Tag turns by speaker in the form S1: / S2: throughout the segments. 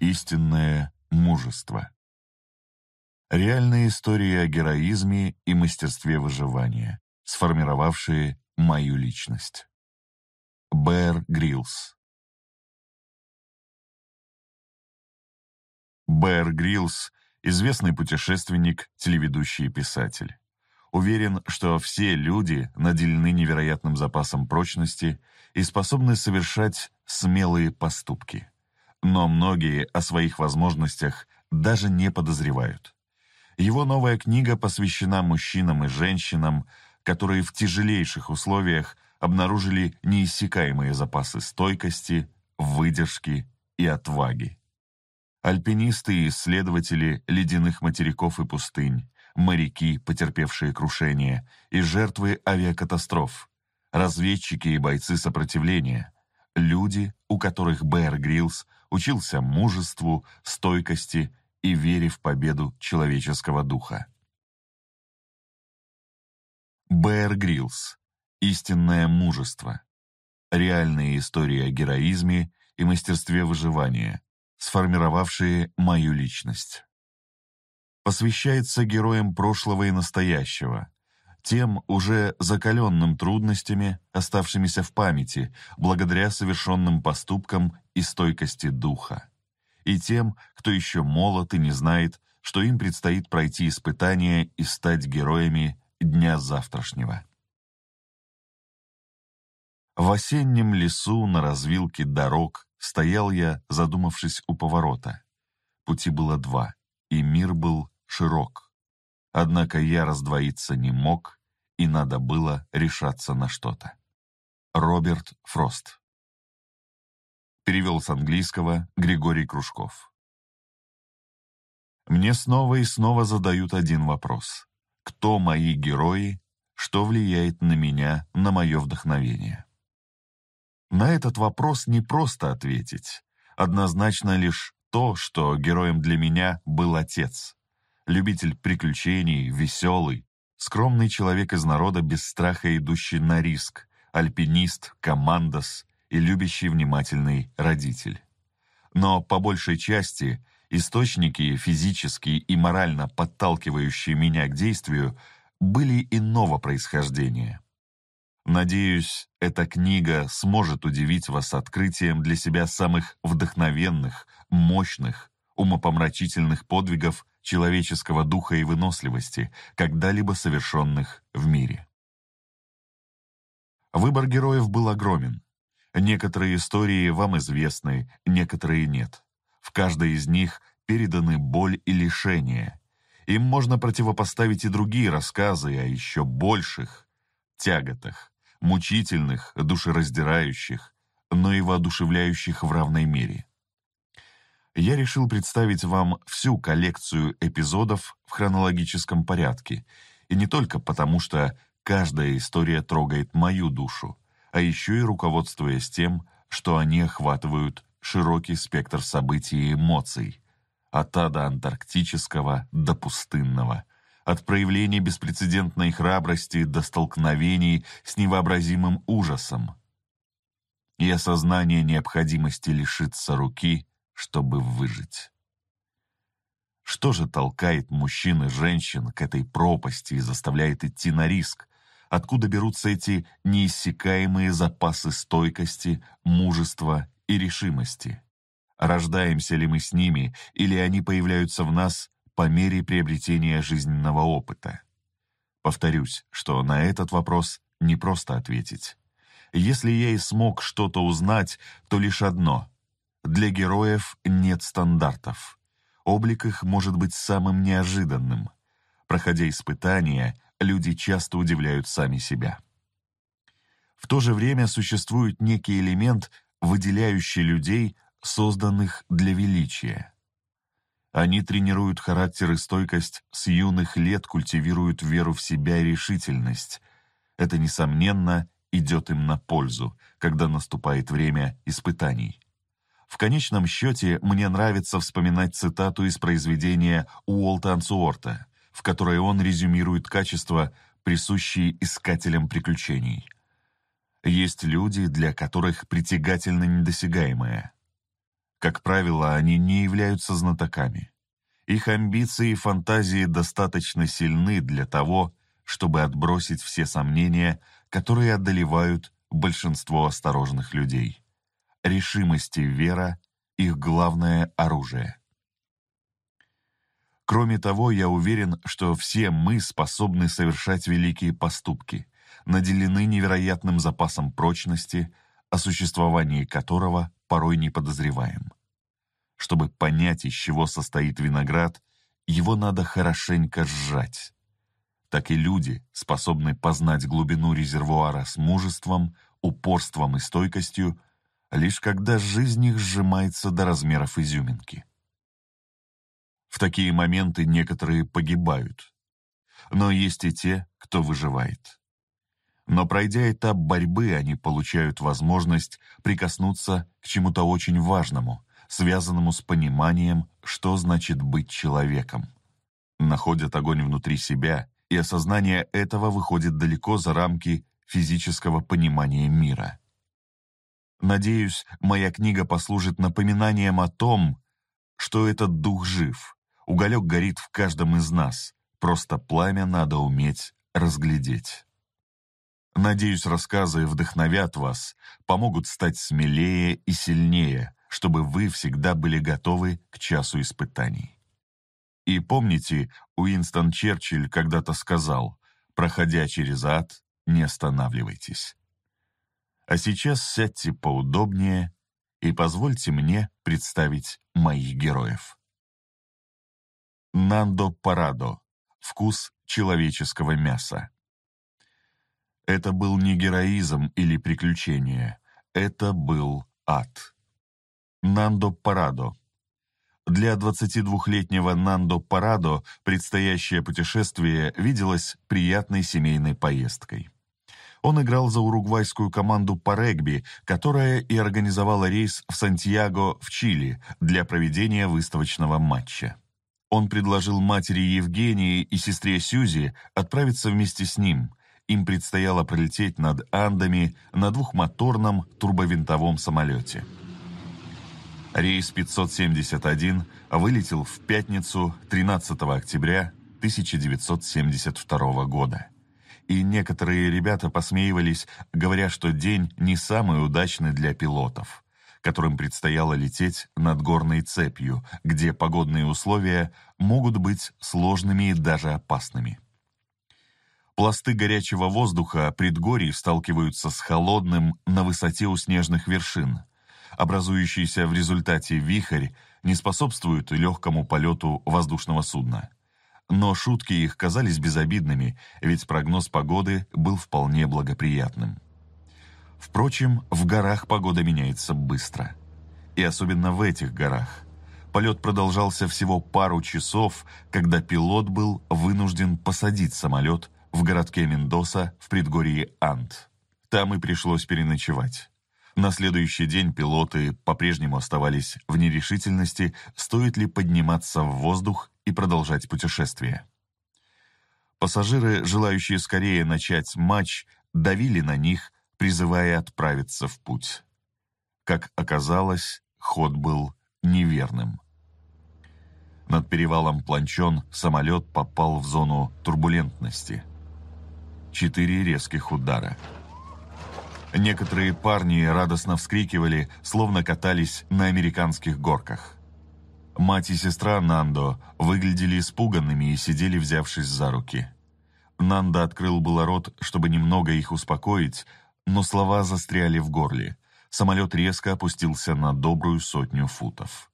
S1: истинное мужество. Реальные
S2: истории о героизме и мастерстве выживания, сформировавшие мою личность. Бэр Грилс. Бэр Грилс, известный путешественник,
S1: телеведущий и писатель. Уверен, что все люди наделены невероятным запасом прочности и способны совершать смелые поступки – но многие о своих возможностях даже не подозревают. Его новая книга посвящена мужчинам и женщинам, которые в тяжелейших условиях обнаружили неиссякаемые запасы стойкости, выдержки и отваги. Альпинисты и исследователи ледяных материков и пустынь, моряки, потерпевшие крушение, и жертвы авиакатастроф, разведчики и бойцы сопротивления, люди, у которых Бэр Грилс
S2: учился мужеству, стойкости и вере в победу человеческого духа. Бэр Грилс, Истинное мужество. Реальные истории о героизме и мастерстве выживания,
S1: сформировавшие мою личность. Посвящается героям прошлого и настоящего, тем уже закаленным трудностями, оставшимися в памяти, благодаря совершенным поступкам и стойкости духа, и тем, кто еще молод и не знает, что им предстоит пройти
S2: испытания и стать героями дня завтрашнего. В осеннем лесу на развилке дорог стоял я,
S1: задумавшись у поворота. Пути было два, и мир был широк.
S2: Однако я раздвоиться не мог, и надо было решаться на что-то. Роберт Фрост Перевел с английского Григорий Кружков. Мне снова и снова задают один
S1: вопрос. Кто мои герои? Что влияет на меня, на мое вдохновение? На этот вопрос не просто ответить. Однозначно лишь то, что героем для меня был отец. Любитель приключений, веселый, скромный человек из народа без страха идущий на риск, альпинист, командос, и любящий внимательный родитель. Но по большей части источники, физические и морально подталкивающие меня к действию, были иного происхождения. Надеюсь, эта книга сможет удивить вас открытием для себя самых вдохновенных, мощных, умопомрачительных подвигов человеческого духа и выносливости, когда-либо совершенных в мире. Выбор героев был огромен. Некоторые истории вам известны, некоторые нет. В каждой из них переданы боль и лишения. Им можно противопоставить и другие рассказы о а еще больших тяготах, мучительных, душераздирающих, но и воодушевляющих в равной мере. Я решил представить вам всю коллекцию эпизодов в хронологическом порядке, и не только потому, что каждая история трогает мою душу, а еще и руководствуясь тем, что они охватывают широкий спектр событий и эмоций, от ада антарктического до пустынного, от проявления беспрецедентной храбрости до столкновений с невообразимым ужасом и осознание необходимости лишиться руки, чтобы выжить. Что же толкает мужчин и женщин к этой пропасти и заставляет идти на риск, откуда берутся эти неиссякаемые запасы стойкости, мужества и решимости. Рождаемся ли мы с ними, или они появляются в нас по мере приобретения жизненного опыта? Повторюсь, что на этот вопрос не просто ответить. Если я и смог что-то узнать, то лишь одно. Для героев нет стандартов. Облик их может быть самым неожиданным. Проходя испытания, люди часто удивляют сами себя. В то же время существует некий элемент, выделяющий людей, созданных для величия. Они тренируют характер и стойкость, с юных лет культивируют веру в себя и решительность. Это, несомненно, идет им на пользу, когда наступает время испытаний. В конечном счете, мне нравится вспоминать цитату из произведения Уолта Ансуорта – в которой он резюмирует качества, присущие искателям приключений. Есть люди, для которых притягательно недосягаемое. Как правило, они не являются знатоками. Их амбиции и фантазии достаточно сильны для того, чтобы отбросить все сомнения, которые одолевают большинство осторожных людей. Решимость и вера – их главное оружие. Кроме того, я уверен, что все мы способны совершать великие поступки, наделены невероятным запасом прочности, о существовании которого порой не подозреваем. Чтобы понять, из чего состоит виноград, его надо хорошенько сжать. Так и люди способны познать глубину резервуара с мужеством, упорством и стойкостью, лишь когда жизнь их сжимается до размеров изюминки. В такие моменты некоторые погибают. Но есть и те, кто выживает. Но пройдя этап борьбы, они получают возможность прикоснуться к чему-то очень важному, связанному с пониманием, что значит быть человеком. Находят огонь внутри себя, и осознание этого выходит далеко за рамки физического понимания мира. Надеюсь, моя книга послужит напоминанием о том, что этот дух жив, Уголек горит в каждом из нас, просто пламя надо уметь разглядеть. Надеюсь, рассказы вдохновят вас, помогут стать смелее и сильнее, чтобы вы всегда были готовы к часу испытаний. И помните, Уинстон Черчилль когда-то сказал, проходя через ад, не останавливайтесь. А сейчас сядьте поудобнее и позвольте мне представить
S2: моих героев. Нандо Парадо. Вкус человеческого мяса. Это был не героизм
S1: или приключение. Это был ад. Нандо Парадо. Для 22-летнего Нандо Парадо предстоящее путешествие виделось приятной семейной поездкой. Он играл за уругвайскую команду по регби, которая и организовала рейс в Сантьяго в Чили для проведения выставочного матча. Он предложил матери Евгении и сестре Сюзи отправиться вместе с ним. Им предстояло пролететь над Андами на двухмоторном турбовинтовом самолете. Рейс 571 вылетел в пятницу 13 октября 1972 года. И некоторые ребята посмеивались, говоря, что день не самый удачный для пилотов которым предстояло лететь над горной цепью, где погодные условия могут быть сложными и даже опасными. Пласты горячего воздуха предгорий сталкиваются с холодным на высоте у снежных вершин. Образующийся в результате вихрь не способствует легкому полету воздушного судна. Но шутки их казались безобидными, ведь прогноз погоды был вполне благоприятным. Впрочем, в горах погода меняется быстро. И особенно в этих горах. Полет продолжался всего пару часов, когда пилот был вынужден посадить самолет в городке Мендоса в предгорье Ант. Там и пришлось переночевать. На следующий день пилоты по-прежнему оставались в нерешительности, стоит ли подниматься в воздух и продолжать путешествие. Пассажиры, желающие скорее начать матч, давили на них, призывая отправиться в путь. Как оказалось, ход был неверным. Над перевалом Планчон самолет попал в зону турбулентности. Четыре резких удара. Некоторые парни радостно вскрикивали, словно катались на американских горках. Мать и сестра Нандо выглядели испуганными и сидели, взявшись за руки. Нандо открыл было рот, чтобы немного их успокоить, но слова застряли в горле. Самолет резко опустился на добрую сотню футов.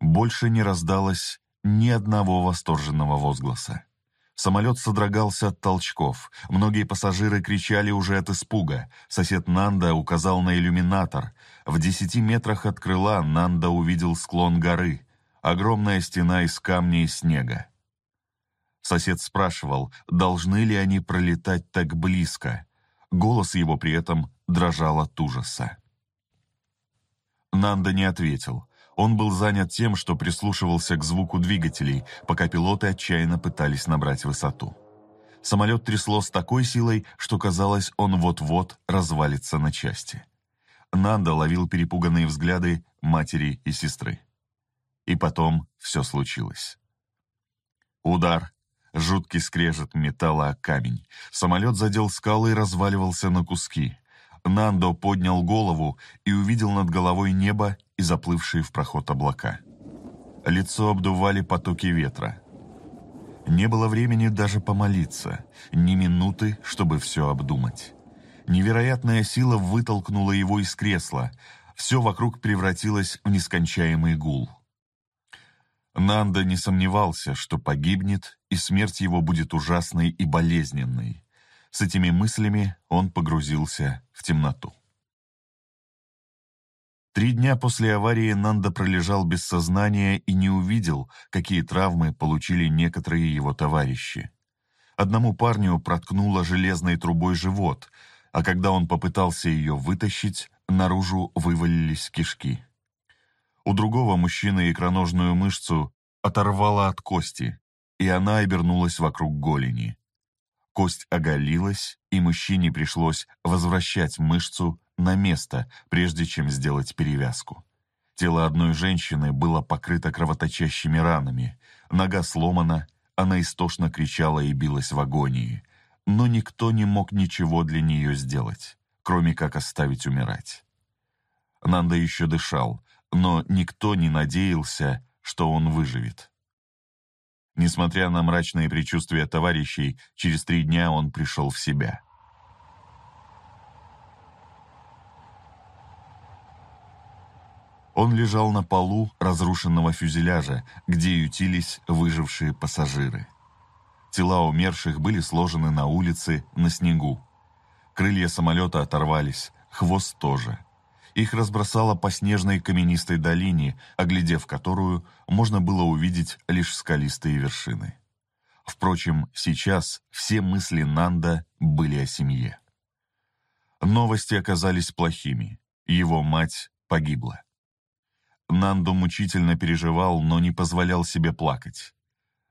S1: Больше не раздалось ни одного восторженного возгласа. Самолет содрогался от толчков. Многие пассажиры кричали уже от испуга. Сосед Нанда указал на иллюминатор. В десяти метрах от крыла Нанда увидел склон горы. Огромная стена из камня и снега. Сосед спрашивал, должны ли они пролетать так близко. Голос его при этом дрожал от ужаса. Нанда не ответил. Он был занят тем, что прислушивался к звуку двигателей, пока пилоты отчаянно пытались набрать высоту. Самолет трясло с такой силой, что казалось, он вот-вот развалится на части. Нанда ловил перепуганные взгляды матери и сестры. И потом все случилось. Удар, Жуткий скрежет металла о камень. Самолет задел скалы и разваливался на куски. Нандо поднял голову и увидел над головой небо и заплывшие в проход облака. Лицо обдували потоки ветра. Не было времени даже помолиться, ни минуты, чтобы все обдумать. Невероятная сила вытолкнула его из кресла. Все вокруг превратилось в нескончаемый гул. Нанда не сомневался, что погибнет, и смерть его будет ужасной и болезненной. С этими мыслями он погрузился в темноту. Три дня после аварии Нанда пролежал без сознания и не увидел, какие травмы получили некоторые его товарищи. Одному парню проткнуло железной трубой живот, а когда он попытался ее вытащить, наружу вывалились кишки. У другого мужчины икроножную мышцу оторвала от кости, и она обернулась вокруг голени. Кость оголилась, и мужчине пришлось возвращать мышцу на место, прежде чем сделать перевязку. Тело одной женщины было покрыто кровоточащими ранами, нога сломана, она истошно кричала и билась в агонии, но никто не мог ничего для нее сделать, кроме как оставить умирать. Нанда еще дышал, но никто не надеялся, что он выживет. Несмотря на мрачные предчувствия товарищей, через три дня он пришел в себя. Он лежал на полу разрушенного фюзеляжа, где ютились выжившие пассажиры. Тела умерших были сложены на улице, на снегу. Крылья самолета оторвались, хвост тоже – их разбросало по снежной каменистой долине, оглядев которую, можно было увидеть лишь скалистые вершины. Впрочем, сейчас все мысли Нанда были о семье. Новости оказались плохими. Его мать погибла. Нанду мучительно переживал, но не позволял себе плакать.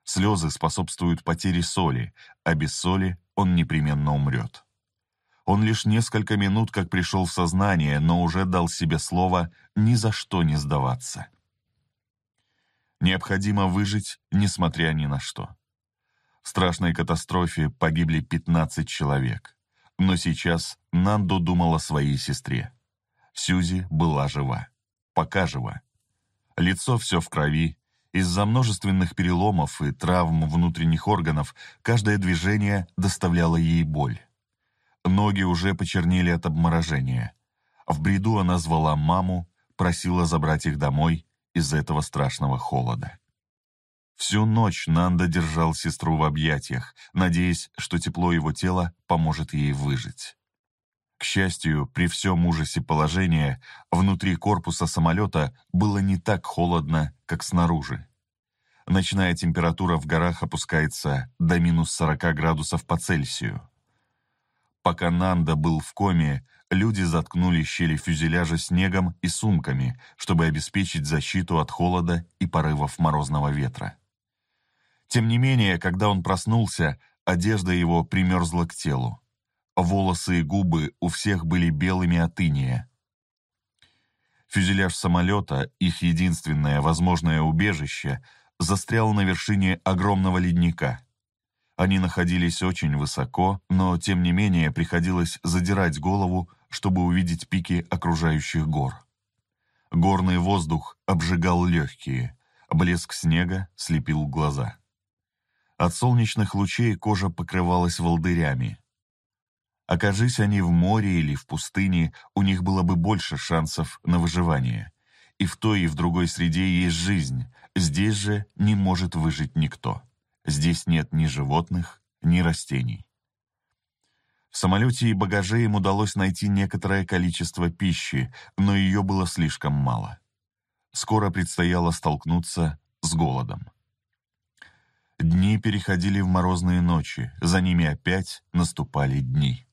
S1: Слезы способствуют потере соли, а без соли он непременно умрет. Он лишь несколько минут как пришел в сознание, но уже дал себе слово ни за что не сдаваться. Необходимо выжить, несмотря ни на что. В страшной катастрофе погибли 15 человек. Но сейчас Нандо думал о своей сестре. Сьюзи была жива. Пока жива. Лицо все в крови. Из-за множественных переломов и травм внутренних органов каждое движение доставляло ей боль. Ноги уже почернели от обморожения. В бреду она звала маму, просила забрать их домой из за этого страшного холода. Всю ночь Нанда держал сестру в объятиях, надеясь, что тепло его тела поможет ей выжить. К счастью, при всем ужасе положения, внутри корпуса самолета было не так холодно, как снаружи. Ночная температура в горах опускается до минус 40 градусов по Цельсию. Пока Нанда был в коме, люди заткнули щели фюзеляжа снегом и сумками, чтобы обеспечить защиту от холода и порывов морозного ветра. Тем не менее, когда он проснулся, одежда его примерзла к телу. Волосы и губы у всех были белыми от иния. Фюзеляж самолета, их единственное возможное убежище, застрял на вершине огромного ледника – они находились очень высоко, но тем не менее приходилось задирать голову, чтобы увидеть пики окружающих гор. Горный воздух обжигал легкие, блеск снега слепил глаза. От солнечных лучей кожа покрывалась волдырями. Окажись они в море или в пустыне, у них было бы больше шансов на выживание. И в той, и в другой среде есть жизнь, здесь же не может выжить никто. Здесь нет ни животных, ни растений. В самолете и багаже им удалось найти некоторое количество пищи, но ее было слишком мало. Скоро предстояло столкнуться с голодом. Дни переходили в морозные ночи, за ними опять наступали дни.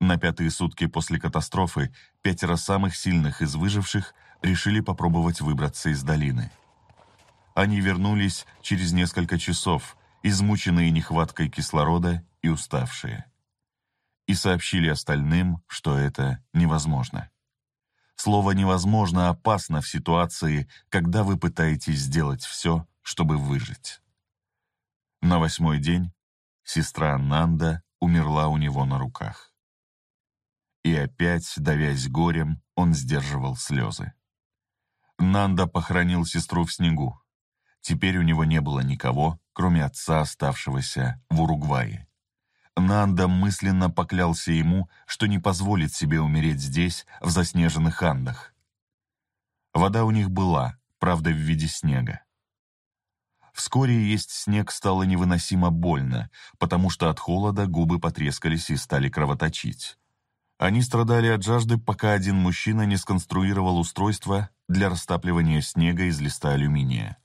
S1: На пятые сутки после катастрофы пятеро самых сильных из выживших решили попробовать выбраться из долины – они вернулись через несколько часов, измученные нехваткой кислорода и уставшие. И сообщили остальным, что это невозможно. Слово «невозможно» опасно в ситуации, когда вы пытаетесь сделать все, чтобы выжить. На восьмой день сестра Нанда умерла у него на руках. И опять, давясь горем, он сдерживал слезы. Нанда похоронил сестру в снегу. Теперь у него не было никого, кроме отца, оставшегося в Уругвае. Нанда мысленно поклялся ему, что не позволит себе умереть здесь, в заснеженных Андах. Вода у них была, правда, в виде снега. Вскоре есть снег стало невыносимо больно, потому что от холода губы потрескались и стали кровоточить. Они страдали от жажды, пока один мужчина не сконструировал устройство для растапливания снега из листа алюминия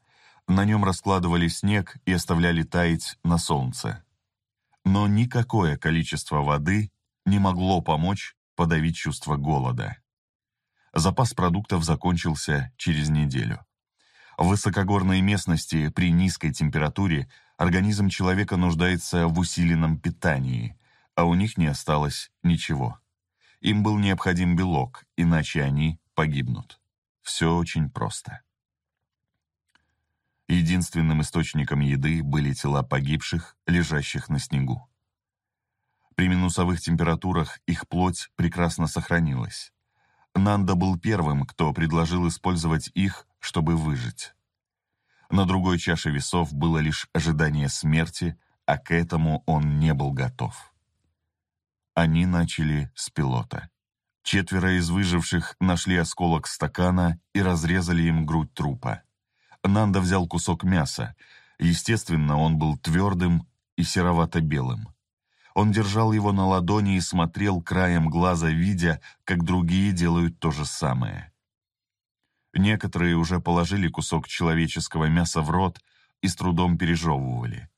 S1: на нем раскладывали снег и оставляли таять на солнце. Но никакое количество воды не могло помочь подавить чувство голода. Запас продуктов закончился через неделю. В высокогорной местности при низкой температуре организм человека нуждается в усиленном питании, а у них не осталось ничего. Им был необходим белок, иначе они погибнут. Все очень просто. Единственным источником еды были тела погибших, лежащих на снегу. При минусовых температурах их плоть прекрасно сохранилась. Нанда был первым, кто предложил использовать их, чтобы выжить. На другой чаше весов было лишь ожидание смерти, а к этому он не был готов. Они начали с пилота. Четверо из выживших нашли осколок стакана и разрезали им грудь трупа. Нанда взял кусок мяса. Естественно, он был твердым и серовато-белым. Он держал его на ладони и смотрел краем глаза, видя, как другие делают то же самое. Некоторые уже положили кусок человеческого мяса в рот и с трудом пережевывали.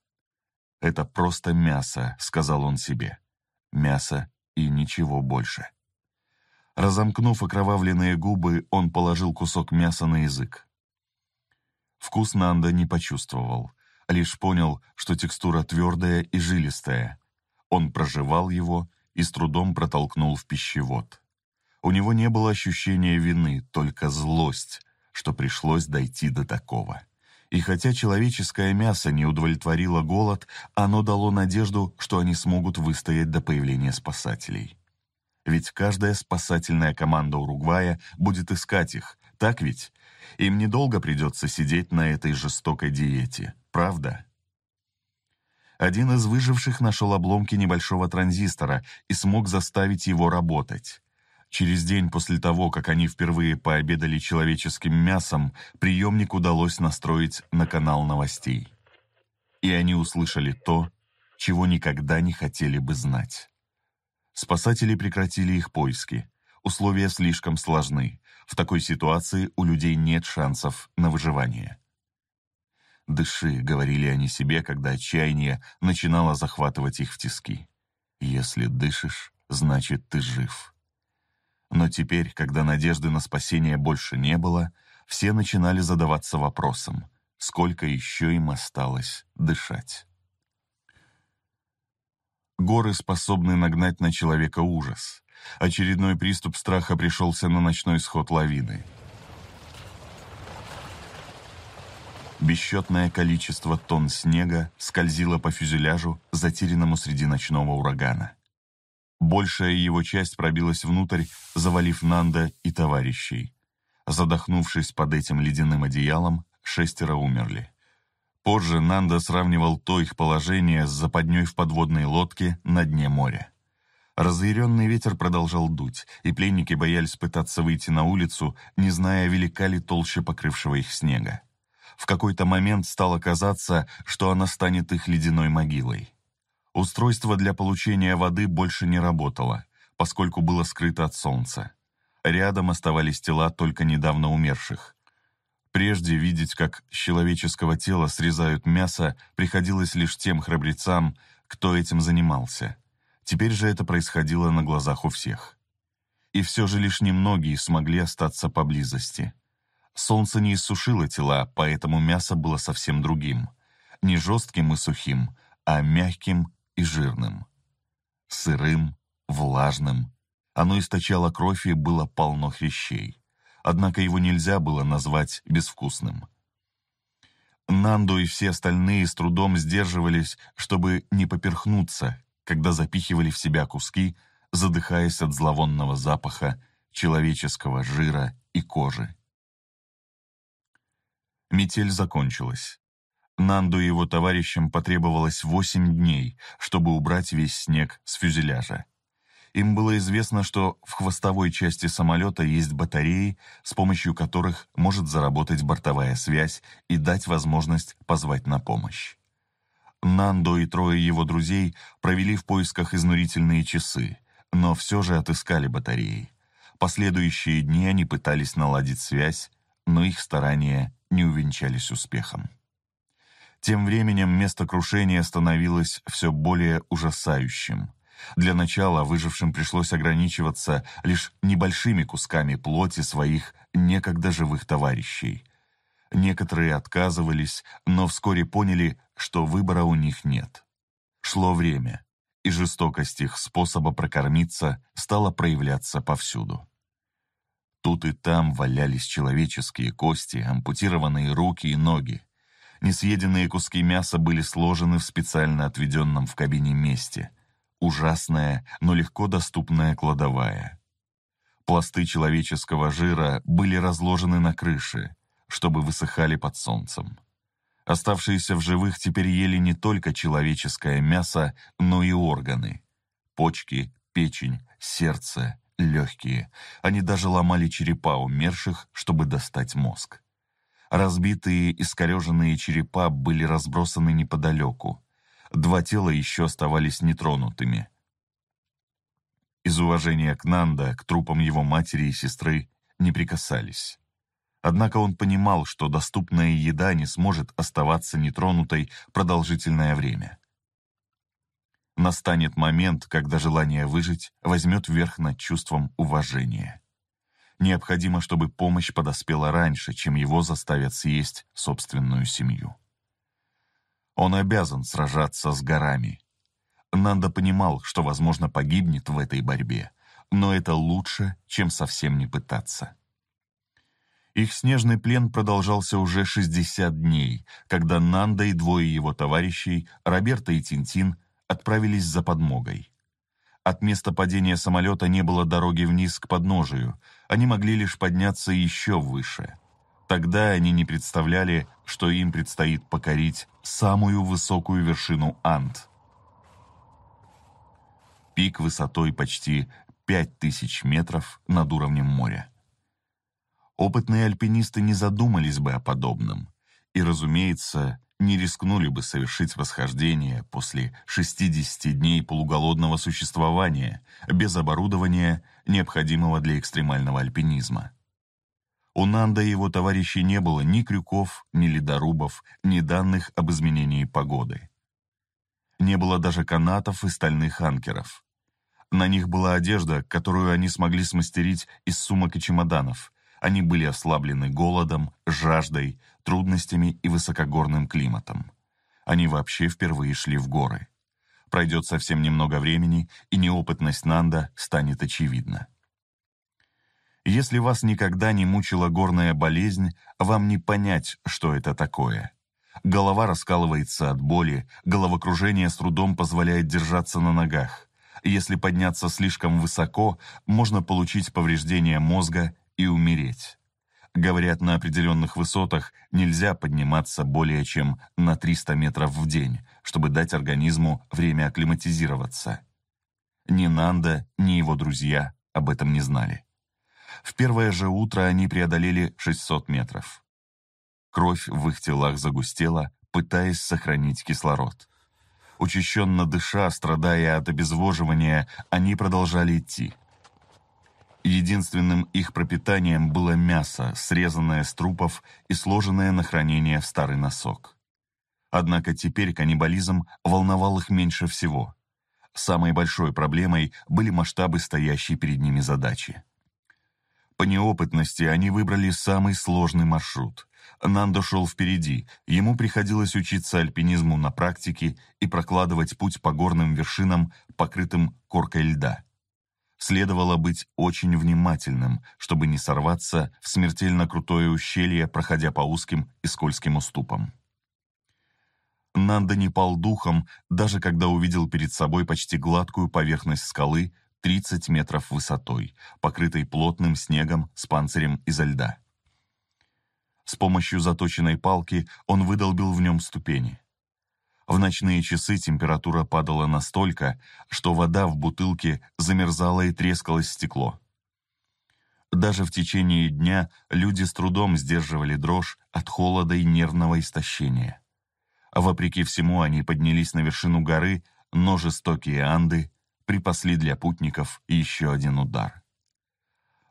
S1: «Это просто мясо», — сказал он себе. «Мясо и ничего больше». Разомкнув окровавленные губы, он положил кусок мяса на язык. Вкус Нанда не почувствовал, лишь понял, что текстура твердая и жилистая. Он проживал его и с трудом протолкнул в пищевод. У него не было ощущения вины, только злость, что пришлось дойти до такого. И хотя человеческое мясо не удовлетворило голод, оно дало надежду, что они смогут выстоять до появления спасателей. Ведь каждая спасательная команда Уругвая будет искать их, так ведь? Им недолго придется сидеть на этой жестокой диете, правда? Один из выживших нашел обломки небольшого транзистора и смог заставить его работать. Через день после того, как они впервые пообедали человеческим мясом, приемник удалось настроить на канал новостей. И они услышали то, чего никогда не хотели бы знать. Спасатели прекратили их поиски. Условия слишком сложны. В такой ситуации у людей нет шансов на выживание. «Дыши», — говорили они себе, когда отчаяние начинало захватывать их в тиски. «Если дышишь, значит, ты жив». Но теперь, когда надежды на спасение больше не было, все начинали задаваться вопросом, сколько еще им осталось дышать. Горы способны нагнать на человека ужас. Очередной приступ страха пришелся на ночной сход лавины. Бесчетное количество тонн снега скользило по фюзеляжу, затерянному среди ночного урагана. Большая его часть пробилась внутрь, завалив Нанда и товарищей. Задохнувшись под этим ледяным одеялом, шестеро умерли. Позже Нанда сравнивал то их положение с западней в подводной лодке на дне моря. Разъяренный ветер продолжал дуть, и пленники боялись пытаться выйти на улицу, не зная, велика ли толща покрывшего их снега. В какой-то момент стало казаться, что она станет их ледяной могилой. Устройство для получения воды больше не работало, поскольку было скрыто от солнца. Рядом оставались тела только недавно умерших. Прежде видеть, как с человеческого тела срезают мясо, приходилось лишь тем храбрецам, кто этим занимался – Теперь же это происходило на глазах у всех. И все же лишь немногие смогли остаться поблизости. Солнце не иссушило тела, поэтому мясо было совсем другим. Не жестким и сухим, а мягким и жирным. Сырым, влажным. Оно источало кровь и было полно хрящей. Однако его нельзя было назвать безвкусным. Нанду и все остальные с трудом сдерживались, чтобы не поперхнуться, когда запихивали в себя куски, задыхаясь от зловонного запаха человеческого жира и кожи. Метель закончилась. Нанду и его товарищам потребовалось восемь дней, чтобы убрать весь снег с фюзеляжа. Им было известно, что в хвостовой части самолета есть батареи, с помощью которых может заработать бортовая связь и дать возможность позвать на помощь. Нандо и трое его друзей провели в поисках изнурительные часы, но все же отыскали батареи. Последующие дни они пытались наладить связь, но их старания не увенчались успехом. Тем временем место крушения становилось все более ужасающим. Для начала выжившим пришлось ограничиваться лишь небольшими кусками плоти своих некогда живых товарищей – Некоторые отказывались, но вскоре поняли, что выбора у них нет. Шло время, и жестокость их способа прокормиться стала проявляться повсюду. Тут и там валялись человеческие кости, ампутированные руки и ноги. Несъеденные куски мяса были сложены в специально отведенном в кабине месте. Ужасная, но легко доступная кладовая. Пласты человеческого жира были разложены на крыше, чтобы высыхали под солнцем. Оставшиеся в живых теперь ели не только человеческое мясо, но и органы. Почки, печень, сердце, легкие. Они даже ломали черепа умерших, чтобы достать мозг. Разбитые, искореженные черепа были разбросаны неподалеку. Два тела еще оставались нетронутыми. Из уважения к Нанда к трупам его матери и сестры не прикасались. Однако он понимал, что доступная еда не сможет оставаться нетронутой продолжительное время. Настанет момент, когда желание выжить возьмет верх над чувством уважения. Необходимо, чтобы помощь подоспела раньше, чем его заставят съесть собственную семью. Он обязан сражаться с горами. Нанда понимал, что, возможно, погибнет в этой борьбе, но это лучше, чем совсем не пытаться. Их снежный плен продолжался уже 60 дней, когда Нанда и двое его товарищей, Роберта и Тинтин, отправились за подмогой. От места падения самолета не было дороги вниз к подножию, они могли лишь подняться еще выше. Тогда они не представляли, что им предстоит покорить самую высокую вершину Анд. Пик высотой почти 5000 метров над уровнем моря опытные альпинисты не задумались бы о подобном и, разумеется, не рискнули бы совершить восхождение после 60 дней полуголодного существования без оборудования, необходимого для экстремального альпинизма. У Нанда и его товарищей не было ни крюков, ни ледорубов, ни данных об изменении погоды. Не было даже канатов и стальных анкеров. На них была одежда, которую они смогли смастерить из сумок и чемоданов, они были ослаблены голодом, жаждой, трудностями и высокогорным климатом. Они вообще впервые шли в горы. Пройдет совсем немного времени, и неопытность Нанда станет очевидна. Если вас никогда не мучила горная болезнь, вам не понять, что это такое. Голова раскалывается от боли, головокружение с трудом позволяет держаться на ногах. Если подняться слишком высоко, можно получить повреждение мозга и умереть. Говорят, на определенных высотах нельзя подниматься более чем на 300 метров в день, чтобы дать организму время акклиматизироваться. Ни Нанда, ни его друзья об этом не знали. В первое же утро они преодолели 600 метров. Кровь в их телах загустела, пытаясь сохранить кислород. Учащенно дыша, страдая от обезвоживания, они продолжали идти – Единственным их пропитанием было мясо, срезанное с трупов и сложенное на хранение в старый носок. Однако теперь каннибализм волновал их меньше всего. Самой большой проблемой были масштабы стоящей перед ними задачи. По неопытности они выбрали самый сложный маршрут. Нандо шел впереди, ему приходилось учиться альпинизму на практике и прокладывать путь по горным вершинам, покрытым коркой льда следовало быть очень внимательным, чтобы не сорваться в смертельно крутое ущелье, проходя по узким и скользким уступам. Нанда не пал духом, даже когда увидел перед собой почти гладкую поверхность скалы 30 метров высотой, покрытой плотным снегом с панцирем изо льда. С помощью заточенной палки он выдолбил в нем ступени. В ночные часы температура падала настолько, что вода в бутылке замерзала и трескалось стекло. Даже в течение дня люди с трудом сдерживали дрожь от холода и нервного истощения. Вопреки всему они поднялись на вершину горы, но жестокие анды припасли для путников еще один удар.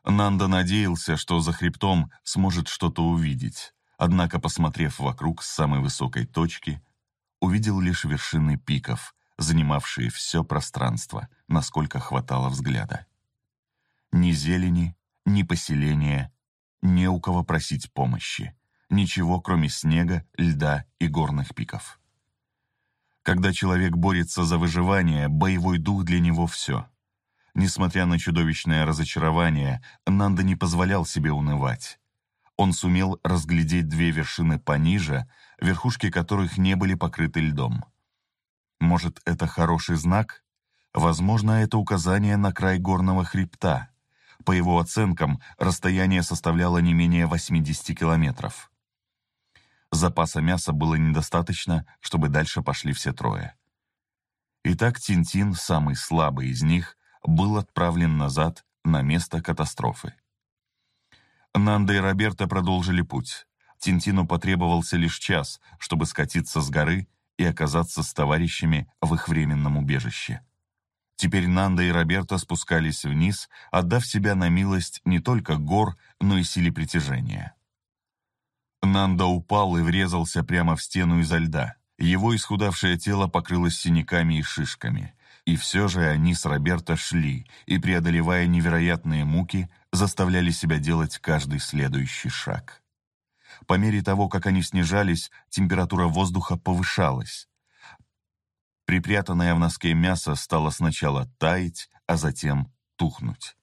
S1: Нанда надеялся, что за хребтом сможет что-то увидеть, однако, посмотрев вокруг с самой высокой точки – увидел лишь вершины пиков, занимавшие все пространство, насколько хватало взгляда. Ни зелени, ни поселения, не у кого просить помощи, ничего кроме снега, льда и горных пиков. Когда человек борется за выживание, боевой дух для него все. Несмотря на чудовищное разочарование, Нанда не позволял себе унывать. Он сумел разглядеть две вершины пониже — верхушки которых не были покрыты льдом. Может, это хороший знак? Возможно, это указание на край горного хребта. По его оценкам, расстояние составляло не менее 80 километров. Запаса мяса было недостаточно, чтобы дальше пошли все трое. Итак, Тинтин, самый слабый из них, был отправлен назад на место катастрофы. Нанда и Роберта продолжили путь. Тинтину потребовался лишь час, чтобы скатиться с горы и оказаться с товарищами в их временном убежище. Теперь Нанда и Роберто спускались вниз, отдав себя на милость не только гор, но и силе притяжения. Нанда упал и врезался прямо в стену изо льда. Его исхудавшее тело покрылось синяками и шишками. И все же они с Роберто шли и, преодолевая невероятные муки, заставляли себя делать каждый следующий шаг. По мере того, как они снижались, температура воздуха повышалась. Припрятанное в носке мясо стало сначала таять, а затем тухнуть.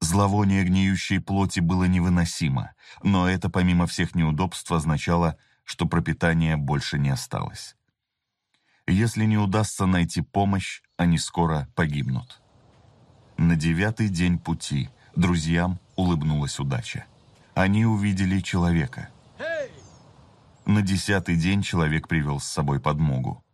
S1: Зловоние гниющей плоти было невыносимо, но это, помимо всех неудобств, означало, что пропитания больше не осталось. Если не удастся найти помощь, они скоро погибнут. На девятый день пути друзьям улыбнулась удача. Они увидели человека — на десятый день человек привел с собой подмогу.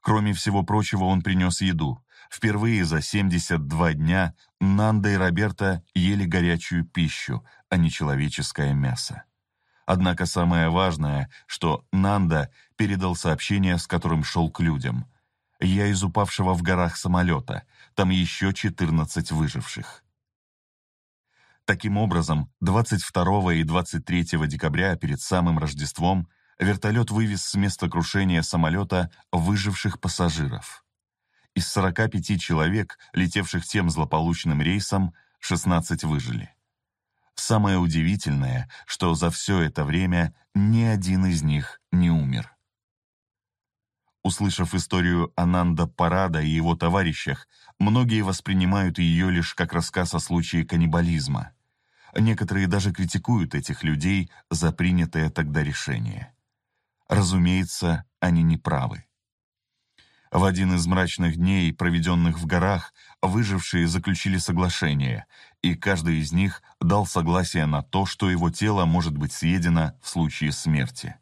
S1: Кроме всего прочего, он принес еду. Впервые за 72 дня Нанда и Роберта ели горячую пищу, а не человеческое мясо. Однако самое важное, что Нанда передал сообщение, с которым шел к людям. «Я из упавшего в горах самолета, там еще 14 выживших». Таким образом, 22 и 23 декабря перед самым Рождеством вертолет вывез с места крушения самолета выживших пассажиров. Из 45 человек, летевших тем злополучным рейсом, 16 выжили. Самое удивительное, что за все это время ни один из них не умер. Услышав историю Ананда Парада и его товарищах, многие воспринимают ее лишь как рассказ о случае каннибализма. Некоторые даже критикуют этих людей за принятое тогда решение. Разумеется, они не правы. В один из мрачных дней, проведенных в горах, выжившие заключили соглашение, и каждый из них дал согласие на то, что его тело может быть съедено в случае смерти.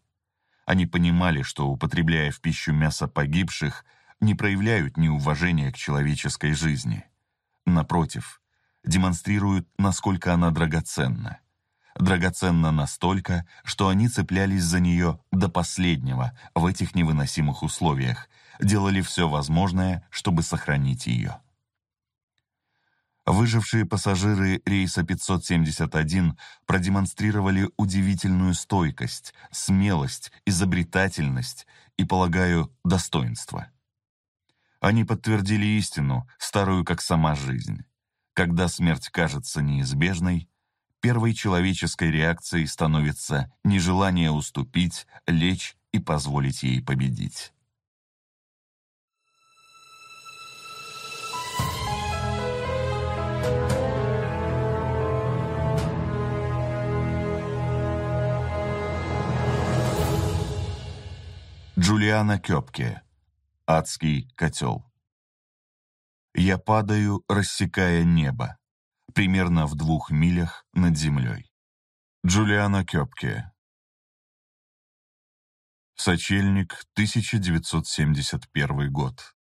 S1: Они понимали, что, употребляя в пищу мясо погибших, не проявляют неуважения к человеческой жизни. Напротив, демонстрируют, насколько она драгоценна. Драгоценна настолько, что они цеплялись за нее до последнего в этих невыносимых условиях, делали все возможное, чтобы сохранить ее. Выжившие пассажиры рейса 571 продемонстрировали удивительную стойкость, смелость, изобретательность и, полагаю, достоинство. Они подтвердили истину, старую как сама жизнь. Когда смерть кажется неизбежной, первой человеческой реакцией становится нежелание
S2: уступить, лечь и позволить ей победить. Джулиана Кёпке. Адский котел. Я падаю, рассекая небо, примерно в двух милях над землей. Джулиана Кёпке. Сочельник, 1971 год.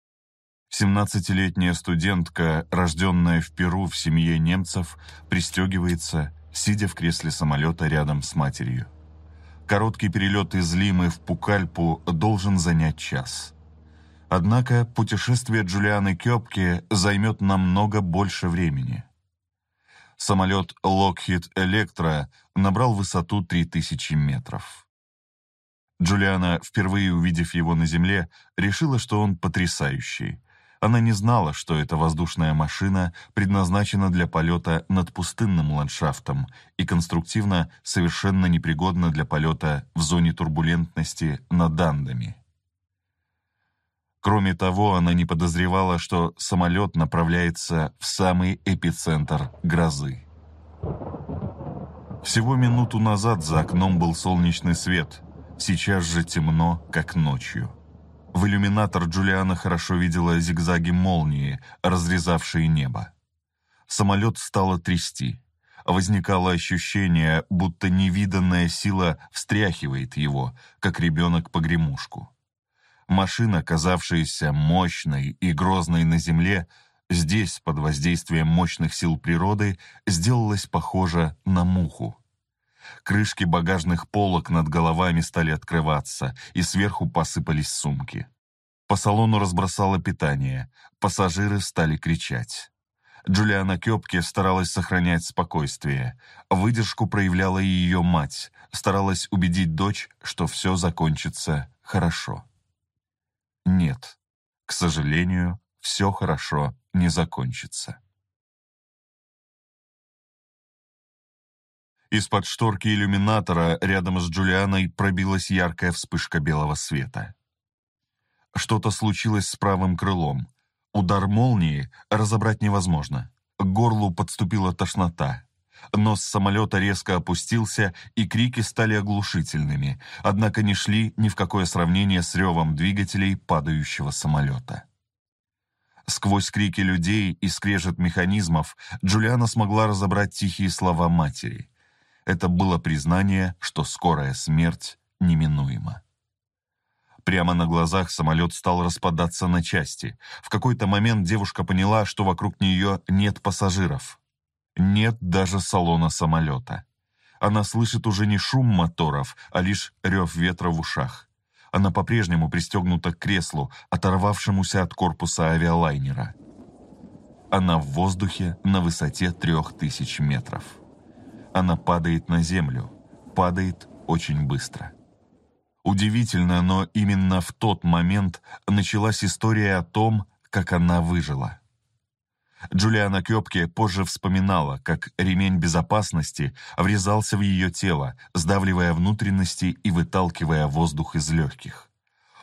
S2: 17-летняя студентка, рожденная в Перу в семье
S1: немцев, пристегивается, сидя в кресле самолета рядом с матерью. Короткий перелет из Лимы в Пукальпу должен занять час. Однако путешествие Джулианы Кёпке займет намного больше времени. Самолет Lockheed Electra набрал высоту 3000 метров. Джулиана, впервые увидев его на земле, решила, что он потрясающий. Она не знала, что эта воздушная машина предназначена для полета над пустынным ландшафтом и конструктивно совершенно непригодна для полета в зоне турбулентности над дандами. Кроме того, она не подозревала, что самолет направляется в самый эпицентр грозы. Всего минуту назад за окном был солнечный свет, сейчас же темно, как ночью. В иллюминатор Джулиана хорошо видела зигзаги молнии, разрезавшие небо. Самолет стало трясти. Возникало ощущение, будто невиданная сила встряхивает его, как ребенок погремушку. Машина, казавшаяся мощной и грозной на земле, здесь, под воздействием мощных сил природы, сделалась похожа на муху. Крышки багажных полок над головами стали открываться, и сверху посыпались сумки. По салону разбросало питание, пассажиры стали кричать. Джулиана Кёпке старалась сохранять спокойствие. Выдержку проявляла и ее мать, старалась убедить
S2: дочь, что все закончится хорошо. Нет, к сожалению, все хорошо не закончится. Из-под шторки иллюминатора рядом с Джулианой пробилась яркая вспышка белого света. Что-то случилось с
S1: правым крылом. Удар молнии разобрать невозможно. К горлу подступила тошнота. Нос самолета резко опустился, и крики стали оглушительными, однако не шли ни в какое сравнение с ревом двигателей падающего самолета. Сквозь крики людей и скрежет механизмов Джулиана смогла разобрать тихие слова матери — это было признание, что скорая смерть неминуема. Прямо на глазах самолет стал распадаться на части. В какой-то момент девушка поняла, что вокруг нее нет пассажиров. Нет даже салона самолета. Она слышит уже не шум моторов, а лишь рев ветра в ушах. Она по-прежнему пристегнута к креслу, оторвавшемуся от корпуса авиалайнера. Она в воздухе на высоте трех тысяч метров она падает на землю, падает очень быстро. Удивительно, но именно в тот момент началась история о том, как она выжила. Джулиана Кёпке позже вспоминала, как ремень безопасности врезался в ее тело, сдавливая внутренности и выталкивая воздух из легких.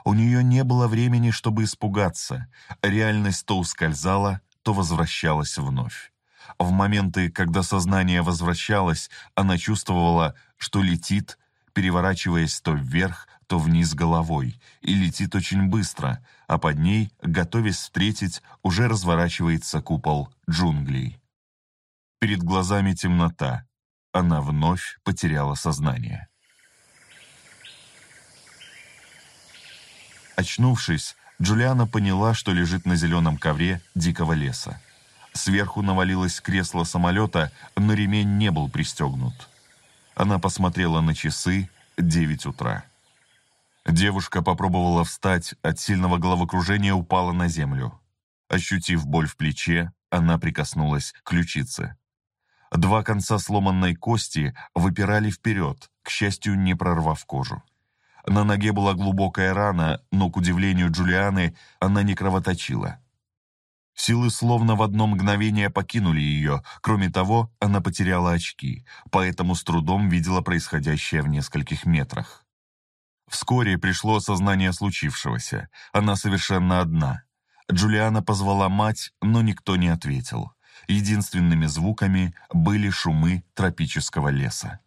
S1: У нее не было времени, чтобы испугаться. Реальность то ускользала, то возвращалась вновь. В моменты, когда сознание возвращалось, она чувствовала, что летит, переворачиваясь то вверх, то вниз головой, и летит очень быстро, а под ней, готовясь встретить, уже разворачивается купол джунглей. Перед глазами темнота. Она вновь потеряла сознание. Очнувшись, Джулиана поняла, что лежит на зеленом ковре дикого леса. Сверху навалилось кресло самолета, но ремень не был пристегнут. Она посмотрела на часы 9 утра. Девушка попробовала встать, от сильного головокружения упала на землю. Ощутив боль в плече, она прикоснулась к ключице. Два конца сломанной кости выпирали вперед, к счастью, не прорвав кожу. На ноге была глубокая рана, но, к удивлению Джулианы, она не кровоточила. Силы словно в одно мгновение покинули ее. Кроме того, она потеряла очки, поэтому с трудом видела происходящее в нескольких метрах. Вскоре пришло осознание случившегося. Она совершенно одна. Джулиана позвала мать, но никто не ответил. Единственными звуками были шумы тропического леса.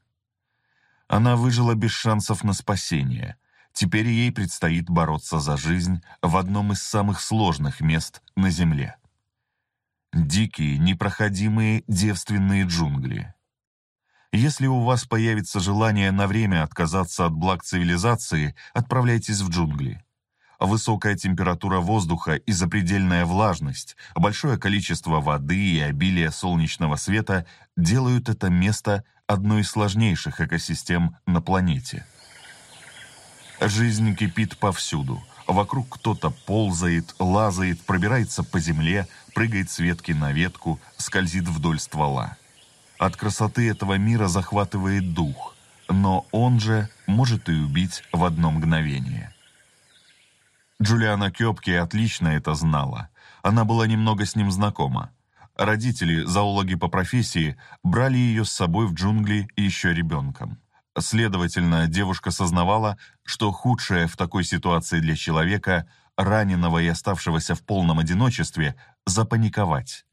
S1: Она выжила без шансов на спасение – Теперь ей предстоит бороться за жизнь в одном из самых сложных мест на Земле. Дикие, непроходимые девственные джунгли. Если у вас появится желание на время отказаться от благ цивилизации, отправляйтесь в джунгли. Высокая температура воздуха и запредельная влажность, большое количество воды и обилие солнечного света делают это место одной из сложнейших экосистем на планете. Жизнь кипит повсюду. Вокруг кто-то ползает, лазает, пробирается по земле, прыгает с ветки на ветку, скользит вдоль ствола. От красоты этого мира захватывает дух, но он же может и убить в одно мгновение. Джулиана Кёпке отлично это знала. Она была немного с ним знакома. Родители, зоологи по профессии, брали ее с собой в джунгли еще ребенком. Следовательно, девушка сознавала, что худшее в такой ситуации для человека, раненого и оставшегося в полном одиночестве, запаниковать.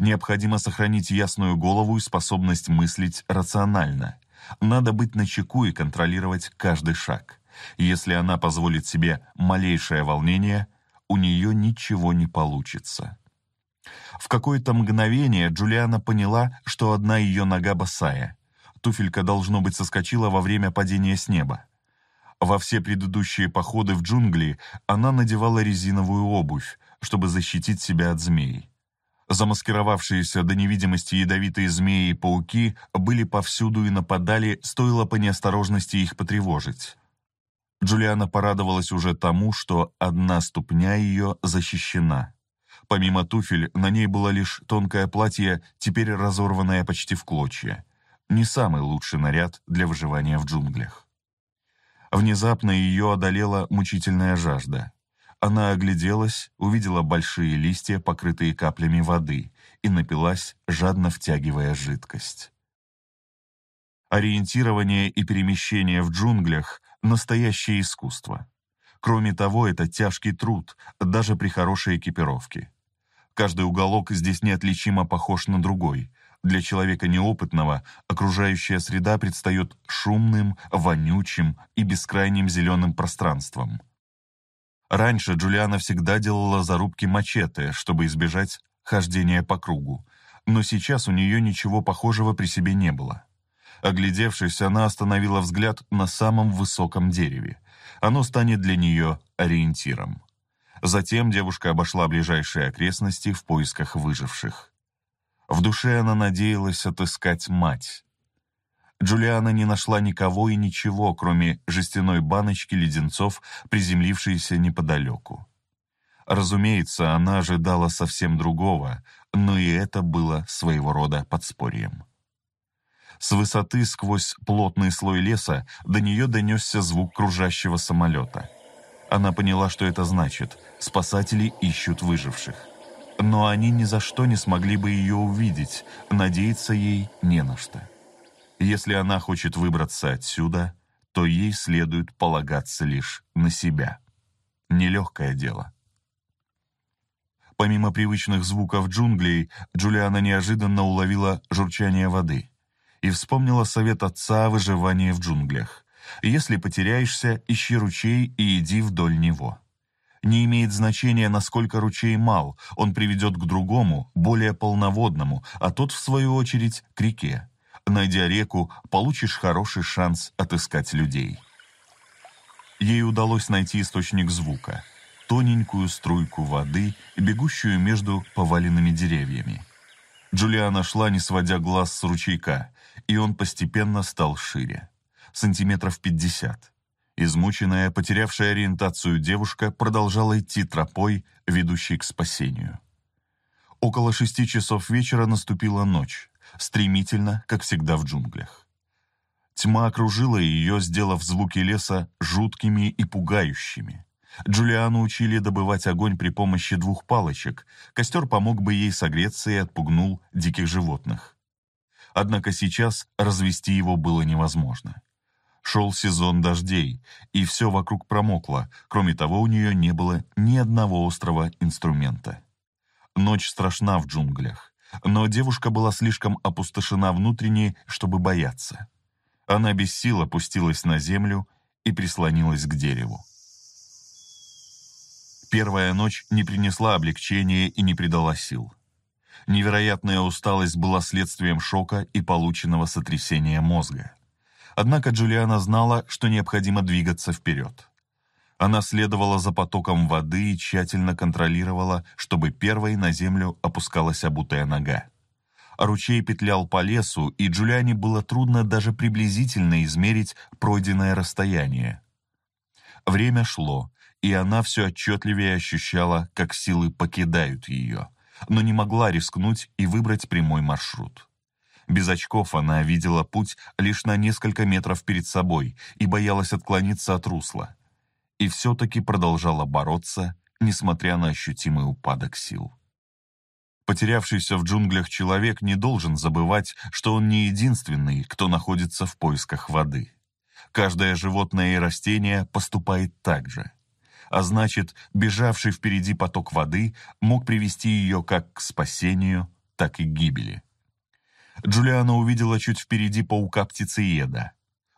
S1: Необходимо сохранить ясную голову и способность мыслить рационально. Надо быть начеку и контролировать каждый шаг. Если она позволит себе малейшее волнение, у нее ничего не получится. В какое-то мгновение Джулиана поняла, что одна ее нога босая – туфелька, должно быть, соскочила во время падения с неба. Во все предыдущие походы в джунгли она надевала резиновую обувь, чтобы защитить себя от змей. Замаскировавшиеся до невидимости ядовитые змеи и пауки были повсюду и нападали, стоило по неосторожности их потревожить. Джулиана порадовалась уже тому, что одна ступня ее защищена. Помимо туфель, на ней было лишь тонкое платье, теперь разорванное почти в клочья не самый лучший наряд для выживания в джунглях. Внезапно ее одолела мучительная жажда. Она огляделась, увидела большие листья, покрытые каплями воды, и напилась, жадно втягивая жидкость. Ориентирование и перемещение в джунглях – настоящее искусство. Кроме того, это тяжкий труд, даже при хорошей экипировке. Каждый уголок здесь неотличимо похож на другой, для человека неопытного окружающая среда предстает шумным, вонючим и бескрайним зеленым пространством. Раньше Джулиана всегда делала зарубки мачете, чтобы избежать хождения по кругу, но сейчас у нее ничего похожего при себе не было. Оглядевшись, она остановила взгляд на самом высоком дереве. Оно станет для нее ориентиром. Затем девушка обошла ближайшие окрестности в поисках выживших. В душе она надеялась отыскать мать. Джулиана не нашла никого и ничего, кроме жестяной баночки леденцов, приземлившейся неподалеку. Разумеется, она ожидала совсем другого, но и это было своего рода подспорьем. С высоты сквозь плотный слой леса до нее донесся звук кружащего самолета. Она поняла, что это значит. Спасатели ищут выживших но они ни за что не смогли бы ее увидеть, надеяться ей не на что. Если она хочет выбраться отсюда, то ей следует полагаться лишь на себя. Нелегкое дело. Помимо привычных звуков джунглей, Джулиана неожиданно уловила журчание воды и вспомнила совет отца о выживании в джунглях. «Если потеряешься, ищи ручей и иди вдоль него». Не имеет значения, насколько ручей мал, он приведет к другому, более полноводному, а тот, в свою очередь, к реке. Найдя реку, получишь хороший шанс отыскать людей. Ей удалось найти источник звука – тоненькую струйку воды, бегущую между поваленными деревьями. Джулиана шла, не сводя глаз с ручейка, и он постепенно стал шире. Сантиметров пятьдесят. Измученная, потерявшая ориентацию девушка продолжала идти тропой, ведущей к спасению. Около шести часов вечера наступила ночь, стремительно, как всегда в джунглях. Тьма окружила ее, сделав звуки леса жуткими и пугающими. Джулиану учили добывать огонь при помощи двух палочек. Костер помог бы ей согреться и отпугнул диких животных. Однако сейчас развести его было невозможно. Шел сезон дождей, и все вокруг промокло, кроме того, у нее не было ни одного острого инструмента. Ночь страшна в джунглях, но девушка была слишком опустошена внутренне, чтобы бояться. Она без сил опустилась на землю и прислонилась к дереву. Первая ночь не принесла облегчения и не придала сил. Невероятная усталость была следствием шока и полученного сотрясения мозга. Однако Джулиана знала, что необходимо двигаться вперед. Она следовала за потоком воды и тщательно контролировала, чтобы первой на землю опускалась обутая нога. ручей петлял по лесу, и Джулиане было трудно даже приблизительно измерить пройденное расстояние. Время шло, и она все отчетливее ощущала, как силы покидают ее, но не могла рискнуть и выбрать прямой маршрут. Без очков она видела путь лишь на несколько метров перед собой и боялась отклониться от русла. И все-таки продолжала бороться, несмотря на ощутимый упадок сил. Потерявшийся в джунглях человек не должен забывать, что он не единственный, кто находится в поисках воды. Каждое животное и растение поступает так же. А значит, бежавший впереди поток воды мог привести ее как к спасению, так и к гибели. Джулиана увидела чуть впереди паука-птицееда,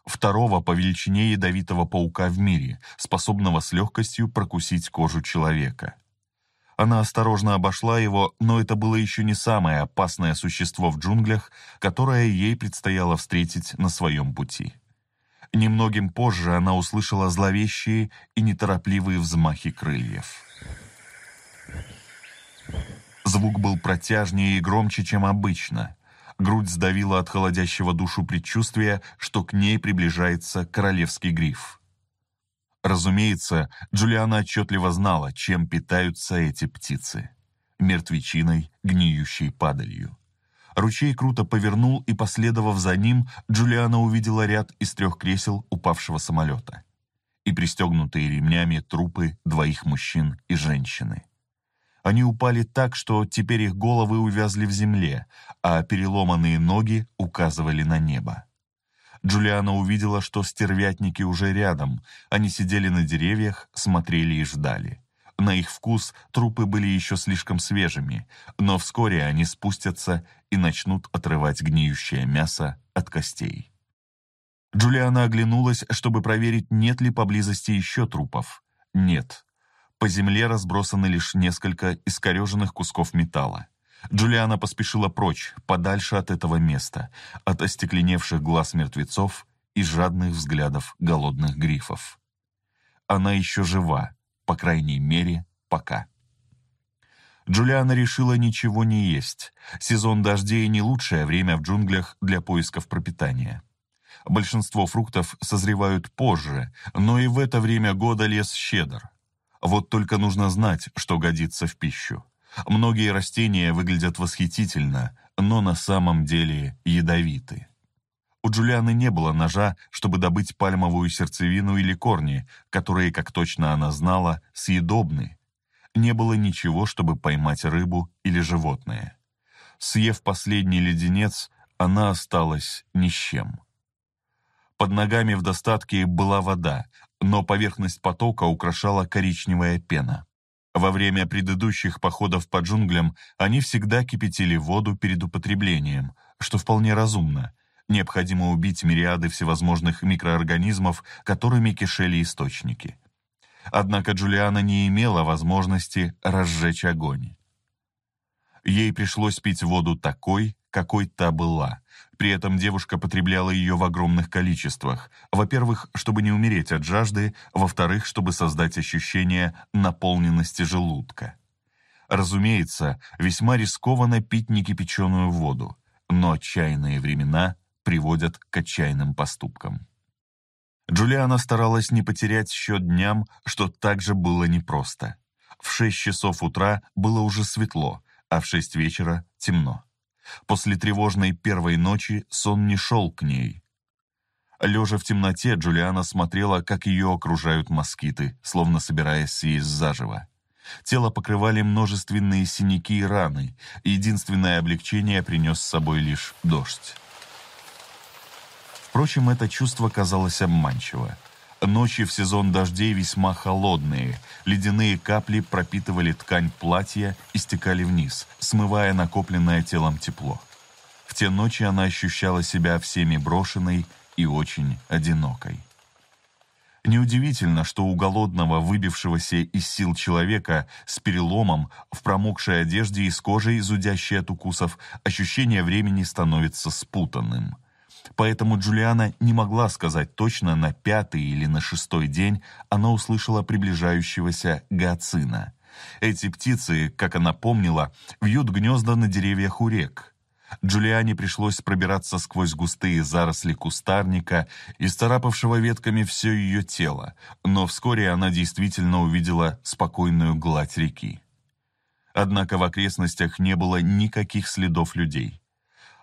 S1: второго по величине ядовитого паука в мире, способного с легкостью прокусить кожу человека. Она осторожно обошла его, но это было еще не самое опасное существо в джунглях, которое ей предстояло встретить на своем пути. Немногим позже она услышала зловещие и неторопливые взмахи крыльев. Звук был протяжнее и громче, чем обычно грудь сдавила от холодящего душу предчувствия, что к ней приближается королевский гриф. Разумеется, Джулиана отчетливо знала, чем питаются эти птицы. Мертвечиной, гниющей падалью. Ручей круто повернул, и, последовав за ним, Джулиана увидела ряд из трех кресел упавшего самолета и пристегнутые ремнями трупы двоих мужчин и женщины. Они упали так, что теперь их головы увязли в земле, а переломанные ноги указывали на небо. Джулиана увидела, что стервятники уже рядом. Они сидели на деревьях, смотрели и ждали. На их вкус трупы были еще слишком свежими, но вскоре они спустятся и начнут отрывать гниющее мясо от костей. Джулиана оглянулась, чтобы проверить, нет ли поблизости еще трупов. Нет, по земле разбросаны лишь несколько искореженных кусков металла. Джулиана поспешила прочь, подальше от этого места, от остекленевших глаз мертвецов и жадных взглядов голодных грифов. Она еще жива, по крайней мере, пока. Джулиана решила ничего не есть. Сезон дождей – не лучшее время в джунглях для поисков пропитания. Большинство фруктов созревают позже, но и в это время года лес щедр – вот только нужно знать, что годится в пищу. Многие растения выглядят восхитительно, но на самом деле ядовиты. У Джулианы не было ножа, чтобы добыть пальмовую сердцевину или корни, которые, как точно она знала, съедобны. Не было ничего, чтобы поймать рыбу или животное. Съев последний леденец, она осталась ни с чем. Под ногами в достатке была вода, но поверхность потока украшала коричневая пена. Во время предыдущих походов по джунглям они всегда кипятили воду перед употреблением, что вполне разумно. Необходимо убить мириады всевозможных микроорганизмов, которыми кишели источники. Однако Джулиана не имела возможности разжечь огонь. Ей пришлось пить воду такой, какой та была – при этом девушка потребляла ее в огромных количествах. Во-первых, чтобы не умереть от жажды, во-вторых, чтобы создать ощущение наполненности желудка. Разумеется, весьма рискованно пить некипяченую воду, но отчаянные времена приводят к отчаянным поступкам. Джулиана старалась не потерять счет дням, что также было непросто. В 6 часов утра было уже светло, а в 6 вечера темно. После тревожной первой ночи сон не шел к ней. Лежа в темноте, Джулиана смотрела, как ее окружают москиты, словно собираясь съесть заживо. Тело покрывали множественные синяки и раны, единственное облегчение принес с собой лишь дождь. Впрочем, это чувство казалось обманчивое. Ночи в сезон дождей весьма холодные. Ледяные капли пропитывали ткань платья и стекали вниз, смывая накопленное телом тепло. В те ночи она ощущала себя всеми брошенной и очень одинокой. Неудивительно, что у голодного, выбившегося из сил человека с переломом, в промокшей одежде и с кожей, зудящей от укусов, ощущение времени становится спутанным – Поэтому Джулиана не могла сказать точно, на пятый или на шестой день она услышала приближающегося гацина. Эти птицы, как она помнила, вьют гнезда на деревьях у рек. Джулиане пришлось пробираться сквозь густые заросли кустарника, и исцарапавшего ветками все ее тело, но вскоре она действительно увидела спокойную гладь реки. Однако в окрестностях не было никаких следов людей.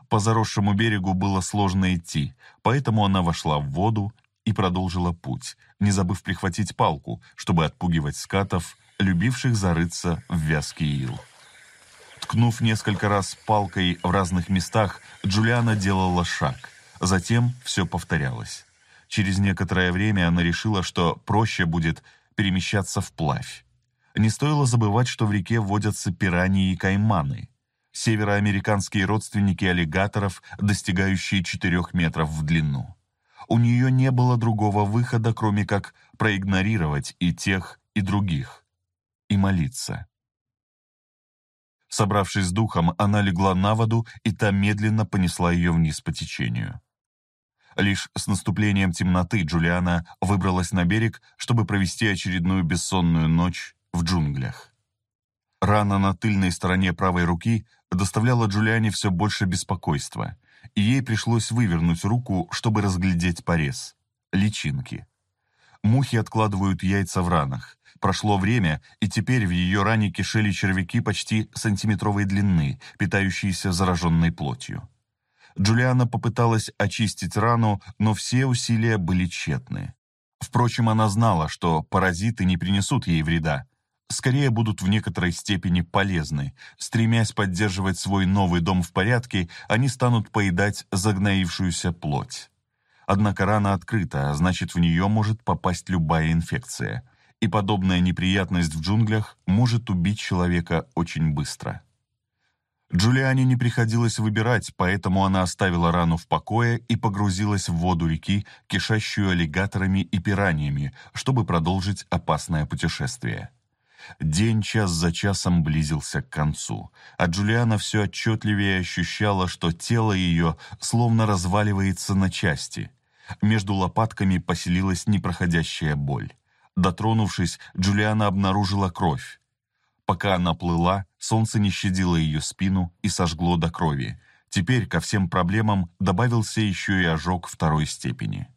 S1: По заросшему берегу было сложно идти, поэтому она вошла в воду и продолжила путь, не забыв прихватить палку, чтобы отпугивать скатов, любивших зарыться в вязкий ил. Ткнув несколько раз палкой в разных местах, Джулиана делала шаг. Затем все повторялось. Через некоторое время она решила, что проще будет перемещаться вплавь. Не стоило забывать, что в реке водятся пираньи и кайманы – североамериканские родственники аллигаторов, достигающие 4 метров в длину. У нее не было другого выхода, кроме как проигнорировать и тех, и других, и молиться. Собравшись с духом, она легла на воду, и та медленно понесла ее вниз по течению. Лишь с наступлением темноты Джулиана выбралась на берег, чтобы провести очередную бессонную ночь в джунглях. Рана на тыльной стороне правой руки доставляло Джулиане все больше беспокойства, и ей пришлось вывернуть руку, чтобы разглядеть порез. Личинки. Мухи откладывают яйца в ранах. Прошло время, и теперь в ее ране кишели червяки почти сантиметровой длины, питающиеся зараженной плотью. Джулиана попыталась очистить рану, но все усилия были тщетны. Впрочем, она знала, что паразиты не принесут ей вреда, скорее будут в некоторой степени полезны. Стремясь поддерживать свой новый дом в порядке, они станут поедать загноившуюся плоть. Однако рана открыта, а значит в нее может попасть любая инфекция. И подобная неприятность в джунглях может убить человека очень быстро. Джулиане не приходилось выбирать, поэтому она оставила рану в покое и погрузилась в воду реки, кишащую аллигаторами и пираниями, чтобы продолжить опасное путешествие. День час за часом близился к концу, а Джулиана все отчетливее ощущала, что тело ее словно разваливается на части. Между лопатками поселилась непроходящая боль. Дотронувшись, Джулиана обнаружила кровь. Пока она плыла, солнце не щадило ее спину и сожгло до крови. Теперь ко всем проблемам добавился еще и ожог второй степени.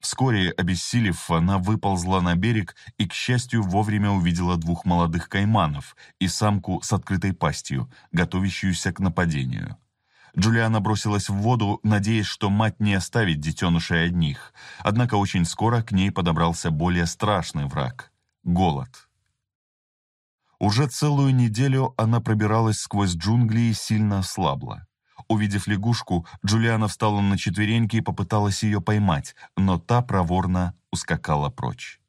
S1: Вскоре, обессилев, она выползла на берег и, к счастью, вовремя увидела двух молодых кайманов и самку с открытой пастью, готовящуюся к нападению. Джулиана бросилась в воду, надеясь, что мать не оставит детенышей одних. Однако очень скоро к ней подобрался более страшный враг – голод. Уже целую неделю она пробиралась сквозь джунгли и сильно ослабла. Увидев лягушку, Джулиана встала на четвереньки и попыталась ее поймать, но та проворно ускакала прочь.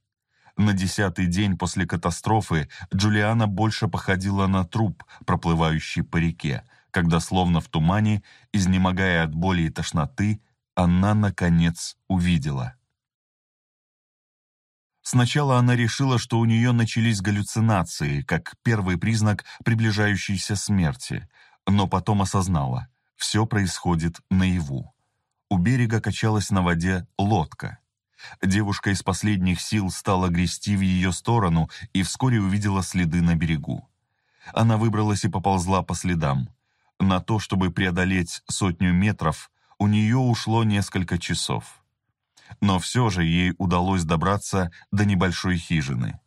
S1: На десятый день после катастрофы Джулиана больше походила на труп, проплывающий по реке, когда, словно в тумане, изнемогая от боли и тошноты, она, наконец, увидела. Сначала она решила, что у нее начались галлюцинации, как первый признак приближающейся смерти, но потом осознала – все происходит наяву. У берега качалась на воде лодка. Девушка из последних сил стала грести в ее сторону и вскоре увидела следы на берегу. Она выбралась и поползла по следам. На то, чтобы преодолеть сотню метров, у нее ушло несколько часов. Но все же ей удалось добраться до небольшой хижины.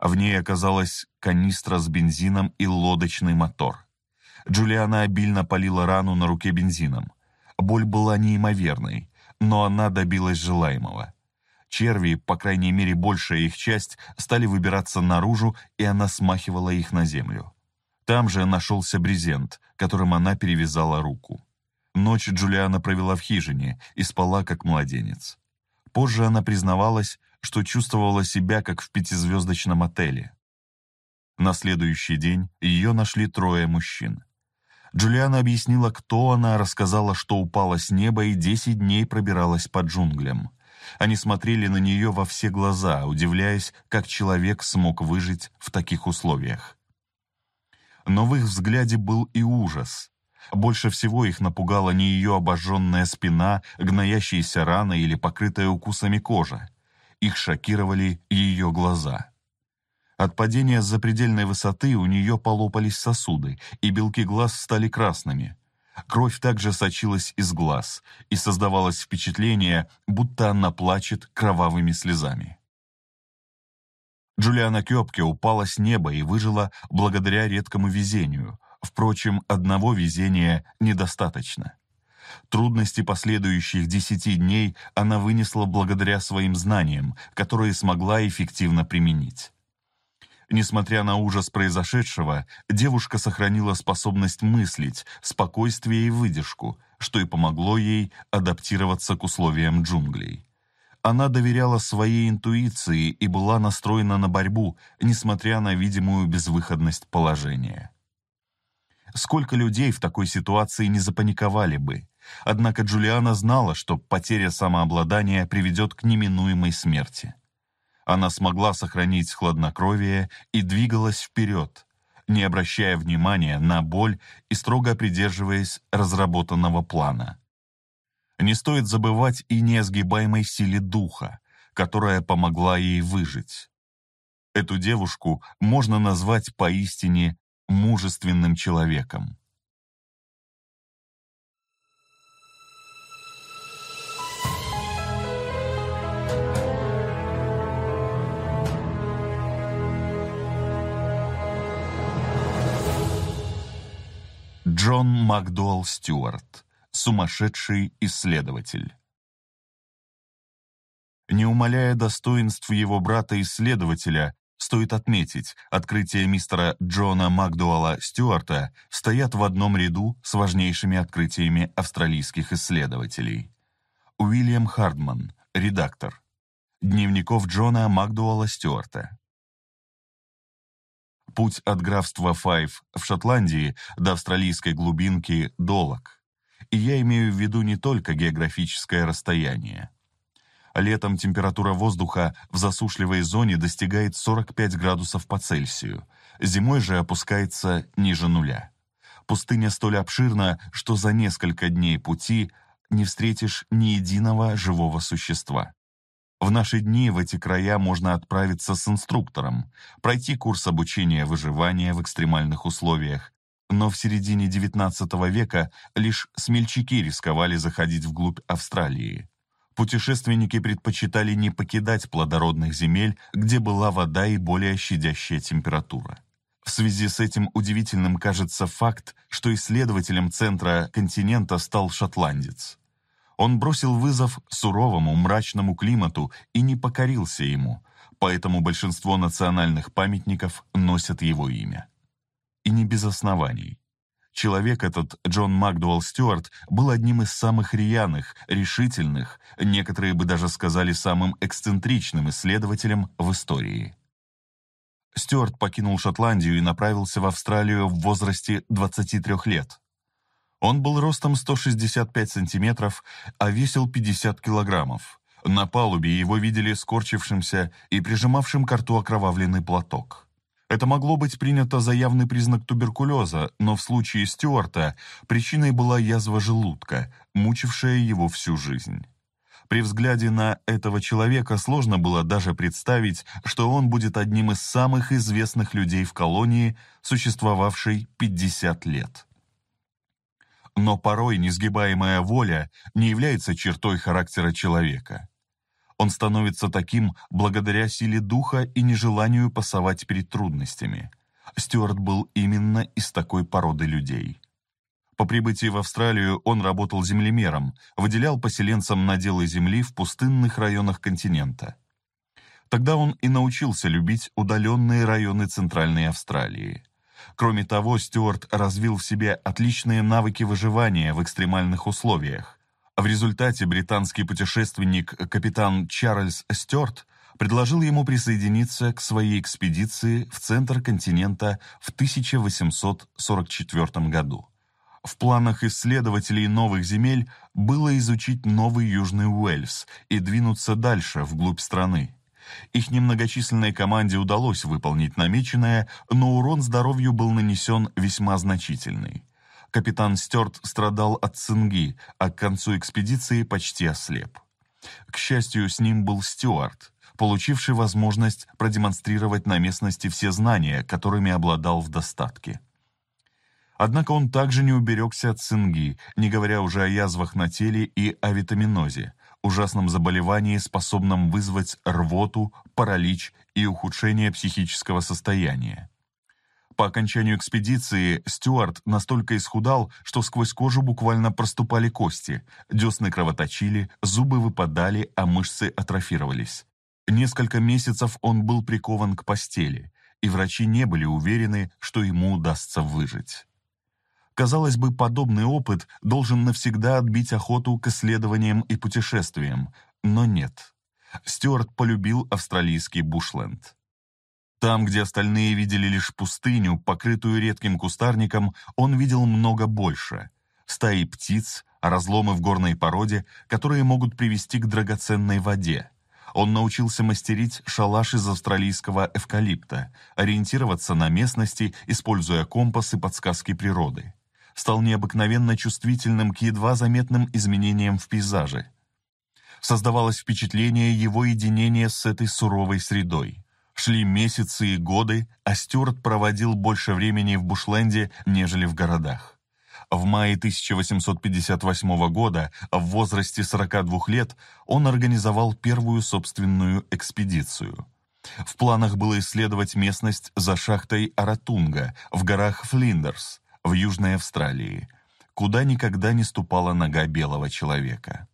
S1: В ней оказалась канистра с бензином и лодочный мотор. Джулиана обильно полила рану на руке бензином. Боль была неимоверной, но она добилась желаемого. Черви, по крайней мере большая их часть, стали выбираться наружу, и она смахивала их на землю. Там же нашелся брезент, которым она перевязала руку. Ночь Джулиана провела в хижине и спала как младенец. Позже она признавалась, что чувствовала себя как в пятизвездочном отеле. На следующий день ее нашли трое мужчин. Джулиана объяснила, кто она, рассказала, что упала с неба и 10 дней пробиралась по джунглям. Они смотрели на нее во все глаза, удивляясь, как человек смог выжить в таких условиях. Но в их взгляде был и ужас. Больше всего их напугала не ее обожженная спина, гноящиеся раны или покрытая укусами кожа. Их шокировали ее глаза. От падения с запредельной высоты у нее полопались сосуды, и белки глаз стали красными. Кровь также сочилась из глаз, и создавалось впечатление, будто она плачет кровавыми слезами. Джулиана Кёпке упала с неба и выжила благодаря редкому везению. Впрочем, одного везения недостаточно. Трудности последующих десяти дней она вынесла благодаря своим знаниям, которые смогла эффективно применить. Несмотря на ужас произошедшего, девушка сохранила способность мыслить, спокойствие и выдержку, что и помогло ей адаптироваться к условиям джунглей. Она доверяла своей интуиции и была настроена на борьбу, несмотря на видимую безвыходность положения. Сколько людей в такой ситуации не запаниковали бы, однако Джулиана знала, что потеря самообладания приведет к неминуемой смерти. Она смогла сохранить хладнокровие и двигалась вперед, не обращая внимания на боль и строго придерживаясь разработанного плана. Не стоит забывать и неосгибаемой силе духа, которая
S2: помогла ей выжить. Эту девушку можно назвать поистине мужественным человеком.
S1: Джон Макдуэлл Стюарт. Сумасшедший исследователь. Не умаляя достоинств его брата-исследователя, стоит отметить, открытия мистера Джона Макдуэлла Стюарта стоят в одном ряду с важнейшими открытиями австралийских
S2: исследователей. Уильям Хардман, редактор. Дневников Джона Макдуэлла Стюарта путь от графства
S1: Файв в Шотландии до австралийской глубинки Долог. И я имею в виду не только географическое расстояние. Летом температура воздуха в засушливой зоне достигает 45 градусов по Цельсию, зимой же опускается ниже нуля. Пустыня столь обширна, что за несколько дней пути не встретишь ни единого живого существа. В наши дни в эти края можно отправиться с инструктором, пройти курс обучения выживания в экстремальных условиях. Но в середине XIX века лишь смельчаки рисковали заходить вглубь Австралии. Путешественники предпочитали не покидать плодородных земель, где была вода и более щадящая температура. В связи с этим удивительным кажется факт, что исследователем центра континента стал шотландец. Он бросил вызов суровому мрачному климату и не покорился ему, поэтому большинство национальных памятников носят его имя. И не без оснований. Человек этот, Джон Макдуэлл Стюарт, был одним из самых рьяных, решительных, некоторые бы даже сказали самым эксцентричным исследователем в истории. Стюарт покинул Шотландию и направился в Австралию в возрасте 23 лет. Он был ростом 165 сантиметров, а весил 50 килограммов. На палубе его видели скорчившимся и прижимавшим к рту окровавленный платок. Это могло быть принято за явный признак туберкулеза, но в случае Стюарта причиной была язва желудка, мучившая его всю жизнь. При взгляде на этого человека сложно было даже представить, что он будет одним из самых известных людей в колонии, существовавшей 50 лет. Но порой несгибаемая воля не является чертой характера человека. Он становится таким благодаря силе духа и нежеланию пасовать перед трудностями. Стюарт был именно из такой породы людей. По прибытии в Австралию он работал землемером, выделял поселенцам наделы земли в пустынных районах континента. Тогда он и научился любить удаленные районы Центральной Австралии – Кроме того, Стюарт развил в себе отличные навыки выживания в экстремальных условиях. В результате британский путешественник капитан Чарльз Стюарт предложил ему присоединиться к своей экспедиции в центр континента в 1844 году. В планах исследователей новых земель было изучить Новый Южный Уэльс и двинуться дальше, вглубь страны. Их немногочисленной команде удалось выполнить намеченное, но урон здоровью был нанесен весьма значительный. Капитан Стерт страдал от цинги, а к концу экспедиции почти ослеп. К счастью, с ним был Стюарт, получивший возможность продемонстрировать на местности все знания, которыми обладал в достатке. Однако он также не уберегся от цинги, не говоря уже о язвах на теле и о витаминозе ужасном заболевании, способном вызвать рвоту, паралич и ухудшение психического состояния. По окончанию экспедиции Стюарт настолько исхудал, что сквозь кожу буквально проступали кости, десны кровоточили, зубы выпадали, а мышцы атрофировались. Несколько месяцев он был прикован к постели, и врачи не были уверены, что ему удастся выжить. Казалось бы, подобный опыт должен навсегда отбить охоту к исследованиям и путешествиям, но нет. Стюарт полюбил австралийский бушленд. Там, где остальные видели лишь пустыню, покрытую редким кустарником, он видел много больше. Стаи птиц, разломы в горной породе, которые могут привести к драгоценной воде. Он научился мастерить шалаш из австралийского эвкалипта, ориентироваться на местности, используя компас и подсказки природы стал необыкновенно чувствительным к едва заметным изменениям в пейзаже. Создавалось впечатление его единения с этой суровой средой. Шли месяцы и годы, а Стюарт проводил больше времени в Бушленде, нежели в городах. В мае 1858 года, в возрасте 42 лет, он организовал первую собственную экспедицию. В планах было исследовать местность за шахтой Аратунга в горах Флиндерс, в Южной Австралии, куда никогда не ступала нога белого человека.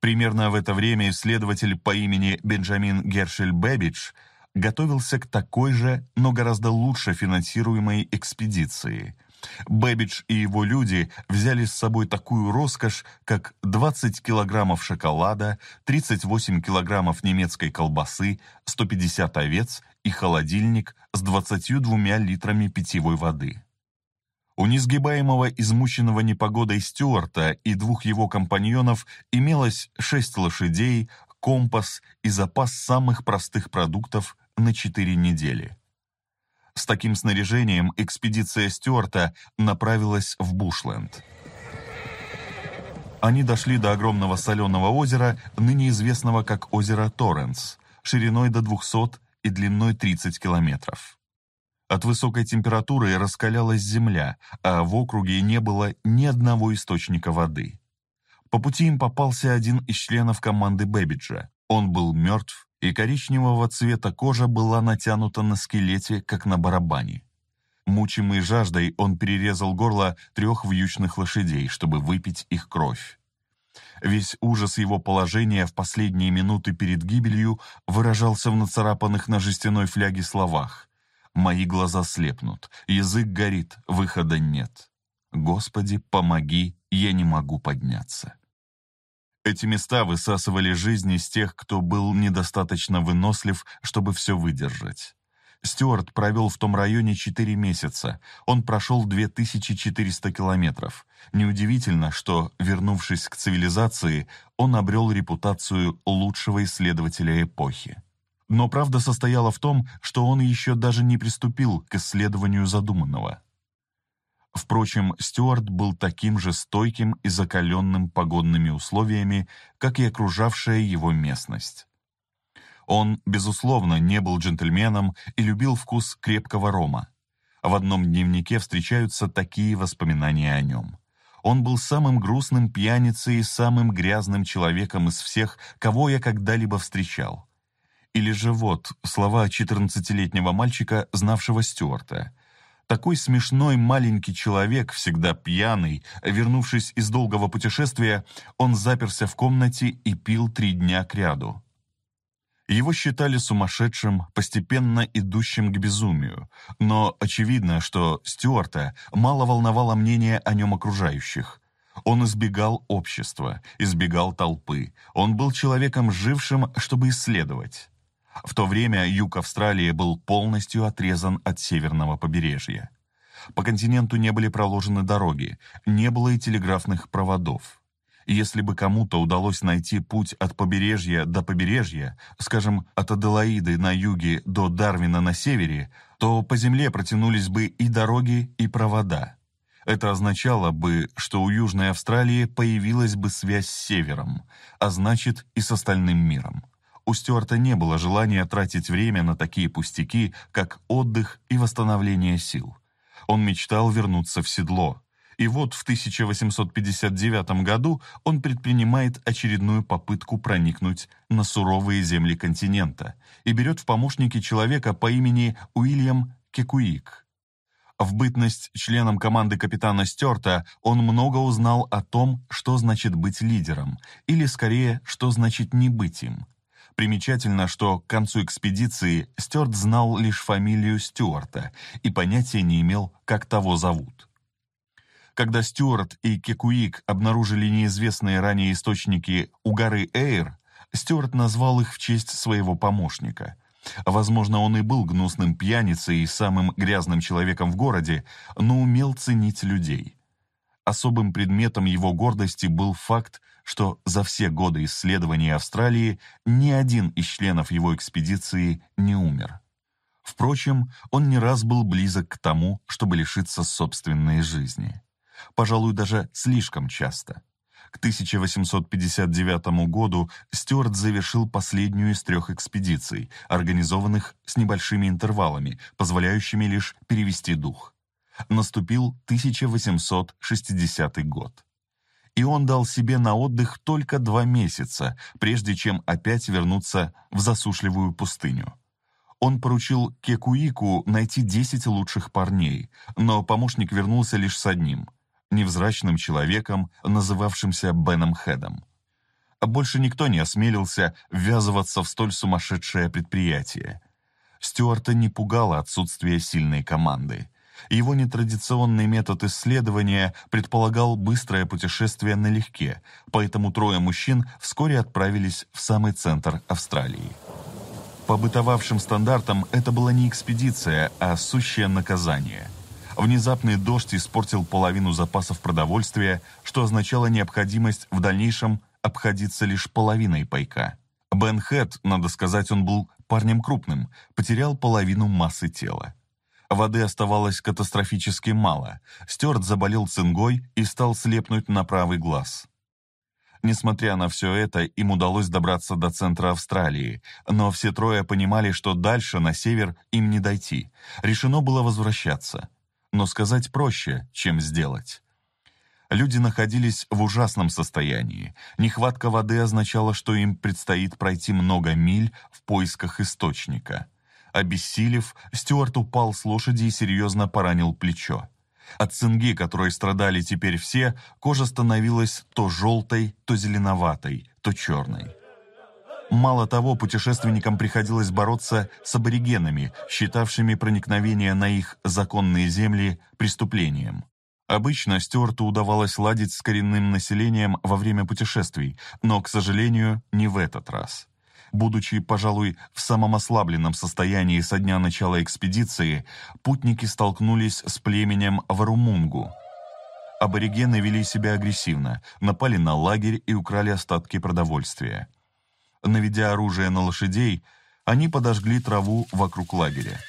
S1: Примерно в это время исследователь по имени Бенджамин Гершель Бэбидж готовился к такой же, но гораздо лучше финансируемой экспедиции. Бэбидж и его люди взяли с собой такую роскошь, как 20 килограммов шоколада, 38 килограммов немецкой колбасы, 150 овец и холодильник с 22 литрами питьевой воды. У несгибаемого измученного непогодой Стюарта и двух его компаньонов имелось шесть лошадей, компас и запас самых простых продуктов на четыре недели. С таким снаряжением экспедиция Стюарта направилась в Бушленд. Они дошли до огромного соленого озера, ныне известного как озеро Торренс, шириной до 200 и длиной 30 километров. От высокой температуры раскалялась земля, а в округе не было ни одного источника воды. По пути им попался один из членов команды Бэбиджа. Он был мертв, и коричневого цвета кожа была натянута на скелете, как на барабане. Мучимый жаждой, он перерезал горло трех вьючных лошадей, чтобы выпить их кровь. Весь ужас его положения в последние минуты перед гибелью выражался в нацарапанных на жестяной фляге словах – Мои глаза слепнут, язык горит, выхода нет. Господи, помоги, я не могу подняться. Эти места высасывали жизнь из тех, кто был недостаточно вынослив, чтобы все выдержать. Стюарт провел в том районе 4 месяца. Он прошел 2400 километров. Неудивительно, что, вернувшись к цивилизации, он обрел репутацию лучшего исследователя эпохи. Но правда состояла в том, что он еще даже не приступил к исследованию задуманного. Впрочем, Стюарт был таким же стойким и закаленным погодными условиями, как и окружавшая его местность. Он, безусловно, не был джентльменом и любил вкус крепкого рома. В одном дневнике встречаются такие воспоминания о нем. Он был самым грустным пьяницей и самым грязным человеком из всех, кого я когда-либо встречал или живот. слова 14-летнего мальчика, знавшего Стюарта. Такой смешной маленький человек, всегда пьяный, вернувшись из долгого путешествия, он заперся в комнате и пил три дня кряду. Его считали сумасшедшим, постепенно идущим к безумию, но очевидно, что Стюарта мало волновало мнение о нем окружающих. Он избегал общества, избегал толпы, он был человеком жившим, чтобы исследовать. В то время юг Австралии был полностью отрезан от северного побережья. По континенту не были проложены дороги, не было и телеграфных проводов. Если бы кому-то удалось найти путь от побережья до побережья, скажем, от Аделаиды на юге до Дарвина на севере, то по земле протянулись бы и дороги, и провода. Это означало бы, что у Южной Австралии появилась бы связь с севером, а значит и с остальным миром у Стюарта не было желания тратить время на такие пустяки, как отдых и восстановление сил. Он мечтал вернуться в седло. И вот в 1859 году он предпринимает очередную попытку проникнуть на суровые земли континента и берет в помощники человека по имени Уильям Кекуик – в бытность членом команды капитана Стерта он много узнал о том, что значит быть лидером, или скорее, что значит не быть им. Примечательно, что к концу экспедиции Стюарт знал лишь фамилию Стюарта и понятия не имел, как того зовут. Когда Стюарт и Кекуик обнаружили неизвестные ранее источники у горы Эйр, Стюарт назвал их в честь своего помощника. Возможно, он и был гнусным пьяницей и самым грязным человеком в городе, но умел ценить людей – Особым предметом его гордости был факт, что за все годы исследования Австралии ни один из членов его экспедиции не умер. Впрочем, он не раз был близок к тому, чтобы лишиться собственной жизни. Пожалуй, даже слишком часто. К 1859 году Стюарт завершил последнюю из трех экспедиций, организованных с небольшими интервалами, позволяющими лишь перевести дух наступил 1860 год. И он дал себе на отдых только два месяца, прежде чем опять вернуться в засушливую пустыню. Он поручил Кекуику найти 10 лучших парней, но помощник вернулся лишь с одним – невзрачным человеком, называвшимся Беном Хедом. А Больше никто не осмелился ввязываться в столь сумасшедшее предприятие. Стюарта не пугало отсутствие сильной команды – его нетрадиционный метод исследования предполагал быстрое путешествие налегке, поэтому трое мужчин вскоре отправились в самый центр Австралии. По бытовавшим стандартам это была не экспедиция, а сущее наказание. Внезапный дождь испортил половину запасов продовольствия, что означало необходимость в дальнейшем обходиться лишь половиной пайка. Бен Хэт, надо сказать, он был парнем крупным, потерял половину массы тела. Воды оставалось катастрофически мало. Стюарт заболел цингой и стал слепнуть на правый глаз. Несмотря на все это, им удалось добраться до центра Австралии, но все трое понимали, что дальше, на север, им не дойти. Решено было возвращаться. Но сказать проще, чем сделать. Люди находились в ужасном состоянии. Нехватка воды означала, что им предстоит пройти много миль в поисках источника. Обессилев, Стюарт упал с лошади и серьезно поранил плечо. От цинги, которой страдали теперь все, кожа становилась то желтой, то зеленоватой, то черной. Мало того, путешественникам приходилось бороться с аборигенами, считавшими проникновение на их законные земли преступлением. Обычно Стюарту удавалось ладить с коренным населением во время путешествий, но, к сожалению, не в этот раз. Будучи, пожалуй, в самом ослабленном состоянии со дня начала экспедиции, путники столкнулись с племенем Варумунгу. Аборигены вели себя агрессивно, напали на лагерь и украли остатки продовольствия. Наведя оружие на лошадей, они подожгли траву вокруг лагеря.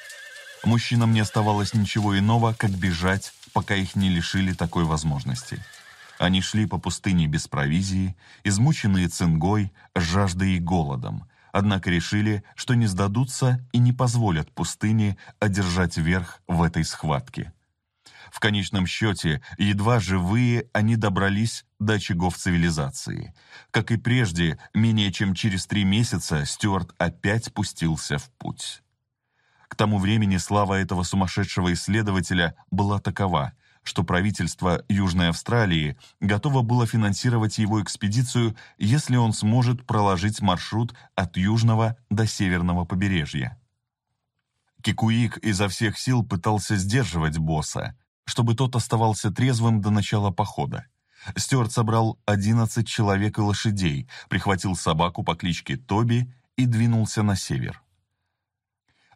S1: Мужчинам не оставалось ничего иного, как бежать, пока их не лишили такой возможности. Они шли по пустыне без провизии, измученные цингой, жаждой и голодом – однако решили, что не сдадутся и не позволят пустыне одержать верх в этой схватке. В конечном счете, едва живые они добрались до очагов цивилизации. Как и прежде, менее чем через три месяца Стюарт опять пустился в путь. К тому времени слава этого сумасшедшего исследователя была такова – что правительство Южной Австралии готово было финансировать его экспедицию, если он сможет проложить маршрут от южного до северного побережья. Кикуик изо всех сил пытался сдерживать босса, чтобы тот оставался трезвым до начала похода. Стюарт собрал 11 человек и лошадей, прихватил собаку по кличке Тоби и двинулся на север.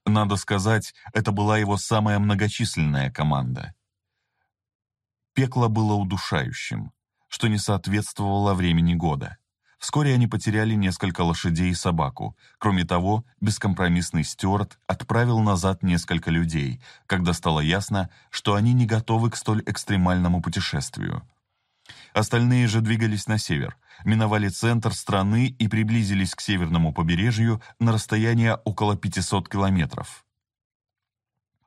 S1: Надо сказать, это была его самая многочисленная команда. Пекло было удушающим, что не соответствовало времени года. Вскоре они потеряли несколько лошадей и собаку. Кроме того, бескомпромиссный Стюарт отправил назад несколько людей, когда стало ясно, что они не готовы к столь экстремальному путешествию. Остальные же двигались на север, миновали центр страны и приблизились к северному побережью на расстояние около 500 километров.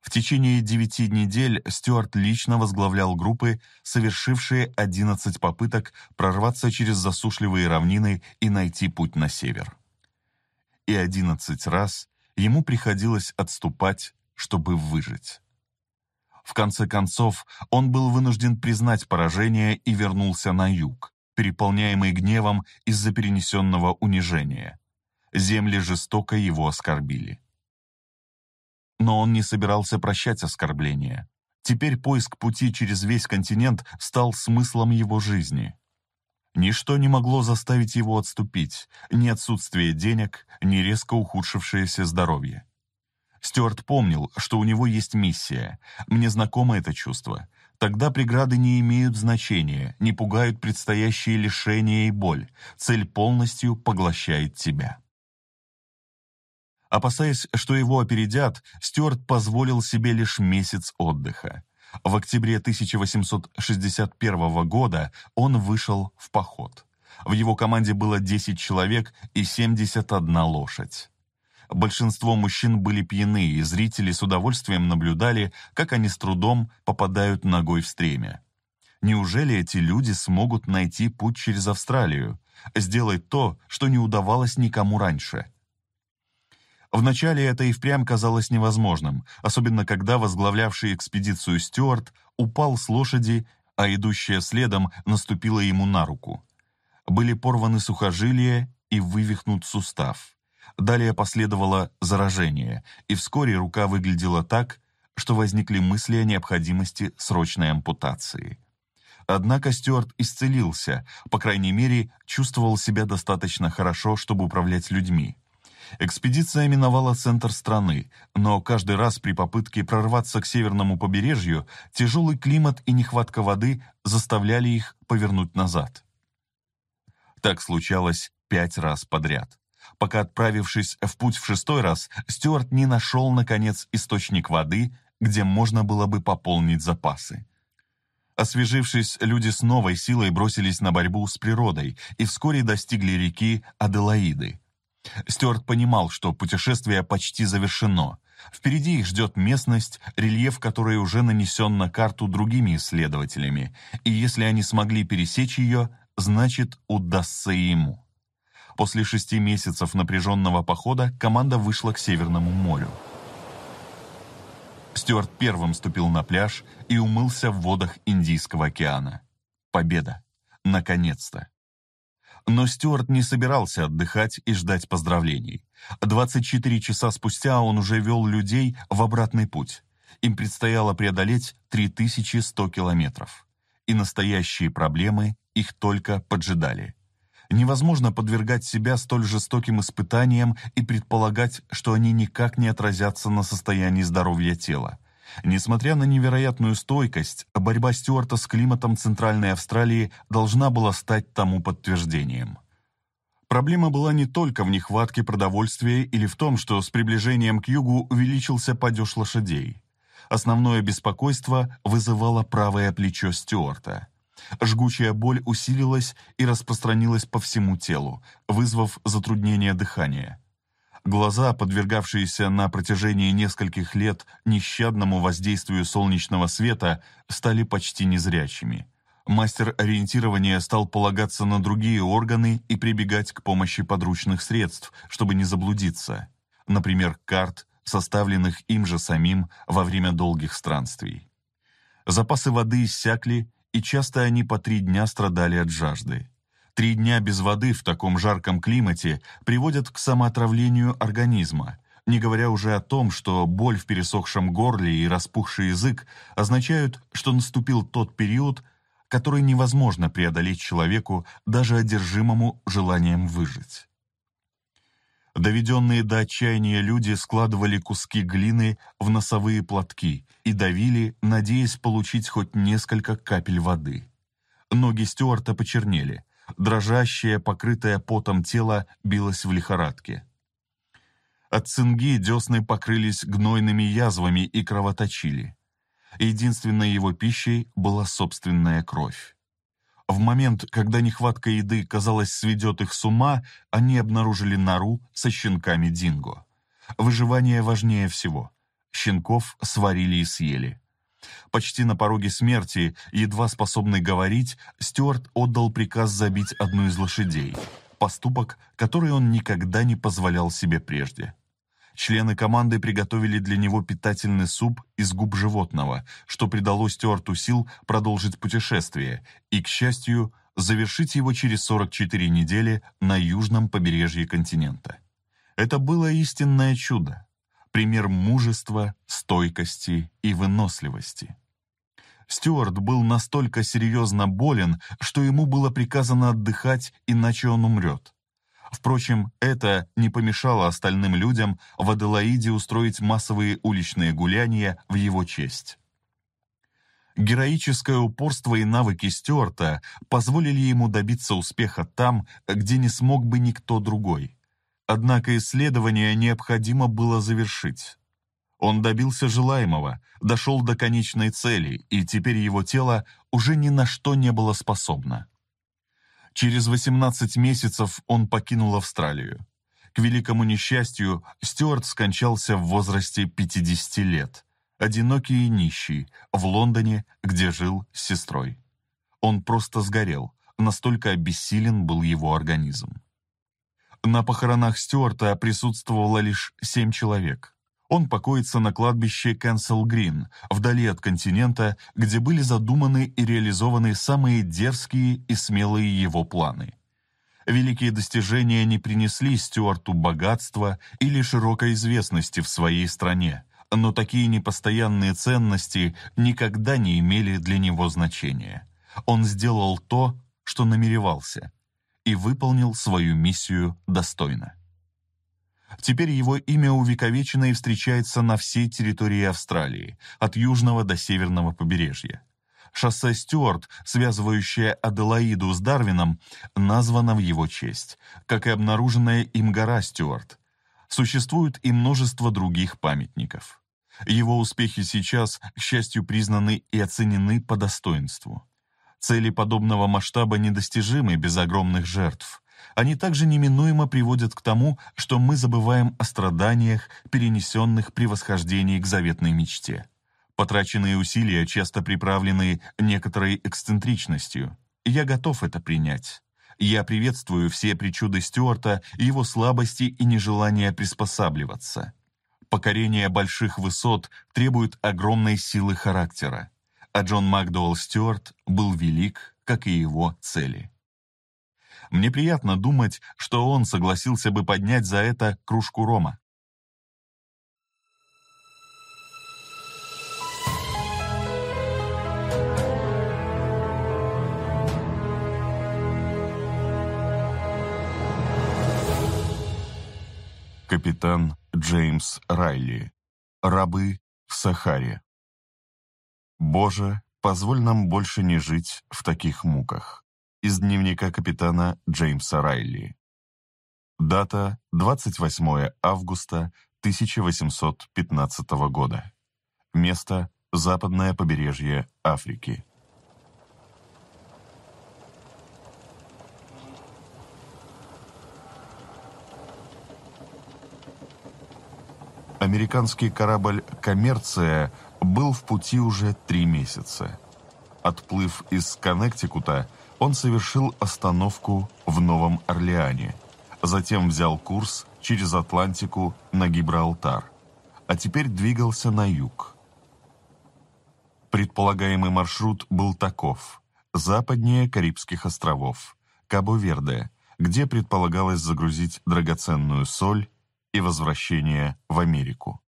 S1: В течение девяти недель Стюарт лично возглавлял группы, совершившие 11 попыток прорваться через засушливые равнины и найти путь на север. И 11 раз ему приходилось отступать, чтобы выжить. В конце концов, он был вынужден признать поражение и вернулся на юг, переполняемый гневом из-за перенесенного унижения. Земли жестоко его оскорбили. Но он не собирался прощать оскорбления. Теперь поиск пути через весь континент стал смыслом его жизни. Ничто не могло заставить его отступить, ни отсутствие денег, ни резко ухудшившееся здоровье. Стюарт помнил, что у него есть миссия. Мне знакомо это чувство. Тогда преграды не имеют значения, не пугают предстоящие лишения и боль. Цель полностью поглощает тебя. Опасаясь, что его опередят, Стюарт позволил себе лишь месяц отдыха. В октябре 1861 года он вышел в поход. В его команде было 10 человек и 71 лошадь. Большинство мужчин были пьяны, и зрители с удовольствием наблюдали, как они с трудом попадают ногой в стремя. Неужели эти люди смогут найти путь через Австралию, сделать то, что не удавалось никому раньше – Вначале это и впрямь казалось невозможным, особенно когда возглавлявший экспедицию Стюарт упал с лошади, а идущая следом наступила ему на руку. Были порваны сухожилия и вывихнут сустав. Далее последовало заражение, и вскоре рука выглядела так, что возникли мысли о необходимости срочной ампутации. Однако Стюарт исцелился, по крайней мере, чувствовал себя достаточно хорошо, чтобы управлять людьми – Экспедиция миновала центр страны, но каждый раз при попытке прорваться к северному побережью тяжелый климат и нехватка воды заставляли их повернуть назад. Так случалось пять раз подряд. Пока отправившись в путь в шестой раз, Стюарт не нашел, наконец, источник воды, где можно было бы пополнить запасы. Освежившись, люди с новой силой бросились на борьбу с природой и вскоре достигли реки Аделаиды – Стюарт понимал, что путешествие почти завершено. Впереди их ждет местность, рельеф которой уже нанесен на карту другими исследователями, и если они смогли пересечь ее, значит, удастся ему. После шести месяцев напряженного похода команда вышла к Северному морю. Стюарт первым ступил на пляж и умылся в водах Индийского океана. Победа! Наконец-то! Но Стюарт не собирался отдыхать и ждать поздравлений. 24 часа спустя он уже вел людей в обратный путь. Им предстояло преодолеть 3100 километров. И настоящие проблемы их только поджидали. Невозможно подвергать себя столь жестоким испытаниям и предполагать, что они никак не отразятся на состоянии здоровья тела. Несмотря на невероятную стойкость, борьба Стюарта с климатом Центральной Австралии должна была стать тому подтверждением. Проблема была не только в нехватке продовольствия или в том, что с приближением к югу увеличился падеж лошадей. Основное беспокойство вызывало правое плечо Стюарта. Жгучая боль усилилась и распространилась по всему телу, вызвав затруднение дыхания – глаза, подвергавшиеся на протяжении нескольких лет нещадному воздействию солнечного света, стали почти незрячими. Мастер ориентирования стал полагаться на другие органы и прибегать к помощи подручных средств, чтобы не заблудиться. Например, карт, составленных им же самим во время долгих странствий. Запасы воды иссякли, и часто они по три дня страдали от жажды. Три дня без воды в таком жарком климате приводят к самоотравлению организма, не говоря уже о том, что боль в пересохшем горле и распухший язык означают, что наступил тот период, который невозможно преодолеть человеку, даже одержимому желанием выжить. Доведенные до отчаяния люди складывали куски глины в носовые платки и давили, надеясь получить хоть несколько капель воды. Ноги Стюарта почернели – дрожащее, покрытое потом тело билось в лихорадке. От цинги десны покрылись гнойными язвами и кровоточили. Единственной его пищей была собственная кровь. В момент, когда нехватка еды, казалось, сведет их с ума, они обнаружили нору со щенками динго. Выживание важнее всего. Щенков сварили и съели. Почти на пороге смерти, едва способный говорить, Стюарт отдал приказ забить одну из лошадей. Поступок, который он никогда не позволял себе прежде. Члены команды приготовили для него питательный суп из губ животного, что придало Стюарту сил продолжить путешествие и, к счастью, завершить его через 44 недели на южном побережье континента. Это было истинное чудо пример мужества, стойкости и выносливости. Стюарт был настолько серьезно болен, что ему было приказано отдыхать, иначе он умрет. Впрочем, это не помешало остальным людям в Аделаиде устроить массовые уличные гуляния в его честь. Героическое упорство и навыки Стюарта позволили ему добиться успеха там, где не смог бы никто другой. Однако исследование необходимо было завершить. Он добился желаемого, дошел до конечной цели, и теперь его тело уже ни на что не было способно. Через 18 месяцев он покинул Австралию. К великому несчастью, Стюарт скончался в возрасте 50 лет, одинокий и нищий, в Лондоне, где жил с сестрой. Он просто сгорел, настолько обессилен был его организм. На похоронах Стюарта присутствовало лишь семь человек. Он покоится на кладбище Кэнсел Грин, вдали от континента, где были задуманы и реализованы самые дерзкие и смелые его планы. Великие достижения не принесли Стюарту богатства или широкой известности в своей стране, но такие непостоянные ценности никогда не имели для него значения. Он сделал то, что намеревался – и выполнил свою миссию достойно. Теперь его имя увековечено и встречается на всей территории Австралии, от южного до северного побережья. Шоссе Стюарт, связывающее Аделаиду с Дарвином, названо в его честь, как и обнаруженная им гора Стюарт. Существует и множество других памятников. Его успехи сейчас, к счастью, признаны и оценены по достоинству. Цели подобного масштаба недостижимы без огромных жертв. Они также неминуемо приводят к тому, что мы забываем о страданиях, перенесенных при восхождении к заветной мечте. Потраченные усилия часто приправлены некоторой эксцентричностью. Я готов это принять. Я приветствую все причуды Стюарта, его слабости и нежелание приспосабливаться. Покорение больших высот требует огромной силы характера а Джон Макдуэлл Стюарт был велик, как и его цели. Мне приятно думать, что он согласился бы поднять за это кружку рома. Капитан Джеймс Райли. Рабы в Сахаре. «Боже, позволь нам больше не жить в таких муках» из дневника капитана Джеймса Райли. Дата 28 августа 1815 года. Место – западное побережье Африки. Американский корабль «Коммерция» был в пути уже три месяца. Отплыв из Коннектикута, он совершил остановку в Новом Орлеане, затем взял курс через Атлантику на Гибралтар, а теперь двигался на юг. Предполагаемый маршрут был таков – западнее Карибских островов, Кабо-Верде, где предполагалось загрузить драгоценную соль и возвращение в Америку.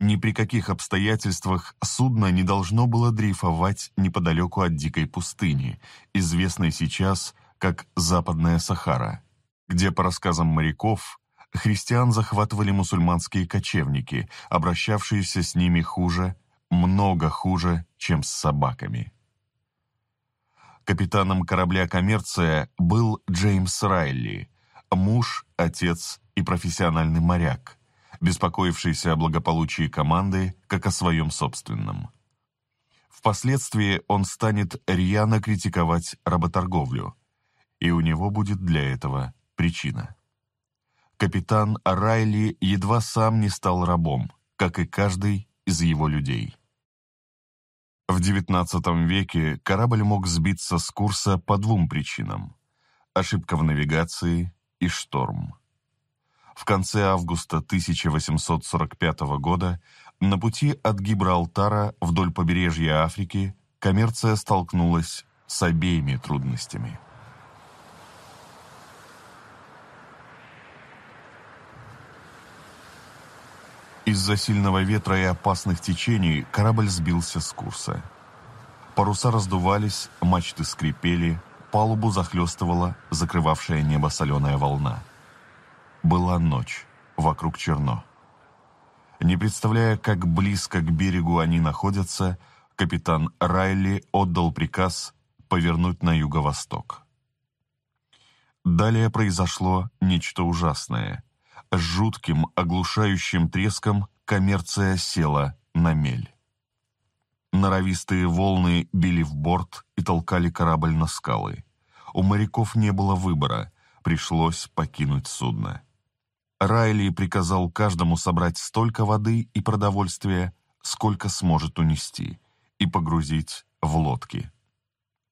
S1: Ни при каких обстоятельствах судно не должно было дрейфовать неподалеку от дикой пустыни, известной сейчас как Западная Сахара, где, по рассказам моряков, христиан захватывали мусульманские кочевники, обращавшиеся с ними хуже, много хуже, чем с собаками. Капитаном корабля «Коммерция» был Джеймс Райли, муж, отец и профессиональный моряк – беспокоившийся о благополучии команды, как о своем собственном. Впоследствии он станет рьяно критиковать работорговлю, и у него будет для этого причина. Капитан Райли едва сам не стал рабом, как и каждый из его людей. В XIX веке корабль мог сбиться с курса по двум причинам – ошибка в навигации и шторм в конце августа 1845 года на пути от Гибралтара вдоль побережья Африки коммерция столкнулась с обеими трудностями. Из-за сильного ветра и опасных течений корабль сбился с курса. Паруса раздувались, мачты скрипели, палубу захлестывала закрывавшая небо соленая волна – была ночь, вокруг черно. Не представляя, как близко к берегу они находятся, капитан Райли отдал приказ повернуть на юго-восток. Далее произошло нечто ужасное. С жутким, оглушающим треском коммерция села на мель. Норовистые волны били в борт и толкали корабль на скалы. У моряков не было выбора, пришлось покинуть судно. Райли приказал каждому собрать столько воды и продовольствия, сколько сможет унести, и погрузить в лодки.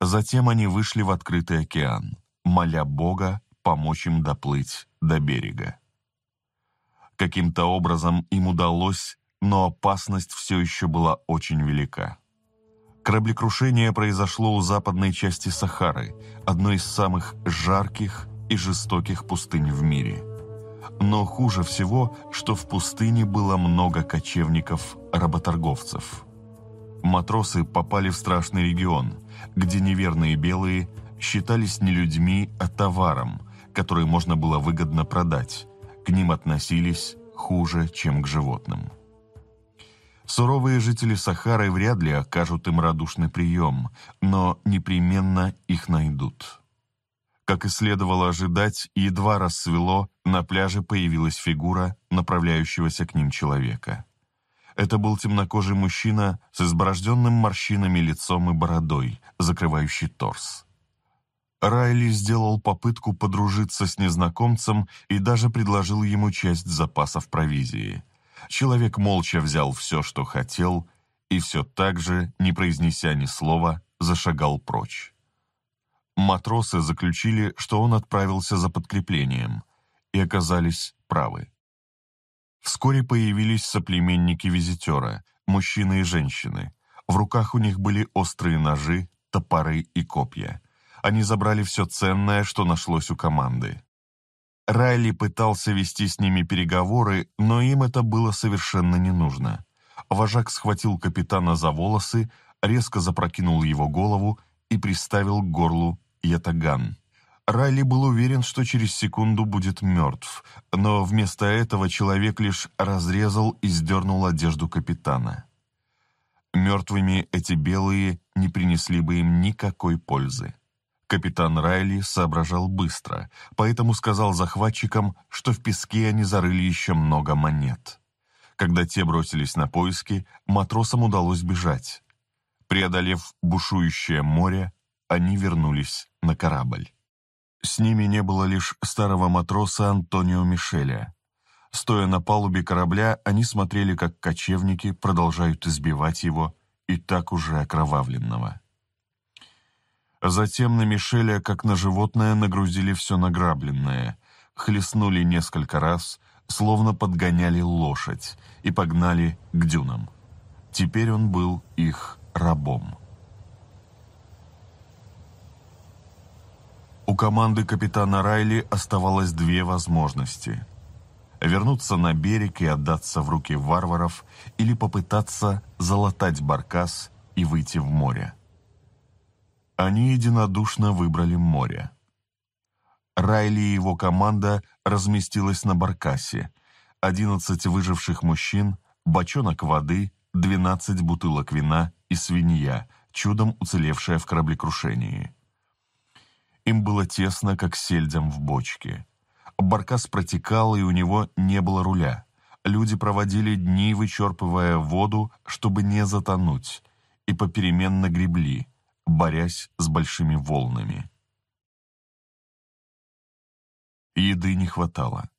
S1: Затем они вышли в открытый океан, моля Бога помочь им доплыть до берега. Каким-то образом им удалось, но опасность все еще была очень велика. Кораблекрушение произошло у западной части Сахары, одной из самых жарких и жестоких пустынь в мире. Но хуже всего, что в пустыне было много кочевников-работорговцев. Матросы попали в страшный регион, где неверные белые считались не людьми, а товаром, который можно было выгодно продать. К ним относились хуже, чем к животным. Суровые жители Сахары вряд ли окажут им радушный прием, но непременно их найдут. Как и следовало ожидать, едва рассвело, на пляже появилась фигура направляющегося к ним человека. Это был темнокожий мужчина с изборожденным морщинами лицом и бородой, закрывающий торс. Райли сделал попытку подружиться с незнакомцем и даже предложил ему часть запасов провизии. Человек молча взял все, что хотел, и все так же, не произнеся ни слова, зашагал прочь. Матросы заключили, что он отправился за подкреплением, и оказались правы. Вскоре появились соплеменники визитера, мужчины и женщины. В руках у них были острые ножи, топоры и копья. Они забрали все ценное, что нашлось у команды. Райли пытался вести с ними переговоры, но им это было совершенно не нужно. Вожак схватил капитана за волосы, резко запрокинул его голову и приставил к горлу Ятаган. Райли был уверен, что через секунду будет мертв, но вместо этого человек лишь разрезал и сдернул одежду капитана. Мертвыми эти белые не принесли бы им никакой пользы. Капитан Райли соображал быстро, поэтому сказал захватчикам, что в песке они зарыли еще много монет. Когда те бросились на поиски, матросам удалось бежать. Преодолев бушующее море, они вернулись на корабль. С ними не было лишь старого матроса Антонио Мишеля. Стоя на палубе корабля, они смотрели, как кочевники продолжают избивать его и так уже окровавленного. Затем на Мишеля, как на животное, нагрузили все награбленное, хлестнули несколько раз, словно подгоняли лошадь, и погнали к дюнам. Теперь он был их рабом. У команды капитана Райли оставалось две возможности. Вернуться на берег и отдаться в руки варваров или попытаться залатать баркас и выйти в море. Они единодушно выбрали море. Райли и его команда разместилась на баркасе. 11 выживших мужчин, бочонок воды, 12 бутылок вина и свинья, чудом уцелевшая в кораблекрушении. Им было тесно, как сельдям в бочке. Баркас протекал, и у него не было руля. Люди проводили
S2: дни, вычерпывая воду, чтобы не затонуть, и попеременно гребли, борясь с большими волнами. Еды не хватало.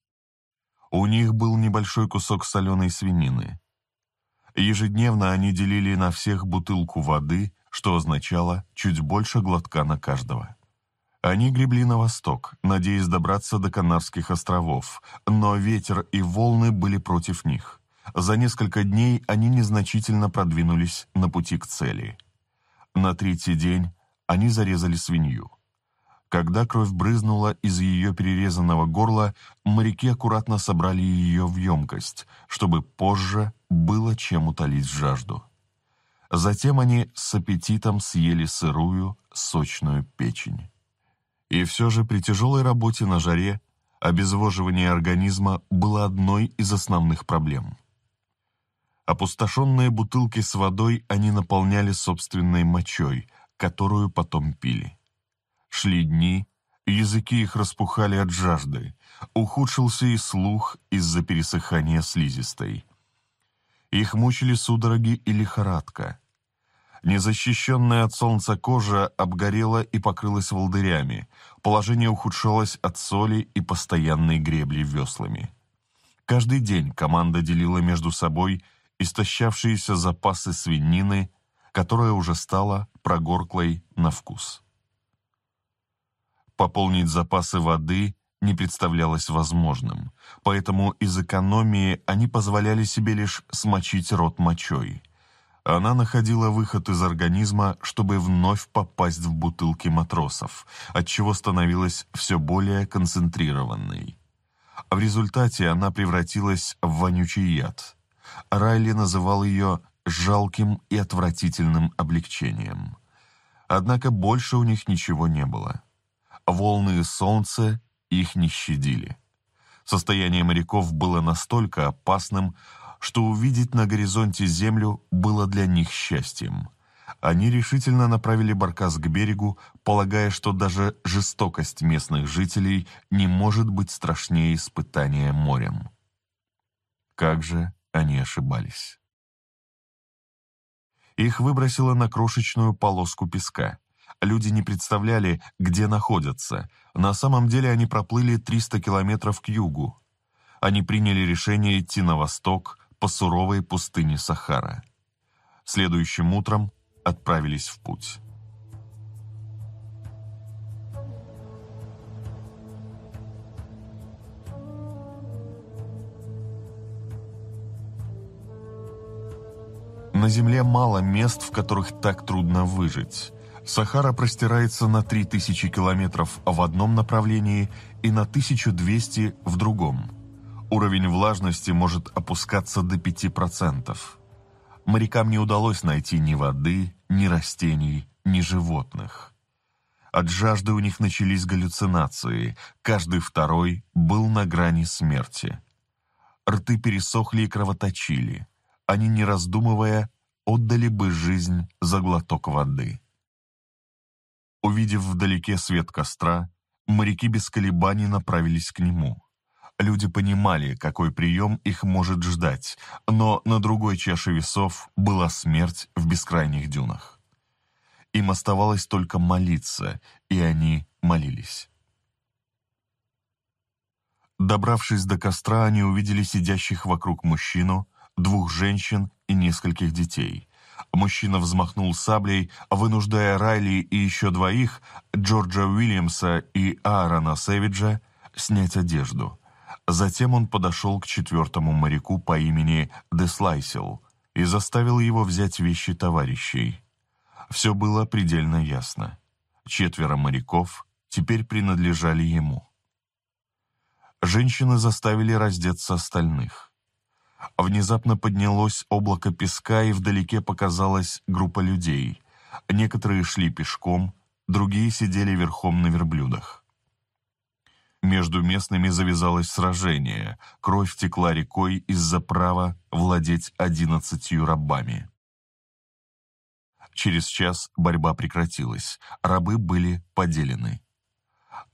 S2: У них был небольшой кусок соленой
S1: свинины. Ежедневно они делили на всех бутылку воды, что означало чуть больше глотка на каждого. Они гребли на восток, надеясь добраться до Канарских островов, но ветер и волны были против них. За несколько дней они незначительно продвинулись на пути к цели. На третий день они зарезали свинью. Когда кровь брызнула из ее перерезанного горла, моряки аккуратно собрали ее в емкость, чтобы позже было чем утолить жажду. Затем они с аппетитом съели сырую, сочную печень. И все же при тяжелой работе на жаре обезвоживание организма было одной из основных проблем. Опустошенные бутылки с водой они наполняли собственной мочой, которую потом пили. Шли дни, языки их распухали от жажды, ухудшился и слух из-за пересыхания слизистой. Их мучили судороги и лихорадка. Незащищенная от солнца кожа обгорела и покрылась волдырями. Положение ухудшалось от соли и постоянной гребли веслами. Каждый день команда делила между собой истощавшиеся запасы свинины, которая уже стала прогорклой на вкус. Пополнить запасы воды не представлялось возможным, поэтому из экономии они позволяли себе лишь смочить рот мочой – она находила выход из организма, чтобы вновь попасть в бутылки матросов, отчего становилась все более концентрированной. А в результате она превратилась в вонючий яд. Райли называл ее «жалким и отвратительным облегчением». Однако больше у них ничего не было. Волны и солнце их не щадили. Состояние моряков было настолько опасным, что увидеть на горизонте землю было для них счастьем. Они решительно направили Баркас к берегу, полагая, что даже жестокость местных жителей
S2: не может быть страшнее испытания морем. Как же они ошибались. Их выбросило
S1: на крошечную полоску песка. Люди не представляли, где находятся. На самом деле они проплыли 300 километров к югу. Они приняли решение идти на восток, по суровой пустыне Сахара. Следующим утром отправились в путь. На Земле мало мест, в которых так трудно выжить. Сахара простирается на 3000 километров в одном направлении и на 1200 в другом – Уровень влажности может опускаться до 5%. Морякам не удалось найти ни воды, ни растений, ни животных. От жажды у них начались галлюцинации, каждый второй был на грани смерти. Рты пересохли и кровоточили. Они, не раздумывая, отдали бы жизнь за глоток воды. Увидев вдалеке свет костра, моряки без колебаний направились к нему. Люди понимали, какой прием их может ждать, но на другой чаше весов была смерть в бескрайних дюнах. Им оставалось только молиться, и они молились. Добравшись до костра, они увидели сидящих вокруг мужчину, двух женщин и нескольких детей. Мужчина взмахнул саблей, вынуждая Райли и еще двоих, Джорджа Уильямса и Аарона Сэвиджа, снять одежду, Затем он подошел к четвертому моряку по имени Деслайсел и заставил его взять вещи товарищей. Все было предельно ясно. Четверо моряков теперь принадлежали ему. Женщины заставили раздеться остальных. Внезапно поднялось облако песка, и вдалеке показалась группа людей. Некоторые шли пешком, другие сидели верхом на верблюдах. Между местными завязалось сражение, кровь текла рекой из-за права владеть одиннадцатью рабами. Через час борьба прекратилась, рабы были поделены.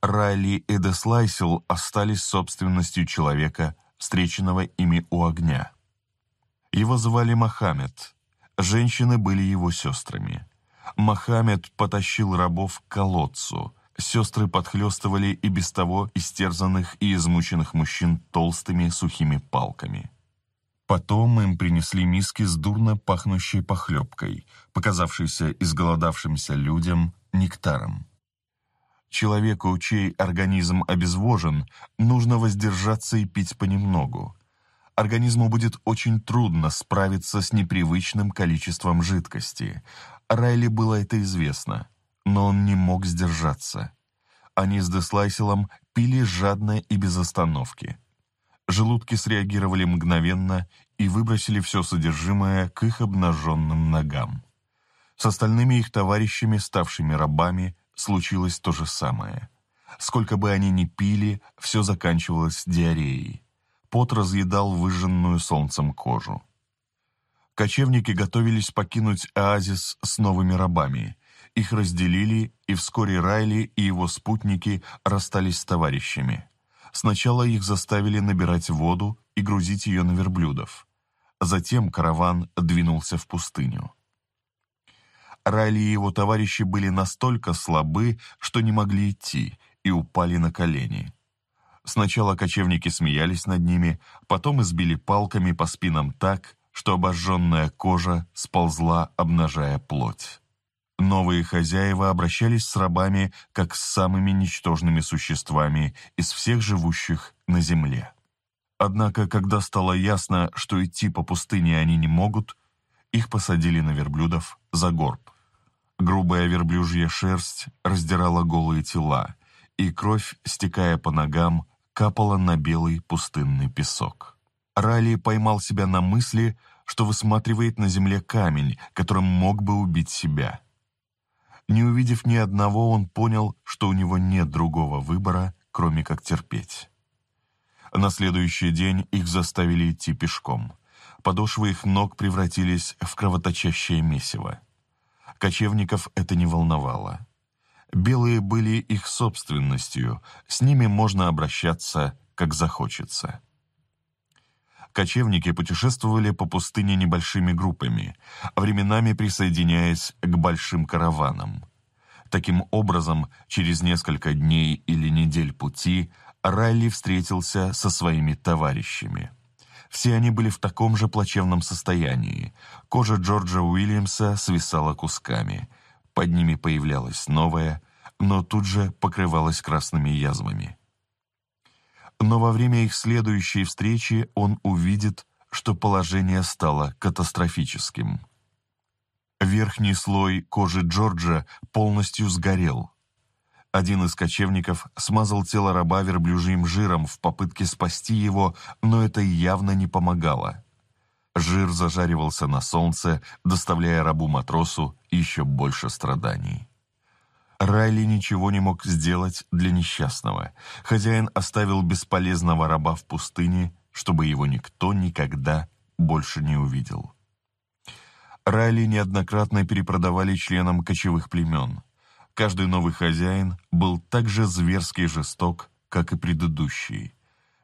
S1: Райли и Деслайсел остались собственностью человека, встреченного ими у огня. Его звали Мохаммед, женщины были его сестрами. Мохаммед потащил рабов к колодцу – Сестры подхлестывали и без того истерзанных и измученных мужчин толстыми сухими палками. Потом им принесли миски с дурно пахнущей похлебкой, показавшейся изголодавшимся людям нектаром. Человеку, чей организм обезвожен, нужно воздержаться и пить понемногу. Организму будет очень трудно справиться с непривычным количеством жидкости. Райли было это известно – но он не мог сдержаться. Они с Деслайселом пили жадно и без остановки. Желудки среагировали мгновенно и выбросили все содержимое к их обнаженным ногам. С остальными их товарищами, ставшими рабами, случилось то же самое. Сколько бы они ни пили, все заканчивалось диареей. Пот разъедал выжженную солнцем кожу. Кочевники готовились покинуть оазис с новыми рабами – их разделили, и вскоре Райли и его спутники расстались с товарищами. Сначала их заставили набирать воду и грузить ее на верблюдов. Затем караван двинулся в пустыню. Райли и его товарищи были настолько слабы, что не могли идти, и упали на колени. Сначала кочевники смеялись над ними, потом избили палками по спинам так, что обожженная кожа сползла, обнажая плоть. Новые хозяева обращались с рабами как с самыми ничтожными существами из всех живущих на земле. Однако, когда стало ясно, что идти по пустыне они не могут, их посадили на верблюдов за горб. Грубая верблюжья шерсть раздирала голые тела, и кровь, стекая по ногам, капала на белый пустынный песок. Ралли поймал себя на мысли, что высматривает на земле камень, которым мог бы убить себя – не увидев ни одного, он понял, что у него нет другого выбора, кроме как терпеть. На следующий день их заставили идти пешком. Подошвы их ног превратились в кровоточащее месиво. Кочевников это не волновало. Белые были их собственностью, с ними можно обращаться, как захочется кочевники путешествовали по пустыне небольшими группами, временами присоединяясь к большим караванам. Таким образом, через несколько дней или недель пути Райли встретился со своими товарищами. Все они были в таком же плачевном состоянии. Кожа Джорджа Уильямса свисала кусками. Под ними появлялась новая, но тут же покрывалась красными язвами но во время их следующей встречи он увидит, что положение стало катастрофическим. Верхний слой кожи Джорджа полностью сгорел. Один из кочевников смазал тело раба верблюжьим жиром в попытке спасти его, но это явно не помогало. Жир зажаривался на солнце, доставляя рабу-матросу еще больше страданий. Райли ничего не мог сделать для несчастного. Хозяин оставил бесполезного раба в пустыне, чтобы его никто никогда больше не увидел. Райли неоднократно перепродавали членам кочевых племен. Каждый новый хозяин был так же зверски жесток, как и предыдущий.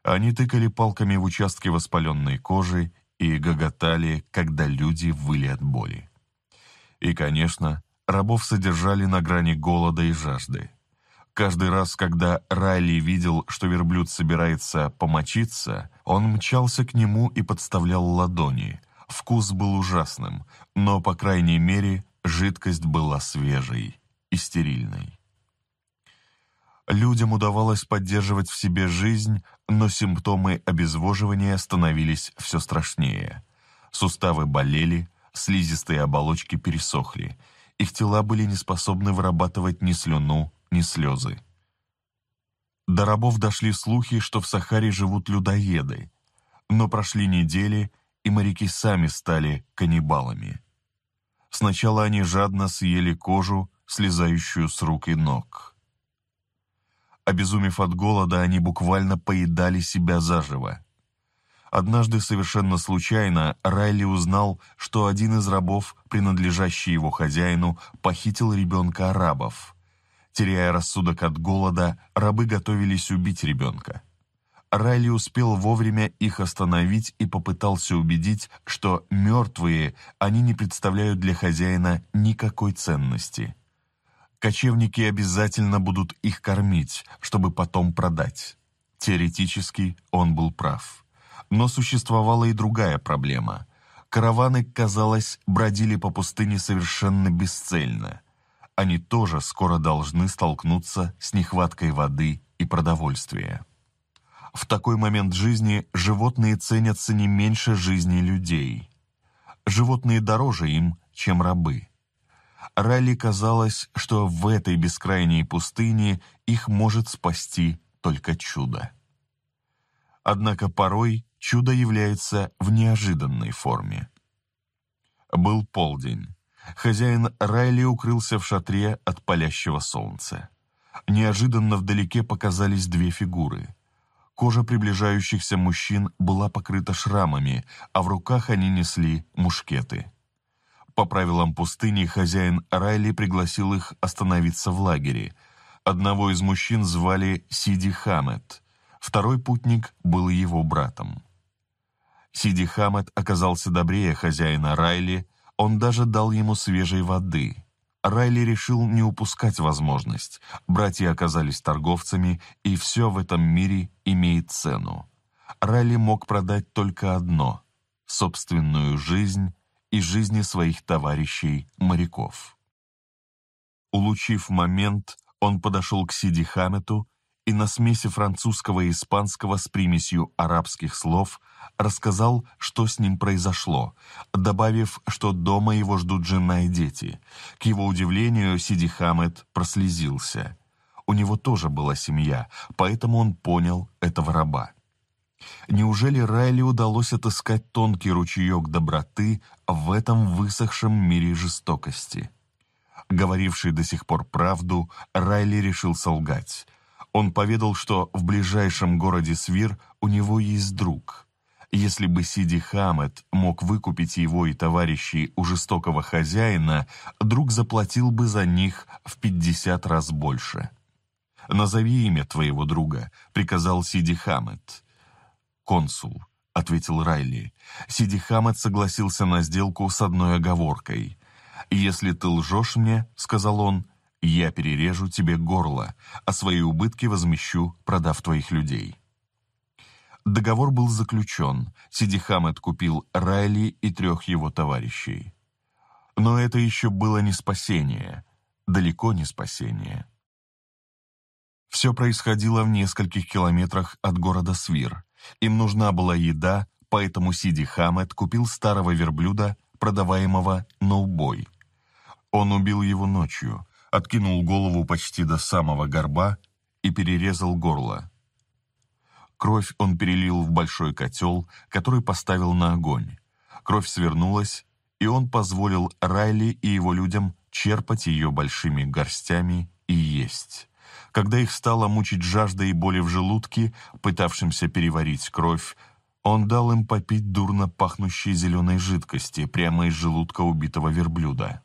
S1: Они тыкали палками в участки воспаленной кожи и гоготали, когда люди выли от боли. И, конечно, рабов содержали на грани голода и жажды. Каждый раз, когда Райли видел, что верблюд собирается помочиться, он мчался к нему и подставлял ладони. Вкус был ужасным, но, по крайней мере, жидкость была свежей и стерильной. Людям удавалось поддерживать в себе жизнь, но симптомы обезвоживания становились все страшнее. Суставы болели, слизистые оболочки пересохли – их тела были не способны вырабатывать ни слюну, ни слезы. До рабов дошли слухи, что в Сахаре живут людоеды, но прошли недели, и моряки сами стали каннибалами. Сначала они жадно съели кожу, слезающую с рук и ног. Обезумев от голода, они буквально поедали себя заживо. Однажды совершенно случайно Райли узнал, что один из рабов, принадлежащий его хозяину, похитил ребенка арабов. Теряя рассудок от голода, рабы готовились убить ребенка. Райли успел вовремя их остановить и попытался убедить, что мертвые они не представляют для хозяина никакой ценности. Кочевники обязательно будут их кормить, чтобы потом продать. Теоретически он был прав. Но существовала и другая проблема. Караваны, казалось, бродили по пустыне совершенно бесцельно. Они тоже скоро должны столкнуться с нехваткой воды и продовольствия. В такой момент жизни животные ценятся не меньше жизни людей. Животные дороже им, чем рабы. Ралли казалось, что в этой бескрайней пустыне их может спасти только чудо. Однако порой чудо является в неожиданной форме. Был полдень. Хозяин Райли укрылся в шатре от палящего солнца. Неожиданно вдалеке показались две фигуры. Кожа приближающихся мужчин была покрыта шрамами, а в руках они несли мушкеты. По правилам пустыни хозяин Райли пригласил их остановиться в лагере. Одного из мужчин звали Сиди Хамет, второй путник был его братом. Сиди Хамед оказался добрее хозяина Райли, он даже дал ему свежей воды. Райли решил не упускать возможность. Братья оказались торговцами, и все в этом мире имеет цену. Райли мог продать только одно — собственную жизнь и жизни своих товарищей-моряков. Улучив момент, он подошел к Сиди Хамету и на смеси французского и испанского с примесью арабских слов рассказал, что с ним произошло, добавив, что дома его ждут жена и дети. К его удивлению, Сиди Хамед прослезился. У него тоже была семья, поэтому он понял этого раба. Неужели Райли удалось отыскать тонкий ручеек доброты в этом высохшем мире жестокости? Говоривший до сих пор правду, Райли решил солгать – он поведал, что в ближайшем городе Свир у него есть друг. Если бы Сиди Хамед мог выкупить его и товарищей у жестокого хозяина, друг заплатил бы за них в 50 раз больше. «Назови имя твоего друга», — приказал Сиди Хамед. «Консул», — ответил Райли. Сиди Хамед согласился на сделку с одной оговоркой. «Если ты лжешь мне», — сказал он, — я перережу тебе горло, а свои убытки возмещу, продав твоих людей». Договор был заключен. Сиди Хамед купил Райли и трех его товарищей. Но это еще было не спасение. Далеко не спасение. Все происходило в нескольких километрах от города Свир. Им нужна была еда, поэтому Сиди Хамед купил старого верблюда, продаваемого на убой. Он убил его ночью, откинул голову почти до самого горба и перерезал горло. Кровь он перелил в большой котел, который поставил на огонь. Кровь свернулась, и он позволил Райли и его людям черпать ее большими горстями и есть. Когда их стало мучить жажда и боли в желудке, пытавшимся переварить кровь, он дал им попить дурно пахнущей зеленой жидкости прямо из желудка убитого верблюда.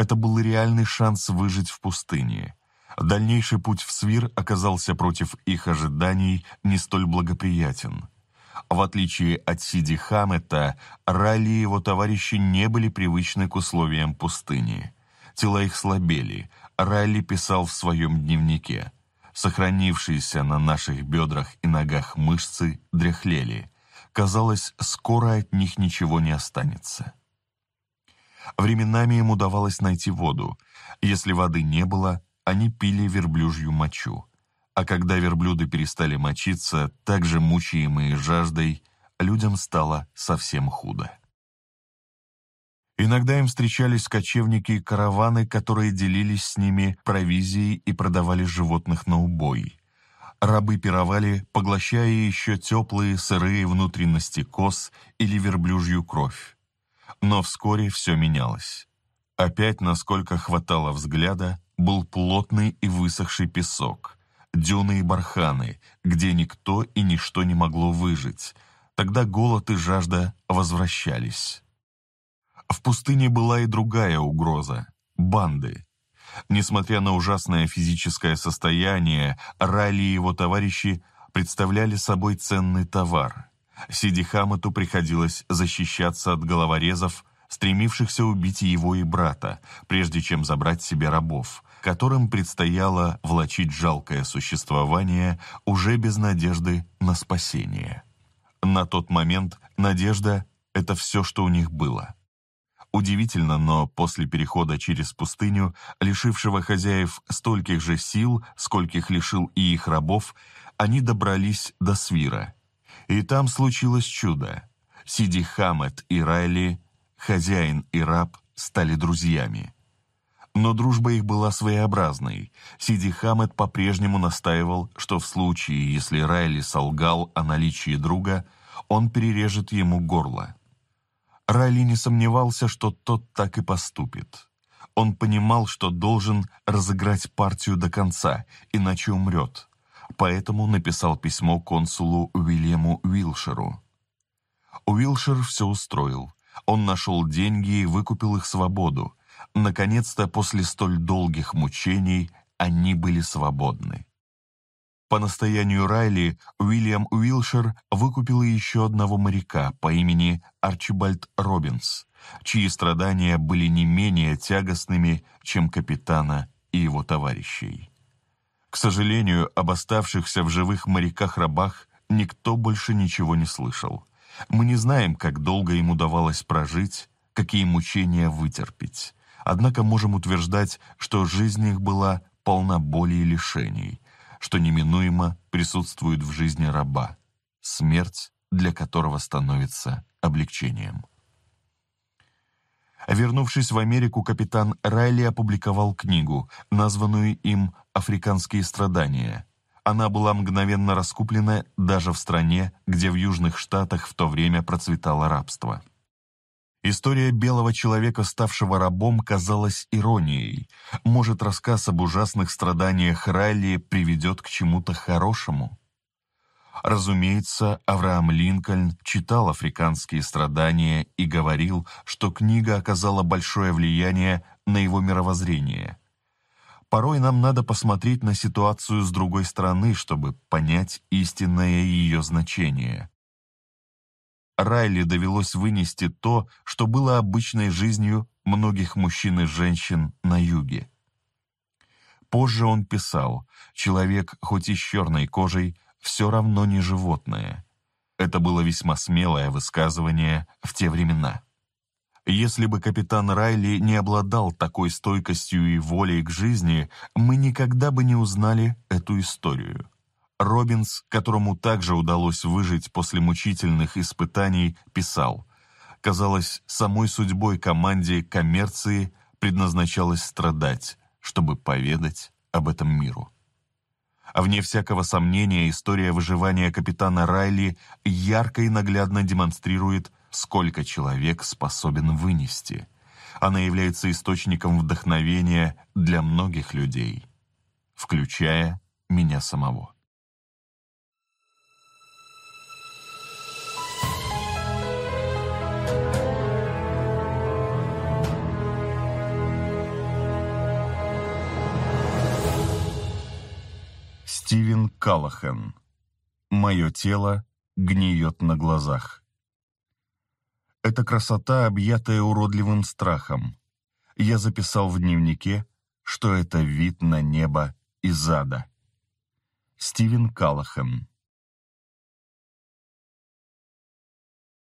S1: Это был реальный шанс выжить в пустыне. Дальнейший путь в Свир оказался против их ожиданий не столь благоприятен. В отличие от Сиди Хамета, Ралли и его товарищи не были привычны к условиям пустыни. Тела их слабели, Ралли писал в своем дневнике. Сохранившиеся на наших бедрах и ногах мышцы дряхлели. Казалось, скоро от них ничего не останется. Временами им удавалось найти воду. Если воды не было, они пили верблюжью мочу. А когда верблюды перестали мочиться, также мучаемые жаждой, людям стало совсем худо. Иногда им встречались кочевники и караваны, которые делились с ними провизией и продавали животных на убой. Рабы пировали, поглощая еще теплые сырые внутренности коз или верблюжью кровь. Но вскоре все менялось. Опять, насколько хватало взгляда, был плотный и высохший песок, дюны и барханы, где никто и ничто не могло выжить. Тогда голод и жажда возвращались. В пустыне была и другая угроза — банды. Несмотря на ужасное физическое состояние, Ралли и его товарищи представляли собой ценный товар — Сиди Хамату приходилось защищаться от головорезов, стремившихся убить его и брата, прежде чем забрать себе рабов, которым предстояло влачить жалкое существование уже без надежды на спасение. На тот момент надежда — это все, что у них было — Удивительно, но после перехода через пустыню, лишившего хозяев стольких же сил, скольких лишил и их рабов, они добрались до Свира, и там случилось чудо. Сиди Хамед и Райли, хозяин и раб, стали друзьями. Но дружба их была своеобразной. Сиди Хамед по-прежнему настаивал, что в случае, если Райли солгал о наличии друга, он перережет ему горло. Райли не сомневался, что тот так и поступит. Он понимал, что должен разыграть партию до конца, иначе умрет поэтому написал письмо консулу Уильяму Уилшеру. Уилшер все устроил. Он нашел деньги и выкупил их свободу. Наконец-то, после столь долгих мучений, они были свободны. По настоянию Райли, Уильям Уилшер выкупил еще одного моряка по имени Арчибальд Робинс, чьи страдания были не менее тягостными, чем капитана и его товарищей. К сожалению, об оставшихся в живых моряках-рабах никто больше ничего не слышал. Мы не знаем, как долго им удавалось прожить, какие мучения вытерпеть. Однако можем утверждать, что жизнь их была полна боли и лишений, что неминуемо присутствует в жизни раба. Смерть для которого становится облегчением. Вернувшись в Америку, капитан Райли опубликовал книгу, названную им «Африканские страдания». Она была мгновенно раскуплена даже в стране, где в Южных Штатах в то время процветало рабство. История белого человека, ставшего рабом, казалась иронией. Может, рассказ об ужасных страданиях Райли приведет к чему-то хорошему? Разумеется, Авраам Линкольн читал «Африканские страдания» и говорил, что книга оказала большое влияние на его мировоззрение. Порой нам надо посмотреть на ситуацию с другой стороны, чтобы понять истинное ее значение. Райли довелось вынести то, что было обычной жизнью многих мужчин и женщин на юге. Позже он писал, человек, хоть и с черной кожей, все равно не животные. Это было весьма смелое высказывание в те времена. Если бы капитан Райли не обладал такой стойкостью и волей к жизни, мы никогда бы не узнали эту историю. Робинс, которому также удалось выжить после мучительных испытаний, писал, «Казалось, самой судьбой команде коммерции предназначалось страдать, чтобы поведать об этом миру». А Вне всякого сомнения, история выживания капитана Райли ярко и наглядно демонстрирует, сколько человек способен вынести. Она является источником вдохновения
S2: для многих людей, включая меня самого.
S1: Стивен Каллахан. «Мое тело гниет на глазах». Эта красота, объятая уродливым страхом. Я записал в дневнике,
S2: что это вид на небо из ада. Стивен Каллахан.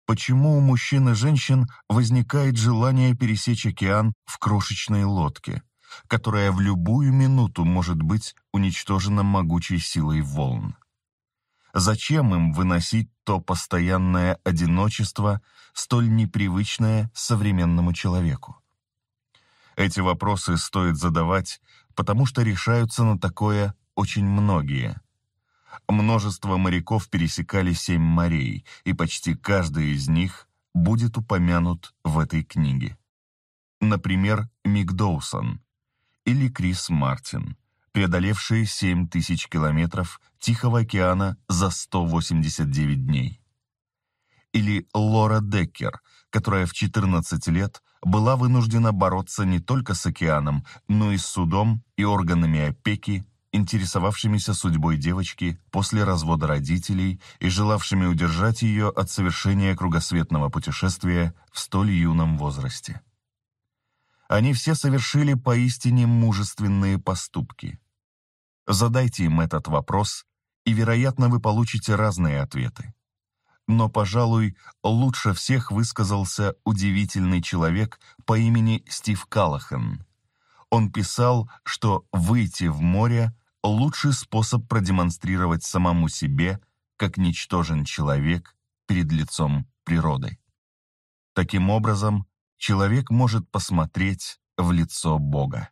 S2: Почему у мужчин и женщин возникает желание пересечь океан в крошечной лодке?
S1: которая в любую минуту может быть уничтожена могучей силой волн. Зачем им выносить то постоянное одиночество, столь непривычное современному человеку? Эти вопросы стоит задавать, потому что решаются на такое очень многие. Множество моряков пересекали семь морей, и почти каждый из них будет упомянут в этой книге. Например, Мик Доусон, или Крис Мартин, преодолевшие 7 тысяч километров Тихого океана за 189 дней. Или Лора Деккер, которая в 14 лет была вынуждена бороться не только с океаном, но и с судом и органами опеки, интересовавшимися судьбой девочки после развода родителей и желавшими удержать ее от совершения кругосветного путешествия в столь юном возрасте. Они все совершили поистине мужественные поступки. Задайте им этот вопрос, и, вероятно, вы получите разные ответы. Но, пожалуй, лучше всех высказался удивительный человек по имени Стив Каллахан. Он писал, что выйти в море – лучший способ продемонстрировать самому себе, как ничтожен человек перед лицом природы. Таким образом, человек может посмотреть в лицо Бога.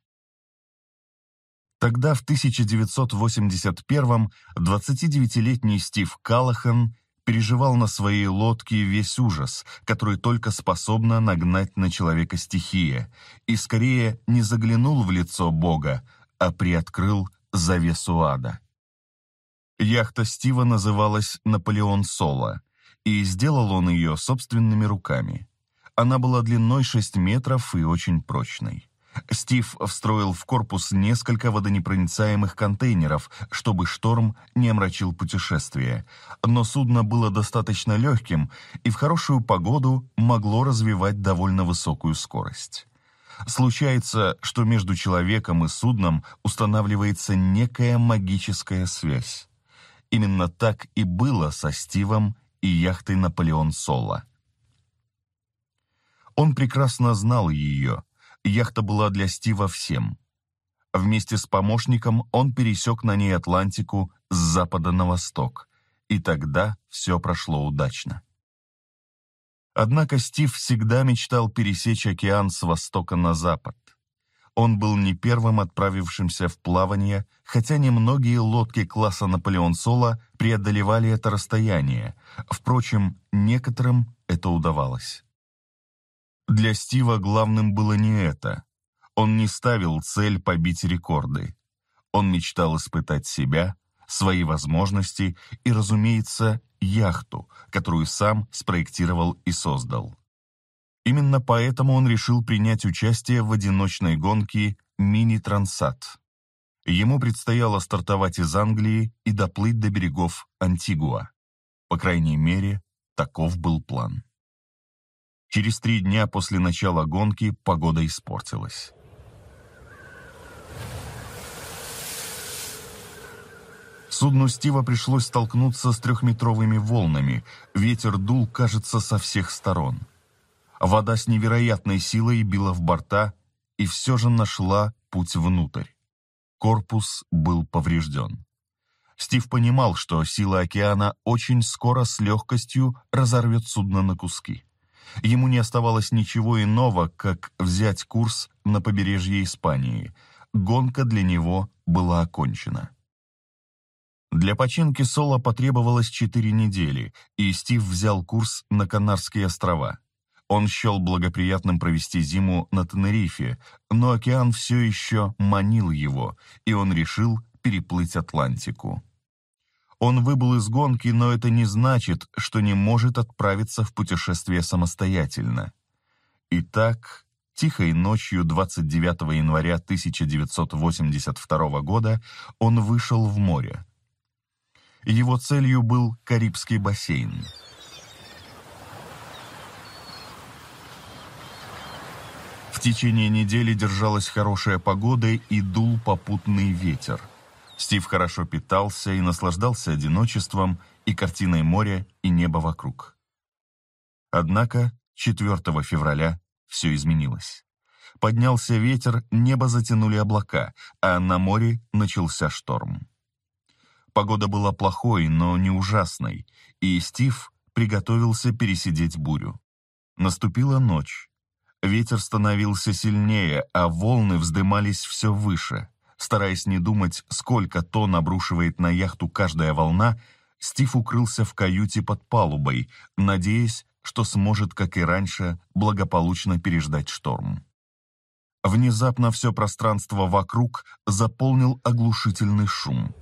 S1: Тогда в 1981-м 29-летний Стив Каллахан переживал на своей лодке весь ужас, который только способна нагнать на человека стихия, и скорее не заглянул в лицо Бога, а приоткрыл завесу ада. Яхта Стива называлась «Наполеон Соло», и сделал он ее собственными руками она была длиной 6 метров и очень прочной. Стив встроил в корпус несколько водонепроницаемых контейнеров, чтобы шторм не омрачил путешествие. Но судно было достаточно легким и в хорошую погоду могло развивать довольно высокую скорость. Случается, что между человеком и судном устанавливается некая магическая связь. Именно так и было со Стивом и яхтой «Наполеон Соло». Он прекрасно знал ее. Яхта была для Стива всем. Вместе с помощником он пересек на ней Атлантику с запада на восток. И тогда все прошло удачно. Однако Стив всегда мечтал пересечь океан с востока на запад. Он был не первым отправившимся в плавание, хотя немногие лодки класса «Наполеон Соло» преодолевали это расстояние. Впрочем, некоторым это удавалось. Для Стива главным было не это. Он не ставил цель побить рекорды. Он мечтал испытать себя, свои возможности и, разумеется, яхту, которую сам спроектировал и создал. Именно поэтому он решил принять участие в одиночной гонке
S2: «Мини-Трансат». Ему предстояло стартовать из Англии и доплыть до берегов Антигуа. По крайней мере, таков был план. Через три дня после начала гонки погода испортилась.
S1: Судну Стива пришлось столкнуться с трехметровыми волнами. Ветер дул, кажется, со всех сторон. Вода с невероятной силой била в борта и все же нашла путь внутрь. Корпус был поврежден. Стив понимал, что сила океана очень скоро с легкостью разорвет судно на куски. Ему не оставалось ничего иного, как взять курс на побережье Испании. Гонка для него была окончена. Для починки Соло потребовалось 4 недели, и Стив взял курс на Канарские острова. Он счел благоприятным провести зиму на Тенерифе, но океан все еще манил его, и он решил переплыть Атлантику. Он выбыл из гонки, но это не значит, что не может отправиться в путешествие самостоятельно. Итак, тихой ночью 29 января 1982 года он вышел в море. Его целью был Карибский бассейн. В течение недели держалась хорошая погода и дул попутный ветер – Стив хорошо питался и наслаждался одиночеством и картиной моря и неба вокруг. Однако 4 февраля все изменилось. Поднялся ветер, небо затянули облака, а на море начался шторм. Погода была плохой, но не ужасной, и Стив приготовился пересидеть бурю. Наступила ночь. Ветер становился сильнее, а волны вздымались все выше. Стараясь не думать, сколько тонн обрушивает на яхту каждая волна, Стив укрылся в каюте под палубой, надеясь, что сможет, как и раньше, благополучно переждать шторм. Внезапно все пространство вокруг заполнил оглушительный шум.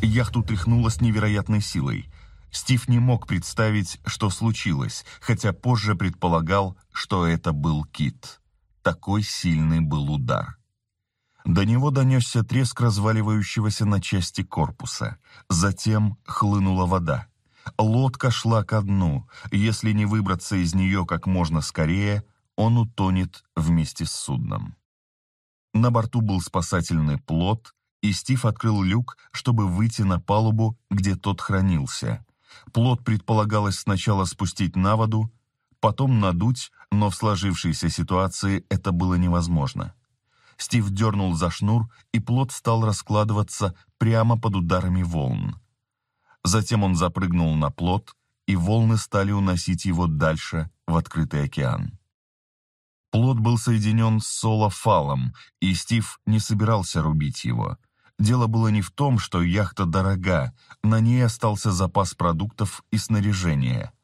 S1: Яхту тряхнуло с невероятной силой. Стив не мог представить, что случилось, хотя позже предполагал, что это был кит. Такой сильный был удар. До него донесся треск разваливающегося на части корпуса. Затем хлынула вода. Лодка шла ко дну. Если не выбраться из нее как можно скорее, он утонет вместе с судном. На борту был спасательный плот, и Стив открыл люк, чтобы выйти на палубу, где тот хранился. Плот предполагалось сначала спустить на воду, потом надуть, но в сложившейся ситуации это было невозможно. Стив дернул за шнур, и плод стал раскладываться прямо под ударами волн. Затем он запрыгнул на плод, и волны стали уносить его дальше в открытый океан. Плод был соединен с солофалом, и Стив не собирался рубить его. Дело было не в том, что яхта дорога, на ней остался запас продуктов и снаряжения –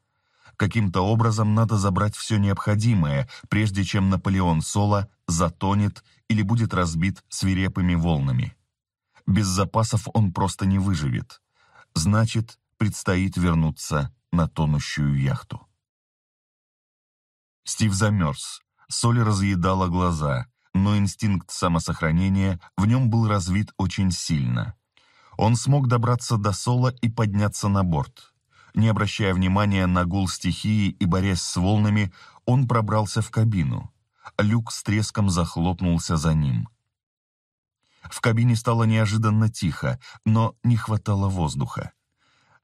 S1: каким-то образом надо забрать все необходимое, прежде чем Наполеон Соло затонет или будет разбит свирепыми волнами. Без запасов он просто не выживет. Значит, предстоит вернуться на тонущую яхту. Стив замерз. Соль разъедала глаза, но инстинкт самосохранения в нем был развит очень сильно. Он смог добраться до Сола и подняться на борт. Не обращая внимания на гул стихии и борясь с волнами, он пробрался в кабину. Люк с треском захлопнулся за ним. В кабине стало неожиданно тихо, но не хватало воздуха.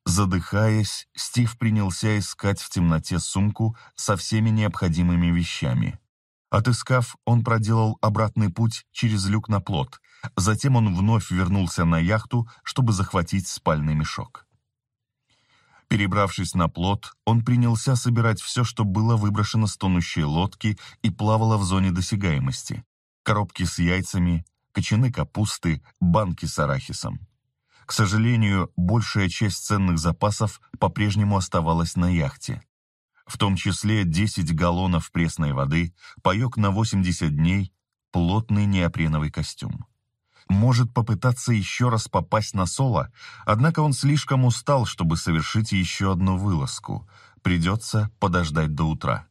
S1: Задыхаясь, Стив принялся искать в темноте сумку со всеми необходимыми вещами. Отыскав, он проделал обратный путь через люк на плот. Затем он вновь вернулся на яхту, чтобы захватить спальный мешок. Перебравшись на плот, он принялся собирать все, что было выброшено с тонущей лодки и плавало в зоне досягаемости. Коробки с яйцами, кочаны капусты, банки с арахисом. К сожалению, большая часть ценных запасов по-прежнему оставалась на яхте. В том числе 10 галлонов пресной воды, паек на 80 дней, плотный неопреновый костюм может попытаться еще раз попасть на Соло, однако он слишком устал, чтобы совершить еще одну вылазку. Придется подождать до утра.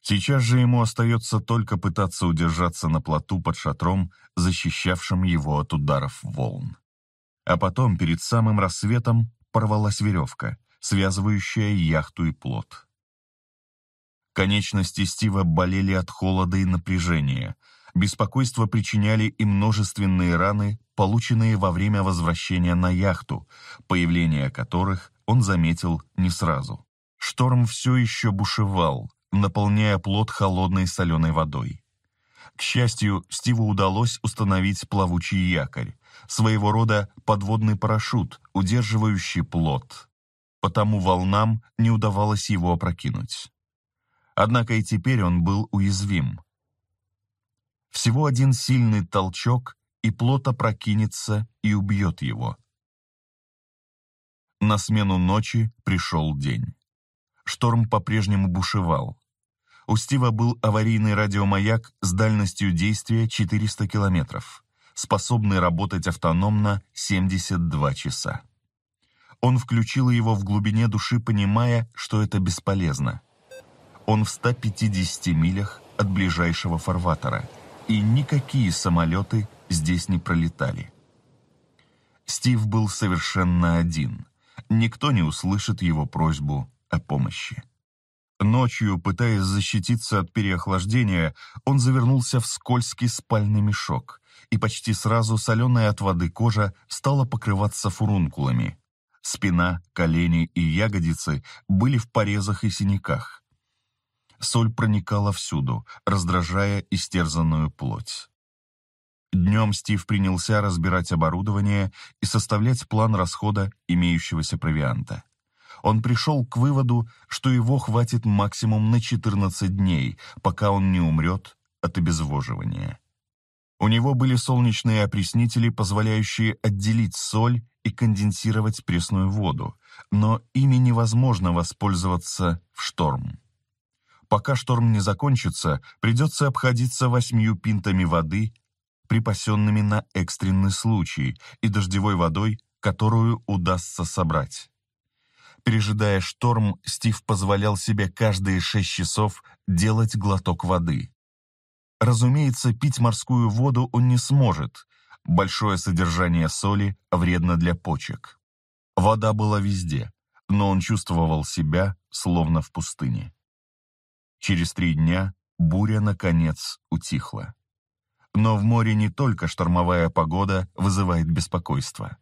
S1: Сейчас же ему остается только пытаться удержаться на плоту под шатром, защищавшим его от ударов волн. А потом, перед самым рассветом, порвалась веревка, связывающая яхту и плот. Конечности Стива болели от холода и напряжения — Беспокойство причиняли и множественные раны, полученные во время возвращения на яхту, появление которых он заметил не сразу. Шторм все еще бушевал, наполняя плод холодной соленой водой. К счастью, Стиву удалось установить плавучий якорь, своего рода подводный парашют, удерживающий плод. Потому волнам не удавалось его опрокинуть. Однако и теперь он был уязвим.
S2: Всего один сильный толчок, и плот опрокинется и убьет его. На смену ночи пришел день.
S1: Шторм по-прежнему бушевал. У Стива был аварийный радиомаяк с дальностью действия 400 километров, способный работать автономно 72 часа. Он включил его в глубине души, понимая, что это бесполезно. Он в 150 милях от ближайшего фарватера – и никакие самолеты здесь не пролетали. Стив был совершенно один. Никто не услышит его просьбу о помощи. Ночью, пытаясь защититься от переохлаждения, он завернулся в скользкий спальный мешок, и почти сразу соленая от воды кожа стала покрываться фурункулами. Спина, колени и ягодицы были в порезах и синяках соль проникала всюду, раздражая истерзанную плоть. Днем Стив принялся разбирать оборудование и составлять план расхода имеющегося провианта. Он пришел к выводу, что его хватит максимум на 14 дней, пока он не умрет от обезвоживания. У него были солнечные опреснители, позволяющие отделить соль и конденсировать пресную воду, но ими невозможно воспользоваться в шторм. Пока шторм не закончится, придется обходиться восьмью пинтами воды, припасенными на экстренный случай, и дождевой водой, которую удастся собрать. Пережидая шторм, Стив позволял себе каждые шесть часов делать глоток воды. Разумеется, пить морскую воду он не сможет. Большое содержание соли вредно для почек. Вода была везде, но он чувствовал себя словно в пустыне. Через три дня буря, наконец, утихла. Но в море не только штормовая погода вызывает беспокойство.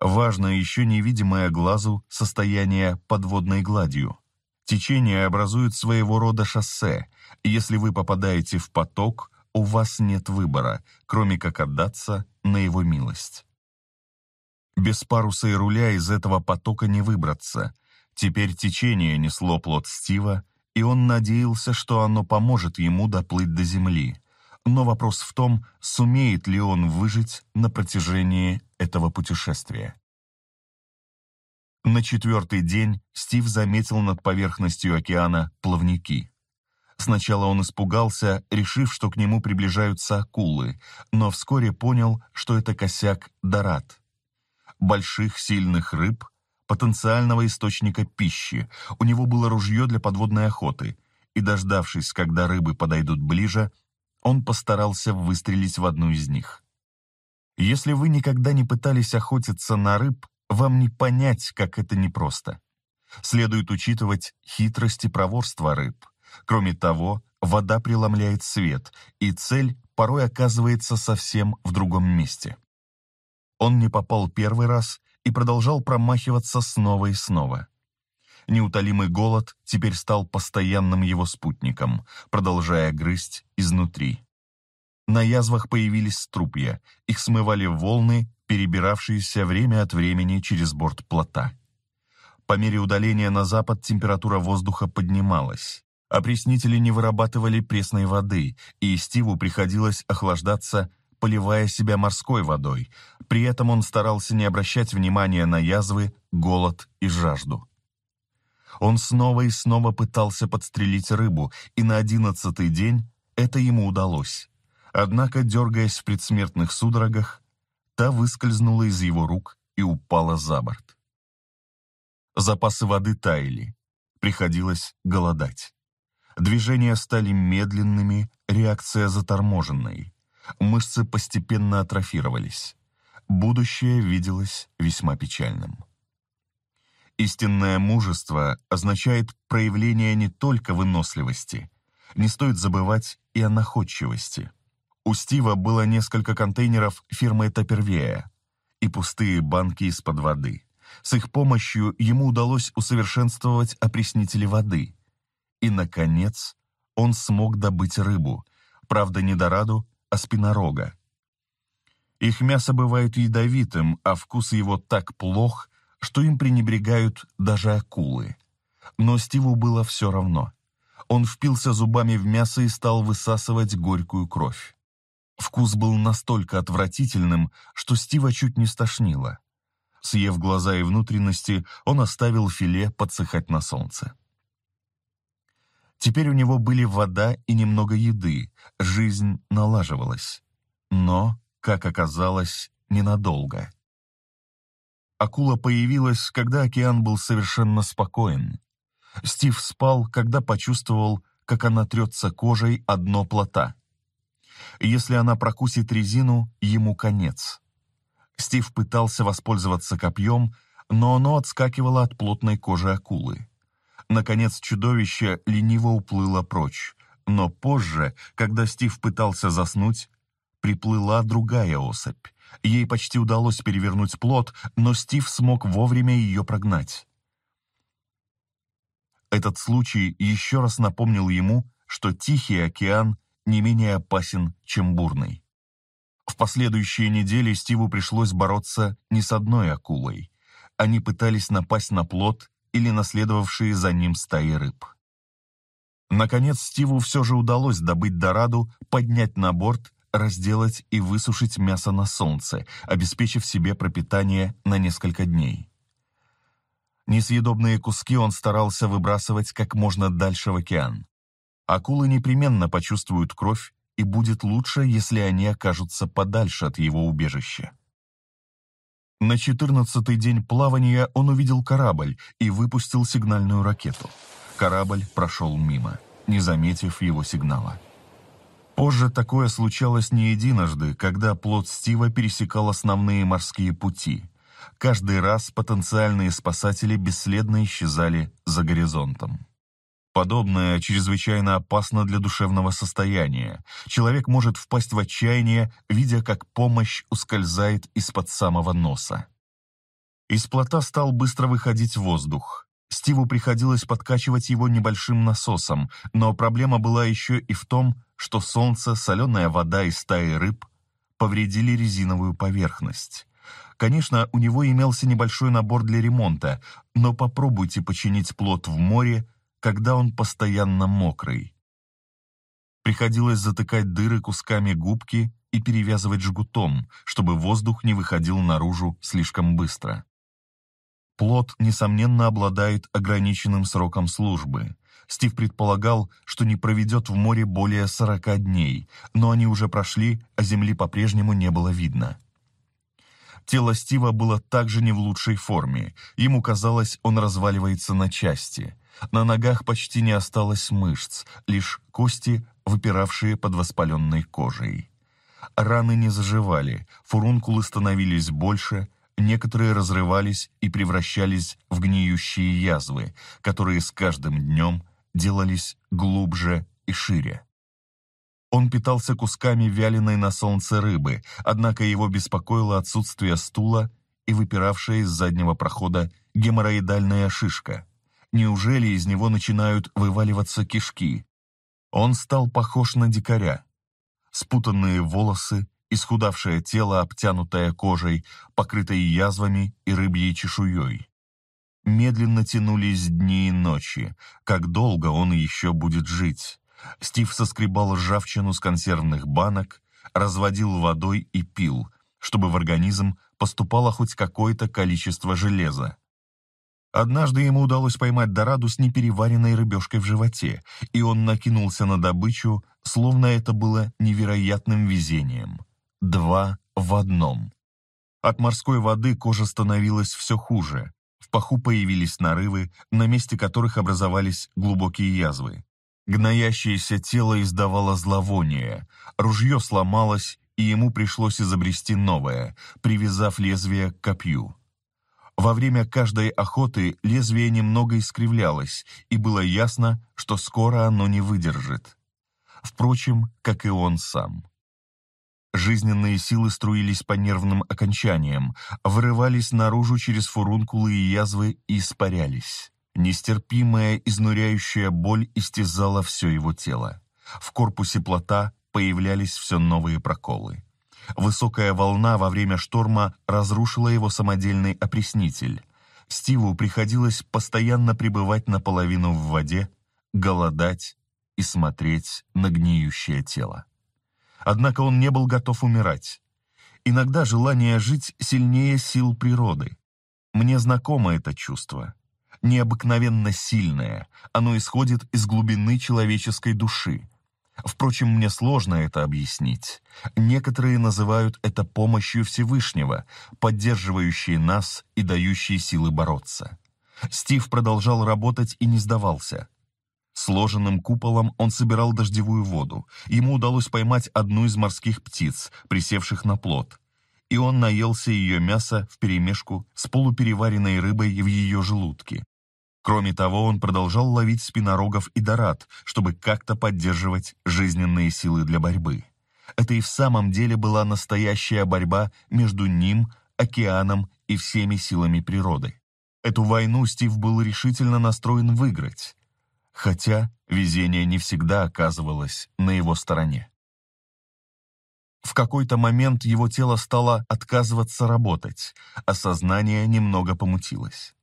S1: Важно еще невидимое глазу состояние подводной гладью. Течение образует своего рода шоссе. Если вы попадаете в поток, у вас нет выбора, кроме как отдаться на его милость. Без паруса и руля из этого потока не выбраться. Теперь течение несло плод Стива, и он надеялся, что оно поможет ему доплыть до земли. Но вопрос в том, сумеет ли он выжить на протяжении этого путешествия. На четвертый день Стив заметил над поверхностью океана плавники. Сначала он испугался, решив, что к нему приближаются акулы, но вскоре понял, что это косяк дарат. Больших сильных рыб – потенциального источника пищи, у него было ружье для подводной охоты, и, дождавшись, когда рыбы подойдут ближе, он постарался выстрелить в одну из них. Если вы никогда не пытались охотиться на рыб, вам не понять, как это непросто. Следует учитывать хитрость и проворство рыб. Кроме того, вода преломляет свет, и цель порой оказывается совсем в другом месте. Он не попал первый раз и продолжал промахиваться снова и снова. Неутолимый голод теперь стал постоянным его спутником, продолжая грызть изнутри. На язвах появились струпья, их смывали волны, перебиравшиеся время от времени через борт плота. По мере удаления на запад температура воздуха поднималась. Опреснители не вырабатывали пресной воды, и Стиву приходилось охлаждаться поливая себя морской водой. При этом он старался не обращать внимания на язвы, голод и жажду. Он снова и снова пытался подстрелить рыбу, и на одиннадцатый день это ему удалось. Однако, дергаясь в предсмертных судорогах, та выскользнула из его рук и упала за борт. Запасы воды таяли, приходилось голодать. Движения стали медленными, реакция заторможенной. Мышцы постепенно атрофировались. Будущее виделось весьма печальным. Истинное мужество означает проявление не только выносливости, не стоит забывать и о находчивости. У Стива было несколько контейнеров фирмы Тапервея и пустые банки из-под воды. С их помощью ему удалось усовершенствовать опреснители воды. И, наконец, он смог добыть рыбу, правда, не дораду, аспинорога. Их мясо бывает ядовитым, а вкус его так плох, что им пренебрегают даже акулы. Но Стиву было все равно. Он впился зубами в мясо и стал высасывать горькую кровь. Вкус был настолько отвратительным, что Стива чуть не стошнило. Съев глаза и внутренности, он оставил филе подсыхать на солнце. Теперь у него были вода и немного еды, жизнь налаживалась. Но, как оказалось, ненадолго. Акула появилась, когда океан был совершенно спокоен. Стив спал, когда почувствовал, как она трется кожей одно плота. Если она прокусит резину, ему конец. Стив пытался воспользоваться копьем, но оно отскакивало от плотной кожи акулы. Наконец чудовище лениво уплыло прочь, но позже, когда Стив пытался заснуть, приплыла другая особь. Ей почти удалось перевернуть плод, но Стив смог вовремя ее прогнать. Этот случай еще раз напомнил ему, что Тихий океан не менее опасен, чем бурный. В последующие недели Стиву пришлось бороться не с одной акулой. Они пытались напасть на плод или наследовавшие за ним стаи рыб. Наконец Стиву все же удалось добыть Дораду, поднять на борт, разделать и высушить мясо на солнце, обеспечив себе пропитание на несколько дней. Несъедобные куски он старался выбрасывать как можно дальше в океан. Акулы непременно почувствуют кровь, и будет лучше, если они окажутся подальше от его убежища. На четырнадцатый день плавания он увидел корабль и выпустил сигнальную ракету. Корабль прошел мимо, не заметив его сигнала. Позже такое случалось не единожды, когда плод Стива пересекал основные морские пути. Каждый раз потенциальные спасатели бесследно исчезали за горизонтом. Подобное чрезвычайно опасно для душевного состояния. Человек может впасть в отчаяние, видя, как помощь ускользает из-под самого носа. Из плота стал быстро выходить воздух. Стиву приходилось подкачивать его небольшим насосом, но проблема была еще и в том, что солнце, соленая вода и стаи рыб повредили резиновую поверхность. Конечно, у него имелся небольшой набор для ремонта, но попробуйте починить плот в море – когда он постоянно мокрый. Приходилось затыкать дыры кусками губки и перевязывать жгутом, чтобы воздух не выходил наружу слишком быстро. Плод, несомненно, обладает ограниченным сроком службы. Стив предполагал, что не проведет в море более 40 дней, но они уже прошли, а земли по-прежнему не было видно. Тело Стива было также не в лучшей форме. Ему казалось, он разваливается на части. На ногах почти не осталось мышц, лишь кости, выпиравшие под воспаленной кожей. Раны не заживали, фурункулы становились больше, некоторые разрывались и превращались в гниющие язвы, которые с каждым днем делались глубже и шире. Он питался кусками вяленой на солнце рыбы, однако его беспокоило отсутствие стула и выпиравшая из заднего прохода геморроидальная шишка – Неужели из него начинают вываливаться кишки? Он стал похож на дикаря. Спутанные волосы, исхудавшее тело, обтянутое кожей, покрытое язвами и рыбьей чешуей. Медленно тянулись дни и ночи. Как долго он еще будет жить? Стив соскребал ржавчину с консервных банок, разводил водой и пил, чтобы в организм поступало хоть какое-то количество железа. Однажды ему удалось поймать Дораду с непереваренной рыбешкой в животе, и он накинулся на добычу, словно это было невероятным везением. Два в одном. От морской воды кожа становилась все хуже. В паху появились нарывы, на месте которых образовались глубокие язвы. Гноящееся тело издавало зловоние, ружье сломалось, и ему пришлось изобрести новое, привязав лезвие к копью. Во время каждой охоты лезвие немного искривлялось, и было ясно, что скоро оно не выдержит. Впрочем, как и он сам. Жизненные силы струились по нервным окончаниям, вырывались наружу через фурункулы и язвы и испарялись. Нестерпимая, изнуряющая боль истязала все его тело. В корпусе плота появлялись все новые проколы. Высокая волна во время шторма разрушила его самодельный опреснитель. Стиву приходилось постоянно пребывать наполовину в воде, голодать и смотреть на гниющее тело. Однако он не был готов умирать. Иногда желание жить сильнее сил природы. Мне знакомо это чувство. Необыкновенно сильное. Оно исходит из глубины человеческой души. Впрочем, мне сложно это объяснить. Некоторые называют это помощью Всевышнего, поддерживающей нас и дающей силы бороться. Стив продолжал работать и не сдавался. Сложенным куполом он собирал дождевую воду. Ему удалось поймать одну из морских птиц, присевших на плот. И он наелся ее мяса вперемешку с полупереваренной рыбой в ее желудке. Кроме того, он продолжал ловить спинорогов и дорад, чтобы как-то поддерживать жизненные силы для борьбы. Это и в самом деле была настоящая борьба между ним, океаном и всеми силами природы. Эту войну Стив был решительно настроен выиграть, хотя везение не всегда оказывалось на его стороне. В какой-то момент его тело стало отказываться работать, а сознание немного помутилось.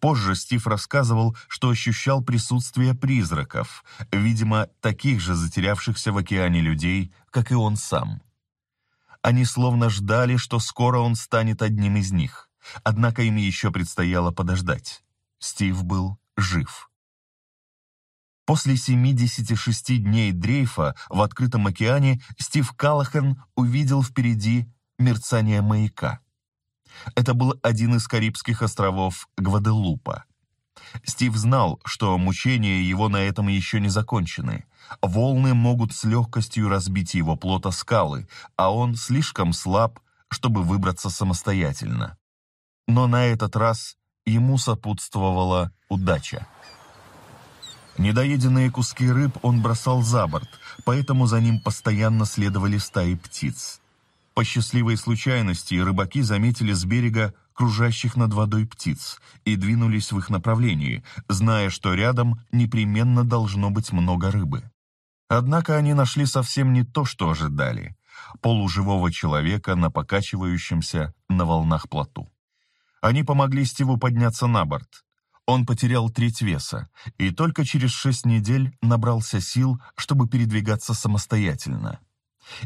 S1: Позже Стив рассказывал, что ощущал присутствие призраков, видимо, таких же затерявшихся в океане людей, как и он сам. Они словно ждали, что скоро он станет одним из них, однако им еще предстояло подождать. Стив был жив. После 76 дней дрейфа в открытом океане Стив Каллахан увидел впереди мерцание маяка. Это был один из Карибских островов Гваделупа. Стив знал, что мучения его на этом еще не закончены. Волны могут с легкостью разбить его плота скалы, а он слишком слаб, чтобы выбраться самостоятельно. Но на этот раз ему сопутствовала удача. Недоеденные куски рыб он бросал за борт, поэтому за ним постоянно следовали стаи птиц. По счастливой случайности рыбаки заметили с берега кружащих над водой птиц и двинулись в их направлении, зная, что рядом непременно должно быть много рыбы. Однако они нашли совсем не то, что ожидали – полуживого человека на покачивающемся на волнах плоту. Они помогли Стиву подняться на борт. Он потерял треть веса и только через шесть недель набрался сил, чтобы передвигаться самостоятельно –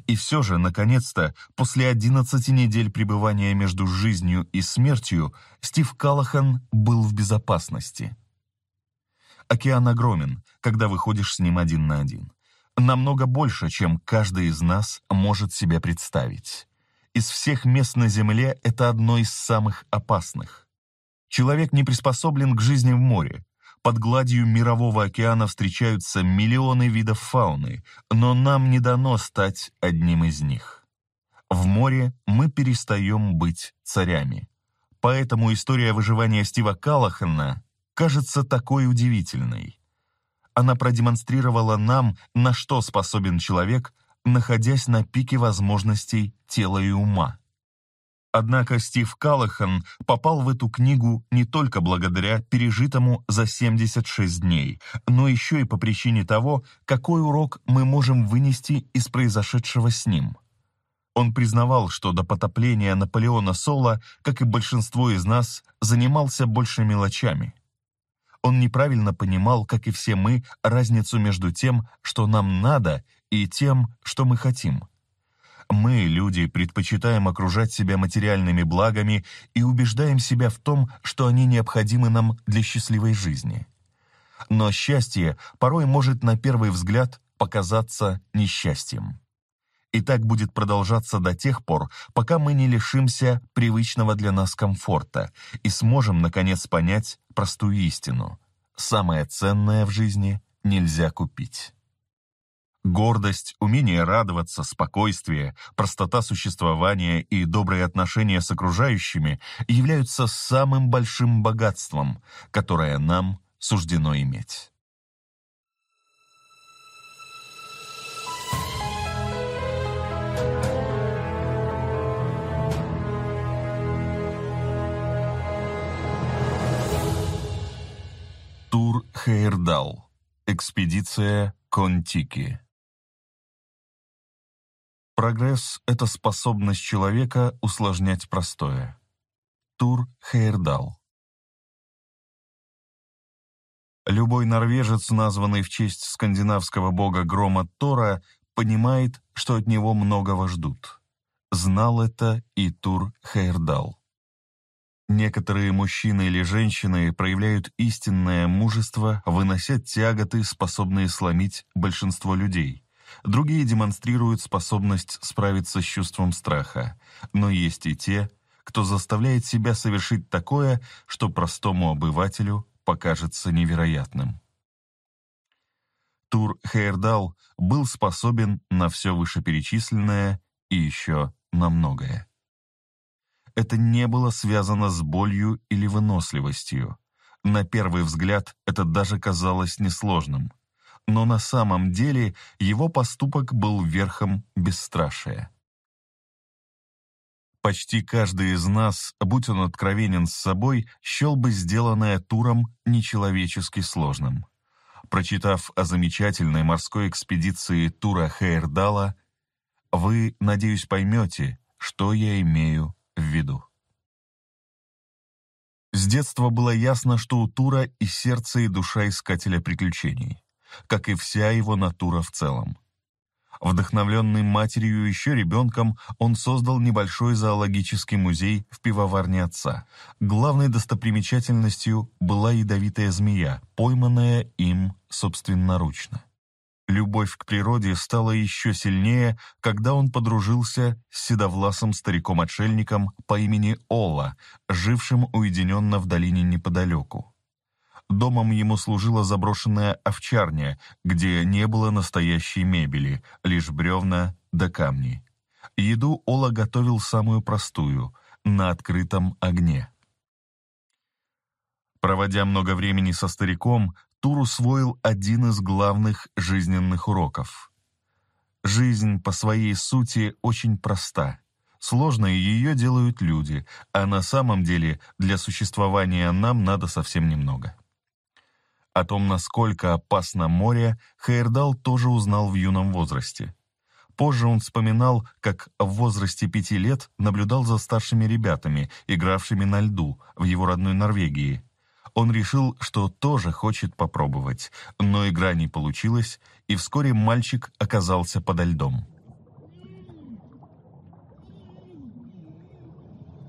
S1: и все же, наконец-то, после 11 недель пребывания между жизнью и смертью, Стив Калахан был в безопасности. Океан огромен, когда выходишь с ним один на один. Намного больше, чем каждый из нас может себе представить. Из всех мест на Земле это одно из самых опасных. Человек не приспособлен к жизни в море, под гладью мирового океана встречаются миллионы видов фауны, но нам не дано стать одним из них. В море мы перестаем быть царями. Поэтому история выживания Стива Каллахана кажется такой удивительной. Она продемонстрировала нам, на что способен человек, находясь на пике возможностей тела и ума. Однако Стив Каллахан попал в эту книгу не только благодаря пережитому за 76 дней, но еще и по причине того, какой урок мы можем вынести из произошедшего с ним. Он признавал, что до потопления Наполеона Соло, как и большинство из нас, занимался больше мелочами. Он неправильно понимал, как и все мы, разницу между тем, что нам надо, и тем, что мы хотим – мы, люди, предпочитаем окружать себя материальными благами и убеждаем себя в том, что они необходимы нам для счастливой жизни. Но счастье порой может на первый взгляд показаться несчастьем. И так будет продолжаться до тех пор, пока мы не лишимся привычного для нас комфорта и сможем, наконец, понять простую истину. Самое ценное в жизни нельзя купить. Гордость, умение радоваться, спокойствие, простота существования и добрые отношения с окружающими являются самым большим богатством, которое нам суждено иметь. Тур
S2: Хейрдал. Экспедиция Контики. Прогресс — это способность человека усложнять простое. Тур Хейердал. Любой норвежец, названный в честь скандинавского бога грома Тора, понимает, что
S1: от него многого ждут. Знал это и Тур Хейердал. Некоторые мужчины или женщины проявляют истинное мужество, выносят тяготы, способные сломить большинство людей. Другие демонстрируют способность справиться с чувством страха. Но есть и те, кто заставляет себя совершить такое, что простому обывателю покажется невероятным. Тур Хейердал был способен на все вышеперечисленное и еще на многое. Это не было связано с болью или выносливостью. На первый взгляд это даже казалось несложным – но на самом деле его поступок был верхом бесстрашия. Почти каждый из нас, будь он откровенен с собой, счел бы сделанное Туром нечеловечески сложным. Прочитав о замечательной морской экспедиции Тура Хейрдала,
S2: вы, надеюсь, поймете, что я имею в виду. С детства было ясно, что у Тура и сердце, и душа искателя
S1: приключений как и вся его натура в целом. Вдохновленный матерью еще ребенком, он создал небольшой зоологический музей в пивоварне отца. Главной достопримечательностью была ядовитая змея, пойманная им собственноручно. Любовь к природе стала еще сильнее, когда он подружился с седовласым стариком-отшельником по имени Ола, жившим уединенно в долине неподалеку. Домом ему служила заброшенная овчарня, где не было настоящей мебели, лишь бревна да камни. Еду Ола готовил самую простую, на открытом огне. Проводя много времени со стариком, Тур усвоил один из главных жизненных уроков. Жизнь по своей сути очень проста. Сложной ее делают люди, а на самом деле для существования нам надо совсем немного. О том, насколько опасно море, Хейердал тоже узнал в юном возрасте. Позже он вспоминал, как в возрасте пяти лет наблюдал за старшими ребятами, игравшими на льду в его родной Норвегии. Он решил, что тоже хочет попробовать, но игра не получилась, и вскоре мальчик оказался подо льдом.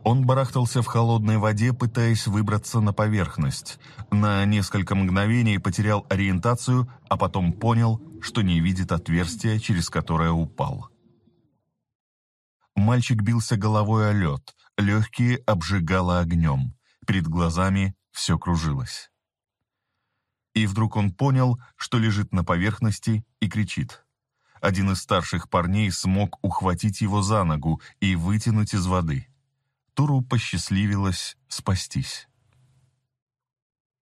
S1: Он барахтался в холодной воде, пытаясь выбраться на поверхность. На несколько мгновений потерял ориентацию, а потом понял, что не видит отверстия, через которое упал. Мальчик бился головой о лед, легкие обжигало огнем, перед глазами все кружилось. И вдруг он понял, что лежит на поверхности и кричит – один из старших парней смог ухватить его за ногу и вытянуть из воды. Артуру посчастливилось
S2: спастись.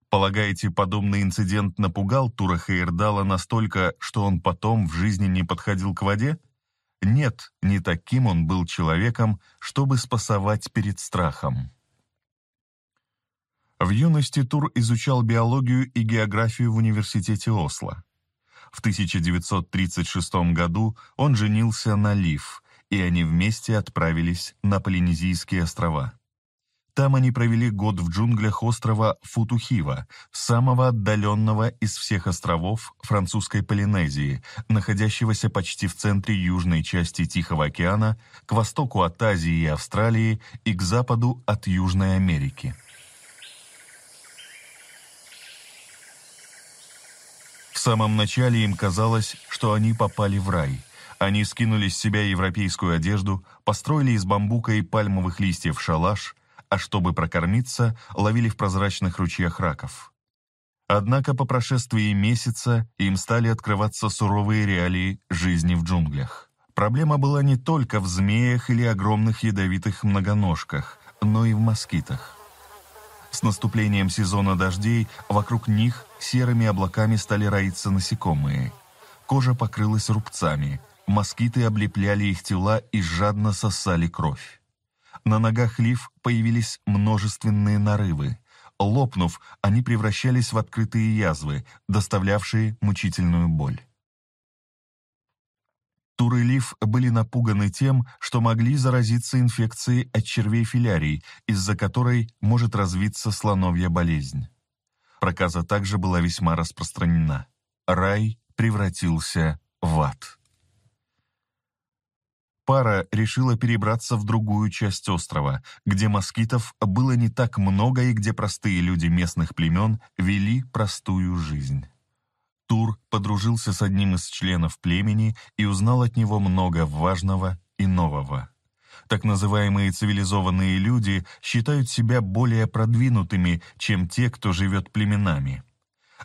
S1: Полагаете, подобный инцидент напугал Тура Хейердала настолько, что он потом в жизни не подходил к воде? Нет, не таким он был человеком, чтобы спасовать перед страхом. В юности Тур изучал биологию и географию в университете Осло. В 1936 году он женился на Лив, и они вместе отправились на Полинезийские острова. Там они провели год в джунглях острова Футухива, самого отдаленного из всех островов французской Полинезии, находящегося почти в центре южной части Тихого океана, к востоку от Азии и Австралии и к западу от Южной Америки. В самом начале им казалось, что они попали в рай – они скинули с себя европейскую одежду, построили из бамбука и пальмовых листьев шалаш, а чтобы прокормиться, ловили в прозрачных ручьях раков. Однако по прошествии месяца им стали открываться суровые реалии жизни в джунглях. Проблема была не только в змеях или огромных ядовитых многоножках, но и в москитах. С наступлением сезона дождей вокруг них серыми облаками стали роиться насекомые. Кожа покрылась рубцами – Москиты облепляли их тела и жадно сосали кровь. На ногах лиф появились множественные нарывы. Лопнув, они превращались в открытые язвы, доставлявшие мучительную боль. Тур и Лив были напуганы тем, что могли заразиться инфекцией от червей филярий, из-за которой может развиться слоновья болезнь. Проказа также была весьма распространена. Рай превратился в ад пара решила перебраться в другую часть острова, где москитов было не так много и где простые люди местных племен вели простую жизнь. Тур подружился с одним из членов племени и узнал от него много важного и нового. Так называемые цивилизованные люди считают себя более продвинутыми, чем те, кто живет племенами.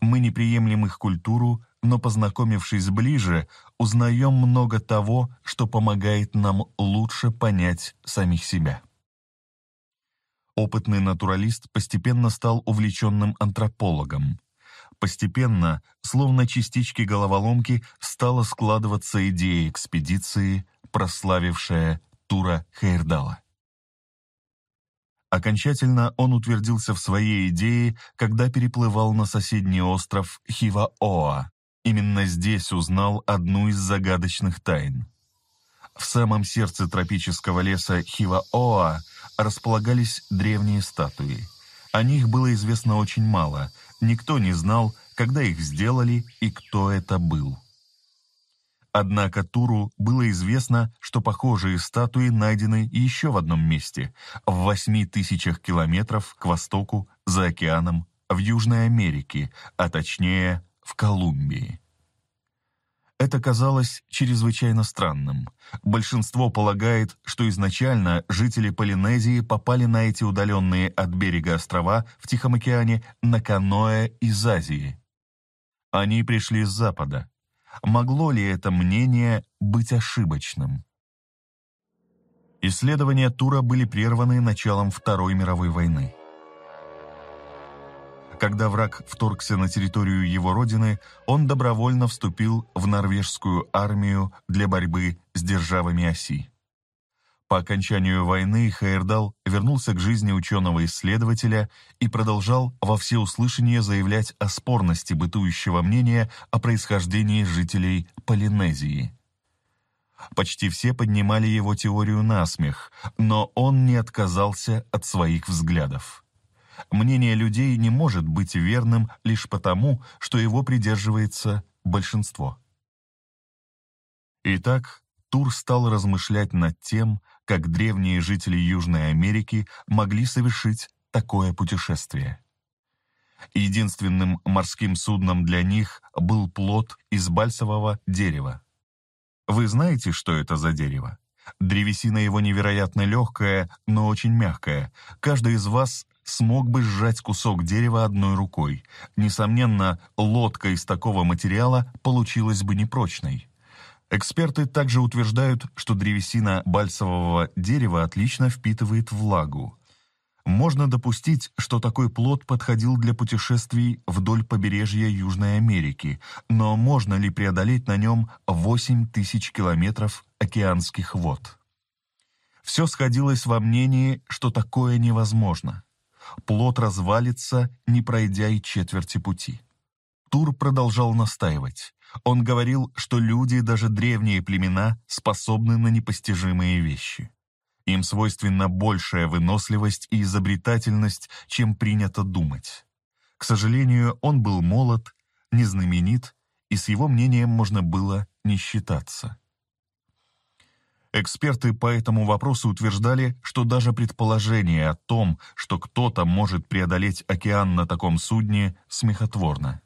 S1: Мы не приемлем их культуру, но познакомившись ближе, узнаем много того, что помогает нам лучше понять самих себя. Опытный натуралист постепенно стал увлеченным антропологом. Постепенно, словно частички головоломки, стала складываться идея экспедиции, прославившая Тура Хейрдала. Окончательно он утвердился в своей идее, когда переплывал на соседний остров Хива-Оа, Именно здесь узнал одну из загадочных тайн. В самом сердце тропического леса Хива Оа располагались древние статуи. О них было известно очень мало, никто не знал, когда их сделали и кто это был. Однако Туру было известно, что похожие статуи найдены еще в одном месте, в восьми тысячах километров к востоку, за океаном, в Южной Америке, а точнее в Колумбии. Это казалось чрезвычайно странным. Большинство полагает, что изначально жители Полинезии попали на эти удаленные от берега острова в Тихом океане на каноэ из Азии. Они пришли с запада. Могло ли это мнение быть ошибочным? Исследования Тура были прерваны началом Второй мировой войны. Когда враг вторгся на территорию его родины, он добровольно вступил в норвежскую армию для борьбы с державами оси. По окончанию войны Хейердал вернулся к жизни ученого-исследователя и продолжал во всеуслышание заявлять о спорности бытующего мнения о происхождении жителей Полинезии. Почти все поднимали его теорию на смех, но он не отказался от своих взглядов. Мнение людей не может быть верным лишь потому, что его придерживается большинство. Итак, Тур стал размышлять над тем, как древние жители Южной Америки могли совершить такое путешествие. Единственным морским судном для них был плод из бальсового дерева. Вы знаете, что это за дерево? Древесина его невероятно легкая, но очень мягкая. Каждый из вас смог бы сжать кусок дерева одной рукой. Несомненно, лодка из такого материала получилась бы непрочной. Эксперты также утверждают, что древесина бальсового дерева отлично впитывает влагу. Можно допустить, что такой плод подходил для путешествий вдоль побережья Южной Америки, но можно ли преодолеть на нем 8 тысяч километров океанских вод? Все сходилось во мнении, что такое невозможно. Плод развалится, не пройдя и четверти пути. Тур продолжал настаивать. Он говорил, что люди, даже древние племена, способны на непостижимые вещи. Им свойственна большая выносливость и изобретательность, чем принято думать. К сожалению, он был молод, незнаменит, и с его мнением можно было не считаться. Эксперты по этому вопросу утверждали, что даже предположение о том, что кто-то может преодолеть океан на таком судне, смехотворно.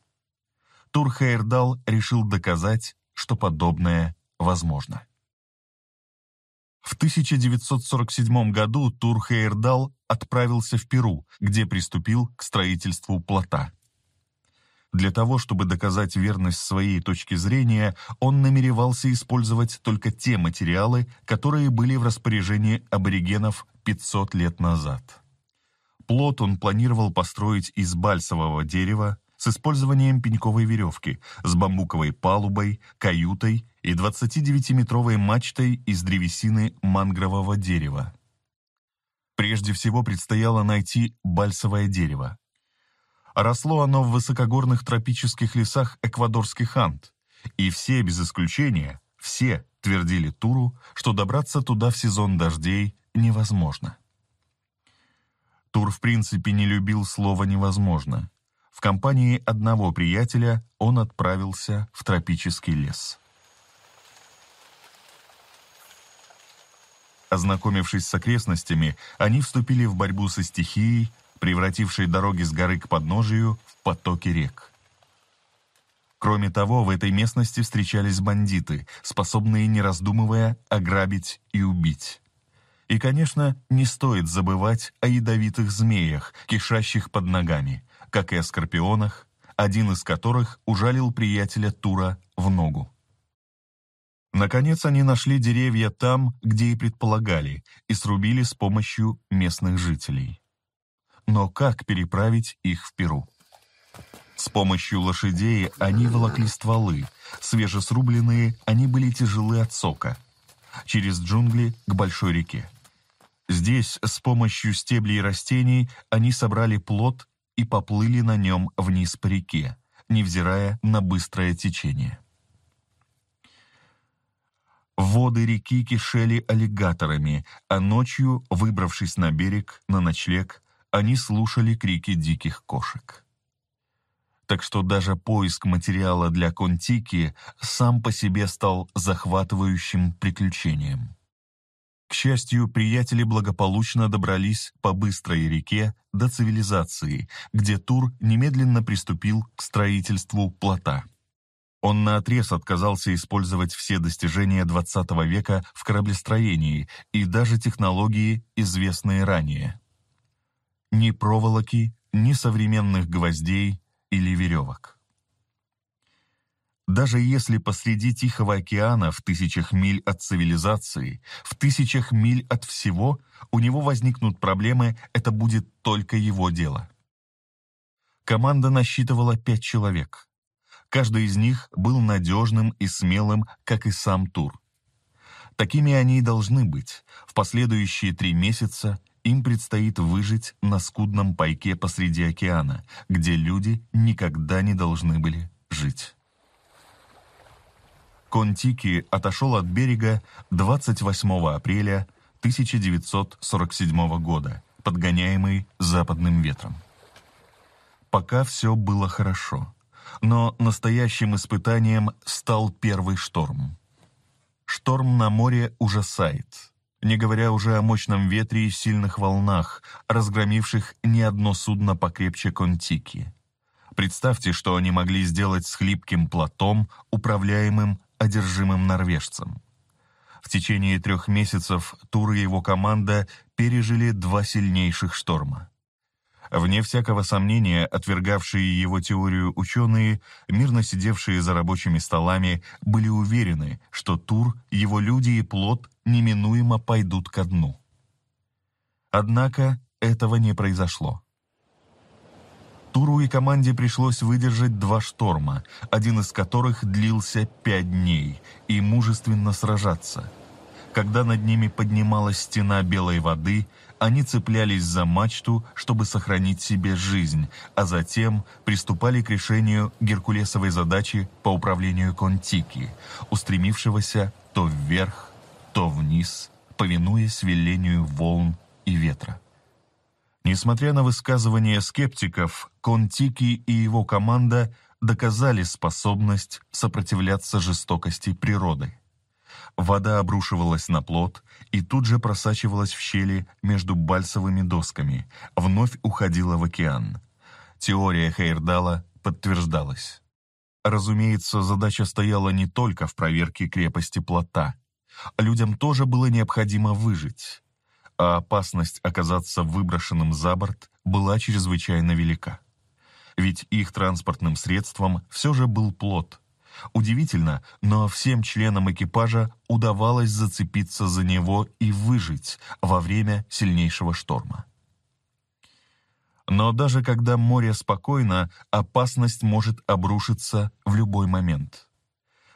S1: Тур Хейрдал решил доказать, что подобное возможно. В 1947 году Тур Хейрдал отправился в Перу, где приступил к строительству плота. Для того, чтобы доказать верность своей точки зрения, он намеревался использовать только те материалы, которые были в распоряжении аборигенов 500 лет назад. Плот он планировал построить из бальсового дерева с использованием пеньковой веревки, с бамбуковой палубой, каютой и 29-метровой мачтой из древесины мангрового дерева. Прежде всего предстояло найти бальсовое дерево, Росло оно в высокогорных тропических лесах эквадорских Анд, и все, без исключения, все твердили Туру, что добраться туда в сезон дождей невозможно. Тур в принципе не любил слова «невозможно». В компании одного приятеля он отправился в тропический лес. Ознакомившись с окрестностями, они вступили в борьбу со стихией, превратившие дороги с горы к подножию в потоки рек. Кроме того, в этой местности встречались бандиты, способные, не раздумывая, ограбить и убить. И, конечно, не стоит забывать о ядовитых змеях, кишащих под ногами, как и о скорпионах, один из которых ужалил приятеля Тура в ногу. Наконец они нашли деревья там, где и предполагали, и срубили с помощью местных жителей но как переправить их в Перу? С помощью лошадей они волокли стволы, свежесрубленные они были тяжелы от сока, через джунгли к большой реке. Здесь с помощью стеблей растений они собрали плод и поплыли на нем вниз по реке, невзирая на быстрое течение. Воды реки кишели аллигаторами, а ночью, выбравшись на берег, на ночлег, они слушали крики диких кошек. Так что даже поиск материала для Контики сам по себе стал захватывающим приключением. К счастью, приятели благополучно добрались по быстрой реке до цивилизации, где Тур немедленно приступил к строительству плота. Он наотрез отказался использовать все достижения XX века в кораблестроении и даже технологии, известные ранее ни
S2: проволоки,
S1: ни современных гвоздей или веревок. Даже если посреди Тихого океана в тысячах миль от цивилизации, в тысячах миль от всего, у него возникнут проблемы, это будет только его дело. Команда насчитывала пять человек. Каждый из них был надежным и смелым, как и сам Тур. Такими они и должны быть. В последующие три месяца им предстоит выжить на скудном пайке посреди океана, где люди никогда не должны были жить. Контики отошел от берега 28 апреля 1947 года, подгоняемый западным ветром. Пока все было хорошо, но настоящим испытанием стал первый шторм. Шторм на море ужасает – не говоря уже о мощном ветре и сильных волнах, разгромивших ни одно судно покрепче Контики. Представьте, что они могли сделать с хлипким плотом, управляемым одержимым норвежцем. В течение трех месяцев Тур и его команда пережили два сильнейших шторма. Вне всякого сомнения, отвергавшие его теорию ученые, мирно сидевшие за рабочими столами, были уверены, что Тур, его люди и плод неминуемо пойдут ко дну. Однако этого не произошло. Туру и команде пришлось выдержать два шторма, один из которых длился пять дней, и мужественно сражаться – когда над ними поднималась стена белой воды, они цеплялись за мачту, чтобы сохранить себе жизнь, а затем приступали к решению геркулесовой задачи по управлению Контики, устремившегося то вверх, то вниз, повинуясь велению волн и ветра. Несмотря на высказывания скептиков, Контики и его команда доказали способность сопротивляться жестокости природы. Вода обрушивалась на плот и тут же просачивалась в щели между бальсовыми досками, вновь уходила в океан. Теория Хейрдала подтверждалась. Разумеется, задача стояла не только в проверке крепости плота. Людям тоже было необходимо выжить, а опасность оказаться выброшенным за борт была чрезвычайно велика. Ведь их транспортным средством все же был плот, Удивительно, но всем членам экипажа удавалось зацепиться за него и выжить во время сильнейшего шторма. Но даже когда море спокойно, опасность может обрушиться в любой момент.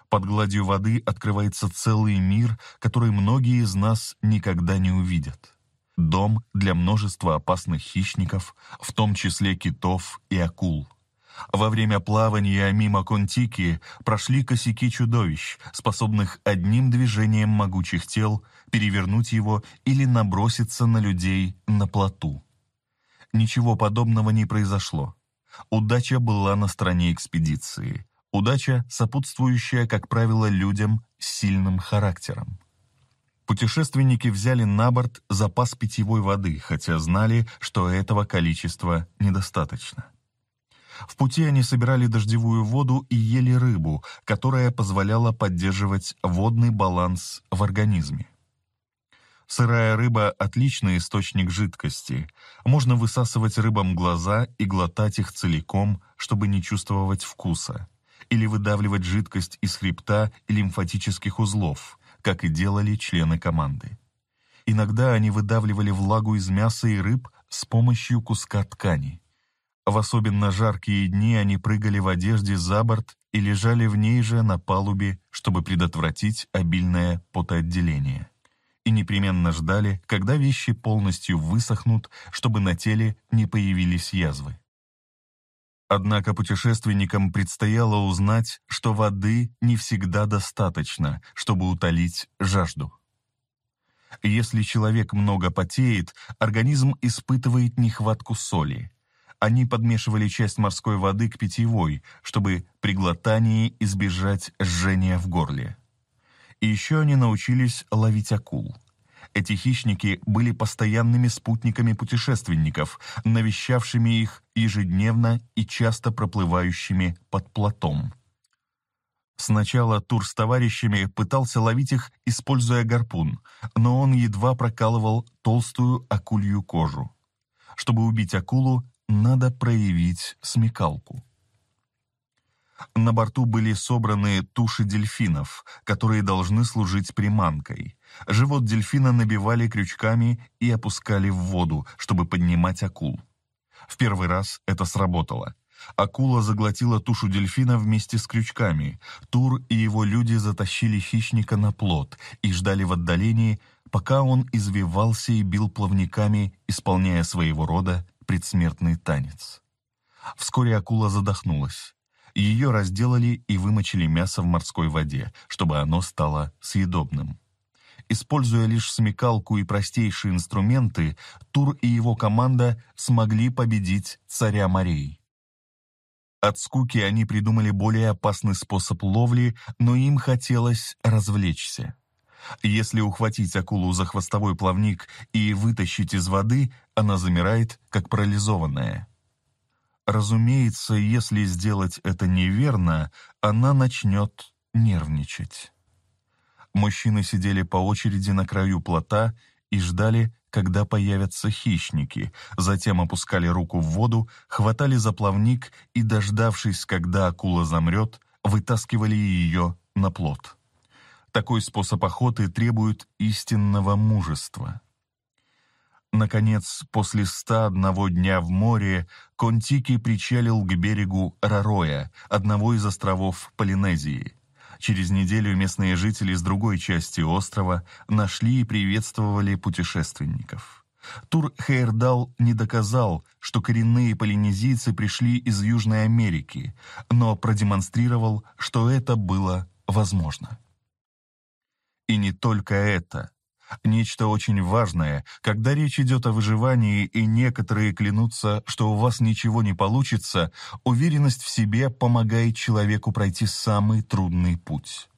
S1: Под гладью воды открывается целый мир, который многие из нас никогда не увидят. Дом для множества опасных хищников, в том числе китов и акул – во время плавания мимо Контики прошли косяки чудовищ, способных одним движением могучих тел перевернуть его или наброситься на людей на плоту. Ничего подобного не произошло. Удача была на стороне экспедиции. Удача, сопутствующая, как правило, людям с сильным характером. Путешественники взяли на борт запас питьевой воды, хотя знали, что этого количества недостаточно. В пути они собирали дождевую воду и ели рыбу, которая позволяла поддерживать водный баланс в организме. Сырая рыба – отличный источник жидкости. Можно высасывать рыбам глаза и глотать их целиком, чтобы не чувствовать вкуса. Или выдавливать жидкость из хребта и лимфатических узлов, как и делали члены команды. Иногда они выдавливали влагу из мяса и рыб с помощью куска ткани. В особенно жаркие дни они прыгали в одежде за борт и лежали в ней же на палубе, чтобы предотвратить обильное потоотделение. И непременно ждали, когда вещи полностью высохнут, чтобы на теле не появились язвы. Однако путешественникам предстояло узнать, что воды не всегда достаточно, чтобы утолить жажду. Если человек много потеет, организм испытывает нехватку соли – они подмешивали часть морской воды к питьевой, чтобы при глотании избежать жжения в горле. И еще они научились ловить акул. Эти хищники были постоянными спутниками путешественников, навещавшими их ежедневно и часто проплывающими под плотом. Сначала Тур с товарищами пытался ловить их, используя гарпун, но он едва прокалывал толстую акулью кожу. Чтобы убить акулу, надо проявить смекалку. На борту были собраны туши дельфинов, которые должны служить приманкой. Живот дельфина набивали крючками и опускали в воду, чтобы поднимать акул. В первый раз это сработало. Акула заглотила тушу дельфина вместе с крючками. Тур и его люди затащили хищника на плот и ждали в отдалении, пока он извивался и бил плавниками, исполняя своего рода предсмертный танец. Вскоре акула задохнулась. Ее разделали и вымочили мясо в морской воде, чтобы оно стало съедобным. Используя лишь смекалку и простейшие инструменты, Тур и его команда смогли победить царя морей. От скуки они придумали более опасный способ ловли, но им хотелось развлечься. Если ухватить акулу за хвостовой плавник и вытащить из воды, она замирает, как парализованная. Разумеется, если сделать это неверно, она начнет нервничать. Мужчины сидели по очереди на краю плота и ждали, когда появятся хищники, затем опускали руку в воду, хватали за плавник и, дождавшись, когда акула замрет, вытаскивали ее на плот. Такой способ охоты требует истинного мужества. Наконец, после ста одного дня в море, Контики причалил к берегу Рароя, одного из островов Полинезии. Через неделю местные жители с другой части острова нашли и приветствовали путешественников. Тур Хейердал не доказал, что коренные полинезийцы пришли из Южной Америки, но продемонстрировал, что это было возможно. И не только это. Нечто очень важное, когда речь идет о выживании, и некоторые клянутся, что у вас ничего не получится, уверенность в себе помогает человеку пройти самый трудный путь.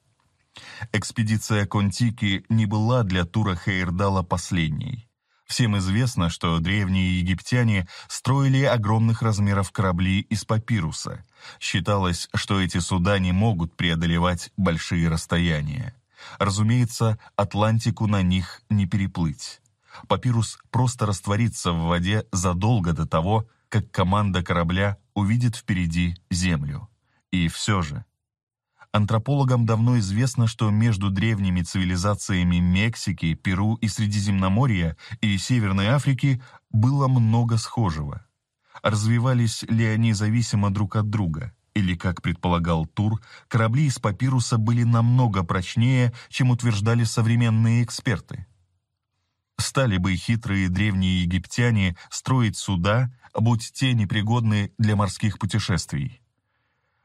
S1: Экспедиция Контики не была для Тура Хейрдала последней. Всем известно, что древние египтяне строили огромных размеров корабли из папируса. Считалось, что эти суда не могут преодолевать большие расстояния. Разумеется, Атлантику на них не переплыть. Папирус просто растворится в воде задолго до того, как команда корабля увидит впереди Землю. И все же. Антропологам давно известно, что между древними цивилизациями Мексики, Перу и Средиземноморья и Северной Африки было много схожего. Развивались ли они зависимо друг от друга – или, как предполагал Тур, корабли из папируса были намного прочнее, чем утверждали современные эксперты. Стали бы хитрые древние египтяне строить суда, будь те непригодны для морских путешествий.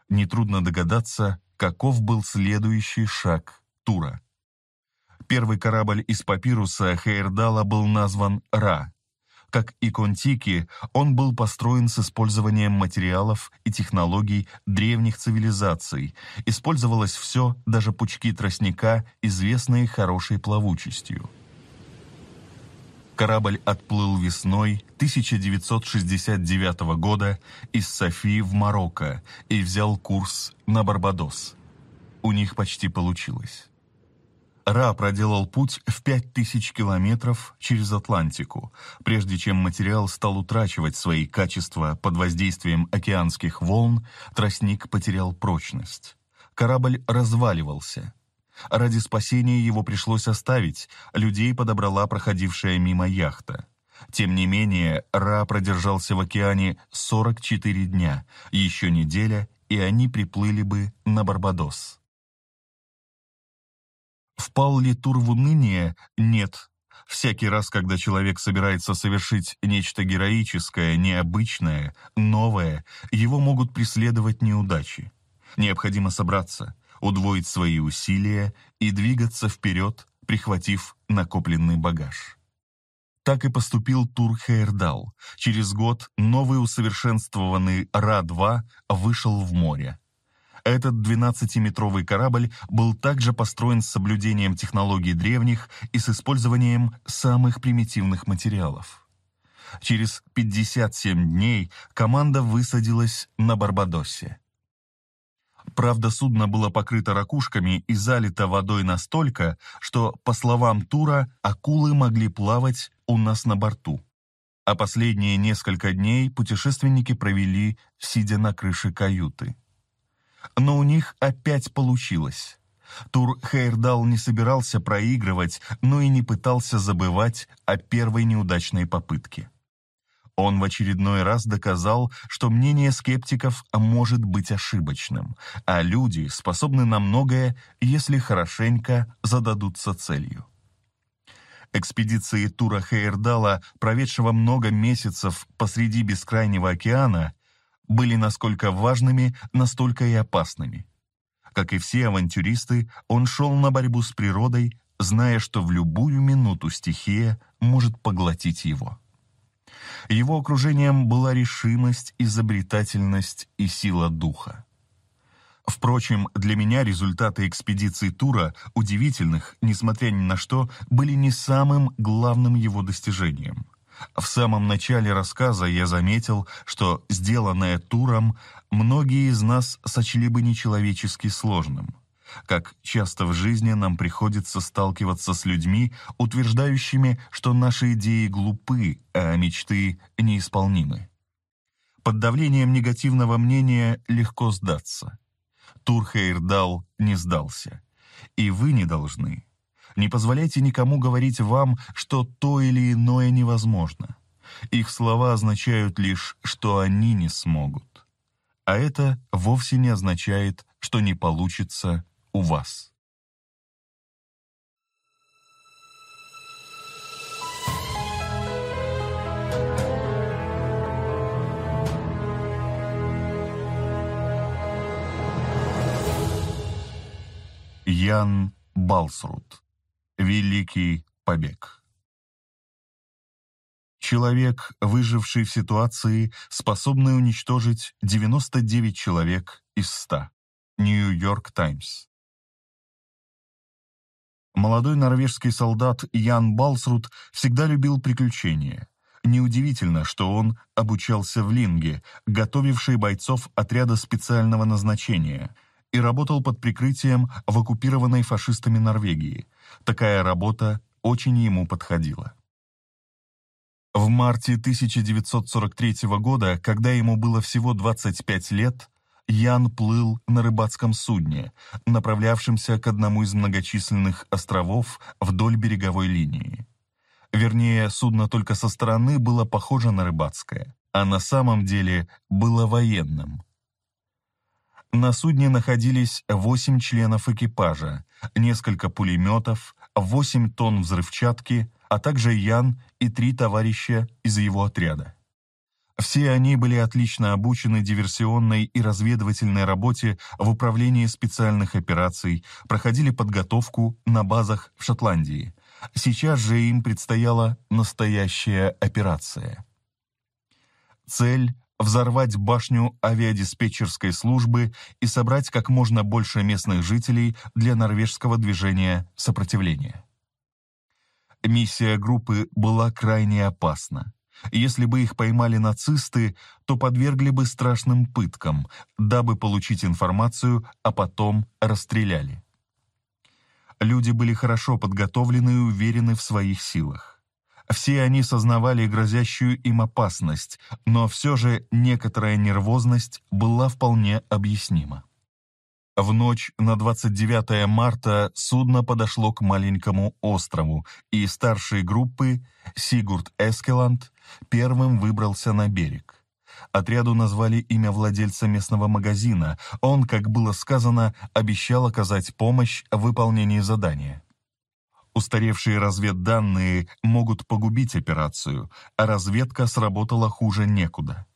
S1: Нетрудно догадаться, каков был следующий шаг Тура. Первый корабль из папируса Хейрдала был назван «Ра», как и Контики, он был построен с использованием материалов и технологий древних цивилизаций. Использовалось все, даже пучки тростника, известные хорошей плавучестью. Корабль отплыл весной 1969 года из Софии в Марокко и взял курс на Барбадос. У них почти получилось. Ра проделал путь в 5000 километров через Атлантику, прежде чем материал стал утрачивать свои качества под воздействием океанских волн, тростник потерял прочность. Корабль разваливался. Ради спасения его пришлось оставить, людей подобрала проходившая мимо яхта. Тем не менее, Ра продержался в океане 44 дня, еще неделя, и они приплыли бы на Барбадос. Впал ли Тур в уныние? Нет. Всякий раз, когда человек собирается совершить нечто героическое, необычное, новое, его могут преследовать неудачи. Необходимо собраться, удвоить свои усилия и двигаться вперед, прихватив накопленный багаж. Так и поступил Тур Хейрдал. Через год новый усовершенствованный Ра-2 вышел в море. Этот 12-метровый корабль был также построен с соблюдением технологий древних и с использованием самых примитивных материалов. Через 57 дней команда высадилась на Барбадосе. Правда, судно было покрыто ракушками и залито водой настолько, что, по словам Тура, акулы могли плавать у нас на борту. А последние несколько дней путешественники провели, сидя на крыше каюты но у них опять получилось. Тур Хейрдал не собирался проигрывать, но и не пытался забывать о первой неудачной попытке. Он в очередной раз доказал, что мнение скептиков может быть ошибочным, а люди способны на многое, если хорошенько зададутся целью. Экспедиции Тура Хейрдала, проведшего много месяцев посреди бескрайнего океана, были насколько важными, настолько и опасными. Как и все авантюристы, он шел на борьбу с природой, зная, что в любую минуту стихия может поглотить его. Его окружением была решимость, изобретательность и сила духа. Впрочем, для меня результаты экспедиции Тура, удивительных, несмотря ни на что, были не самым главным его достижением. В самом начале рассказа я заметил, что сделанное Туром многие из нас сочли бы нечеловечески сложным. Как часто в жизни нам приходится сталкиваться с людьми, утверждающими, что наши идеи глупы, а мечты неисполнимы. Под давлением негативного мнения легко сдаться. Тур Хейрдал не сдался. И вы не должны. Не позволяйте никому говорить вам, что то или иное невозможно. Их слова означают лишь,
S2: что они не смогут. А это вовсе не означает, что не получится у вас.
S1: Ян Балсрут Великий побег. Человек, выживший в ситуации,
S2: способный уничтожить 99 человек из 100. Нью-Йорк Таймс. Молодой
S1: норвежский солдат Ян Балсрут всегда любил приключения. Неудивительно, что он обучался в Линге, готовивший бойцов отряда специального назначения – и работал под прикрытием в оккупированной фашистами Норвегии. Такая работа очень ему подходила. В марте 1943 года, когда ему было всего 25 лет, Ян плыл на рыбацком судне, направлявшемся к одному из многочисленных островов вдоль береговой линии. Вернее, судно только со стороны было похоже на рыбацкое, а на самом деле было военным – на судне находились 8 членов экипажа, несколько пулеметов, 8 тонн взрывчатки, а также Ян и три товарища из его отряда. Все они были отлично обучены диверсионной и разведывательной работе в управлении специальных операций, проходили подготовку на базах в Шотландии. Сейчас же им предстояла настоящая операция. Цель взорвать башню авиадиспетчерской службы и собрать как можно больше местных жителей для норвежского движения сопротивления. Миссия группы была крайне опасна. Если бы их поймали нацисты, то подвергли бы страшным пыткам, дабы получить информацию, а потом расстреляли. Люди были хорошо подготовлены и уверены в своих силах. Все они сознавали грозящую им опасность, но все же некоторая нервозность была вполне объяснима. В ночь на 29 марта судно подошло к маленькому острову, и старший группы Сигурд Эскеланд первым выбрался на берег. Отряду назвали имя владельца местного магазина. Он, как было сказано, обещал оказать помощь в выполнении задания. Устаревшие разведданные могут погубить операцию, а разведка сработала хуже некуда.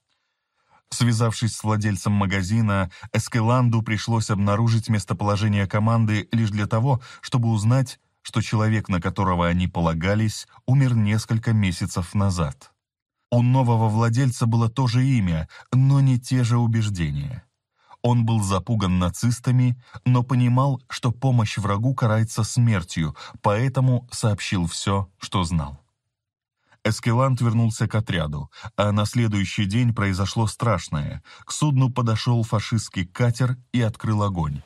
S1: Связавшись с владельцем магазина, Эскеланду пришлось обнаружить местоположение команды лишь для того, чтобы узнать, что человек, на которого они полагались, умер несколько месяцев назад. У нового владельца было то же имя, но не те же убеждения. Он был запуган нацистами, но понимал, что помощь врагу карается смертью, поэтому сообщил все, что знал. Эскелант вернулся к отряду, а на следующий день произошло страшное. К судну подошел фашистский катер и открыл огонь.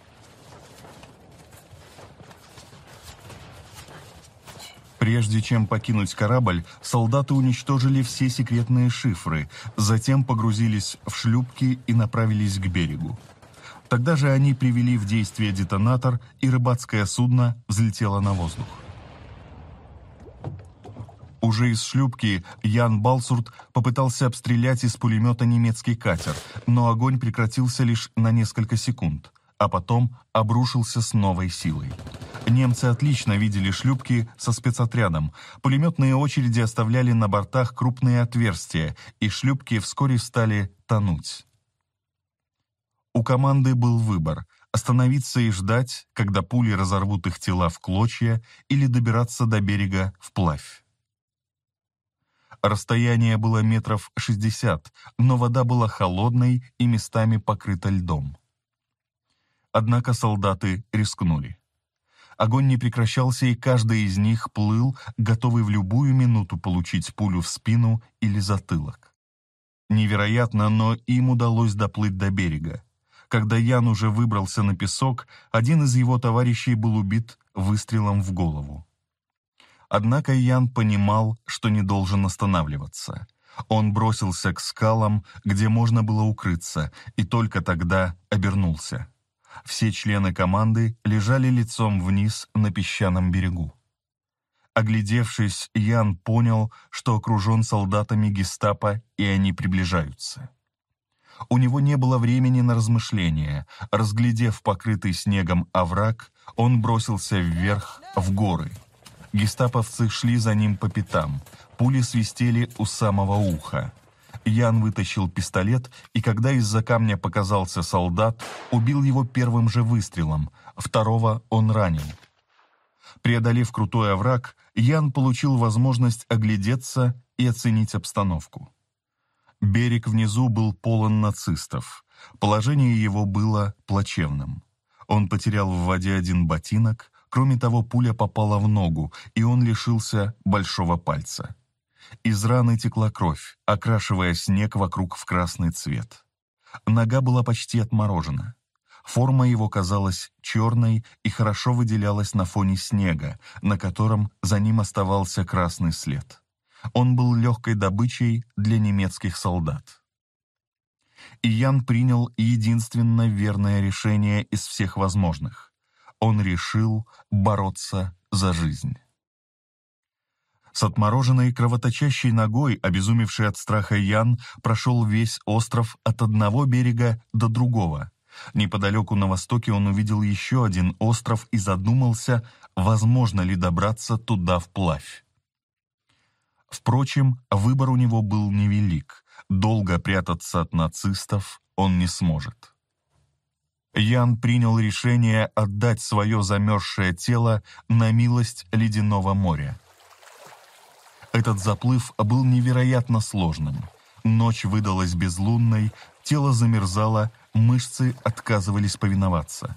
S1: Прежде чем покинуть корабль, солдаты уничтожили все секретные шифры, затем погрузились в шлюпки и направились к берегу. Тогда же они привели в действие детонатор, и рыбацкое судно взлетело на воздух. Уже из шлюпки Ян Балсурт попытался обстрелять из пулемета немецкий катер, но огонь прекратился лишь на несколько секунд, а потом обрушился с новой силой. Немцы отлично видели шлюпки со спецотрядом. Пулеметные очереди оставляли на бортах крупные отверстия, и шлюпки вскоре стали тонуть. У команды был выбор – остановиться и ждать, когда пули разорвут их тела в клочья или добираться до берега вплавь. Расстояние было метров 60, но вода была холодной и местами покрыта льдом. Однако солдаты рискнули. Огонь не прекращался, и каждый из них плыл, готовый в любую минуту получить пулю в спину или затылок. Невероятно, но им удалось доплыть до берега. Когда Ян уже выбрался на песок, один из его товарищей был убит выстрелом в голову. Однако Ян понимал, что не должен останавливаться. Он бросился к скалам, где можно было укрыться, и только тогда обернулся. Все члены команды лежали лицом вниз на песчаном берегу. Оглядевшись, Ян понял, что окружен солдатами гестапо, и они приближаются. У него не было времени на размышления. Разглядев покрытый снегом овраг, он бросился вверх, в горы. Гестаповцы шли за ним по пятам. Пули свистели у самого уха. Ян вытащил пистолет, и когда из-за камня показался солдат, убил его первым же выстрелом, второго он ранил. Преодолев крутой овраг, Ян получил возможность оглядеться и оценить обстановку. Берег внизу был полон нацистов. Положение его было плачевным. Он потерял в воде один ботинок, кроме того, пуля попала в ногу, и он лишился большого пальца. Из раны текла кровь, окрашивая снег вокруг в красный цвет. Нога была почти отморожена. Форма его казалась черной и хорошо выделялась на фоне снега, на котором за ним оставался красный след. Он был легкой добычей для немецких солдат. И Ян принял единственно верное решение из всех возможных. Он решил бороться за жизнь. С отмороженной кровоточащей ногой, обезумевший от страха Ян, прошел весь остров от одного берега до другого. Неподалеку на востоке он увидел еще один остров и задумался, возможно ли добраться туда вплавь. Впрочем, выбор у него был невелик. Долго прятаться от нацистов он не сможет. Ян принял решение отдать свое замерзшее тело на милость ледяного моря. Этот заплыв был невероятно сложным. Ночь выдалась безлунной, тело замерзало, мышцы отказывались повиноваться.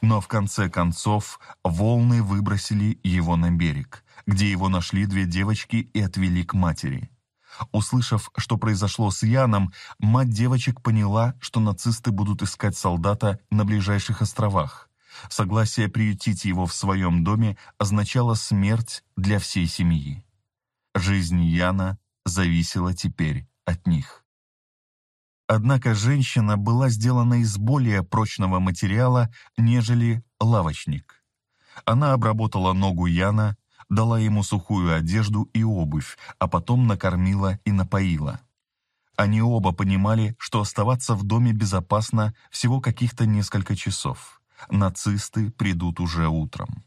S1: Но в конце концов волны выбросили его на берег где его нашли две девочки и отвели к матери. Услышав, что произошло с Яном, мать девочек поняла, что нацисты будут искать солдата на ближайших островах. Согласие приютить его в своем доме означало смерть для всей семьи. Жизнь Яна зависела теперь от них. Однако женщина была сделана из более прочного материала, нежели лавочник. Она обработала ногу Яна, дала ему сухую одежду и обувь, а потом накормила и напоила. Они оба понимали, что оставаться в доме безопасно всего каких-то несколько часов. Нацисты придут уже утром.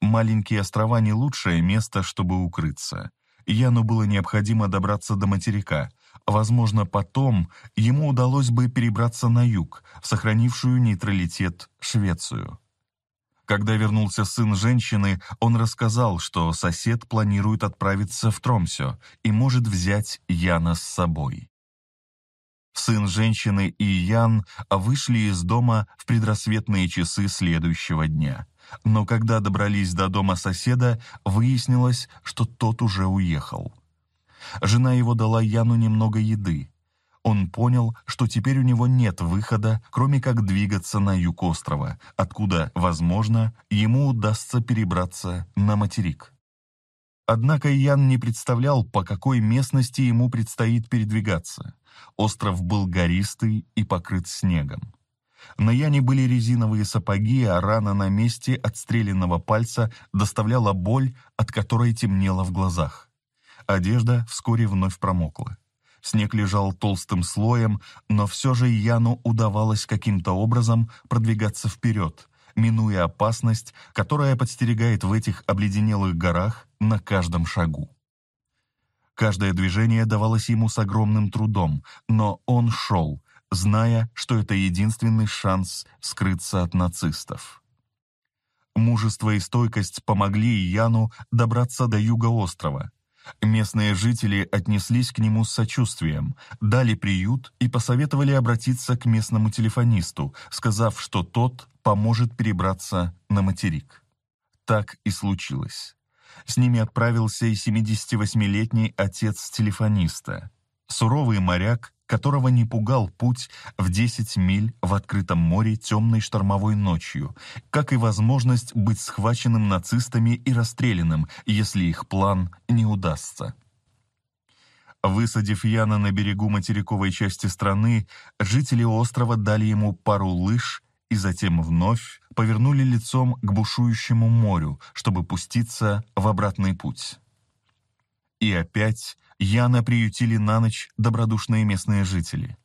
S1: Маленькие острова не лучшее место, чтобы укрыться. Яну было необходимо добраться до материка. Возможно, потом ему удалось бы перебраться на юг, в сохранившую нейтралитет Швецию. Когда вернулся сын женщины, он рассказал, что сосед планирует отправиться в Тромсё и может взять Яна с собой. Сын женщины и Ян вышли из дома в предрассветные часы следующего дня. Но когда добрались до дома соседа, выяснилось, что тот уже уехал. Жена его дала Яну немного еды – он понял, что теперь у него нет выхода, кроме как двигаться на юг острова, откуда, возможно, ему удастся перебраться на материк. Однако Ян не представлял, по какой местности ему предстоит передвигаться. Остров был гористый и покрыт снегом. На Яне были резиновые сапоги, а рана на месте отстреленного пальца доставляла боль, от которой темнело в глазах. Одежда вскоре вновь промокла. Снег лежал толстым слоем, но все же Яну удавалось каким-то образом продвигаться вперед, минуя опасность, которая подстерегает в этих обледенелых горах на каждом шагу. Каждое движение давалось ему с огромным трудом, но он шел, зная, что это единственный шанс скрыться от нацистов. Мужество и стойкость помогли Яну добраться до юга острова, Местные жители отнеслись к нему с сочувствием, дали приют и посоветовали обратиться к местному телефонисту, сказав, что тот поможет перебраться на материк. Так и случилось. С ними отправился и 78-летний отец телефониста. Суровый моряк которого не пугал путь в 10 миль в открытом море темной штормовой ночью, как и возможность быть схваченным нацистами и расстрелянным, если их план не удастся. Высадив Яна на берегу материковой части страны, жители острова дали ему пару лыж и затем вновь повернули лицом к бушующему морю, чтобы пуститься в обратный путь. И опять Яна приютили на ночь добродушные местные жители.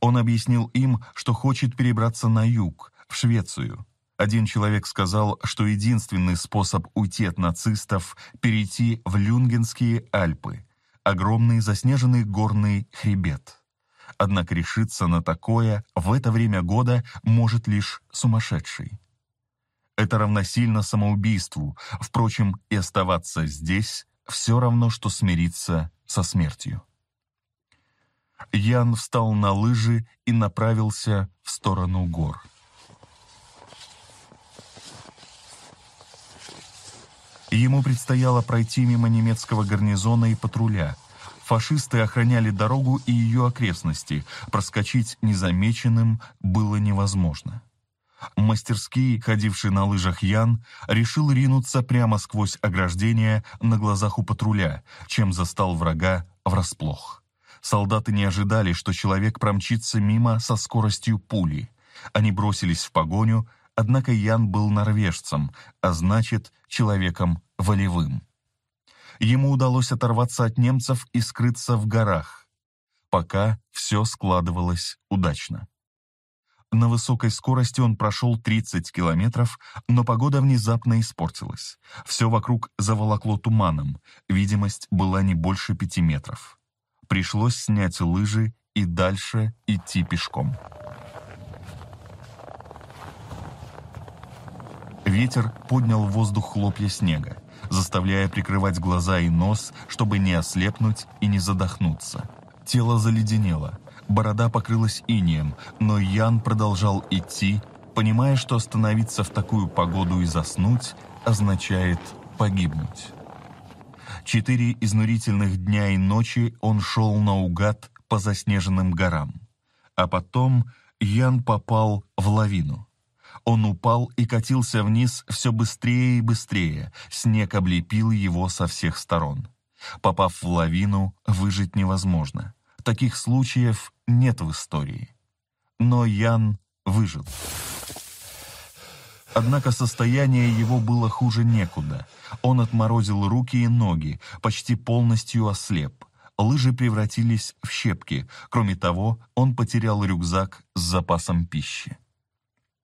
S1: Он объяснил им, что хочет перебраться на юг, в Швецию. Один человек сказал, что единственный способ уйти от нацистов – перейти в Люнгенские Альпы, огромный заснеженный горный хребет. Однако решиться на такое в это время года может лишь сумасшедший. Это равносильно самоубийству, впрочем, и оставаться здесь все равно, что смириться со смертью. Ян встал на лыжи и направился в сторону гор. Ему предстояло пройти мимо немецкого гарнизона и патруля. Фашисты охраняли дорогу и ее окрестности. Проскочить незамеченным было невозможно. Мастерские, ходивший на лыжах Ян, решил ринуться прямо сквозь ограждение на глазах у патруля, чем застал врага врасплох. Солдаты не ожидали, что человек промчится мимо со скоростью пули. Они бросились в погоню, однако Ян был норвежцем, а значит, человеком волевым. Ему удалось оторваться от немцев и скрыться в горах. Пока все складывалось удачно. На высокой скорости он прошел 30 километров, но погода внезапно испортилась. Все вокруг заволокло туманом, видимость была не больше 5 метров. Пришлось снять лыжи и дальше идти пешком. Ветер поднял в воздух хлопья снега, заставляя прикрывать глаза и нос, чтобы не ослепнуть и не задохнуться. Тело заледенело – Борода покрылась инеем, но Ян продолжал идти, понимая, что остановиться в такую погоду и заснуть означает погибнуть. Четыре изнурительных дня и ночи он шел наугад по заснеженным горам. А потом Ян попал в лавину. Он упал и катился вниз все быстрее и быстрее, снег облепил его со всех сторон. Попав в лавину, выжить невозможно – таких случаев нет в истории. Но Ян выжил. Однако состояние его было хуже некуда. Он отморозил руки и ноги, почти полностью ослеп. Лыжи превратились в щепки. Кроме того, он потерял рюкзак с запасом пищи.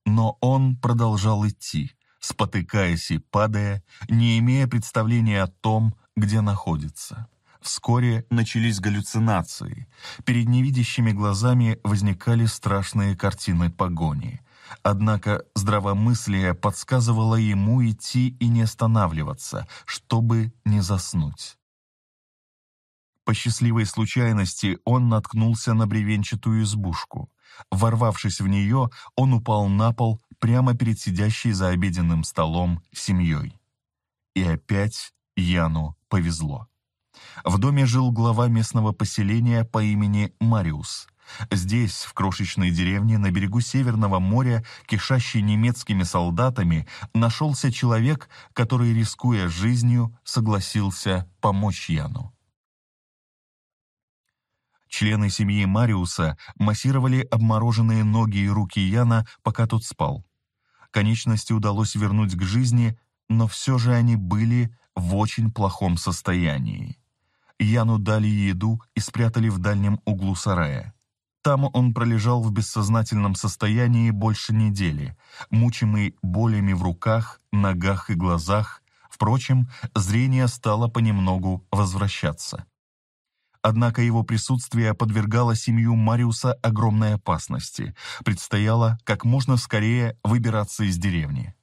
S2: Но он
S1: продолжал идти, спотыкаясь и падая, не имея представления о том, где находится. Вскоре начались галлюцинации. Перед невидящими глазами возникали страшные картины погони. Однако здравомыслие подсказывало ему идти и не останавливаться, чтобы не заснуть. По счастливой случайности он наткнулся на бревенчатую избушку. Ворвавшись в нее, он упал на пол прямо перед сидящей за обеденным столом семьей. И опять Яну повезло. В доме жил глава местного поселения по имени Мариус. Здесь, в крошечной деревне на берегу Северного моря, кишащей немецкими солдатами, нашелся человек, который, рискуя жизнью, согласился помочь Яну. Члены семьи Мариуса массировали обмороженные ноги и руки Яна, пока тот спал. Конечности удалось вернуть к жизни, но все же они были в очень плохом состоянии. Яну дали еду и спрятали в дальнем углу сарая. Там он пролежал в бессознательном состоянии больше недели, мучимый болями в руках, ногах и глазах. Впрочем, зрение стало понемногу возвращаться. Однако его присутствие подвергало семью Мариуса огромной опасности. Предстояло как можно скорее выбираться из деревни.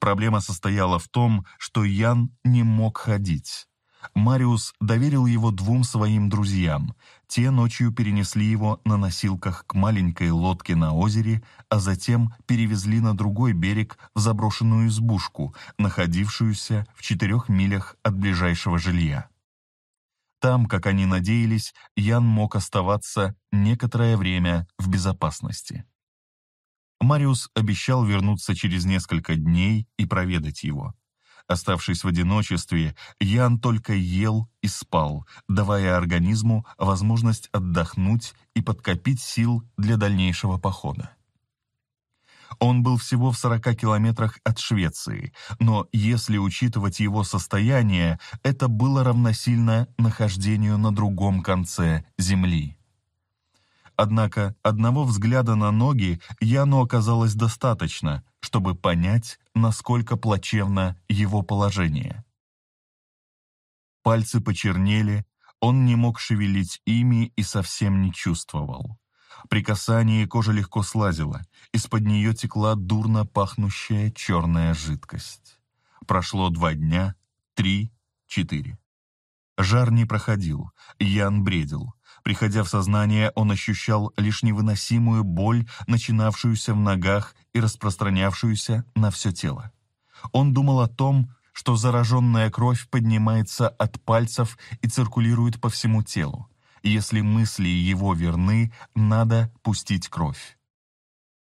S1: Проблема состояла в том, что Ян не мог ходить. Мариус доверил его двум своим друзьям. Те ночью перенесли его на носилках к маленькой лодке на озере, а затем перевезли на другой берег в заброшенную избушку, находившуюся в четырех милях от ближайшего жилья. Там, как они надеялись, Ян мог оставаться некоторое время в безопасности. Мариус обещал вернуться через несколько дней и проведать его. Оставшись в одиночестве, Ян только ел и спал, давая организму возможность отдохнуть и подкопить сил для дальнейшего похода. Он был всего в 40 километрах от Швеции, но если учитывать его состояние, это было равносильно нахождению на другом конце Земли. Однако одного взгляда на ноги Яну оказалось достаточно, чтобы понять, насколько плачевно его положение. Пальцы почернели, он не мог шевелить ими и совсем не чувствовал. При касании кожа легко слазила, из-под нее текла дурно
S2: пахнущая
S1: черная жидкость. Прошло два дня, три, четыре. Жар не проходил, Ян бредил. Приходя в сознание, он ощущал лишь невыносимую боль, начинавшуюся в ногах и распространявшуюся на все тело. Он думал о том, что зараженная кровь поднимается от пальцев и циркулирует по всему телу. Если мысли его верны, надо пустить кровь.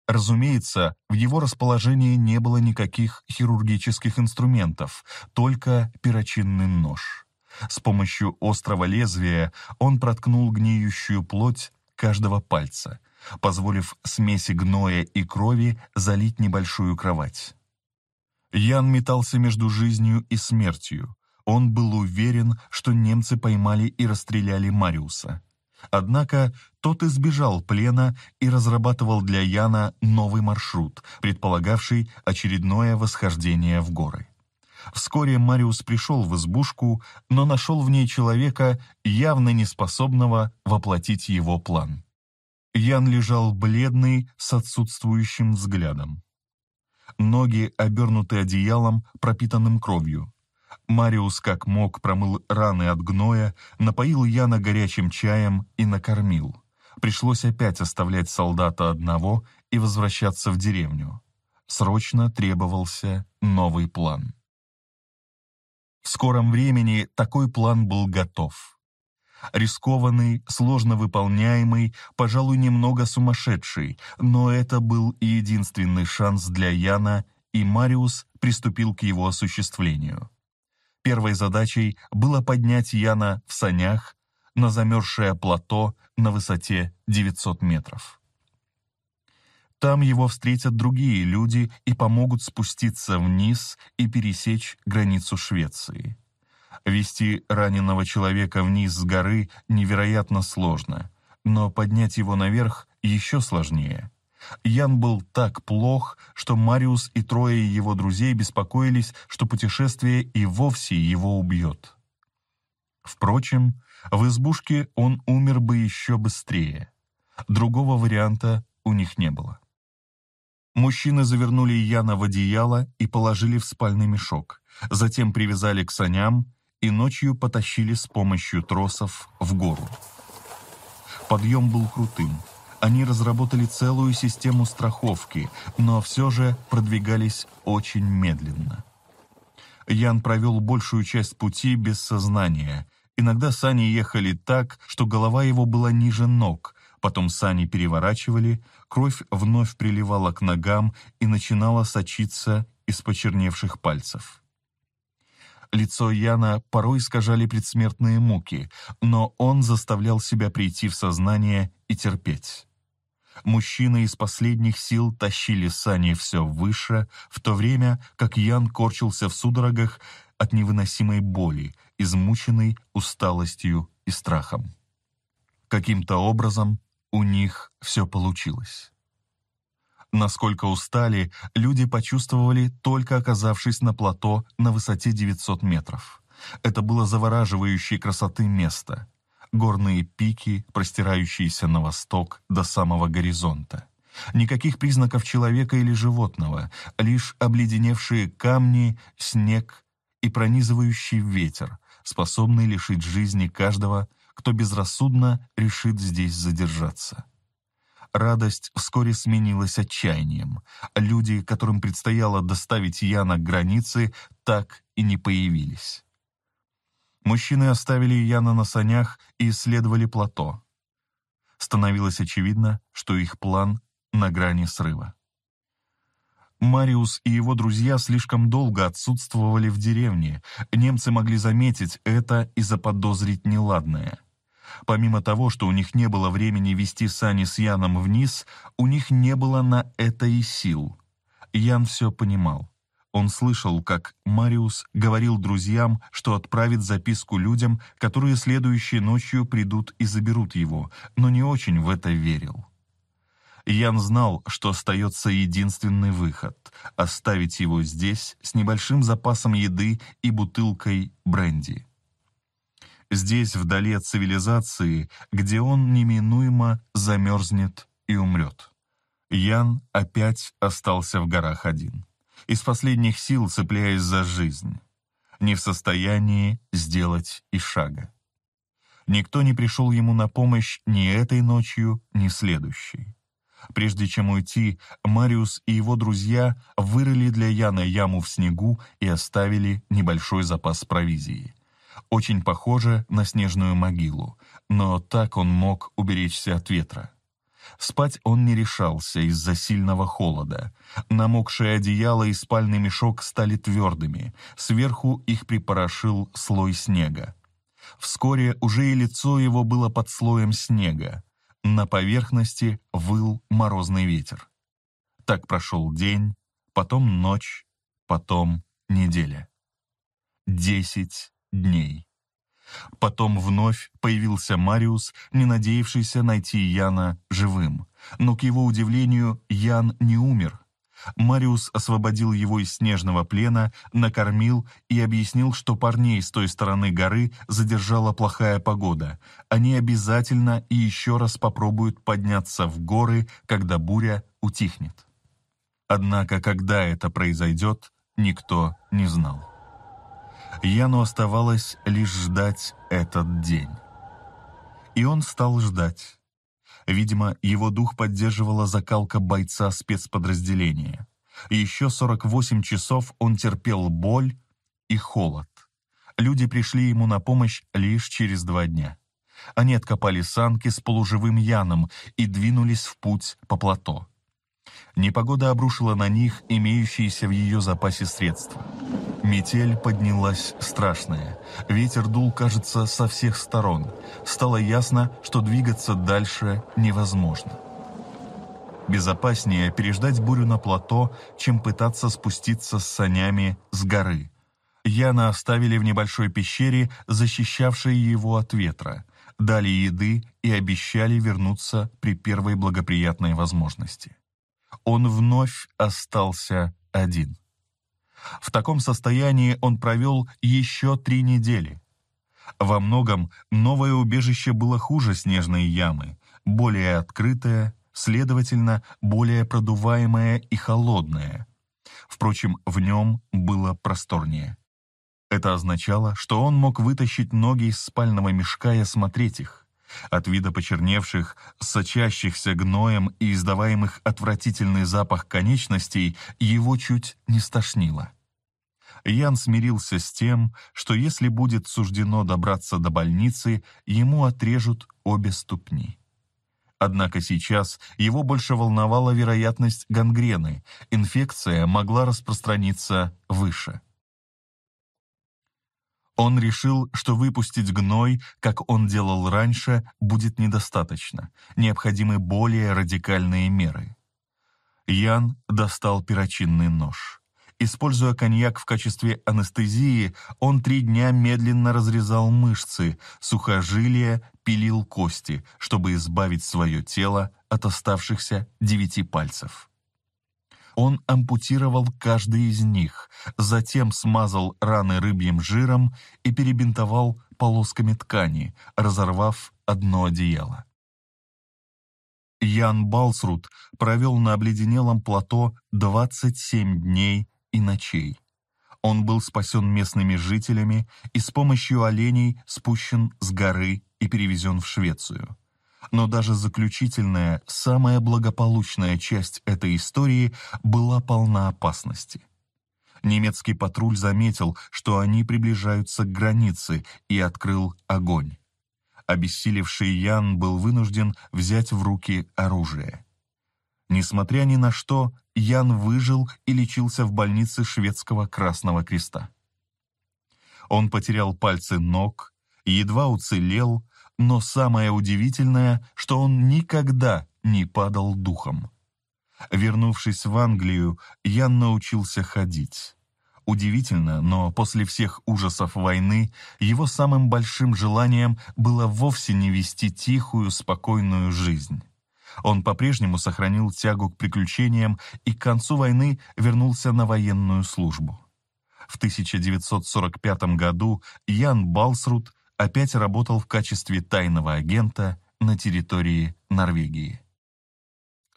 S1: Разумеется, в его расположении не было никаких хирургических инструментов, только перочинный нож. С помощью острого лезвия он проткнул гниющую плоть каждого пальца, позволив смеси гноя и крови залить небольшую кровать. Ян метался между жизнью и смертью. Он был уверен, что немцы поймали и расстреляли Мариуса. Однако тот избежал плена и разрабатывал для Яна новый маршрут, предполагавший очередное восхождение в горы. Вскоре Мариус пришел в избушку, но нашел в ней человека, явно неспособного воплотить его план. Ян лежал бледный, с отсутствующим взглядом. Ноги обернуты одеялом, пропитанным кровью. Мариус как мог промыл раны от гноя, напоил Яна горячим чаем и накормил. Пришлось опять оставлять солдата одного и возвращаться в деревню. Срочно требовался
S2: новый план.
S1: В скором времени такой план был готов. Рискованный, сложно выполняемый, пожалуй, немного сумасшедший, но это был и единственный шанс для Яна, и Мариус приступил к его осуществлению. Первой задачей было поднять Яна в санях на замерзшее плато на высоте 900 метров. Там его встретят другие люди и помогут спуститься вниз и пересечь границу Швеции. Вести раненого человека вниз с горы невероятно сложно, но поднять его наверх еще сложнее. Ян был так плох, что Мариус и трое его друзей беспокоились, что путешествие и вовсе его убьет. Впрочем, в избушке он умер бы еще быстрее. Другого варианта у них не было. Мужчины завернули Яна в одеяло и положили в спальный мешок, затем привязали к саням и ночью потащили с помощью тросов в гору. Подъем был крутым. Они разработали целую систему страховки, но все же продвигались очень медленно. Ян провел большую часть пути без сознания. Иногда сани ехали так, что голова его была ниже ног, Потом сани переворачивали, кровь вновь приливала к ногам и начинала сочиться из почерневших пальцев. Лицо Яна порой искажали предсмертные муки, но он заставлял себя прийти в сознание и терпеть. Мужчины из последних сил тащили сани все выше, в то время как Ян корчился в судорогах от невыносимой боли, измученный усталостью и страхом. Каким-то образом у них все получилось. Насколько устали, люди почувствовали, только оказавшись на плато на высоте 900 метров. Это было завораживающей красоты место. Горные пики, простирающиеся на восток до самого горизонта. Никаких признаков человека или животного, лишь обледеневшие камни, снег и пронизывающий ветер, способный лишить жизни каждого, кто безрассудно решит здесь задержаться. Радость вскоре сменилась отчаянием. Люди, которым предстояло доставить Яна к границе, так и не появились. Мужчины оставили Яна на санях и исследовали плато. Становилось очевидно, что их план на грани срыва. Мариус и его друзья слишком долго отсутствовали в деревне, немцы могли заметить это и заподозрить неладное. Помимо того, что у них не было времени вести сани с Яном вниз, у них не было на это и сил. Ян все понимал. Он слышал, как Мариус говорил друзьям, что отправит записку людям, которые следующей ночью придут и заберут его, но не очень в это верил. Ян знал, что остается единственный выход – оставить его здесь с небольшим запасом еды и бутылкой бренди. Здесь, вдали от цивилизации, где он неминуемо замерзнет и умрет. Ян опять остался в горах один, из последних сил цепляясь за жизнь, не в состоянии сделать и шага. Никто не пришел ему на помощь ни этой ночью, ни следующей. Прежде чем уйти, Мариус и его друзья вырыли для Яна яму в снегу и оставили небольшой запас провизии. Очень похоже на снежную могилу, но так он мог уберечься от ветра. Спать он не решался из-за сильного холода. Намокшие одеяло и спальный мешок стали твердыми, сверху их припорошил слой снега. Вскоре уже и лицо его было под слоем снега. На поверхности выл морозный ветер. Так прошел день, потом ночь, потом неделя. Десять дней. Потом вновь появился Мариус, не надеявшийся найти Яна живым. Но, к его удивлению, Ян не умер, Мариус освободил его из снежного плена, накормил и объяснил, что парней с той стороны горы задержала плохая погода. Они обязательно и еще раз попробуют подняться в горы, когда буря утихнет. Однако, когда это произойдет, никто не знал. Яну оставалось лишь ждать этот день. И он стал ждать. Видимо, его дух поддерживала закалка бойца спецподразделения. Еще 48 часов он терпел боль и холод. Люди пришли ему на помощь лишь через два дня. Они откопали санки с полуживым Яном и двинулись в путь по плато. Непогода обрушила на них имеющиеся в ее запасе средства. Метель поднялась страшная. Ветер дул, кажется, со всех сторон. Стало ясно, что двигаться дальше невозможно. Безопаснее переждать бурю на плато, чем пытаться спуститься с санями с горы. Яна оставили в небольшой пещере, защищавшей его от ветра. Дали еды и обещали вернуться при первой благоприятной возможности он вновь остался один. В таком состоянии он провел еще три недели. Во многом новое убежище было хуже снежной ямы, более открытое, следовательно, более продуваемое и холодное. Впрочем, в нем было просторнее. Это означало, что он мог вытащить ноги из спального мешка и осмотреть их. От вида почерневших, сочащихся гноем и издаваемых отвратительный запах конечностей его чуть не стошнило. Ян смирился с тем, что если будет суждено добраться до больницы, ему отрежут обе ступни. Однако сейчас его больше волновала вероятность гангрены, инфекция могла распространиться выше. Он решил, что выпустить гной, как он делал раньше, будет недостаточно. Необходимы более радикальные меры. Ян достал перочинный нож. Используя коньяк в качестве анестезии, он три дня медленно разрезал мышцы, сухожилия, пилил кости, чтобы избавить свое тело от оставшихся девяти пальцев. Он ампутировал каждый из них, затем смазал раны рыбьим жиром и перебинтовал полосками ткани, разорвав одно одеяло. Ян Балсрут провел на обледенелом плато 27 дней и ночей. Он был спасен местными жителями и с помощью оленей спущен с горы и перевезен в Швецию. Но даже заключительная, самая благополучная часть этой истории была полна опасности. Немецкий патруль заметил, что они приближаются к границе, и открыл огонь. Обессилевший Ян был вынужден взять в руки оружие. Несмотря ни на что, Ян выжил и лечился в больнице шведского Красного Креста. Он потерял пальцы ног, едва уцелел, но самое удивительное, что он никогда не падал духом. Вернувшись в Англию, Ян научился ходить. Удивительно, но после всех ужасов войны его самым большим желанием было вовсе не вести тихую, спокойную жизнь. Он по-прежнему сохранил тягу к приключениям и к концу войны вернулся на военную службу. В 1945 году Ян Балсрут опять работал в качестве тайного агента на территории Норвегии.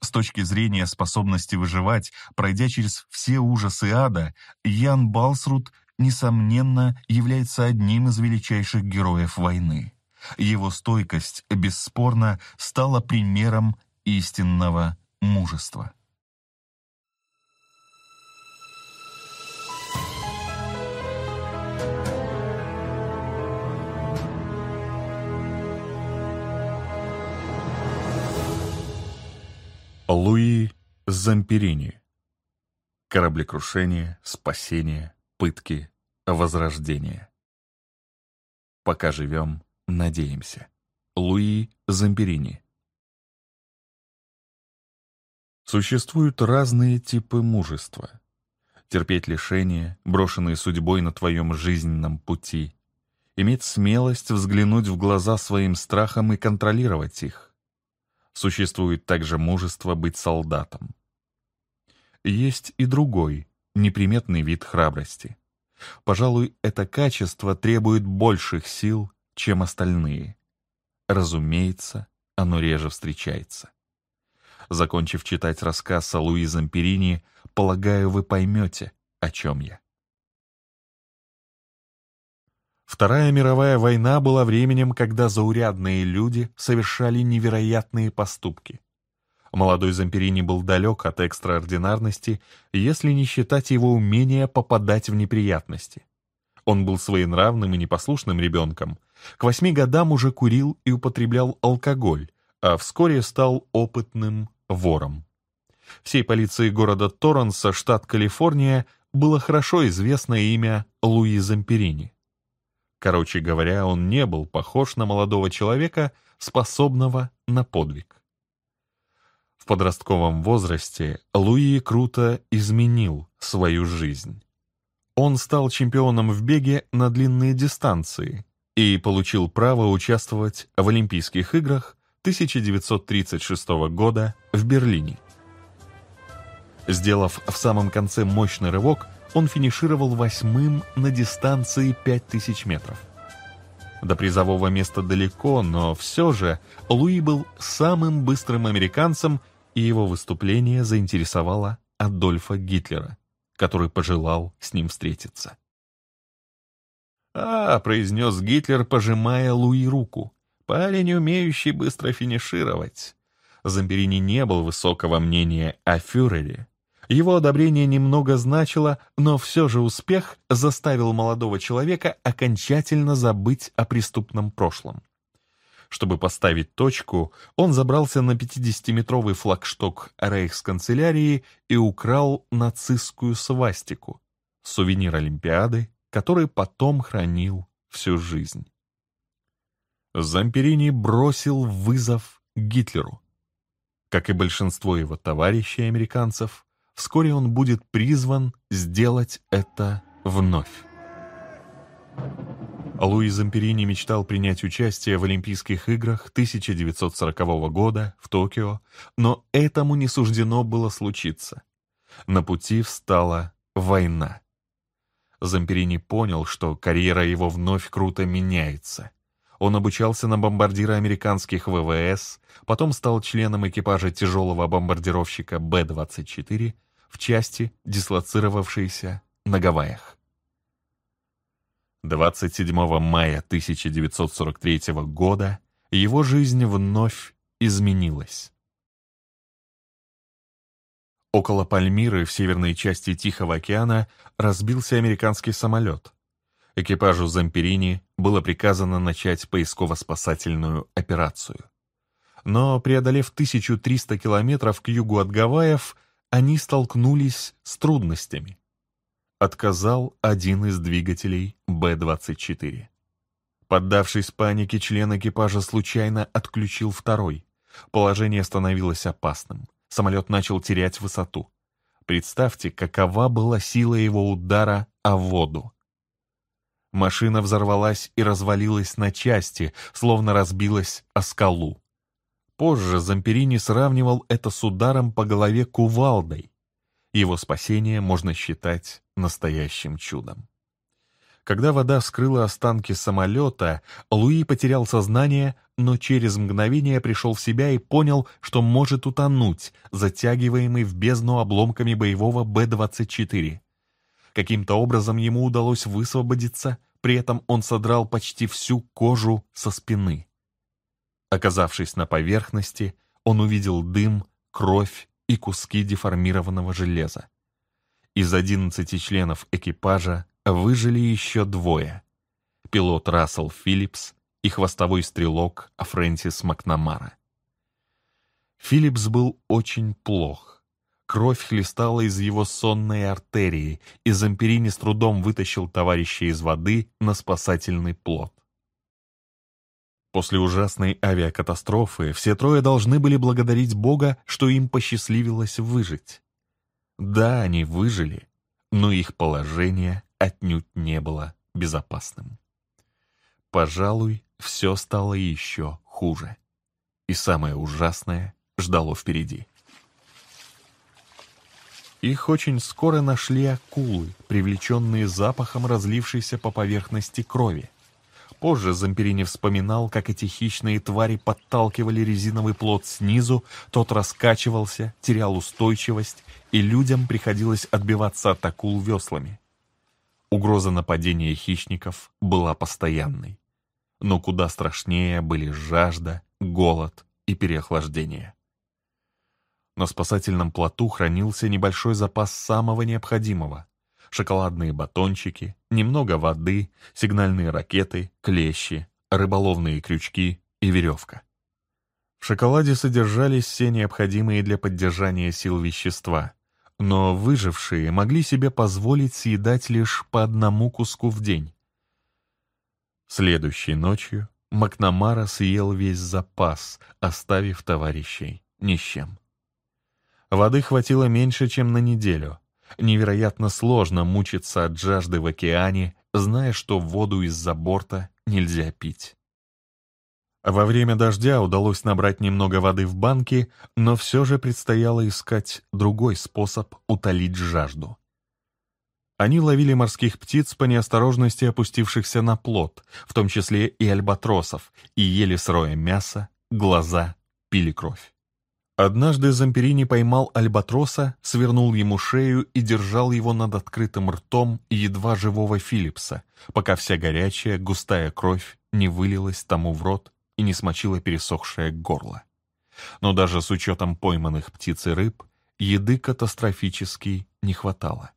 S1: С точки зрения способности выживать, пройдя через все ужасы ада, Ян Балсрут, несомненно, является одним из величайших героев войны. Его стойкость, бесспорно, стала примером истинного мужества. Луи Замперини. Кораблекрушение, спасение, пытки, возрождение.
S2: Пока живем, надеемся. Луи Замперини. Существуют разные типы мужества.
S1: Терпеть лишения, брошенные судьбой на твоем жизненном пути. Иметь смелость взглянуть в глаза своим страхам и контролировать их Существует также мужество быть солдатом. Есть и другой, неприметный вид храбрости. Пожалуй, это качество требует больших сил, чем остальные. Разумеется, оно реже встречается.
S2: Закончив читать рассказ о Луизе Перини, полагаю, вы поймете, о чем я. Вторая
S1: мировая война была временем, когда заурядные люди совершали невероятные поступки. Молодой Замперини был далек от экстраординарности, если не считать его умения попадать в неприятности. Он был своенравным и непослушным ребенком. К восьми годам уже курил и употреблял алкоголь, а вскоре стал опытным вором. Всей полиции города Торренса, штат Калифорния, было хорошо известно имя Луи Замперини. Короче говоря, он не был похож на молодого человека, способного на подвиг. В подростковом возрасте Луи круто изменил свою жизнь. Он стал чемпионом в беге на длинные дистанции и получил право участвовать в Олимпийских играх 1936 года в Берлине. Сделав в самом конце мощный рывок, он финишировал восьмым на дистанции 5000 метров. До призового места далеко, но все же Луи был самым быстрым американцем, и его выступление заинтересовало Адольфа Гитлера, который пожелал с ним встретиться. «А», — произнес Гитлер, пожимая Луи руку, — «парень, умеющий быстро финишировать». Замберини не был высокого мнения о фюрере, его одобрение немного значило, но все же успех заставил молодого человека окончательно забыть о преступном прошлом. Чтобы поставить точку, он забрался на 50-метровый флагшток рейхсканцелярии и украл нацистскую свастику, сувенир Олимпиады, который потом хранил всю жизнь. Замперини бросил вызов Гитлеру. Как и большинство его товарищей-американцев, вскоре он будет призван сделать это вновь. Луи Замперини мечтал принять участие в Олимпийских играх 1940 года в Токио, но этому не суждено было случиться. На пути встала война. Замперини понял, что карьера его вновь круто меняется. Он обучался на бомбардира американских ВВС, потом стал членом экипажа тяжелого бомбардировщика Б-24 в части, дислоцировавшейся на Гавайях. 27 мая 1943 года его жизнь вновь изменилась. Около Пальмиры в северной части Тихого океана разбился американский самолет. Экипажу Замперини было приказано начать поисково-спасательную операцию. Но, преодолев 1300 километров к югу от Гавайев, они столкнулись с трудностями. Отказал один из двигателей Б-24. Поддавшись панике, член экипажа случайно отключил второй. Положение становилось опасным. Самолет начал терять высоту. Представьте, какова была сила его удара о воду. Машина взорвалась и развалилась на части, словно разбилась о скалу. Позже Замперини сравнивал это с ударом по голове кувалдой. Его спасение можно считать настоящим чудом. Когда вода вскрыла останки самолета, Луи потерял сознание, но через мгновение пришел в себя и понял, что может утонуть, затягиваемый в бездну обломками боевого Б-24. Каким-то образом ему удалось высвободиться, при этом он содрал почти всю кожу со спины. Оказавшись на поверхности, он увидел дым, кровь и куски деформированного железа. Из 11 членов экипажа выжили еще двое. Пилот Рассел Филлипс и хвостовой стрелок Фрэнсис Макнамара. Филлипс был очень плох. Кровь хлестала из его сонной артерии, и Замперини с трудом вытащил товарища из воды на спасательный плот. После ужасной авиакатастрофы все трое должны были благодарить Бога, что им посчастливилось выжить. Да, они выжили, но их положение отнюдь не было безопасным. Пожалуй, все стало еще хуже. И самое ужасное ждало впереди. Их очень скоро нашли акулы, привлеченные запахом разлившейся по поверхности крови. Позже Замперини вспоминал, как эти хищные твари подталкивали резиновый плод снизу, тот раскачивался, терял устойчивость, и людям приходилось отбиваться от акул веслами. Угроза нападения хищников была постоянной. Но куда страшнее были жажда, голод и переохлаждение. На спасательном плоту хранился небольшой запас самого необходимого шоколадные батончики, немного воды, сигнальные ракеты, клещи, рыболовные крючки и веревка. В шоколаде содержались все необходимые для поддержания сил вещества, но выжившие могли себе позволить съедать лишь по одному куску в день. Следующей ночью Макнамара съел весь запас, оставив товарищей ни с чем. Воды хватило меньше, чем на неделю, Невероятно сложно мучиться от жажды в океане, зная, что воду из-за борта нельзя пить. Во время дождя удалось набрать немного воды в банке, но все же предстояло искать другой способ утолить жажду. Они ловили морских птиц по неосторожности опустившихся на плот, в том числе и альбатросов, и ели сырое мясо, глаза, пили кровь. Однажды Замперини поймал альбатроса, свернул ему шею и держал его над открытым ртом едва живого Филлипса, пока вся горячая, густая кровь не вылилась тому в рот и не смочила пересохшее горло. Но даже с учетом пойманных птиц и рыб, еды катастрофически не хватало.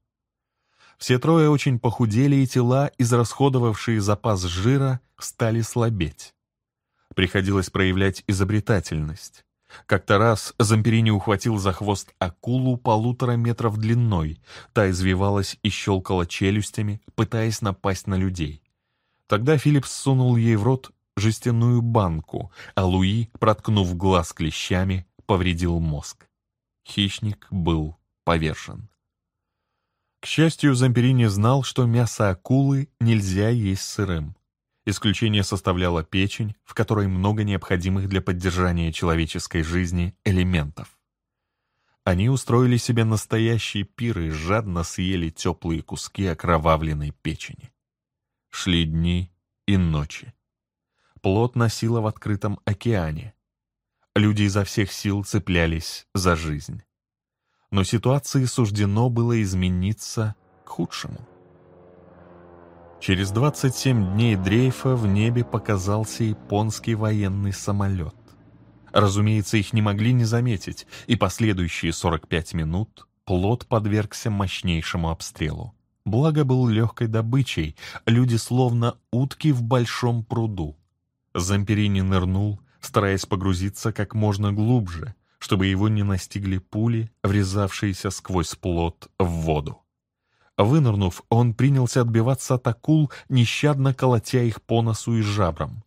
S1: Все трое очень похудели, и тела, израсходовавшие запас жира, стали слабеть. Приходилось проявлять изобретательность как-то раз Замперини ухватил за хвост акулу полутора метров длиной, та извивалась и щелкала челюстями, пытаясь напасть на людей. Тогда Филипп сунул ей в рот жестяную банку, а Луи, проткнув глаз клещами, повредил мозг. Хищник был повешен. К счастью, Замперини знал, что мясо акулы нельзя есть сырым. Исключение составляла печень, в которой много необходимых для поддержания человеческой жизни элементов. Они устроили себе настоящие пиры и жадно съели теплые куски окровавленной печени. Шли дни и ночи. Плод носило в открытом океане. Люди изо всех сил цеплялись за жизнь. Но ситуации суждено было измениться к худшему. Через 27 дней дрейфа в небе показался японский военный самолет. Разумеется, их не могли не заметить, и последующие 45 минут плод подвергся мощнейшему обстрелу. Благо был легкой добычей, люди словно утки в большом пруду. Замперини нырнул, стараясь погрузиться как можно глубже, чтобы его не настигли пули, врезавшиеся сквозь плод в воду. А вынырнув, он принялся отбиваться от акул, нещадно колотя их по носу и жабрам.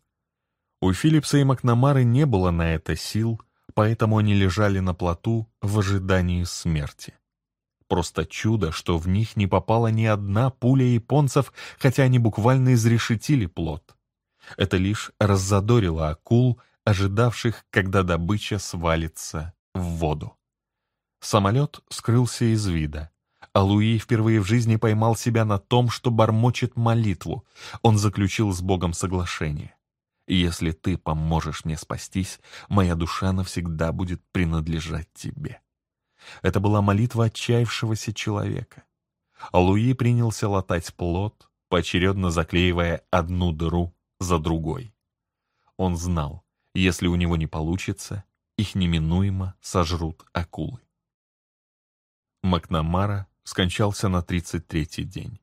S1: У Филлипса и Макнамары не было на это сил, поэтому они лежали на плоту в ожидании смерти. Просто чудо, что в них не попала ни одна пуля японцев, хотя они буквально изрешетили плод. Это лишь раззадорило акул, ожидавших, когда добыча свалится в воду. Самолет скрылся из вида. А Луи впервые в жизни поймал себя на том, что бормочет молитву. Он заключил с Богом соглашение. «Если ты поможешь мне спастись, моя душа навсегда будет принадлежать тебе». Это была молитва отчаявшегося человека. А Луи принялся латать плод, поочередно заклеивая одну дыру за другой. Он знал, если у него не получится, их неминуемо сожрут акулы. Макнамара скончался на 33-й день.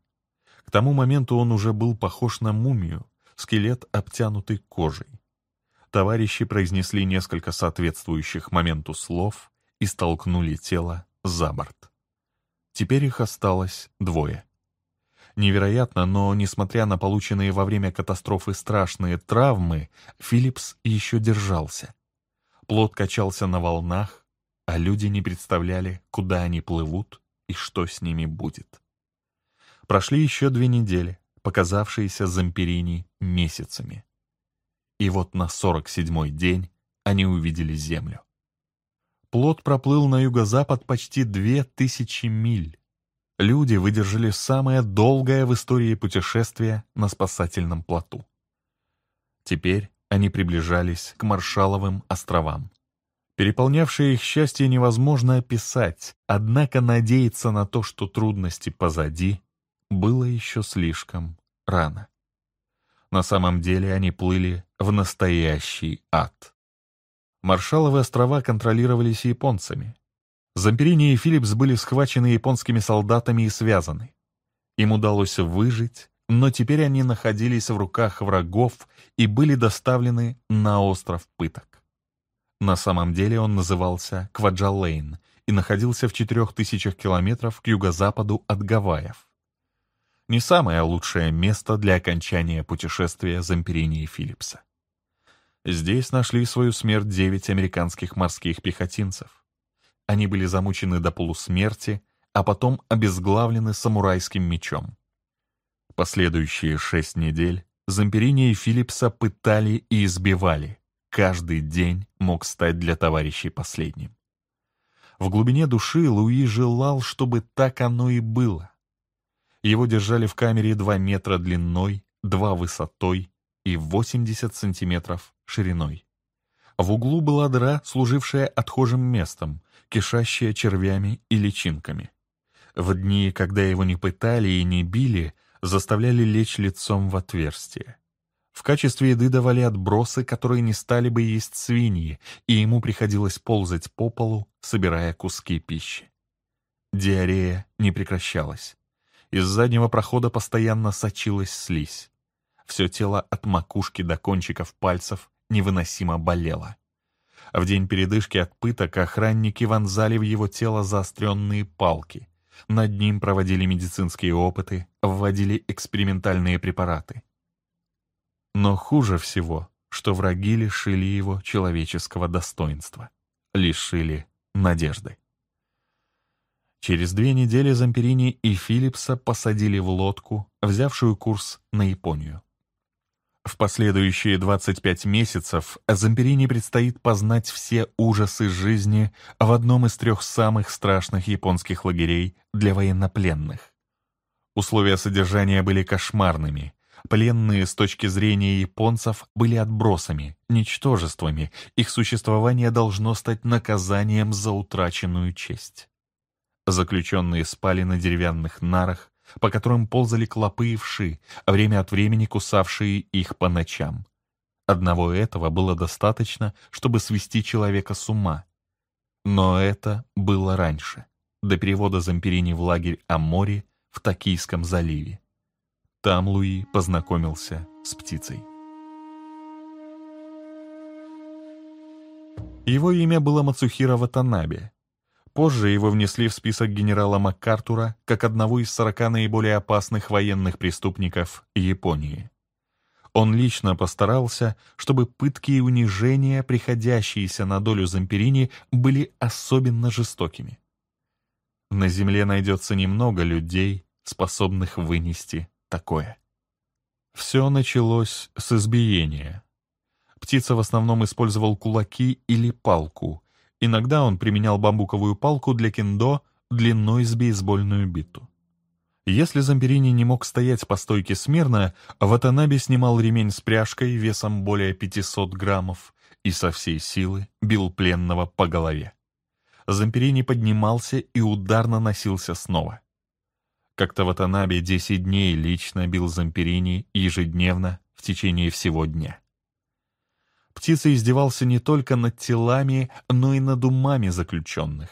S1: К тому моменту он уже был похож на мумию, скелет, обтянутый кожей. Товарищи произнесли несколько соответствующих моменту слов и столкнули тело за борт. Теперь их осталось двое. Невероятно, но, несмотря на полученные во время катастрофы страшные травмы, Филлипс еще держался. Плод качался на волнах, а люди не представляли, куда они плывут и что с ними будет. Прошли еще две недели, показавшиеся Замперини месяцами. И вот на 47-й день они увидели Землю. Плод проплыл на юго-запад почти две тысячи миль. Люди выдержали самое долгое в истории путешествие на спасательном плоту. Теперь они приближались к Маршаловым островам. Переполнявшее их счастье невозможно описать, однако надеяться на то, что трудности позади, было еще слишком рано. На самом деле они плыли в настоящий ад. Маршаловы острова контролировались японцами. Замперини и Филлипс были схвачены японскими солдатами и связаны. Им удалось выжить, но теперь они находились в руках врагов и были доставлены на остров пыток. На самом деле он назывался Кваджалейн и находился в 4000 километров к юго-западу от Гавайев. Не самое лучшее место для окончания путешествия Замперини и Филлипса. Здесь нашли свою смерть девять американских морских пехотинцев. Они были замучены до полусмерти, а потом обезглавлены самурайским мечом. Последующие шесть недель Замперини и Филлипса пытали и избивали, Каждый день мог стать для товарищей последним. В глубине души Луи желал, чтобы так оно и было. Его держали в камере 2 метра длиной, 2 высотой и 80 сантиметров шириной. В углу была дра, служившая отхожим местом, кишащая червями и личинками. В дни, когда его не пытали и не били, заставляли лечь лицом в отверстие. В качестве еды давали отбросы, которые не стали бы есть свиньи, и ему приходилось ползать по полу, собирая куски пищи. Диарея не прекращалась. Из заднего прохода постоянно сочилась слизь. Все тело от макушки до кончиков пальцев невыносимо болело. В день передышки от пыток охранники вонзали в его тело заостренные палки. Над ним проводили медицинские опыты, вводили экспериментальные препараты. Но хуже всего, что враги лишили его человеческого достоинства, лишили надежды. Через две недели Замперини и Филлипса посадили в лодку, взявшую курс на Японию. В последующие 25 месяцев Замперини предстоит познать все ужасы жизни в одном из трех самых страшных японских лагерей для военнопленных. Условия содержания были кошмарными, Пленные с точки зрения японцев были отбросами, ничтожествами, их существование должно стать наказанием за утраченную честь. Заключенные спали на деревянных нарах, по которым ползали клопы и вши, время от времени кусавшие их по ночам. Одного этого было достаточно, чтобы свести человека с ума. Но это было раньше, до перевода Замперини в лагерь Амори в Токийском заливе. Там Луи познакомился с птицей. Его имя было Мацухира Ватанабе. Позже его внесли в список генерала МакАртура как одного из 40 наиболее опасных военных преступников Японии. Он лично постарался, чтобы пытки и унижения, приходящиеся на долю Замперини, были особенно жестокими. На земле найдется немного людей, способных вынести такое. Все началось с избиения. Птица в основном использовал кулаки или палку. Иногда он применял бамбуковую палку для киндо длиной с бейсбольную биту. Если Замперини не мог стоять по стойке смирно, Ватанаби снимал ремень с пряжкой весом более 500 граммов и со всей силы бил пленного по голове. Замперини поднимался и ударно носился снова. Как-то Ватанаби 10 дней лично бил Замперини ежедневно в течение всего дня. Птица издевался не только над телами, но и над умами заключенных.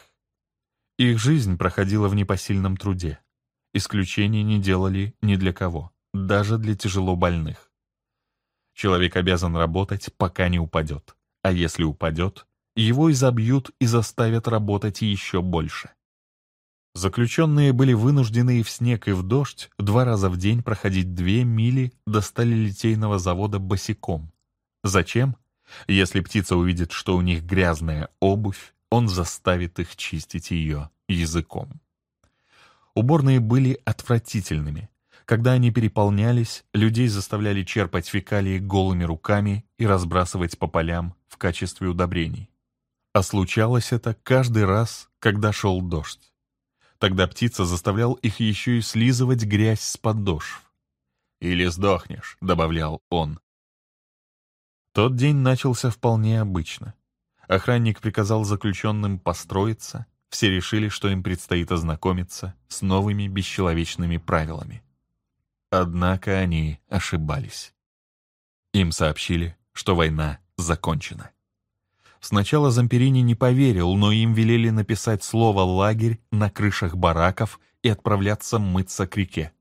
S1: Их жизнь проходила в непосильном труде. Исключений не делали ни для кого, даже для тяжело больных. Человек обязан работать, пока не упадет. А если упадет, его изобьют и заставят работать еще больше. Заключенные были вынуждены и в снег, и в дождь два раза в день проходить две мили до сталелитейного завода босиком. Зачем? Если птица увидит, что у них грязная обувь, он заставит их чистить ее языком. Уборные были отвратительными. Когда они переполнялись, людей заставляли черпать фекалии голыми руками и разбрасывать по полям в качестве удобрений. А случалось это каждый раз, когда шел дождь. Тогда птица заставлял их еще и слизывать грязь с подошв. «Или сдохнешь», — добавлял он. Тот день начался вполне обычно. Охранник приказал заключенным построиться, все решили, что им предстоит ознакомиться с новыми бесчеловечными правилами. Однако они ошибались. Им сообщили, что война закончена. Сначала Замперини не поверил, но им велели написать слово «лагерь» на крышах бараков и отправляться мыться к реке.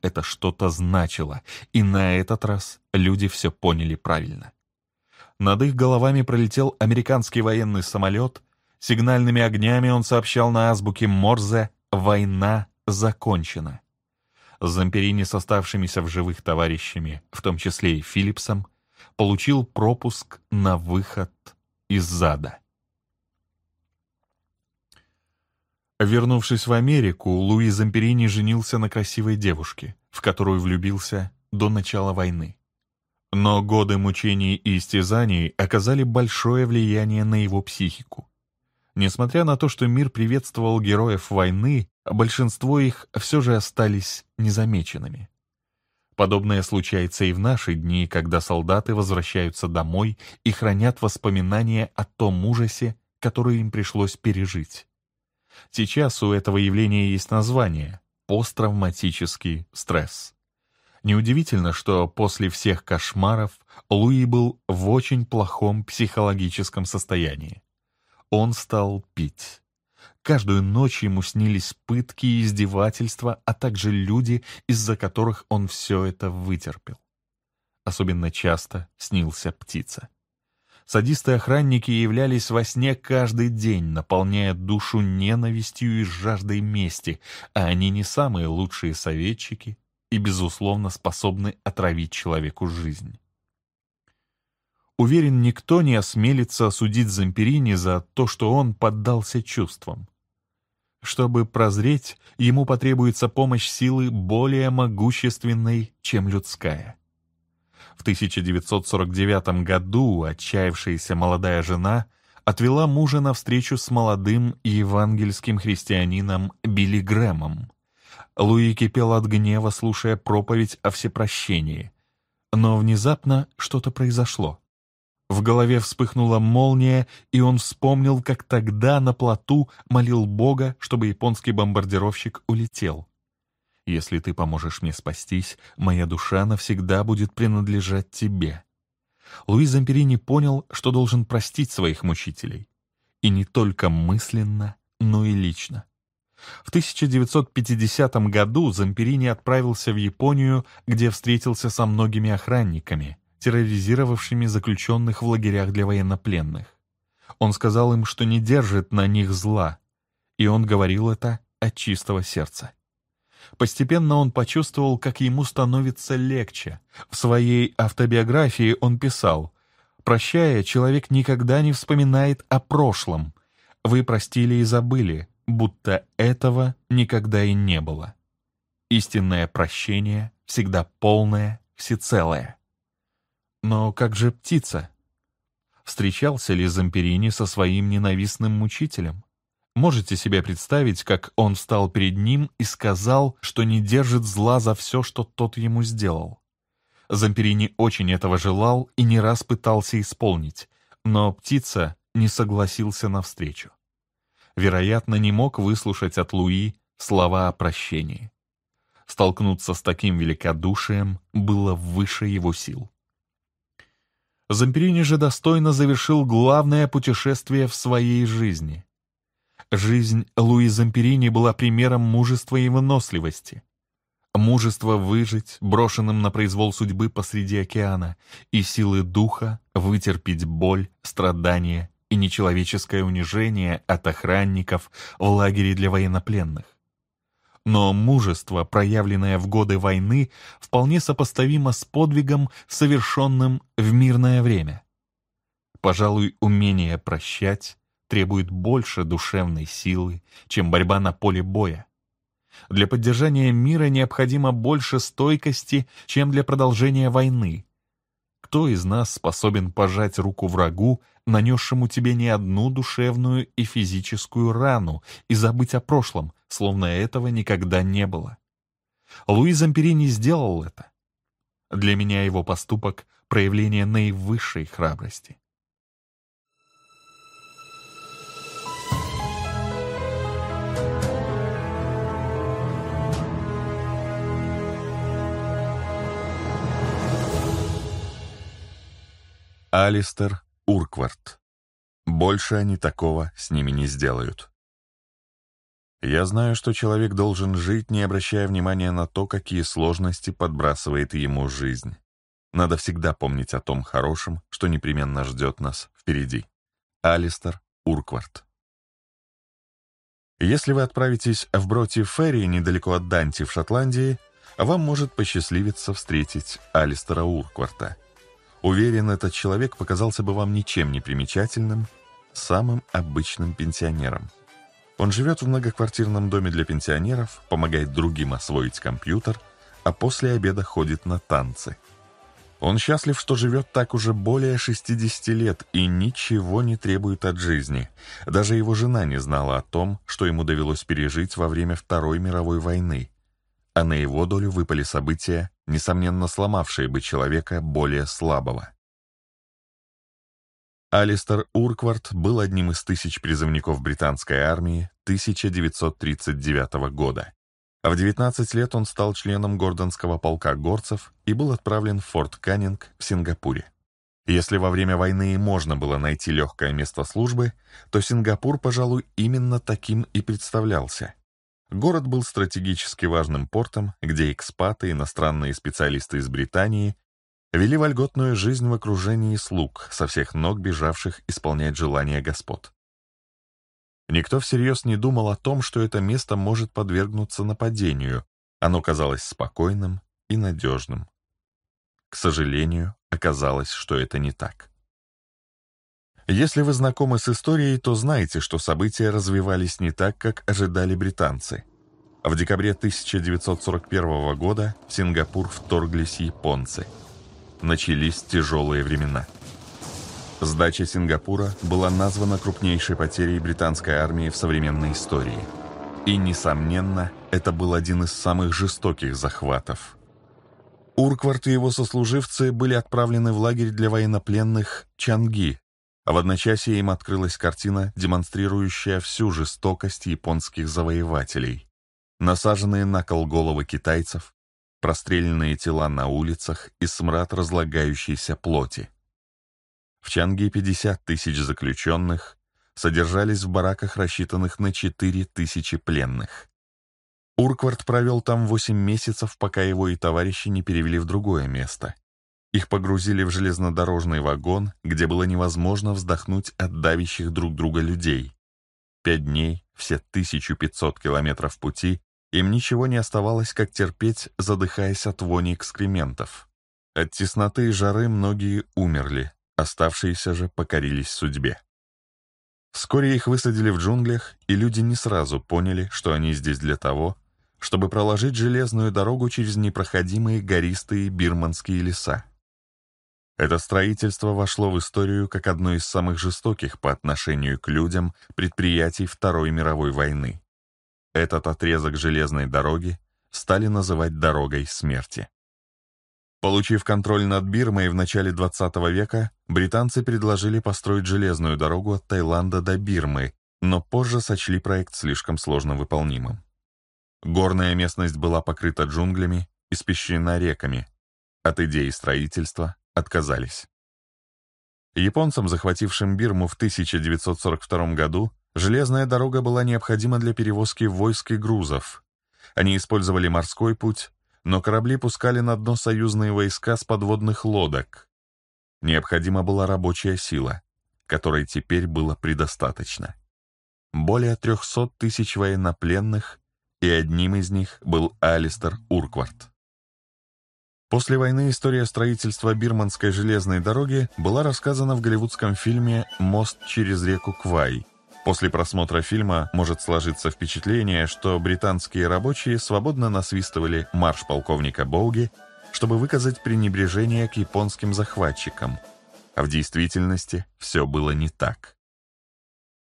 S1: Это что-то значило, и на этот раз люди все поняли правильно. Над их головами пролетел американский военный самолет. Сигнальными огнями он сообщал на азбуке Морзе «Война закончена». Замперини с оставшимися в живых товарищами, в том числе и Филлипсом, получил пропуск на выход из зада. Вернувшись в Америку, Луи Замперини женился на красивой девушке, в которую влюбился до начала войны. Но годы мучений и истязаний оказали большое влияние на его психику. Несмотря на то, что мир приветствовал героев войны, большинство их все же остались незамеченными. Подобное случается и в наши дни, когда солдаты возвращаются домой и хранят воспоминания о том ужасе, который им пришлось пережить. Сейчас у этого явления есть название – посттравматический стресс. Неудивительно, что после всех кошмаров Луи был в очень плохом психологическом состоянии. Он стал пить. Каждую ночь ему снились пытки и издевательства, а также люди, из-за которых он все это вытерпел. Особенно часто снился птица. Садисты-охранники являлись во сне каждый день, наполняя душу ненавистью и жаждой мести, а они не самые лучшие советчики и, безусловно, способны отравить человеку жизнь. Уверен, никто не осмелится осудить Замперини за то, что он поддался чувствам. Чтобы прозреть, ему потребуется помощь силы более могущественной, чем людская. В 1949 году отчаявшаяся молодая жена отвела мужа на встречу с молодым евангельским христианином Билли Грэмом. Луи кипел от гнева, слушая проповедь о всепрощении. Но внезапно что-то произошло. В голове вспыхнула молния, и он вспомнил, как тогда на плоту молил Бога, чтобы японский бомбардировщик улетел. «Если ты поможешь мне спастись, моя душа навсегда будет принадлежать тебе». Луи Замперини понял, что должен простить своих мучителей. И не только мысленно, но и лично. В 1950 году Замперини отправился в Японию, где встретился со многими охранниками — терроризировавшими заключенных в лагерях для военнопленных. Он сказал им, что не держит на них зла, и он говорил это от чистого сердца. Постепенно он почувствовал, как ему становится легче. В своей автобиографии он писал, «Прощая, человек никогда не вспоминает о прошлом. Вы простили и забыли, будто этого никогда и не было. Истинное прощение всегда полное, всецелое». Но как же птица? Встречался ли Замперини со своим ненавистным мучителем? Можете себе представить, как он встал перед ним и сказал, что не держит зла за все, что тот ему сделал? Замперини очень этого желал и не раз пытался исполнить, но птица не согласился навстречу. Вероятно, не мог выслушать от Луи слова о прощении. Столкнуться с таким великодушием было выше его сил. Замперини же достойно завершил главное путешествие в своей жизни. Жизнь Луи Замперини была примером мужества и выносливости. Мужество выжить, брошенным на произвол судьбы посреди океана, и силы духа вытерпеть боль, страдания и нечеловеческое унижение от охранников в лагере для военнопленных но мужество, проявленное в годы войны, вполне сопоставимо с подвигом, совершенным в мирное время. Пожалуй, умение прощать требует больше душевной силы, чем борьба на поле боя. Для поддержания мира необходимо больше стойкости, чем для продолжения войны. Кто из нас способен пожать руку врагу нанесшему тебе не одну душевную и физическую рану, и забыть о прошлом, словно этого никогда не было. Луи Замперини сделал это. Для меня его поступок — проявление наивысшей храбрости. Алистер Урквард. Больше они такого с ними не сделают. Я знаю, что человек должен жить, не обращая внимания на то, какие сложности подбрасывает ему жизнь. Надо всегда помнить о том хорошем, что непременно ждет нас впереди. Алистер Урквард. Если вы отправитесь в Броти Ферри, недалеко от Данти в Шотландии, вам может посчастливиться встретить Алистера Уркварта — Уверен, этот человек показался бы вам ничем не примечательным, самым обычным пенсионером. Он живет в многоквартирном доме для пенсионеров, помогает другим освоить компьютер, а после обеда ходит на танцы. Он счастлив, что живет так уже более 60 лет и ничего не требует от жизни. Даже его жена не знала о том, что ему довелось пережить во время Второй мировой войны а на его долю выпали события, несомненно сломавшие бы человека более слабого. Алистер Урквард был одним из тысяч призывников британской армии 1939 года. А в 19 лет он стал членом Гордонского полка горцев и был отправлен в Форт Каннинг в Сингапуре. Если во время войны можно было найти легкое место службы, то Сингапур, пожалуй, именно таким и представлялся. Город был стратегически важным портом, где экспаты, иностранные специалисты из Британии вели вольготную жизнь в окружении слуг, со всех ног бежавших исполнять желания господ. Никто всерьез не думал о том, что это место может подвергнуться нападению, оно казалось спокойным и надежным. К сожалению, оказалось, что это не так. Если вы знакомы с историей, то знаете, что события развивались не так, как ожидали британцы. В декабре 1941 года в Сингапур вторглись японцы. Начались тяжелые времена. Сдача Сингапура была названа крупнейшей потерей британской армии в современной истории. И, несомненно, это был один из самых жестоких захватов – Урквард и его сослуживцы были отправлены в лагерь для военнопленных Чанги а в одночасье им открылась картина, демонстрирующая всю жестокость японских завоевателей. Насаженные на кол головы китайцев, простреленные тела на улицах и смрад разлагающейся плоти. В Чанге 50 тысяч заключенных содержались в бараках, рассчитанных на 4 тысячи пленных. Урквард провел там 8 месяцев, пока его и товарищи не перевели в другое место. Их погрузили в железнодорожный вагон, где было невозможно вздохнуть от давящих друг друга людей. Пять дней, все 1500 километров пути, им ничего не оставалось, как терпеть, задыхаясь от вони экскрементов. От тесноты и жары многие умерли, оставшиеся же покорились судьбе. Вскоре их высадили в джунглях, и люди не сразу поняли, что они здесь для того, чтобы проложить железную дорогу через непроходимые гористые бирманские леса. Это строительство вошло в историю как одно из самых жестоких по отношению к людям предприятий Второй мировой войны. Этот отрезок железной дороги стали называть «дорогой смерти». Получив контроль над Бирмой в начале 20 века, британцы предложили построить железную дорогу от Таиланда до Бирмы, но позже сочли проект слишком сложно выполнимым. Горная местность была покрыта джунглями, испещрена реками. От идеи строительства отказались. Японцам, захватившим Бирму в 1942 году, железная дорога была необходима для перевозки войск и грузов. Они использовали морской путь, но корабли пускали на дно союзные войска с подводных лодок. Необходима была рабочая сила, которой теперь было предостаточно. Более 300 тысяч военнопленных, и одним из них был Алистер Урквард. После войны история строительства Бирманской железной дороги была рассказана в голливудском фильме «Мост через реку Квай». После просмотра фильма может сложиться впечатление, что британские рабочие свободно насвистывали марш полковника Боуги, чтобы выказать пренебрежение к японским захватчикам. А в действительности все было не так.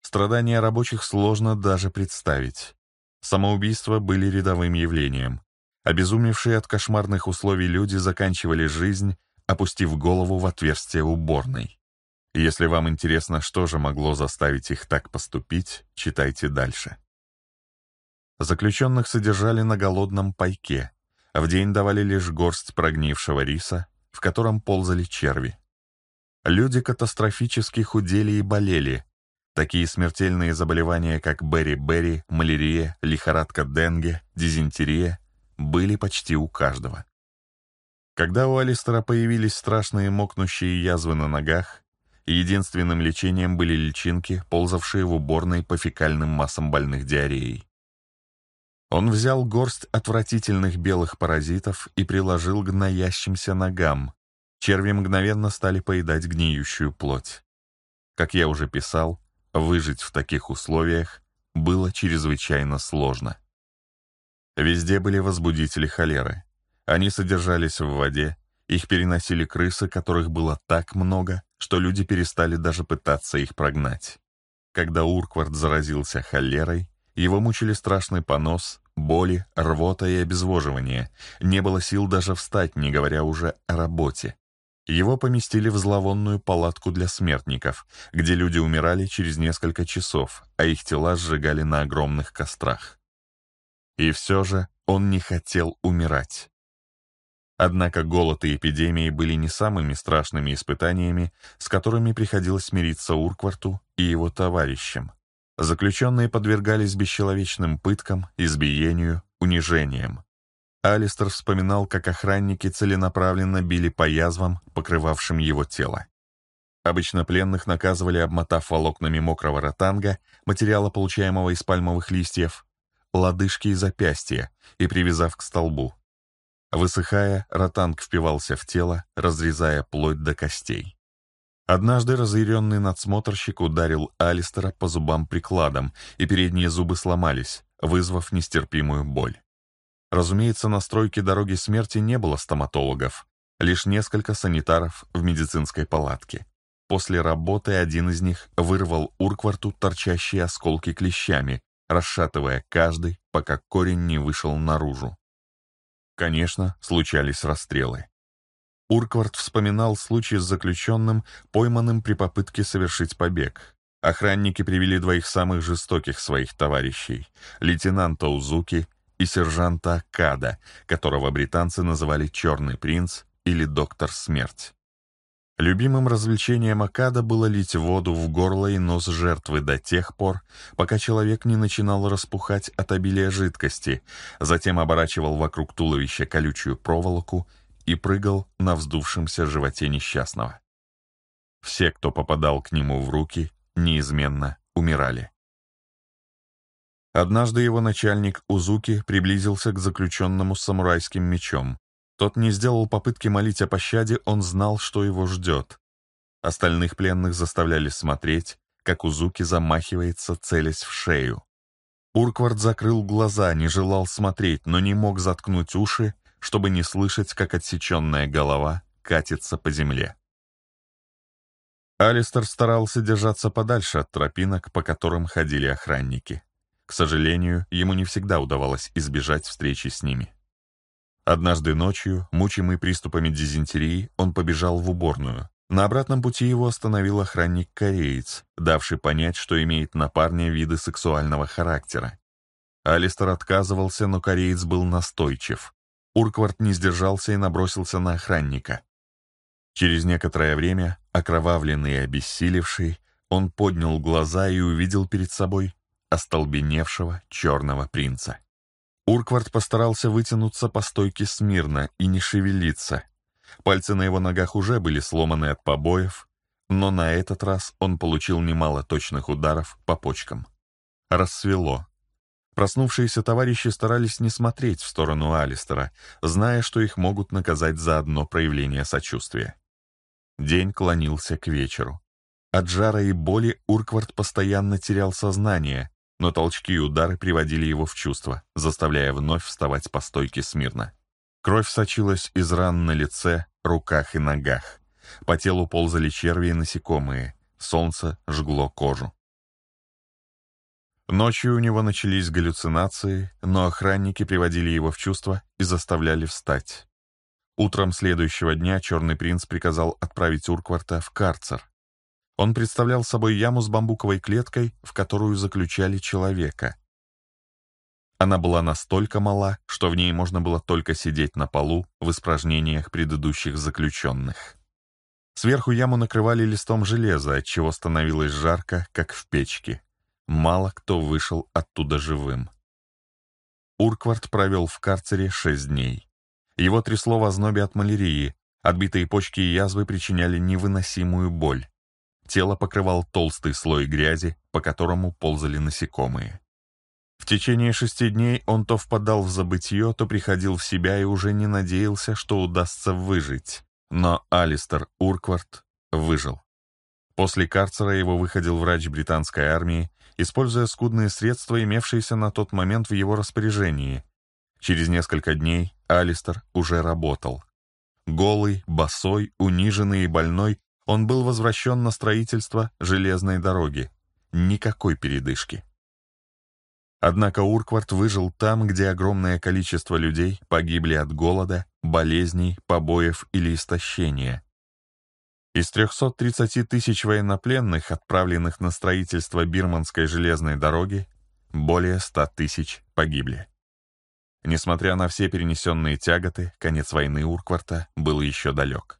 S1: Страдания рабочих сложно даже представить. Самоубийства были рядовым явлением. Обезумевшие от кошмарных условий люди заканчивали жизнь, опустив голову в отверстие уборной. Если вам интересно, что же могло заставить их так поступить, читайте дальше. Заключенных содержали на голодном пайке. а В день давали лишь горсть прогнившего риса, в котором ползали черви. Люди катастрофически худели и болели. Такие смертельные заболевания, как бери-бери, малярия, лихорадка денге, дизентерия, были почти у каждого. Когда у Алистера появились страшные мокнущие язвы на ногах, единственным лечением были личинки, ползавшие в уборной по фекальным массам больных диареей. Он взял горсть отвратительных белых паразитов и приложил к гноящимся ногам. Черви мгновенно стали поедать гниющую плоть. Как я уже писал, выжить в таких условиях было чрезвычайно сложно. Везде были возбудители холеры. Они содержались в воде, их переносили крысы, которых было так много, что люди перестали даже пытаться их прогнать. Когда Урквард заразился холерой, его мучили страшный понос, боли, рвота и обезвоживание. Не было сил даже встать, не говоря уже о работе. Его поместили в зловонную палатку для смертников, где люди умирали через несколько часов, а их тела сжигали на огромных кострах. И все же он не хотел умирать. Однако голод и эпидемии были не самыми страшными испытаниями, с которыми приходилось мириться Уркварту и его товарищам. Заключенные подвергались бесчеловечным пыткам, избиению, унижениям. Алистер вспоминал, как охранники целенаправленно били по язвам, покрывавшим его тело. Обычно пленных наказывали, обмотав волокнами мокрого ротанга, материала, получаемого из пальмовых листьев, лодыжки и запястья и привязав к столбу. Высыхая, ротанг впивался в тело, разрезая плоть до костей. Однажды разъяренный надсмотрщик ударил Алистера по зубам прикладом, и передние зубы сломались, вызвав нестерпимую боль. Разумеется, на стройке дороги смерти не было стоматологов, лишь несколько санитаров в медицинской палатке. После работы один из них вырвал Уркварту торчащие осколки клещами, расшатывая каждый, пока корень не вышел наружу. Конечно, случались расстрелы. Урквард вспоминал случай с заключенным, пойманным при попытке совершить побег. Охранники привели двоих самых жестоких своих товарищей — лейтенанта Узуки и сержанта Када, которого британцы называли «Черный принц» или «Доктор Смерть». Любимым развлечением Акада было лить воду в горло и нос жертвы до тех пор, пока человек не начинал распухать от обилия жидкости, затем оборачивал вокруг туловища колючую проволоку и прыгал на вздувшемся животе несчастного. Все, кто попадал к нему в руки, неизменно умирали. Однажды его начальник Узуки приблизился к заключенному с самурайским мечом, тот не сделал попытки молить о пощаде, он знал, что его ждет. Остальных пленных заставляли смотреть, как Узуки замахивается, целясь в шею. Урквард закрыл глаза, не желал смотреть, но не мог заткнуть уши, чтобы не слышать, как отсеченная голова катится по земле. Алистер старался держаться подальше от тропинок, по которым ходили охранники. К сожалению, ему не всегда удавалось избежать встречи с ними. Однажды ночью, мучимый приступами дизентерии, он побежал в уборную. На обратном пути его остановил охранник-кореец, давший понять, что имеет на парня виды сексуального характера. Алистер отказывался, но кореец был настойчив. Урквард не сдержался и набросился на охранника. Через некоторое время, окровавленный и обессилевший, он поднял глаза и увидел перед собой остолбеневшего черного принца. Урквард постарался вытянуться по стойке смирно и не шевелиться. Пальцы на его ногах уже были сломаны от побоев, но на этот раз он получил немало точных ударов по почкам. Рассвело. Проснувшиеся товарищи старались не смотреть в сторону Алистера, зная, что их могут наказать за одно проявление сочувствия. День клонился к вечеру. От жара и боли Урквард постоянно терял сознание, но толчки и удары приводили его в чувство, заставляя вновь вставать по стойке смирно. Кровь сочилась из ран на лице, руках и ногах. По телу ползали черви и насекомые, солнце жгло кожу. Ночью у него начались галлюцинации, но охранники приводили его в чувство и заставляли встать. Утром следующего дня Черный принц приказал отправить Уркварта в карцер, он представлял собой яму с бамбуковой клеткой, в которую заключали человека. Она была настолько мала, что в ней можно было только сидеть на полу в испражнениях предыдущих заключенных. Сверху яму накрывали листом железа, отчего становилось жарко, как в печке. Мало кто вышел оттуда живым. Урквард провел в карцере шесть дней. Его трясло в ознобе от малярии, отбитые почки и язвы причиняли невыносимую боль. Тело покрывал толстый слой грязи, по которому ползали насекомые. В течение шести дней он то впадал в забытье, то приходил в себя и уже не надеялся, что удастся выжить. Но Алистер Урквард выжил. После карцера его выходил врач британской армии, используя скудные средства, имевшиеся на тот момент в его распоряжении. Через несколько дней Алистер уже работал. Голый, босой, униженный и больной, он был возвращен на строительство железной дороги. Никакой передышки. Однако Урквард выжил там, где огромное количество людей погибли от голода, болезней, побоев или истощения. Из 330 тысяч военнопленных, отправленных на строительство Бирманской железной дороги,
S2: более 100 тысяч погибли. Несмотря на все перенесенные тяготы, конец войны Уркварта был еще далек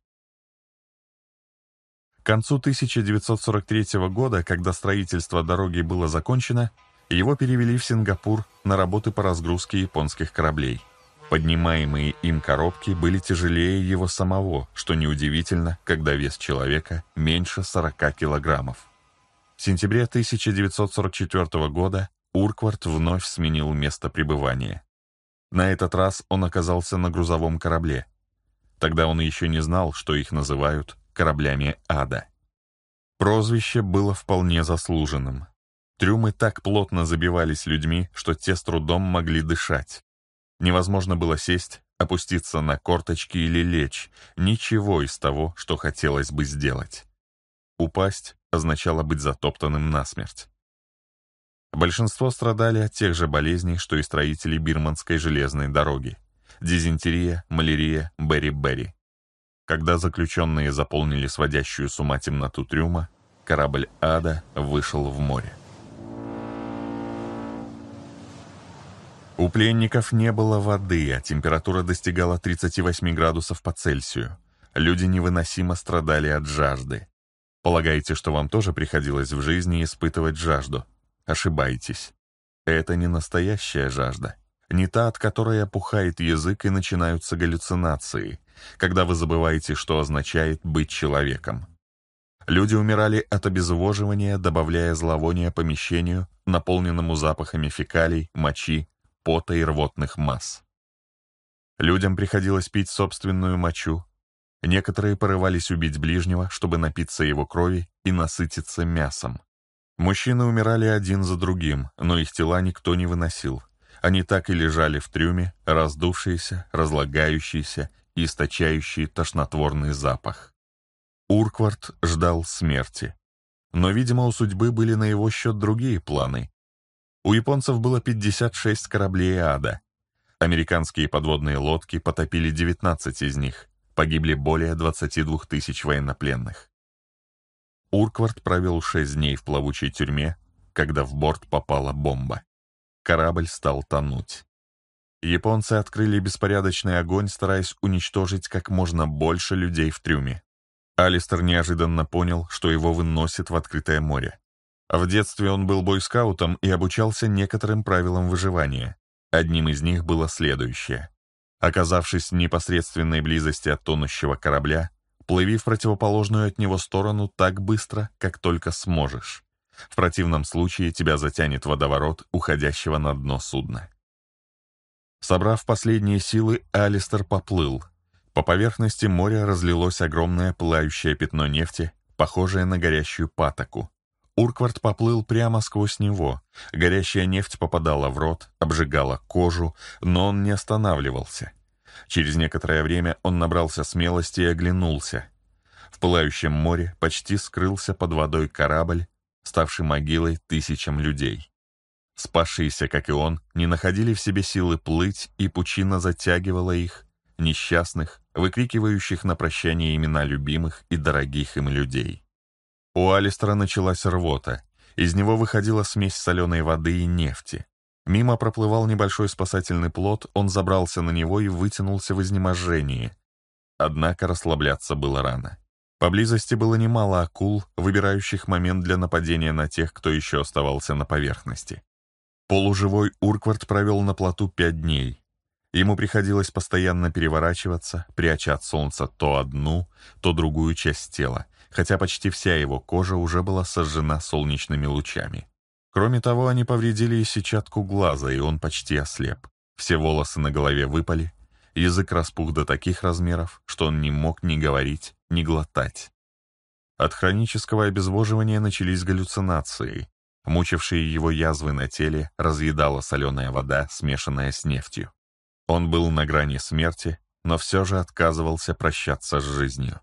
S1: концу 1943 года, когда строительство дороги было закончено, его перевели в Сингапур на работы по разгрузке японских кораблей. Поднимаемые им коробки были тяжелее его самого, что неудивительно, когда вес человека меньше 40 килограммов. В сентябре 1944 года Урквард вновь сменил место пребывания. На этот раз он оказался на грузовом корабле. Тогда он еще не знал, что их называют кораблями ада. Прозвище было вполне заслуженным. Трюмы так плотно забивались людьми, что те с трудом могли дышать. Невозможно было сесть, опуститься на корточки или лечь, ничего из того, что хотелось бы сделать. Упасть означало быть затоптанным насмерть. Большинство страдали от тех же болезней, что и строители Бирманской железной дороги. Дизентерия, малярия, бери-бери. Когда заключенные заполнили сводящую с ума темноту трюма, корабль «Ада» вышел в море. У пленников не было воды, а температура достигала 38 градусов по Цельсию. Люди невыносимо страдали от жажды. Полагаете, что вам тоже приходилось в жизни испытывать жажду? Ошибаетесь. Это не настоящая жажда не та, от которой опухает язык и начинаются галлюцинации, когда вы забываете, что означает быть человеком. Люди умирали от обезвоживания, добавляя зловоние помещению, наполненному запахами фекалий, мочи, пота и рвотных масс. Людям приходилось пить собственную мочу. Некоторые порывались убить ближнего, чтобы напиться его крови и насытиться мясом. Мужчины умирали один за другим, но их тела никто не выносил, они так и лежали в трюме, раздувшиеся, разлагающиеся и источающие тошнотворный запах. Урквард ждал смерти. Но, видимо, у судьбы были на его счет другие планы. У японцев было 56 кораблей ада. Американские подводные лодки потопили 19 из них. Погибли более 22 тысяч военнопленных. Урквард провел 6 дней в плавучей тюрьме, когда в борт попала бомба корабль стал тонуть. Японцы открыли беспорядочный огонь, стараясь уничтожить как можно больше людей в трюме. Алистер неожиданно понял, что его выносит в открытое море. В детстве он был бойскаутом и обучался некоторым правилам выживания. Одним из них было следующее. Оказавшись в непосредственной близости от тонущего корабля, плыви в противоположную от него сторону так быстро, как только сможешь. В противном случае тебя затянет водоворот уходящего на дно судна. Собрав последние силы, Алистер поплыл. По поверхности моря разлилось огромное пылающее пятно нефти, похожее на горящую патоку. Урквард поплыл прямо сквозь него. Горящая нефть попадала в рот, обжигала кожу, но он не останавливался. Через некоторое время он набрался смелости и оглянулся. В пылающем море почти скрылся под водой корабль, ставший могилой тысячам людей. Спасшиеся, как и он, не находили в себе силы плыть, и пучина затягивала их, несчастных, выкрикивающих на прощание имена любимых и дорогих им людей. У Алистера началась рвота, из него выходила смесь соленой воды и нефти. Мимо проплывал небольшой спасательный плот, он забрался на него и вытянулся в изнеможении. Однако расслабляться было рано. Поблизости было немало акул, выбирающих момент для нападения на тех, кто еще оставался на поверхности. Полуживой Урквард провел на плоту пять дней. Ему приходилось постоянно переворачиваться, пряча от солнца то одну, то другую часть тела, хотя почти вся его кожа уже была сожжена солнечными лучами. Кроме того, они повредили и сетчатку глаза, и он почти ослеп. Все волосы на голове выпали, язык распух до таких размеров, что он не мог ни говорить, не глотать. От хронического обезвоживания начались галлюцинации. Мучившие его язвы на теле разъедала соленая вода, смешанная с нефтью. Он был на грани смерти, но все же отказывался прощаться с жизнью.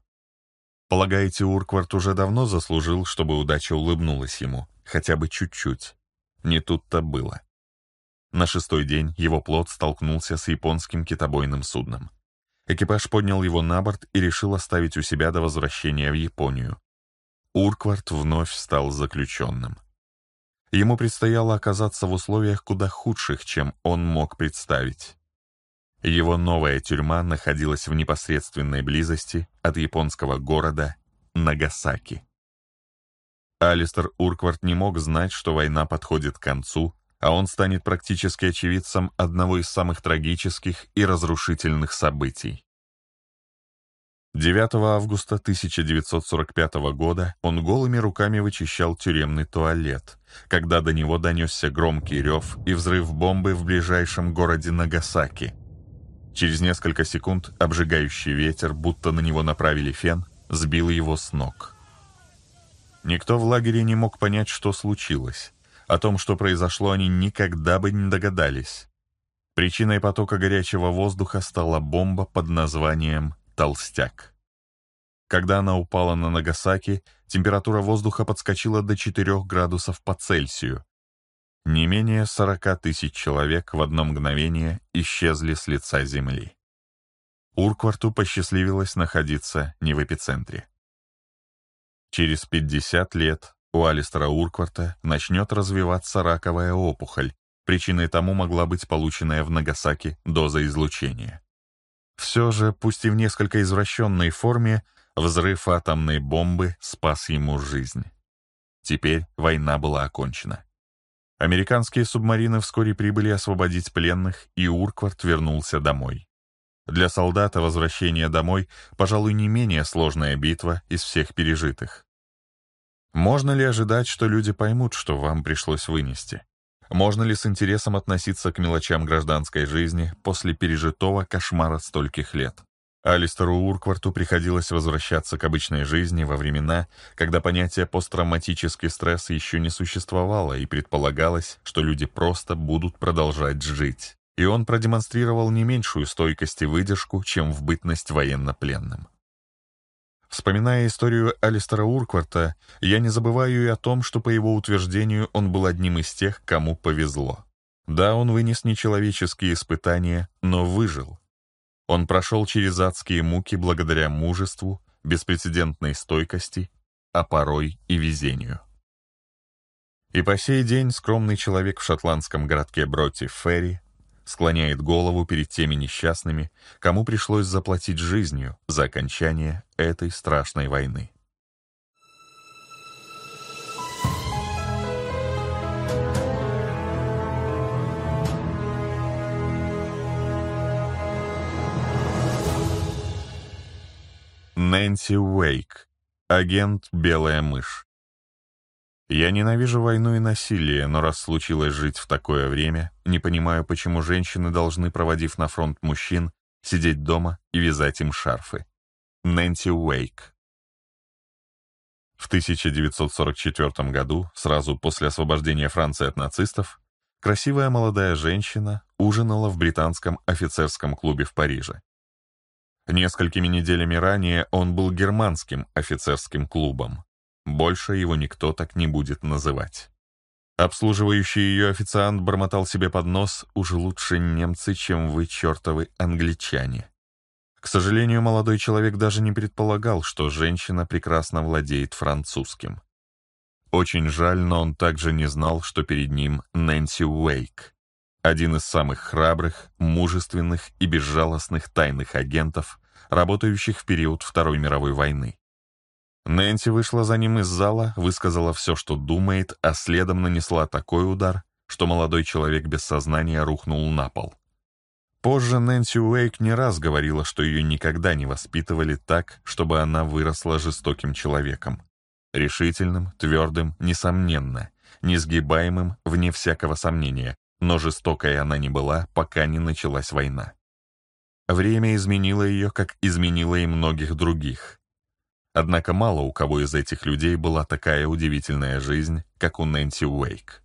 S1: Полагаете, Урквард уже давно заслужил, чтобы удача улыбнулась ему, хотя бы чуть-чуть? Не тут-то было. На шестой день его плод столкнулся с японским китобойным судном. Экипаж поднял его на борт и решил оставить у себя до возвращения в Японию. Урквард вновь стал заключенным. Ему предстояло оказаться в условиях куда худших, чем он мог представить. Его новая тюрьма находилась в непосредственной близости от японского города Нагасаки. Алистер Урквард не мог знать, что война подходит к концу, а он станет практически очевидцем одного из самых трагических и разрушительных событий. 9 августа 1945 года он голыми руками вычищал тюремный туалет, когда до него донесся громкий рев и взрыв бомбы в ближайшем городе Нагасаки. Через несколько секунд обжигающий ветер, будто на него направили фен, сбил его с ног. Никто в лагере не мог понять, что случилось. О том, что произошло, они никогда бы не догадались. Причиной потока горячего воздуха стала бомба под названием «Толстяк». Когда она упала на Нагасаки, температура воздуха подскочила до 4 градусов по Цельсию. Не менее 40 тысяч человек в одно мгновение исчезли с лица Земли. Уркварту посчастливилось находиться не в эпицентре. Через 50 лет у Алистера Уркварта начнет развиваться раковая опухоль. Причиной тому могла быть полученная в Нагасаки доза излучения. Все же, пусть и в несколько извращенной форме, взрыв атомной бомбы спас ему жизнь. Теперь война была окончена. Американские субмарины вскоре прибыли освободить пленных, и Уркварт вернулся домой. Для солдата возвращение домой, пожалуй, не менее сложная битва из всех пережитых. Можно ли ожидать, что люди поймут, что вам пришлось вынести? Можно ли с интересом относиться к мелочам гражданской жизни после пережитого кошмара стольких лет? Алистеру Уркварту приходилось возвращаться к обычной жизни во времена, когда понятие посттравматический стресс еще не существовало и предполагалось, что люди просто будут продолжать жить. И он продемонстрировал не меньшую стойкость и выдержку, чем в бытность военнопленным. Вспоминая историю Алистера Уркварта, я не забываю и о том, что, по его утверждению, он был одним из тех, кому повезло. Да, он вынес нечеловеческие испытания, но выжил. Он прошел через адские муки благодаря мужеству, беспрецедентной стойкости, а порой и везению. И по сей день скромный человек в шотландском городке Броти Ферри склоняет голову перед теми несчастными, кому пришлось заплатить жизнью за окончание этой страшной войны. Нэнси Уэйк, агент «Белая мышь», я ненавижу войну и насилие, но раз случилось жить в такое время, не понимаю, почему женщины должны, проводив на фронт мужчин, сидеть дома и вязать им шарфы. Нэнси Уэйк В 1944 году, сразу после освобождения Франции от нацистов, красивая молодая женщина ужинала в британском офицерском клубе в Париже. Несколькими неделями ранее он был германским офицерским клубом. Больше его никто так не будет называть. Обслуживающий ее официант бормотал себе под нос «Уж лучше немцы, чем вы, чертовы англичане». К сожалению, молодой человек даже не предполагал, что женщина прекрасно владеет французским. Очень жаль, но он также не знал, что перед ним Нэнси Уэйк, один из самых храбрых, мужественных и безжалостных тайных агентов, работающих в период Второй мировой войны. Нэнси вышла за ним из зала, высказала все, что думает, а следом нанесла такой удар, что молодой человек без сознания рухнул на пол. Позже Нэнси Уэйк не раз говорила, что ее никогда не воспитывали так, чтобы она выросла жестоким человеком. Решительным, твердым, несомненно, несгибаемым, вне всякого сомнения, но жестокой она не была, пока не началась война. Время изменило ее, как изменило и многих других. Однако мало у кого из этих людей была такая удивительная жизнь, как у Нэнси Уэйк.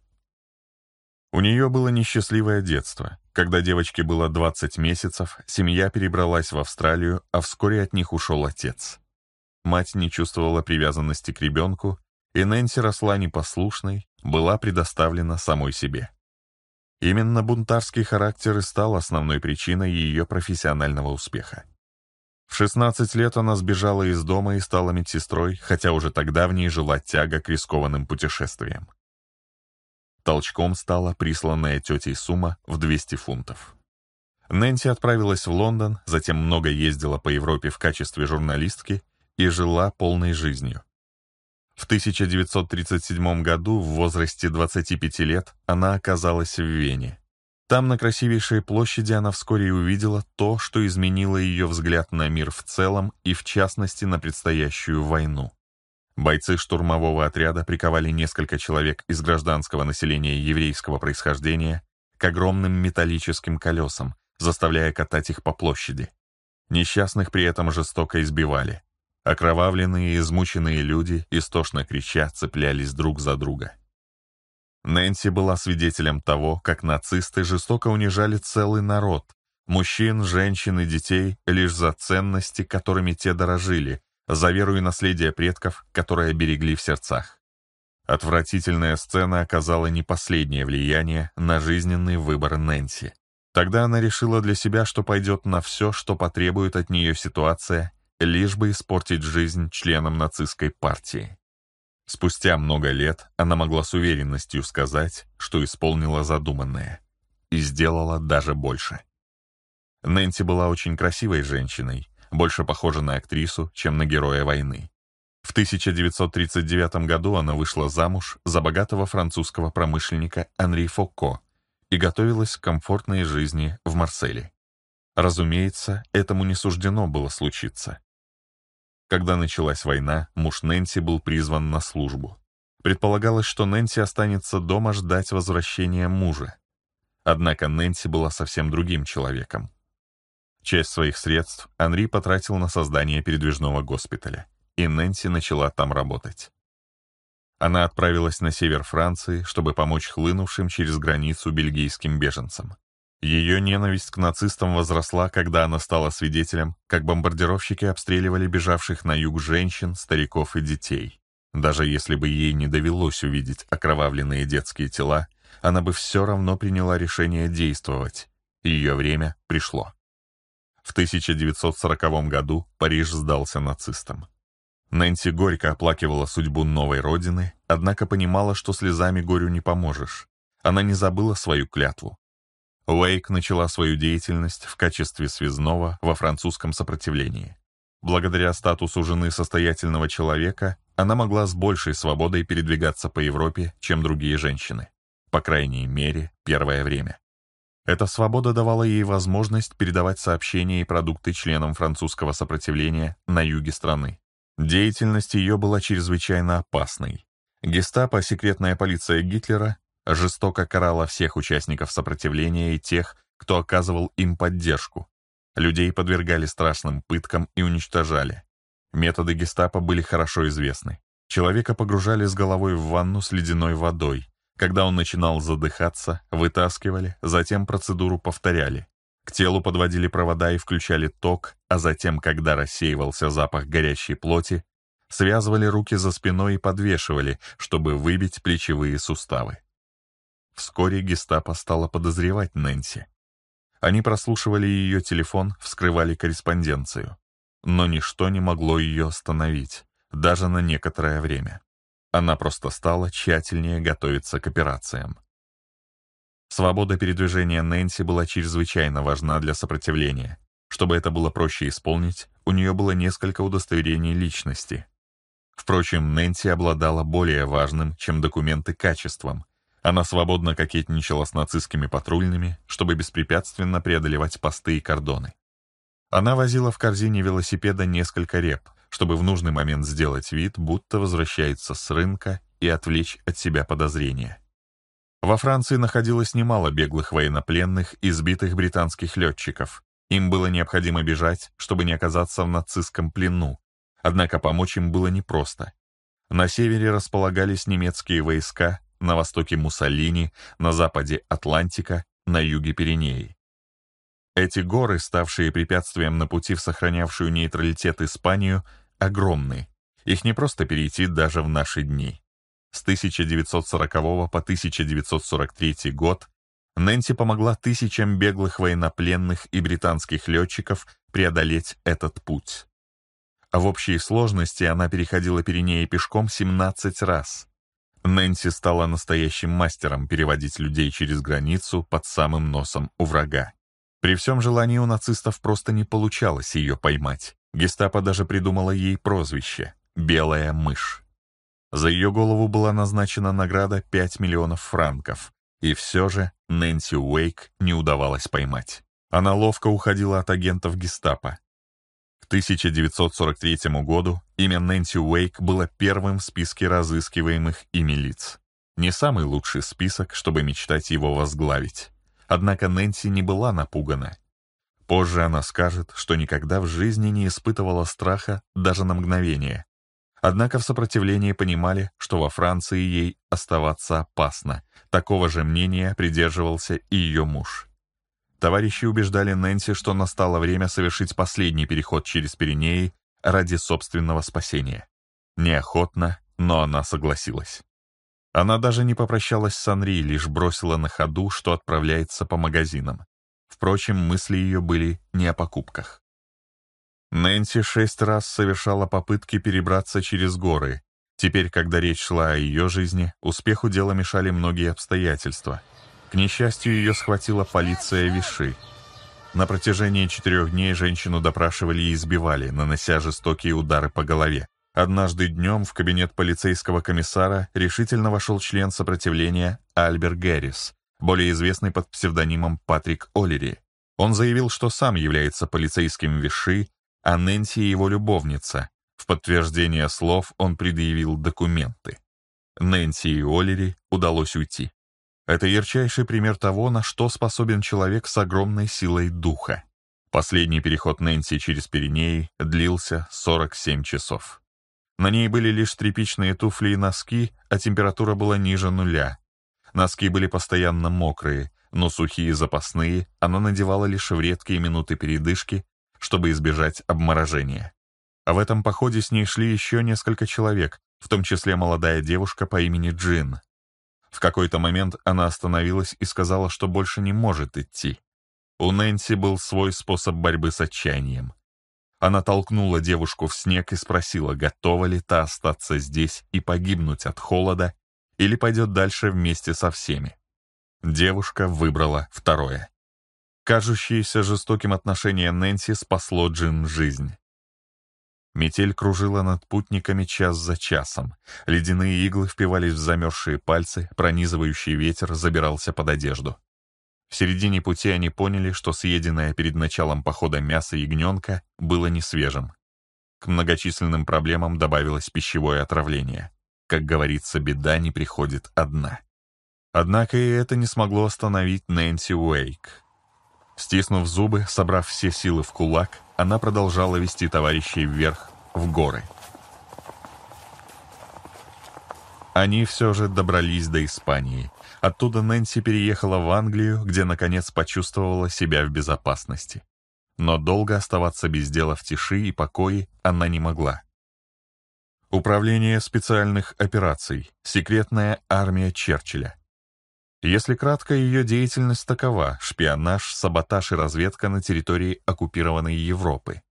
S1: У нее было несчастливое детство. Когда девочке было 20 месяцев, семья перебралась в Австралию, а вскоре от них ушел отец. Мать не чувствовала привязанности к ребенку, и Нэнси росла непослушной, была предоставлена самой себе. Именно бунтарский характер и стал основной причиной ее профессионального успеха. В 16 лет она сбежала из дома и стала медсестрой, хотя уже тогда в ней жила тяга к рискованным путешествиям. Толчком стала присланная тетей сумма в 200 фунтов. Нэнси отправилась в Лондон, затем много ездила по Европе в качестве журналистки и жила полной жизнью. В 1937 году в возрасте 25 лет она оказалась в Вене. Там, на красивейшей площади, она вскоре увидела то, что изменило ее взгляд на мир в целом и, в частности, на предстоящую войну. Бойцы штурмового отряда приковали несколько человек из гражданского населения еврейского происхождения к огромным металлическим колесам, заставляя катать их по площади. Несчастных при этом жестоко избивали. Окровавленные и измученные люди, истошно крича, цеплялись друг за друга. Нэнси была свидетелем того, как нацисты жестоко унижали целый народ, мужчин, женщин и детей лишь за ценности, которыми те дорожили, за веру и наследие предков, которые берегли в сердцах. Отвратительная сцена оказала не последнее влияние на жизненный выбор Нэнси. Тогда она решила для себя, что пойдет на все, что потребует от нее ситуация, лишь бы испортить жизнь членам нацистской партии. Спустя много лет она могла с уверенностью сказать, что исполнила задуманное. И сделала даже больше. Нэнси была очень красивой женщиной, больше похожа на актрису, чем на героя войны. В 1939 году она вышла замуж за богатого французского промышленника Анри Фоко и готовилась к комфортной жизни в Марселе. Разумеется, этому не суждено было случиться. Когда началась война, муж Нэнси был призван на службу. Предполагалось, что Нэнси останется дома ждать возвращения мужа. Однако Нэнси была совсем другим человеком. Часть своих средств Анри потратил на создание передвижного госпиталя, и Нэнси начала там работать. Она отправилась на север Франции, чтобы помочь хлынувшим через границу бельгийским беженцам. Ее ненависть к нацистам возросла, когда она стала свидетелем, как бомбардировщики обстреливали бежавших на юг женщин, стариков и детей. Даже если бы ей не довелось увидеть окровавленные детские тела, она бы все равно приняла решение действовать. Ее время пришло. В 1940 году Париж сдался нацистам. Нэнси горько оплакивала судьбу новой родины, однако понимала, что слезами горю не поможешь. Она не забыла свою клятву. Уэйк начала свою деятельность в качестве связного во французском сопротивлении. Благодаря статусу жены состоятельного человека она могла с большей свободой передвигаться по Европе, чем другие женщины. По крайней мере, первое время. Эта свобода давала ей возможность передавать сообщения и продукты членам французского сопротивления на юге страны. Деятельность ее была чрезвычайно опасной. Гестапо, секретная полиция Гитлера, жестоко карала всех участников сопротивления и тех, кто оказывал им поддержку. Людей подвергали страшным пыткам и уничтожали. Методы гестапо были хорошо известны. Человека погружали с головой в ванну с ледяной водой. Когда он начинал задыхаться, вытаскивали, затем процедуру повторяли. К телу подводили провода и включали ток, а затем, когда рассеивался запах горящей плоти, связывали руки за спиной и подвешивали, чтобы выбить плечевые суставы. Вскоре гестапо стало подозревать Нэнси. Они прослушивали ее телефон, вскрывали корреспонденцию. Но ничто не могло ее остановить, даже на некоторое время. Она просто стала тщательнее готовиться к операциям. Свобода передвижения Нэнси была чрезвычайно важна для сопротивления. Чтобы это было проще исполнить, у нее было несколько удостоверений личности. Впрочем, Нэнси обладала более важным, чем документы, качеством, она свободно кокетничала с нацистскими патрульными, чтобы беспрепятственно преодолевать посты и кордоны. Она возила в корзине велосипеда несколько реп, чтобы в нужный момент сделать вид, будто возвращается с рынка и отвлечь от себя подозрения. Во Франции находилось немало беглых военнопленных и сбитых британских летчиков. Им было необходимо бежать, чтобы не оказаться в нацистском плену. Однако помочь им было непросто. На севере располагались немецкие войска, на востоке Муссолини, на западе Атлантика, на юге Пиренеи. Эти горы, ставшие препятствием на пути в сохранявшую нейтралитет Испанию, огромны. Их не просто перейти даже в наши дни. С 1940 по 1943 год Нэнси помогла тысячам беглых военнопленных и британских летчиков преодолеть этот путь. А в общей сложности она переходила Пиренеи пешком 17 раз. Нэнси стала настоящим мастером переводить людей через границу под самым носом у врага. При всем желании у нацистов просто не получалось ее поймать. Гестапо даже придумала ей прозвище «Белая мышь». За ее голову была назначена награда 5 миллионов франков, и все же Нэнси Уэйк не удавалось поймать. Она ловко уходила от агентов гестапо, 1943 году имя Нэнси Уэйк было первым в списке разыскиваемых ими лиц. Не самый лучший список, чтобы мечтать его возглавить. Однако Нэнси не была напугана. Позже она скажет, что никогда в жизни не испытывала страха даже на мгновение. Однако в сопротивлении понимали, что во Франции ей оставаться опасно. Такого же мнения придерживался и ее муж. Товарищи убеждали Нэнси, что настало время совершить последний переход через Пиренеи ради собственного спасения. Неохотно, но она согласилась. Она даже не попрощалась с Анри, лишь бросила на ходу, что отправляется по магазинам. Впрочем, мысли ее были не о покупках. Нэнси шесть раз совершала попытки перебраться через горы. Теперь, когда речь шла о ее жизни, успеху дела мешали многие обстоятельства — к несчастью, ее схватила полиция Виши. На протяжении четырех дней женщину допрашивали и избивали, нанося жестокие удары по голове. Однажды днем в кабинет полицейского комиссара решительно вошел член сопротивления Альбер Гэррис, более известный под псевдонимом Патрик Оллери. Он заявил, что сам является полицейским Виши, а Нэнси его любовница. В подтверждение слов он предъявил документы. Нэнси и Оллери удалось уйти. Это ярчайший пример того, на что способен человек с огромной силой духа. Последний переход Нэнси через Пиренеи длился 47 часов. На ней были лишь тряпичные туфли и носки, а температура была ниже нуля. Носки были постоянно мокрые, но сухие и запасные она надевала лишь в редкие минуты передышки, чтобы избежать обморожения. А в этом походе с ней шли еще несколько человек, в том числе молодая девушка по имени Джин. В какой-то момент она остановилась и сказала, что больше не может идти. У Нэнси был свой способ борьбы с отчаянием. Она толкнула девушку в снег и спросила, готова ли та остаться здесь и погибнуть от холода, или пойдет дальше вместе со всеми. Девушка выбрала второе. Кажущееся жестоким отношение Нэнси спасло Джин жизнь. Метель кружила над путниками час за часом. Ледяные иглы впивались в замерзшие пальцы, пронизывающий ветер забирался под одежду. В середине пути они поняли, что съеденное перед началом похода мясо ягненка было несвежим. К многочисленным проблемам добавилось пищевое отравление. Как говорится, беда не приходит одна. Однако и это не смогло остановить Нэнси Уэйк. Стиснув зубы, собрав все силы в кулак, она продолжала вести товарищей вверх, в горы. Они все же добрались до Испании. Оттуда Нэнси переехала в Англию, где, наконец, почувствовала себя в безопасности. Но долго оставаться без дела в тиши и покое она не могла. Управление специальных операций. Секретная армия Черчилля. Если кратко, ее деятельность такова – шпионаж, саботаж и разведка на территории оккупированной Европы.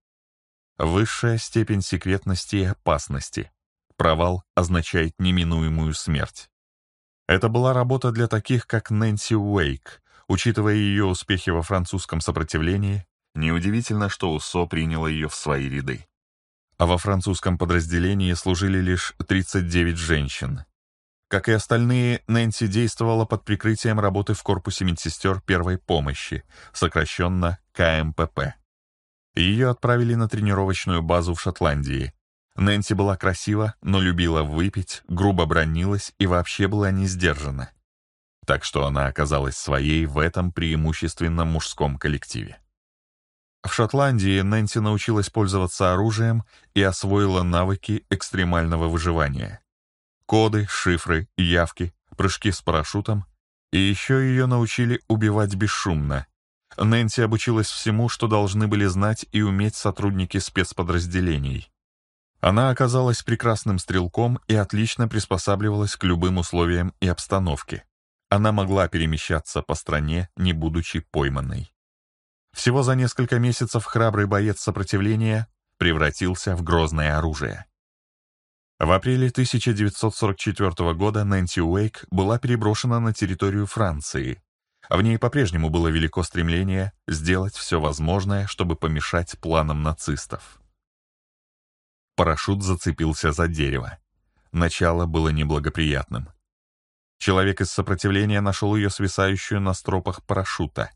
S1: Высшая степень секретности и опасности. Провал означает неминуемую смерть. Это была работа для таких, как Нэнси Уэйк. Учитывая ее успехи во французском сопротивлении, неудивительно, что УСО приняло ее в свои ряды. А во французском подразделении служили лишь 39 женщин, как и остальные, Нэнси действовала под прикрытием работы в корпусе медсестер первой помощи, сокращенно КМПП. Ее отправили на тренировочную базу в Шотландии. Нэнси была красива, но любила выпить, грубо бронилась и вообще была не сдержана. Так что она оказалась своей в этом преимущественно мужском коллективе. В Шотландии Нэнси научилась пользоваться оружием и освоила навыки экстремального выживания. Коды, шифры, явки, прыжки с парашютом. И еще ее научили убивать бесшумно. Нэнси обучилась всему, что должны были знать и уметь сотрудники спецподразделений. Она оказалась прекрасным стрелком и отлично приспосабливалась к любым условиям и обстановке. Она могла перемещаться по стране, не будучи пойманной. Всего за несколько месяцев храбрый боец сопротивления превратился в грозное оружие. В апреле 1944 года Нэнси Уэйк была переброшена на территорию Франции. В ней по-прежнему было велико стремление сделать все возможное, чтобы помешать планам нацистов. Парашют зацепился за дерево. Начало было неблагоприятным. Человек из сопротивления нашел ее свисающую на стропах парашюта.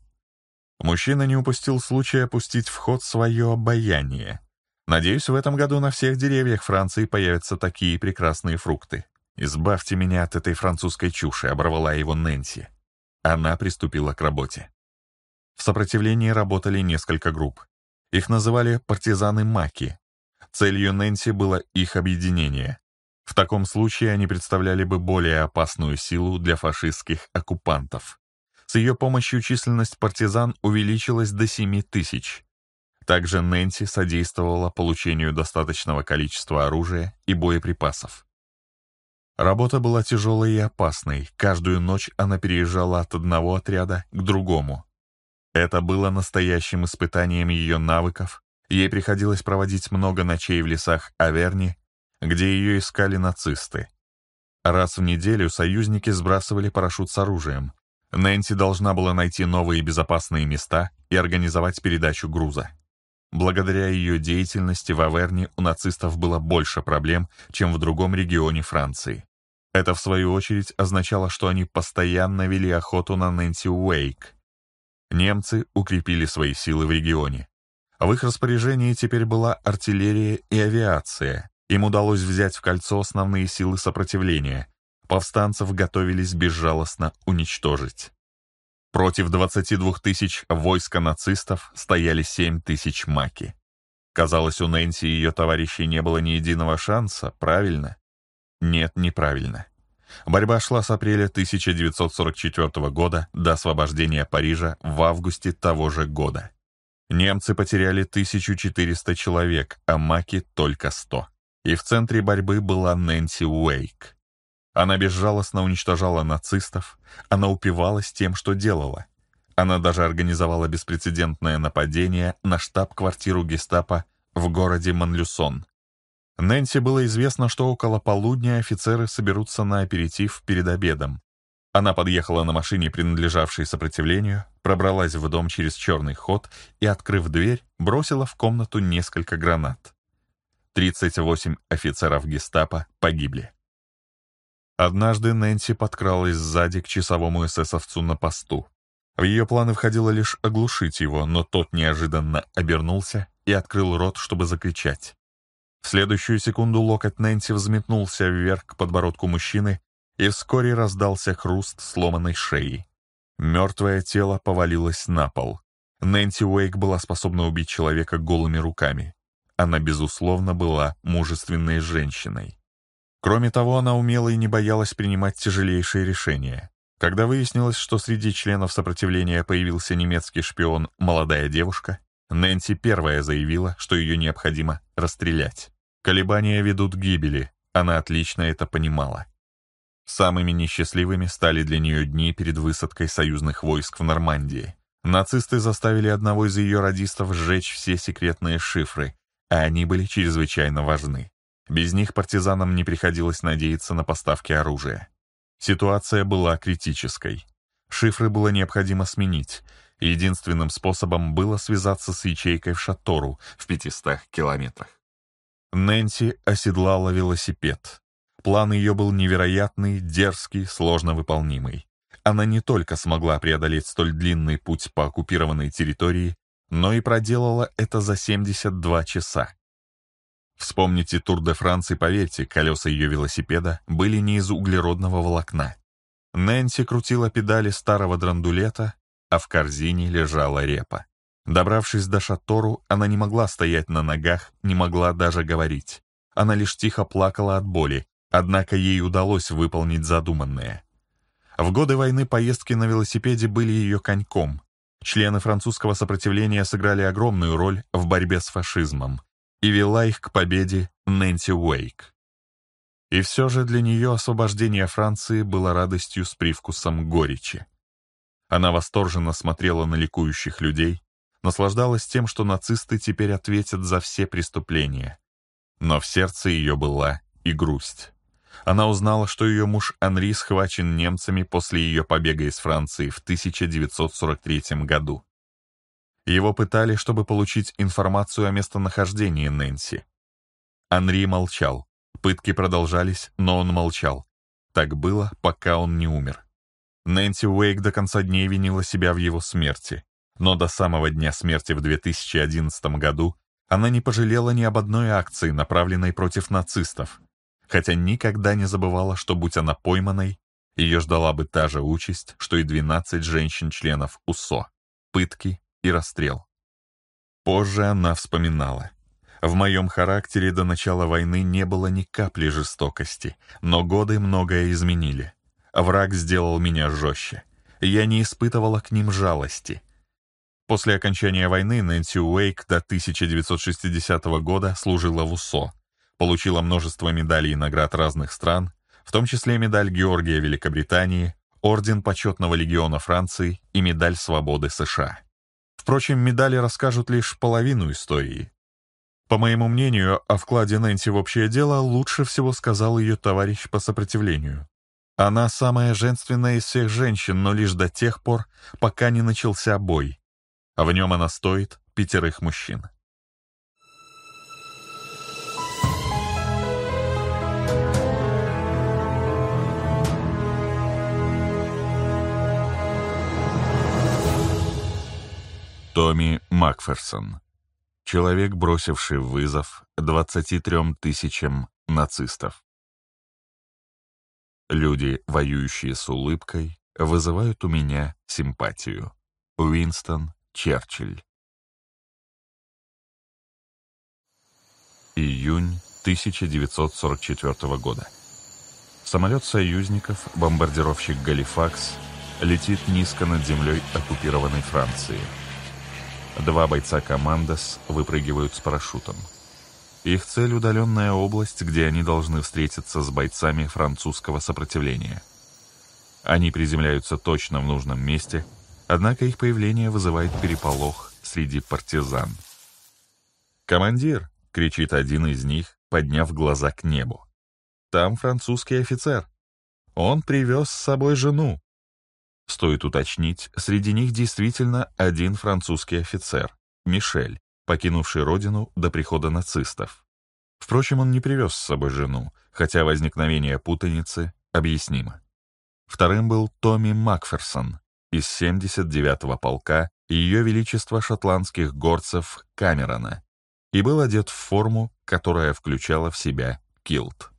S1: Мужчина не упустил случая опустить в ход свое обаяние — Надеюсь, в этом году на всех деревьях Франции появятся такие прекрасные фрукты. «Избавьте меня от этой французской чуши», — оборвала его Нэнси. Она приступила к работе. В сопротивлении работали несколько групп. Их называли партизаны-маки. Целью Нэнси было их объединение. В таком случае они представляли бы более опасную силу для фашистских оккупантов. С ее помощью численность партизан увеличилась до 7 тысяч. Также Нэнси содействовала получению достаточного количества оружия и боеприпасов. Работа была тяжелой и опасной, каждую ночь она переезжала от одного отряда к другому. Это было настоящим испытанием ее навыков, ей приходилось проводить много ночей в лесах Аверни, где ее искали нацисты. Раз в неделю союзники сбрасывали парашют с оружием. Нэнси должна была найти новые безопасные места и организовать передачу груза. Благодаря ее деятельности в Аверне у нацистов было больше проблем, чем в другом регионе Франции. Это, в свою очередь, означало, что они постоянно вели охоту на Нэнси Уэйк. Немцы укрепили свои силы в регионе. В их распоряжении теперь была артиллерия и авиация. Им удалось взять в кольцо основные силы сопротивления. Повстанцев готовились безжалостно уничтожить. Против 22 тысяч войска нацистов стояли 7 тысяч маки. Казалось, у Нэнси и ее товарищей не было ни единого шанса, правильно? Нет, неправильно. Борьба шла с апреля 1944 года до освобождения Парижа в августе того же года. Немцы потеряли 1400 человек, а маки — только 100. И в центре борьбы была Нэнси Уэйк. Она безжалостно уничтожала нацистов, она упивалась тем, что делала. Она даже организовала беспрецедентное нападение на штаб-квартиру гестапо в городе Монлюсон. Нэнси было известно, что около полудня офицеры соберутся на аперитив перед обедом. Она подъехала на машине, принадлежавшей сопротивлению, пробралась в дом через черный ход и, открыв дверь, бросила в комнату несколько гранат. 38 офицеров гестапо погибли. Однажды Нэнси подкралась сзади к часовому эсэсовцу на посту. В ее планы входило лишь оглушить его, но тот неожиданно обернулся и открыл рот, чтобы закричать. В следующую секунду локоть Нэнси взметнулся вверх к подбородку мужчины, и вскоре раздался хруст сломанной шеи. Мертвое тело повалилось на пол. Нэнси Уэйк была способна убить человека голыми руками. Она, безусловно, была мужественной женщиной. Кроме того, она умела и не боялась принимать тяжелейшие решения. Когда выяснилось, что среди членов сопротивления появился немецкий шпион «молодая девушка», Нэнси первая заявила, что ее необходимо расстрелять. Колебания ведут к гибели, она отлично это понимала. Самыми несчастливыми стали для нее дни перед высадкой союзных войск в Нормандии. Нацисты заставили одного из ее радистов сжечь все секретные шифры, а они были чрезвычайно важны. Без них партизанам не приходилось надеяться на поставки оружия. Ситуация была критической. Шифры было необходимо сменить. Единственным способом было связаться с ячейкой в Шатору в 500 километрах. Нэнси оседлала велосипед. План ее был невероятный, дерзкий, сложно выполнимый. Она не только смогла преодолеть столь длинный путь по оккупированной территории, но и проделала это за 72 часа. Вспомните Тур де Франс и поверьте, колеса ее велосипеда были не из углеродного волокна. Нэнси крутила педали старого драндулета, а в корзине лежала репа. Добравшись до Шатору, она не могла стоять на ногах, не могла даже говорить. Она лишь тихо плакала от боли, однако ей удалось выполнить задуманное. В годы войны поездки на велосипеде были ее коньком. Члены французского сопротивления сыграли огромную роль в борьбе с фашизмом и вела их к победе Нэнси Уэйк. И все же для нее освобождение Франции было радостью с привкусом горечи. Она восторженно смотрела на ликующих людей, наслаждалась тем, что нацисты теперь ответят за все преступления. Но в сердце ее была и грусть. Она узнала, что ее муж Анри схвачен немцами после ее побега из Франции в 1943 году. Его пытали, чтобы получить информацию о местонахождении Нэнси. Анри молчал. Пытки продолжались, но он молчал. Так было, пока он не умер. Нэнси Уэйк до конца дней винила себя в его смерти. Но до самого дня смерти в 2011 году она не пожалела ни об одной акции, направленной против нацистов. Хотя никогда не забывала, что, будь она пойманной, ее ждала бы та же участь, что и 12 женщин-членов УСО. Пытки, и расстрел. Позже она вспоминала. В моем характере до начала войны не было ни капли жестокости, но годы многое изменили. Враг сделал меня жестче. Я не испытывала к ним жалости. После окончания войны Нэнси Уэйк до 1960 года служила в УСО, получила множество медалей и наград разных стран, в том числе медаль Георгия Великобритании, Орден Почетного легиона Франции и медаль Свободы США. Впрочем, медали расскажут лишь половину истории. По моему мнению, о вкладе Нэнси в общее дело лучше всего сказал ее товарищ по сопротивлению. Она самая женственная из всех женщин, но лишь до тех пор, пока не начался бой. А в нем она стоит пятерых мужчин. Томми Макферсон. Человек, бросивший вызов 23 тысячам нацистов.
S2: Люди, воюющие с улыбкой, вызывают у меня симпатию. Уинстон Черчилль. Июнь 1944 года.
S1: Самолет союзников, бомбардировщик «Галифакс», летит низко над землей оккупированной Франции — Два бойца «Командос» выпрыгивают с парашютом. Их цель — удаленная область, где они должны встретиться с бойцами французского сопротивления. Они приземляются точно в нужном месте, однако их появление вызывает переполох среди партизан. «Командир!» — кричит один из них, подняв глаза к небу. «Там французский офицер. Он привез с собой жену. Стоит уточнить, среди них действительно один французский офицер, Мишель, покинувший родину до прихода нацистов. Впрочем, он не привез с собой жену, хотя возникновение путаницы объяснимо. Вторым был Томми Макферсон из 79-го полка Ее Величества шотландских горцев Камерона и был одет в форму, которая включала в себя килт.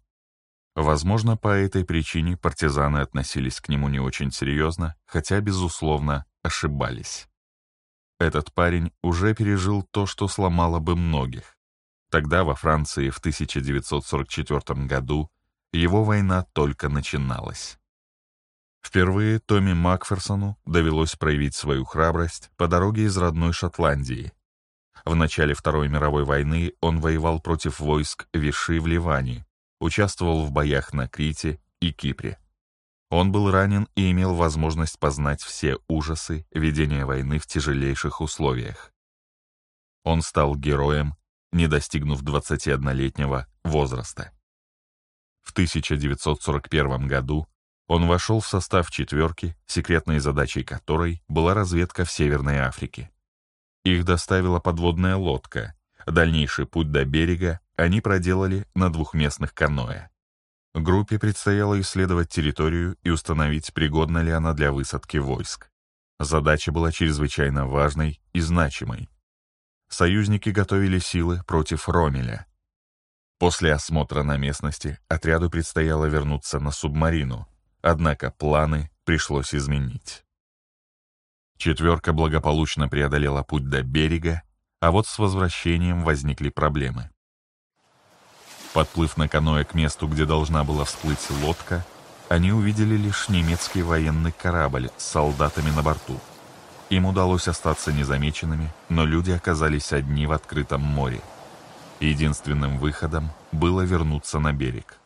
S1: Возможно, по этой причине партизаны относились к нему не очень серьезно, хотя, безусловно, ошибались. Этот парень уже пережил то, что сломало бы многих. Тогда во Франции в 1944 году его война только начиналась. Впервые Томми Макферсону довелось проявить свою храбрость по дороге из родной Шотландии. В начале Второй мировой войны он воевал против войск Виши в Ливане, участвовал в боях на Крите и Кипре. Он был ранен и имел возможность познать все ужасы ведения войны в тяжелейших условиях. Он стал героем, не достигнув 21-летнего возраста. В 1941 году он вошел в состав «четверки», секретной задачей которой была разведка в Северной Африке. Их доставила подводная лодка, дальнейший путь до берега они проделали на двухместных каноэ. Группе предстояло исследовать территорию и установить, пригодна ли она для высадки войск. Задача была чрезвычайно важной и значимой. Союзники готовили силы против Ромеля. После осмотра на местности отряду предстояло вернуться на субмарину, однако планы пришлось изменить. Четверка благополучно преодолела путь до берега, а вот с возвращением возникли проблемы. Подплыв на каноэ к месту, где должна была всплыть лодка, они увидели лишь немецкий военный корабль с солдатами на борту. Им удалось остаться незамеченными, но люди оказались одни в открытом море. Единственным выходом было вернуться на берег.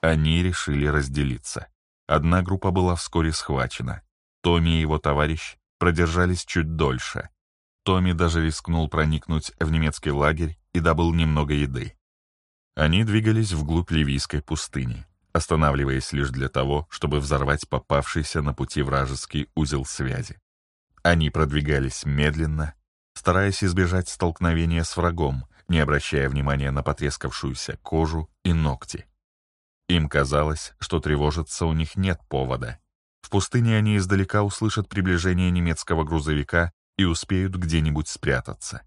S1: Они решили разделиться. Одна группа была вскоре схвачена. Томи и его товарищ продержались чуть дольше. Томи даже рискнул проникнуть в немецкий лагерь и добыл немного еды. Они двигались вглубь ливийской пустыни, останавливаясь лишь для того, чтобы взорвать попавшийся на пути вражеский узел связи. Они продвигались медленно, стараясь избежать столкновения с врагом, не обращая внимания на потрескавшуюся кожу и ногти. Им казалось, что тревожиться у них нет повода. В пустыне они издалека услышат приближение немецкого грузовика и успеют где-нибудь спрятаться.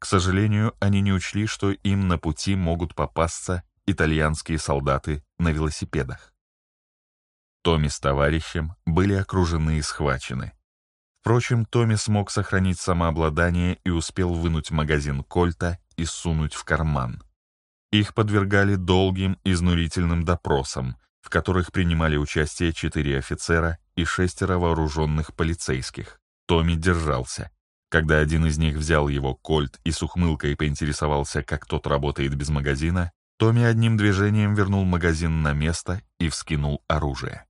S1: К сожалению, они не учли, что им на пути могут попасться итальянские солдаты на велосипедах. Томми с товарищем были окружены и схвачены. Впрочем, Томми смог сохранить самообладание и успел вынуть магазин Кольта и сунуть в карман. Их подвергали долгим, изнурительным допросам, в которых принимали участие четыре офицера и шестеро вооруженных полицейских. Томми держался. Когда один из них взял его кольт и с ухмылкой поинтересовался, как тот работает без магазина, Томми одним движением вернул магазин на место и вскинул оружие.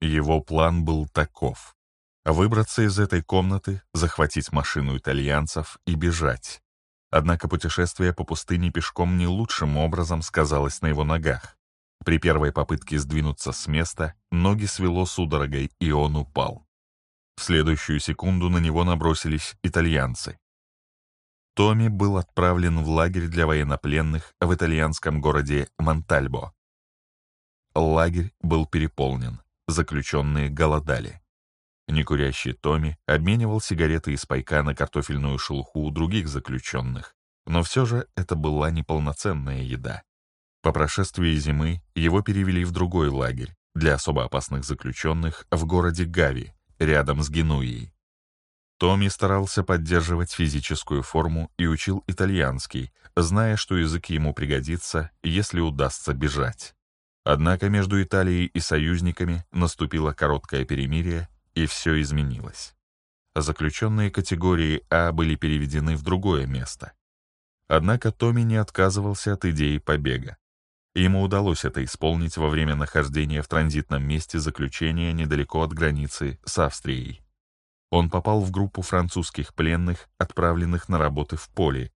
S1: Его план был таков. Выбраться из этой комнаты, захватить машину итальянцев и бежать. Однако путешествие по пустыне пешком не лучшим образом сказалось на его ногах. При первой попытке сдвинуться с места ноги свело судорогой, и он упал. В следующую секунду на него набросились итальянцы. Томи был отправлен в лагерь для военнопленных в итальянском городе Монтальбо. Лагерь был переполнен, заключенные голодали. Некурящий Томи обменивал сигареты из пайка на картофельную шелуху у других заключенных, но все же это была неполноценная еда. По прошествии зимы его перевели в другой лагерь для особо опасных заключенных в городе Гави, рядом с Генуей. Томми старался поддерживать физическую форму и учил итальянский, зная, что язык ему пригодится, если удастся бежать. Однако между Италией и союзниками наступило короткое перемирие, и все изменилось. Заключенные категории А были переведены в другое место. Однако Томми не отказывался от идеи побега и ему удалось это исполнить во время нахождения в транзитном месте заключения недалеко от границы с Австрией. Он попал в группу французских пленных, отправленных на работы в поле,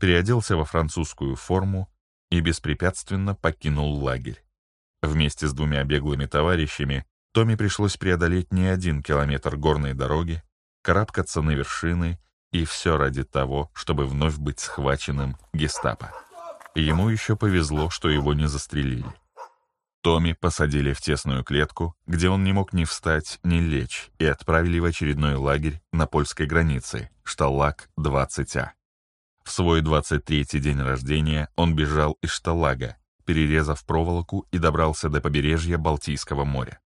S1: переоделся во французскую форму и беспрепятственно покинул лагерь. Вместе с двумя беглыми товарищами Томи пришлось преодолеть не один километр горной дороги, карабкаться на вершины, и все ради того, чтобы вновь быть схваченным гестапо ему еще повезло, что его не застрелили. Томми посадили в тесную клетку, где он не мог ни встать, ни лечь, и отправили в очередной лагерь на польской границе, Шталаг 20А. В свой 23-й день рождения он бежал из Шталага, перерезав проволоку и добрался до побережья Балтийского моря.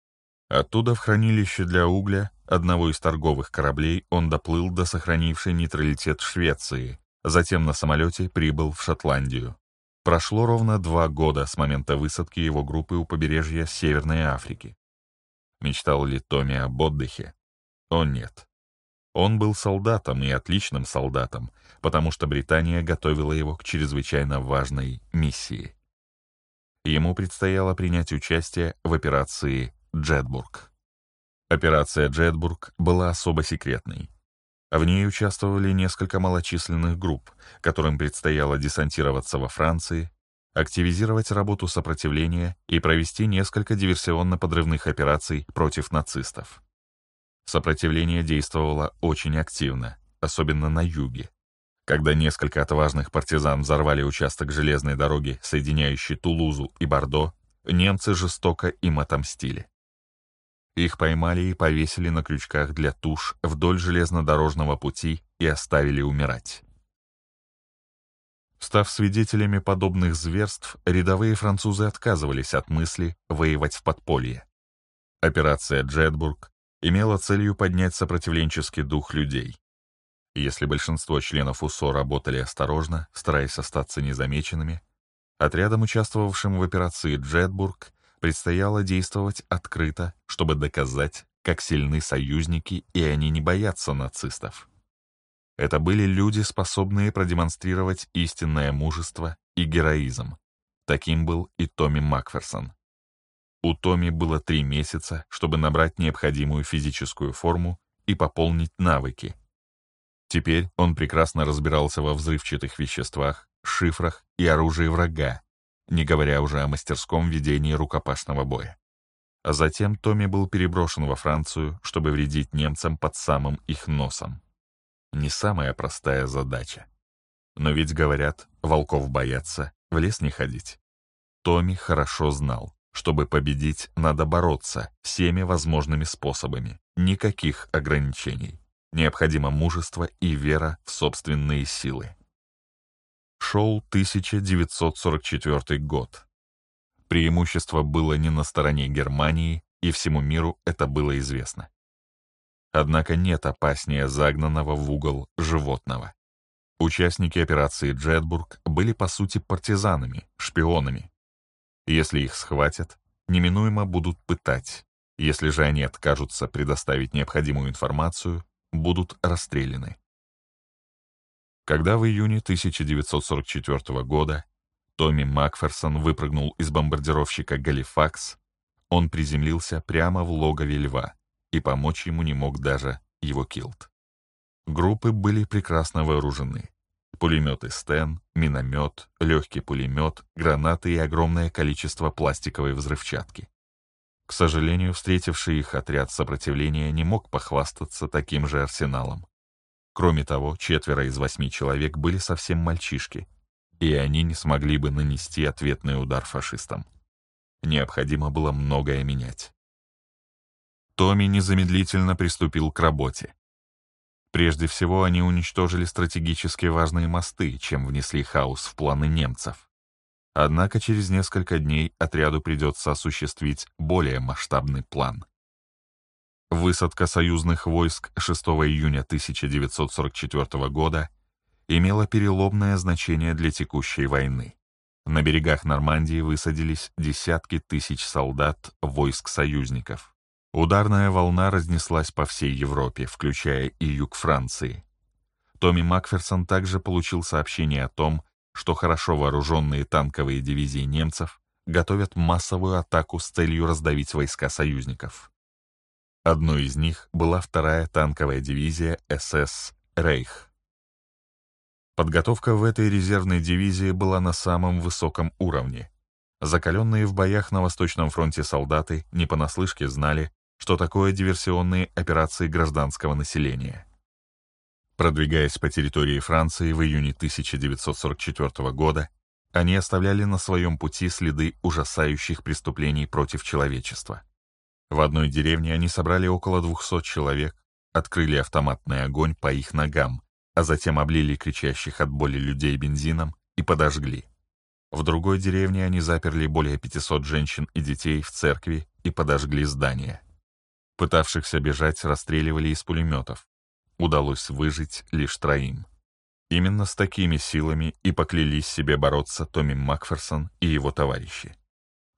S1: Оттуда в хранилище для угля одного из торговых кораблей он доплыл до сохранившей нейтралитет Швеции, затем на самолете прибыл в Шотландию. Прошло ровно два года с момента высадки его группы у побережья Северной Африки. Мечтал ли Томми об отдыхе? О нет. Он был солдатом и отличным солдатом, потому что Британия готовила его к чрезвычайно важной миссии. Ему предстояло принять участие в операции «Джетбург». Операция «Джетбург» была особо секретной. В ней участвовали несколько малочисленных групп, которым предстояло десантироваться во Франции, активизировать работу сопротивления и провести несколько диверсионно-подрывных операций против нацистов. Сопротивление действовало очень активно, особенно на юге. Когда несколько отважных партизан взорвали участок железной дороги, соединяющий Тулузу и Бордо, немцы жестоко им отомстили. Их поймали и повесили на крючках для туш вдоль железнодорожного пути и оставили умирать. Став свидетелями подобных зверств, рядовые французы отказывались от мысли воевать в подполье. Операция «Джетбург» имела целью поднять сопротивленческий дух людей. Если большинство членов УСО работали осторожно, стараясь остаться незамеченными, отрядом, участвовавшим в операции «Джетбург», Предстояло действовать открыто, чтобы доказать, как сильны союзники и они не боятся нацистов. Это были люди, способные продемонстрировать истинное мужество и героизм. Таким был и Томми Макферсон. У Томми было три месяца, чтобы набрать необходимую физическую форму и пополнить навыки. Теперь он прекрасно разбирался во взрывчатых веществах, шифрах и оружии врага, не говоря уже о мастерском ведении рукопашного боя. А затем Томми был переброшен во Францию, чтобы вредить немцам под самым их носом. Не самая простая задача. Но ведь, говорят, волков боятся, в лес не ходить. Томми хорошо знал, чтобы победить, надо бороться всеми возможными способами, никаких ограничений. Необходимо мужество и вера в собственные силы шел 1944 год. Преимущество было не на стороне Германии, и всему миру это было известно. Однако нет опаснее загнанного в угол животного. Участники операции «Джетбург» были по сути партизанами, шпионами. Если их схватят, неминуемо будут пытать. Если же они откажутся предоставить необходимую информацию, будут расстреляны когда в июне 1944 года Томми Макферсон выпрыгнул из бомбардировщика «Галифакс», он приземлился прямо в логове льва, и помочь ему не мог даже его килт. Группы были прекрасно вооружены. Пулеметы «Стен», миномет, легкий пулемет, гранаты и огромное количество пластиковой взрывчатки. К сожалению, встретивший их отряд сопротивления не мог похвастаться таким же арсеналом. Кроме того, четверо из восьми человек были совсем мальчишки, и они не смогли бы нанести ответный удар фашистам. Необходимо было многое менять. Томми незамедлительно приступил к работе. Прежде всего, они уничтожили стратегически важные мосты, чем внесли хаос в планы немцев. Однако через несколько дней отряду придется осуществить более масштабный план — Высадка союзных войск 6 июня 1944 года имела переломное значение для текущей войны. На берегах Нормандии высадились десятки тысяч солдат войск союзников. Ударная волна разнеслась по всей Европе, включая и юг Франции. Томми Макферсон также получил сообщение о том, что хорошо вооруженные танковые дивизии немцев готовят массовую атаку с целью раздавить войска союзников. Одной из них была вторая танковая дивизия СС «Рейх». Подготовка в этой резервной дивизии была на самом высоком уровне. Закаленные в боях на Восточном фронте солдаты не понаслышке знали, что такое диверсионные операции гражданского населения. Продвигаясь по территории Франции в июне 1944 года, они оставляли на своем пути следы ужасающих преступлений против человечества. В одной деревне они собрали около 200 человек, открыли автоматный огонь по их ногам, а затем облили кричащих от боли людей бензином и подожгли. В другой деревне они заперли более 500 женщин и детей в церкви и подожгли здание. Пытавшихся бежать расстреливали из пулеметов. Удалось выжить лишь троим. Именно с такими силами и поклялись себе бороться Томми Макферсон и его товарищи.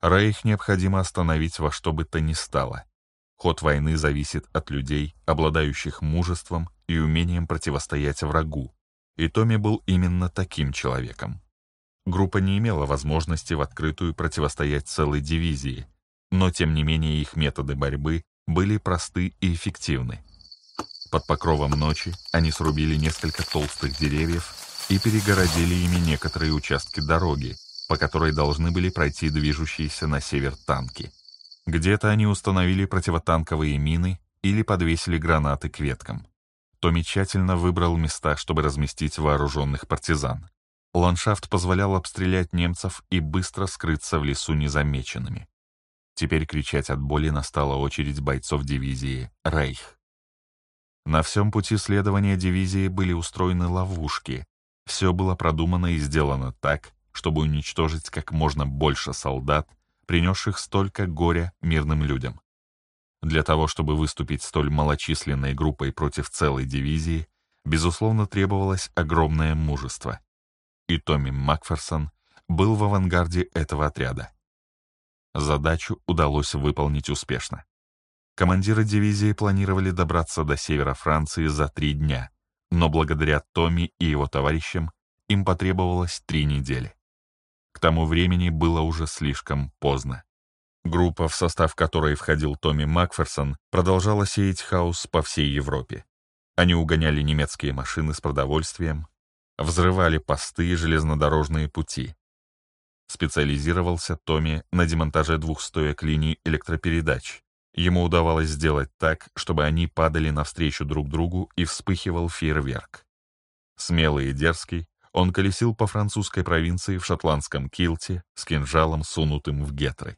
S1: Рейх необходимо остановить во что бы то ни стало. Ход войны зависит от людей, обладающих мужеством и умением противостоять врагу. И Томми был именно таким человеком. Группа не имела возможности в открытую противостоять целой дивизии, но тем не менее их методы борьбы были просты и эффективны. Под покровом ночи они срубили несколько толстых деревьев и перегородили ими некоторые участки дороги, по которой должны были пройти движущиеся на север танки. Где-то они установили противотанковые мины или подвесили гранаты к веткам. Томми тщательно выбрал места, чтобы разместить вооруженных партизан. Ландшафт позволял обстрелять немцев и быстро скрыться в лесу незамеченными. Теперь кричать от боли настала очередь бойцов дивизии «Рейх». На всем пути следования дивизии были устроены ловушки. Все было продумано и сделано так, чтобы уничтожить как можно больше солдат, принесших столько горя мирным людям. Для того, чтобы выступить столь малочисленной группой против целой дивизии, безусловно, требовалось огромное мужество. И Томми Макферсон был в авангарде этого отряда. Задачу удалось выполнить успешно. Командиры дивизии планировали добраться до севера Франции за три дня, но благодаря Томми и его товарищам им потребовалось три недели. К тому времени было уже слишком поздно. Группа, в состав которой входил Томми Макферсон, продолжала сеять хаос по всей Европе. Они угоняли немецкие машины с продовольствием, взрывали посты и железнодорожные пути. Специализировался Томми на демонтаже двух двухстоек линий электропередач. Ему удавалось сделать так, чтобы они падали навстречу друг другу и вспыхивал фейерверк. Смелый и дерзкий, он колесил по французской провинции в шотландском килте с кинжалом, сунутым в гетры.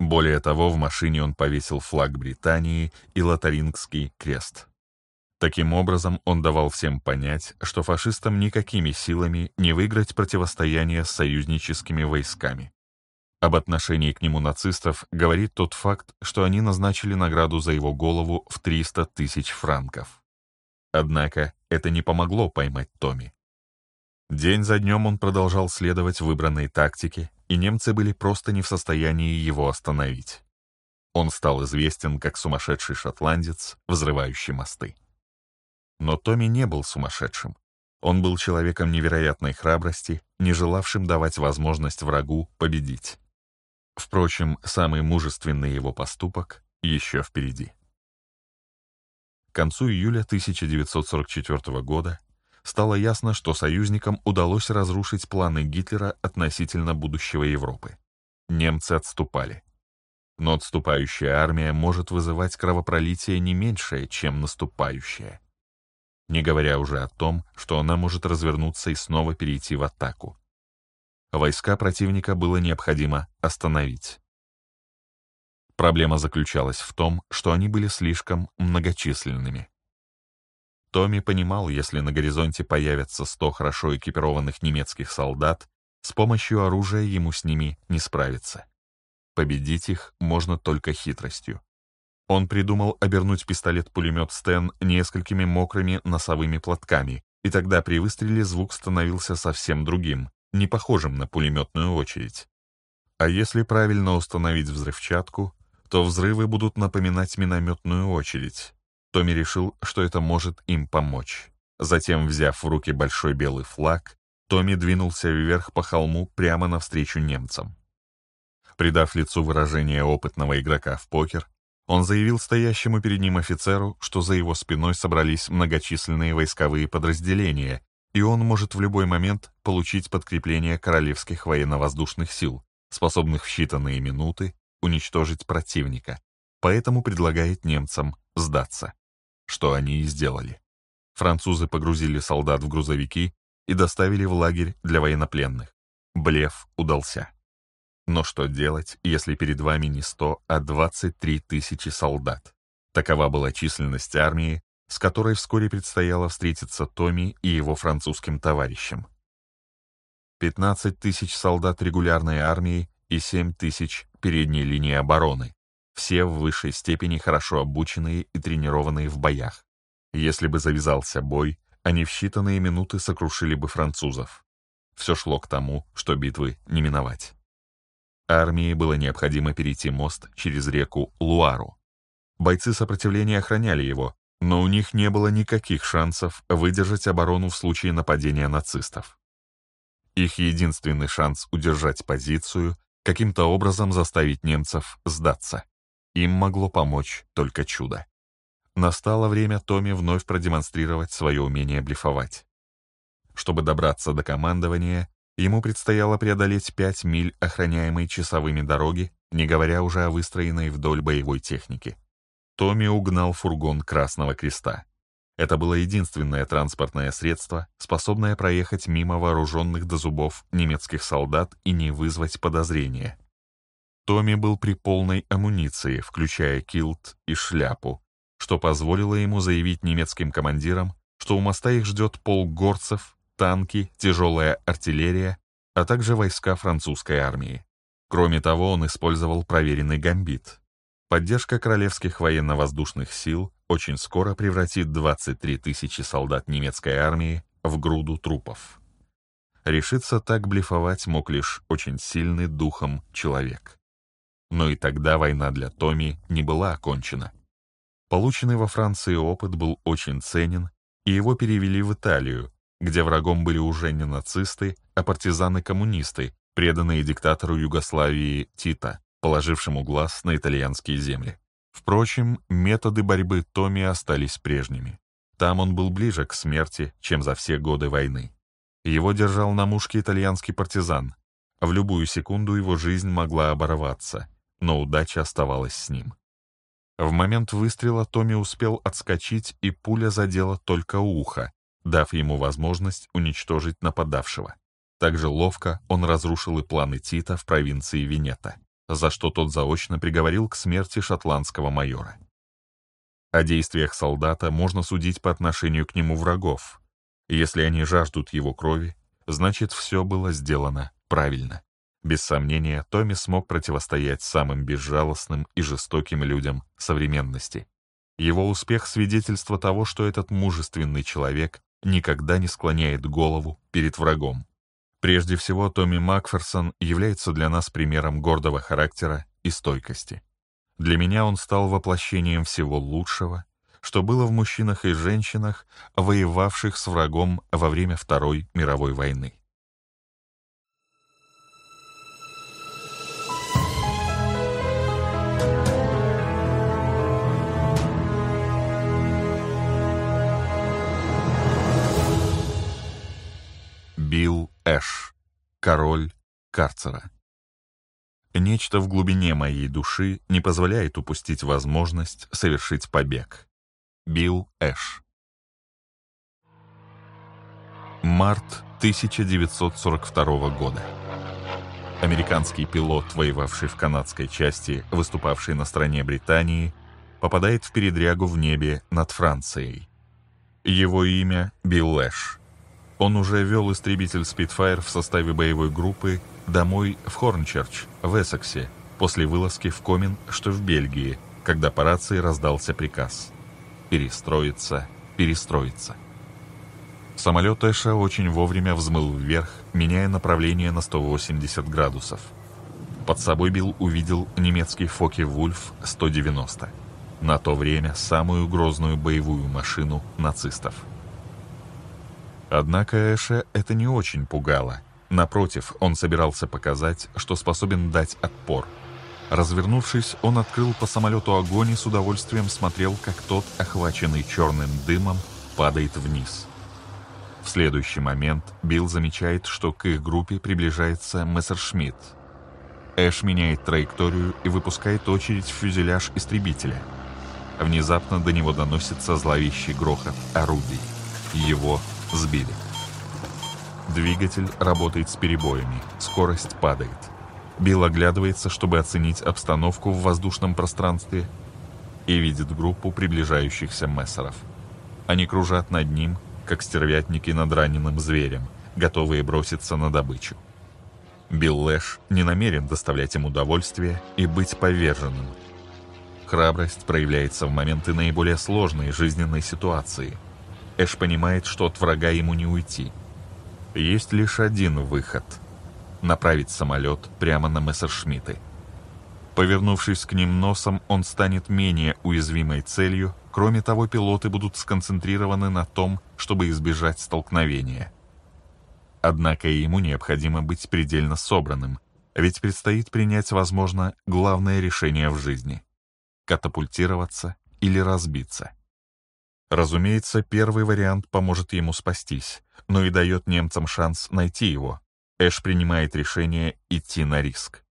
S1: Более того, в машине он повесил флаг Британии и лотарингский крест. Таким образом, он давал всем понять, что фашистам никакими силами не выиграть противостояние с союзническими войсками. Об отношении к нему нацистов говорит тот факт, что они назначили награду за его голову в 300 тысяч франков. Однако это не помогло поймать Томми. День за днем он продолжал следовать выбранной тактике, и немцы были просто не в состоянии его остановить. Он стал известен как сумасшедший шотландец, взрывающий мосты. Но Томми не был сумасшедшим. Он был человеком невероятной храбрости, не желавшим давать возможность врагу победить. Впрочем, самый мужественный его поступок еще впереди. К концу июля 1944 года стало ясно, что союзникам удалось разрушить планы Гитлера относительно будущего Европы. Немцы отступали. Но отступающая армия может вызывать кровопролитие не меньшее, чем наступающая. Не говоря уже о том, что она может развернуться и снова перейти в атаку. Войска противника было необходимо остановить. Проблема заключалась в том, что они были слишком многочисленными. Томми понимал, если на горизонте появятся сто хорошо экипированных немецких солдат, с помощью оружия ему с ними не справиться. Победить их можно только хитростью. Он придумал обернуть пистолет-пулемет «Стен» несколькими мокрыми носовыми платками, и тогда при выстреле звук становился совсем другим, не похожим на пулеметную очередь. А если правильно установить взрывчатку, то взрывы будут напоминать минометную очередь, Томми решил, что это может им помочь. Затем, взяв в руки большой белый флаг, Томми двинулся вверх по холму прямо навстречу немцам. Придав лицу выражение опытного игрока в покер, он заявил стоящему перед ним офицеру, что за его спиной собрались многочисленные войсковые подразделения, и он может в любой момент получить подкрепление королевских военно-воздушных сил, способных в считанные минуты уничтожить противника, поэтому предлагает немцам сдаться что они и сделали. Французы погрузили солдат в грузовики и доставили в лагерь для военнопленных. Блеф удался. Но что делать, если перед вами не 100, а 23 тысячи солдат? Такова была численность армии, с которой вскоре предстояло встретиться Томи и его французским товарищам. 15 тысяч солдат регулярной армии и 7 тысяч передней линии обороны, все в высшей степени хорошо обученные и тренированные в боях. Если бы завязался бой, они в считанные минуты сокрушили бы французов. Все шло к тому, что битвы не миновать. Армии было необходимо перейти мост через реку Луару. Бойцы сопротивления охраняли его, но у них не было никаких шансов выдержать оборону в случае нападения нацистов. Их единственный шанс удержать позицию — каким-то образом заставить немцев сдаться. Им могло помочь только чудо. Настало время Томи вновь продемонстрировать свое умение блефовать. Чтобы добраться до командования, ему предстояло преодолеть 5 миль охраняемой часовыми дороги, не говоря уже о выстроенной вдоль боевой техники. Томми угнал фургон Красного Креста. Это было единственное транспортное средство, способное проехать мимо вооруженных до зубов немецких солдат и не вызвать подозрения — Томми был при полной амуниции, включая килт и шляпу, что позволило ему заявить немецким командирам, что у моста их ждет полк горцев, танки, тяжелая артиллерия, а также войска французской армии. Кроме того, он использовал проверенный гамбит. Поддержка королевских военно-воздушных сил очень скоро превратит 23 тысячи солдат немецкой армии в груду трупов. Решиться так блефовать мог лишь очень сильный духом человек. Но и тогда война для Томи не была окончена. Полученный во Франции опыт был очень ценен, и его перевели в Италию, где врагом были уже не нацисты, а партизаны-коммунисты, преданные диктатору Югославии Тита, положившему глаз на итальянские земли. Впрочем, методы борьбы Томи остались прежними. Там он был ближе к смерти, чем за все годы войны. Его держал на мушке итальянский партизан. В любую секунду его жизнь могла оборваться но удача оставалась с ним. В момент выстрела Томми успел отскочить, и пуля задела только ухо, дав ему возможность уничтожить нападавшего. Также ловко он разрушил и планы Тита в провинции Венета, за что тот заочно приговорил к смерти шотландского майора. О действиях солдата можно судить по отношению к нему врагов. Если они жаждут его крови, значит, все было сделано правильно. Без сомнения, Томми смог противостоять самым безжалостным и жестоким людям современности. Его успех — свидетельство того, что этот мужественный человек никогда не склоняет голову перед врагом. Прежде всего, Томми Макферсон является для нас примером гордого характера и стойкости. Для меня он стал воплощением всего лучшего, что было в мужчинах и женщинах, воевавших с врагом во время Второй мировой войны. Билл Эш, король карцера. Нечто в глубине моей души не позволяет упустить возможность совершить побег. Билл Эш. Март 1942 года. Американский пилот, воевавший в канадской части, выступавший на стороне Британии, попадает в передрягу в небе над Францией. Его имя — Билл Эш — он уже вел истребитель Spitfire в составе боевой группы домой в Хорнчерч, в Эссексе, после вылазки в Комин, что в Бельгии, когда по рации раздался приказ «Перестроиться, перестроиться». Самолет Эша очень вовремя взмыл вверх, меняя направление на 180 градусов. Под собой Билл увидел немецкий Фоке-Вульф 190. На то время самую грозную боевую машину нацистов – Однако Эша это не очень пугало. Напротив, он собирался показать, что способен дать отпор. Развернувшись, он открыл по самолету огонь и с удовольствием смотрел, как тот, охваченный черным дымом, падает вниз. В следующий момент Билл замечает, что к их группе приближается Мессершмитт. Эш меняет траекторию и выпускает очередь в фюзеляж истребителя. Внезапно до него доносится зловещий грохот орудий. Его сбили. Двигатель работает с перебоями, скорость падает. Билл оглядывается, чтобы оценить обстановку в воздушном пространстве и видит группу приближающихся мессеров. Они кружат над ним, как стервятники над раненым зверем, готовые броситься на добычу. Билл Лэш не намерен доставлять им удовольствие и быть поверженным. Храбрость проявляется в моменты наиболее сложной жизненной ситуации – Эш понимает, что от врага ему не уйти. Есть лишь один выход — направить самолет прямо на Мессершмитты. Повернувшись к ним носом, он станет менее уязвимой целью, кроме того, пилоты будут сконцентрированы на том, чтобы избежать столкновения. Однако ему необходимо быть предельно собранным, ведь предстоит принять, возможно, главное решение в жизни — катапультироваться или разбиться. Разумеется, первый вариант поможет ему спастись, но и дает немцам шанс найти его. Эш принимает решение идти на риск.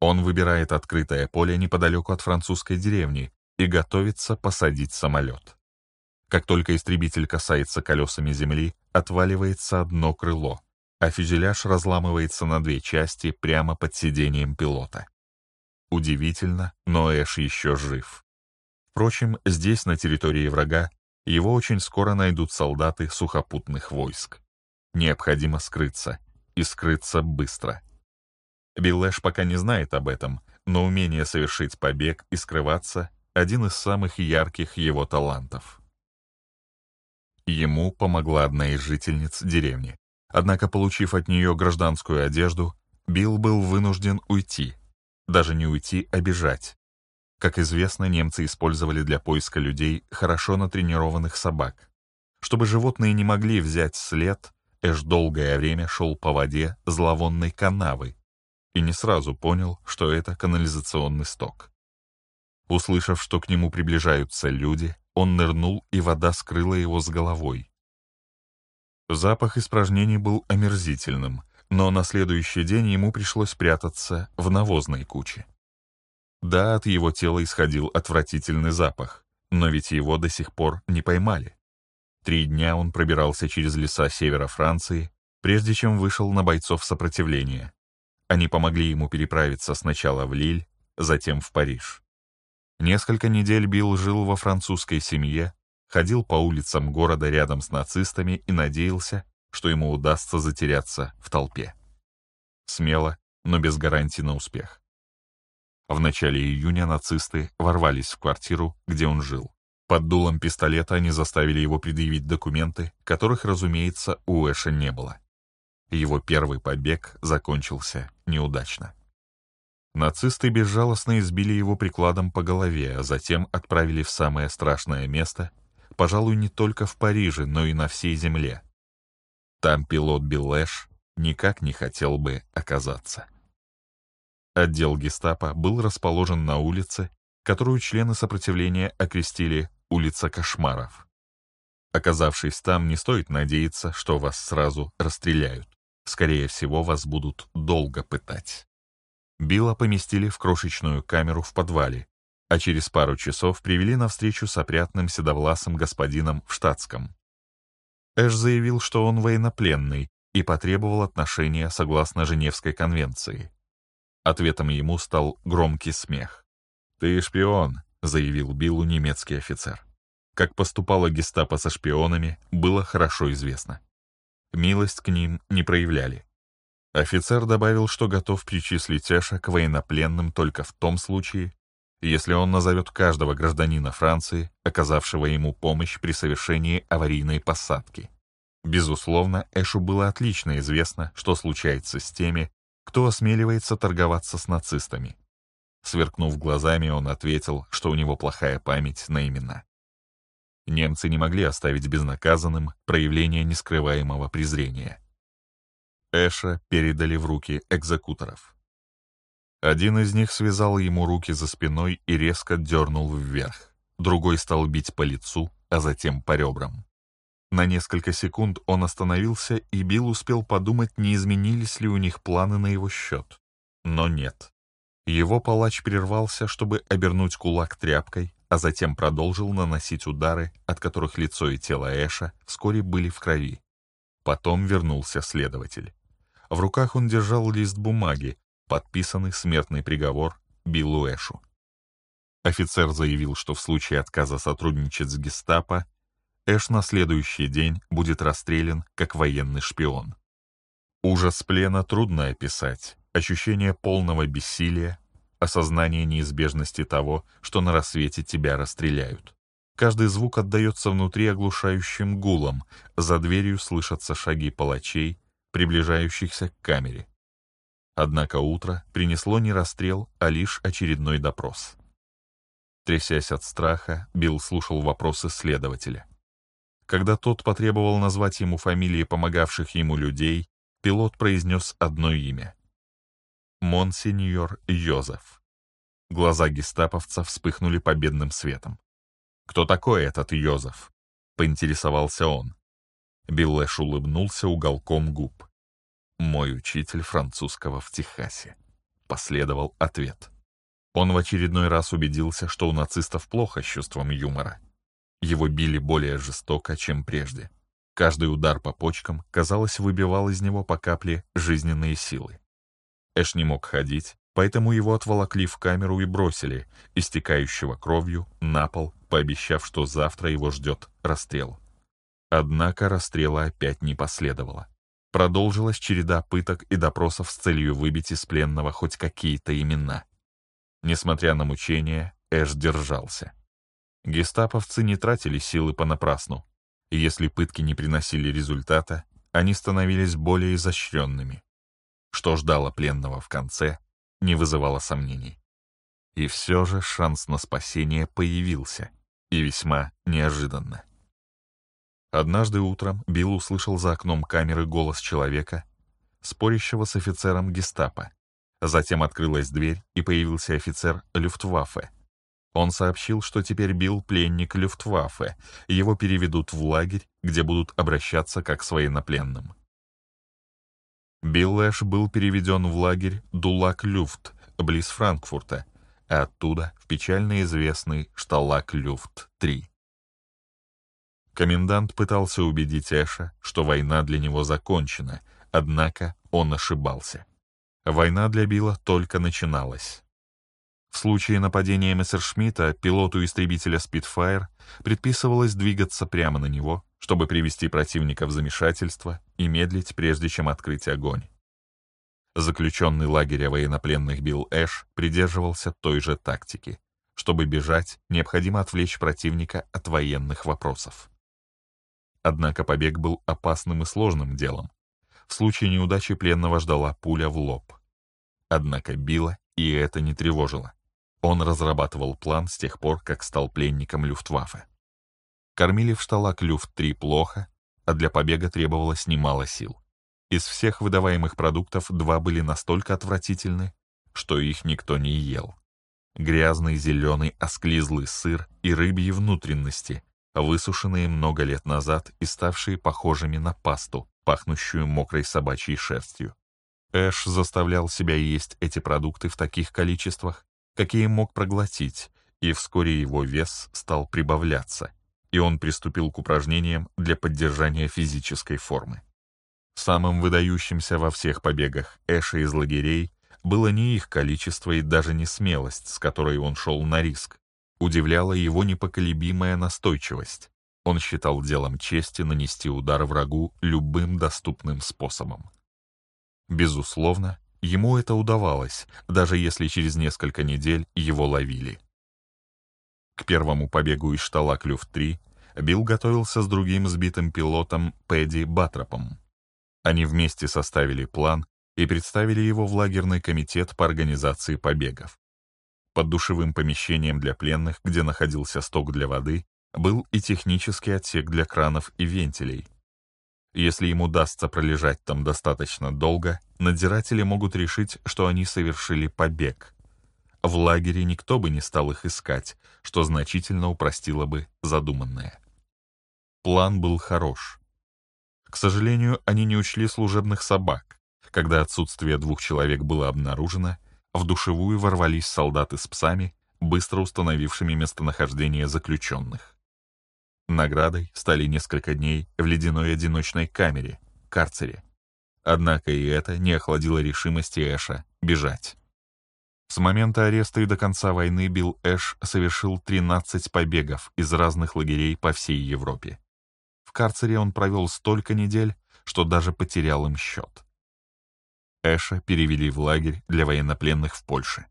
S1: Он выбирает открытое поле неподалеку от французской деревни и готовится посадить самолет. Как только истребитель касается колесами земли, отваливается одно крыло, а фюзеляж разламывается на две части прямо под сиденьем пилота. Удивительно, но Эш еще жив. Впрочем, здесь, на территории врага, его очень скоро найдут солдаты сухопутных войск. Необходимо скрыться, и скрыться быстро. Биллэш пока не знает об этом, но умение совершить побег и скрываться — один из самых ярких его талантов. Ему помогла одна из жительниц деревни. Однако, получив от нее гражданскую одежду, Билл был вынужден уйти. Даже не уйти, а бежать. Как известно, немцы использовали для поиска людей хорошо натренированных собак. Чтобы животные не могли взять след, Эш долгое время шел по воде зловонной канавы и не сразу понял, что это канализационный сток. Услышав, что к нему приближаются люди, он нырнул, и вода скрыла его с головой. Запах испражнений был омерзительным, но на следующий день ему пришлось прятаться в навозной куче. Да, от его тела исходил отвратительный запах, но ведь его до сих пор не поймали. Три дня он пробирался через леса севера Франции, прежде чем вышел на бойцов сопротивления. Они помогли ему переправиться сначала в Лиль, затем в Париж. Несколько недель Билл жил во французской семье, ходил по улицам города рядом с нацистами и надеялся, что ему удастся затеряться в толпе. Смело, но без гарантии на успех. В начале июня нацисты ворвались в квартиру, где он жил. Под дулом пистолета они заставили его предъявить документы, которых, разумеется, у Эша не было. Его первый побег закончился неудачно. Нацисты безжалостно избили его прикладом по голове, а затем отправили в самое страшное место, пожалуй, не только в Париже, но и на всей земле. Там пилот Биллэш никак не хотел бы оказаться. Отдел гестапо был расположен на улице, которую члены сопротивления окрестили «Улица кошмаров». Оказавшись там, не стоит надеяться, что вас сразу расстреляют. Скорее всего, вас будут долго пытать. Билла поместили в крошечную камеру в подвале, а через пару часов привели на встречу с опрятным седовласым господином в штатском. Эш заявил, что он военнопленный и потребовал отношения согласно Женевской конвенции. Ответом ему стал громкий смех. «Ты шпион», — заявил Биллу немецкий офицер. Как поступало гестапо со шпионами, было хорошо известно. Милость к ним не проявляли. Офицер добавил, что готов причислить Эша к военнопленным только в том случае, если он назовет каждого гражданина Франции, оказавшего ему помощь при совершении аварийной посадки. Безусловно, Эшу было отлично известно, что случается с теми, кто осмеливается торговаться с нацистами. Сверкнув глазами, он ответил, что у него плохая память на имена. Немцы не могли оставить безнаказанным проявление нескрываемого презрения. Эша передали в руки экзекуторов. Один из них связал ему руки за спиной и резко дернул вверх. Другой стал бить по лицу, а затем по ребрам. На несколько секунд он остановился, и Билл успел подумать, не изменились ли у них планы на его счет. Но нет. Его палач прервался, чтобы обернуть кулак тряпкой, а затем продолжил наносить удары, от которых лицо и тело Эша вскоре были в крови. Потом вернулся следователь. В руках он держал лист бумаги, подписанный смертный приговор Биллу Эшу. Офицер заявил, что в случае отказа сотрудничать с гестапо Эш на следующий день будет расстрелян как военный шпион. Ужас плена трудно описать. Ощущение полного бессилия, осознание неизбежности того, что на рассвете тебя расстреляют. Каждый звук отдается внутри оглушающим гулом, за дверью слышатся шаги палачей, приближающихся к камере. Однако утро принесло не расстрел, а лишь очередной допрос. Трясясь от страха, Билл слушал вопросы следователя. Когда тот потребовал назвать ему фамилии помогавших ему людей, пилот произнес одно имя. Монсеньор Йозеф. Глаза гестаповца вспыхнули победным светом. «Кто такой этот Йозеф?» — поинтересовался он. Биллэш улыбнулся уголком губ. «Мой учитель французского в Техасе», — последовал ответ. Он в очередной раз убедился, что у нацистов плохо с чувством юмора. Его били более жестоко, чем прежде. Каждый удар по почкам, казалось, выбивал из него по капле жизненные силы. Эш не мог ходить, поэтому его отволокли в камеру и бросили, истекающего кровью, на пол, пообещав, что завтра его ждет расстрел. Однако расстрела опять не последовало. Продолжилась череда пыток и допросов с целью выбить из пленного хоть какие-то имена. Несмотря на мучения, Эш держался. Гестаповцы не тратили силы понапрасну. Если пытки не приносили результата, они становились более изощренными. Что ждало пленного в конце, не вызывало сомнений. И все же шанс на спасение появился, и весьма неожиданно. Однажды утром Билл услышал за окном камеры голос человека, спорящего с офицером гестапо. Затем открылась дверь, и появился офицер Люфтваффе — он сообщил, что теперь бил пленник Люфтваффе, его переведут в лагерь, где будут обращаться как с военнопленным. Билл Эш был переведен в лагерь Дулак-Люфт, близ Франкфурта, а оттуда в печально известный Шталак-Люфт-3. Комендант пытался убедить Эша, что война для него закончена, однако он ошибался. Война для Билла только начиналась. В случае нападения Мессершмитта пилоту истребителя Spitfire предписывалось двигаться прямо на него, чтобы привести противника в замешательство и медлить, прежде чем открыть огонь. Заключенный лагеря военнопленных Билл Эш придерживался той же тактики. Чтобы бежать, необходимо отвлечь противника от военных вопросов. Однако побег был опасным и сложным делом. В случае неудачи пленного ждала пуля в лоб. Однако Билла и это не тревожило. Он разрабатывал план с тех пор, как стал пленником Люфтваффе. Кормили в шталак Люфт-3 плохо, а для побега требовалось немало сил. Из всех выдаваемых продуктов два были настолько отвратительны, что их никто не ел. Грязный зеленый осклизлый сыр и рыбьи внутренности, высушенные много лет назад и ставшие похожими на пасту, пахнущую мокрой собачьей шерстью. Эш заставлял себя есть эти продукты в таких количествах, какие мог проглотить, и вскоре его вес стал прибавляться, и он приступил к упражнениям для поддержания физической формы. Самым выдающимся во всех побегах Эша из лагерей было не их количество и даже не смелость, с которой он шел на риск. Удивляла его непоколебимая настойчивость. Он считал делом чести нанести удар врагу любым доступным способом. Безусловно, Ему это удавалось, даже если через несколько недель его ловили. К первому побегу из штала «Клюв-3» Билл готовился с другим сбитым пилотом Пэдди Батропом. Они вместе составили план и представили его в лагерный комитет по организации побегов. Под душевым помещением для пленных, где находился сток для воды, был и технический отсек для кранов и вентилей — если им удастся пролежать там достаточно долго, надзиратели могут решить, что они совершили побег. В лагере никто бы не стал их искать, что значительно упростило бы задуманное. План был хорош. К сожалению, они не учли служебных собак. Когда отсутствие двух человек было обнаружено, в душевую ворвались солдаты с псами, быстро установившими местонахождение заключенных. Наградой стали несколько дней в ледяной одиночной камере, карцере. Однако и это не охладило решимости Эша бежать. С момента ареста и до конца войны Билл Эш совершил 13 побегов из разных лагерей по всей Европе. В карцере он провел столько недель, что даже потерял им счет. Эша перевели в лагерь для военнопленных в Польше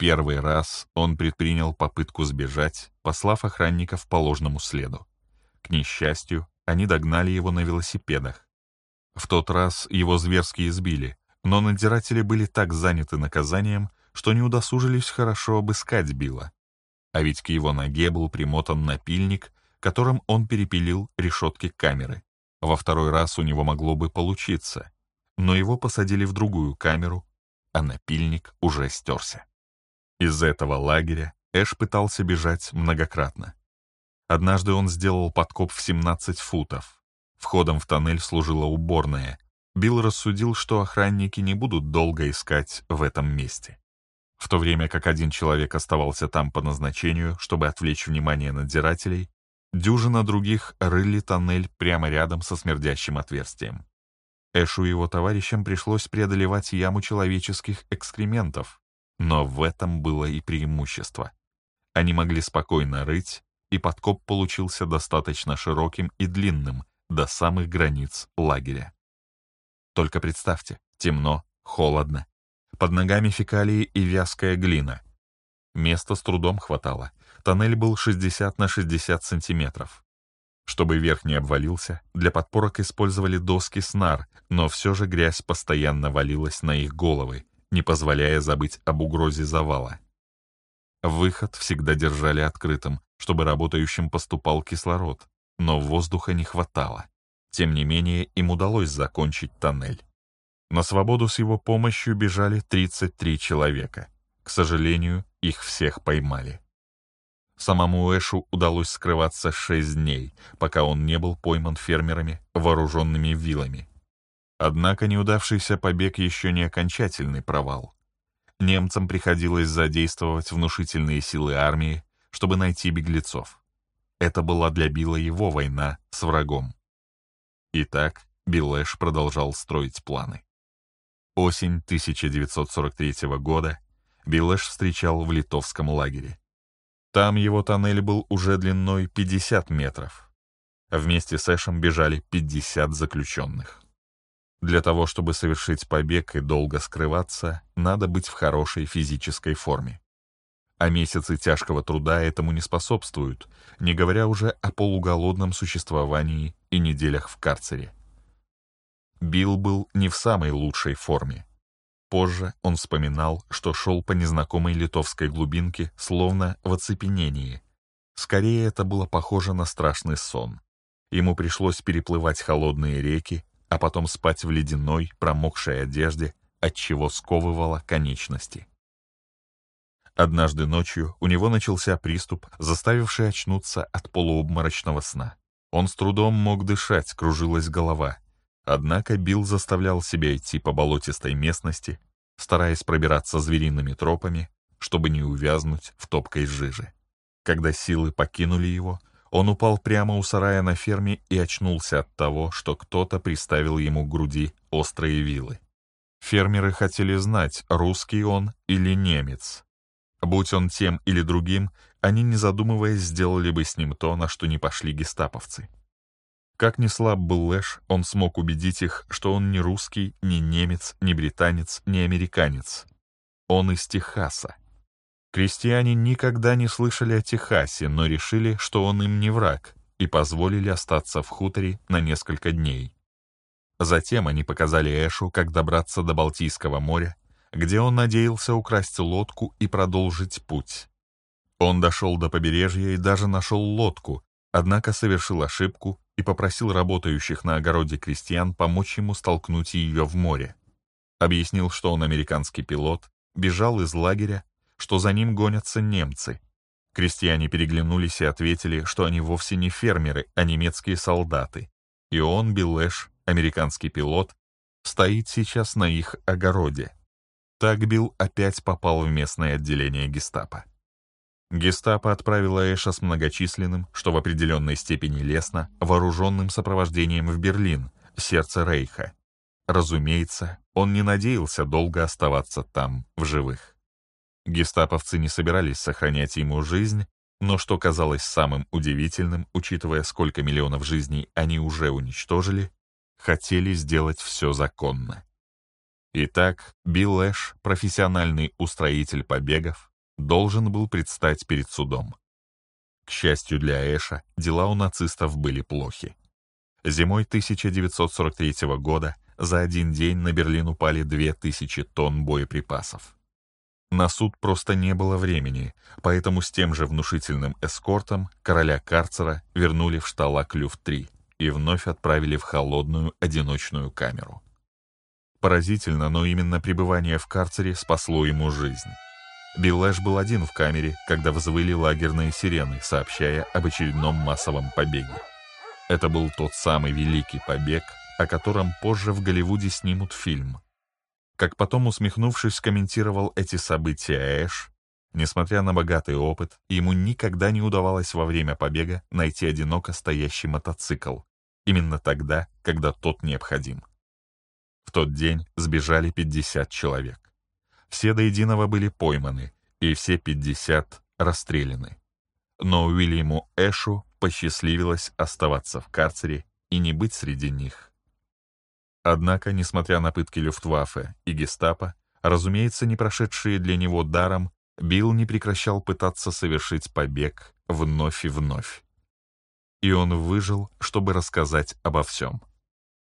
S1: первый раз он предпринял попытку сбежать, послав охранников по ложному следу. К несчастью, они догнали его на велосипедах. В тот раз его зверски избили, но надзиратели были так заняты наказанием, что не удосужились хорошо обыскать Билла. А ведь к его ноге был примотан напильник, которым он перепилил решетки камеры. Во второй раз у него могло бы получиться, но его посадили в другую камеру, а напильник уже стерся. Из этого лагеря Эш пытался бежать многократно. Однажды он сделал подкоп в 17 футов. Входом в тоннель служила уборная. Билл рассудил, что охранники не будут долго искать в этом месте. В то время как один человек оставался там по назначению, чтобы отвлечь внимание надзирателей, дюжина других рыли тоннель прямо рядом со смердящим отверстием. Эшу и его товарищам пришлось преодолевать яму человеческих экскрементов, но в этом было и преимущество. Они могли спокойно рыть, и подкоп получился достаточно широким и длинным, до самых границ лагеря. Только представьте, темно, холодно. Под ногами фекалии и вязкая глина. Места с трудом хватало. Тоннель был 60 на 60 сантиметров. Чтобы верх не обвалился, для подпорок использовали доски снар, но все же грязь постоянно валилась на их головы, не позволяя забыть об угрозе завала. Выход всегда держали открытым, чтобы работающим поступал кислород, но воздуха не хватало. Тем не менее, им удалось закончить тоннель. На свободу с его помощью бежали 33 человека. К сожалению, их всех поймали. Самому Эшу удалось скрываться 6 дней, пока он не был пойман фермерами, вооруженными вилами. Однако неудавшийся побег еще не окончательный провал. Немцам приходилось задействовать внушительные силы армии, чтобы найти беглецов. Это была для Билла его война с врагом. Итак, Биллэш продолжал строить планы. Осень 1943 года Биллэш встречал в литовском лагере. Там его тоннель был уже длиной 50 метров. Вместе с Эшем бежали 50 заключенных. Для того, чтобы совершить побег и долго скрываться, надо быть в хорошей физической форме. А месяцы тяжкого труда этому не способствуют, не говоря уже о полуголодном существовании и неделях в карцере. Билл был не в самой лучшей форме. Позже он вспоминал, что шел по незнакомой литовской глубинке, словно в оцепенении. Скорее, это было похоже на страшный сон. Ему пришлось переплывать холодные реки, а потом спать в ледяной, промокшей одежде, отчего сковывала конечности. Однажды ночью у него начался приступ, заставивший очнуться от полуобморочного сна. Он с трудом мог дышать, кружилась голова. Однако Билл заставлял себя идти по болотистой местности, стараясь пробираться звериными тропами, чтобы не увязнуть в топкой жижи. Когда силы покинули его, он упал прямо у сарая на ферме и очнулся от того, что кто-то приставил ему к груди острые вилы. Фермеры хотели знать, русский он или немец. Будь он тем или другим, они, не задумываясь, сделали бы с ним то, на что не пошли гестаповцы. Как ни слаб был Лэш, он смог убедить их, что он не русский, не немец, не британец, не американец. Он из Техаса. Крестьяне никогда не слышали о Техасе, но решили, что он им не враг, и позволили остаться в хуторе на несколько дней. Затем они показали Эшу, как добраться до Балтийского моря, где он надеялся украсть лодку и продолжить путь. Он дошел до побережья и даже нашел лодку, однако совершил ошибку и попросил работающих на огороде крестьян помочь ему столкнуть ее в море. Объяснил, что он американский пилот, бежал из лагеря что за ним гонятся немцы. Крестьяне переглянулись и ответили, что они вовсе не фермеры, а немецкие солдаты. И он, Белэш, американский пилот, стоит сейчас на их огороде. Так Билл опять попал в местное отделение гестапо. Гестапо отправило Эша с многочисленным, что в определенной степени лестно, вооруженным сопровождением в Берлин, сердце Рейха. Разумеется, он не надеялся долго оставаться там, в живых. Гестаповцы не собирались сохранять ему жизнь, но что казалось самым удивительным, учитывая, сколько миллионов жизней они уже уничтожили, хотели сделать все законно. Итак, Билл Эш, профессиональный устроитель побегов, должен был предстать перед судом. К счастью для Эша, дела у нацистов были плохи. Зимой 1943 года за один день на Берлин упали 2000 тонн боеприпасов. На суд просто не было времени, поэтому с тем же внушительным эскортом короля карцера вернули в штала Клюв-3 и вновь отправили в холодную одиночную камеру. Поразительно, но именно пребывание в карцере спасло ему жизнь. Белэш был один в камере, когда взвыли лагерные сирены, сообщая об очередном массовом побеге. Это был тот самый великий побег, о котором позже в Голливуде снимут фильм – как потом, усмехнувшись, комментировал эти события Эш, несмотря на богатый опыт, ему никогда не удавалось во время побега найти одиноко стоящий мотоцикл, именно тогда, когда тот необходим. В тот день сбежали 50 человек. Все до единого были пойманы, и все 50 расстреляны. Но Уильяму Эшу посчастливилось оставаться в карцере и не быть среди них. Однако, несмотря на пытки Люфтваффе и гестапо, разумеется, не прошедшие для него даром, Билл не прекращал пытаться совершить побег вновь и вновь. И он выжил, чтобы рассказать обо всем.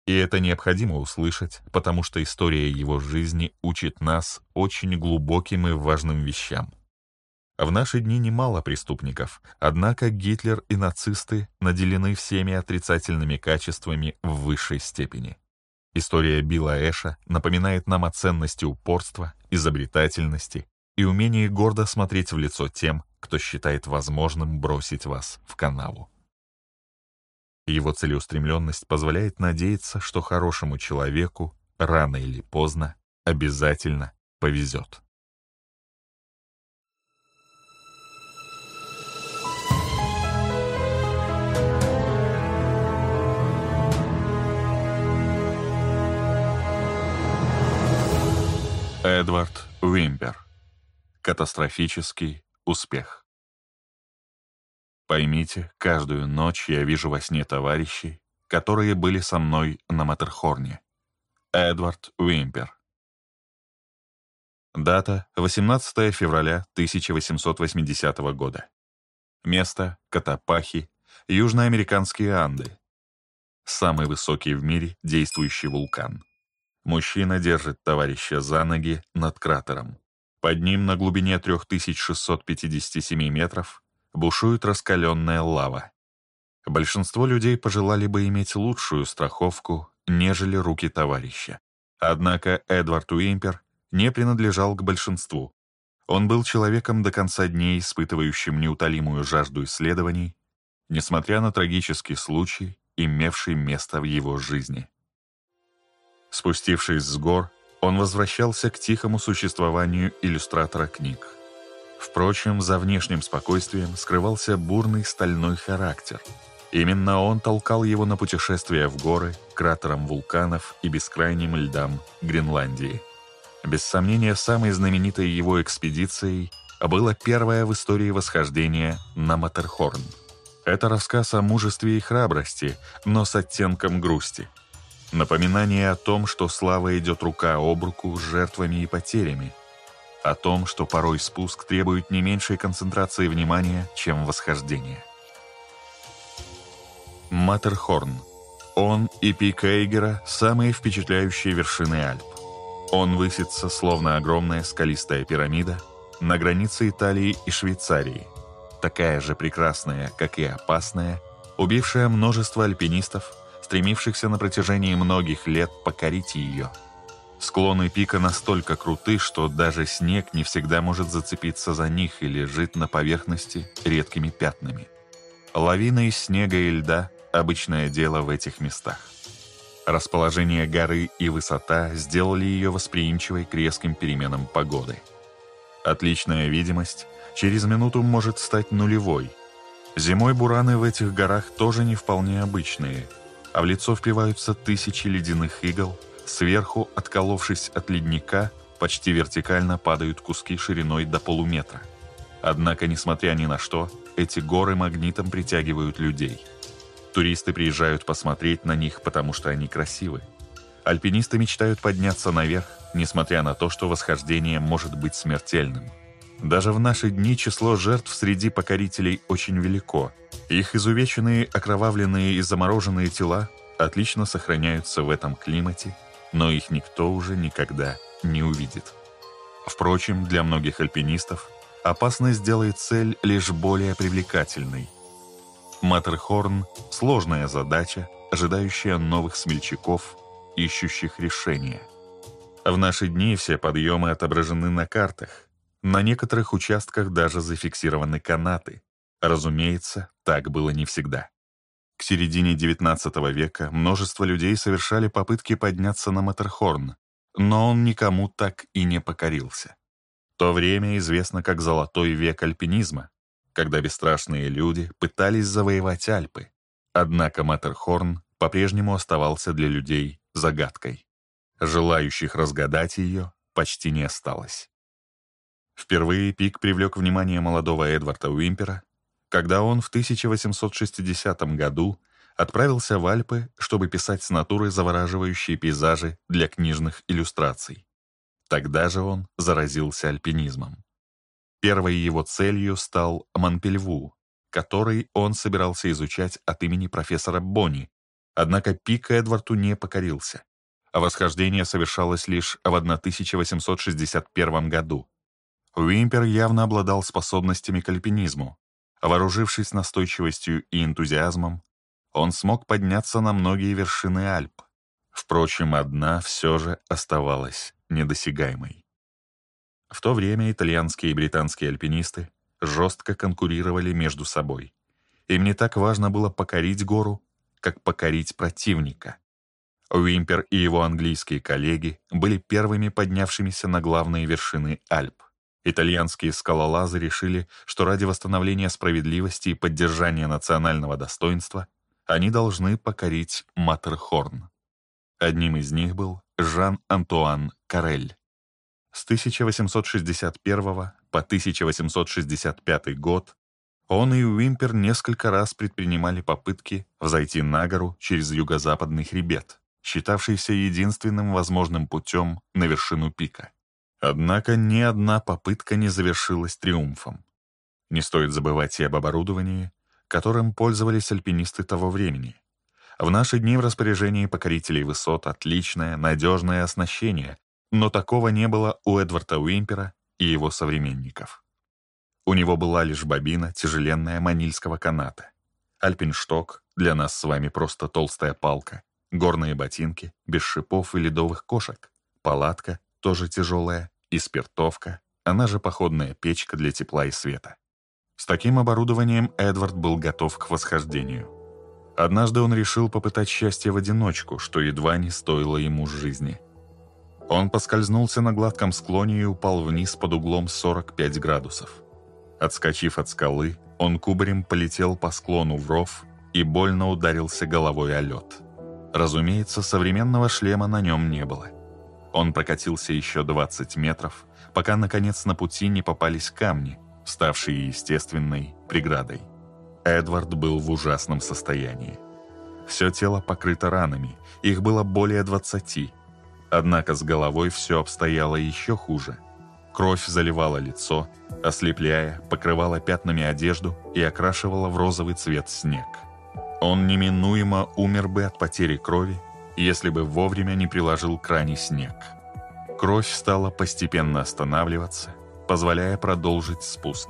S1: И это необходимо услышать, потому что история его жизни учит нас очень глубоким и важным вещам. В наши дни немало преступников, однако Гитлер и нацисты наделены всеми отрицательными качествами в высшей степени. История Билла Эша напоминает нам о ценности упорства, изобретательности и умении гордо смотреть в лицо тем, кто считает возможным бросить вас в канаву. Его целеустремленность позволяет надеяться, что хорошему человеку рано или поздно обязательно повезет. Эдвард Уимбер. Катастрофический успех. Поймите, каждую ночь я вижу во сне товарищей, которые были со мной на Матерхорне. Эдвард Уимбер. Дата — 18 февраля 1880 года. Место — Катапахи, южноамериканские Анды. Самый высокий в мире действующий вулкан — Мужчина держит товарища за ноги над кратером. Под ним на глубине 3657 метров бушует раскаленная лава. Большинство людей пожелали бы иметь лучшую страховку, нежели руки товарища. Однако Эдвард Уимпер не принадлежал к большинству. Он был человеком до конца дней, испытывающим неутолимую жажду исследований, несмотря на трагический случай, имевший место в его жизни. Спустившись с гор, он возвращался к тихому существованию иллюстратора книг. Впрочем, за внешним спокойствием скрывался бурный стальной характер. Именно он толкал его на путешествия в горы, кратерам вулканов и бескрайним льдам Гренландии. Без сомнения, самой знаменитой его экспедицией было первое в истории восхождение на Матерхорн. Это рассказ о мужестве и храбрости, но с оттенком грусти – Напоминание о том, что слава идет рука об руку с жертвами и потерями. О том, что порой спуск требует не меньшей концентрации внимания, чем восхождение. Маттерхорн. Он и пик Эйгера – самые впечатляющие вершины Альп. Он высится, словно огромная скалистая пирамида, на границе Италии и Швейцарии, такая же прекрасная, как и опасная, убившая множество альпинистов – стремившихся на протяжении многих лет покорить ее. Склоны пика настолько круты, что даже снег не всегда может зацепиться за них и лежит на поверхности редкими пятнами. Лавина из снега и льда – обычное дело в этих местах. Расположение горы и высота сделали ее восприимчивой к резким переменам погоды. Отличная видимость через минуту может стать нулевой. Зимой бураны в этих горах тоже не вполне обычные – а в лицо впиваются тысячи ледяных игл, сверху, отколовшись от ледника, почти вертикально падают куски шириной до полуметра. Однако, несмотря ни на что, эти горы магнитом притягивают людей. Туристы приезжают посмотреть на них, потому что они красивы. Альпинисты мечтают подняться наверх, несмотря на то, что восхождение может быть смертельным. Даже в наши дни число жертв среди покорителей очень велико – их изувеченные, окровавленные и замороженные тела отлично сохраняются в этом климате, но их никто уже никогда не увидит. Впрочем, для многих альпинистов опасность делает цель лишь более привлекательной. Маттерхорн – сложная задача, ожидающая новых смельчаков, ищущих решения. В наши дни все подъемы отображены на картах, на некоторых участках даже зафиксированы канаты – Разумеется, так было не всегда. К середине XIX века множество людей совершали попытки подняться на Матерхорн, но он никому так и не покорился. То время известно как «золотой век альпинизма», когда бесстрашные люди пытались завоевать Альпы. Однако Матерхорн по-прежнему оставался для людей загадкой. Желающих разгадать ее почти не осталось. Впервые пик привлек внимание молодого Эдварда Уимпера, когда он в 1860 году отправился в Альпы, чтобы писать с натуры завораживающие пейзажи для книжных иллюстраций. Тогда же он заразился альпинизмом. Первой его целью стал Монпельву, который он собирался изучать от имени профессора Бонни, однако пик Эдварду не покорился, а восхождение совершалось лишь в 1861 году. Уимпер явно обладал способностями к альпинизму, Вооружившись настойчивостью и энтузиазмом, он смог подняться на многие вершины Альп. Впрочем, одна все же оставалась недосягаемой. В то время итальянские и британские альпинисты жестко конкурировали между собой. Им не так важно было покорить гору, как покорить противника. Уимпер и его английские коллеги были первыми поднявшимися на главные вершины Альп. Итальянские скалолазы решили, что ради восстановления справедливости и поддержания национального достоинства они должны покорить Маттерхорн. Одним из них был Жан-Антуан Карель. С 1861 по 1865 год он и Уимпер несколько раз предпринимали попытки взойти на гору через юго-западный хребет, считавшийся единственным возможным путем на вершину пика. Однако ни одна попытка не завершилась триумфом. Не стоит забывать и об оборудовании, которым пользовались альпинисты того времени. В наши дни в распоряжении покорителей высот отличное, надежное оснащение, но такого не было у Эдварда Уимпера и его современников. У него была лишь бобина, тяжеленная манильского каната. Альпиншток, для нас с вами просто толстая палка, горные ботинки, без шипов и ледовых кошек, палатка тоже тяжелая, и спиртовка, она же походная печка для тепла и света. С таким оборудованием Эдвард был готов к восхождению. Однажды он решил попытать счастье в одиночку, что едва не стоило ему жизни. Он поскользнулся на гладком склоне и упал вниз под углом 45 градусов. Отскочив от скалы, он кубарем полетел по склону в ров и больно ударился головой о лед. Разумеется, современного шлема на нем не было – он прокатился еще 20 метров, пока, наконец, на пути не попались камни, ставшие естественной преградой. Эдвард был в ужасном состоянии. Все тело покрыто ранами, их было более 20. Однако с головой все обстояло еще хуже. Кровь заливала лицо, ослепляя, покрывала пятнами одежду и окрашивала в розовый цвет снег. Он неминуемо умер бы от потери крови если бы вовремя не приложил к снег. Кровь стала постепенно останавливаться, позволяя продолжить спуск.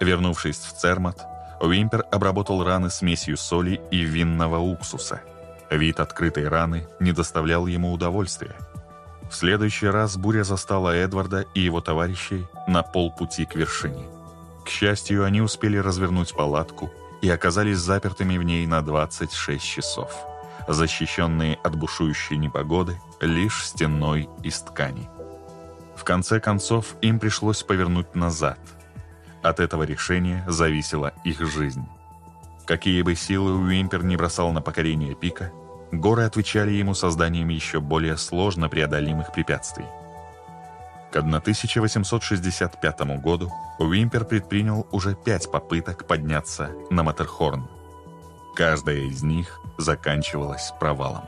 S1: Вернувшись в Цермат, Уимпер обработал раны смесью соли и винного уксуса. Вид открытой раны не доставлял ему удовольствия. В следующий раз буря застала Эдварда и его товарищей на полпути к вершине. К счастью, они успели развернуть палатку и оказались запертыми в ней на 26 часов защищенные от бушующей непогоды лишь стеной из ткани. В конце концов, им пришлось повернуть назад. От этого решения зависела их жизнь. Какие бы силы Уимпер не бросал на покорение пика, горы отвечали ему созданием еще более сложно преодолимых препятствий. К 1865 году Уимпер предпринял уже пять попыток подняться на Матерхорн – Каждая из них заканчивалась провалом.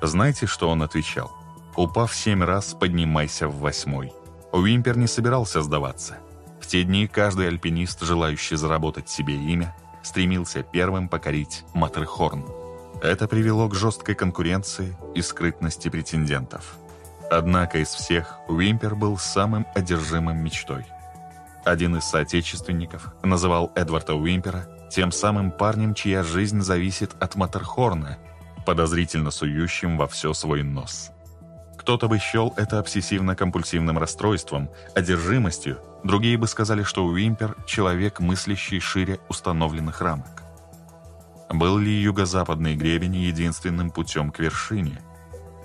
S1: Знаете, что он отвечал? Упав семь раз, поднимайся в восьмой. Уимпер не собирался сдаваться. В те дни каждый альпинист, желающий заработать себе имя, стремился первым покорить Матрехорн. Это привело к жесткой конкуренции и скрытности претендентов. Однако из всех Уимпер был самым одержимым мечтой. Один из соотечественников называл Эдварда Уимпера тем самым парнем, чья жизнь зависит от Матерхорна, подозрительно сующим во все свой нос. Кто-то бы счел это обсессивно-компульсивным расстройством, одержимостью, другие бы сказали, что Уимпер – человек, мыслящий шире установленных рамок. Был ли юго-западный гребень единственным путем к вершине?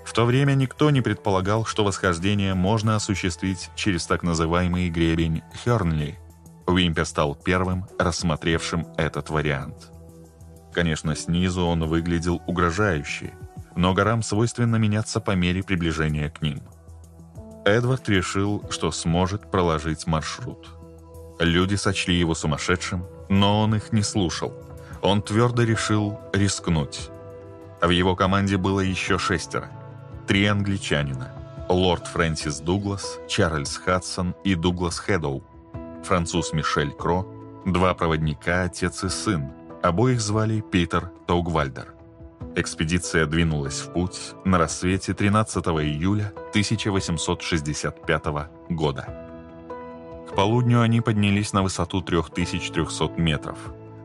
S1: В то время никто не предполагал, что восхождение можно осуществить через так называемый гребень Хернли – Уимпер стал первым, рассмотревшим этот вариант. Конечно, снизу он выглядел угрожающе, но горам свойственно меняться по мере приближения к ним. Эдвард решил, что сможет проложить маршрут. Люди сочли его сумасшедшим, но он их не слушал. Он твердо решил рискнуть. В его команде было еще шестеро. Три англичанина. Лорд Фрэнсис Дуглас, Чарльз Хадсон и Дуглас Хэдоу, француз Мишель Кро, два проводника, отец и сын, обоих звали Питер Таугвальдер. Экспедиция двинулась в путь на рассвете 13 июля 1865 года. К полудню они поднялись на высоту 3300 метров,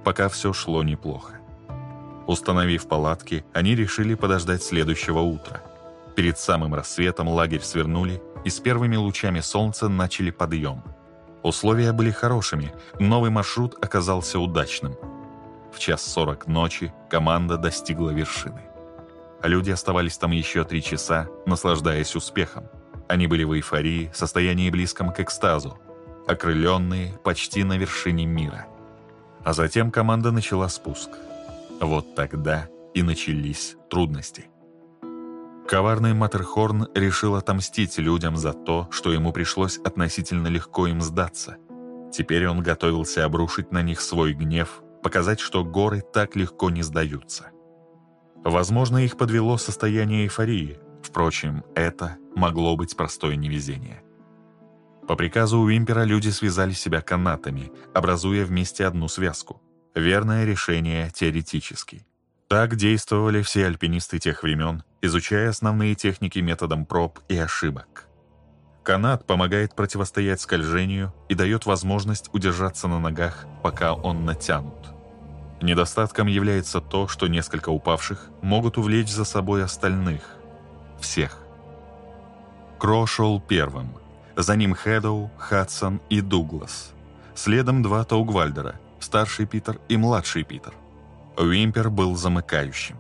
S1: пока все шло неплохо. Установив палатки, они решили подождать следующего утра. Перед самым рассветом лагерь свернули и с первыми лучами солнца начали подъем – Условия были хорошими, новый маршрут оказался удачным. В час сорок ночи команда достигла вершины. Люди оставались там еще три часа, наслаждаясь успехом. Они были в эйфории, состоянии близком к экстазу, окрыленные почти на вершине мира. А затем команда начала спуск. Вот тогда и начались трудности. Коварный Матерхорн решил отомстить людям за то, что ему пришлось относительно легко им сдаться. Теперь он готовился обрушить на них свой гнев, показать, что горы так легко не сдаются. Возможно, их подвело состояние эйфории, впрочем, это могло быть простое невезение. По приказу Уимпера люди связали себя канатами, образуя вместе одну связку. Верное решение теоретически – так действовали все альпинисты тех времен, изучая основные техники методом проб и ошибок. Канат помогает противостоять скольжению и дает возможность удержаться на ногах, пока он натянут. Недостатком является то, что несколько упавших могут увлечь за собой остальных. Всех. Кро шел первым. За ним Хэдоу, Хадсон и Дуглас. Следом два Таугвальдера, старший Питер и младший Питер. Уимпер был замыкающим.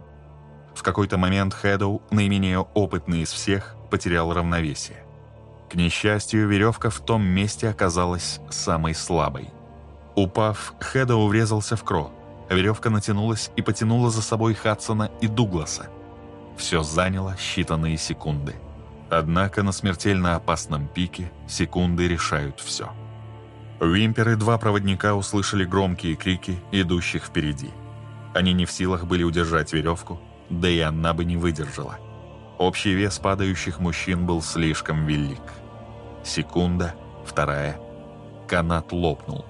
S1: В какой-то момент Хэдоу, наименее опытный из всех, потерял равновесие. К несчастью, веревка в том месте оказалась самой слабой. Упав, Хэдоу врезался в Кро. Веревка натянулась и потянула за собой Хадсона и Дугласа. Все заняло считанные секунды. Однако на смертельно опасном пике секунды решают все. Вимпер и два проводника услышали громкие крики идущих впереди – они не в силах были удержать веревку, да и она бы не выдержала. Общий вес падающих мужчин был слишком велик. Секунда, вторая. Канат лопнул.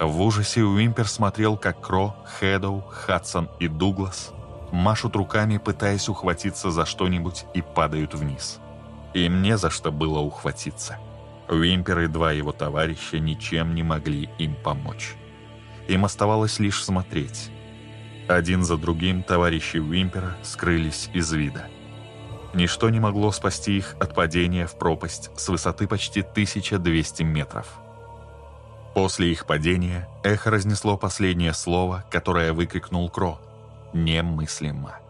S1: В ужасе Уимпер смотрел, как Кро, Хедоу, Хадсон и Дуглас машут руками, пытаясь ухватиться за что-нибудь, и падают вниз. Им не за что было ухватиться. Уимпер и два его товарища ничем не могли им помочь. Им оставалось лишь смотреть. Один за другим товарищи Уимпера скрылись из вида. Ничто не могло спасти их от падения в пропасть с высоты почти 1200 метров. После их падения эхо разнесло последнее слово, которое выкрикнул Кро. «Немыслимо».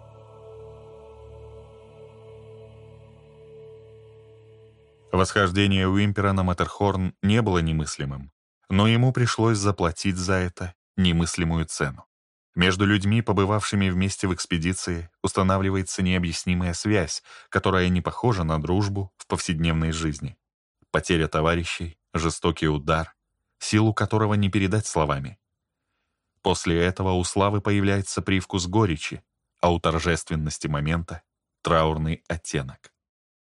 S1: Восхождение Уимпера на Матерхорн не было немыслимым, но ему пришлось заплатить за это немыслимую цену. Между людьми, побывавшими вместе в экспедиции, устанавливается необъяснимая связь, которая не похожа на дружбу в повседневной жизни. Потеря товарищей, жестокий удар, силу которого не передать словами. После этого у славы появляется привкус горечи, а у торжественности момента — траурный оттенок.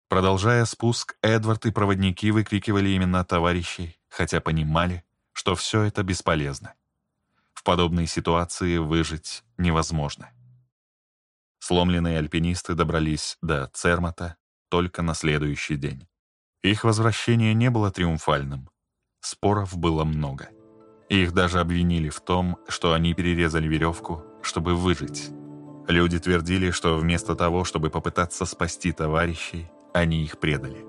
S1: Продолжая спуск, Эдвард и проводники выкрикивали имена товарищей, хотя понимали, что все это бесполезно. В подобной ситуации выжить невозможно. Сломленные альпинисты добрались до Цермата только на следующий день. Их возвращение не было триумфальным. Споров было много. Их даже обвинили в том, что они перерезали веревку, чтобы выжить. Люди твердили, что вместо того, чтобы попытаться спасти товарищей, они их предали.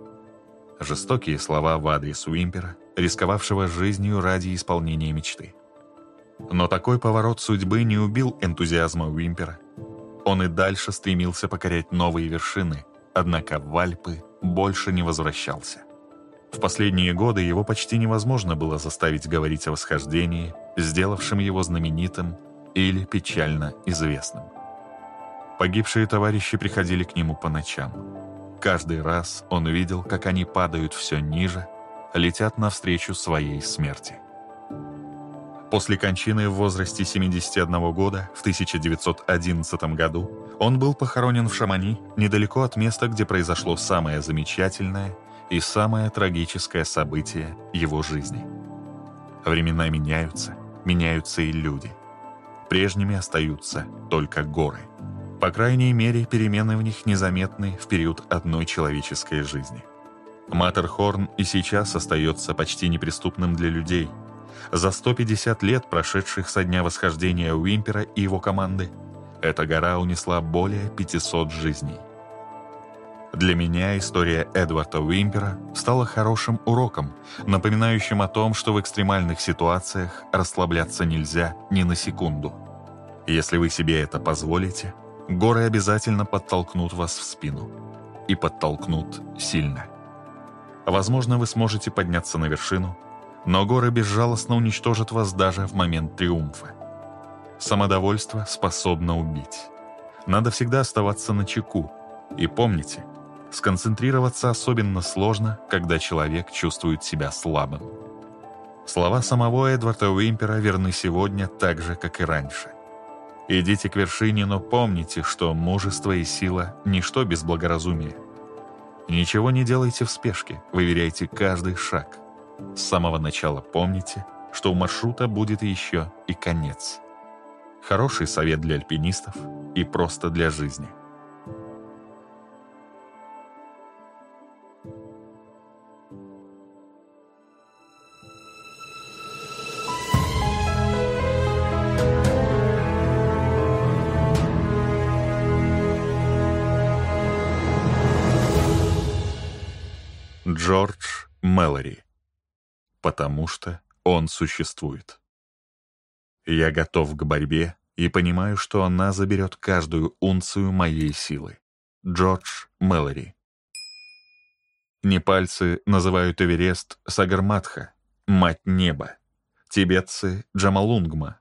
S1: Жестокие слова в адрес Уимпера, рисковавшего жизнью ради исполнения мечты. Но такой поворот судьбы не убил энтузиазма Уимпера. Он и дальше стремился покорять новые вершины, однако в Альпы больше не возвращался. В последние годы его почти невозможно было заставить говорить о восхождении, сделавшем его знаменитым или печально известным. Погибшие товарищи приходили к нему по ночам. Каждый раз он видел, как они падают все ниже, летят навстречу своей смерти. После кончины в возрасте 71 года в 1911 году он был похоронен в Шамани, недалеко от места, где произошло самое замечательное и самое трагическое событие его жизни. Времена меняются, меняются и люди. Прежними остаются только горы. По крайней мере, перемены в них незаметны в период одной человеческой жизни. Маттерхорн и сейчас остается почти неприступным для людей – за 150 лет, прошедших со дня восхождения Уимпера и его команды, эта гора унесла более 500 жизней. Для меня история Эдварда Уимпера стала хорошим уроком, напоминающим о том, что в экстремальных ситуациях расслабляться нельзя ни на секунду. Если вы себе это позволите, горы обязательно подтолкнут вас в спину. И подтолкнут сильно. Возможно, вы сможете подняться на вершину – но горы безжалостно уничтожат вас даже в момент триумфа. Самодовольство способно убить. Надо всегда оставаться на чеку. И помните, сконцентрироваться особенно сложно, когда человек чувствует себя слабым. Слова самого Эдварда Уимпера верны сегодня так же, как и раньше. «Идите к вершине, но помните, что мужество и сила – ничто без благоразумия. Ничего не делайте в спешке, выверяйте каждый шаг. С самого начала помните, что у маршрута будет еще и конец. Хороший совет для альпинистов и просто для жизни. Джордж Мэлори потому что он существует. Я готов к борьбе и понимаю, что она заберет каждую унцию моей силы. Джордж Мэлори. Непальцы называют Эверест Сагарматха, Мать Неба. Тибетцы — Джамалунгма,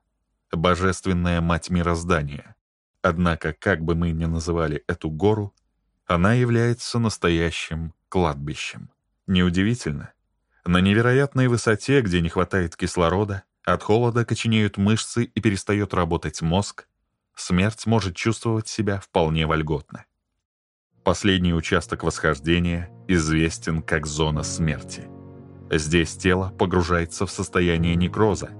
S1: Божественная Мать Мироздания. Однако, как бы мы ни называли эту гору, она является настоящим кладбищем. Неудивительно — на невероятной высоте, где не хватает кислорода, от холода коченеют мышцы и перестает работать мозг, смерть может чувствовать себя вполне вольготно. Последний участок восхождения известен как зона смерти. Здесь тело погружается в состояние некроза.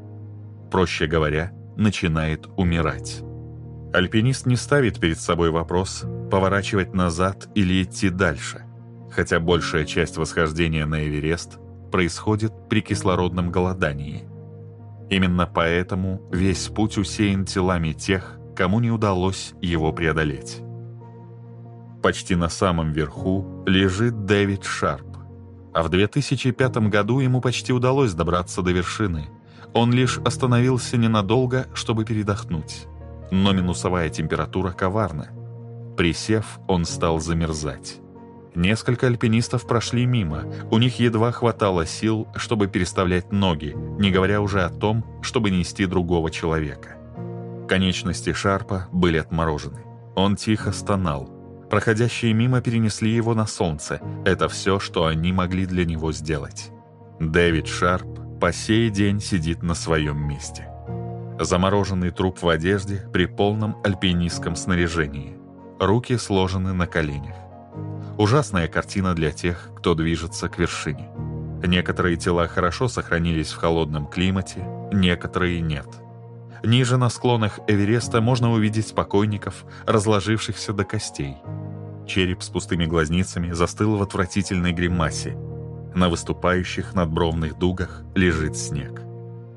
S1: Проще говоря, начинает умирать. Альпинист не ставит перед собой вопрос, поворачивать назад или идти дальше, хотя большая часть восхождения на Эверест – происходит при кислородном голодании. Именно поэтому весь путь усеян телами тех, кому не удалось его преодолеть. Почти на самом верху лежит Дэвид Шарп. А в 2005 году ему почти удалось добраться до вершины. Он лишь остановился ненадолго, чтобы передохнуть. Но минусовая температура коварна. Присев, он стал замерзать. Несколько альпинистов прошли мимо, у них едва хватало сил, чтобы переставлять ноги, не говоря уже о том, чтобы нести другого человека. Конечности Шарпа были отморожены. Он тихо стонал. Проходящие мимо перенесли его на солнце. Это все, что они могли для него сделать. Дэвид Шарп по сей день сидит на своем месте. Замороженный труп в одежде при полном альпинистском снаряжении. Руки сложены на коленях. Ужасная картина для тех, кто движется к вершине. Некоторые тела хорошо сохранились в холодном климате, некоторые нет. Ниже на склонах Эвереста можно увидеть покойников, разложившихся до костей. Череп с пустыми глазницами застыл в отвратительной гримасе. На выступающих надбровных дугах лежит снег.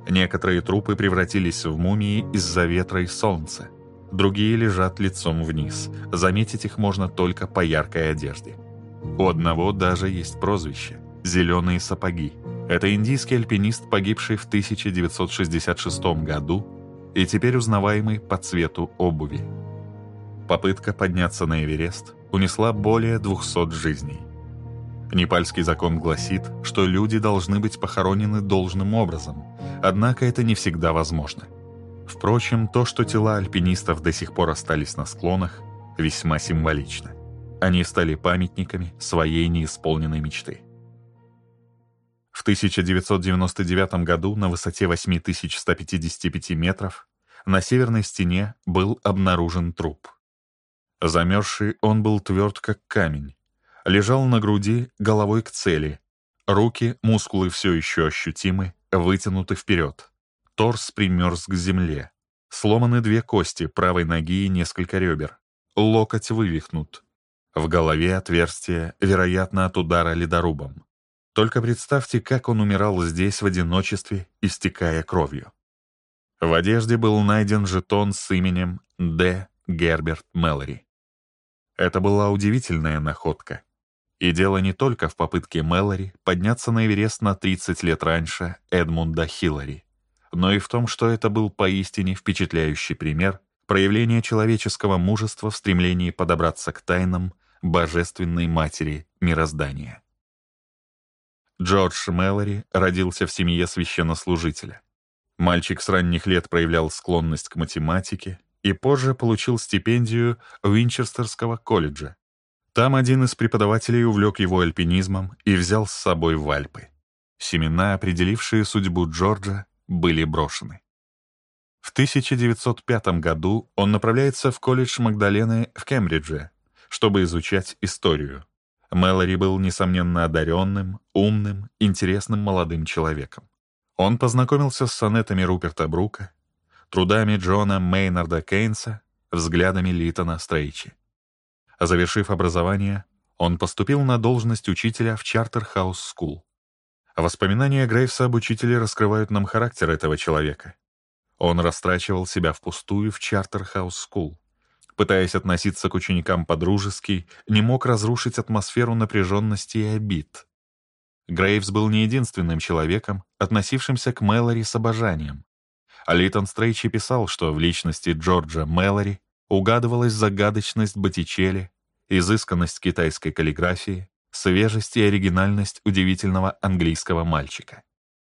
S1: Некоторые трупы превратились в мумии из-за ветра и солнца другие лежат лицом вниз. Заметить их можно только по яркой одежде. У одного даже есть прозвище – «зеленые сапоги». Это индийский альпинист, погибший в 1966 году и теперь узнаваемый по цвету обуви. Попытка подняться на Эверест унесла более 200 жизней. Непальский закон гласит, что люди должны быть похоронены должным образом, однако это не всегда возможно. Впрочем, то, что тела альпинистов до сих пор остались на склонах, весьма символично. Они стали памятниками своей неисполненной мечты. В 1999 году на высоте 8155 метров на северной стене был обнаружен труп. Замерзший он был тверд, как камень, лежал на груди головой к цели, руки, мускулы все еще ощутимы, вытянуты вперед. Торс примерз к земле. Сломаны две кости, правой ноги и несколько ребер. Локоть вывихнут. В голове отверстие, вероятно, от удара ледорубом. Только представьте, как он умирал здесь в одиночестве, истекая кровью. В одежде был найден жетон с именем Д. Герберт Мэлори. Это была удивительная находка. И дело не только в попытке Мэлори подняться на Эверест на 30 лет раньше Эдмунда Хиллари но и в том, что это был поистине впечатляющий пример проявления человеческого мужества в стремлении подобраться к тайнам Божественной Матери Мироздания. Джордж Мэлори родился в семье священнослужителя. Мальчик с ранних лет проявлял склонность к математике и позже получил стипендию Винчестерского колледжа. Там один из преподавателей увлек его альпинизмом и взял с собой в Альпы. Семена, определившие судьбу Джорджа, были брошены. В 1905 году он направляется в колледж Магдалены в Кембридже, чтобы изучать историю. Мэлори был, несомненно, одаренным, умным, интересным молодым человеком. Он познакомился с сонетами Руперта Брука, трудами Джона Мейнарда Кейнса, взглядами Литона Стрейчи. Завершив образование, он поступил на должность учителя в Чартерхаус-скул. А воспоминания Грейвса об учителе раскрывают нам характер этого человека. Он растрачивал себя впустую в Чартерхаус Скул. Пытаясь относиться к ученикам по-дружески, не мог разрушить атмосферу напряженности и обид. Грейвс был не единственным человеком, относившимся к Мэлори с обожанием. А Стрейчи писал, что в личности Джорджа Мэлори угадывалась загадочность Боттичелли, изысканность китайской каллиграфии, свежесть и оригинальность удивительного английского мальчика.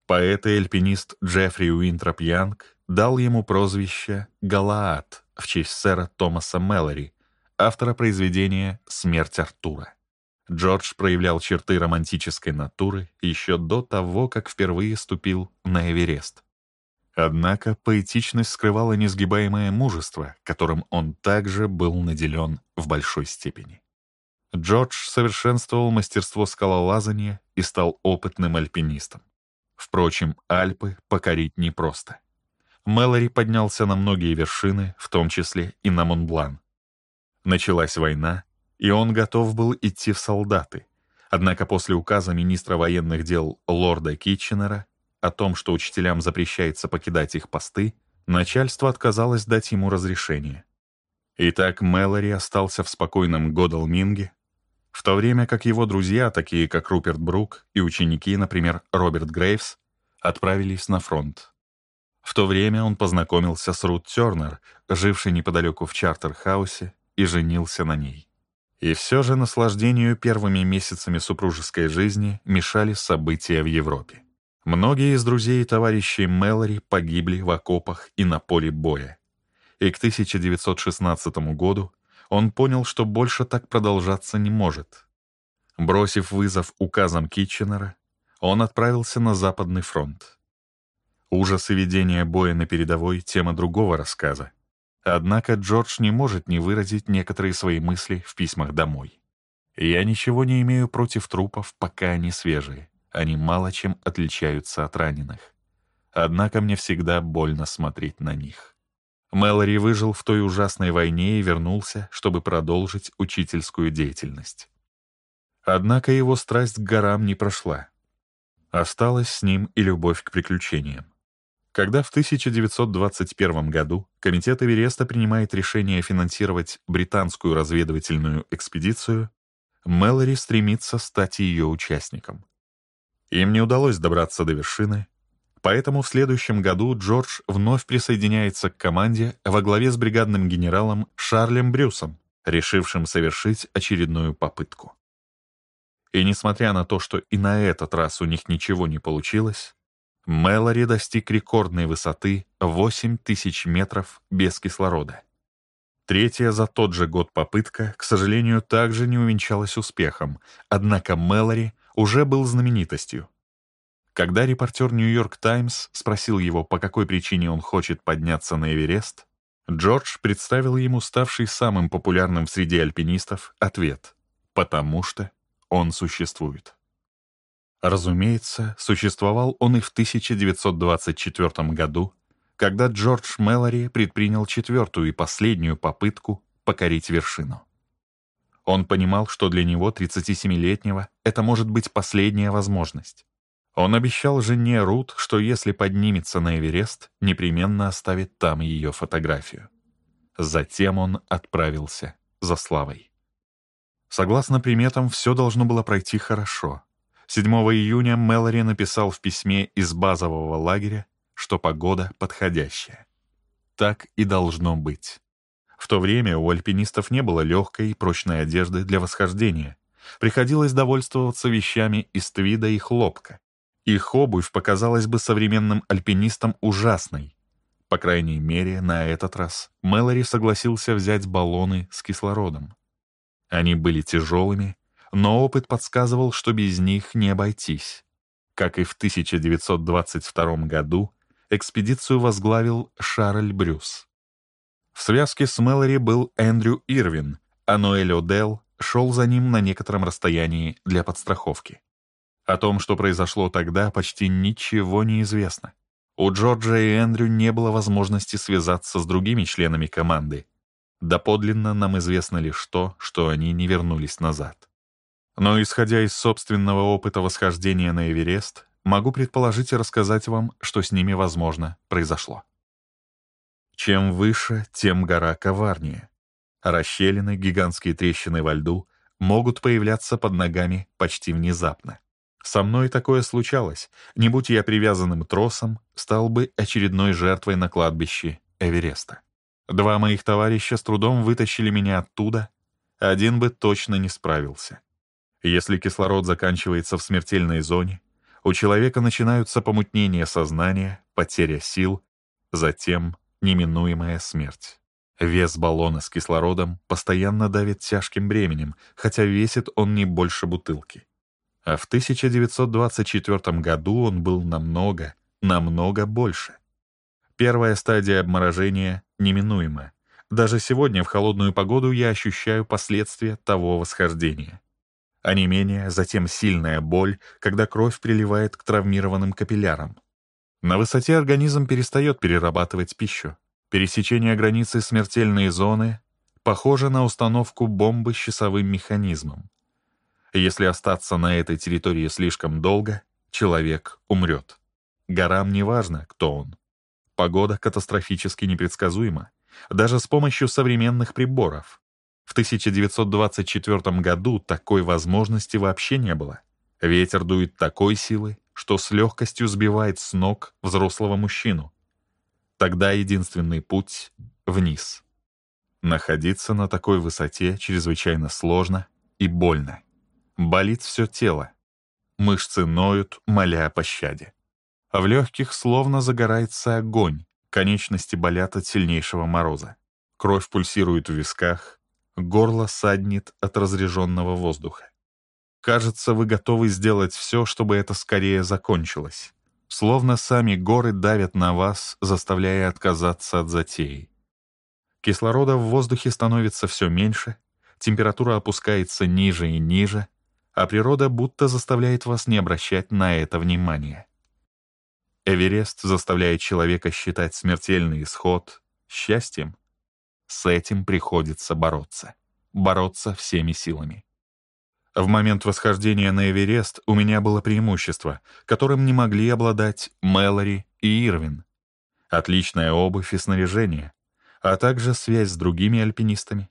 S1: Поэт и альпинист Джеффри Уинтроп Янг дал ему прозвище «Галаат» в честь сэра Томаса Меллори, автора произведения «Смерть Артура». Джордж проявлял черты романтической натуры еще до того, как впервые ступил на Эверест. Однако поэтичность скрывала несгибаемое мужество, которым он также был наделен в большой степени. Джордж совершенствовал мастерство скалолазания и стал опытным альпинистом. Впрочем, Альпы покорить непросто. Мэлори поднялся на многие вершины, в том числе и на Монблан. Началась война, и он готов был идти в солдаты. Однако после указа министра военных дел лорда Китченера о том, что учителям запрещается покидать их посты, начальство отказалось дать ему разрешение. Итак, Мэлори остался в спокойном Годалминге, в то время как его друзья, такие как Руперт Брук и ученики, например, Роберт Грейвс, отправились на фронт. В то время он познакомился с Рут Тернер, жившей неподалеку в Чартерхаусе, и женился на ней. И все же наслаждению первыми месяцами супружеской жизни мешали события в Европе. Многие из друзей и товарищей Мэлори погибли в окопах и на поле боя. И к 1916 году он понял, что больше так продолжаться не может. Бросив вызов указам Китченера, он отправился на Западный фронт. Ужасы ведения боя на передовой — тема другого рассказа. Однако Джордж не может не выразить некоторые свои мысли в письмах домой. «Я ничего не имею против трупов, пока они свежие. Они мало чем отличаются от раненых. Однако мне всегда больно смотреть на них». Мэлори выжил в той ужасной войне и вернулся, чтобы продолжить учительскую деятельность. Однако его страсть к горам не прошла. Осталась с ним и любовь к приключениям. Когда в 1921 году Комитет Эвереста принимает решение финансировать британскую разведывательную экспедицию, Мэлори стремится стать ее участником. Им не удалось добраться до вершины, Поэтому в следующем году Джордж вновь присоединяется к команде во главе с бригадным генералом Шарлем Брюсом, решившим совершить очередную попытку. И несмотря на то, что и на этот раз у них ничего не получилось, Мэлори достиг рекордной высоты 8000 метров без кислорода. Третья за тот же год попытка, к сожалению, также не увенчалась успехом, однако Мэлори уже был знаменитостью, когда репортер «Нью-Йорк Таймс» спросил его, по какой причине он хочет подняться на Эверест, Джордж представил ему ставший самым популярным среди альпинистов ответ «Потому что он существует». Разумеется, существовал он и в 1924 году, когда Джордж Мэлори предпринял четвертую и последнюю попытку покорить вершину. Он понимал, что для него, 37-летнего, это может быть последняя возможность. Он обещал жене Рут, что если поднимется на Эверест, непременно оставит там ее фотографию. Затем он отправился за Славой. Согласно приметам, все должно было пройти хорошо. 7 июня Мэлори написал в письме из базового лагеря, что погода подходящая. Так и должно быть. В то время у альпинистов не было легкой и прочной одежды для восхождения. Приходилось довольствоваться вещами из твида и хлопка. Их обувь показалась бы современным альпинистам ужасной. По крайней мере, на этот раз Мэлори согласился взять баллоны с кислородом. Они были тяжелыми, но опыт подсказывал, что без них не обойтись. Как и в 1922 году, экспедицию возглавил Шарль Брюс. В связке с Мэлори был Эндрю Ирвин, а Ноэль О'Делл шел за ним на некотором расстоянии для подстраховки. О том, что произошло тогда, почти ничего не известно. У Джорджа и Эндрю не было возможности связаться с другими членами команды. Доподлинно нам известно лишь то, что они не вернулись назад. Но, исходя из собственного опыта восхождения на Эверест, могу предположить и рассказать вам, что с ними, возможно, произошло. Чем выше, тем гора коварнее. Расщелины, гигантские трещины во льду могут появляться под ногами почти внезапно. Со мной такое случалось. Не будь я привязанным тросом, стал бы очередной жертвой на кладбище Эвереста. Два моих товарища с трудом вытащили меня оттуда. Один бы точно не справился. Если кислород заканчивается в смертельной зоне, у человека начинаются помутнения сознания, потеря сил, затем неминуемая смерть. Вес баллона с кислородом постоянно давит тяжким бременем, хотя весит он не больше бутылки а в 1924 году он был намного, намного больше. Первая стадия обморожения неминуема. Даже сегодня в холодную погоду я ощущаю последствия того восхождения. А не менее, затем сильная боль, когда кровь приливает к травмированным капиллярам. На высоте организм перестает перерабатывать пищу. Пересечение границы смертельной зоны похоже на установку бомбы с часовым механизмом. Если остаться на этой территории слишком долго, человек умрет. Горам не важно, кто он. Погода катастрофически непредсказуема, даже с помощью современных приборов. В 1924 году такой возможности вообще не было. Ветер дует такой силы, что с легкостью сбивает с ног взрослого мужчину. Тогда единственный путь — вниз. Находиться на такой высоте чрезвычайно сложно и больно. Болит все тело. Мышцы ноют, моля о пощаде. А в легких словно загорается огонь, конечности болят от сильнейшего мороза. Кровь пульсирует в висках, горло саднет от разреженного воздуха. Кажется, вы готовы сделать все, чтобы это скорее закончилось. Словно сами горы давят на вас, заставляя отказаться от затеи. Кислорода в воздухе становится все меньше, температура опускается ниже и ниже, а природа будто заставляет вас не обращать на это внимания. Эверест заставляет человека считать смертельный исход счастьем. С этим приходится бороться. Бороться всеми силами. В момент восхождения на Эверест у меня было преимущество, которым не могли обладать Мэлори и Ирвин. Отличная обувь и снаряжение, а также связь с другими альпинистами,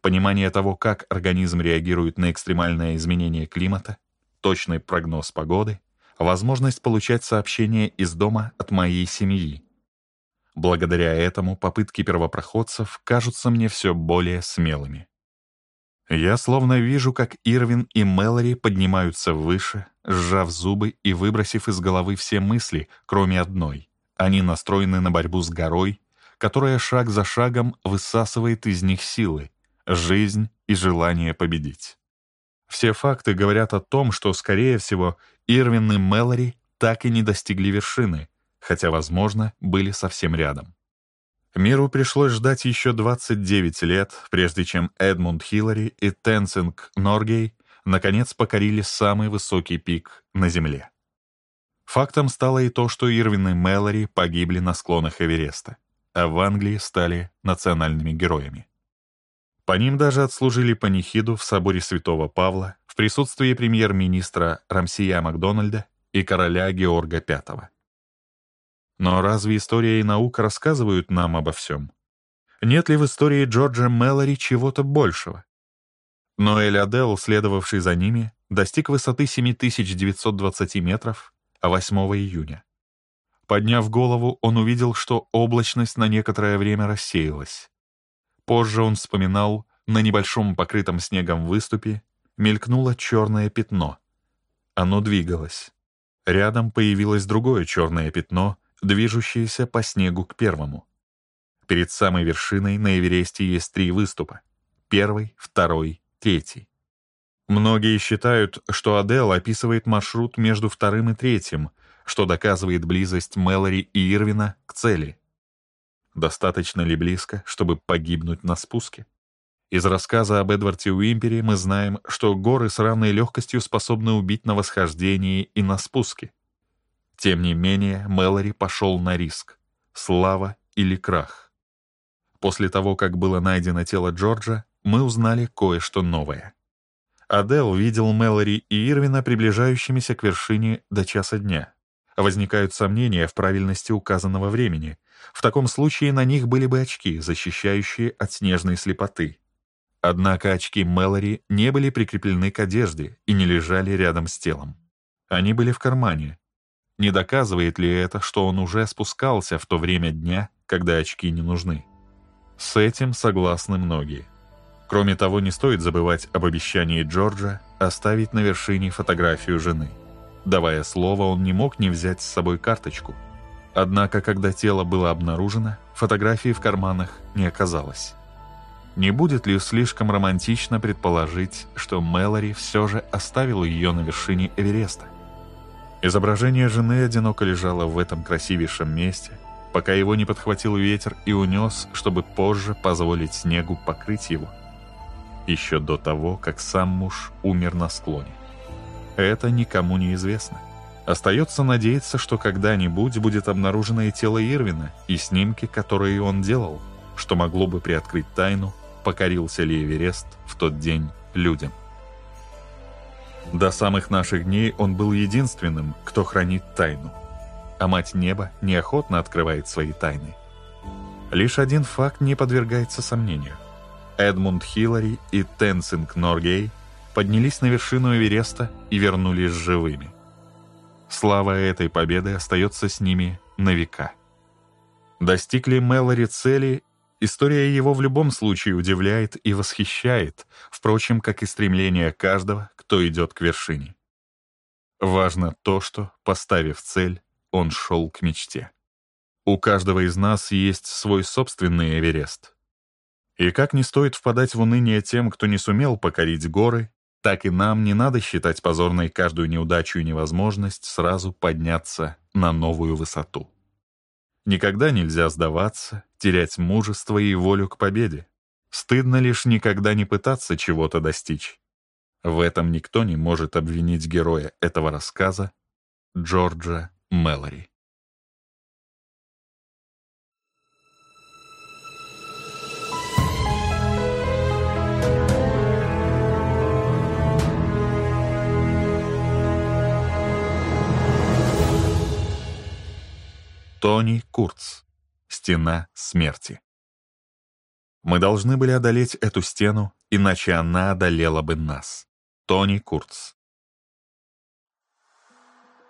S1: понимание того, как организм реагирует на экстремальное изменение климата, точный прогноз погоды, возможность получать сообщения из дома от моей семьи. Благодаря этому попытки первопроходцев кажутся мне все более смелыми. Я словно вижу, как Ирвин и Мэлори поднимаются выше, сжав зубы и выбросив из головы все мысли, кроме одной. Они настроены на борьбу с горой, которая шаг за шагом высасывает из них силы, жизнь и желание победить. Все факты говорят о том, что, скорее всего, Ирвин и Мэлори так и не достигли вершины, хотя, возможно, были совсем рядом. Миру пришлось ждать еще 29 лет, прежде чем Эдмунд Хиллари и Тенсинг Норгей наконец покорили самый высокий пик на Земле. Фактом стало и то, что Ирвин и Мэлори погибли на склонах Эвереста, а в Англии стали национальными героями. По ним даже отслужили панихиду в соборе Святого Павла в присутствии премьер-министра Рамсия Макдональда и короля Георга V. Но разве история и наука рассказывают нам обо всем? Нет ли в истории Джорджа Мэлори чего-то большего? Но Эль Адел, следовавший за ними, достиг высоты 7920 метров 8 июня. Подняв голову, он увидел, что облачность на некоторое время рассеялась. Позже он вспоминал, на небольшом покрытом снегом выступе мелькнуло черное пятно. Оно двигалось. Рядом появилось другое черное пятно, движущееся по снегу к первому. Перед самой вершиной на Эвересте есть три выступа. Первый, второй, третий. Многие считают, что Адел описывает маршрут между вторым и третьим, что доказывает близость Мэлори и Ирвина к цели. Достаточно ли близко, чтобы погибнуть на спуске? Из рассказа об Эдварде Уимпере мы знаем, что горы с равной легкостью способны убить на восхождении и на спуске. Тем не менее, Мэлори пошел на риск. Слава или крах? После того, как было найдено тело Джорджа, мы узнали кое-что новое. Адел видел Мэлори и Ирвина приближающимися к вершине до часа дня — а возникают сомнения в правильности указанного времени. В таком случае на них были бы очки, защищающие от снежной слепоты. Однако очки Мэлори не были прикреплены к одежде и не лежали рядом с телом. Они были в кармане. Не доказывает ли это, что он уже спускался в то время дня, когда очки не нужны? С этим согласны многие. Кроме того, не стоит забывать об обещании Джорджа оставить на вершине фотографию жены – Давая слово, он не мог не взять с собой карточку. Однако, когда тело было обнаружено, фотографии в карманах не оказалось. Не будет ли слишком романтично предположить, что Мэлори все же оставил ее на вершине Эвереста? Изображение жены одиноко лежало в этом красивейшем месте, пока его не подхватил ветер и унес, чтобы позже позволить снегу покрыть его, еще до того, как сам муж умер на склоне. Это никому не известно. Остается надеяться, что когда-нибудь будет обнаружено и тело Ирвина, и снимки, которые он делал, что могло бы приоткрыть тайну, покорился ли Эверест в тот день людям. До самых наших дней он был единственным, кто хранит тайну. А Мать Неба неохотно открывает свои тайны. Лишь один факт не подвергается сомнению. Эдмунд Хиллари и Тенсинг Норгей поднялись на вершину Эвереста и вернулись живыми. Слава этой победы остается с ними на века. Достигли ли Мэлори цели, история его в любом случае удивляет и восхищает, впрочем, как и стремление каждого, кто идет к вершине. Важно то, что, поставив цель, он шел к мечте. У каждого из нас есть свой собственный Эверест. И как не стоит впадать в уныние тем, кто не сумел покорить горы, так и нам не надо считать позорной каждую неудачу и невозможность сразу подняться на новую высоту. Никогда нельзя сдаваться, терять мужество и волю к победе. Стыдно лишь никогда не пытаться чего-то
S2: достичь. В этом никто не может обвинить героя этого рассказа Джорджа Мэлори.
S1: Тони Курц. Стена
S2: смерти. Мы должны были одолеть эту стену, иначе она одолела бы нас. Тони Курц.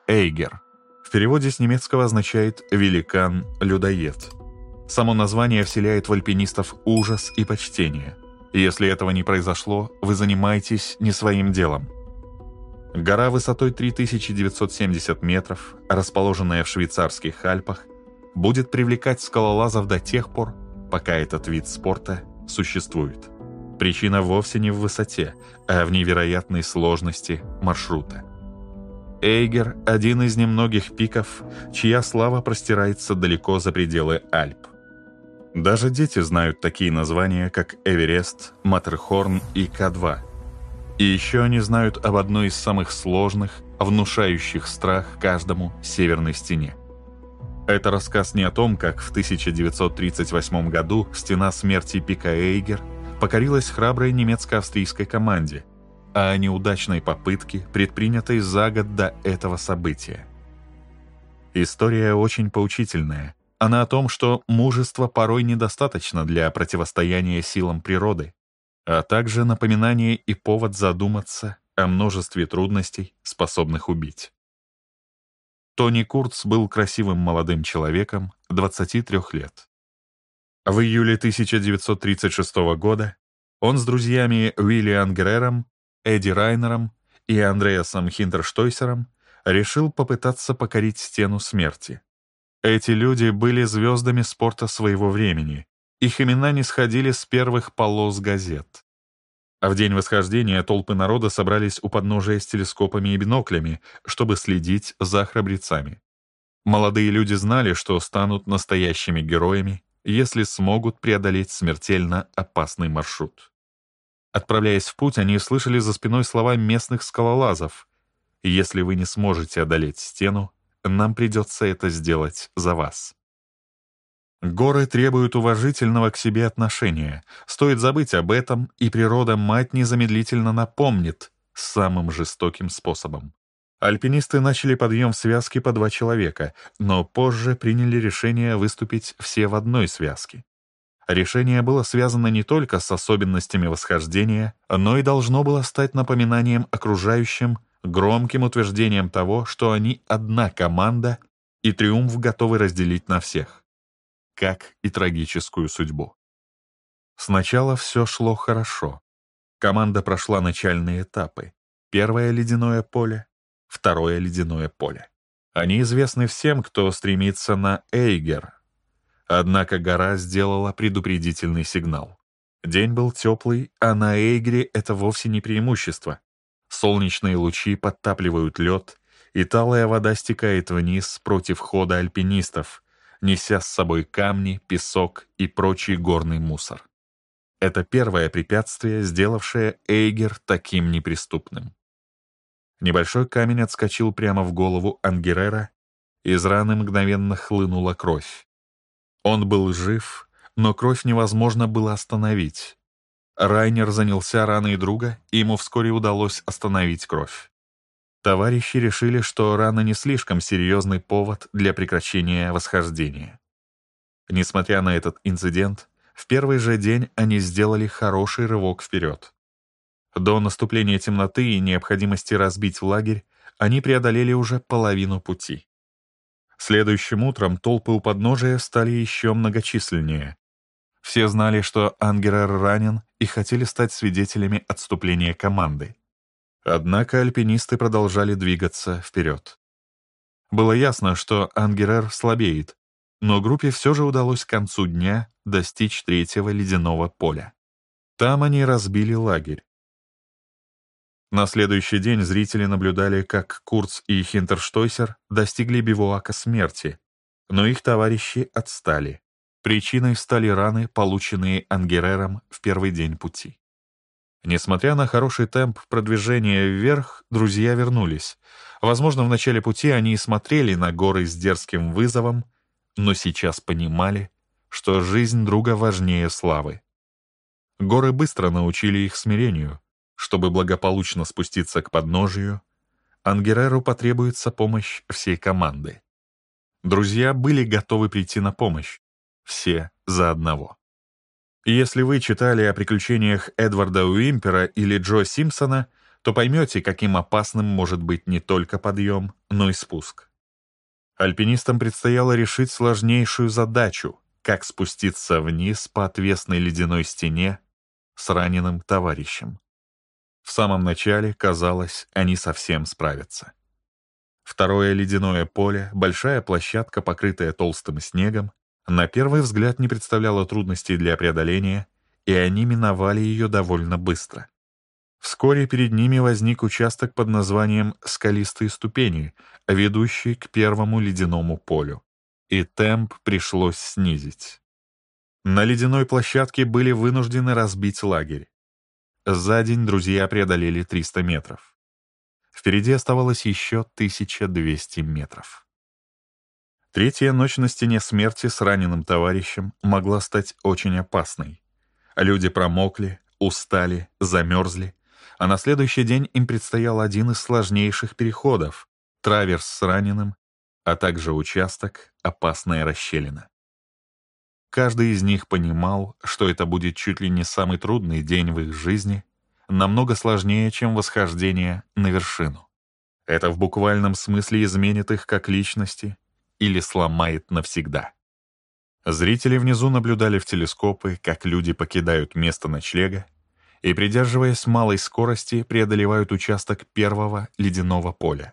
S1: Эйгер. В переводе с немецкого означает «великан-людоед». Само название вселяет в альпинистов ужас и почтение. Если этого не произошло, вы занимаетесь не своим делом – Гора высотой 3970 метров, расположенная в швейцарских Альпах, будет привлекать скалолазов до тех пор, пока этот вид спорта существует. Причина вовсе не в высоте, а в невероятной сложности маршрута. Эйгер – один из немногих пиков, чья слава простирается далеко за пределы Альп. Даже дети знают такие названия, как Эверест, Матерхорн и К2 – и еще они знают об одной из самых сложных, внушающих страх каждому северной стене. Это рассказ не о том, как в 1938 году стена смерти Пика Эйгер покорилась храброй немецко-австрийской команде, а о неудачной попытке, предпринятой за год до этого события. История очень поучительная. Она о том, что мужества порой недостаточно для противостояния силам природы, а также напоминание и повод задуматься о множестве трудностей, способных убить. Тони Курц был красивым молодым человеком 23 лет. В июле 1936 года он с друзьями Уильям Грером, Эдди Райнером и Андреасом Хинтерштойсером решил попытаться покорить стену смерти. Эти люди были звездами спорта своего времени, их имена не сходили с первых полос газет. А в день восхождения толпы народа собрались у подножия с телескопами и биноклями, чтобы следить за храбрецами. Молодые люди знали, что станут настоящими героями, если смогут преодолеть смертельно опасный маршрут. Отправляясь в путь, они слышали за спиной слова местных скалолазов. «Если вы не сможете одолеть стену, нам придется это сделать за вас». Горы требуют уважительного к себе отношения. Стоит забыть об этом, и природа-мать незамедлительно напомнит самым жестоким способом. Альпинисты начали подъем в связке по два человека, но позже приняли решение выступить все в одной связке. Решение было связано не только с особенностями восхождения, но и должно было стать напоминанием окружающим, громким утверждением того, что они одна команда и триумф готовы разделить на всех как и трагическую судьбу. Сначала все шло хорошо. Команда прошла начальные этапы.
S2: Первое ледяное поле,
S1: второе ледяное поле. Они известны всем, кто стремится на Эйгер. Однако гора сделала предупредительный сигнал. День был теплый, а на Эйгере это вовсе не преимущество. Солнечные лучи подтапливают лед, и талая вода стекает вниз против хода альпинистов, неся с собой камни, песок и прочий горный мусор. Это первое препятствие, сделавшее Эйгер таким неприступным. Небольшой камень отскочил прямо в голову Ангерера, из раны мгновенно хлынула кровь. Он был жив, но кровь невозможно было остановить. Райнер занялся раной друга, и ему вскоре удалось остановить кровь. Товарищи решили, что рана не слишком серьезный повод для прекращения восхождения. Несмотря на этот инцидент, в первый же день они сделали хороший рывок вперед. До наступления темноты и необходимости разбить лагерь они преодолели уже половину пути. Следующим утром толпы у подножия стали еще многочисленнее. Все знали, что Ангерер ранен и хотели стать свидетелями отступления команды. Однако альпинисты продолжали двигаться вперед. Было ясно, что Ангерер слабеет, но группе все же удалось к концу дня достичь третьего ледяного поля. Там они разбили лагерь. На следующий день зрители наблюдали, как Курц и Хинтерштойсер достигли бивуака смерти, но их товарищи отстали. Причиной стали раны, полученные Ангерером в первый день пути. Несмотря на хороший темп продвижения вверх, друзья вернулись. Возможно, в начале пути они и смотрели на горы с дерзким вызовом, но сейчас понимали, что жизнь друга важнее славы. Горы быстро научили их смирению. Чтобы благополучно спуститься к подножию, Ангереру потребуется помощь всей команды. Друзья были готовы прийти на помощь. Все за одного. Если вы читали о приключениях Эдварда Уимпера или Джо Симпсона, то поймете, каким опасным может быть не только подъем, но и спуск. Альпинистам предстояло решить сложнейшую задачу — как спуститься вниз по отвесной ледяной стене с раненым товарищем. В самом начале, казалось, они совсем справятся. Второе ледяное поле, большая площадка, покрытая толстым снегом, на первый взгляд не представляла трудностей для преодоления, и они миновали ее довольно быстро. Вскоре перед ними возник участок под названием «Скалистые ступени», ведущий к первому ледяному полю. И темп пришлось снизить. На ледяной площадке были вынуждены разбить лагерь. За день друзья преодолели 300 метров. Впереди оставалось еще 1200 метров. Третья ночь на стене смерти с раненым товарищем могла стать очень опасной. Люди промокли, устали, замерзли, а на следующий день им предстоял один из сложнейших переходов — траверс с раненым, а также участок «Опасная расщелина». Каждый из них понимал, что это будет чуть ли не самый трудный день в их жизни, намного сложнее, чем восхождение на вершину. Это в буквальном смысле изменит их как личности — или сломает навсегда. Зрители внизу наблюдали в телескопы, как люди покидают место ночлега и, придерживаясь малой скорости, преодолевают участок первого ледяного поля.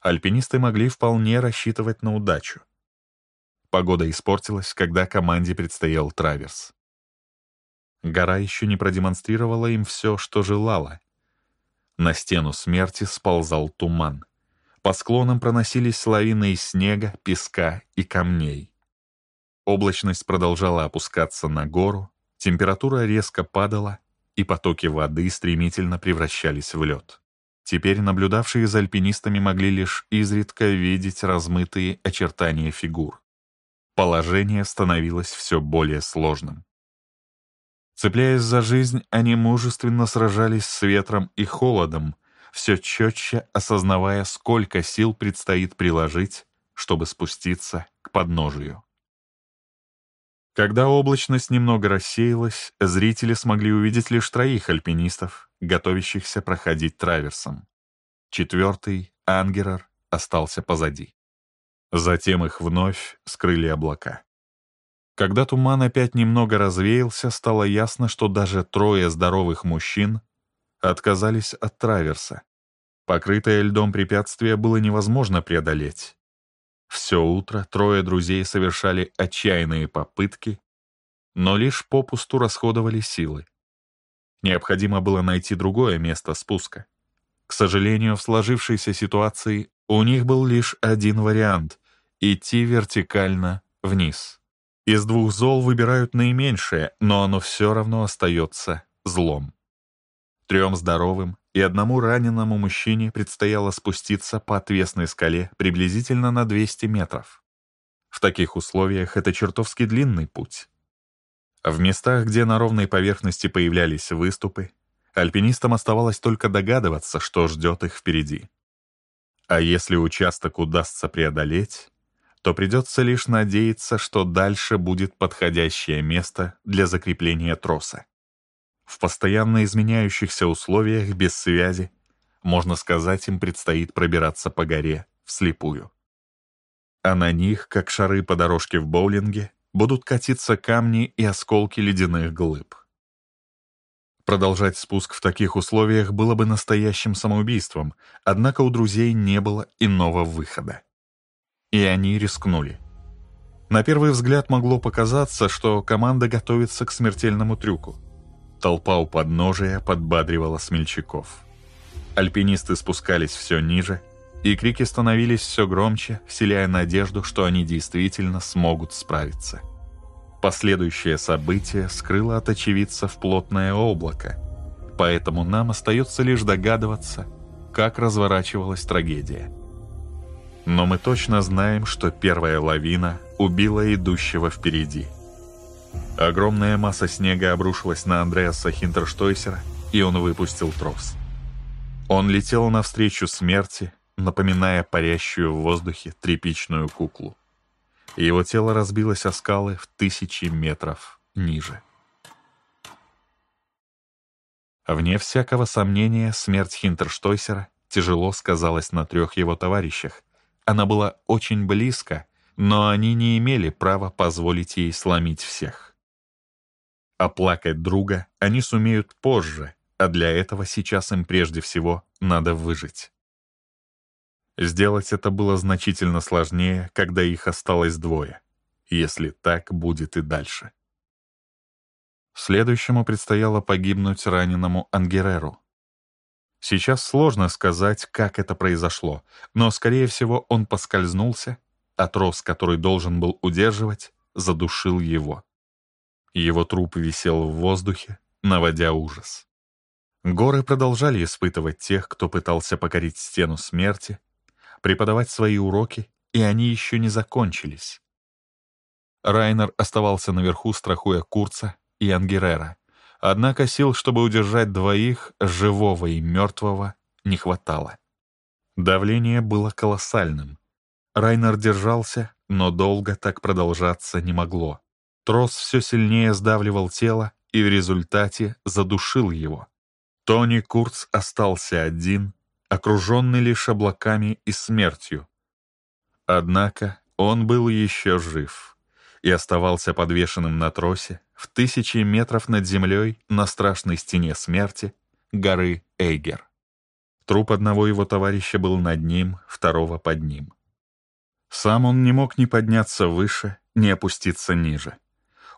S1: Альпинисты могли вполне рассчитывать на удачу. Погода испортилась, когда команде предстоял траверс. Гора еще не продемонстрировала им все, что желала. На стену смерти сползал туман — по склонам проносились лавины из снега, песка и камней. Облачность продолжала опускаться на гору, температура резко падала, и потоки воды стремительно превращались в лед. Теперь наблюдавшие за альпинистами могли лишь изредка видеть размытые очертания фигур. Положение становилось все более сложным. Цепляясь за жизнь, они мужественно сражались с ветром и холодом, все четче осознавая, сколько сил предстоит приложить, чтобы спуститься к подножию. Когда облачность немного рассеялась, зрители смогли увидеть лишь троих альпинистов, готовящихся проходить траверсом. Четвертый, Ангерер, остался позади. Затем их вновь скрыли облака. Когда туман опять немного развеялся, стало ясно, что даже трое здоровых мужчин отказались от траверса. Покрытое льдом препятствие было невозможно преодолеть. Все утро трое друзей совершали отчаянные попытки, но лишь попусту расходовали силы. Необходимо было найти другое место спуска. К сожалению, в сложившейся ситуации у них был лишь один вариант — идти вертикально вниз. Из двух зол выбирают наименьшее, но оно все равно остается злом. Трем здоровым и одному раненому мужчине предстояло спуститься по отвесной скале приблизительно на 200 метров. В таких условиях это чертовски длинный путь. В местах, где на ровной поверхности появлялись выступы, альпинистам оставалось только догадываться, что ждет их впереди. А если участок удастся преодолеть, то придется лишь надеяться, что дальше будет подходящее место для закрепления троса. В постоянно изменяющихся условиях, без связи, можно сказать, им предстоит пробираться по горе вслепую. А на них, как шары по дорожке в боулинге, будут катиться камни и осколки ледяных глыб. Продолжать спуск в таких условиях было бы настоящим самоубийством, однако у друзей не было иного выхода. И они рискнули. На первый взгляд могло показаться, что команда готовится к смертельному трюку — Толпа у подножия подбадривала смельчаков. Альпинисты спускались все ниже, и крики становились все громче, вселяя надежду, что они действительно смогут справиться. Последующее событие скрыло от очевидцев плотное облако, поэтому нам остается лишь догадываться, как разворачивалась трагедия. Но мы точно знаем, что первая лавина убила идущего впереди – Огромная масса снега обрушилась на Андреаса Хинтерштойсера, и он выпустил трос. Он летел навстречу смерти, напоминая парящую в воздухе тряпичную куклу. Его тело разбилось о скалы в тысячи метров ниже. Вне всякого сомнения, смерть Хинтерштойсера тяжело сказалась на трех его товарищах. Она была очень близко, но они не имели права позволить ей сломить всех. Оплакать друга они сумеют позже, а для этого сейчас им прежде всего надо выжить. Сделать это было значительно сложнее, когда их осталось двое, если так будет и дальше. Следующему предстояло погибнуть раненому Ангереру. Сейчас сложно сказать, как это произошло, но, скорее всего, он поскользнулся, а трос, который должен был удерживать, задушил его. Его труп висел в воздухе, наводя ужас. Горы продолжали испытывать тех, кто пытался покорить стену смерти, преподавать свои уроки, и они еще не закончились. Райнер оставался наверху, страхуя Курца и Ангерера. Однако сил, чтобы удержать двоих, живого и мертвого, не хватало. Давление было колоссальным. Райнер держался, но долго так продолжаться не могло. Трос все сильнее сдавливал тело и в результате задушил его. Тони Курц остался один, окруженный лишь облаками и смертью. Однако он был еще жив и оставался подвешенным на тросе в тысячи метров над землей на страшной стене смерти горы Эйгер. Труп одного его товарища был над ним, второго под ним. Сам он не мог ни подняться выше, ни опуститься ниже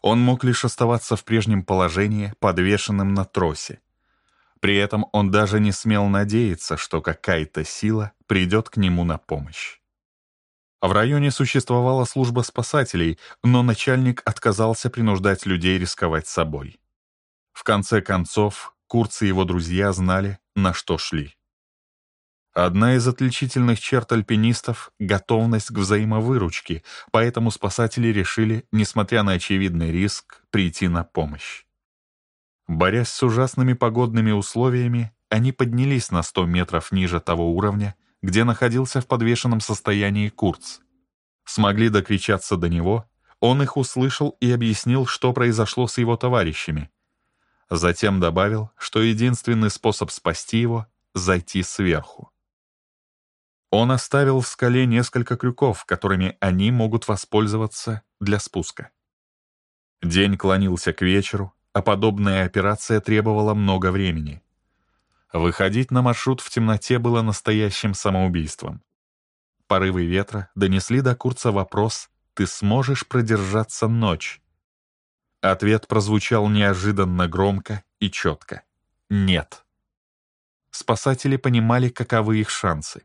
S1: он мог лишь оставаться в прежнем положении, подвешенным на тросе. При этом он даже не смел надеяться, что какая-то сила придет к нему на помощь. В районе существовала служба спасателей, но начальник отказался принуждать людей рисковать собой. В конце концов, Курц и его друзья знали, на что шли. Одна из отличительных черт альпинистов — готовность к взаимовыручке, поэтому спасатели решили, несмотря на очевидный риск, прийти на помощь. Борясь с ужасными погодными условиями, они поднялись на 100 метров ниже того уровня, где находился в подвешенном состоянии Курц. Смогли докричаться до него, он их услышал и объяснил, что произошло с его товарищами. Затем добавил, что единственный способ спасти его — зайти сверху. Он оставил в скале несколько крюков, которыми они могут воспользоваться для спуска. День клонился к вечеру, а подобная операция требовала много времени. Выходить на маршрут в темноте было настоящим самоубийством. Порывы ветра донесли до Курца вопрос «Ты сможешь продержаться ночь?» Ответ прозвучал неожиданно громко и четко. «Нет». Спасатели понимали, каковы их шансы.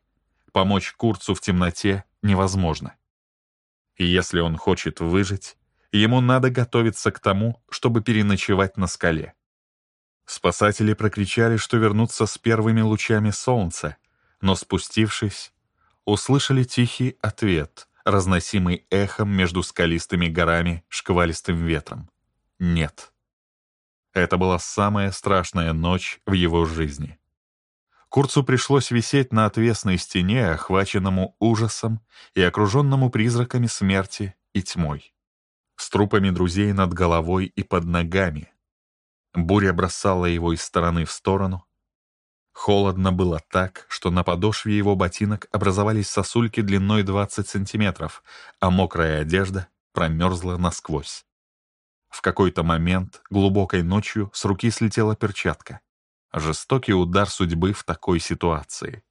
S1: Помочь Курцу в темноте невозможно. И если он хочет выжить, ему надо готовиться к тому, чтобы переночевать на скале. Спасатели прокричали, что вернутся с первыми лучами солнца, но, спустившись, услышали тихий ответ, разносимый эхом между скалистыми горами шквалистым ветром. «Нет». Это была самая страшная ночь в его жизни. Курцу пришлось висеть на отвесной стене, охваченному ужасом и окруженному призраками смерти и тьмой. С трупами друзей над головой и под ногами. Буря бросала его из стороны в сторону. Холодно было так, что на подошве его ботинок образовались сосульки длиной 20 сантиметров, а мокрая одежда промерзла насквозь. В какой-то момент, глубокой ночью, с руки слетела перчатка. Жестокий удар судьбы в такой ситуации.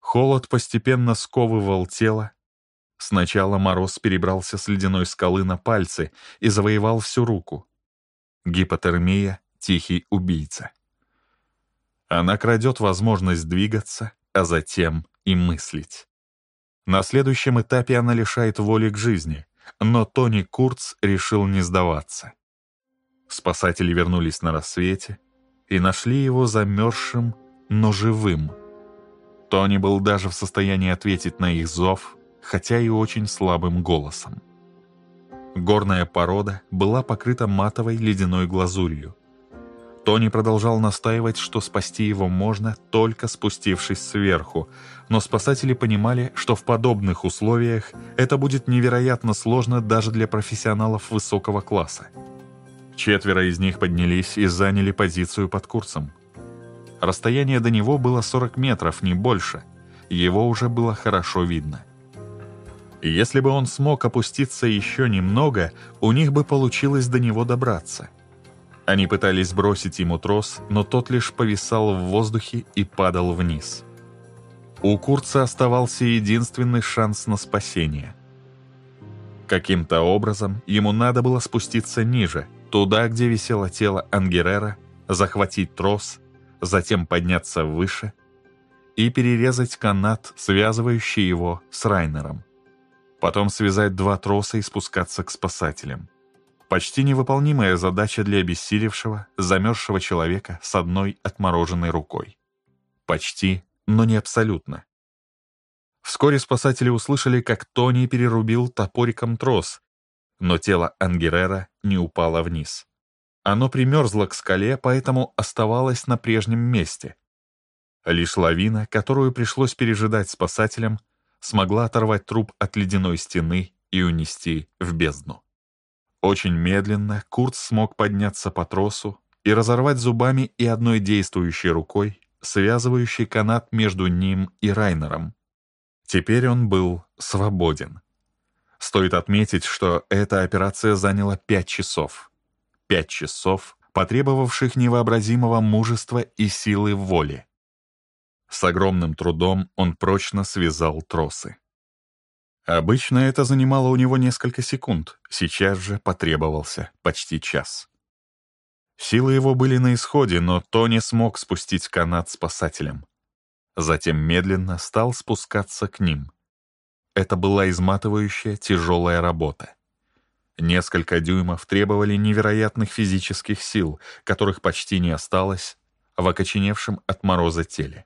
S1: Холод постепенно сковывал тело. Сначала мороз перебрался с ледяной скалы на пальцы и завоевал всю руку. Гипотермия — тихий убийца. Она крадет возможность двигаться, а затем и мыслить. На следующем этапе она лишает воли к жизни, но Тони Курц решил не сдаваться. Спасатели вернулись на рассвете — и нашли его замерзшим, но живым. Тони был даже в состоянии ответить на их зов, хотя и очень слабым голосом. Горная порода была покрыта матовой ледяной глазурью. Тони продолжал настаивать, что спасти его можно, только спустившись сверху, но спасатели понимали, что в подобных условиях это будет невероятно сложно даже для профессионалов высокого класса. Четверо из них поднялись и заняли позицию под курсом. Расстояние до него было 40 метров, не больше. Его уже было хорошо видно. Если бы он смог опуститься еще немного, у них бы получилось до него добраться. Они пытались бросить ему трос, но тот лишь повисал в воздухе и падал вниз. У Курца оставался единственный шанс на спасение. Каким-то образом ему надо было спуститься ниже – Туда, где висело тело Ангерера, захватить трос, затем подняться выше и перерезать канат, связывающий его с Райнером. Потом связать два троса и спускаться к спасателям. Почти невыполнимая задача для обессилевшего, замерзшего человека с одной отмороженной рукой. Почти, но не абсолютно. Вскоре спасатели услышали, как Тони перерубил топориком трос, но тело Ангерера не упало вниз. Оно примерзло к скале, поэтому оставалось на прежнем месте. Лишь лавина, которую пришлось пережидать спасателям, смогла оторвать труп от ледяной стены и унести в бездну. Очень медленно Курт смог подняться по тросу и разорвать зубами и одной действующей рукой, связывающий канат между ним и Райнером. Теперь он был свободен. Стоит отметить, что эта операция заняла пять часов. пять часов, потребовавших невообразимого мужества и силы воли. С огромным трудом он прочно связал тросы. Обычно это занимало у него несколько секунд, сейчас же потребовался почти час. Силы его были на исходе, но Тони смог спустить канат спасателям. Затем медленно стал спускаться к ним — это была изматывающая, тяжелая работа. Несколько дюймов требовали невероятных физических сил, которых почти не осталось в окоченевшем от мороза теле.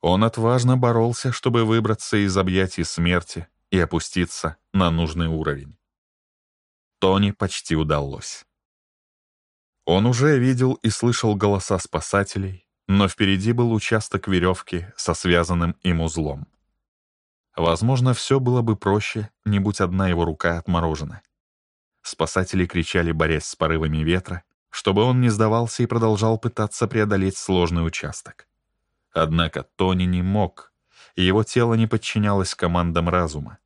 S1: Он отважно боролся, чтобы выбраться из объятий смерти и опуститься на нужный уровень. Тони почти удалось. Он уже видел и слышал голоса спасателей, но впереди был участок веревки со связанным им узлом. Возможно, все было бы проще, не будь одна его рука отморожена. Спасатели кричали, борясь с порывами ветра, чтобы он не сдавался и продолжал пытаться преодолеть сложный участок. Однако Тони не мог, и его тело не подчинялось командам разума.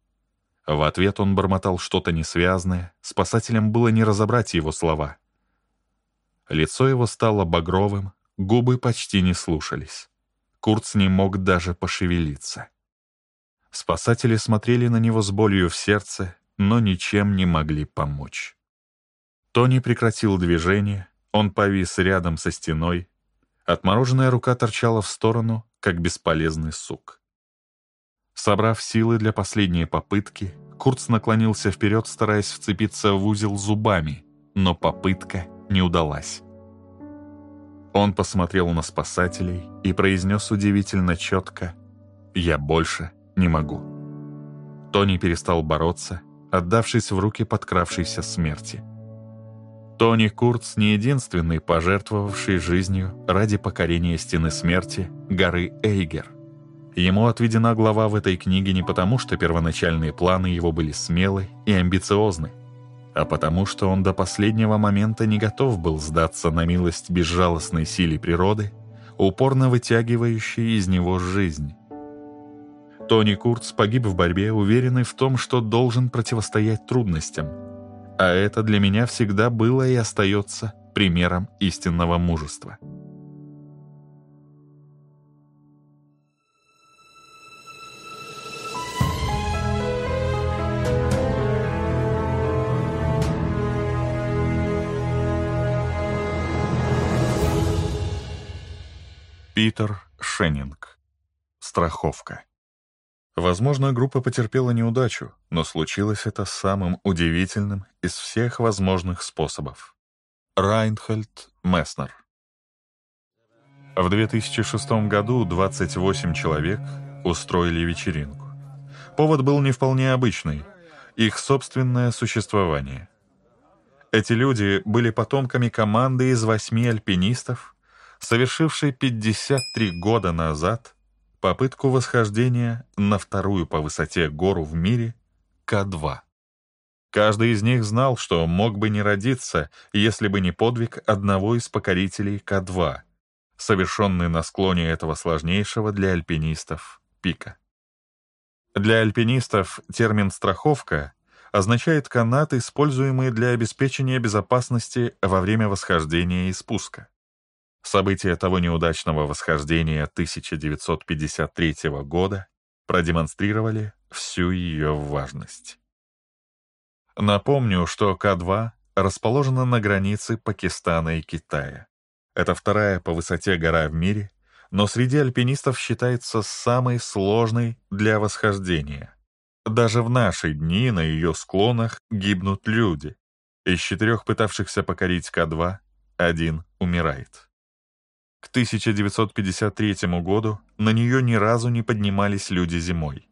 S1: В ответ он бормотал что-то несвязное, спасателям было не разобрать его слова. Лицо его стало багровым, губы почти не слушались. Курц не мог даже пошевелиться. Спасатели смотрели на него с болью в сердце, но ничем не могли помочь. Тони прекратил движение, он повис рядом со стеной. Отмороженная рука торчала в сторону, как бесполезный сук. Собрав силы для последней попытки, Курц наклонился вперед, стараясь вцепиться в узел зубами, но попытка не удалась. Он посмотрел на спасателей и произнес удивительно четко «Я больше не могу». Тони перестал бороться, отдавшись в руки подкравшейся смерти. Тони Курц не единственный, пожертвовавший жизнью ради покорения Стены Смерти, горы Эйгер. Ему отведена глава в этой книге не потому, что первоначальные планы его были смелы и амбициозны, а потому что он до последнего момента не готов был сдаться на милость безжалостной силе природы, упорно вытягивающей из него жизнь. Тони Куртс погиб в борьбе, уверенный в том, что должен противостоять трудностям. А это для меня всегда было и остается примером истинного мужества. Питер Шеннинг. Страховка. Возможно, группа потерпела неудачу, но случилось это самым удивительным из всех возможных способов. Райнхольд Месснер В 2006 году 28 человек устроили вечеринку. Повод был не вполне обычный — их собственное существование. Эти люди были потомками команды из восьми альпинистов, совершившей 53 года назад — попытку восхождения на вторую по высоте гору в мире К2. Каждый из них знал, что мог бы не родиться, если бы не подвиг одного из покорителей К2, совершенный на склоне этого сложнейшего для альпинистов пика. Для альпинистов термин «страховка» означает канаты, используемые для обеспечения безопасности во время восхождения и спуска. События того неудачного восхождения 1953 года продемонстрировали всю ее важность. Напомню, что К2 расположена на границе Пакистана и Китая. Это вторая по высоте гора в мире, но среди альпинистов считается самой сложной для восхождения. Даже в наши дни на ее склонах гибнут люди. Из четырех пытавшихся покорить К2 один умирает. К 1953 году на нее ни разу не поднимались люди зимой.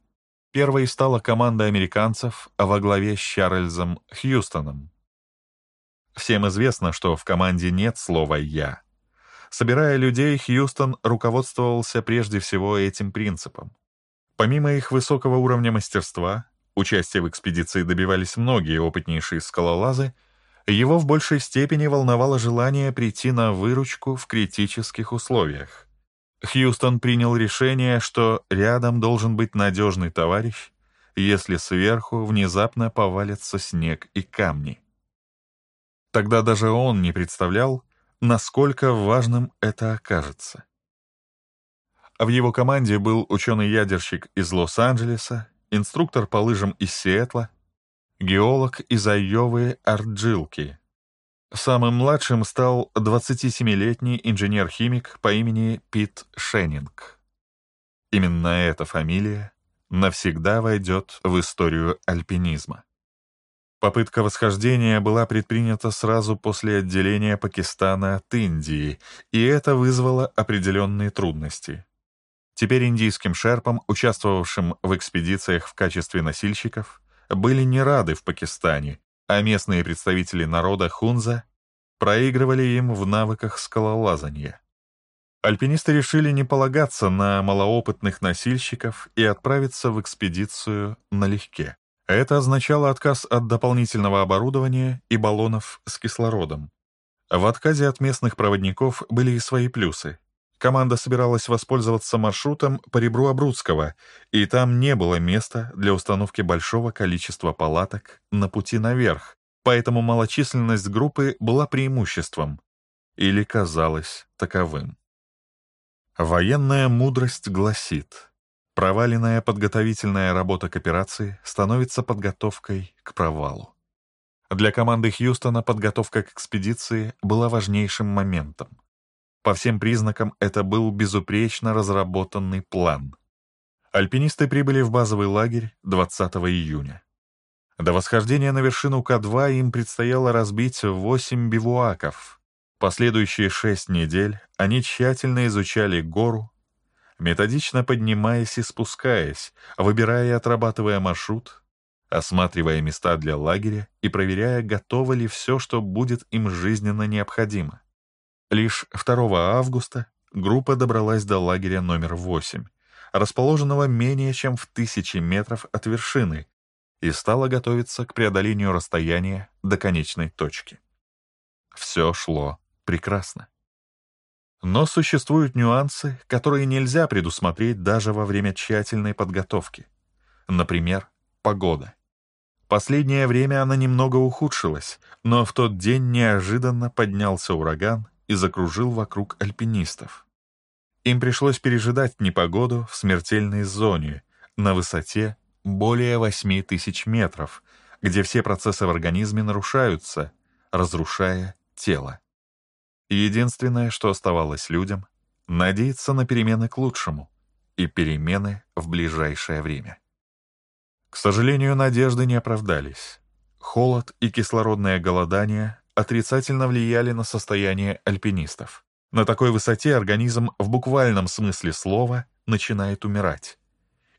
S1: Первой стала команда американцев, а во главе с Чарльзом Хьюстоном. Всем известно, что в команде нет слова «я». Собирая людей, Хьюстон руководствовался прежде всего этим принципом. Помимо их высокого уровня мастерства, участия в экспедиции добивались многие опытнейшие скалолазы — его в большей степени волновало желание прийти на выручку в критических условиях. Хьюстон принял решение, что рядом должен быть надежный товарищ, если сверху внезапно повалится снег и камни. Тогда даже он не представлял, насколько важным это окажется. В его команде был ученый-ядерщик из Лос-Анджелеса, инструктор по лыжам из Сиэтла, геолог из Айовы Арджилки. Самым младшим стал 27-летний инженер-химик по имени Пит Шеннинг. Именно эта фамилия навсегда войдет в историю альпинизма. Попытка восхождения была предпринята сразу после отделения Пакистана от Индии, и это вызвало определенные трудности. Теперь индийским шерпам, участвовавшим в экспедициях в качестве носильщиков, были не рады в Пакистане, а местные представители народа хунза проигрывали им в навыках скалолазания. Альпинисты решили не полагаться на малоопытных носильщиков и отправиться в экспедицию налегке. Это означало отказ от дополнительного оборудования и баллонов с кислородом. В отказе от местных проводников были и свои плюсы. Команда собиралась воспользоваться маршрутом по ребру Абрудского, и там не было места для установки большого количества палаток на пути наверх, поэтому малочисленность группы была преимуществом. Или казалась таковым. Военная мудрость гласит, проваленная подготовительная работа к операции становится подготовкой к провалу. Для команды Хьюстона подготовка к экспедиции была важнейшим моментом. По всем признакам это был безупречно разработанный план. Альпинисты прибыли в базовый лагерь 20 июня. До восхождения на вершину К2 им предстояло разбить 8 бивуаков. Последующие 6 недель они тщательно изучали гору, методично поднимаясь и спускаясь, выбирая и отрабатывая маршрут, осматривая места для лагеря и проверяя, готово ли все, что будет им жизненно необходимо. Лишь 2 августа группа добралась до лагеря номер 8, расположенного менее чем в тысячи метров от вершины, и стала готовиться к преодолению расстояния до конечной точки. Все шло прекрасно. Но существуют нюансы, которые нельзя предусмотреть даже во время тщательной подготовки. Например, погода. Последнее время она немного ухудшилась, но в тот день неожиданно поднялся ураган и закружил вокруг альпинистов. Им пришлось пережидать непогоду в смертельной зоне на высоте более 8 тысяч метров, где все процессы в организме нарушаются, разрушая тело. Единственное, что оставалось людям, надеяться на перемены к лучшему и перемены в ближайшее время. К сожалению, надежды не оправдались. Холод и кислородное голодание отрицательно влияли на состояние альпинистов. На такой высоте организм в буквальном смысле слова начинает умирать,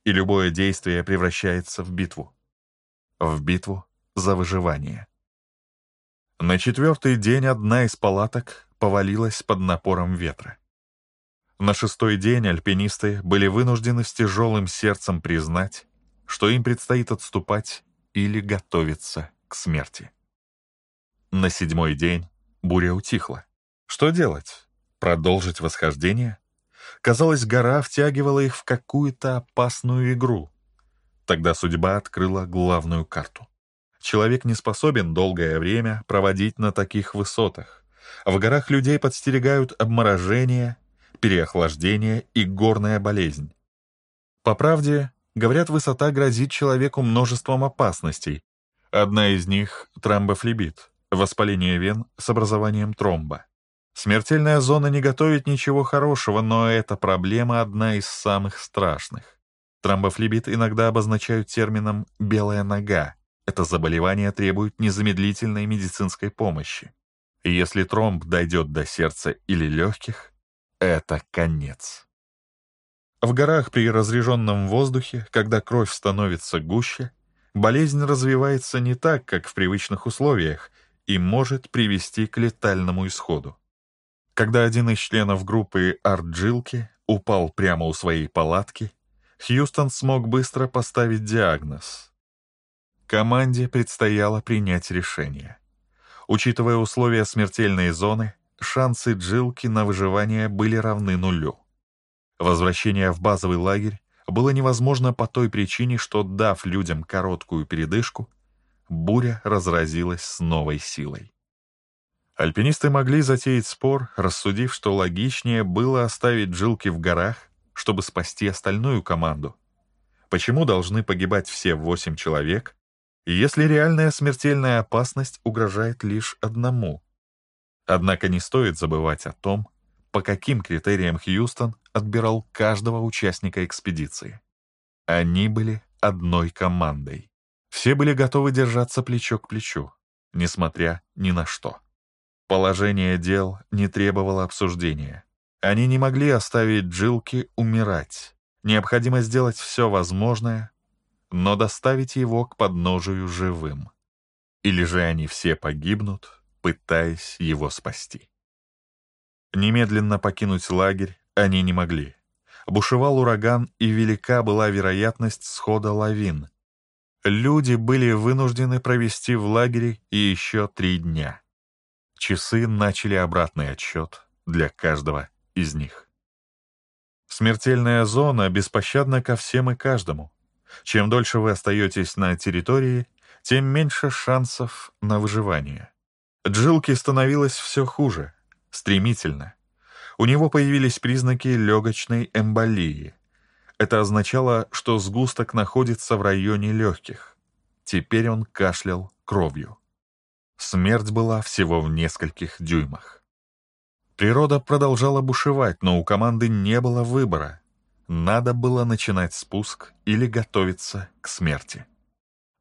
S1: и любое действие превращается в битву. В битву за выживание. На четвертый день одна из палаток повалилась под напором ветра. На шестой день альпинисты были вынуждены с тяжелым сердцем признать, что им предстоит отступать или готовиться к смерти. На седьмой день буря утихла. Что делать? Продолжить восхождение? Казалось, гора втягивала их в какую-то опасную игру. Тогда судьба открыла главную карту. Человек не способен долгое время проводить на таких высотах. В горах людей подстерегают обморожение, переохлаждение и горная болезнь. По правде, говорят, высота грозит человеку множеством опасностей. Одна из них — трамбофлебит. Воспаление вен с образованием тромба. Смертельная зона не готовит ничего хорошего, но эта проблема одна из самых страшных. Тромбофлебит иногда обозначают термином «белая нога». Это заболевание требует незамедлительной медицинской помощи. Если тромб дойдет до сердца или легких, это конец. В горах при разреженном воздухе, когда кровь становится гуще, болезнь развивается не так, как в привычных условиях, и может привести к летальному исходу. Когда один из членов группы Арджилки упал прямо у своей палатки, Хьюстон смог быстро поставить диагноз. Команде предстояло принять решение. Учитывая условия смертельной зоны, шансы Джилки на выживание были равны нулю. Возвращение в базовый лагерь было невозможно по той причине, что, дав людям короткую передышку, буря разразилась с новой силой. Альпинисты могли затеять спор, рассудив, что логичнее было оставить жилки в горах, чтобы спасти остальную команду. Почему должны погибать все восемь человек, если реальная смертельная опасность угрожает лишь одному? Однако не стоит забывать о том, по каким критериям Хьюстон отбирал каждого участника экспедиции. Они были одной командой. Все были готовы держаться плечо к плечу, несмотря ни на что. Положение дел не требовало обсуждения. Они не могли оставить Джилки умирать. Необходимо сделать все возможное, но доставить его к подножию живым. Или же они все погибнут, пытаясь его спасти. Немедленно покинуть лагерь они не могли. Бушевал ураган, и велика была вероятность схода лавин — люди были вынуждены провести в лагере еще три дня. Часы начали обратный отсчет для каждого из них. Смертельная зона беспощадна ко всем и каждому. Чем дольше вы остаетесь на территории, тем меньше шансов на выживание. Джилки становилось все хуже, стремительно. У него появились признаки легочной эмболии — это означало, что сгусток находится в районе легких. Теперь он кашлял кровью. Смерть была всего в нескольких дюймах. Природа продолжала бушевать, но у команды не было выбора. Надо было начинать спуск или готовиться к смерти.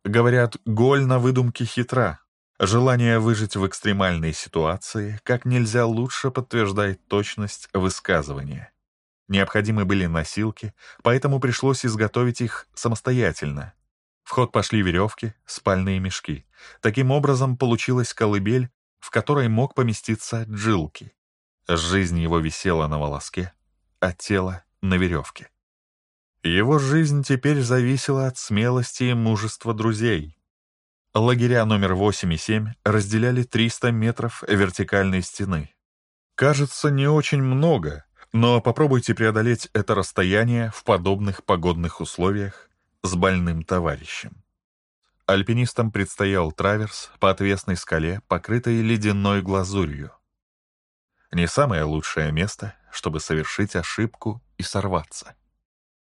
S1: Говорят, голь на выдумке хитра. Желание выжить в экстремальной ситуации как нельзя лучше подтверждает точность высказывания. Необходимы были носилки, поэтому пришлось изготовить их самостоятельно. В ход пошли веревки, спальные мешки. Таким образом получилась колыбель, в которой мог поместиться джилки. Жизнь его висела на волоске, а тело — на веревке. Его жизнь теперь зависела от смелости и мужества друзей. Лагеря номер 8 и 7 разделяли 300 метров вертикальной стены. Кажется, не очень много, но попробуйте преодолеть это расстояние в подобных погодных условиях с больным товарищем. Альпинистам предстоял траверс по отвесной скале, покрытой ледяной глазурью. Не самое лучшее место, чтобы совершить ошибку и сорваться.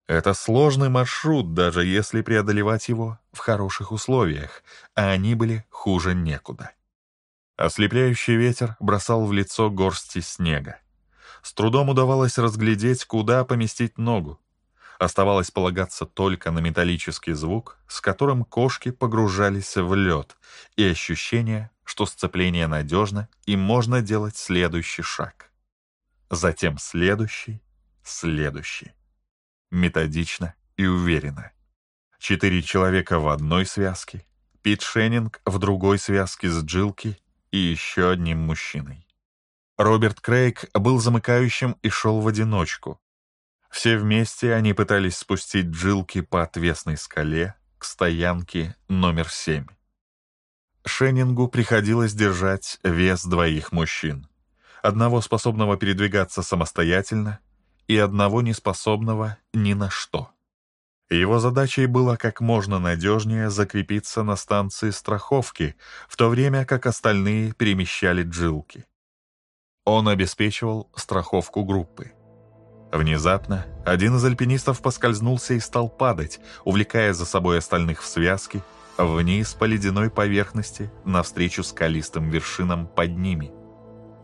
S1: Это сложный маршрут, даже если преодолевать его в хороших условиях, а они были хуже некуда. Ослепляющий ветер бросал в лицо горсти снега. С трудом удавалось разглядеть, куда поместить ногу. Оставалось полагаться только на металлический звук, с которым кошки погружались в лед, и ощущение, что сцепление надежно и можно делать следующий шаг. Затем следующий, следующий. Методично и уверенно. Четыре человека в одной связке, Пит Шеннинг в другой связке с Джилки и еще одним мужчиной. Роберт Крейг был замыкающим и шел в одиночку. Все вместе они пытались спустить джилки по отвесной скале к стоянке номер семь. Шеннингу приходилось держать вес двоих мужчин. Одного способного передвигаться самостоятельно и одного неспособного ни на что. Его задачей было как можно надежнее закрепиться на станции страховки, в то время как остальные перемещали джилки. Он обеспечивал страховку группы. Внезапно один из альпинистов поскользнулся и стал падать, увлекая за собой остальных в связке, вниз по ледяной поверхности, навстречу скалистым вершинам под ними.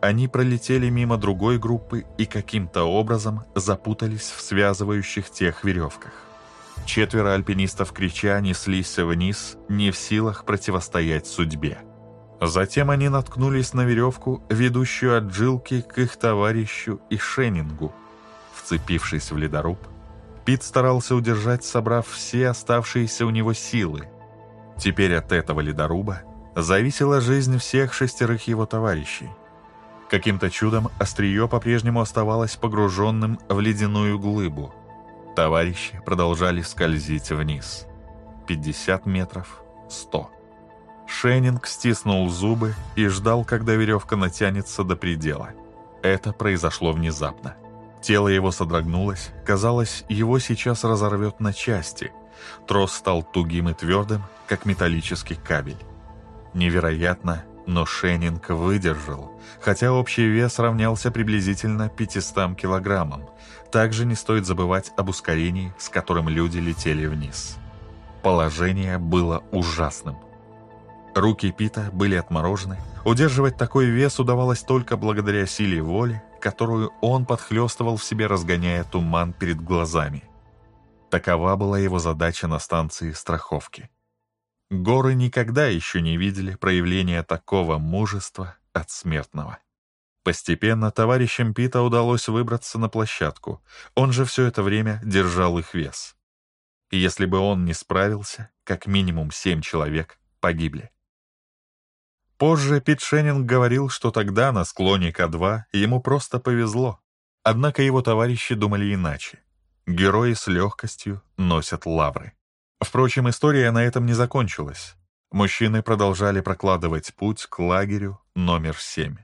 S1: Они пролетели мимо другой группы и каким-то образом запутались в связывающих тех веревках. Четверо альпинистов крича неслись вниз, не в силах противостоять судьбе. Затем они наткнулись на веревку, ведущую от жилки к их товарищу и Шеннингу. Вцепившись в ледоруб, Пит старался удержать, собрав все оставшиеся у него силы. Теперь от этого ледоруба зависела жизнь всех шестерых его товарищей. Каким-то чудом острие по-прежнему оставалось погруженным в ледяную глыбу. Товарищи продолжали скользить вниз. 50 метров, 100. Шеннинг стиснул зубы и ждал, когда веревка натянется до предела. Это произошло внезапно. Тело его содрогнулось, казалось, его сейчас разорвет на части. Трос стал тугим и твердым, как металлический кабель. Невероятно, но Шеннинг выдержал, хотя общий вес равнялся приблизительно 500 килограммам. Также не стоит забывать об ускорении, с которым люди летели вниз. Положение было ужасным. Руки Пита были отморожены. Удерживать такой вес удавалось только благодаря силе воли, которую он подхлестывал в себе, разгоняя туман перед глазами. Такова была его задача на станции страховки. Горы никогда еще не видели проявления такого мужества от смертного. Постепенно товарищам Пита удалось выбраться на площадку, он же все это время держал их вес. Если бы он не справился, как минимум семь человек погибли. Позже Питшенин говорил, что тогда на склоне К2 ему просто повезло. Однако его товарищи думали иначе. Герои с легкостью носят лавры. Впрочем, история на этом не закончилась. Мужчины продолжали прокладывать путь к лагерю номер 7.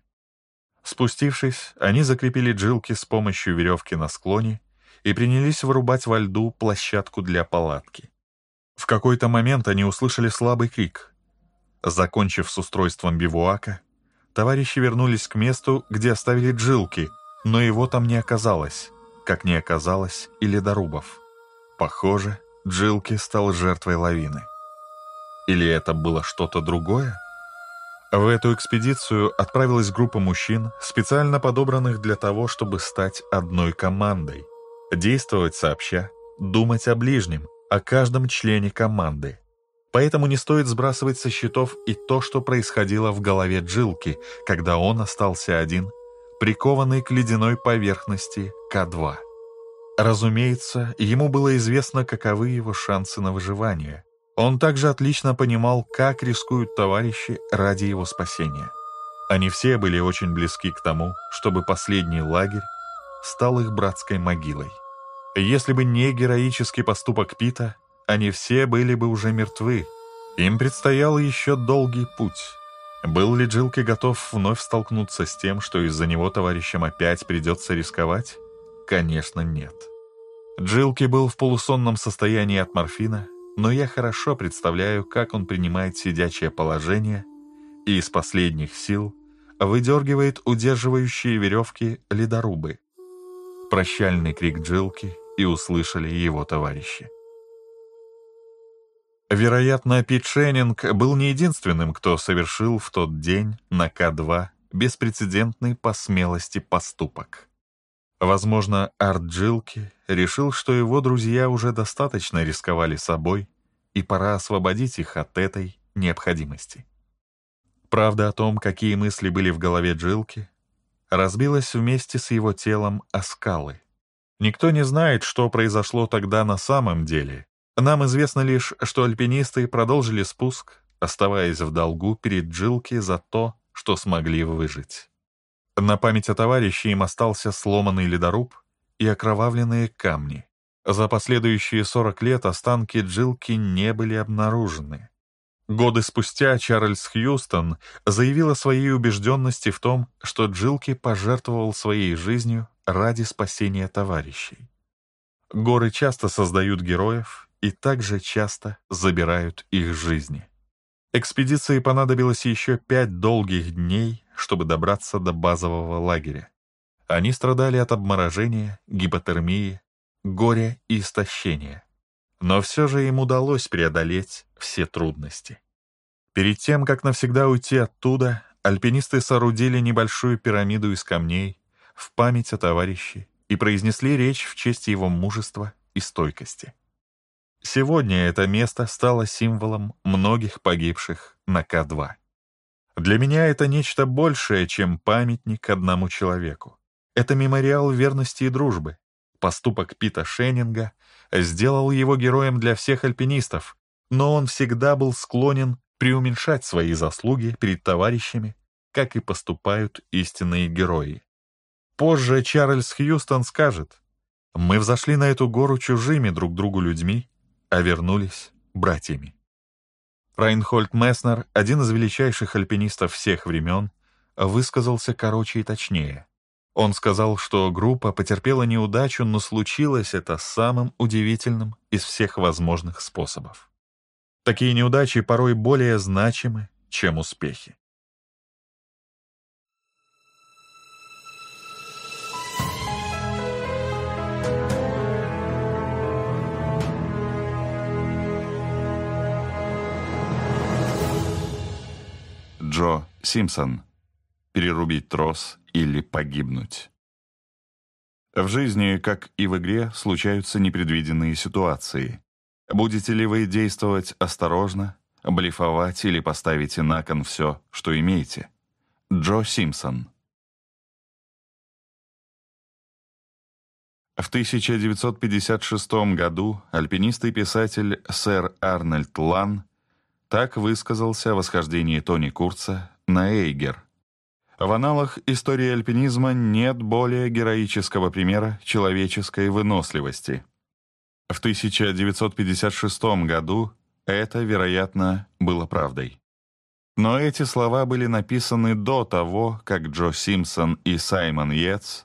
S1: Спустившись, они закрепили джилки с помощью веревки на склоне и принялись вырубать во льду площадку для палатки. В какой-то момент они услышали слабый крик — Закончив с устройством бивуака, товарищи вернулись к месту, где оставили джилки, но его там не оказалось, как не оказалось и ледорубов. Похоже, джилки стал жертвой лавины. Или это было что-то другое? В эту экспедицию отправилась группа мужчин, специально подобранных для того, чтобы стать одной командой. Действовать сообща, думать о ближнем, о каждом члене команды. Поэтому не стоит сбрасывать со счетов и то, что происходило в голове Джилки, когда он остался один, прикованный к ледяной поверхности К2. Разумеется, ему было известно, каковы его шансы на выживание. Он также отлично понимал, как рискуют товарищи ради его спасения. Они все были очень близки к тому, чтобы последний лагерь стал их братской могилой. Если бы не героический поступок Пита, они все были бы уже мертвы. Им предстоял еще долгий путь. Был ли Джилки готов вновь столкнуться с тем, что из-за него товарищам опять придется рисковать? Конечно, нет. Джилки был в полусонном состоянии от морфина, но я хорошо представляю, как он принимает сидячее положение и из последних сил выдергивает удерживающие веревки ледорубы. Прощальный крик Джилки и услышали его товарищи. Вероятно, Пит Шеннинг был не единственным, кто совершил в тот день на К-2 беспрецедентный по смелости поступок. Возможно, Арт Джилки решил, что его друзья уже достаточно рисковали собой, и пора освободить их от этой необходимости. Правда о том, какие мысли были в голове Джилки, разбилась вместе с его телом о скалы. Никто не знает, что произошло тогда на самом деле, нам известно лишь, что альпинисты продолжили спуск, оставаясь в долгу перед Джилки за то, что смогли выжить. На память о товарище им остался сломанный ледоруб и окровавленные камни. За последующие 40 лет останки Джилки не были обнаружены. Годы спустя Чарльз Хьюстон заявил о своей убежденности в том, что Джилки пожертвовал своей жизнью ради спасения товарищей. Горы часто создают героев, и также часто забирают их жизни. Экспедиции понадобилось еще пять долгих дней, чтобы добраться до базового лагеря. Они страдали от обморожения, гипотермии, горя и истощения. Но все же им удалось преодолеть все трудности. Перед тем, как навсегда уйти оттуда, альпинисты соорудили небольшую пирамиду из камней в память о товарище и произнесли речь в честь его мужества и стойкости. Сегодня это место стало символом многих погибших на К2. Для меня это нечто большее, чем памятник одному человеку. Это мемориал верности и дружбы. Поступок Пита Шеннинга сделал его героем для всех альпинистов, но он всегда был склонен преуменьшать свои заслуги перед товарищами, как и поступают истинные герои. Позже Чарльз Хьюстон скажет, «Мы взошли на эту гору чужими друг другу людьми, а вернулись братьями. Райнхольд Месснер, один из величайших альпинистов всех времен, высказался короче и точнее. Он сказал, что группа потерпела неудачу, но случилось это самым удивительным из всех возможных способов. Такие неудачи порой более значимы, чем успехи. Джо Симпсон. Перерубить трос или погибнуть. В жизни, как и в игре, случаются непредвиденные ситуации. Будете ли вы действовать осторожно,
S2: блефовать или поставите на кон все, что имеете? Джо Симпсон. В 1956 году альпинист и писатель сэр Арнольд Лан
S1: так высказался о восхождении Тони Курца на Эйгер. В аналах истории альпинизма нет более героического примера человеческой выносливости. В 1956 году это, вероятно, было правдой. Но эти слова были написаны до того, как Джо Симпсон и Саймон Йетс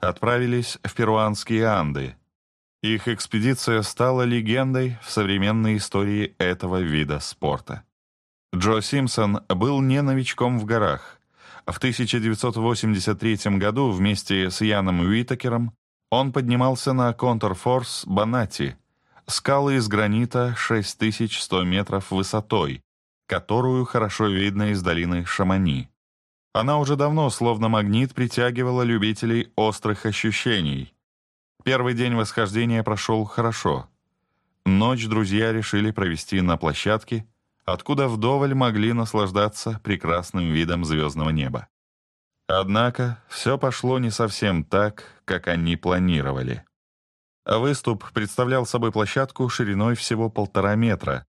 S1: отправились в перуанские Анды, их экспедиция стала легендой в современной истории этого вида спорта. Джо Симпсон был не новичком в горах. В 1983 году вместе с Яном Уитакером он поднимался на контрфорс Банати, скалы из гранита 6100 метров высотой, которую хорошо видно из долины Шамани. Она уже давно, словно магнит, притягивала любителей острых ощущений — Первый день восхождения прошел хорошо. Ночь друзья решили провести на площадке, откуда вдоволь могли наслаждаться прекрасным видом звездного неба. Однако все пошло не совсем так, как они планировали. Выступ представлял собой площадку шириной всего полтора метра,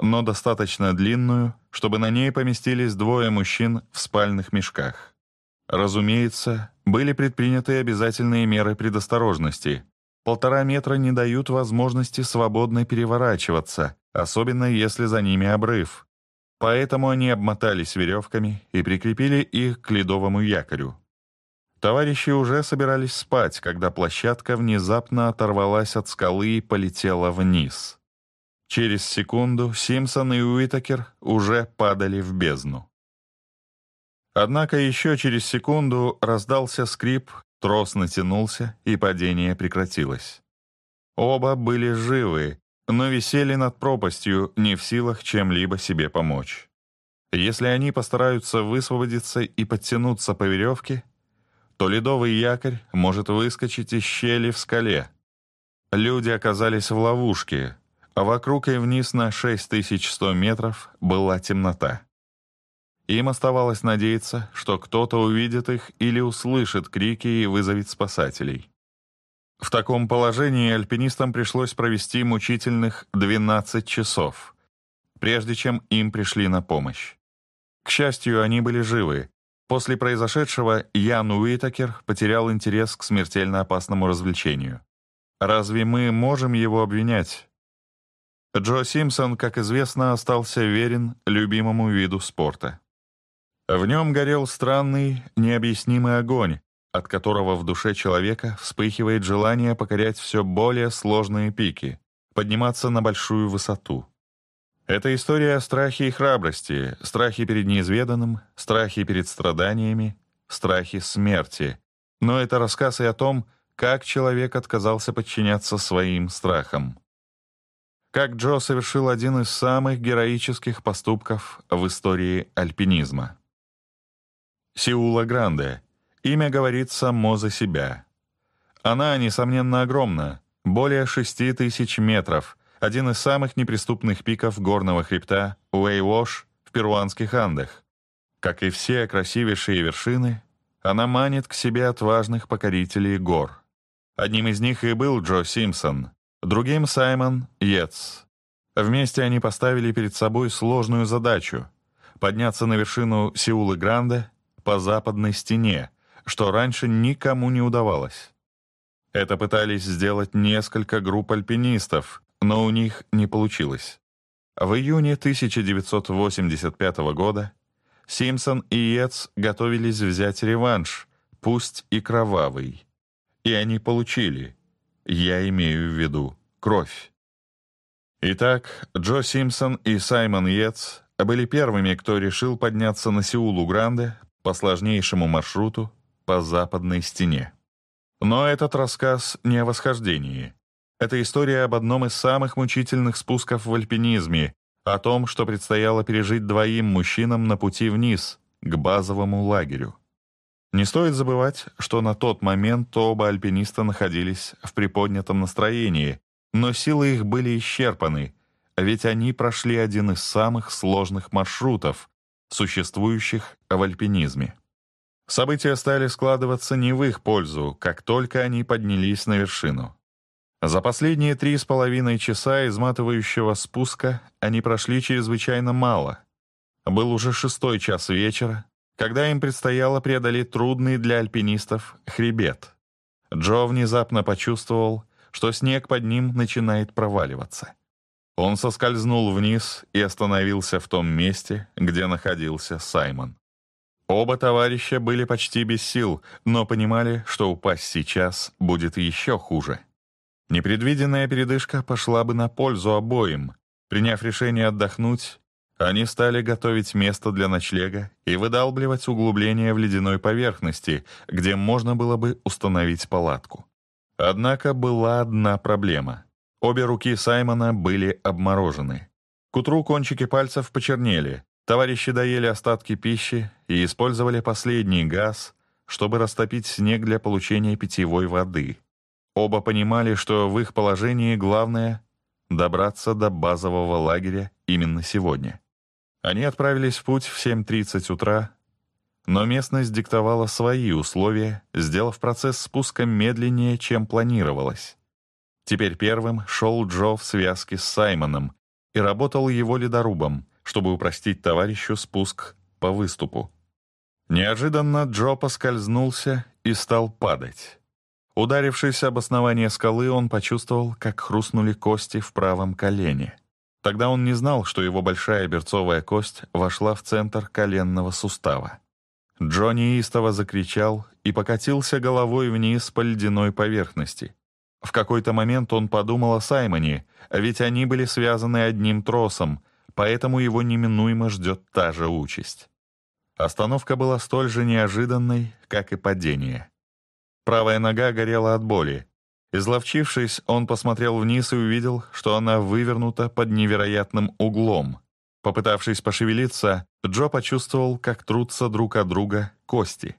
S1: но достаточно длинную, чтобы на ней поместились двое мужчин в спальных мешках. Разумеется, были предприняты обязательные меры предосторожности. Полтора метра не дают возможности свободно переворачиваться, особенно если за ними обрыв. Поэтому они обмотались веревками и прикрепили их к ледовому якорю. Товарищи уже собирались спать, когда площадка внезапно оторвалась от скалы и полетела вниз. Через секунду Симпсон и Уитакер уже падали в бездну. Однако еще через секунду раздался скрип, трос натянулся, и падение прекратилось. Оба были живы, но висели над пропастью, не в силах чем-либо себе помочь. Если они постараются высвободиться и подтянуться по веревке, то ледовый якорь может выскочить из щели в скале. Люди оказались в ловушке, а вокруг и вниз на 6100 метров была темнота. Им оставалось надеяться, что кто-то увидит их или услышит крики и вызовет спасателей. В таком положении альпинистам пришлось провести мучительных 12 часов, прежде чем им пришли на помощь. К счастью, они были живы. После произошедшего Ян Уитакер потерял интерес к смертельно опасному развлечению. Разве мы можем его обвинять? Джо Симпсон, как известно, остался верен любимому виду спорта. В нем горел странный, необъяснимый огонь, от которого в душе человека вспыхивает желание покорять все более сложные пики, подниматься на большую высоту. Это история о страхе и храбрости, страхе перед неизведанным, страхе перед страданиями, страхе смерти. Но это рассказ и о том, как человек отказался подчиняться своим страхам. Как Джо совершил один из самых героических поступков в истории альпинизма. Сиула Гранде. Имя говорит само за себя. Она, несомненно, огромна, более шести тысяч метров, один из самых неприступных пиков горного хребта Уэйвош в перуанских Андах. Как и все красивейшие вершины, она манит к себе отважных покорителей гор. Одним из них и был Джо Симпсон, другим — Саймон Йетс. Вместе они поставили перед собой сложную задачу — подняться на вершину Сеулы-Гранде по западной стене, что раньше никому не удавалось. Это пытались сделать несколько групп альпинистов, но у них не получилось. В июне 1985 года Симпсон и Ец готовились взять реванш, пусть и кровавый. И они получили, я имею в виду, кровь. Итак, Джо Симпсон и Саймон Йетс были первыми, кто решил подняться на Сеулу Гранде по сложнейшему маршруту по западной стене. Но этот рассказ не о восхождении. Это история об одном из самых мучительных спусков в альпинизме, о том, что предстояло пережить двоим мужчинам на пути вниз, к базовому лагерю. Не стоит забывать, что на тот момент оба альпиниста находились в приподнятом настроении, но силы их были исчерпаны, ведь они прошли один из самых сложных маршрутов, существующих в альпинизме. События стали складываться не в их пользу, как только они поднялись на вершину. За последние три с половиной часа изматывающего спуска они прошли чрезвычайно мало. Был уже шестой час вечера, когда им предстояло преодолеть трудный для альпинистов хребет. Джо внезапно почувствовал, что снег под ним начинает проваливаться. Он соскользнул вниз и остановился в том месте, где находился Саймон. Оба товарища были почти без сил, но понимали, что упасть сейчас будет еще хуже. Непредвиденная передышка пошла бы на пользу обоим. Приняв решение отдохнуть, они стали готовить место для ночлега и выдалбливать углубление в ледяной поверхности, где можно было бы установить палатку. Однако была одна проблема — Обе руки Саймона были обморожены. К утру кончики пальцев почернели, товарищи доели остатки пищи и использовали последний газ, чтобы растопить снег для получения питьевой воды. Оба понимали, что в их положении главное — добраться до базового лагеря именно сегодня. Они отправились в путь в 7.30 утра, но местность диктовала свои условия, сделав процесс спуска медленнее, чем планировалось. Теперь первым шел Джо в связке с Саймоном и работал его ледорубом, чтобы упростить товарищу спуск по выступу. Неожиданно Джо поскользнулся и стал падать. Ударившись об основание скалы, он почувствовал, как хрустнули кости в правом колене. Тогда он не знал, что его большая берцовая кость вошла в центр коленного сустава. Джонни истово закричал и покатился головой вниз по ледяной поверхности. В какой-то момент он подумал о Саймоне, ведь они были связаны одним тросом, поэтому его неминуемо ждет та же участь. Остановка была столь же неожиданной, как и падение. Правая нога горела от боли. Изловчившись, он посмотрел вниз и увидел, что она вывернута под невероятным углом. Попытавшись пошевелиться, Джо почувствовал, как трутся друг от друга кости.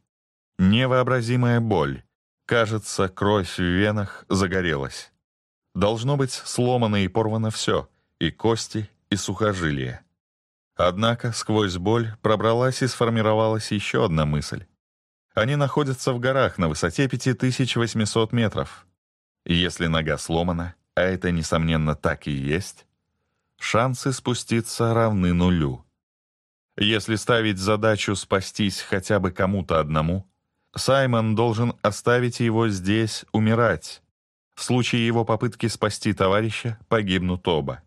S1: Невообразимая боль. Кажется, кровь в венах загорелась. Должно быть сломано и порвано все, и кости, и сухожилия. Однако сквозь боль пробралась и сформировалась еще одна мысль. Они находятся в горах на высоте 5800 метров. Если нога сломана, а это, несомненно, так и есть, шансы спуститься равны нулю. Если ставить задачу спастись хотя бы кому-то одному, Саймон должен оставить его здесь умирать. В случае его попытки спасти товарища погибнут оба.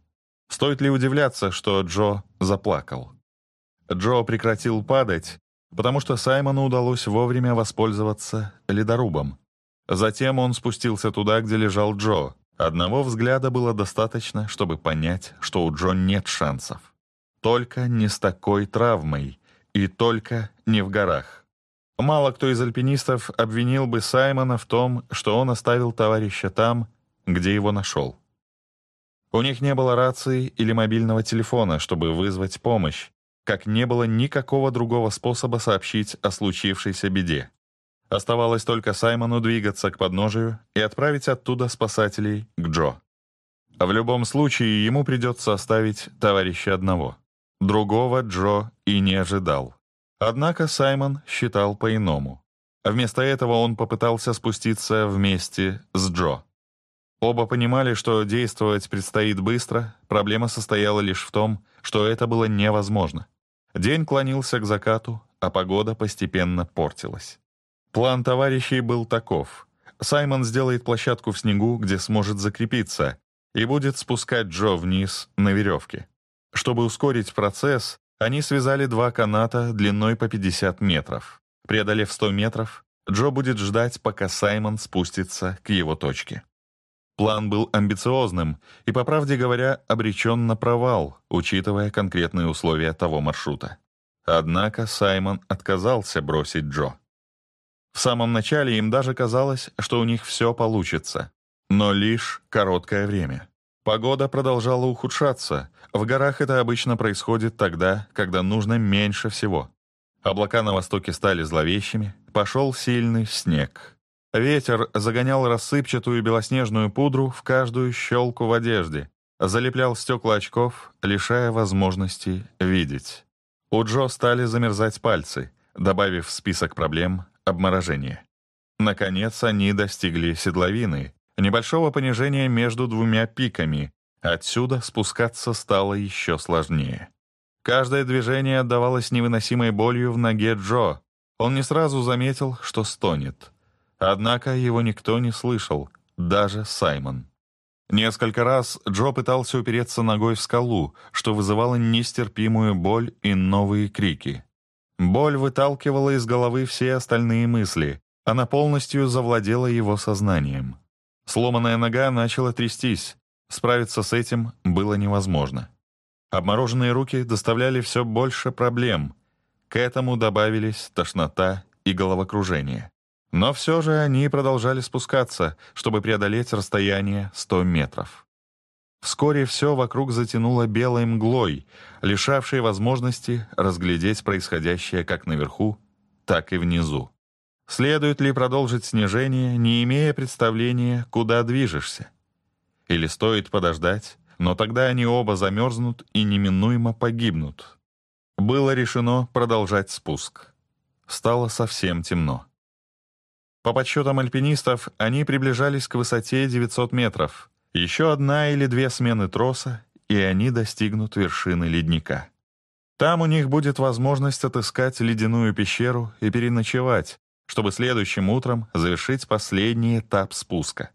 S1: Стоит ли удивляться, что Джо заплакал? Джо прекратил падать, потому что Саймону удалось вовремя воспользоваться ледорубом. Затем он спустился туда, где лежал Джо. Одного взгляда было достаточно, чтобы понять, что у Джо нет шансов. Только не с такой травмой и только не в горах. Мало кто из альпинистов обвинил бы Саймона в том, что он оставил товарища там, где его нашел. У них не было рации или мобильного телефона, чтобы вызвать помощь, как не было никакого другого способа сообщить о случившейся беде. Оставалось только Саймону двигаться к подножию и отправить оттуда спасателей к Джо. В любом случае ему придется оставить товарища одного. Другого Джо и не ожидал. Однако Саймон считал по-иному. Вместо этого он попытался спуститься вместе с Джо. Оба понимали, что действовать предстоит быстро, проблема состояла лишь в том, что это было невозможно. День клонился к закату, а погода постепенно портилась. План товарищей был таков. Саймон сделает площадку в снегу, где сможет закрепиться, и будет спускать Джо вниз на веревке. Чтобы ускорить процесс, они связали два каната длиной по 50 метров. Преодолев 100 метров, Джо будет ждать, пока Саймон спустится к его точке. План был амбициозным и, по правде говоря, обречен на провал, учитывая конкретные условия того маршрута. Однако Саймон отказался бросить Джо. В самом начале им даже казалось, что у них все получится, но лишь короткое время. Погода продолжала ухудшаться. В горах это обычно происходит тогда, когда нужно меньше всего. Облака на востоке стали зловещими, пошел сильный снег. Ветер загонял рассыпчатую белоснежную пудру в каждую щелку в одежде, залеплял стекла очков, лишая возможности видеть. У Джо стали замерзать пальцы, добавив в список проблем обморожение. Наконец они достигли седловины, небольшого понижения между двумя пиками. Отсюда спускаться стало еще сложнее. Каждое движение отдавалось невыносимой болью в ноге Джо. Он не сразу заметил, что стонет. Однако его никто не слышал, даже Саймон. Несколько раз Джо пытался упереться ногой в скалу, что вызывало нестерпимую боль и новые крики. Боль выталкивала из головы все остальные мысли. Она полностью завладела его сознанием. Сломанная нога начала трястись. Справиться с этим было невозможно. Обмороженные руки доставляли все больше проблем. К этому добавились тошнота и головокружение. Но все же они продолжали спускаться, чтобы преодолеть расстояние 100 метров. Вскоре все вокруг затянуло белой мглой, лишавшей возможности разглядеть происходящее как наверху, так и внизу. Следует ли продолжить снижение, не имея представления, куда движешься? Или стоит подождать, но тогда они оба замерзнут и неминуемо погибнут? Было решено продолжать спуск. Стало совсем темно. По подсчетам альпинистов, они приближались к высоте 900 метров. Еще одна или две смены троса, и они достигнут вершины ледника. Там у них будет возможность отыскать ледяную пещеру и переночевать, чтобы следующим утром завершить последний этап спуска.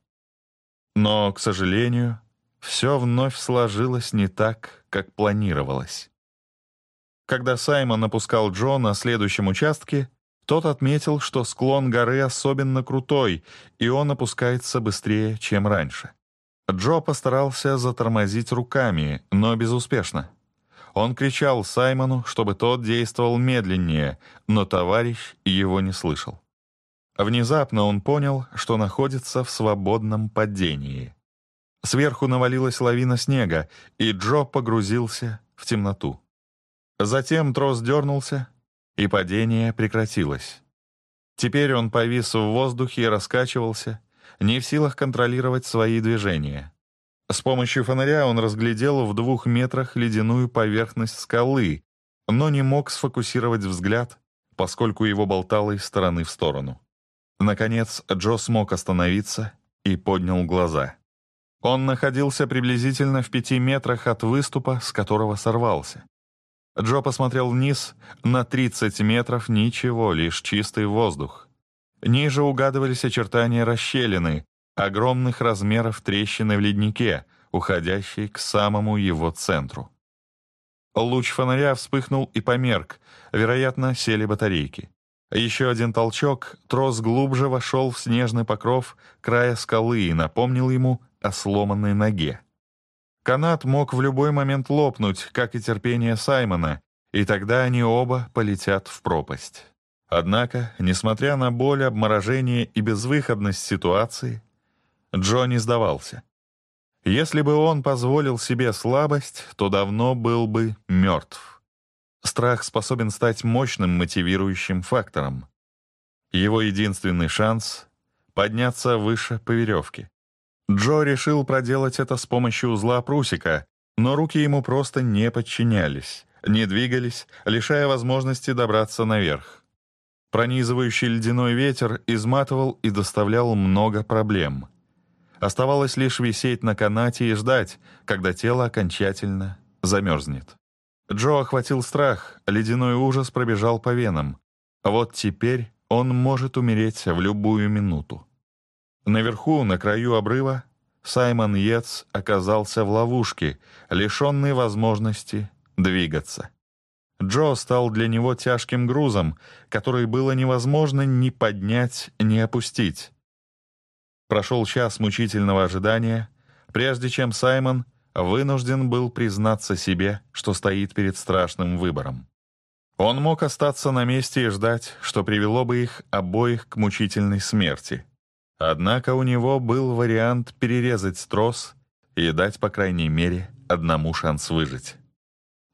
S1: Но, к сожалению, все вновь сложилось не так, как планировалось. Когда Саймон опускал Джо на следующем участке, тот отметил, что склон горы особенно крутой, и он опускается быстрее, чем раньше. Джо постарался затормозить руками, но безуспешно. Он кричал Саймону, чтобы тот действовал медленнее, но товарищ его не слышал. Внезапно он понял, что находится в свободном падении. Сверху навалилась лавина снега, и Джо погрузился в темноту. Затем трос дернулся, и падение прекратилось. Теперь он повис в воздухе и раскачивался, не в силах контролировать свои движения. С помощью фонаря он разглядел в двух метрах ледяную поверхность скалы, но не мог сфокусировать взгляд, поскольку его болтало из стороны в сторону. Наконец, Джо смог остановиться и поднял глаза. Он находился приблизительно в пяти метрах от выступа, с которого сорвался. Джо посмотрел вниз, на 30 метров ничего, лишь чистый воздух. Ниже угадывались очертания расщелины, огромных размеров трещины в леднике, уходящей к самому его центру. Луч фонаря вспыхнул и померк, вероятно, сели батарейки. Еще один толчок, трос глубже вошел в снежный покров края скалы и напомнил ему о сломанной ноге. Канат мог в любой момент лопнуть, как и терпение Саймона, и тогда они оба полетят в пропасть. Однако, несмотря на боль, обморожение и безвыходность ситуации, Джо не сдавался. Если бы он позволил себе слабость, то давно был бы мертв. Страх способен стать мощным мотивирующим фактором. Его единственный шанс — подняться выше по веревке. Джо решил проделать это с помощью узла прусика, но руки ему просто не подчинялись, не двигались, лишая возможности добраться наверх. Пронизывающий ледяной ветер изматывал и доставлял много проблем — Оставалось лишь висеть на канате и ждать, когда тело окончательно замерзнет. Джо охватил страх, ледяной ужас пробежал по венам. Вот теперь он может умереть в любую минуту. Наверху, на краю обрыва, Саймон Йетс оказался в ловушке, лишенной возможности двигаться. Джо стал для него тяжким грузом, который было невозможно ни поднять, ни опустить. Прошел час мучительного ожидания, прежде чем Саймон вынужден был признаться себе, что стоит перед страшным выбором. Он мог остаться на месте и ждать, что привело бы их обоих к мучительной смерти. Однако у него был вариант перерезать трос и дать, по крайней мере, одному шанс выжить.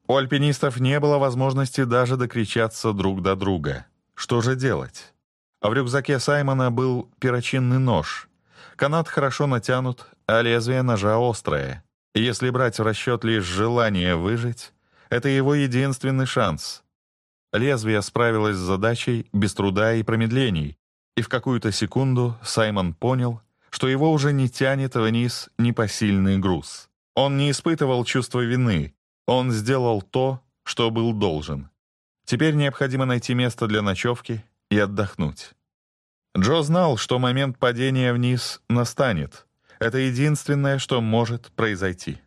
S1: У альпинистов не было возможности даже докричаться друг до друга. Что же делать? А в рюкзаке Саймона был перочинный нож, Канат хорошо натянут, а лезвие ножа острое. Если брать в расчет лишь желание выжить, это его единственный шанс. Лезвие справилось с задачей без труда и промедлений, и в какую-то секунду Саймон понял, что его уже не тянет вниз непосильный груз. Он не испытывал чувства вины, он сделал то, что был должен. Теперь необходимо найти место для ночевки и отдохнуть. Джо знал, что момент падения вниз настанет. Это единственное, что может произойти.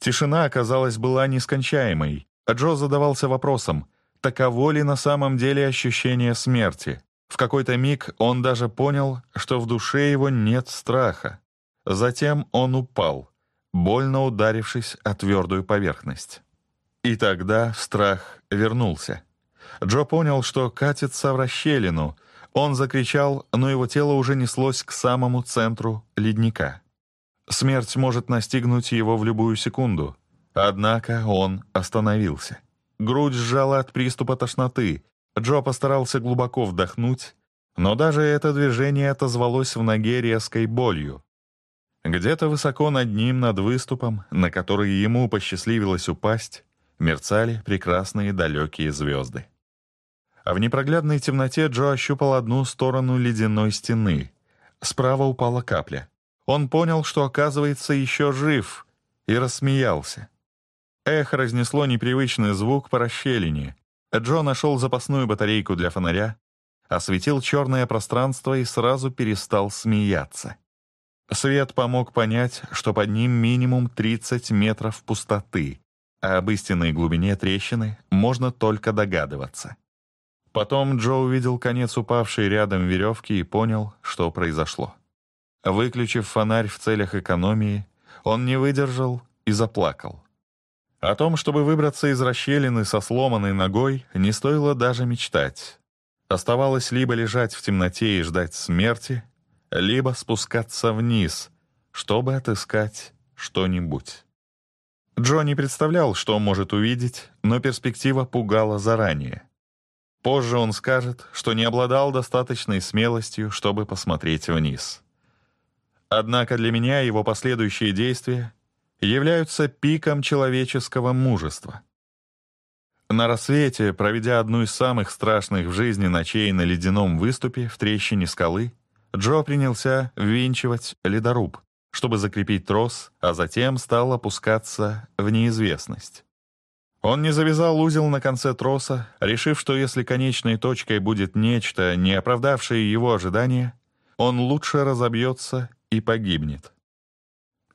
S1: Тишина, оказалась была нескончаемой, а Джо задавался вопросом, таково ли на самом деле ощущение смерти. В какой-то миг он даже понял, что в душе его нет страха. Затем он упал, больно ударившись о твердую поверхность. И тогда страх вернулся. Джо понял, что катится в расщелину — он закричал, но его тело уже неслось к самому центру ледника. Смерть может настигнуть его в любую секунду. Однако он остановился. Грудь сжала от приступа тошноты. Джо постарался глубоко вдохнуть, но даже это движение отозвалось в ноге резкой болью. Где-то высоко над ним, над выступом, на который ему посчастливилось упасть, мерцали прекрасные далекие звезды. А в непроглядной темноте Джо ощупал одну сторону ледяной стены. Справа упала капля. Он понял, что, оказывается, еще жив, и рассмеялся. Эхо разнесло непривычный звук по расщелине. Джо нашел запасную батарейку для фонаря, осветил черное пространство и сразу перестал смеяться. Свет помог понять, что под ним минимум 30 метров пустоты, а об истинной глубине трещины можно только догадываться. Потом Джо увидел конец упавшей рядом веревки и понял, что произошло. Выключив фонарь в целях экономии, он не выдержал и заплакал. О том, чтобы выбраться из расщелины со сломанной ногой, не стоило даже мечтать. Оставалось либо лежать в темноте и ждать смерти, либо спускаться вниз, чтобы отыскать что-нибудь. Джо не представлял, что может увидеть, но перспектива пугала заранее. Позже он скажет, что не обладал достаточной смелостью, чтобы посмотреть вниз. Однако для меня его последующие действия являются пиком человеческого мужества. На рассвете, проведя одну из самых страшных в жизни ночей на ледяном выступе в трещине скалы, Джо принялся ввинчивать ледоруб, чтобы закрепить трос, а затем стал опускаться в неизвестность. Он не завязал узел на конце троса, решив, что если конечной точкой будет нечто, не оправдавшее его ожидания, он лучше разобьется и погибнет.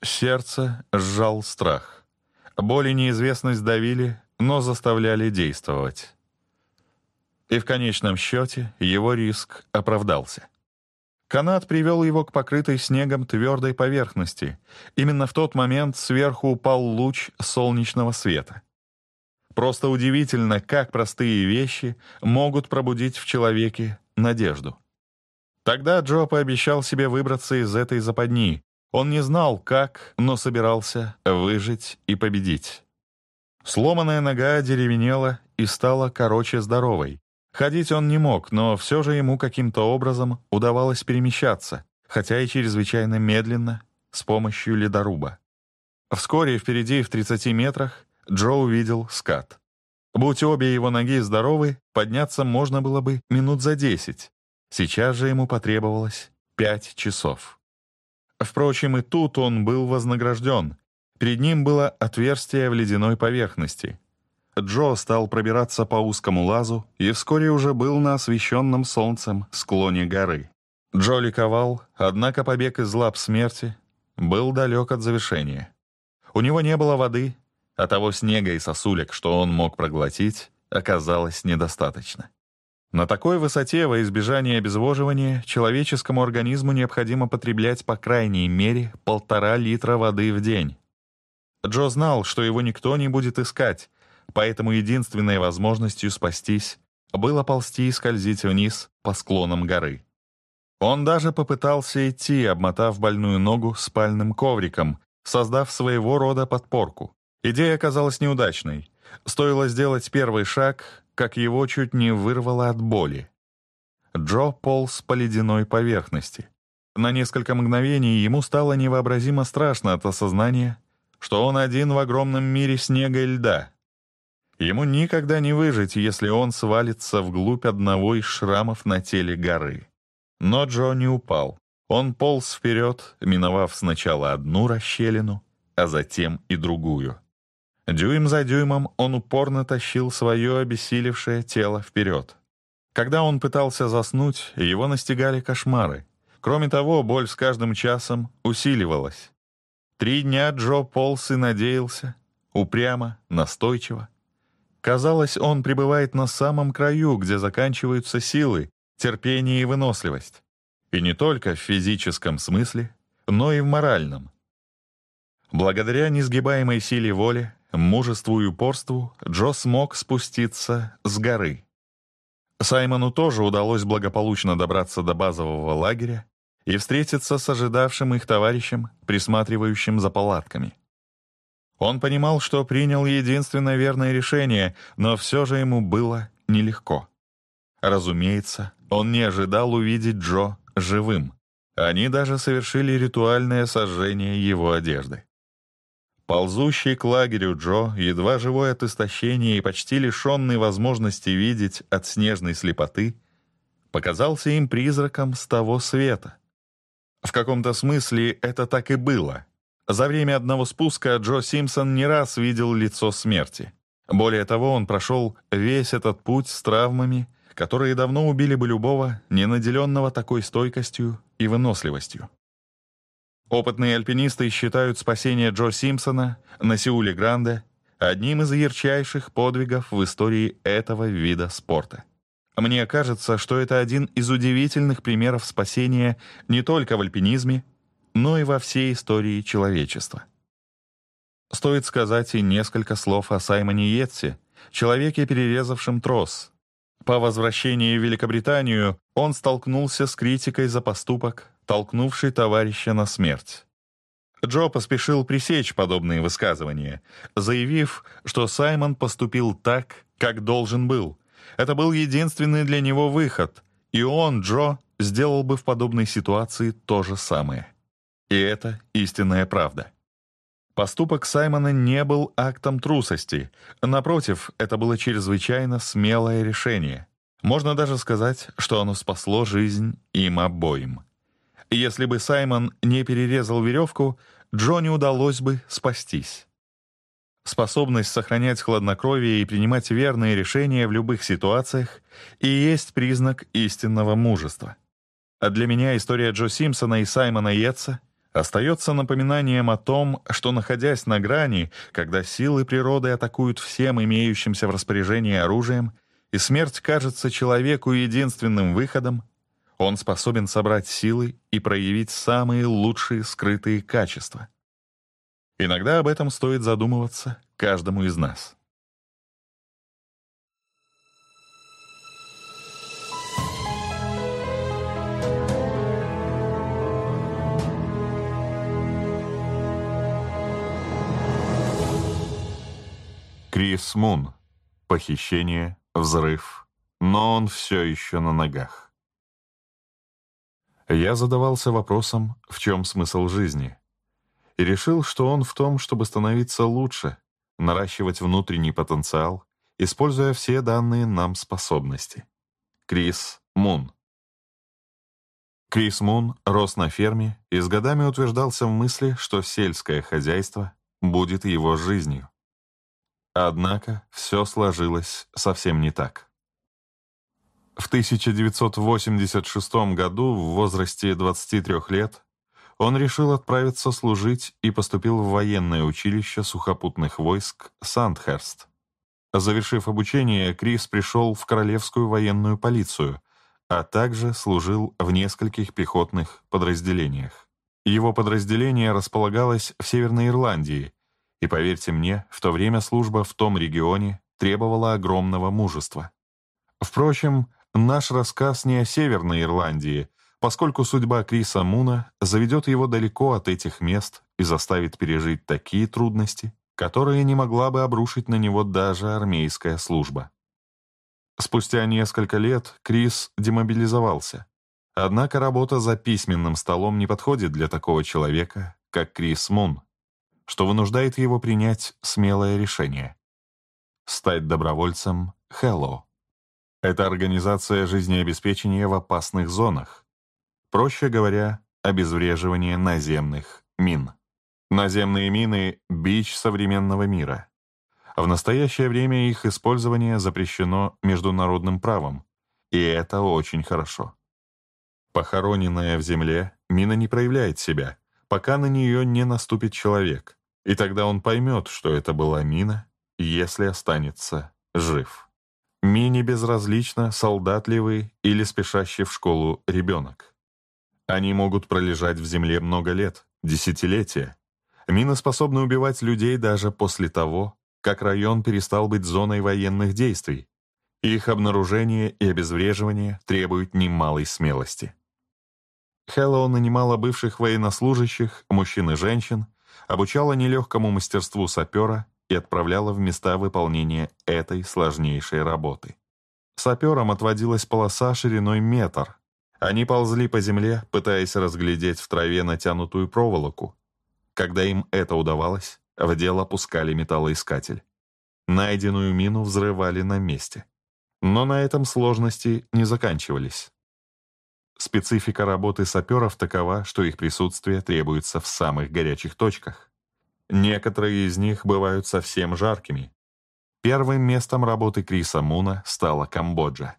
S1: Сердце сжал страх. Боль и неизвестность давили, но заставляли действовать. И в конечном счете его риск оправдался. Канат привел его к покрытой снегом твердой поверхности. Именно в тот момент сверху упал луч солнечного света — Просто удивительно, как простые вещи могут пробудить в человеке надежду. Тогда Джо пообещал себе выбраться из этой западни. Он не знал, как, но собирался выжить и победить. Сломанная нога деревенела и стала короче здоровой. Ходить он не мог, но все же ему каким-то образом удавалось перемещаться, хотя и чрезвычайно медленно, с помощью ледоруба. Вскоре впереди в 30 метрах Джо увидел скат. Будь обе его ноги здоровы, подняться можно было бы минут за десять. Сейчас же ему потребовалось пять часов. Впрочем, и тут он был вознагражден. Перед ним было отверстие в ледяной поверхности. Джо стал пробираться по узкому лазу и вскоре уже был на освещенном солнцем склоне горы. Джо ликовал, однако побег из лап смерти был далек от завершения. У него не было воды, а того снега и сосулек, что он мог проглотить, оказалось недостаточно. На такой высоте во избежание обезвоживания человеческому организму необходимо потреблять по крайней мере полтора литра воды в день. Джо знал, что его никто не будет искать, поэтому единственной возможностью спастись было ползти и скользить вниз по склонам горы. Он даже попытался идти, обмотав больную ногу спальным ковриком, создав своего рода подпорку. Идея оказалась неудачной. Стоило сделать первый шаг, как его чуть не вырвало от боли. Джо полз по ледяной поверхности. На несколько мгновений ему стало невообразимо страшно от осознания, что он один в огромном мире снега и льда. Ему никогда не выжить, если он свалится вглубь одного из шрамов на теле горы. Но Джо не упал. Он полз вперед, миновав сначала одну расщелину, а затем и другую. Дюйм за дюймом он упорно тащил свое обессилевшее тело вперед. Когда он пытался заснуть, его настигали кошмары. Кроме того, боль с каждым часом усиливалась. Три дня Джо полз и надеялся, упрямо, настойчиво. Казалось, он пребывает на самом краю, где заканчиваются силы, терпение и выносливость. И не только в физическом смысле, но и в моральном. Благодаря несгибаемой силе воли Мужеству и упорству Джо смог спуститься с горы. Саймону тоже удалось благополучно добраться до базового лагеря и встретиться с ожидавшим их товарищем, присматривающим за палатками. Он понимал, что принял единственное верное решение, но все же ему было нелегко. Разумеется, он не ожидал увидеть Джо живым. Они даже совершили ритуальное сожжение его одежды. Ползущий к лагерю Джо, едва живой от истощения и почти лишенный возможности видеть от снежной слепоты, показался им призраком с того света. В каком-то смысле это так и было. За время одного спуска Джо Симпсон не раз видел лицо смерти. Более того, он прошел весь этот путь с травмами, которые давно убили бы любого, не наделенного такой стойкостью и выносливостью. Опытные альпинисты считают спасение Джо Симпсона на Сеуле Гранде одним из ярчайших подвигов в истории этого вида спорта. Мне кажется, что это один из удивительных примеров спасения не только в альпинизме, но и во всей истории человечества. Стоит сказать и несколько слов о Саймоне Йетсе, человеке, перерезавшем трос. По возвращении в Великобританию он столкнулся с критикой за поступок, толкнувший товарища на смерть. Джо поспешил пресечь подобные высказывания, заявив, что Саймон поступил так, как должен был. Это был единственный для него выход, и он, Джо, сделал бы в подобной ситуации то же самое. И это истинная правда. Поступок Саймона не был актом трусости. Напротив, это было чрезвычайно смелое решение. Можно даже сказать, что оно спасло жизнь им обоим. Если бы Саймон не перерезал веревку, Джонни удалось бы спастись. Способность сохранять хладнокровие и принимать верные решения в любых ситуациях и есть признак истинного мужества. А для меня история Джо Симпсона и Саймона Йетса остается напоминанием о том, что, находясь на грани, когда силы природы атакуют всем имеющимся в распоряжении оружием, и смерть кажется человеку единственным выходом — он способен собрать силы и проявить самые лучшие скрытые качества. Иногда об этом стоит задумываться каждому из нас. Крис Мун. Похищение, взрыв. Но он все еще на ногах я задавался вопросом, в чем смысл жизни. И решил, что он в том, чтобы становиться лучше, наращивать внутренний потенциал, используя все данные нам способности. Крис Мун Крис Мун рос на ферме и с годами утверждался в мысли, что сельское хозяйство будет его жизнью. Однако все сложилось совсем не так. В 1986 году, в возрасте 23 лет, он решил отправиться служить и поступил в военное училище сухопутных войск Сандхерст. Завершив обучение, Крис пришел в Королевскую военную полицию, а также служил в нескольких пехотных подразделениях. Его подразделение располагалось в Северной Ирландии, и, поверьте мне, в то время служба в том регионе требовала огромного мужества. Впрочем, Наш рассказ не о Северной Ирландии, поскольку судьба Криса Муна заведет его далеко от этих мест и заставит пережить такие трудности, которые не могла бы обрушить на него даже армейская служба. Спустя несколько лет Крис демобилизовался. Однако работа за письменным столом не подходит для такого человека, как Крис Мун, что вынуждает его принять смелое решение — стать добровольцем Хэллоу. Это организация жизнеобеспечения в опасных зонах. Проще говоря, обезвреживание наземных мин. Наземные мины — бич современного мира. В настоящее время их использование запрещено международным правом, и это очень хорошо. Похороненная в земле, мина не проявляет себя, пока на нее не наступит человек, и тогда он поймет, что это была мина, если останется жив. Мини безразлично, солдатливый или спешащий в школу ребенок. Они могут пролежать в земле много лет, десятилетия. Мина способна убивать людей даже после того, как район перестал быть зоной военных действий. Их обнаружение и обезвреживание требуют немалой смелости. Хэллоу нанимала бывших военнослужащих, мужчин и женщин, обучала нелегкому мастерству сапера и отправляла в места выполнения этой сложнейшей работы. Саперам отводилась полоса шириной метр. Они ползли по земле, пытаясь разглядеть в траве натянутую проволоку. Когда им это удавалось, в дело пускали металлоискатель. Найденную мину взрывали на месте. Но на этом сложности не заканчивались. Специфика работы саперов такова, что их присутствие требуется в самых горячих точках. Некоторые из них бывают совсем жаркими. Первым местом работы Криса Муна стала Камбоджа.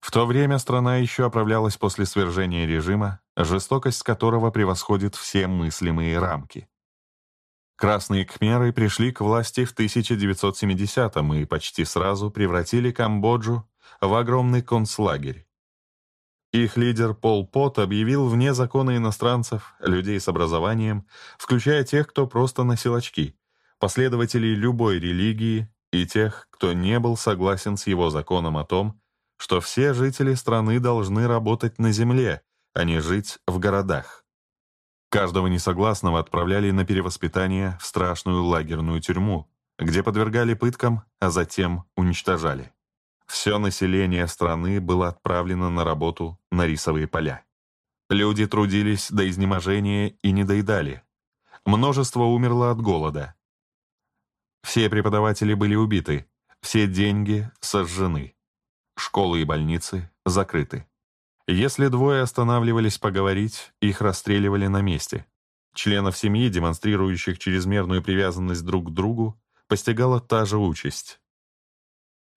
S1: В то время страна еще оправлялась после свержения режима, жестокость которого превосходит все мыслимые рамки. Красные кхмеры пришли к власти в 1970-м и почти сразу превратили Камбоджу в огромный концлагерь, их лидер Пол Пот объявил вне закона иностранцев, людей с образованием, включая тех, кто просто носил очки, последователей любой религии и тех, кто не был согласен с его законом о том, что все жители страны должны работать на земле, а не жить в городах. Каждого несогласного отправляли на перевоспитание в страшную лагерную тюрьму, где подвергали пыткам, а затем уничтожали. Все население страны было отправлено на работу на рисовые поля. Люди трудились до изнеможения и не доедали. Множество умерло от голода. Все преподаватели были убиты, все деньги сожжены. Школы и больницы закрыты. Если двое останавливались поговорить, их расстреливали на месте. Членов семьи, демонстрирующих чрезмерную привязанность друг к другу, постигала та же участь.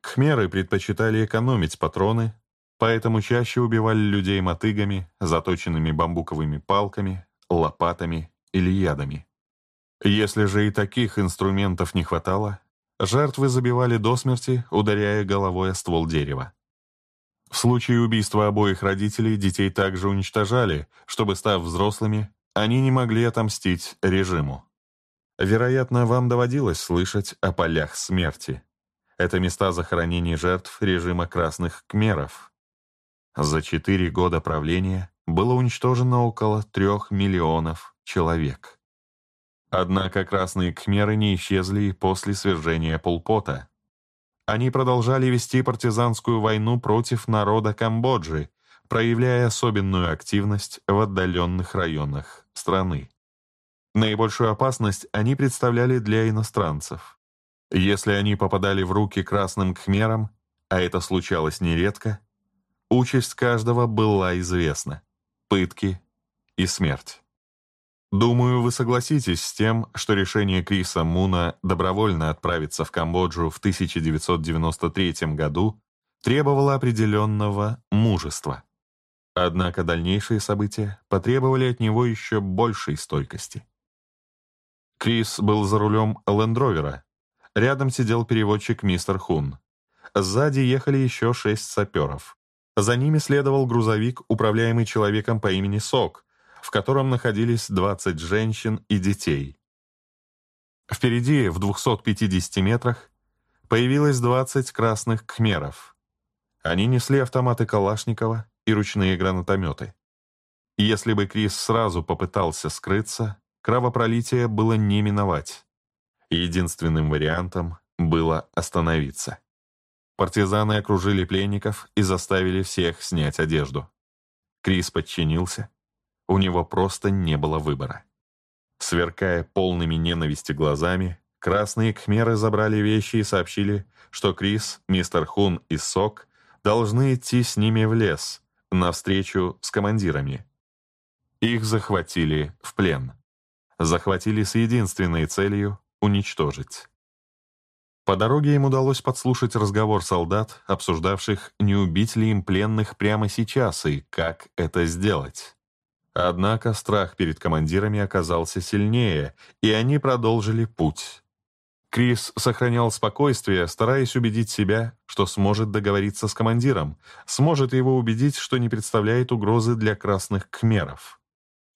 S1: Кхмеры предпочитали экономить патроны, поэтому чаще убивали людей мотыгами, заточенными бамбуковыми палками, лопатами или ядами. Если же и таких инструментов не хватало, жертвы забивали до смерти, ударяя головой о ствол дерева. В случае убийства обоих родителей детей также уничтожали, чтобы, став взрослыми, они не могли отомстить режиму. Вероятно, вам доводилось слышать о полях смерти. Это места захоронений жертв режима красных кмеров. За четыре года правления было уничтожено около трех миллионов человек. Однако красные кхмеры не исчезли после свержения Пулпота. Они продолжали вести партизанскую войну против народа Камбоджи, проявляя особенную активность в отдаленных районах страны. Наибольшую опасность они представляли для иностранцев. Если они попадали в руки красным кхмерам, а это случалось нередко, участь каждого была известна – пытки и смерть. Думаю, вы согласитесь с тем, что решение Криса Муна добровольно отправиться в Камбоджу в 1993 году требовало определенного мужества. Однако дальнейшие события потребовали от него еще большей стойкости. Крис был за рулем Лендровера, Рядом сидел переводчик мистер Хун. Сзади ехали еще шесть саперов. За ними следовал грузовик, управляемый человеком по имени Сок, в котором находились 20 женщин и детей. Впереди, в 250 метрах, появилось 20 красных кхмеров. Они несли автоматы Калашникова и ручные гранатометы. Если бы Крис сразу попытался скрыться, кровопролитие было не миновать. Единственным вариантом было остановиться. Партизаны окружили пленников и заставили всех снять одежду. Крис подчинился. У него просто не было выбора. Сверкая полными ненависти глазами, красные кхмеры забрали вещи и сообщили, что Крис, мистер Хун и Сок должны идти с ними в лес, навстречу с командирами. Их захватили в плен. Захватили с единственной целью уничтожить. По дороге им удалось подслушать разговор солдат, обсуждавших, не убить ли им пленных прямо сейчас и как это сделать. Однако страх перед командирами оказался сильнее, и они продолжили путь. Крис сохранял спокойствие, стараясь убедить себя, что сможет договориться с командиром, сможет его убедить, что не представляет угрозы для красных кхмеров.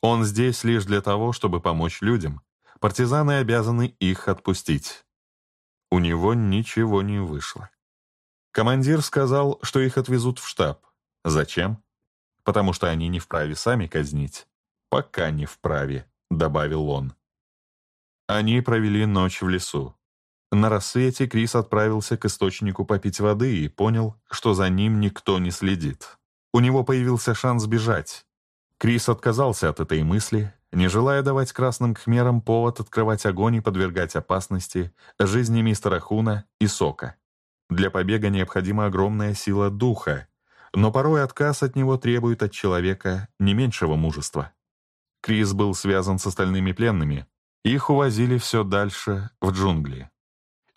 S1: Он здесь лишь для того, чтобы помочь людям, партизаны обязаны их отпустить. У него ничего не вышло. Командир сказал, что их отвезут в штаб. Зачем? Потому что они не вправе сами казнить. Пока не вправе, добавил он. Они провели ночь в лесу. На рассвете Крис отправился к источнику попить воды и понял, что за ним никто не следит. У него появился шанс бежать. Крис отказался от этой мысли, не желая давать красным кхмерам повод открывать огонь и подвергать опасности жизни мистера Хуна и Сока. Для побега необходима огромная сила духа, но порой отказ от него требует от человека не меньшего мужества. Крис был связан с остальными пленными. Их увозили все дальше, в джунгли.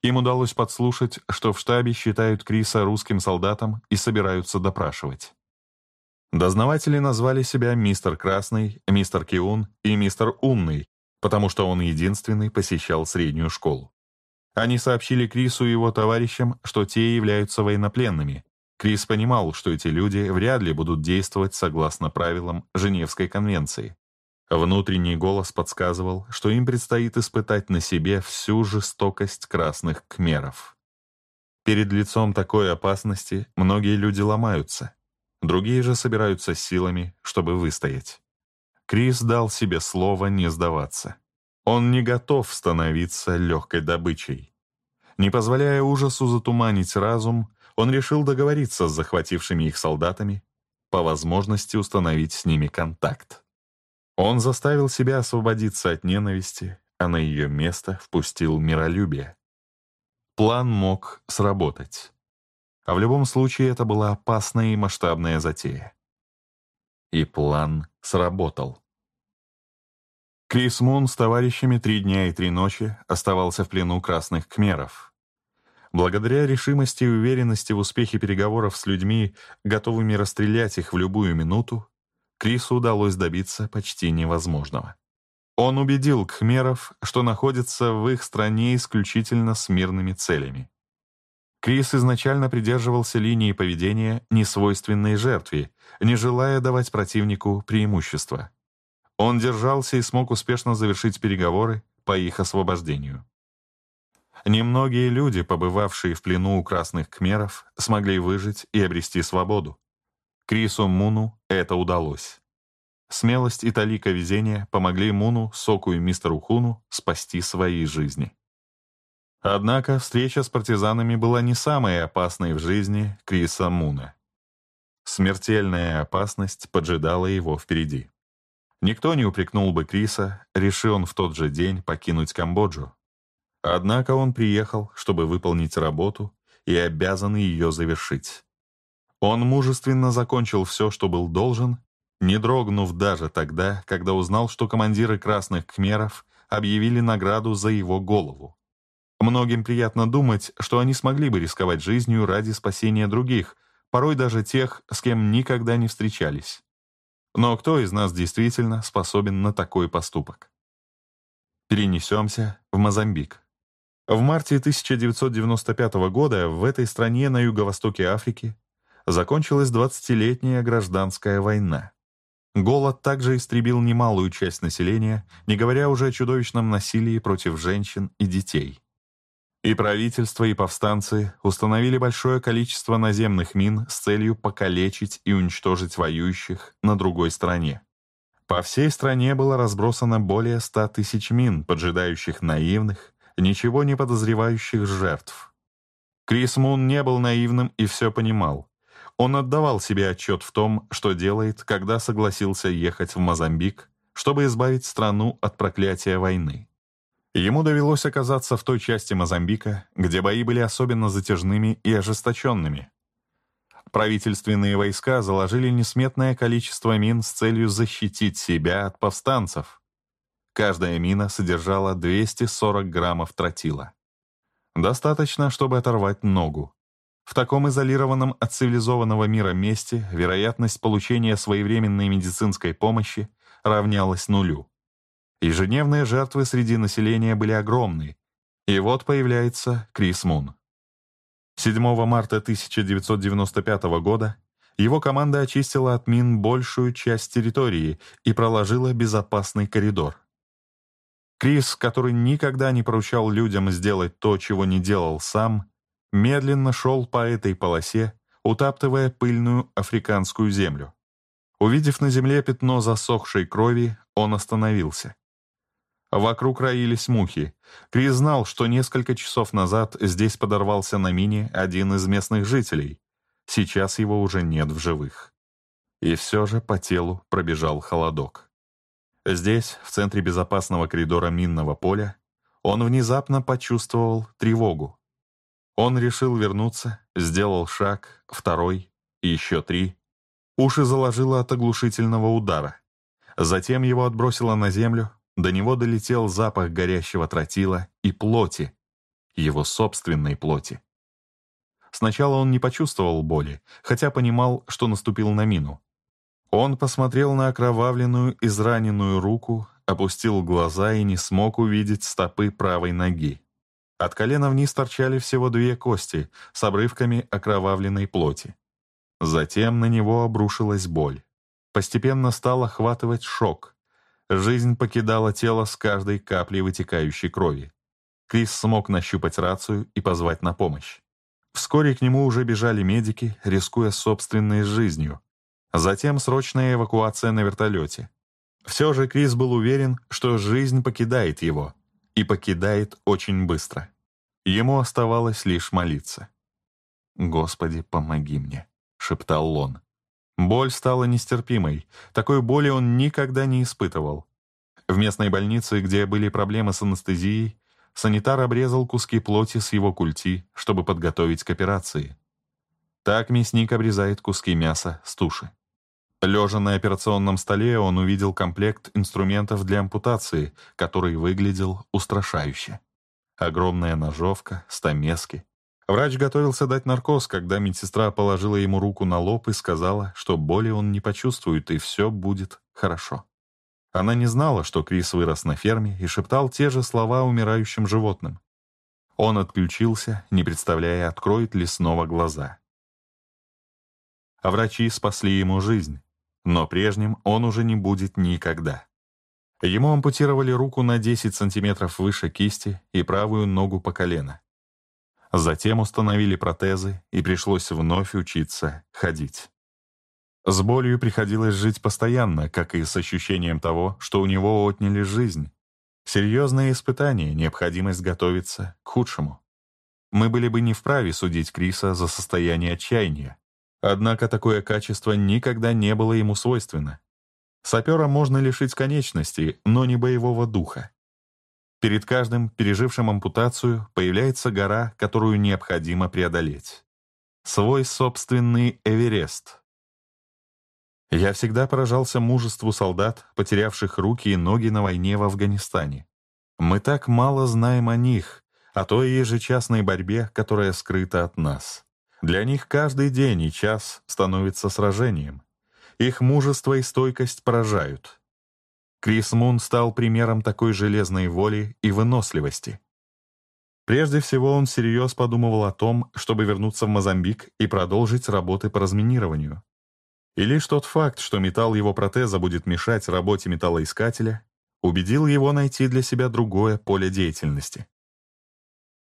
S1: Им удалось подслушать, что в штабе считают Криса русским солдатом и собираются допрашивать. Дознаватели назвали себя мистер Красный, мистер Киун и мистер Умный, потому что он единственный посещал среднюю школу. Они сообщили Крису и его товарищам, что те являются военнопленными. Крис понимал, что эти люди вряд ли будут действовать согласно правилам Женевской конвенции. Внутренний голос подсказывал, что им предстоит испытать на себе всю жестокость красных кмеров. Перед лицом такой опасности многие люди ломаются, Другие же собираются силами, чтобы выстоять. Крис дал себе слово не сдаваться. Он не готов становиться легкой добычей. Не позволяя ужасу затуманить разум, он решил договориться с захватившими их солдатами, по возможности установить с ними контакт. Он заставил себя освободиться от ненависти, а на ее место впустил миролюбие. План мог сработать. А в любом случае это была опасная и масштабная затея. И план сработал. Крис Мун с товарищами три дня и три ночи оставался в плену красных кмеров. Благодаря решимости и уверенности в успехе переговоров с людьми, готовыми расстрелять их в любую минуту, Крису удалось добиться почти невозможного. Он убедил кхмеров, что находится в их стране исключительно с мирными целями. Крис изначально придерживался линии поведения, несвойственной жертве, не желая давать противнику преимущества. Он держался и смог успешно завершить переговоры по их освобождению. Немногие люди, побывавшие в плену у красных кмеров, смогли выжить и обрести свободу. Крису Муну это удалось. Смелость и талика везения помогли Муну, Соку и мистеру Хуну спасти свои жизни. Однако встреча с партизанами была не самой опасной в жизни Криса Муна. Смертельная опасность поджидала его впереди. Никто не упрекнул бы Криса, решил он в тот же день покинуть Камбоджу. Однако он приехал, чтобы выполнить работу, и обязан ее завершить. Он мужественно закончил все, что был должен, не дрогнув даже тогда, когда узнал, что командиры красных кхмеров объявили награду за его голову. Многим приятно думать, что они смогли бы рисковать жизнью ради спасения других, порой даже тех, с кем никогда не встречались. Но кто из нас действительно способен на такой поступок? Перенесемся в Мозамбик. В марте 1995 года в этой стране на юго-востоке Африки закончилась 20-летняя гражданская война. Голод также истребил немалую часть населения, не говоря уже о чудовищном насилии против женщин и детей. И правительство, и повстанцы установили большое количество наземных мин с целью покалечить и уничтожить воюющих на другой стороне. По всей стране было разбросано более 100 тысяч мин, поджидающих наивных, ничего не подозревающих жертв. Крис Мун не был наивным и все понимал. Он отдавал себе отчет в том, что делает, когда согласился ехать в Мозамбик, чтобы избавить страну от проклятия войны. Ему довелось оказаться в той части Мозамбика, где бои были особенно затяжными и ожесточенными. Правительственные войска заложили несметное количество мин с целью защитить себя от повстанцев. Каждая мина содержала 240 граммов тротила. Достаточно, чтобы оторвать ногу. В таком изолированном от цивилизованного мира месте вероятность получения своевременной медицинской помощи равнялась нулю. Ежедневные жертвы среди населения были огромны. И вот появляется Крис Мун. 7 марта 1995 года его команда очистила от мин большую часть территории и проложила безопасный коридор. Крис, который никогда не поручал людям сделать то, чего не делал сам, медленно шел по этой полосе, утаптывая пыльную африканскую землю. Увидев на земле пятно засохшей крови, он остановился. Вокруг роились мухи. Крис знал, что несколько часов назад здесь подорвался на мине один из местных жителей. Сейчас его уже нет в живых. И все же по телу пробежал холодок. Здесь, в центре безопасного коридора минного поля, он внезапно почувствовал тревогу. Он решил вернуться, сделал шаг, второй, и еще три. Уши заложило от оглушительного удара. Затем его отбросило на землю, до него долетел запах горящего тротила и плоти, его собственной плоти. Сначала он не почувствовал боли, хотя понимал, что наступил на мину. Он посмотрел на окровавленную, израненную руку, опустил глаза и не смог увидеть стопы правой ноги. От колена вниз торчали всего две кости с обрывками окровавленной плоти. Затем на него обрушилась боль. Постепенно стал охватывать шок. Жизнь покидала тело с каждой каплей вытекающей крови. Крис смог нащупать рацию и позвать на помощь. Вскоре к нему уже бежали медики, рискуя собственной жизнью. Затем срочная эвакуация на вертолете. Все же Крис был уверен, что жизнь покидает его. И покидает очень быстро. Ему оставалось лишь молиться. «Господи, помоги мне», — шептал он. Боль стала нестерпимой. Такой боли он никогда не испытывал. В местной больнице, где были проблемы с анестезией, санитар обрезал куски плоти с его культи, чтобы подготовить к операции. Так мясник обрезает куски мяса с туши. Лежа на операционном столе, он увидел комплект инструментов для ампутации, который выглядел устрашающе. Огромная ножовка, стамески, Врач готовился дать наркоз, когда медсестра положила ему руку на лоб и сказала, что боли он не почувствует и все будет хорошо. Она не знала, что Крис вырос на ферме и шептал те же слова умирающим животным. Он отключился, не представляя, откроет ли снова глаза. А врачи спасли ему жизнь, но прежним он уже не будет никогда. Ему ампутировали руку на 10 сантиметров выше кисти и правую ногу по колено. Затем установили протезы, и пришлось вновь учиться ходить. С болью приходилось жить постоянно, как и с ощущением того, что у него отняли жизнь. Серьезное испытание, необходимость готовиться к худшему. Мы были бы не вправе судить Криса за состояние отчаяния. Однако такое качество никогда не было ему свойственно. Сапера можно лишить конечности, но не боевого духа. Перед каждым, пережившим ампутацию, появляется гора, которую необходимо преодолеть. Свой собственный Эверест. Я всегда поражался мужеству солдат, потерявших руки и ноги на войне в Афганистане. Мы так мало знаем о них, о той ежечасной борьбе, которая скрыта от нас. Для них каждый день и час становится сражением. Их мужество и стойкость поражают — Крис Мун стал примером такой железной воли и выносливости. Прежде всего он серьезно подумывал о том, чтобы вернуться в Мозамбик и продолжить работы по разминированию. И лишь тот факт, что металл его протеза будет мешать работе металлоискателя, убедил его найти для себя другое поле деятельности.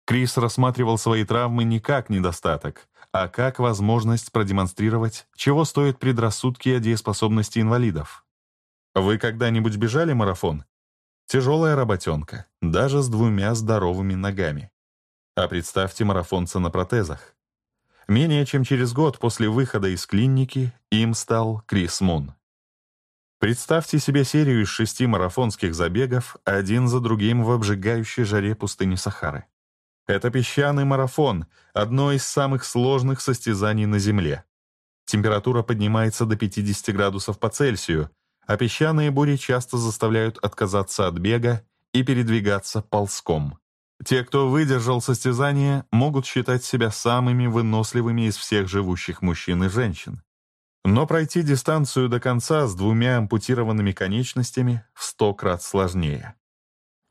S1: Крис рассматривал свои травмы не как недостаток, а как возможность продемонстрировать, чего стоят предрассудки о дееспособности инвалидов. Вы когда-нибудь бежали марафон? Тяжелая работенка, даже с двумя здоровыми ногами. А представьте марафонца на протезах. Менее чем через год после выхода из клиники им стал Крис Мун. Представьте себе серию из шести марафонских забегов, один за другим в обжигающей жаре пустыни Сахары. Это песчаный марафон, одно из самых сложных состязаний на Земле. Температура поднимается до 50 градусов по Цельсию, а песчаные бури часто заставляют отказаться от бега и передвигаться ползком. Те, кто выдержал состязание, могут считать себя самыми выносливыми из всех живущих мужчин и женщин. Но пройти дистанцию до конца с двумя ампутированными конечностями в сто крат сложнее.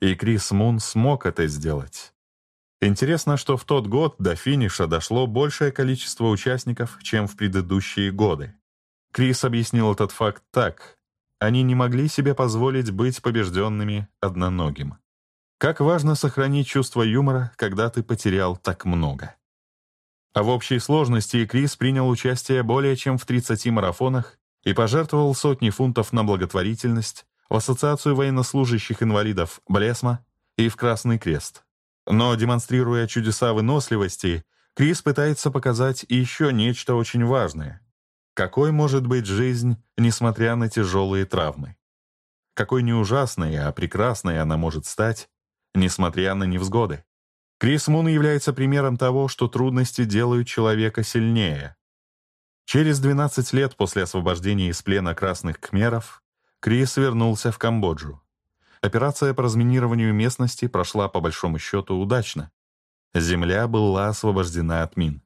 S1: И Крис Мун смог это сделать. Интересно, что в тот год до финиша дошло большее количество участников, чем в предыдущие годы. Крис объяснил этот факт так. Они не могли себе позволить быть побежденными одноногим. Как важно сохранить чувство юмора, когда ты потерял так много. А в общей сложности Крис принял участие более чем в 30 марафонах и пожертвовал сотни фунтов на благотворительность, в Ассоциацию военнослужащих инвалидов «Блесма» и в Красный Крест. Но, демонстрируя чудеса выносливости, Крис пытается показать еще нечто очень важное. Какой может быть жизнь, несмотря на тяжелые травмы? Какой не ужасной, а прекрасной она может стать, несмотря на невзгоды? Крис Мун является примером того, что трудности делают человека сильнее. Через 12 лет после освобождения из плена красных кхмеров Крис вернулся в Камбоджу. Операция по разминированию местности прошла по большому счету удачно. Земля была освобождена от мин.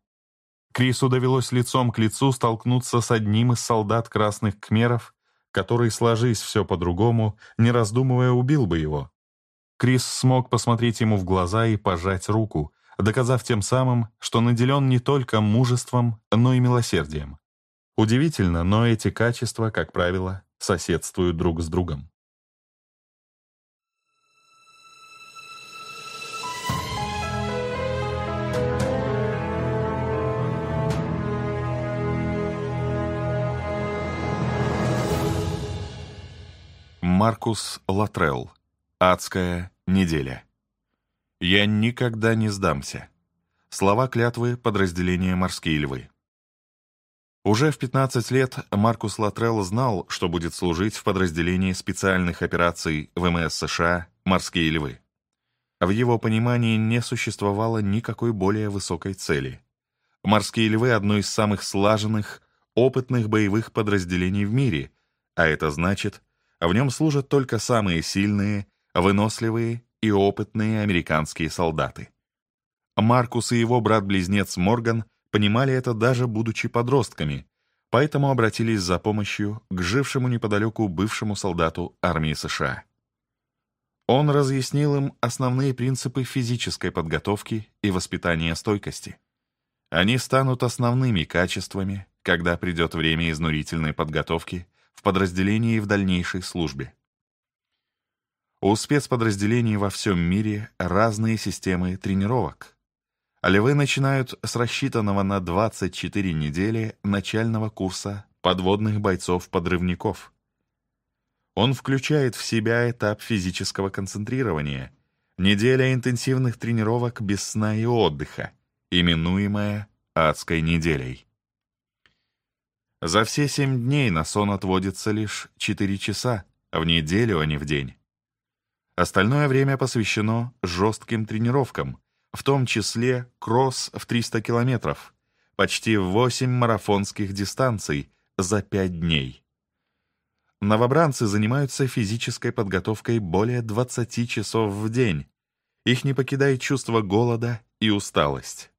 S1: Крису довелось лицом к лицу столкнуться с одним из солдат красных кмеров, который, сложись все по-другому, не раздумывая, убил бы его. Крис смог посмотреть ему в глаза и пожать руку, доказав тем самым, что наделен не только мужеством, но и милосердием. Удивительно, но эти качества, как правило, соседствуют друг с другом. Маркус Латрелл. «Адская неделя». «Я никогда не сдамся». Слова клятвы подразделения «Морские львы». Уже в 15 лет Маркус Латрелл знал, что будет служить в подразделении специальных операций ВМС США «Морские львы». В его понимании не существовало никакой более высокой цели. «Морские львы» — одно из самых слаженных, опытных боевых подразделений в мире, а это значит — а в нем служат только самые сильные, выносливые и опытные американские солдаты. Маркус и его брат-близнец Морган понимали это даже будучи подростками, поэтому обратились за помощью к жившему неподалеку бывшему солдату армии США. Он разъяснил им основные принципы физической подготовки и воспитания стойкости. Они станут основными качествами, когда придет время изнурительной подготовки в подразделении и в дальнейшей службе. У спецподразделений во всем мире разные системы тренировок. Львы начинают с рассчитанного на 24 недели начального курса подводных бойцов-подрывников. Он включает в себя этап физического концентрирования, неделя интенсивных тренировок без сна и отдыха, именуемая «адской неделей». За все семь дней на сон отводится лишь четыре часа, а в неделю, а не в день. Остальное время посвящено жестким тренировкам, в том числе кросс в 300 километров, почти 8 марафонских дистанций за 5 дней. Новобранцы занимаются физической подготовкой более 20 часов в день. Их не покидает чувство голода и усталость.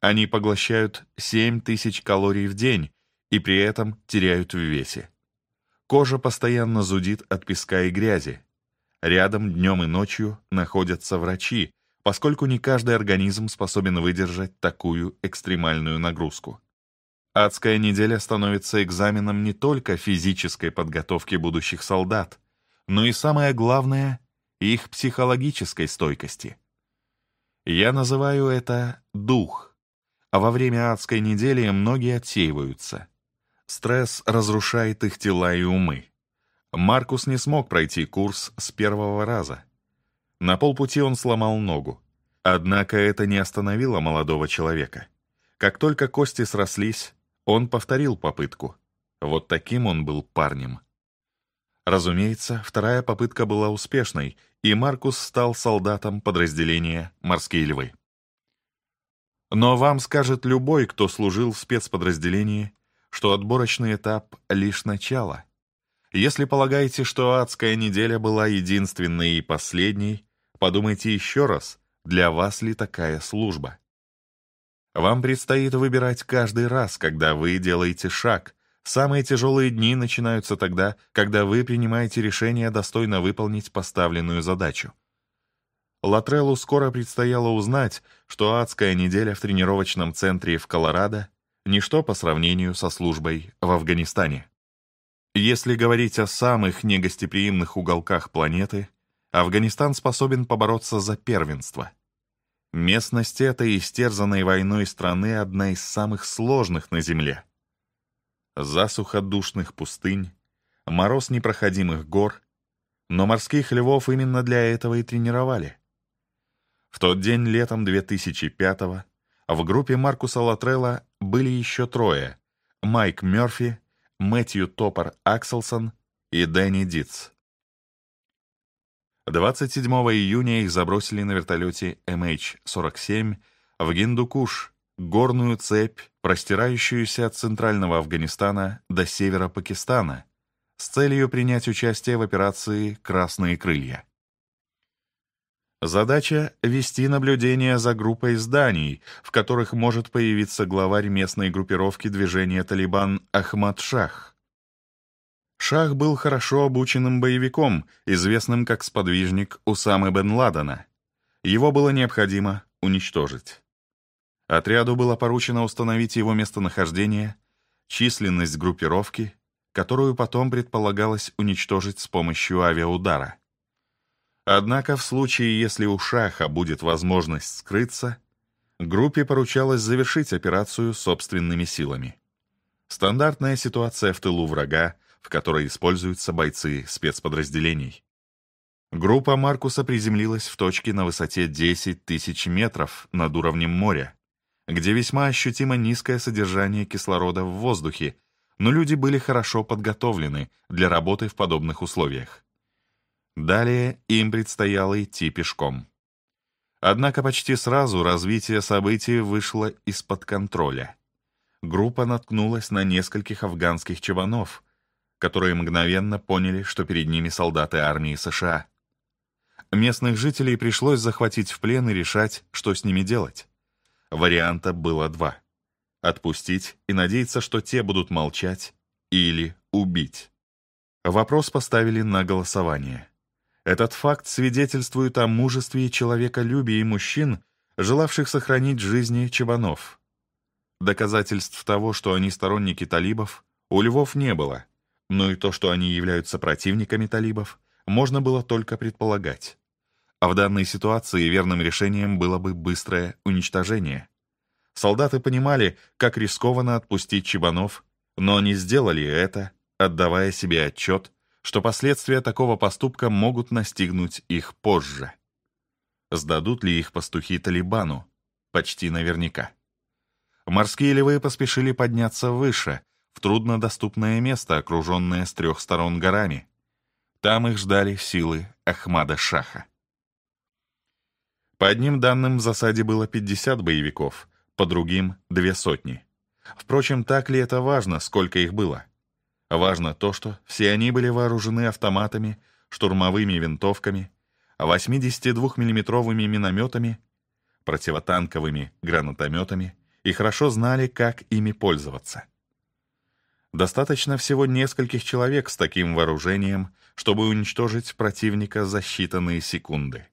S1: Они поглощают 7000 калорий в день, и при этом теряют в весе. Кожа постоянно зудит от песка и грязи. Рядом днем и ночью находятся врачи, поскольку не каждый организм способен выдержать такую экстремальную нагрузку. Адская неделя становится экзаменом не только физической подготовки будущих солдат, но и самое главное — их психологической стойкости. Я называю это «дух», а во время адской недели многие отсеиваются. Стресс разрушает их тела и умы. Маркус не смог пройти курс с первого раза. На полпути он сломал ногу. Однако это не остановило молодого человека. Как только кости срослись, он повторил попытку. Вот таким он был парнем. Разумеется, вторая попытка была успешной, и Маркус стал солдатом подразделения «Морские львы». Но вам скажет любой, кто служил в спецподразделении что отборочный этап — лишь начало. Если полагаете, что адская неделя была единственной и последней, подумайте еще раз, для вас ли такая служба. Вам предстоит выбирать каждый раз, когда вы делаете шаг. Самые тяжелые дни начинаются тогда, когда вы принимаете решение достойно выполнить поставленную задачу. Латреллу скоро предстояло узнать, что адская неделя в тренировочном центре в Колорадо ничто по сравнению со службой в Афганистане. Если говорить о самых негостеприимных уголках планеты, Афганистан способен побороться за первенство. Местность этой истерзанной войной страны одна из самых сложных на Земле. Засуха душных пустынь, мороз непроходимых гор, но морских львов именно для этого и тренировали. В тот день летом 2005-го в группе Маркуса Латрелла были еще трое – Майк Мерфи, Мэтью Топор Акселсон и Дэнни Дитс. 27 июня их забросили на вертолете MH-47 в Гиндукуш, горную цепь, простирающуюся от центрального Афганистана до севера Пакистана, с целью принять участие в операции «Красные крылья». Задача — вести наблюдение за группой зданий, в которых может появиться главарь местной группировки движения «Талибан» Ахмад Шах. Шах был хорошо обученным боевиком, известным как сподвижник Усамы бен Ладена. Его было необходимо уничтожить. Отряду было поручено установить его местонахождение, численность группировки, которую потом предполагалось уничтожить с помощью авиаудара. Однако в случае, если у Шаха будет возможность скрыться, группе поручалось завершить операцию собственными силами. Стандартная ситуация в тылу врага, в которой используются бойцы спецподразделений. Группа Маркуса приземлилась в точке на высоте 10 тысяч метров над уровнем моря, где весьма ощутимо низкое содержание кислорода в воздухе, но люди были хорошо подготовлены для работы в подобных условиях. Далее им предстояло идти пешком. Однако почти сразу развитие событий вышло из-под контроля. Группа наткнулась на нескольких афганских чабанов, которые мгновенно поняли, что перед ними солдаты армии США. Местных жителей пришлось захватить в плен и решать, что с ними делать. Варианта было два. Отпустить и надеяться, что те будут молчать, или убить. Вопрос поставили на голосование. Этот факт свидетельствует о мужестве и человеколюбии мужчин, желавших сохранить жизни чабанов. Доказательств того, что они сторонники талибов, у львов не было, но и то, что они являются противниками талибов, можно было только предполагать. А в данной ситуации верным решением было бы быстрое уничтожение. Солдаты понимали, как рискованно отпустить чабанов, но они сделали это, отдавая себе отчет – что последствия такого поступка могут настигнуть их позже. Сдадут ли их пастухи Талибану? Почти наверняка. Морские львы поспешили подняться выше, в труднодоступное место, окруженное с трех сторон горами. Там их ждали силы Ахмада Шаха. По одним данным, в засаде было 50 боевиков, по другим — две сотни. Впрочем, так ли это важно, сколько их было? Важно то, что все они были вооружены автоматами, штурмовыми винтовками, 82 миллиметровыми минометами, противотанковыми гранатометами и хорошо знали, как ими пользоваться. Достаточно всего нескольких человек с таким вооружением, чтобы уничтожить противника за считанные секунды.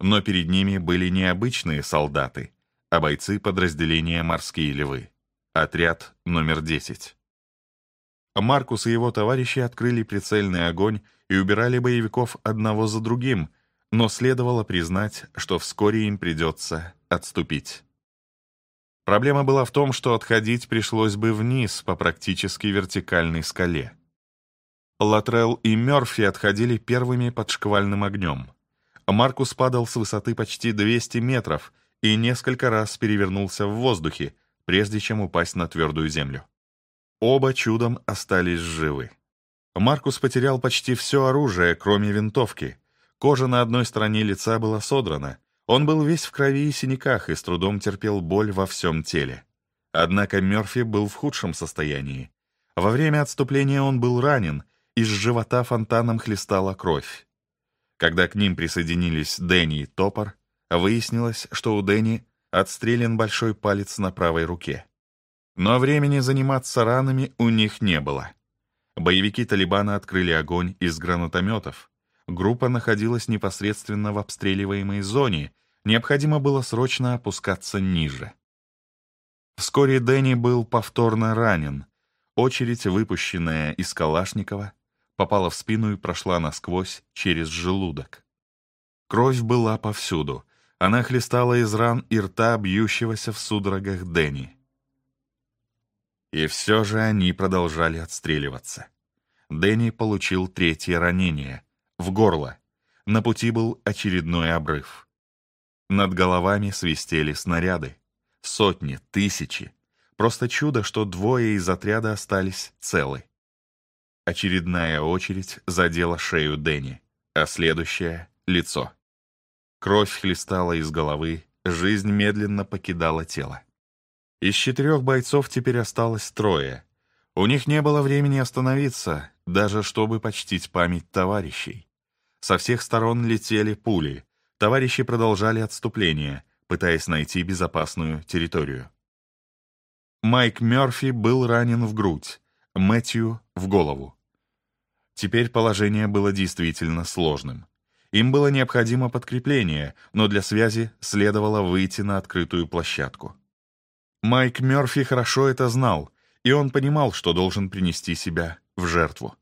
S1: Но перед ними были не обычные солдаты, а бойцы подразделения «Морские львы», отряд номер 10. Маркус и его товарищи открыли прицельный огонь и убирали боевиков одного за другим, но следовало признать, что вскоре им придется отступить. Проблема была в том, что отходить пришлось бы вниз по практически вертикальной скале. Латрелл и Мерфи отходили первыми под шквальным огнем. Маркус падал с высоты почти 200 метров и несколько раз перевернулся в воздухе, прежде чем упасть на твердую землю. Оба чудом остались живы. Маркус потерял почти все оружие, кроме винтовки. Кожа на одной стороне лица была содрана. Он был весь в крови и синяках и с трудом терпел боль во всем теле. Однако Мерфи был в худшем состоянии. Во время отступления он был ранен, из живота фонтаном хлестала кровь. Когда к ним присоединились Дэнни и Топор, выяснилось, что у Дэнни отстрелен большой палец на правой руке. Но времени заниматься ранами у них не было. Боевики Талибана открыли огонь из гранатометов. Группа находилась непосредственно в обстреливаемой зоне, необходимо было срочно опускаться ниже. Вскоре Дэнни был повторно ранен. Очередь, выпущенная из Калашникова, попала в спину и прошла насквозь через желудок. Кровь была повсюду. Она хлестала из ран и рта бьющегося в судорогах Дэнни. И все же они продолжали отстреливаться. Дэнни получил третье ранение — в горло. На пути был очередной обрыв. Над головами свистели снаряды. Сотни, тысячи. Просто чудо, что двое из отряда остались целы. Очередная очередь задела шею Дэнни, а следующая — лицо. Кровь хлестала из головы, жизнь медленно покидала тело. Из четырех бойцов теперь осталось трое. У них не было времени остановиться, даже чтобы почтить память товарищей. Со всех сторон летели пули. Товарищи продолжали отступление, пытаясь найти безопасную территорию. Майк Мерфи был ранен в грудь, Мэтью — в голову. Теперь положение было действительно сложным. Им было необходимо подкрепление, но для связи следовало выйти на открытую площадку. Майк Мёрфи
S2: хорошо это
S1: знал, и он понимал, что должен принести себя в жертву.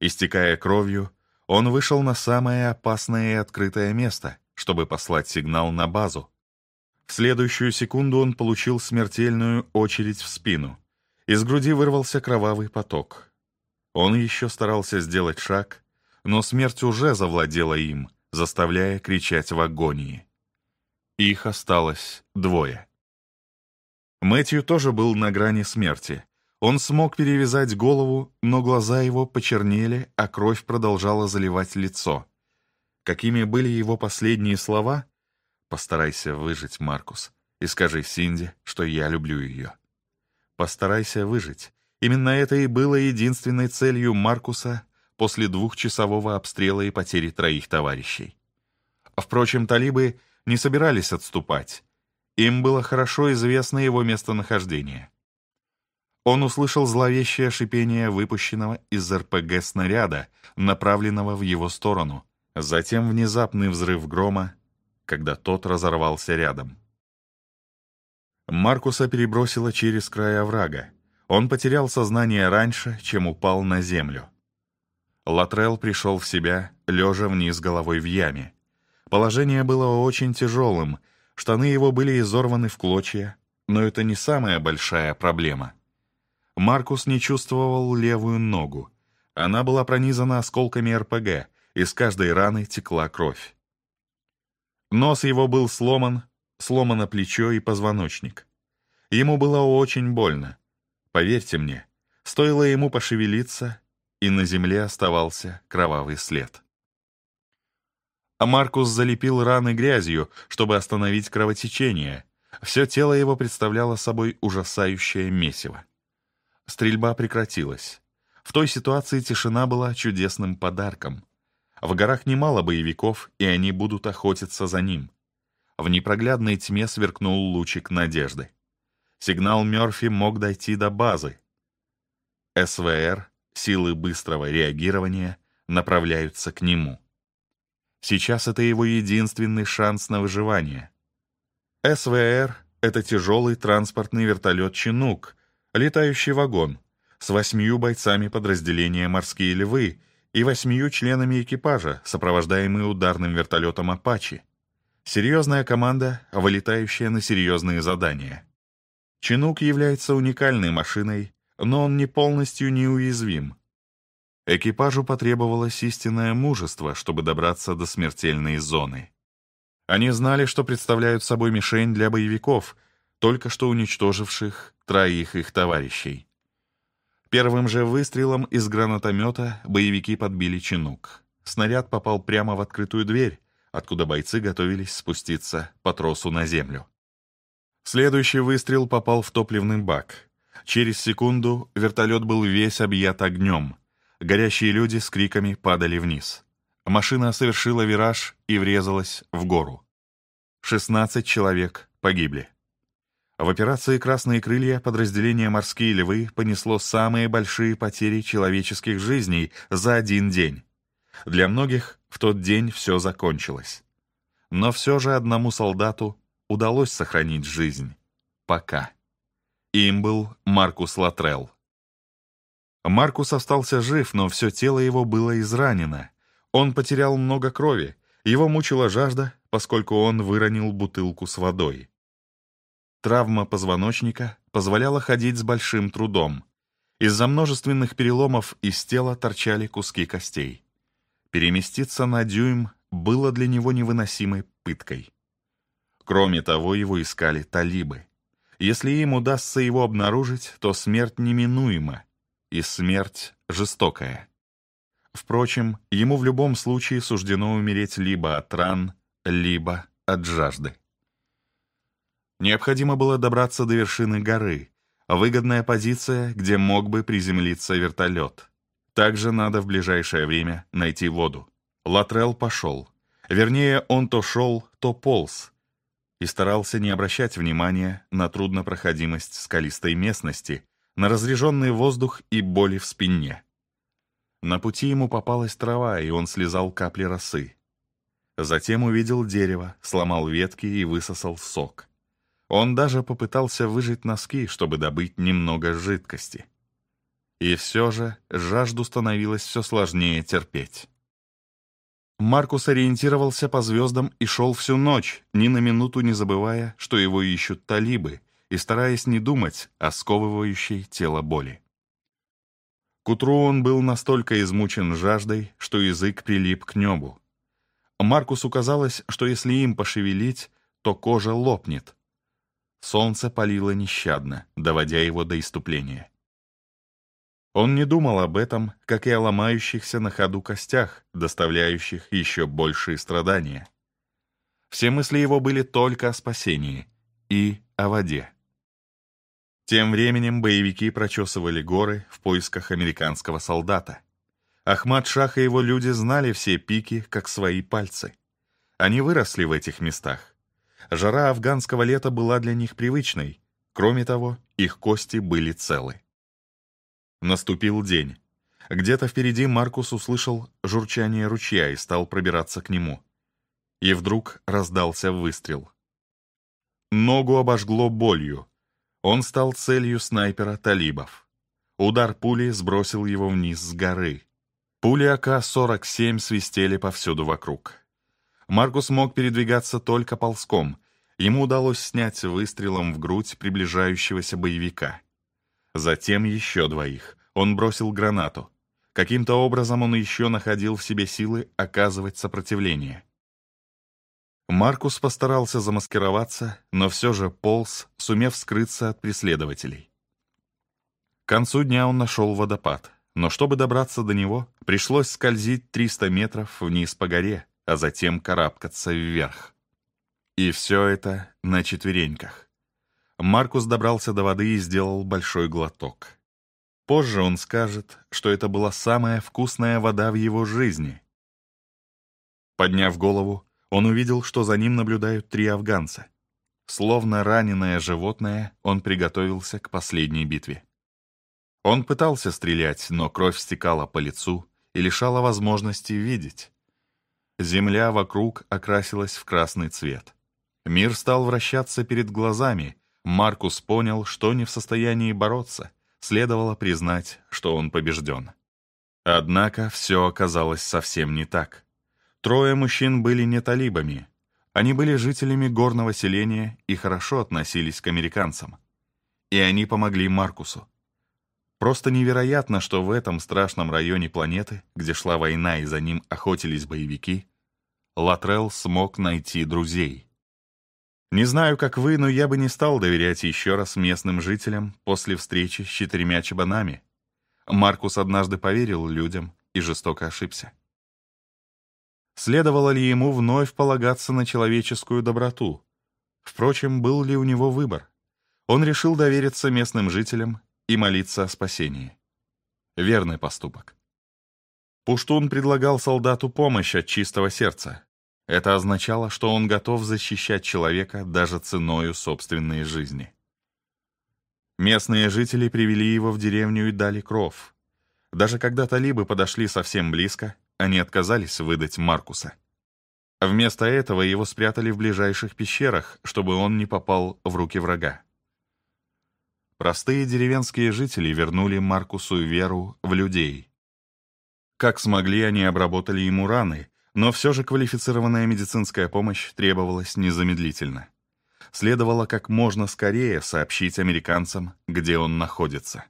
S1: Истекая кровью, он вышел на самое опасное и открытое место, чтобы послать сигнал на базу. В следующую секунду он получил смертельную очередь в спину. Из груди вырвался кровавый поток. Он еще старался сделать шаг, но смерть уже завладела им, заставляя кричать в агонии. Их осталось двое. Мэтью тоже был на грани смерти. Он смог перевязать голову, но глаза его почернели, а кровь продолжала заливать лицо. Какими были его последние слова? «Постарайся выжить, Маркус, и скажи Синди, что я люблю ее». «Постарайся выжить». Именно это и было единственной целью Маркуса после двухчасового обстрела и потери троих товарищей. Впрочем, талибы не собирались отступать. Им было хорошо известно его местонахождение. Он услышал зловещее шипение выпущенного из РПГ снаряда, направленного в его сторону, затем внезапный взрыв грома, когда тот разорвался рядом. Маркуса перебросило через край оврага. Он потерял сознание раньше, чем упал на землю. Латрел пришел в себя, лежа вниз головой в яме. Положение было очень тяжелым — Штаны его были изорваны в клочья, но это не самая большая проблема. Маркус не чувствовал левую ногу. Она была пронизана осколками РПГ, из каждой раны текла кровь. Нос его был сломан, сломано плечо и позвоночник. Ему было очень больно. Поверьте мне, стоило ему пошевелиться, и на земле оставался кровавый след а Маркус залепил раны грязью, чтобы остановить кровотечение. Все тело его представляло собой ужасающее месиво. Стрельба прекратилась. В той ситуации тишина была чудесным подарком. В горах немало боевиков, и они будут охотиться за ним. В непроглядной тьме сверкнул лучик надежды. Сигнал Мёрфи мог дойти до базы. СВР, силы быстрого реагирования, направляются к нему. Сейчас это его единственный шанс на выживание. СВР — это тяжелый транспортный вертолет «Чинук», летающий вагон, с восьмью бойцами подразделения «Морские львы» и восьмью членами экипажа, сопровождаемые ударным вертолетом «Апачи». Серьезная команда, вылетающая на серьезные задания. «Чинук» является уникальной машиной, но он не полностью неуязвим — Экипажу потребовалось истинное мужество, чтобы добраться до смертельной зоны. Они знали, что представляют собой мишень для боевиков, только что уничтоживших троих их товарищей. Первым же выстрелом из гранатомета боевики подбили чинук. Снаряд попал прямо в открытую дверь, откуда бойцы готовились спуститься по тросу на землю. Следующий выстрел попал в топливный бак. Через секунду вертолет был весь объят огнем — Горящие люди с криками падали вниз. Машина совершила вираж и врезалась в гору. 16 человек погибли. В операции «Красные крылья» подразделение «Морские львы» понесло самые большие потери человеческих жизней за один день. Для многих в тот день все закончилось. Но все же одному солдату удалось сохранить жизнь. Пока. Им был Маркус Латрелл. Маркус остался жив, но все тело его было изранено. Он потерял много крови, его мучила жажда, поскольку он выронил бутылку с водой. Травма позвоночника позволяла ходить с большим трудом. Из-за множественных переломов из тела торчали куски костей. Переместиться на дюйм было для него невыносимой пыткой. Кроме того, его искали талибы. Если им удастся его обнаружить, то смерть неминуема, и смерть жестокая. Впрочем, ему в любом случае суждено умереть либо от ран, либо от жажды. Необходимо было добраться до вершины горы, выгодная позиция, где мог бы приземлиться вертолет. Также надо в ближайшее время найти воду. Латрел пошел. Вернее, он то шел, то полз. И старался не обращать внимания на труднопроходимость скалистой местности — на разреженный воздух и боли в спине. На пути ему попалась трава, и он слезал капли росы. Затем увидел дерево, сломал ветки и высосал сок. Он даже попытался выжать носки, чтобы добыть немного жидкости. И все же жажду становилось все сложнее терпеть. Маркус ориентировался по звездам и шел всю ночь, ни на минуту не забывая, что его ищут талибы, и стараясь не думать о сковывающей тело боли. К утру он был настолько измучен жаждой, что язык прилип к небу. Маркусу казалось, что если им пошевелить, то кожа лопнет. Солнце палило нещадно, доводя его до иступления. Он не думал об этом, как и о ломающихся на ходу костях, доставляющих еще большие страдания. Все мысли его были только о спасении и о воде. Тем временем боевики прочесывали горы в поисках американского солдата. Ахмад Шах и его люди знали все пики, как свои пальцы. Они выросли в этих местах. Жара афганского лета была для них привычной. Кроме того, их кости были целы. Наступил день. Где-то впереди Маркус услышал журчание ручья и стал пробираться к нему. И вдруг раздался выстрел. Ногу обожгло болью, он стал целью снайпера талибов. Удар пули сбросил его вниз с горы. Пули АК-47 свистели повсюду вокруг. Маркус мог передвигаться только ползком. Ему удалось снять выстрелом в грудь приближающегося боевика. Затем еще двоих. Он бросил гранату. Каким-то образом он еще находил в себе силы оказывать сопротивление. Маркус постарался замаскироваться, но все же полз, сумев скрыться от преследователей. К концу дня он нашел водопад, но чтобы добраться до него, пришлось скользить 300 метров вниз по горе, а затем карабкаться вверх. И все это на четвереньках. Маркус добрался до воды и сделал большой глоток. Позже он скажет, что это была самая вкусная вода в его жизни. Подняв голову, он увидел, что за ним наблюдают три афганца. Словно раненое животное, он приготовился к последней битве. Он пытался стрелять, но кровь стекала по лицу и лишала возможности видеть. Земля вокруг окрасилась в красный цвет. Мир стал вращаться перед глазами. Маркус понял, что не в состоянии бороться. Следовало признать, что он побежден. Однако все оказалось совсем не так. Трое мужчин были не талибами. Они были жителями горного селения и хорошо относились к американцам. И они помогли Маркусу. Просто невероятно, что в этом страшном районе планеты, где шла война и за ним охотились боевики, Латрелл смог найти друзей. Не знаю, как вы, но я бы не стал доверять еще раз местным жителям после встречи с четырьмя чебанами. Маркус однажды поверил людям и жестоко ошибся. Следовало ли ему вновь полагаться на человеческую доброту? Впрочем, был ли у него выбор? Он решил довериться местным жителям и молиться о спасении. Верный поступок. Пуштун предлагал солдату помощь от чистого сердца. Это означало, что он готов защищать человека даже ценою собственной жизни. Местные жители привели его в деревню и дали кров. Даже когда талибы подошли совсем близко, они отказались выдать Маркуса. Вместо этого его спрятали в ближайших пещерах, чтобы он не попал в руки врага. Простые деревенские жители вернули Маркусу веру в людей. Как смогли, они обработали ему раны, но все же квалифицированная медицинская помощь требовалась незамедлительно. Следовало как можно скорее сообщить американцам, где он находится.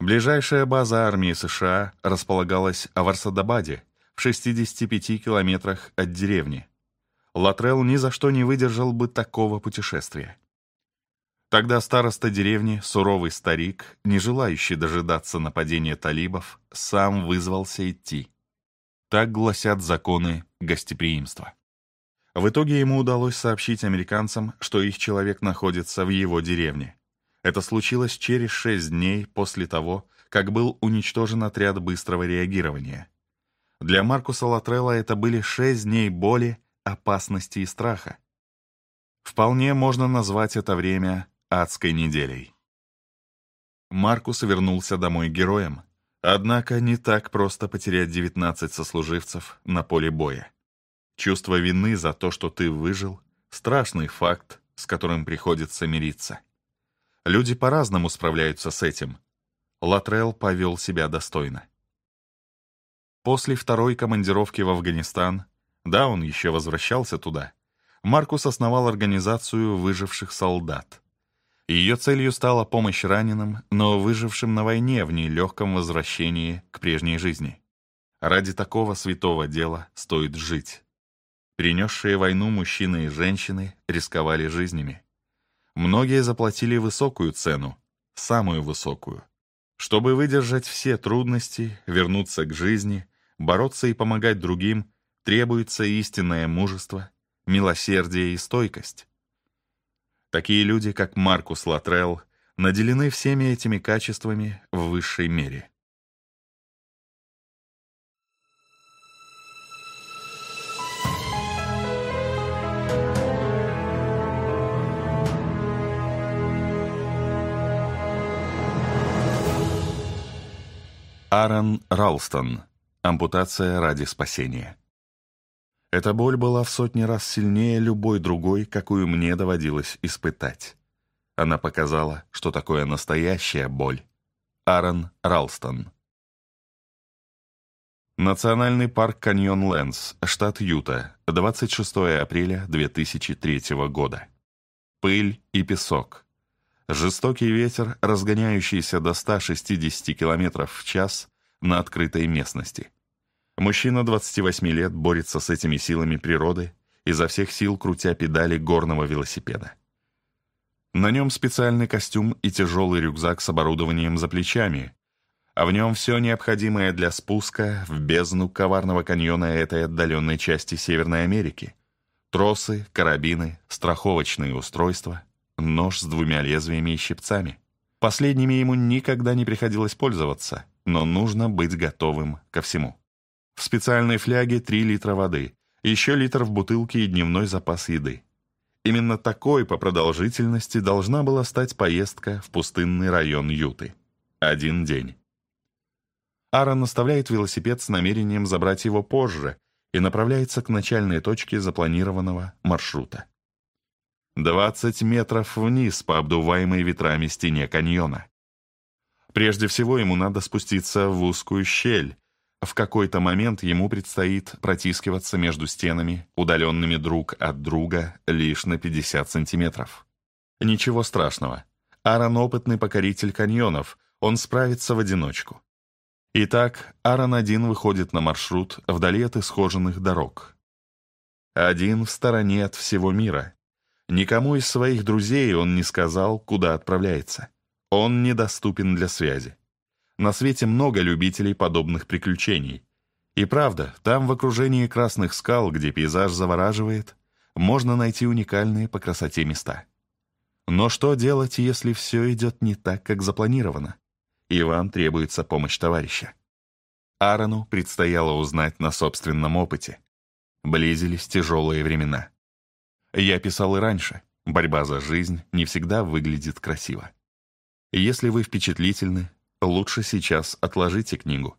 S1: Ближайшая база армии США располагалась в Арсадабаде, в 65 километрах от деревни. Латрелл ни за что не выдержал бы такого путешествия. Тогда староста деревни, суровый старик, не желающий дожидаться нападения талибов, сам вызвался идти. Так гласят законы гостеприимства. В итоге ему удалось сообщить американцам, что их человек находится в его деревне. Это случилось через шесть дней после того, как был уничтожен отряд быстрого реагирования. Для Маркуса Латрелла это были шесть дней боли, опасности и страха. Вполне можно назвать это время адской неделей. Маркус вернулся домой героем, однако не так просто потерять 19 сослуживцев на поле боя. Чувство вины за то, что ты выжил, страшный факт, с которым приходится мириться. Люди по-разному справляются с этим. Латрел повел себя достойно. После второй командировки в Афганистан, да, он еще возвращался туда, Маркус основал организацию выживших солдат. Ее целью стала помощь раненым, но выжившим на войне в нелегком возвращении к прежней жизни. Ради такого святого дела стоит жить. Принесшие войну мужчины и женщины рисковали жизнями. Многие заплатили высокую цену, самую высокую. Чтобы выдержать все трудности, вернуться к жизни, бороться и помогать другим, требуется истинное мужество, милосердие и стойкость.
S2: Такие люди, как Маркус Латрелл,
S1: наделены всеми этими качествами
S2: в высшей мере.
S1: Аарон Ралстон. Ампутация ради спасения. Эта боль была в сотни раз сильнее любой другой, какую мне доводилось испытать. Она показала, что такое настоящая боль. Аарон Ралстон. Национальный парк Каньон Лэнс, штат Юта, 26 апреля 2003 года. Пыль и песок. Жестокий ветер, разгоняющийся до 160 км в час на открытой местности. Мужчина 28 лет борется с этими силами природы, изо всех сил крутя педали горного велосипеда. На нем специальный костюм и тяжелый рюкзак с оборудованием за плечами, а в нем все необходимое для спуска в бездну коварного каньона этой отдаленной части Северной Америки. Тросы, карабины, страховочные устройства — нож с двумя лезвиями и щипцами. Последними ему никогда не приходилось пользоваться, но нужно быть готовым ко всему. В специальной фляге 3 литра воды, еще литр в бутылке и дневной запас еды. Именно такой по продолжительности должна была стать поездка в пустынный район Юты. Один день. Аарон оставляет велосипед с намерением забрать его позже и направляется к начальной точке запланированного маршрута. 20 метров вниз по обдуваемой ветрами стене каньона. Прежде всего ему надо спуститься в узкую щель. В какой-то момент ему предстоит протискиваться между стенами, удаленными друг от друга лишь на 50 сантиметров. Ничего страшного. Аарон — опытный покоритель каньонов, он справится в одиночку. Итак, аарон один выходит на маршрут вдали от исхоженных дорог. Один в стороне от всего мира — Никому из своих друзей он не сказал, куда отправляется. Он недоступен для связи. На свете много любителей подобных приключений. И правда, там в окружении красных скал, где пейзаж завораживает, можно найти уникальные по красоте места. Но что делать, если все идет не так, как запланировано? И вам требуется помощь товарища. Аарону предстояло узнать на собственном опыте. Близились тяжелые времена. Я писал и раньше. Борьба за жизнь не всегда выглядит красиво. Если вы впечатлительны, лучше сейчас отложите книгу.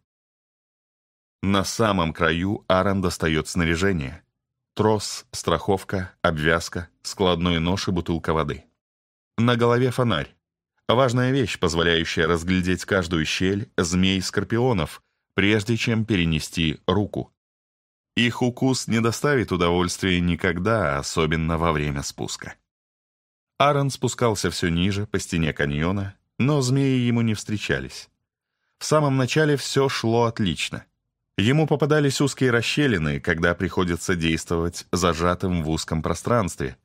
S1: На самом краю Аран достает снаряжение. Трос, страховка, обвязка, складной нож и бутылка воды. На голове фонарь. Важная вещь, позволяющая разглядеть каждую щель змей-скорпионов, прежде чем перенести руку. Их укус не доставит удовольствия никогда, особенно во время спуска. Аарон спускался все ниже, по стене каньона, но змеи ему не встречались. В самом начале все шло отлично. Ему попадались узкие расщелины, когда приходится действовать зажатым в узком пространстве,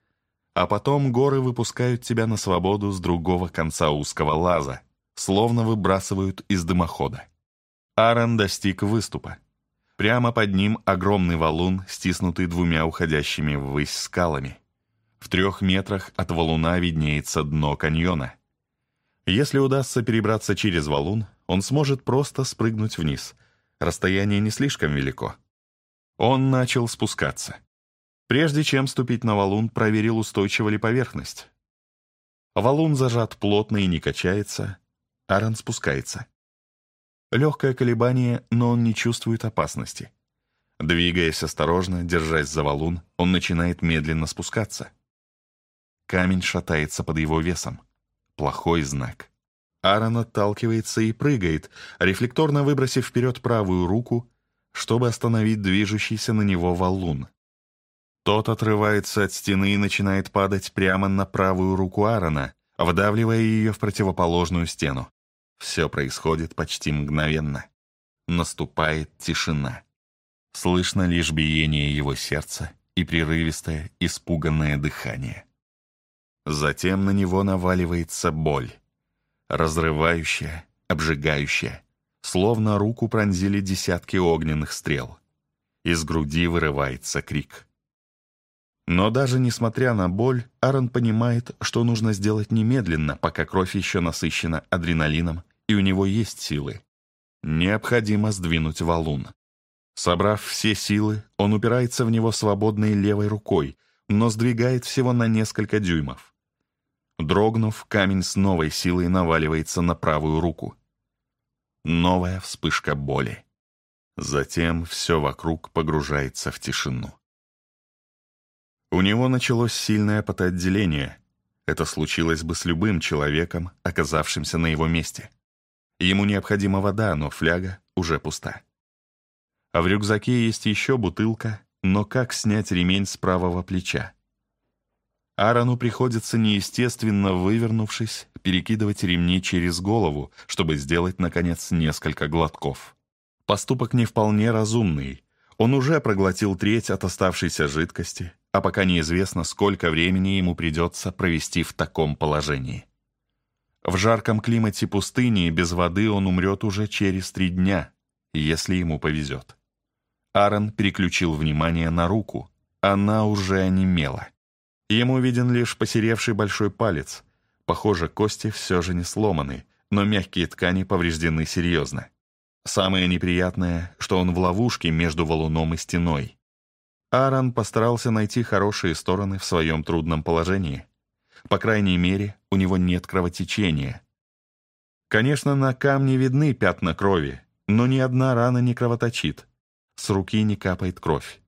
S1: а потом горы выпускают тебя на свободу с другого конца узкого лаза, словно выбрасывают из дымохода. Аарон достиг выступа. Прямо под ним огромный валун, стиснутый двумя уходящими ввысь скалами. В трех метрах от валуна виднеется дно каньона. Если удастся перебраться через валун, он сможет просто спрыгнуть вниз. Расстояние не слишком велико. Он начал спускаться. Прежде чем ступить на валун, проверил, устойчива ли поверхность. Валун зажат плотно и не качается. Аран спускается. Легкое колебание, но он не чувствует опасности. Двигаясь осторожно, держась за валун, он начинает медленно спускаться. Камень шатается под его весом. Плохой знак. Аарон отталкивается и прыгает, рефлекторно выбросив вперед правую руку, чтобы остановить движущийся на него валун. Тот отрывается от стены и начинает падать прямо на правую руку Аарона, вдавливая ее в противоположную стену. Все происходит почти мгновенно. Наступает тишина. Слышно лишь биение его сердца и прерывистое, испуганное дыхание. Затем на него наваливается боль. Разрывающая, обжигающая. Словно руку пронзили десятки огненных стрел. Из груди вырывается крик. Но даже несмотря на боль, Аарон понимает, что нужно сделать немедленно, пока кровь еще насыщена адреналином и у него есть силы. Необходимо сдвинуть валун. Собрав все силы, он упирается в него свободной левой рукой, но сдвигает всего на несколько дюймов. Дрогнув, камень с новой силой наваливается на правую
S2: руку. Новая вспышка боли. Затем все вокруг погружается в тишину. У него началось сильное
S1: потоотделение. Это случилось бы с любым человеком, оказавшимся на его месте. Ему необходима вода, но фляга уже пуста. А в рюкзаке есть еще бутылка, но как снять ремень с правого плеча? Арану приходится неестественно, вывернувшись, перекидывать ремни через голову, чтобы сделать, наконец, несколько глотков. Поступок не вполне разумный. Он уже проглотил треть от оставшейся жидкости, а пока неизвестно, сколько времени ему придется провести в таком положении. В жарком климате пустыни без воды он умрет уже через три дня, если ему повезет. Аарон переключил внимание на руку. Она уже онемела. Ему виден лишь посеревший большой палец. Похоже, кости все же не сломаны, но мягкие ткани повреждены серьезно. Самое неприятное, что он в ловушке между валуном и стеной. Аарон постарался найти хорошие стороны в своем трудном положении — по крайней мере, у него нет кровотечения. Конечно, на камне видны пятна крови, но ни одна рана не кровоточит. С руки не капает кровь.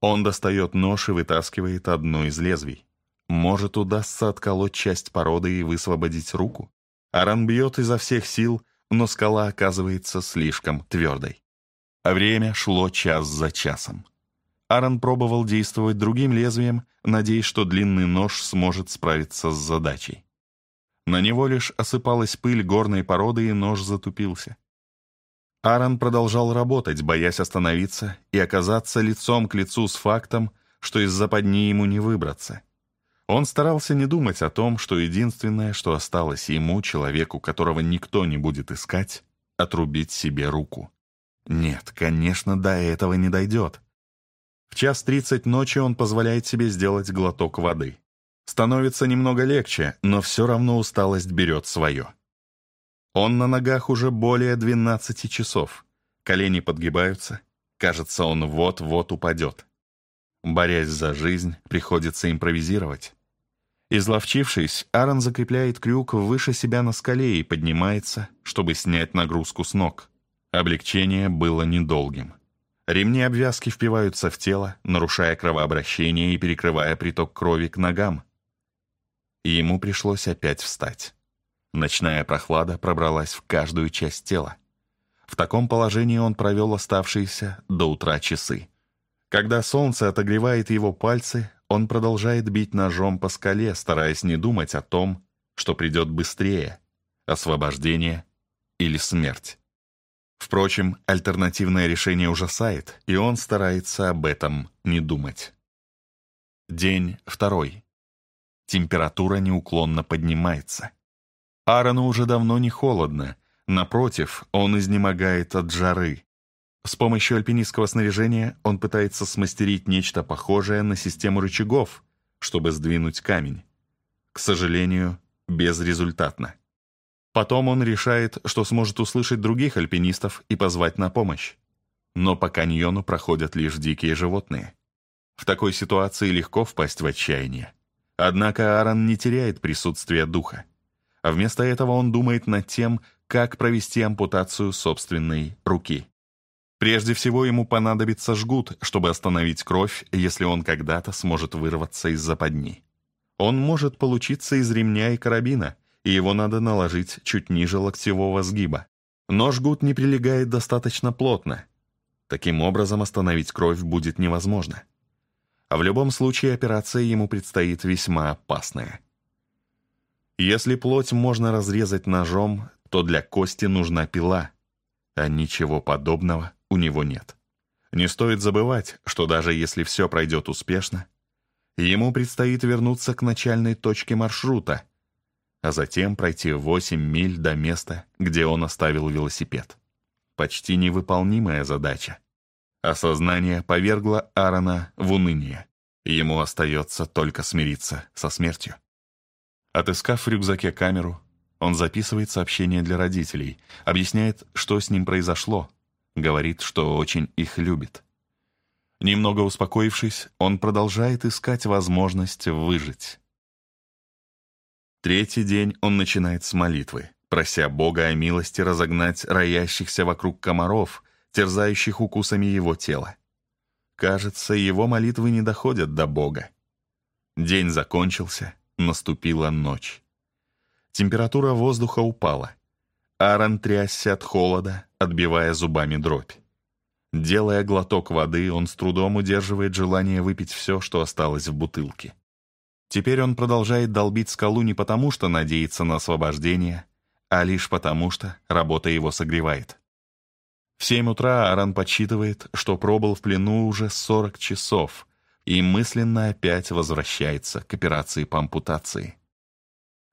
S1: Он достает нож и вытаскивает одно из лезвий. Может, удастся отколоть часть породы и высвободить руку? Аран бьет изо всех сил, но скала оказывается слишком твердой. Время шло час за часом. Аарон пробовал действовать другим лезвием, надеясь, что длинный нож сможет справиться с задачей. На него лишь осыпалась пыль горной породы, и нож затупился. Аарон продолжал работать, боясь остановиться и оказаться лицом к лицу с фактом, что из за западни ему не выбраться. Он старался не думать о том, что единственное, что осталось ему, человеку, которого никто не будет искать, — отрубить себе руку. Нет, конечно, до этого не дойдет. В час тридцать ночи он позволяет себе сделать глоток воды. Становится немного легче, но все равно усталость берет свое. Он на ногах уже более 12 часов. Колени подгибаются. Кажется, он вот-вот упадет. Борясь за жизнь, приходится импровизировать. Изловчившись, Аарон закрепляет крюк выше себя на скале и поднимается, чтобы снять нагрузку с ног. Облегчение было недолгим. Ремни обвязки впиваются в тело, нарушая кровообращение и перекрывая приток крови к ногам. И ему пришлось опять встать. Ночная прохлада пробралась в каждую часть тела. В таком положении он провел оставшиеся до утра часы. Когда солнце отогревает его пальцы, он продолжает бить ножом по скале, стараясь не думать о том, что придет быстрее – освобождение или смерть. Впрочем, альтернативное решение ужасает, и он старается об этом не думать. День второй. Температура неуклонно поднимается. Аарону уже давно не холодно. Напротив, он изнемогает от жары. С помощью альпинистского снаряжения он пытается смастерить нечто похожее на систему рычагов, чтобы сдвинуть камень. К сожалению, безрезультатно. Потом он решает, что сможет услышать других альпинистов и позвать на помощь. Но по каньону проходят лишь дикие животные. В такой ситуации легко впасть в отчаяние. Однако Аарон не теряет присутствие духа. А вместо этого он думает над тем, как провести ампутацию собственной руки. Прежде всего ему понадобится жгут, чтобы остановить кровь, если он когда-то сможет вырваться из западни. Он может получиться из ремня и карабина – и его надо наложить чуть ниже локтевого сгиба. Но жгут не прилегает достаточно плотно. Таким образом остановить кровь будет невозможно. А в любом случае операция ему предстоит весьма опасная. Если плоть можно разрезать ножом, то для кости нужна пила, а ничего подобного у него нет. Не стоит забывать, что даже если все пройдет успешно, ему предстоит вернуться к начальной точке маршрута – а затем пройти 8 миль до места, где он оставил велосипед. Почти невыполнимая задача. Осознание повергло Аарона в уныние. Ему остается только смириться со смертью. Отыскав в рюкзаке камеру, он записывает сообщение для родителей, объясняет, что с ним произошло, говорит, что очень их любит. Немного успокоившись, он продолжает искать возможность выжить. Третий день он начинает с молитвы, прося Бога о милости разогнать роящихся вокруг комаров, терзающих укусами его тела. Кажется, его молитвы не доходят до Бога. День закончился, наступила ночь. Температура воздуха упала. Аарон трясся от холода, отбивая зубами дробь. Делая глоток воды, он с трудом удерживает желание выпить все, что осталось в бутылке. Теперь он продолжает долбить скалу не потому, что надеется на освобождение, а лишь потому, что работа его согревает. В 7 утра Аран подсчитывает, что пробыл в плену уже 40 часов и мысленно опять возвращается к операции по ампутации.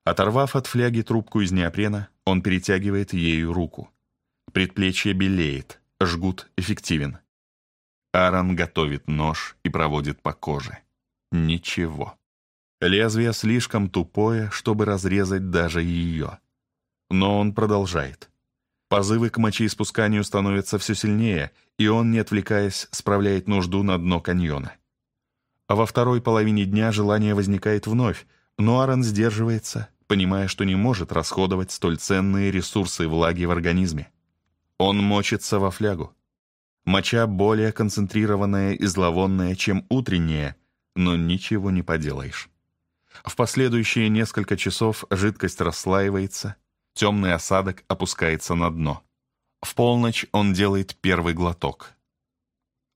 S1: Оторвав от фляги трубку из неопрена, он перетягивает ею руку. Предплечье белеет, жгут эффективен. Аран готовит нож и проводит по коже. Ничего. Лезвие слишком тупое, чтобы разрезать даже ее. Но он продолжает. Позывы к мочеиспусканию становятся все сильнее, и он, не отвлекаясь, справляет нужду на дно каньона. А во второй половине дня желание возникает вновь, но Аарон сдерживается, понимая, что не может расходовать столь ценные ресурсы влаги в организме. Он мочится во флягу. Моча более концентрированная и зловонная, чем утренняя, но ничего не поделаешь. А в последующие несколько часов жидкость расслаивается, темный осадок опускается на дно. В полночь он делает первый глоток.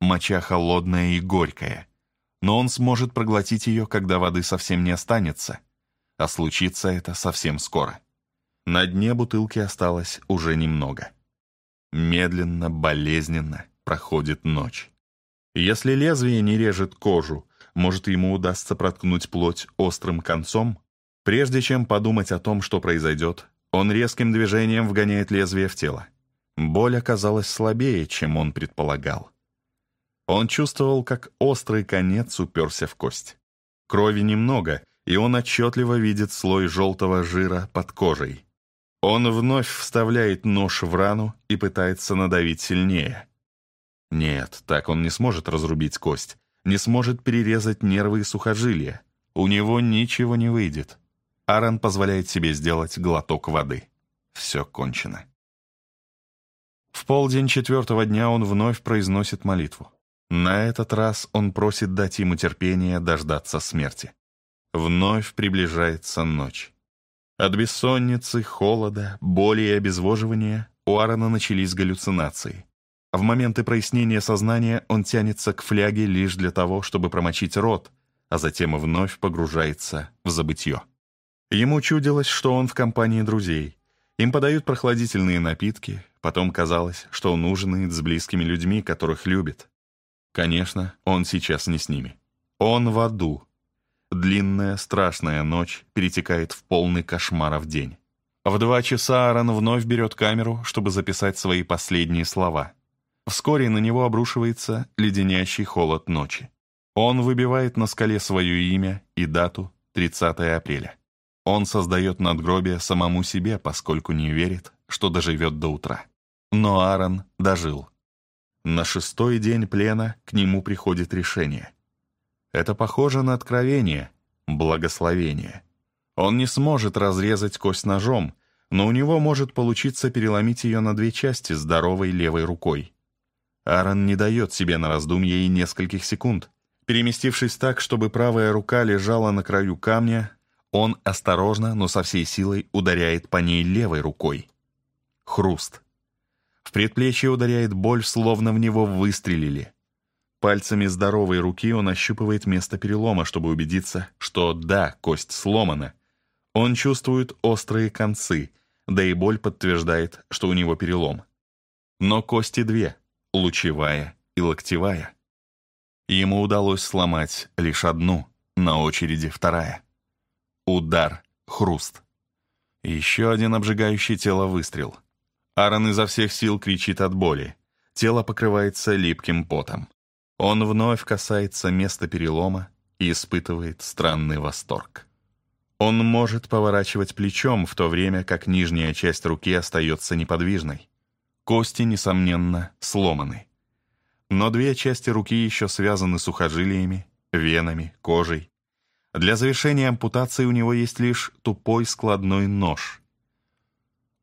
S1: Моча холодная и горькая, но он сможет проглотить ее, когда воды совсем не останется, а случится это совсем скоро. На дне бутылки осталось уже немного. Медленно, болезненно проходит ночь. Если лезвие не режет кожу, может, ему удастся проткнуть плоть острым концом? Прежде чем подумать о том, что произойдет, он резким движением вгоняет лезвие в тело. Боль оказалась слабее, чем он предполагал. Он чувствовал, как острый конец уперся в кость. Крови немного, и он отчетливо видит слой желтого жира под кожей. Он вновь вставляет нож в рану и пытается надавить сильнее. Нет, так он не сможет разрубить кость не сможет перерезать нервы и сухожилия. У него ничего не выйдет. Аарон позволяет себе сделать глоток воды. Все кончено. В полдень четвертого дня он вновь произносит молитву. На этот раз он просит дать ему терпение дождаться смерти. Вновь приближается ночь. От бессонницы, холода, боли и обезвоживания у Аарона начались галлюцинации. А в моменты прояснения сознания он тянется к фляге лишь для того, чтобы промочить рот, а затем вновь погружается в забытье. Ему чудилось, что он в компании друзей. Им подают прохладительные напитки, потом казалось, что он ужинает с близкими людьми, которых любит. Конечно, он сейчас не с ними. Он в аду. Длинная, страшная ночь перетекает в полный кошмар в день. В два часа Аарон вновь берет камеру, чтобы записать свои последние слова — Вскоре на него обрушивается леденящий холод ночи. Он выбивает на скале свое имя и дату 30 апреля. Он создает надгробие самому себе, поскольку не верит, что доживет до утра. Но Аарон дожил. На шестой день плена к нему приходит решение. Это похоже на откровение, благословение. Он не сможет разрезать кость ножом, но у него может получиться переломить ее на две части здоровой левой рукой. Аарон не дает себе на раздумье и нескольких секунд. Переместившись так, чтобы правая рука лежала на краю камня, он осторожно, но со всей силой ударяет по ней левой рукой. Хруст. В предплечье ударяет боль, словно в него выстрелили. Пальцами здоровой руки он ощупывает место перелома, чтобы убедиться, что да, кость сломана. Он чувствует острые концы, да и боль подтверждает, что у него перелом. Но кости две — лучевая и локтевая. Ему удалось сломать лишь одну, на очереди вторая. Удар, хруст. Еще один обжигающий тело выстрел. Аарон изо всех сил кричит от боли. Тело покрывается липким потом. Он вновь касается места перелома и испытывает странный восторг. Он может поворачивать плечом, в то время как нижняя часть руки остается неподвижной. Кости, несомненно, сломаны. Но две части руки еще связаны сухожилиями, венами, кожей. Для завершения ампутации у него есть лишь тупой складной нож.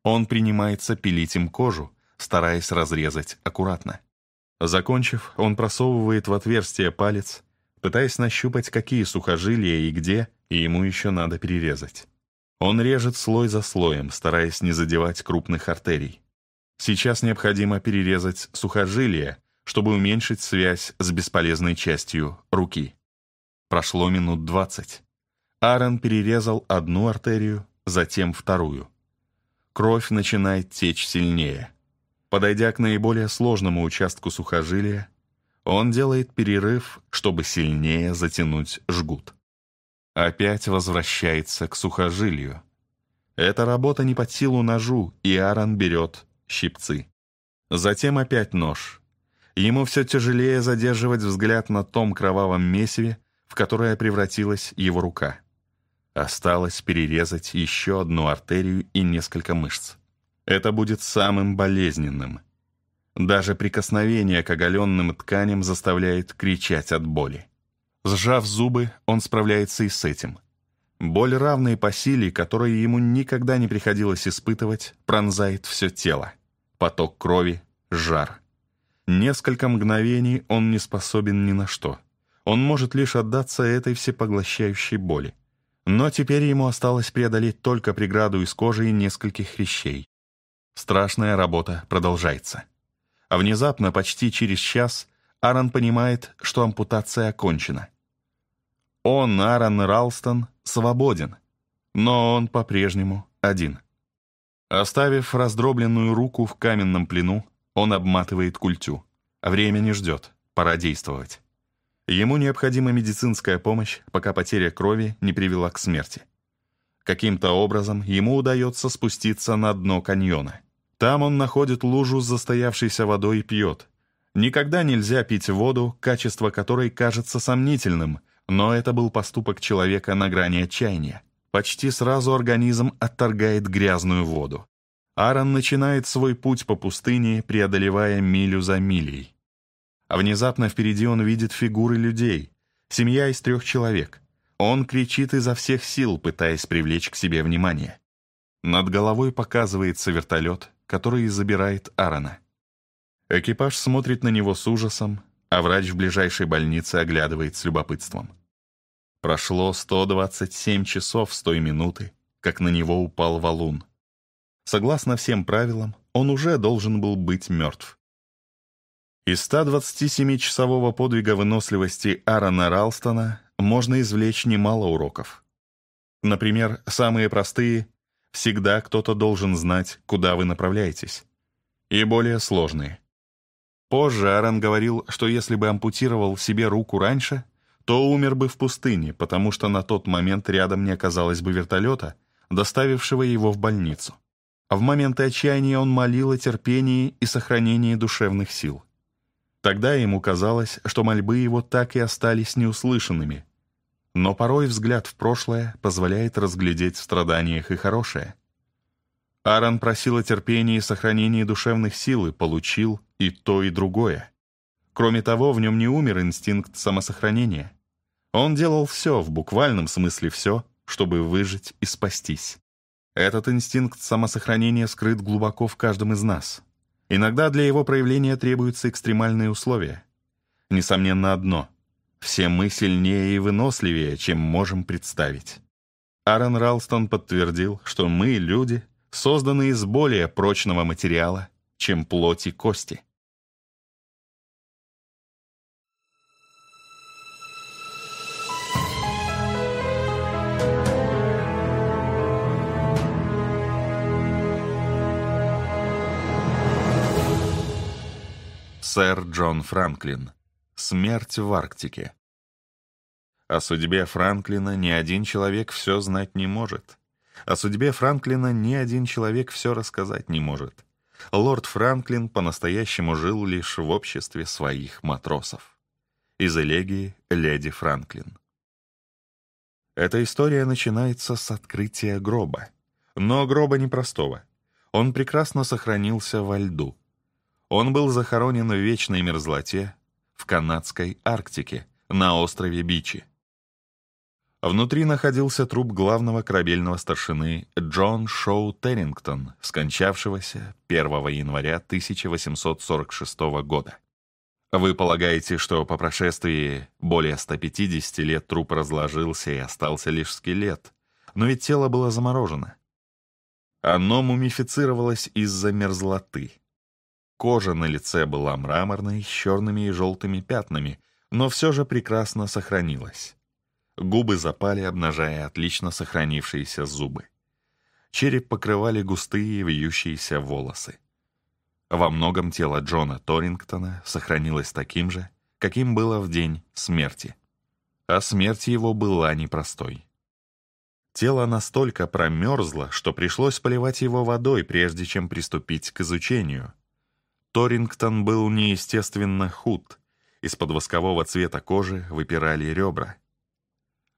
S1: Он принимается пилить им кожу, стараясь разрезать аккуратно. Закончив, он просовывает в отверстие палец, пытаясь нащупать, какие сухожилия и где, и ему еще надо перерезать. Он режет слой за слоем, стараясь не задевать крупных артерий. Сейчас необходимо перерезать сухожилие, чтобы уменьшить связь с бесполезной частью руки. Прошло минут двадцать. Аарон перерезал одну артерию, затем вторую. Кровь начинает течь сильнее. Подойдя к наиболее сложному участку сухожилия, он делает перерыв, чтобы сильнее затянуть жгут. Опять возвращается к сухожилию. Эта работа не под силу ножу, и Аарон берет щипцы. Затем опять нож. Ему все тяжелее задерживать взгляд на том кровавом месиве, в которое превратилась его рука. Осталось перерезать еще одну артерию и несколько мышц. Это будет самым болезненным. Даже прикосновение к оголенным тканям заставляет кричать от боли. Сжав зубы, он справляется и с этим. Боль, равная по силе, которой ему никогда не приходилось испытывать, пронзает все тело поток крови, жар. Несколько мгновений он не способен ни на что. Он может лишь отдаться этой всепоглощающей боли. Но теперь ему осталось преодолеть только преграду из кожи и нескольких хрящей. Страшная работа продолжается. А внезапно, почти через час, Аарон понимает, что ампутация окончена. Он, Аарон Ралстон, свободен, но он по-прежнему один. Оставив раздробленную руку в каменном плену, он обматывает культю. Время не ждет, пора действовать. Ему необходима медицинская помощь, пока потеря крови не привела к смерти. Каким-то образом ему удается спуститься на дно каньона. Там он находит лужу с застоявшейся водой и пьет. Никогда нельзя пить воду, качество которой кажется сомнительным, но это был поступок человека на грани отчаяния. Почти сразу организм отторгает грязную воду. Аарон начинает свой путь по пустыне, преодолевая милю за милей. А внезапно впереди он видит фигуры людей. Семья из трех человек. Он кричит изо всех сил, пытаясь привлечь к себе внимание. Над головой показывается вертолет, который забирает Аарона. Экипаж смотрит на него с ужасом, а врач в ближайшей больнице оглядывает с любопытством. Прошло 127 часов с той минуты, как на него упал валун. Согласно всем правилам, он уже должен был быть мертв. Из 127-часового подвига выносливости Аарона Ралстона можно извлечь немало уроков. Например, самые простые «всегда кто-то должен знать, куда вы направляетесь», и более сложные. Позже Аарон говорил, что если бы ампутировал себе руку раньше, то умер бы в пустыне, потому что на тот момент рядом не оказалось бы вертолета, доставившего его в больницу. А в моменты отчаяния он молил о терпении и сохранении душевных сил. Тогда ему казалось, что мольбы его так и остались неуслышанными. Но порой взгляд в прошлое позволяет разглядеть в страданиях и хорошее. Аарон просил о терпении и сохранении душевных сил и получил и то, и другое. Кроме того, в нем не умер инстинкт самосохранения. Он делал все, в буквальном смысле все, чтобы выжить и спастись. Этот инстинкт самосохранения скрыт глубоко в каждом из нас. Иногда для его проявления требуются экстремальные условия. Несомненно одно — все мы сильнее и выносливее, чем можем представить.
S2: Аарон Ралстон подтвердил, что мы, люди, созданы из более прочного материала, чем плоть и кости —
S1: Сэр Джон Франклин. Смерть в Арктике. О судьбе Франклина ни один человек все знать не может. О судьбе Франклина ни один человек все рассказать не может. Лорд Франклин по-настоящему жил лишь в обществе своих матросов. Из элегии «Леди Франклин». Эта история начинается с открытия гроба. Но гроба непростого. Он прекрасно сохранился во льду — он был захоронен в вечной мерзлоте в канадской Арктике на острове Бичи. Внутри находился труп главного корабельного старшины Джон Шоу Террингтон, скончавшегося 1 января 1846 года. Вы полагаете, что по прошествии более 150 лет труп разложился и остался лишь скелет, но ведь тело было заморожено. Оно мумифицировалось из-за мерзлоты. Кожа на лице была мраморной, с черными и желтыми пятнами, но все же прекрасно сохранилась. Губы запали, обнажая отлично сохранившиеся зубы. Череп покрывали густые вьющиеся волосы. Во многом тело Джона Торингтона сохранилось таким же, каким было в день смерти. А смерть его была непростой. Тело настолько промерзло, что пришлось поливать его водой, прежде чем приступить к изучению — Торингтон был неестественно худ. Из-под воскового цвета кожи выпирали ребра.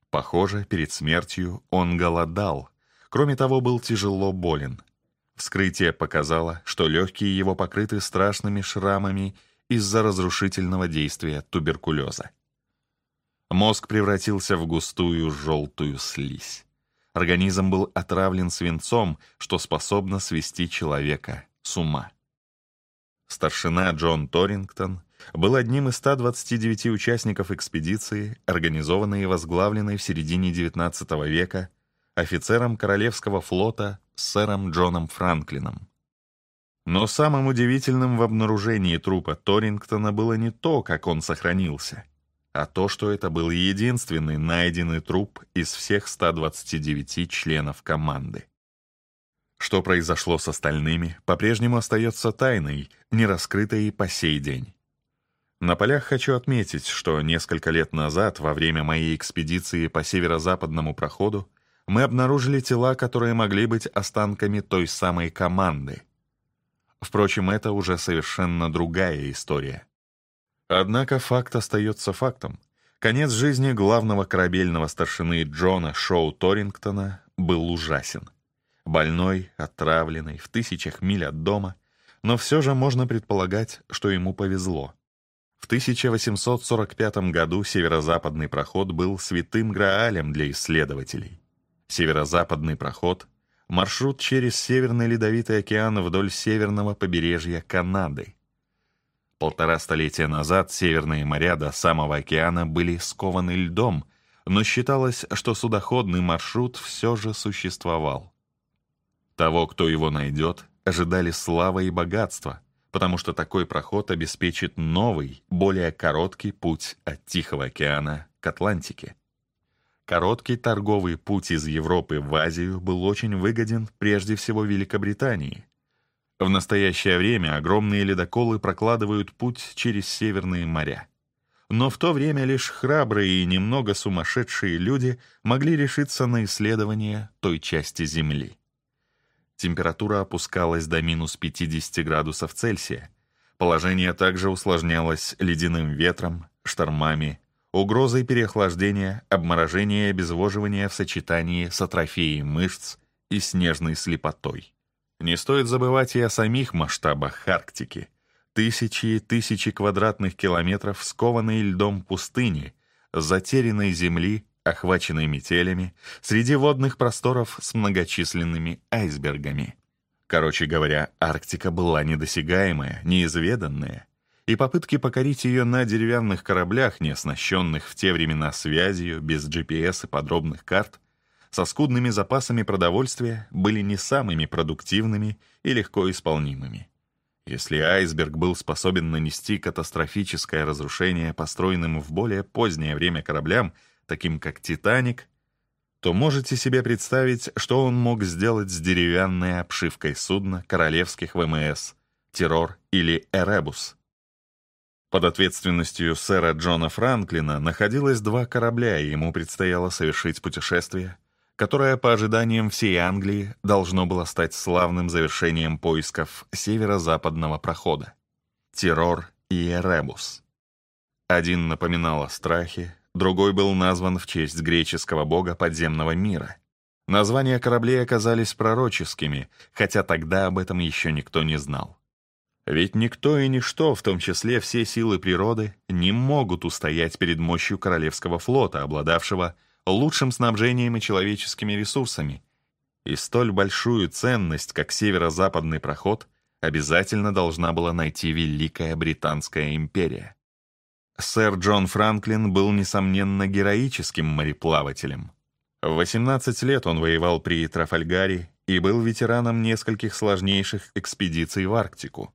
S1: Похоже, перед смертью он голодал. Кроме того, был тяжело болен. Вскрытие показало, что легкие его покрыты страшными шрамами из-за разрушительного действия туберкулеза. Мозг превратился в густую желтую слизь. Организм был отравлен свинцом, что способно свести человека с ума. Старшина Джон Торингтон был одним из 129 участников экспедиции, организованной и возглавленной в середине XIX века офицером Королевского флота сэром Джоном Франклином. Но самым удивительным в обнаружении трупа Торингтона было не то, как он сохранился, а то, что это был единственный найденный труп из всех 129 членов команды. Что произошло с остальными, по-прежнему остается тайной, не раскрытой по сей день. На полях хочу отметить, что несколько лет назад, во время моей экспедиции по северо-западному проходу, мы обнаружили тела, которые могли быть останками той самой команды. Впрочем, это уже совершенно другая история. Однако факт остается фактом. Конец жизни главного корабельного старшины Джона Шоу Торингтона был ужасен. Больной, отравленный, в тысячах миль от дома, но все же можно предполагать, что ему повезло. В 1845 году северо-западный проход был святым граалем для исследователей. Северо-западный проход — маршрут через Северный Ледовитый океан вдоль северного побережья Канады. Полтора столетия назад северные моря до самого океана были скованы льдом, но считалось, что судоходный маршрут все же существовал. Того, кто его найдет, ожидали слава и богатство, потому что такой проход обеспечит новый, более короткий путь от Тихого океана к Атлантике. Короткий торговый путь из Европы в Азию был очень выгоден прежде всего Великобритании. В настоящее время огромные ледоколы прокладывают путь через северные моря. Но в то время лишь храбрые и немного сумасшедшие люди могли решиться на исследование той части Земли. Температура опускалась до минус 50 градусов Цельсия. Положение также усложнялось ледяным ветром, штормами, угрозой переохлаждения, обморожения и обезвоживания в сочетании с атрофией мышц и снежной слепотой. Не стоит забывать и о самих масштабах Арктики. Тысячи и тысячи квадратных километров скованной льдом пустыни, затерянной земли охваченный метелями, среди водных просторов с многочисленными айсбергами. Короче говоря, Арктика была недосягаемая, неизведанная, и попытки покорить ее на деревянных кораблях, не оснащенных в те времена связью, без GPS и подробных карт, со скудными запасами продовольствия были не самыми продуктивными и легко исполнимыми. Если айсберг был способен нанести катастрофическое разрушение построенным в более позднее время кораблям, таким как «Титаник», то можете себе представить, что он мог сделать с деревянной обшивкой судна королевских ВМС «Террор» или «Эребус». Под ответственностью сэра Джона Франклина находилось два корабля, и ему предстояло совершить путешествие, которое, по ожиданиям всей Англии, должно было стать славным завершением поисков северо-западного прохода. «Террор» и «Эребус». Один напоминал о страхе, другой был назван в честь греческого бога подземного мира. Названия кораблей оказались пророческими, хотя тогда об этом еще никто не знал. Ведь никто и ничто, в том числе все силы природы, не могут устоять перед мощью Королевского флота, обладавшего лучшим снабжением и человеческими ресурсами. И столь большую ценность, как северо-западный проход, обязательно должна была найти Великая Британская империя. Сэр Джон Франклин был, несомненно, героическим мореплавателем. В 18 лет он воевал при Трафальгаре и был ветераном нескольких сложнейших экспедиций в Арктику.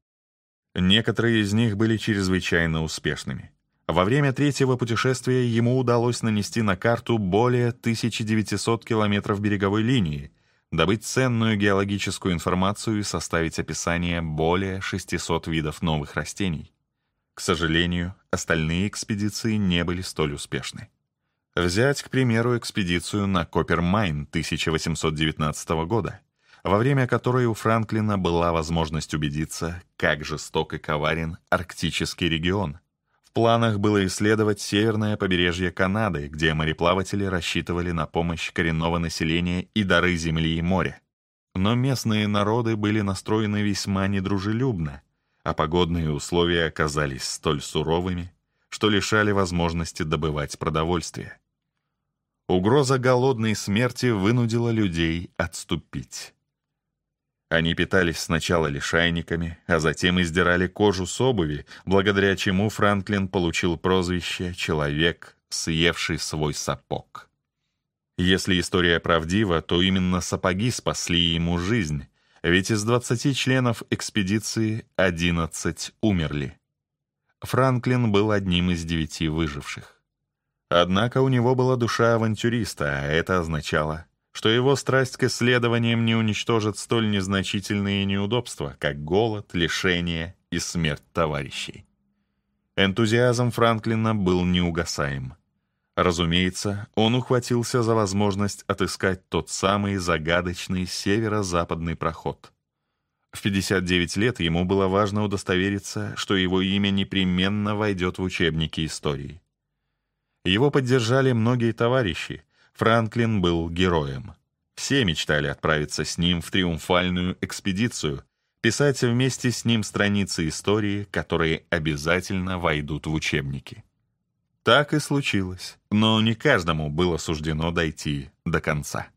S1: Некоторые из них были чрезвычайно успешными. Во время третьего путешествия ему удалось нанести на карту более 1900 километров береговой линии, добыть ценную геологическую информацию и составить описание более 600 видов новых растений. К сожалению, остальные экспедиции не были столь успешны. Взять, к примеру, экспедицию на Копермайн 1819 года, во время которой у Франклина была возможность убедиться, как жесток и коварен арктический регион. В планах было исследовать северное побережье Канады, где мореплаватели рассчитывали на помощь коренного населения и дары земли и моря. Но местные народы были настроены весьма недружелюбно, а погодные условия оказались столь суровыми, что лишали возможности добывать продовольствие. Угроза голодной смерти вынудила людей отступить. Они питались сначала лишайниками, а затем издирали кожу с обуви, благодаря чему Франклин получил прозвище «человек, съевший свой сапог». Если история правдива, то именно сапоги спасли ему жизнь, ведь из 20 членов экспедиции 11 умерли. Франклин был одним из девяти выживших. Однако у него была душа авантюриста, а это означало, что его страсть к исследованиям не уничтожит столь незначительные неудобства, как голод, лишение и смерть товарищей. Энтузиазм Франклина был неугасаем — Разумеется, он ухватился за возможность отыскать тот самый загадочный северо-западный проход. В 59 лет ему было важно удостовериться, что его имя непременно войдет в учебники истории. Его поддержали многие товарищи. Франклин был героем. Все мечтали отправиться с ним в триумфальную экспедицию, писать вместе с ним страницы истории, которые обязательно войдут в учебники. Так и случилось, но не каждому было суждено дойти до конца.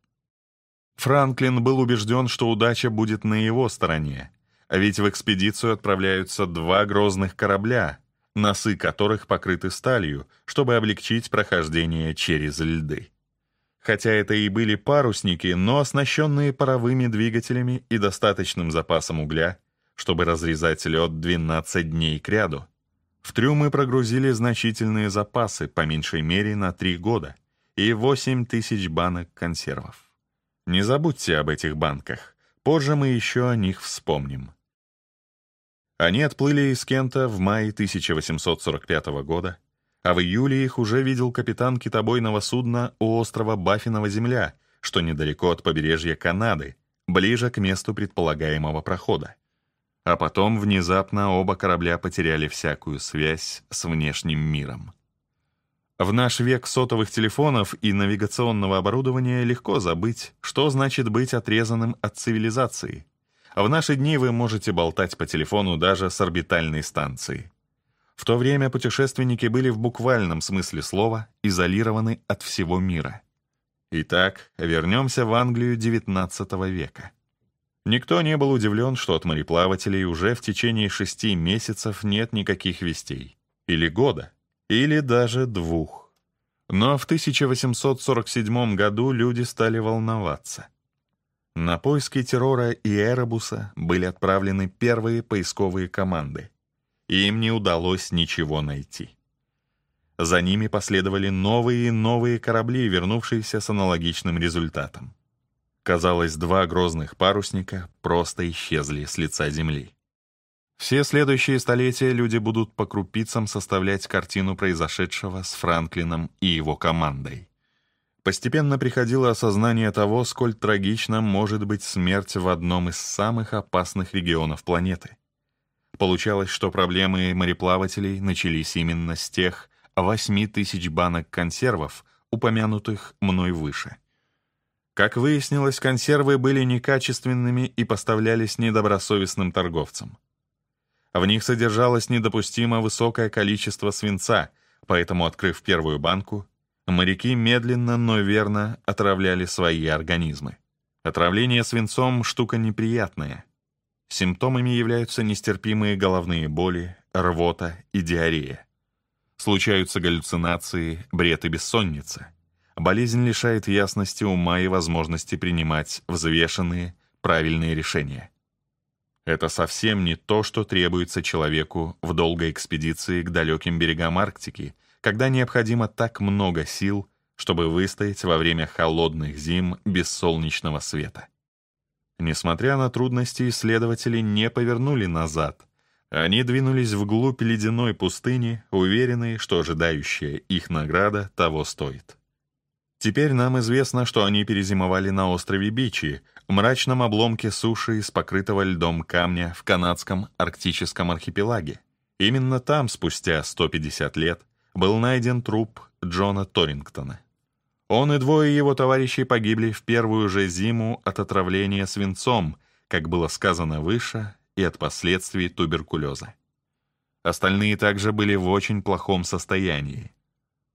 S1: Франклин был убежден, что удача будет на его стороне, а ведь в экспедицию отправляются два грозных корабля, носы которых покрыты сталью, чтобы облегчить прохождение через льды. Хотя это и были парусники, но оснащенные паровыми двигателями и достаточным запасом угля, чтобы разрезать лед 12 дней кряду — в трюмы прогрузили значительные запасы, по меньшей мере на три года, и 8 тысяч банок консервов. Не забудьте об этих банках, позже мы еще о них вспомним. Они отплыли из Кента в мае 1845 года, а в июле их уже видел капитан китобойного судна у острова Баффинова земля, что недалеко от побережья Канады, ближе к месту предполагаемого прохода а потом внезапно оба корабля потеряли всякую связь с внешним миром. В наш век сотовых телефонов и навигационного оборудования легко забыть, что значит быть отрезанным от цивилизации. В наши дни вы можете болтать по телефону даже с орбитальной станции. В то время путешественники были в буквальном смысле слова изолированы от всего мира. Итак, вернемся в Англию XIX века. Никто не был удивлен, что от мореплавателей уже в течение шести месяцев нет никаких вестей. Или года. Или даже двух. Но в 1847 году люди стали волноваться. На поиски террора и Эробуса были отправлены первые поисковые команды. Им не удалось ничего найти. За ними последовали новые и новые корабли, вернувшиеся с аналогичным результатом. Казалось, два грозных парусника просто исчезли с лица земли. Все следующие столетия люди будут по крупицам составлять картину произошедшего с Франклином и его командой. Постепенно приходило осознание того, сколь трагично может быть смерть в одном из самых опасных регионов планеты. Получалось, что проблемы мореплавателей начались именно с тех 8 тысяч банок консервов, упомянутых мной выше — как выяснилось, консервы были некачественными и поставлялись недобросовестным торговцам. В них содержалось недопустимо высокое количество свинца, поэтому, открыв первую банку, моряки медленно, но верно отравляли свои организмы. Отравление свинцом – штука неприятная. Симптомами являются нестерпимые головные боли, рвота и диарея. Случаются галлюцинации, бред и бессонница – болезнь лишает ясности ума и возможности принимать взвешенные, правильные решения. Это совсем не то, что требуется человеку в долгой экспедиции к далеким берегам Арктики, когда необходимо так много сил, чтобы выстоять во время холодных зим без солнечного света. Несмотря на трудности, исследователи не повернули назад. Они двинулись вглубь ледяной пустыни, уверенные, что ожидающая их награда того стоит. Теперь нам известно, что они перезимовали на острове Бичи, мрачном обломке суши из покрытого льдом камня в канадском арктическом архипелаге. Именно там, спустя 150 лет, был найден труп Джона Торингтона. Он и двое его товарищей погибли в первую же зиму от отравления свинцом, как было сказано выше, и от последствий туберкулеза. Остальные также были в очень плохом состоянии.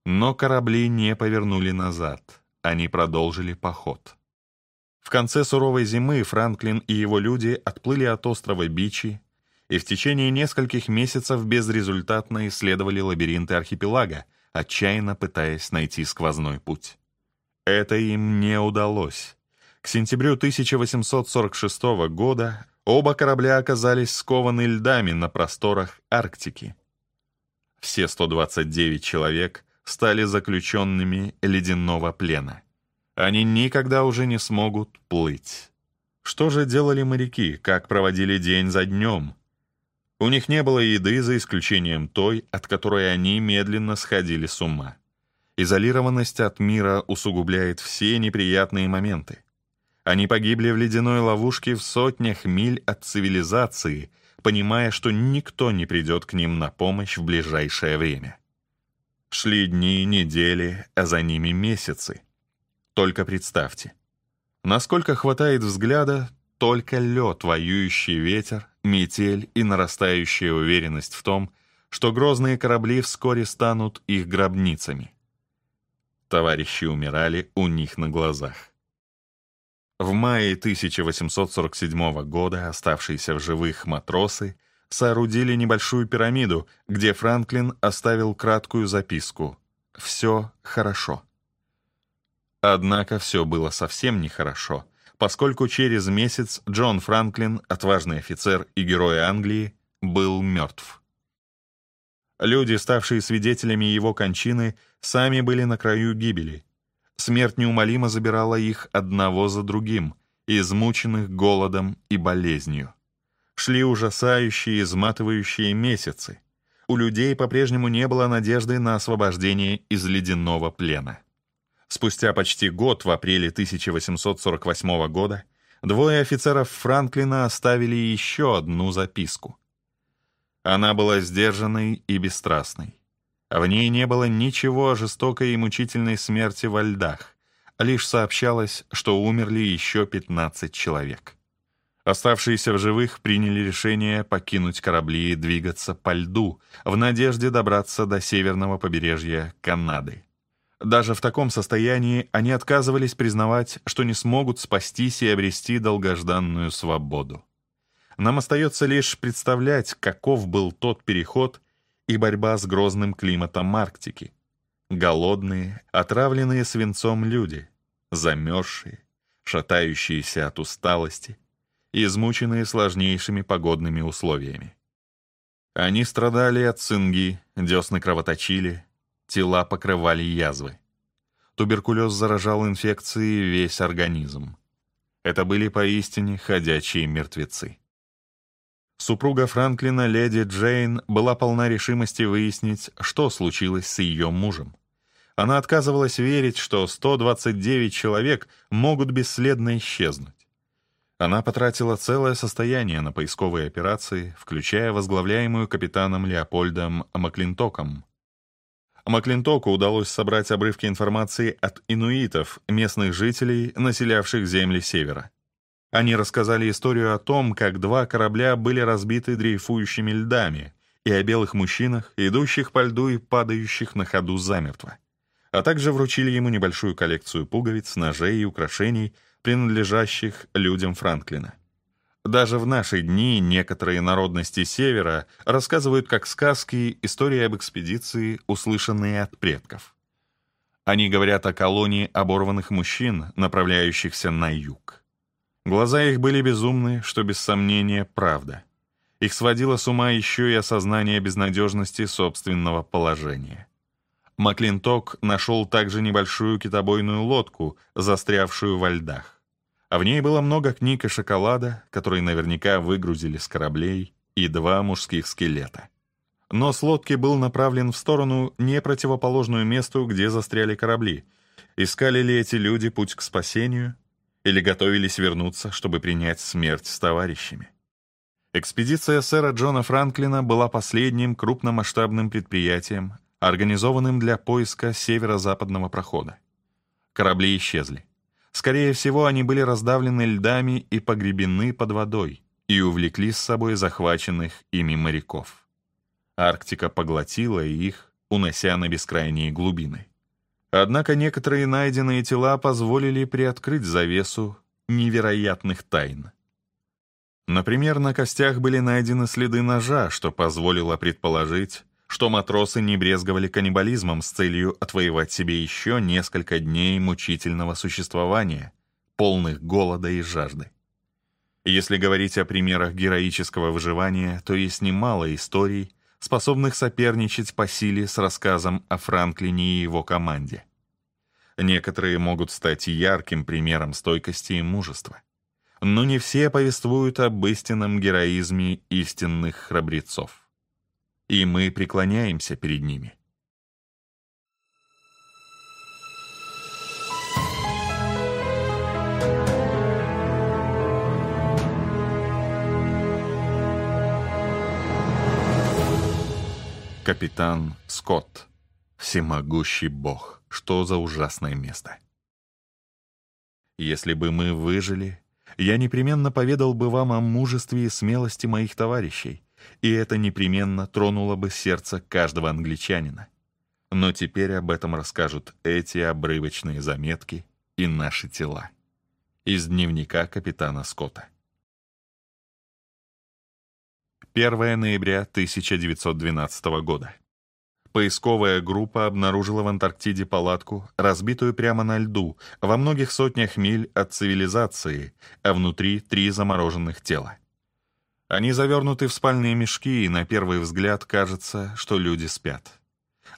S1: Но корабли не повернули назад, они продолжили поход. В конце суровой зимы Франклин и его люди отплыли от острова Бичи и в течение нескольких месяцев безрезультатно исследовали лабиринты архипелага, отчаянно пытаясь найти сквозной путь. Это им не удалось. К сентябрю 1846 года оба корабля оказались скованы льдами на просторах Арктики. Все 129 человек стали заключенными ледяного плена. Они никогда уже не смогут плыть. Что же делали моряки, как проводили день за днем? У них не было еды, за исключением той, от которой они медленно сходили с ума. Изолированность от мира усугубляет все неприятные моменты. Они погибли в ледяной ловушке в сотнях миль от цивилизации, понимая, что никто не придет к ним на помощь в ближайшее время. Шли дни, недели, а за ними месяцы. Только представьте. Насколько хватает взгляда, только лед, воюющий ветер, метель и нарастающая уверенность в том, что грозные корабли вскоре станут их гробницами. Товарищи умирали у них на глазах. В мае 1847 года оставшиеся в живых матросы соорудили небольшую пирамиду, где Франклин оставил краткую записку «Все хорошо». Однако все было совсем нехорошо, поскольку через месяц Джон Франклин, отважный офицер и герой Англии, был мертв. Люди, ставшие свидетелями его кончины, сами были на краю гибели. Смерть неумолимо забирала их одного за другим, измученных голодом и болезнью. Шли ужасающие, изматывающие месяцы. У людей по-прежнему не было надежды на освобождение из ледяного плена. Спустя почти год, в апреле 1848 года, двое офицеров Франклина оставили еще одну записку. Она была сдержанной и бесстрастной. В ней не было ничего о жестокой и мучительной смерти во льдах, лишь сообщалось, что умерли еще 15 человек. Оставшиеся в живых приняли решение покинуть корабли и двигаться по льду, в надежде добраться до северного побережья Канады. Даже в таком состоянии они отказывались признавать, что не смогут спастись и обрести долгожданную свободу. Нам остается лишь представлять, каков был тот переход и борьба с грозным климатом Арктики. Голодные, отравленные свинцом люди, замерзшие, шатающиеся от усталости — измученные сложнейшими погодными условиями. Они страдали от цинги, десны кровоточили, тела покрывали язвы. Туберкулез заражал инфекцией весь организм. Это были поистине ходячие мертвецы. Супруга Франклина, леди Джейн, была полна решимости выяснить, что случилось с ее мужем. Она отказывалась верить, что 129 человек могут бесследно исчезнуть. Она потратила целое состояние на поисковые операции, включая возглавляемую капитаном Леопольдом Маклинтоком. Маклинтоку удалось собрать обрывки информации от инуитов, местных жителей, населявших земли Севера. Они рассказали историю о том, как два корабля были разбиты дрейфующими льдами, и о белых мужчинах, идущих по льду и падающих на ходу замертво. А также вручили ему небольшую коллекцию пуговиц, ножей и украшений — принадлежащих людям Франклина. Даже в наши дни некоторые народности Севера рассказывают как сказки истории об экспедиции, услышанные от предков. Они говорят о колонии оборванных мужчин, направляющихся на юг. Глаза их были безумны, что без сомнения правда. Их сводило с ума еще и осознание безнадежности собственного положения. Маклинток нашел также небольшую китобойную лодку, застрявшую во льдах. А в ней было много книг и шоколада, которые наверняка выгрузили с кораблей, и два мужских скелета. Но с лодки был направлен в сторону, не противоположную месту, где застряли корабли. Искали ли эти люди путь к спасению? Или готовились вернуться, чтобы принять смерть с товарищами? Экспедиция сэра Джона Франклина была последним крупномасштабным предприятием, организованным для поиска северо-западного прохода. Корабли исчезли. Скорее всего, они были раздавлены льдами и погребены под водой и увлекли с собой захваченных ими моряков. Арктика поглотила их, унося на бескрайние глубины. Однако некоторые найденные тела позволили приоткрыть завесу невероятных тайн. Например, на костях были найдены следы ножа, что позволило предположить, что матросы не брезговали каннибализмом с целью отвоевать себе еще несколько дней мучительного существования, полных голода и жажды. Если говорить о примерах героического выживания, то есть немало историй, способных соперничать по силе с рассказом о Франклине и его команде. Некоторые могут стать ярким примером стойкости и мужества. Но не все повествуют об истинном героизме истинных храбрецов и мы преклоняемся перед ними. Капитан Скотт. Всемогущий бог. Что за ужасное место. Если бы мы выжили, я непременно поведал бы вам о мужестве и смелости моих товарищей, и это непременно тронуло бы сердце каждого англичанина. Но теперь об этом расскажут эти обрывочные заметки и наши тела. Из дневника капитана Скотта. 1 ноября 1912 года. Поисковая группа обнаружила в Антарктиде палатку, разбитую прямо на льду, во многих сотнях миль от цивилизации, а внутри три замороженных тела. Они завернуты в спальные мешки, и на первый взгляд кажется, что люди спят.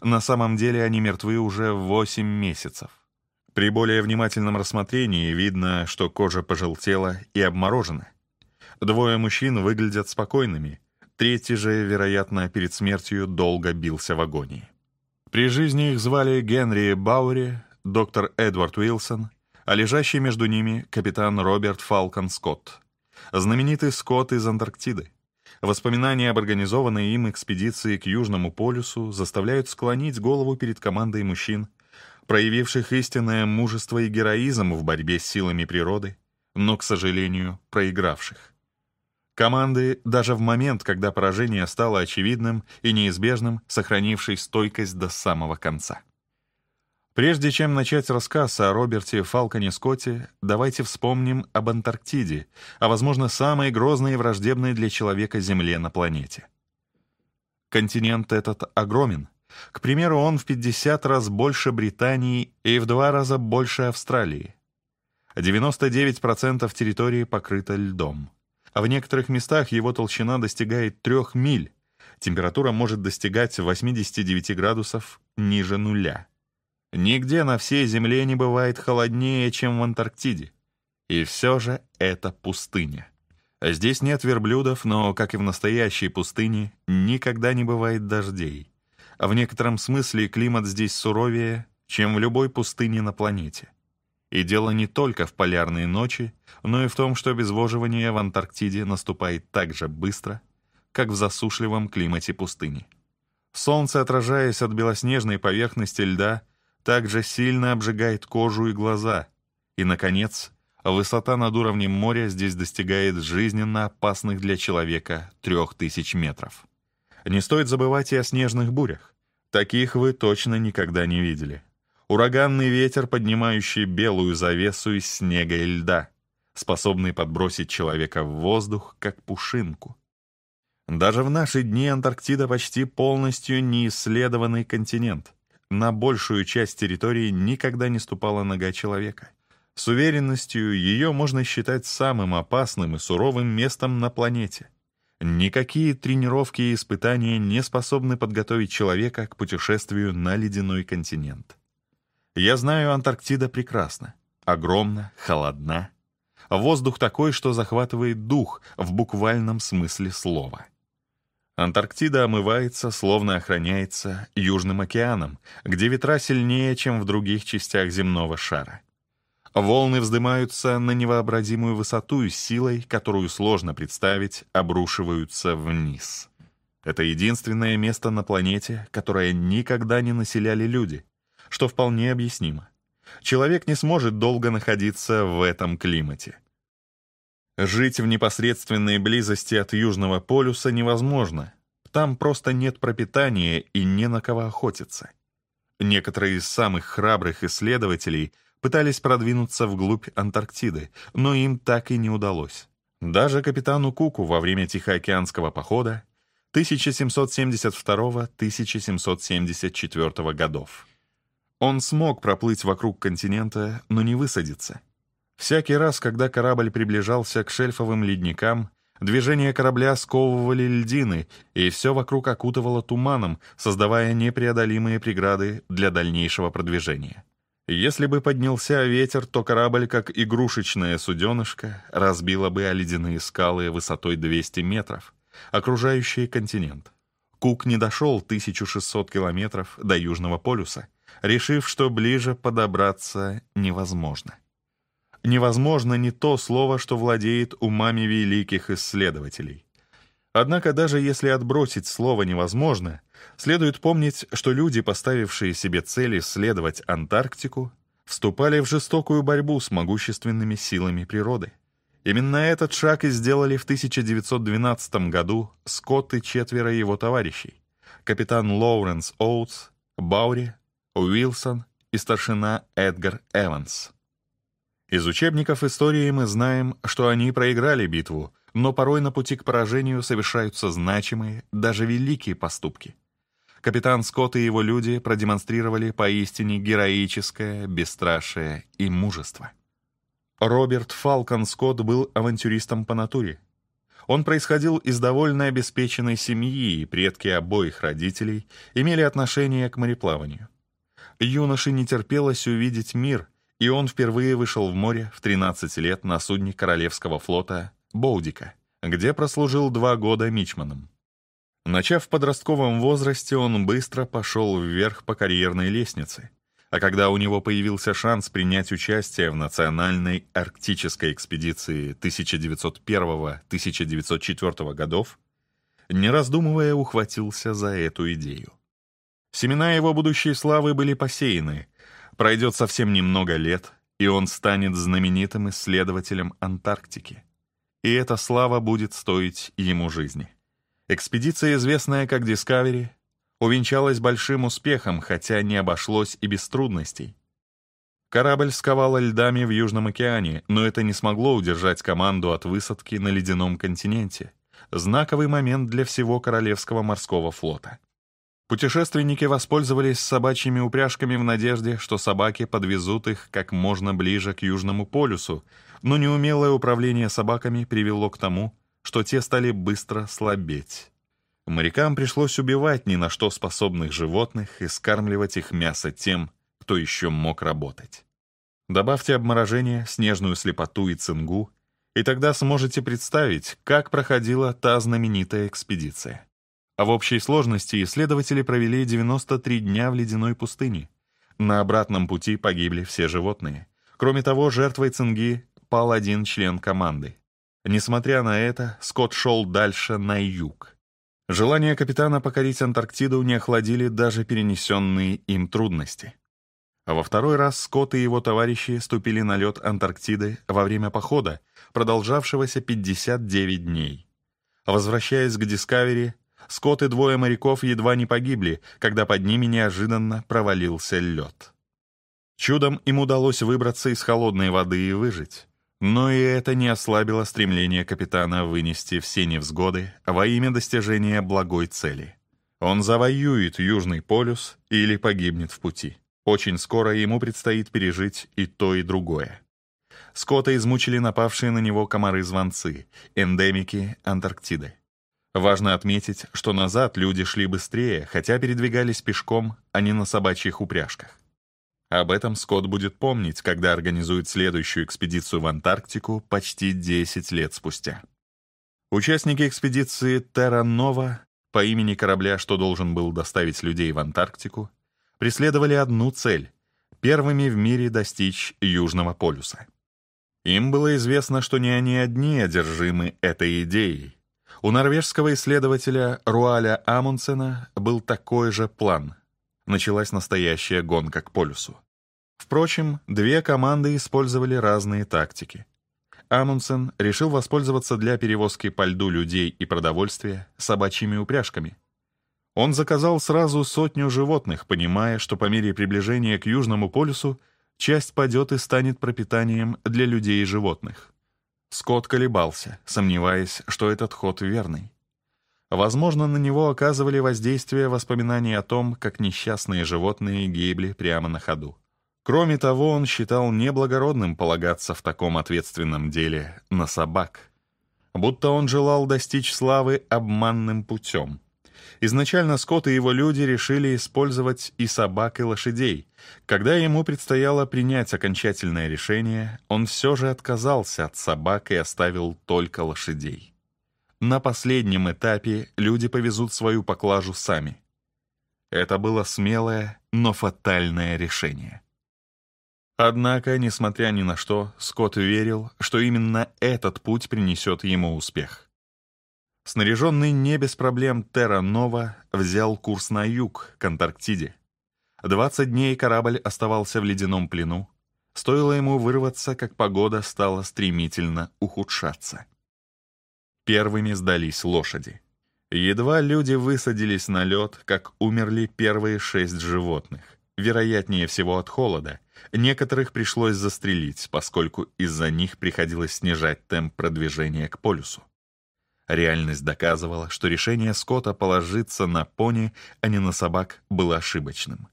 S1: На самом деле они мертвы уже 8 месяцев. При более внимательном рассмотрении видно, что кожа пожелтела и обморожена. Двое мужчин выглядят спокойными, третий же, вероятно, перед смертью долго бился в агонии. При жизни их звали Генри Баури, доктор Эдвард Уилсон, а лежащий между ними капитан Роберт Фалкон Скотт знаменитый Скотт из Антарктиды. Воспоминания об организованной им экспедиции к Южному полюсу заставляют склонить голову перед командой мужчин, проявивших истинное мужество и героизм в борьбе с силами природы, но, к сожалению, проигравших. Команды, даже в момент, когда поражение стало очевидным и неизбежным, сохранившей стойкость до самого конца. Прежде чем начать рассказ о Роберте Фалконе Скотте, давайте вспомним об Антарктиде, а, возможно, самой грозной и враждебной для человека Земле на планете. Континент этот огромен. К примеру, он в 50 раз больше Британии и в два раза больше Австралии. 99% территории покрыто льдом. А в некоторых местах его толщина достигает 3 миль. Температура может достигать 89 градусов ниже нуля. Нигде на всей Земле не бывает холоднее, чем в Антарктиде. И все же это пустыня. Здесь нет верблюдов, но, как и в настоящей пустыне, никогда не бывает дождей. А в некотором смысле климат здесь суровее, чем в любой пустыне на планете. И дело не только в полярные ночи, но и в том, что обезвоживание в Антарктиде наступает так же быстро, как в засушливом климате пустыни. Солнце, отражаясь от белоснежной поверхности льда, также сильно обжигает кожу и глаза. И, наконец, высота над уровнем моря здесь достигает жизненно опасных для человека 3000 метров. Не стоит забывать и о снежных бурях. Таких вы точно никогда не видели. Ураганный ветер, поднимающий белую завесу из снега и льда, способный подбросить человека в воздух, как пушинку. Даже в наши дни Антарктида почти полностью неисследованный континент — на большую часть территории никогда не ступала нога человека. С уверенностью ее можно считать самым опасным и суровым местом на планете. Никакие тренировки и испытания не способны подготовить человека к путешествию на ледяной континент. Я знаю, Антарктида прекрасна. Огромна, холодна. Воздух такой, что захватывает дух в буквальном смысле слова. Антарктида омывается, словно охраняется Южным океаном, где ветра сильнее, чем в других частях земного шара. Волны вздымаются на невообразимую высоту и силой, которую сложно представить, обрушиваются вниз. Это единственное место на планете, которое никогда не населяли люди, что вполне объяснимо. Человек не сможет долго находиться в этом климате. Жить в непосредственной близости от Южного полюса невозможно. Там просто нет пропитания и не на кого охотиться. Некоторые из самых храбрых исследователей пытались продвинуться вглубь Антарктиды, но им так и не удалось. Даже капитану Куку во время Тихоокеанского похода 1772-1774 годов. Он смог проплыть вокруг континента, но не высадиться. Всякий раз, когда корабль приближался к шельфовым ледникам, движение корабля сковывали льдины, и все вокруг окутывало туманом, создавая непреодолимые преграды для дальнейшего продвижения. Если бы поднялся ветер, то корабль, как игрушечное суденышко, разбило бы о ледяные скалы высотой 200 метров, окружающие континент. Кук не дошел 1600 километров до Южного полюса, решив, что ближе подобраться невозможно невозможно не то слово, что владеет умами великих исследователей. Однако даже если отбросить слово «невозможно», следует помнить, что люди, поставившие себе цель исследовать Антарктику, вступали в жестокую борьбу с могущественными силами природы. Именно этот шаг и сделали в 1912 году Скотт и четверо его товарищей — капитан Лоуренс Оутс, Баури, Уилсон и старшина Эдгар Эванс — из учебников истории мы знаем, что они проиграли битву, но порой на пути к поражению совершаются значимые, даже великие поступки. Капитан Скотт и его люди продемонстрировали поистине героическое, бесстрашие и мужество. Роберт Фалкон Скотт был авантюристом по натуре. Он происходил из довольно обеспеченной семьи, и предки обоих родителей имели отношение к мореплаванию. Юноше не терпелось увидеть мир, и он впервые вышел в море в 13 лет на судне Королевского флота «Боудика», где прослужил два года мичманом. Начав в подростковом возрасте, он быстро пошел вверх по карьерной лестнице, а когда у него появился шанс принять участие в национальной арктической экспедиции 1901-1904 годов, не раздумывая, ухватился за эту идею. Семена его будущей славы были посеяны, Пройдет совсем немного лет, и он станет знаменитым исследователем Антарктики. И эта слава будет стоить ему жизни. Экспедиция, известная как Дискавери, увенчалась большим успехом, хотя не обошлось и без трудностей. Корабль сковало льдами в Южном океане, но это не смогло удержать команду от высадки на ледяном континенте. Знаковый момент для всего Королевского морского флота. Путешественники воспользовались собачьими упряжками в надежде, что собаки подвезут их как можно ближе к Южному полюсу, но неумелое управление собаками привело к тому, что те стали быстро слабеть. Морякам пришлось убивать ни на что способных животных и скармливать их мясо тем, кто еще мог работать. Добавьте обморожение, снежную слепоту и цингу, и тогда сможете представить, как проходила та знаменитая экспедиция. А в общей сложности исследователи провели 93 дня в ледяной пустыне. На обратном пути погибли все животные. Кроме того, жертвой цинги пал один член команды. Несмотря на это, Скотт шел дальше на юг. Желание капитана покорить Антарктиду не охладили даже перенесенные им трудности. А во второй раз Скотт и его товарищи ступили на лед Антарктиды во время похода, продолжавшегося 59 дней. Возвращаясь к «Дискавери», Скот и двое моряков едва не погибли, когда под ними неожиданно провалился лед. Чудом им удалось выбраться из холодной воды и выжить. Но и это не ослабило стремление капитана вынести все невзгоды во имя достижения благой цели. Он завоюет Южный полюс или погибнет в пути. Очень скоро ему предстоит пережить и то, и другое. Скота измучили напавшие на него комары-звонцы, эндемики Антарктиды. Важно отметить, что назад люди шли быстрее, хотя передвигались пешком, а не на собачьих упряжках. Об этом Скотт будет помнить, когда организует следующую экспедицию в Антарктику почти 10 лет спустя. Участники экспедиции Терранова по имени корабля, что должен был доставить людей в Антарктику, преследовали одну цель — первыми в мире достичь Южного полюса. Им было известно, что не они одни одержимы этой идеей, у норвежского исследователя Руаля Амундсена был такой же план. Началась настоящая гонка к полюсу. Впрочем, две команды использовали разные тактики. Амундсен решил воспользоваться для перевозки по льду людей и продовольствия собачьими упряжками. Он заказал сразу сотню животных, понимая, что по мере приближения к Южному полюсу часть падет и станет пропитанием для людей и животных. Скотт колебался, сомневаясь, что этот ход верный. Возможно, на него оказывали воздействие воспоминания о том, как несчастные животные гибли прямо на ходу. Кроме того, он считал неблагородным полагаться в таком ответственном деле на собак. Будто он желал достичь славы обманным путем — Изначально Скотт и его люди решили использовать и собак, и лошадей. Когда ему предстояло принять окончательное решение, он все же отказался от собак и оставил только лошадей. На последнем этапе люди повезут свою поклажу сами. Это было смелое, но фатальное решение. Однако, несмотря ни на что, Скотт верил, что именно этот путь принесет ему успех. Снаряженный не без проблем Терра Нова взял курс на юг, к Антарктиде. 20 дней корабль оставался в ледяном плену. Стоило ему вырваться, как погода стала стремительно ухудшаться. Первыми сдались лошади. Едва люди высадились на лед, как умерли первые шесть животных. Вероятнее всего от холода. Некоторых пришлось застрелить, поскольку из-за них приходилось снижать темп продвижения к полюсу. Реальность доказывала, что решение Скотта положиться на пони, а не на собак, было ошибочным.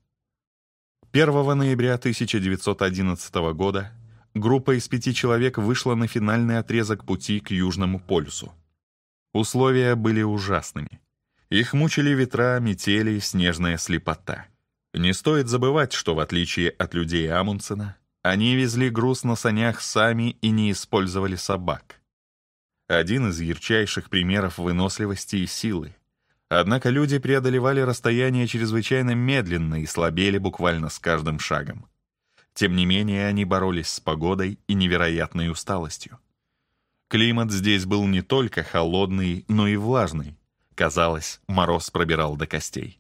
S1: 1 ноября 1911 года группа из пяти человек вышла на финальный отрезок пути к Южному полюсу. Условия были ужасными. Их мучили ветра, метели, снежная слепота. Не стоит забывать, что в отличие от людей Амундсена, они везли груз на санях сами и не использовали собак один из ярчайших примеров выносливости и силы. Однако люди преодолевали расстояние чрезвычайно медленно и слабели буквально с каждым шагом. Тем не менее, они боролись с погодой и невероятной усталостью. Климат здесь был не только холодный, но и влажный. Казалось, мороз пробирал до костей.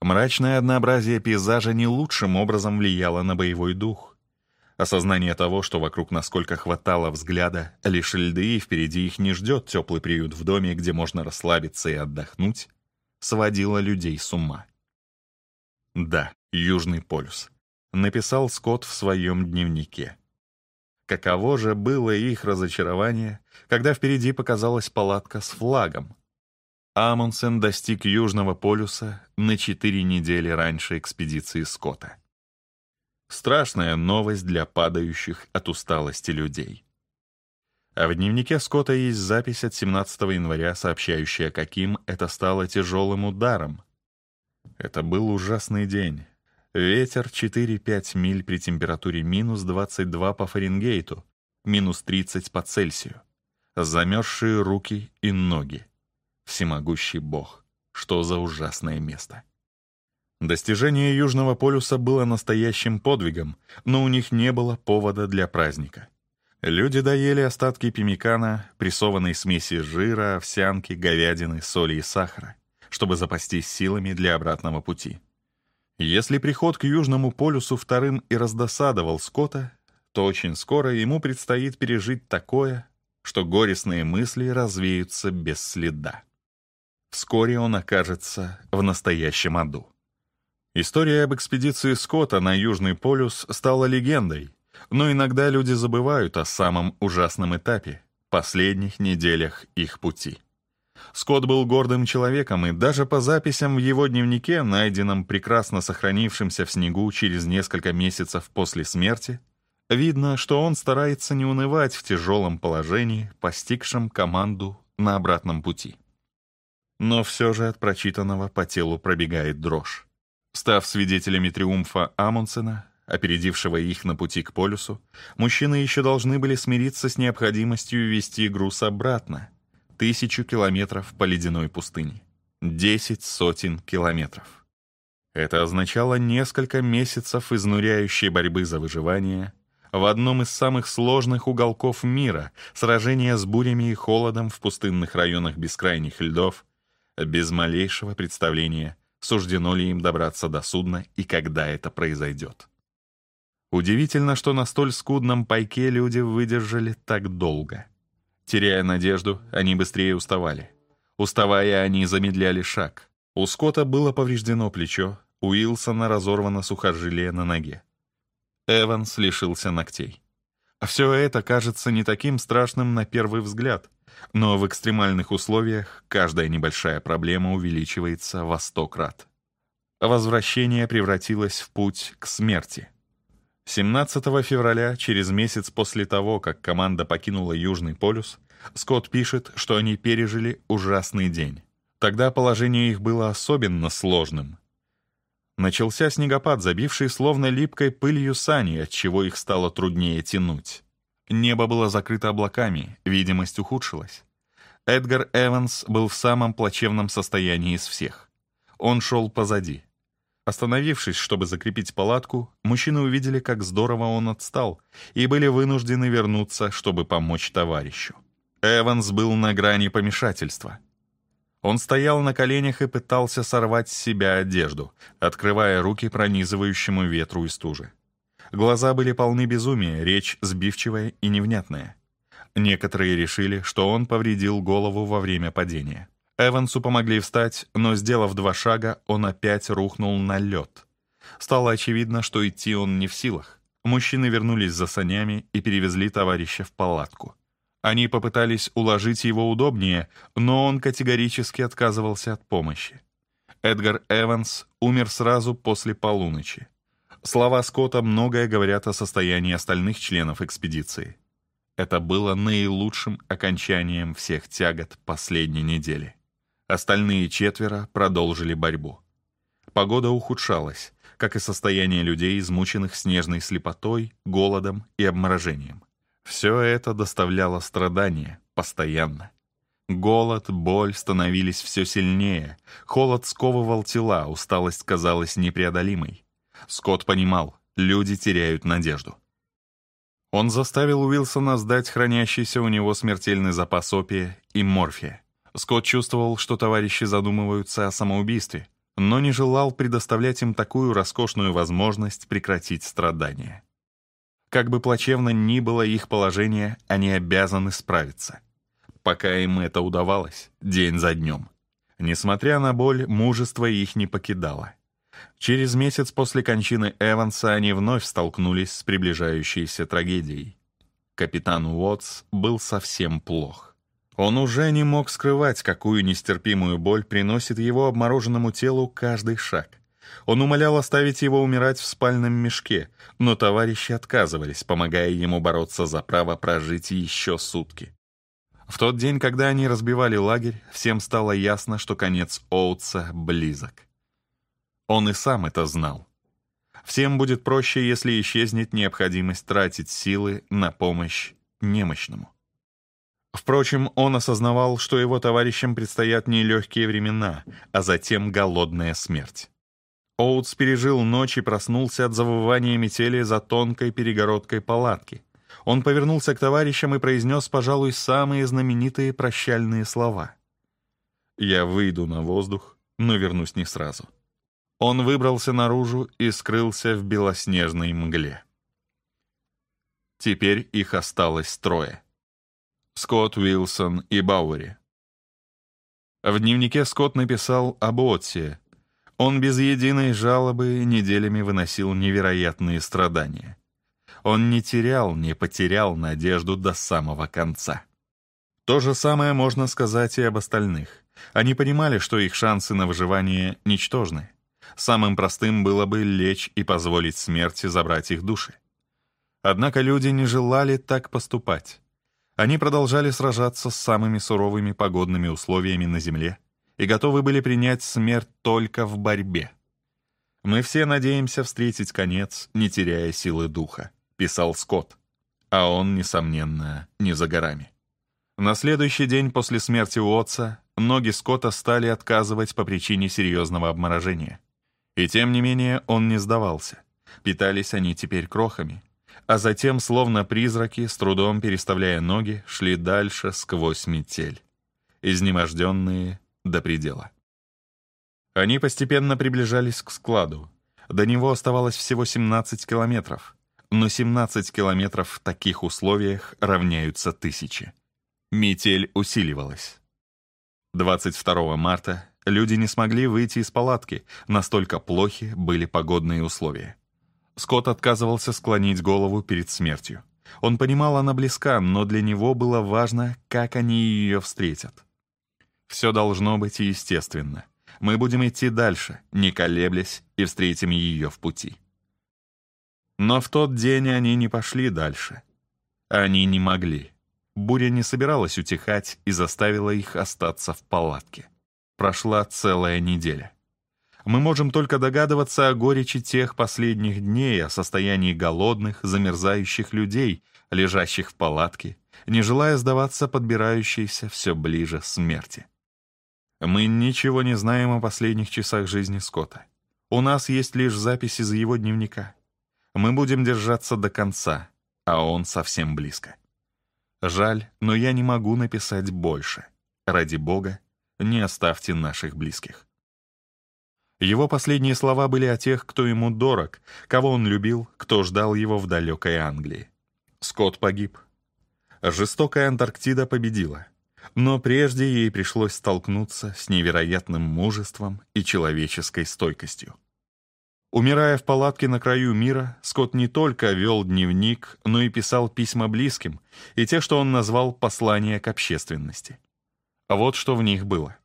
S1: Мрачное однообразие пейзажа не лучшим образом влияло на боевой дух. Осознание того, что вокруг насколько хватало взгляда, лишь льды, и впереди их не ждет теплый приют в доме, где можно расслабиться и отдохнуть, сводило людей с ума. Да, Южный полюс. Написал Скотт в своем дневнике. Каково же было их разочарование, когда впереди показалась палатка с флагом. Амундсен достиг Южного полюса на четыре недели раньше экспедиции Скотта. Страшная новость для падающих от усталости людей. А в дневнике Скотта есть запись от 17 января, сообщающая, каким это стало тяжелым ударом. Это был ужасный день. Ветер 4-5 миль при температуре минус 22 по Фаренгейту, минус 30 по Цельсию. Замерзшие руки и ноги. Всемогущий Бог. Что за ужасное место. Достижение Южного полюса было настоящим подвигом, но у них не было повода для праздника. Люди доели остатки пимикана, прессованной смеси жира, овсянки, говядины, соли и сахара, чтобы запастись силами для обратного пути. Если приход к Южному полюсу вторым и раздосадовал скота, то очень скоро ему предстоит пережить такое, что горестные мысли развеются без следа. Вскоре он окажется в настоящем аду. История об экспедиции Скотта на Южный полюс стала легендой, но иногда люди забывают о самом ужасном этапе — последних неделях их пути. Скотт был гордым человеком, и даже по записям в его дневнике, найденном прекрасно сохранившимся в снегу через несколько месяцев после смерти, видно, что он старается не унывать в тяжелом положении, постигшем команду на обратном пути. Но все же от прочитанного по телу пробегает дрожь. Став свидетелями триумфа Амундсена, опередившего их на пути к полюсу, мужчины еще должны были смириться с необходимостью вести груз обратно, тысячу километров по ледяной пустыне. Десять сотен километров. Это означало несколько месяцев изнуряющей борьбы за выживание в одном из самых сложных уголков мира, сражения с бурями и холодом в пустынных районах бескрайних льдов, без малейшего представления суждено ли им добраться до судна и когда это произойдет. Удивительно, что на столь скудном пайке люди выдержали так долго. Теряя надежду, они быстрее уставали. Уставая, они замедляли шаг. У Скотта было повреждено плечо, у Уилсона разорвано сухожилие на ноге. Эванс лишился ногтей. А все это кажется не таким страшным на первый взгляд — но в экстремальных условиях каждая небольшая проблема увеличивается во сто крат. Возвращение превратилось в путь к смерти. 17 февраля, через месяц после того, как команда покинула Южный полюс, Скотт пишет, что они пережили ужасный день. Тогда положение их было особенно сложным. Начался снегопад, забивший словно липкой пылью сани, от чего их стало труднее тянуть. Небо было закрыто облаками, видимость ухудшилась. Эдгар Эванс был в самом плачевном состоянии из всех. Он шел позади. Остановившись, чтобы закрепить палатку, мужчины увидели, как здорово он отстал, и были вынуждены вернуться, чтобы помочь товарищу. Эванс был на грани помешательства. Он стоял на коленях и пытался сорвать с себя одежду, открывая руки пронизывающему ветру и стужи. Глаза были полны безумия, речь сбивчивая и невнятная. Некоторые решили, что он повредил голову во время падения. Эвансу помогли встать, но, сделав два шага, он опять рухнул на лед. Стало очевидно, что идти он не в силах. Мужчины вернулись за санями и перевезли товарища в палатку. Они попытались уложить его удобнее, но он категорически отказывался от помощи. Эдгар Эванс умер сразу после полуночи. Слова Скотта многое говорят о состоянии остальных членов экспедиции. Это было наилучшим окончанием всех тягот последней недели. Остальные четверо продолжили борьбу. Погода ухудшалась, как и состояние людей, измученных снежной слепотой, голодом и обморожением. Все это доставляло страдания постоянно. Голод, боль становились все сильнее, холод сковывал тела, усталость казалась непреодолимой. Скотт понимал, люди теряют надежду. Он заставил Уилсона сдать хранящийся у него смертельный запас опия и морфия. Скотт чувствовал, что товарищи задумываются о самоубийстве, но не желал предоставлять им такую роскошную возможность прекратить страдания. Как бы плачевно ни было их положение, они обязаны справиться. Пока им это удавалось, день за днем. Несмотря на боль, мужество их не покидало. Через месяц после кончины Эванса они вновь столкнулись с приближающейся трагедией. Капитан Уотс был совсем плох. Он уже не мог скрывать, какую нестерпимую боль приносит его обмороженному телу каждый шаг. Он умолял оставить его умирать в спальном мешке, но товарищи отказывались, помогая ему бороться за право прожить еще сутки. В тот день, когда они разбивали лагерь, всем стало ясно, что конец Оутса близок. Он и сам это знал. Всем будет проще, если исчезнет необходимость тратить силы на помощь немощному. Впрочем, он осознавал, что его товарищам предстоят нелегкие времена, а затем голодная смерть. Оудс пережил ночь и проснулся от завывания метели за тонкой перегородкой палатки. Он повернулся к товарищам и произнес, пожалуй, самые знаменитые прощальные слова. «Я выйду на воздух, но вернусь не сразу». Он выбрался наружу и скрылся в белоснежной мгле. Теперь их осталось трое. Скотт, Уилсон и Бауэри. В дневнике Скотт написал об Отсе. Он без единой жалобы неделями выносил невероятные страдания. Он не терял, не потерял надежду до самого конца. То же самое можно сказать и об остальных. Они понимали, что их шансы на выживание ничтожны. Самым простым было бы лечь и позволить смерти забрать их души. Однако люди не желали так поступать. Они продолжали сражаться с самыми суровыми погодными условиями на Земле и готовы были принять смерть только в борьбе. «Мы все надеемся встретить конец, не теряя силы духа», — писал Скотт. А он, несомненно, не за горами. На следующий день после смерти Уотса ноги Скотта стали отказывать по причине серьезного обморожения. И тем не менее он не сдавался. Питались они теперь крохами. А затем, словно призраки, с трудом переставляя ноги, шли дальше сквозь метель. Изнеможденные до предела. Они постепенно приближались к складу. До него оставалось всего 17 километров. Но 17 километров в таких условиях равняются тысяче. Метель усиливалась. 22 марта Люди не смогли выйти из палатки, настолько плохи были погодные условия. Скотт отказывался склонить голову перед смертью. Он понимал, она близка, но для него было важно, как они ее встретят. «Все должно быть естественно. Мы будем идти дальше, не колеблясь, и встретим ее в пути». Но в тот день они не пошли дальше. Они не могли. Буря не собиралась утихать и заставила их остаться в палатке. Прошла целая неделя. Мы можем только догадываться о горечи тех последних дней, о состоянии голодных, замерзающих людей, лежащих в палатке, не желая сдаваться подбирающейся все ближе смерти. Мы ничего не знаем о последних часах жизни Скотта. У нас есть лишь запись из его дневника. Мы будем держаться до конца, а он совсем близко. Жаль, но я не могу написать больше. Ради бога, не оставьте наших близких». Его последние слова были о тех, кто ему дорог, кого он любил, кто ждал его в далекой Англии. Скотт погиб. Жестокая Антарктида победила. Но прежде ей пришлось столкнуться с невероятным мужеством и человеческой стойкостью. Умирая в палатке на краю мира, Скотт не только вел дневник, но и писал письма близким, и те, что он назвал «послания к общественности». Вот что в них было.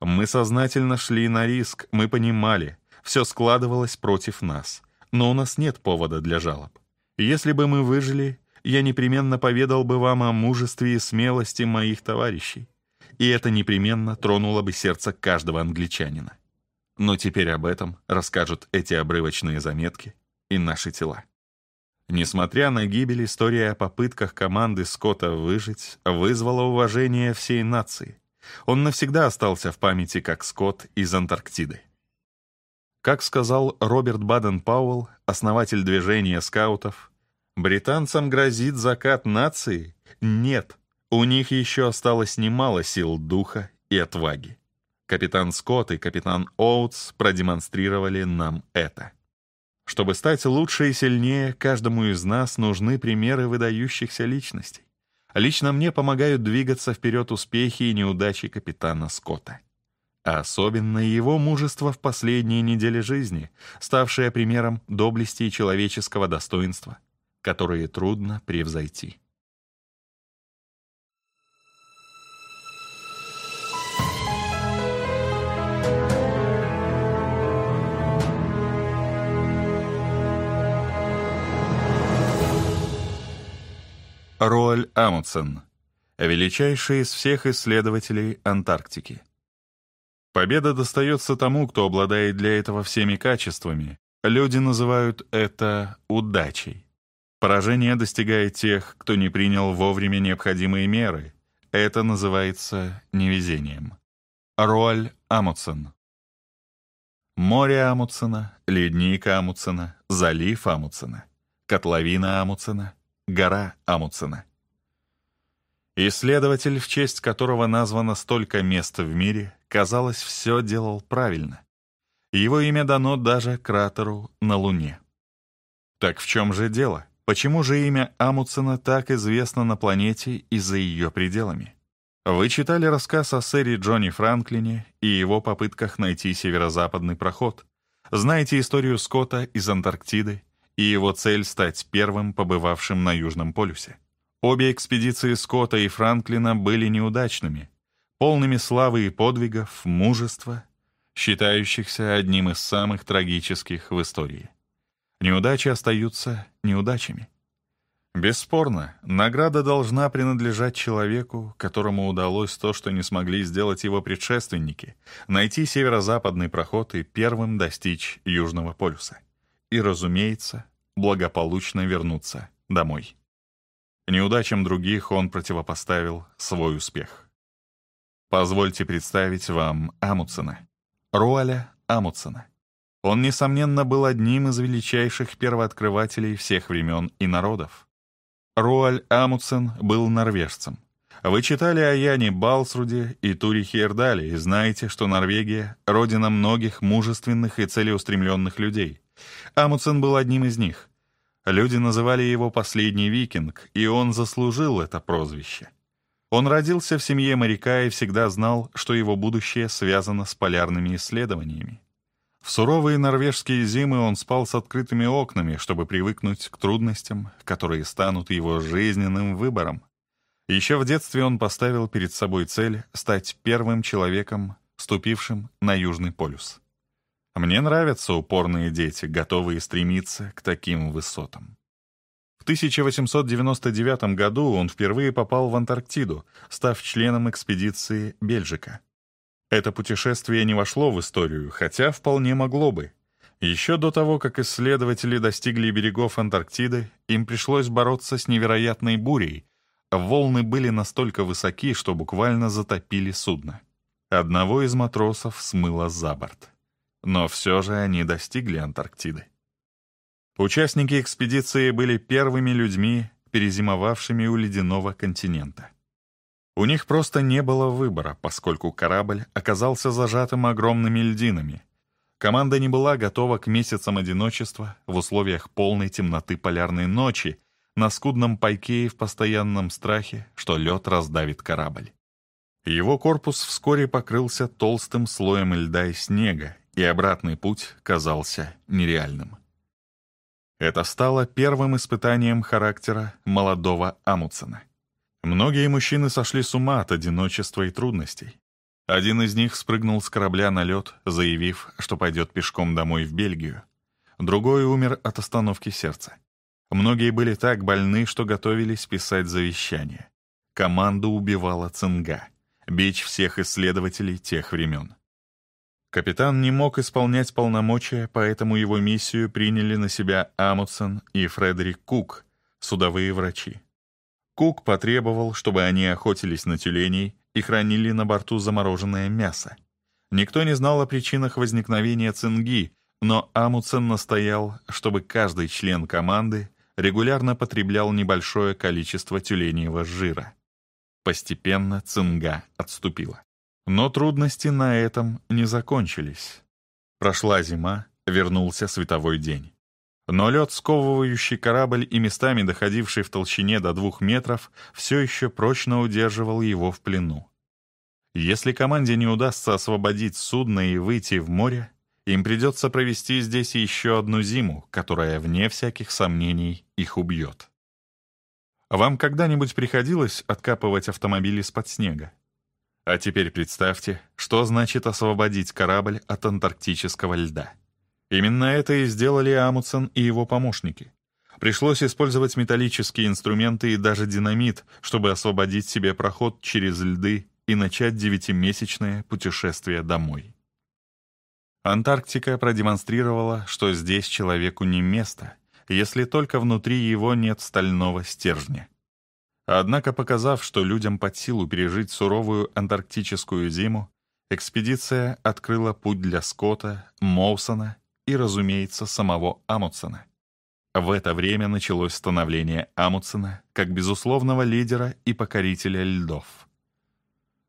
S1: Мы сознательно шли на риск, мы понимали, все складывалось против нас, но у нас нет повода для жалоб. Если бы мы выжили, я непременно поведал бы вам о мужестве и смелости моих товарищей, и это непременно тронуло бы сердце каждого англичанина. Но теперь об этом расскажут эти обрывочные заметки и наши тела. Несмотря на гибель, история о попытках команды Скотта выжить вызвала уважение всей нации. Он навсегда остался в памяти как Скотт из Антарктиды. Как сказал Роберт Баден-Пауэлл, основатель движения скаутов, «Британцам грозит закат нации? Нет, у них еще осталось немало сил духа и отваги. Капитан Скотт и капитан Оутс продемонстрировали нам это». Чтобы стать лучше и сильнее, каждому из нас нужны примеры выдающихся личностей. Лично мне помогают двигаться вперед успехи и неудачи капитана Скотта. А особенно его мужество в последние недели жизни, ставшее примером доблести и человеческого достоинства, которые трудно превзойти. Роаль Амундсен, величайший из всех исследователей Антарктики. Победа достается тому, кто обладает для этого всеми качествами. Люди называют это удачей. Поражение достигает тех, кто не принял вовремя необходимые меры. Это называется невезением. Роаль Амундсен. Море Амундсена, ледник Амундсена, залив Амундсена, котловина Амундсена — гора Амундсена. Исследователь, в честь которого названо столько мест в мире, казалось, все делал правильно. Его имя дано даже кратеру на Луне. Так в чем же дело? Почему же имя Амундсена так известно на планете и за ее пределами? Вы читали рассказ о сэре Джонни Франклине и его попытках найти северо-западный проход. Знаете историю Скотта из Антарктиды и его цель — стать первым побывавшим на Южном полюсе. Обе экспедиции Скотта и Франклина были неудачными, полными славы и подвигов, мужества, считающихся одним из самых трагических в истории. Неудачи остаются неудачами. Бесспорно, награда должна принадлежать человеку, которому удалось то, что не смогли сделать его предшественники — найти северо-западный проход и первым достичь Южного полюса. И, разумеется, благополучно вернуться домой. Неудачам других он противопоставил свой успех. Позвольте представить вам Амутсена. Руаля Амутсена. Он, несомненно, был одним из величайших первооткрывателей всех времен и народов. Руаль Амутсен был норвежцем. Вы читали о Яне Балсруде и Туре Хейердале и знаете, что Норвегия — родина многих мужественных и целеустремленных людей. Амутсен был одним из них. Люди называли его «последний викинг», и он заслужил это прозвище. Он родился в семье моряка и всегда знал, что его будущее связано с полярными исследованиями. В суровые норвежские зимы он спал с открытыми окнами, чтобы привыкнуть к трудностям, которые станут его жизненным выбором. Еще в детстве он поставил перед собой цель стать первым человеком, ступившим на Южный полюс. Мне нравятся упорные дети, готовые стремиться к таким высотам. В 1899 году он впервые попал в Антарктиду, став членом экспедиции Бельжика. Это путешествие не вошло в историю, хотя вполне могло бы. Еще до того, как исследователи достигли берегов Антарктиды, им пришлось бороться с невероятной бурей. Волны были настолько высоки, что буквально затопили судно. Одного из матросов смыло за борт но все же они достигли Антарктиды. Участники экспедиции были первыми людьми, перезимовавшими у ледяного континента. У них просто не было выбора, поскольку корабль оказался зажатым огромными льдинами. Команда не была готова к месяцам одиночества в условиях полной темноты полярной ночи, на скудном пайке и в постоянном страхе, что лед раздавит корабль. Его корпус вскоре покрылся толстым слоем льда и снега, и обратный путь казался нереальным. Это стало первым испытанием характера молодого Амутсена. Многие мужчины сошли с ума от одиночества и трудностей. Один из них спрыгнул с корабля на лед, заявив, что пойдет пешком домой в Бельгию. Другой умер от остановки сердца. Многие были так больны, что готовились писать завещание. Команду убивала цинга, бич всех исследователей тех времен. Капитан не мог исполнять полномочия, поэтому его миссию приняли на себя Амутсон и Фредерик Кук, судовые врачи. Кук потребовал, чтобы они охотились на тюленей и хранили на борту замороженное мясо. Никто не знал о причинах возникновения цинги, но Амутсон настоял, чтобы каждый член команды регулярно потреблял небольшое количество тюленевого жира. Постепенно цинга отступила. Но трудности на этом не закончились. Прошла зима, вернулся световой день. Но лед, сковывающий корабль и местами доходивший в толщине до двух метров, все еще прочно удерживал его в плену. Если команде не удастся освободить судно и выйти в море, им придется провести здесь еще одну зиму, которая, вне всяких сомнений, их убьет. Вам когда-нибудь приходилось откапывать автомобиль из-под снега? А теперь представьте, что значит освободить корабль от антарктического льда. Именно это и сделали Амутсон и его помощники. Пришлось использовать металлические инструменты и даже динамит, чтобы освободить себе проход через льды и начать девятимесячное путешествие домой. Антарктика продемонстрировала, что здесь человеку не место, если только внутри его нет стального стержня. Однако, показав, что людям под силу пережить суровую антарктическую зиму, экспедиция открыла путь для Скотта, Моусона и, разумеется, самого Амутсона. В это время началось становление Амутсона как безусловного лидера и покорителя льдов.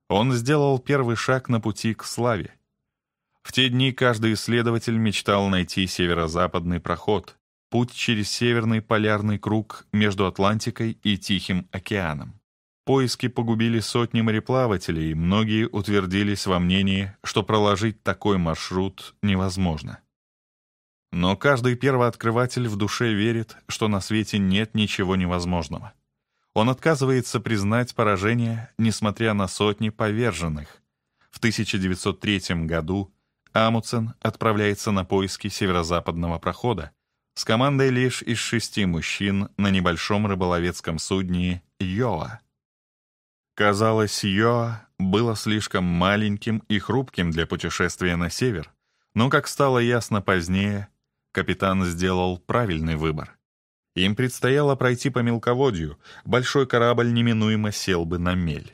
S1: Он сделал первый шаг на пути к славе. В те дни каждый исследователь мечтал найти северо-западный проход, путь через Северный полярный круг между Атлантикой и Тихим океаном. Поиски погубили сотни мореплавателей, и многие утвердились во мнении, что проложить такой маршрут невозможно. Но каждый первооткрыватель в душе верит, что на свете нет ничего невозможного. Он отказывается признать поражение, несмотря на сотни поверженных. В 1903 году Амуцен отправляется на поиски северо-западного прохода, с командой лишь из шести мужчин на небольшом рыболовецком судне «Йоа». Казалось, «Йоа» было слишком маленьким и хрупким для путешествия на север, но, как стало ясно позднее, капитан сделал правильный выбор. Им предстояло пройти по мелководью, большой корабль неминуемо сел бы на мель.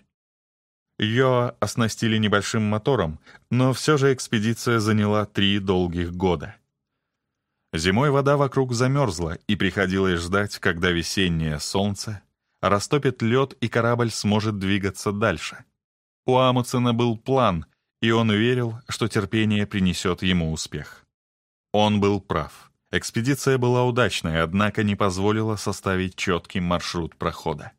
S1: Йоа оснастили небольшим мотором, но все же экспедиция заняла три долгих года — Зимой вода вокруг замерзла, и приходилось ждать, когда весеннее солнце растопит лед и корабль сможет двигаться дальше. У Амуцена был план, и он верил, что терпение принесет ему успех. Он был прав. Экспедиция была удачной, однако не позволила составить четкий маршрут прохода.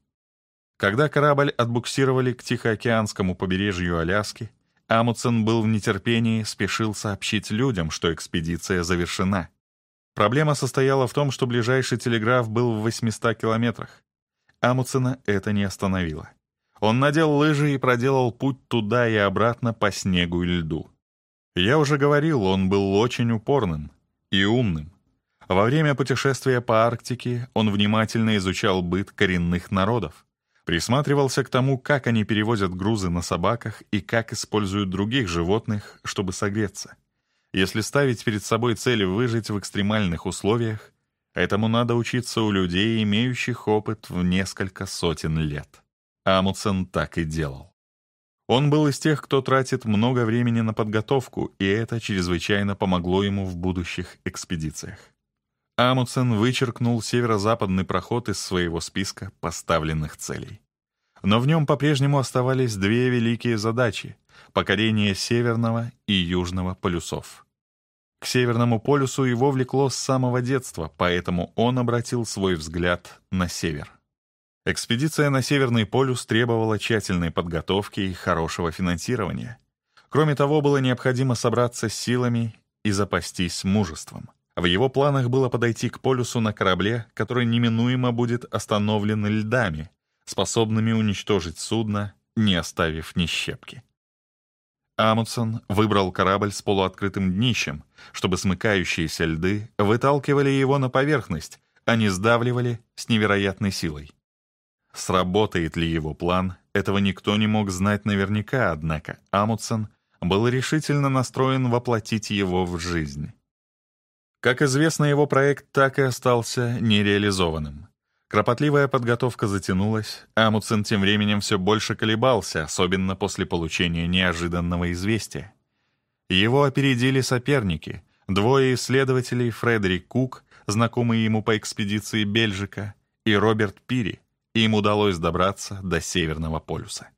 S1: Когда корабль отбуксировали к Тихоокеанскому побережью Аляски, Амуцен был в нетерпении, спешил сообщить людям, что экспедиция завершена — Проблема состояла в том, что ближайший телеграф был в 800 километрах. Амуцина это не остановило. Он надел лыжи и проделал путь туда и обратно по снегу и льду. Я уже говорил, он был очень упорным и умным. Во время путешествия по Арктике он внимательно изучал быт коренных народов, присматривался к тому, как они перевозят грузы на собаках и как используют других животных, чтобы согреться. Если ставить перед собой цель выжить в экстремальных условиях, этому надо учиться у людей, имеющих опыт в несколько сотен лет. Амундсен так и делал. Он был из тех, кто тратит много времени на подготовку, и это чрезвычайно помогло ему в будущих экспедициях. Амундсен вычеркнул северо-западный проход из своего списка поставленных целей. Но в нем по-прежнему оставались две великие задачи — покорение северного и южного полюсов. К Северному полюсу его влекло с самого детства, поэтому он обратил свой взгляд на север. Экспедиция на Северный полюс требовала тщательной подготовки и хорошего финансирования. Кроме того, было необходимо собраться силами и запастись мужеством. В его планах было подойти к полюсу на корабле, который неминуемо будет остановлен льдами, способными уничтожить судно, не оставив ни щепки. Амундсен выбрал корабль с полуоткрытым днищем, чтобы смыкающиеся льды выталкивали его на поверхность, а не сдавливали с невероятной силой. Сработает ли его план, этого никто не мог знать наверняка, однако Амундсен был решительно настроен воплотить его в жизнь. Как известно, его проект так и остался нереализованным. Кропотливая подготовка затянулась, а Амутсен тем временем все больше колебался, особенно после получения неожиданного известия. Его опередили соперники, двое исследователей Фредерик Кук, знакомые ему по экспедиции Бельжика, и Роберт Пири, им удалось добраться до Северного полюса.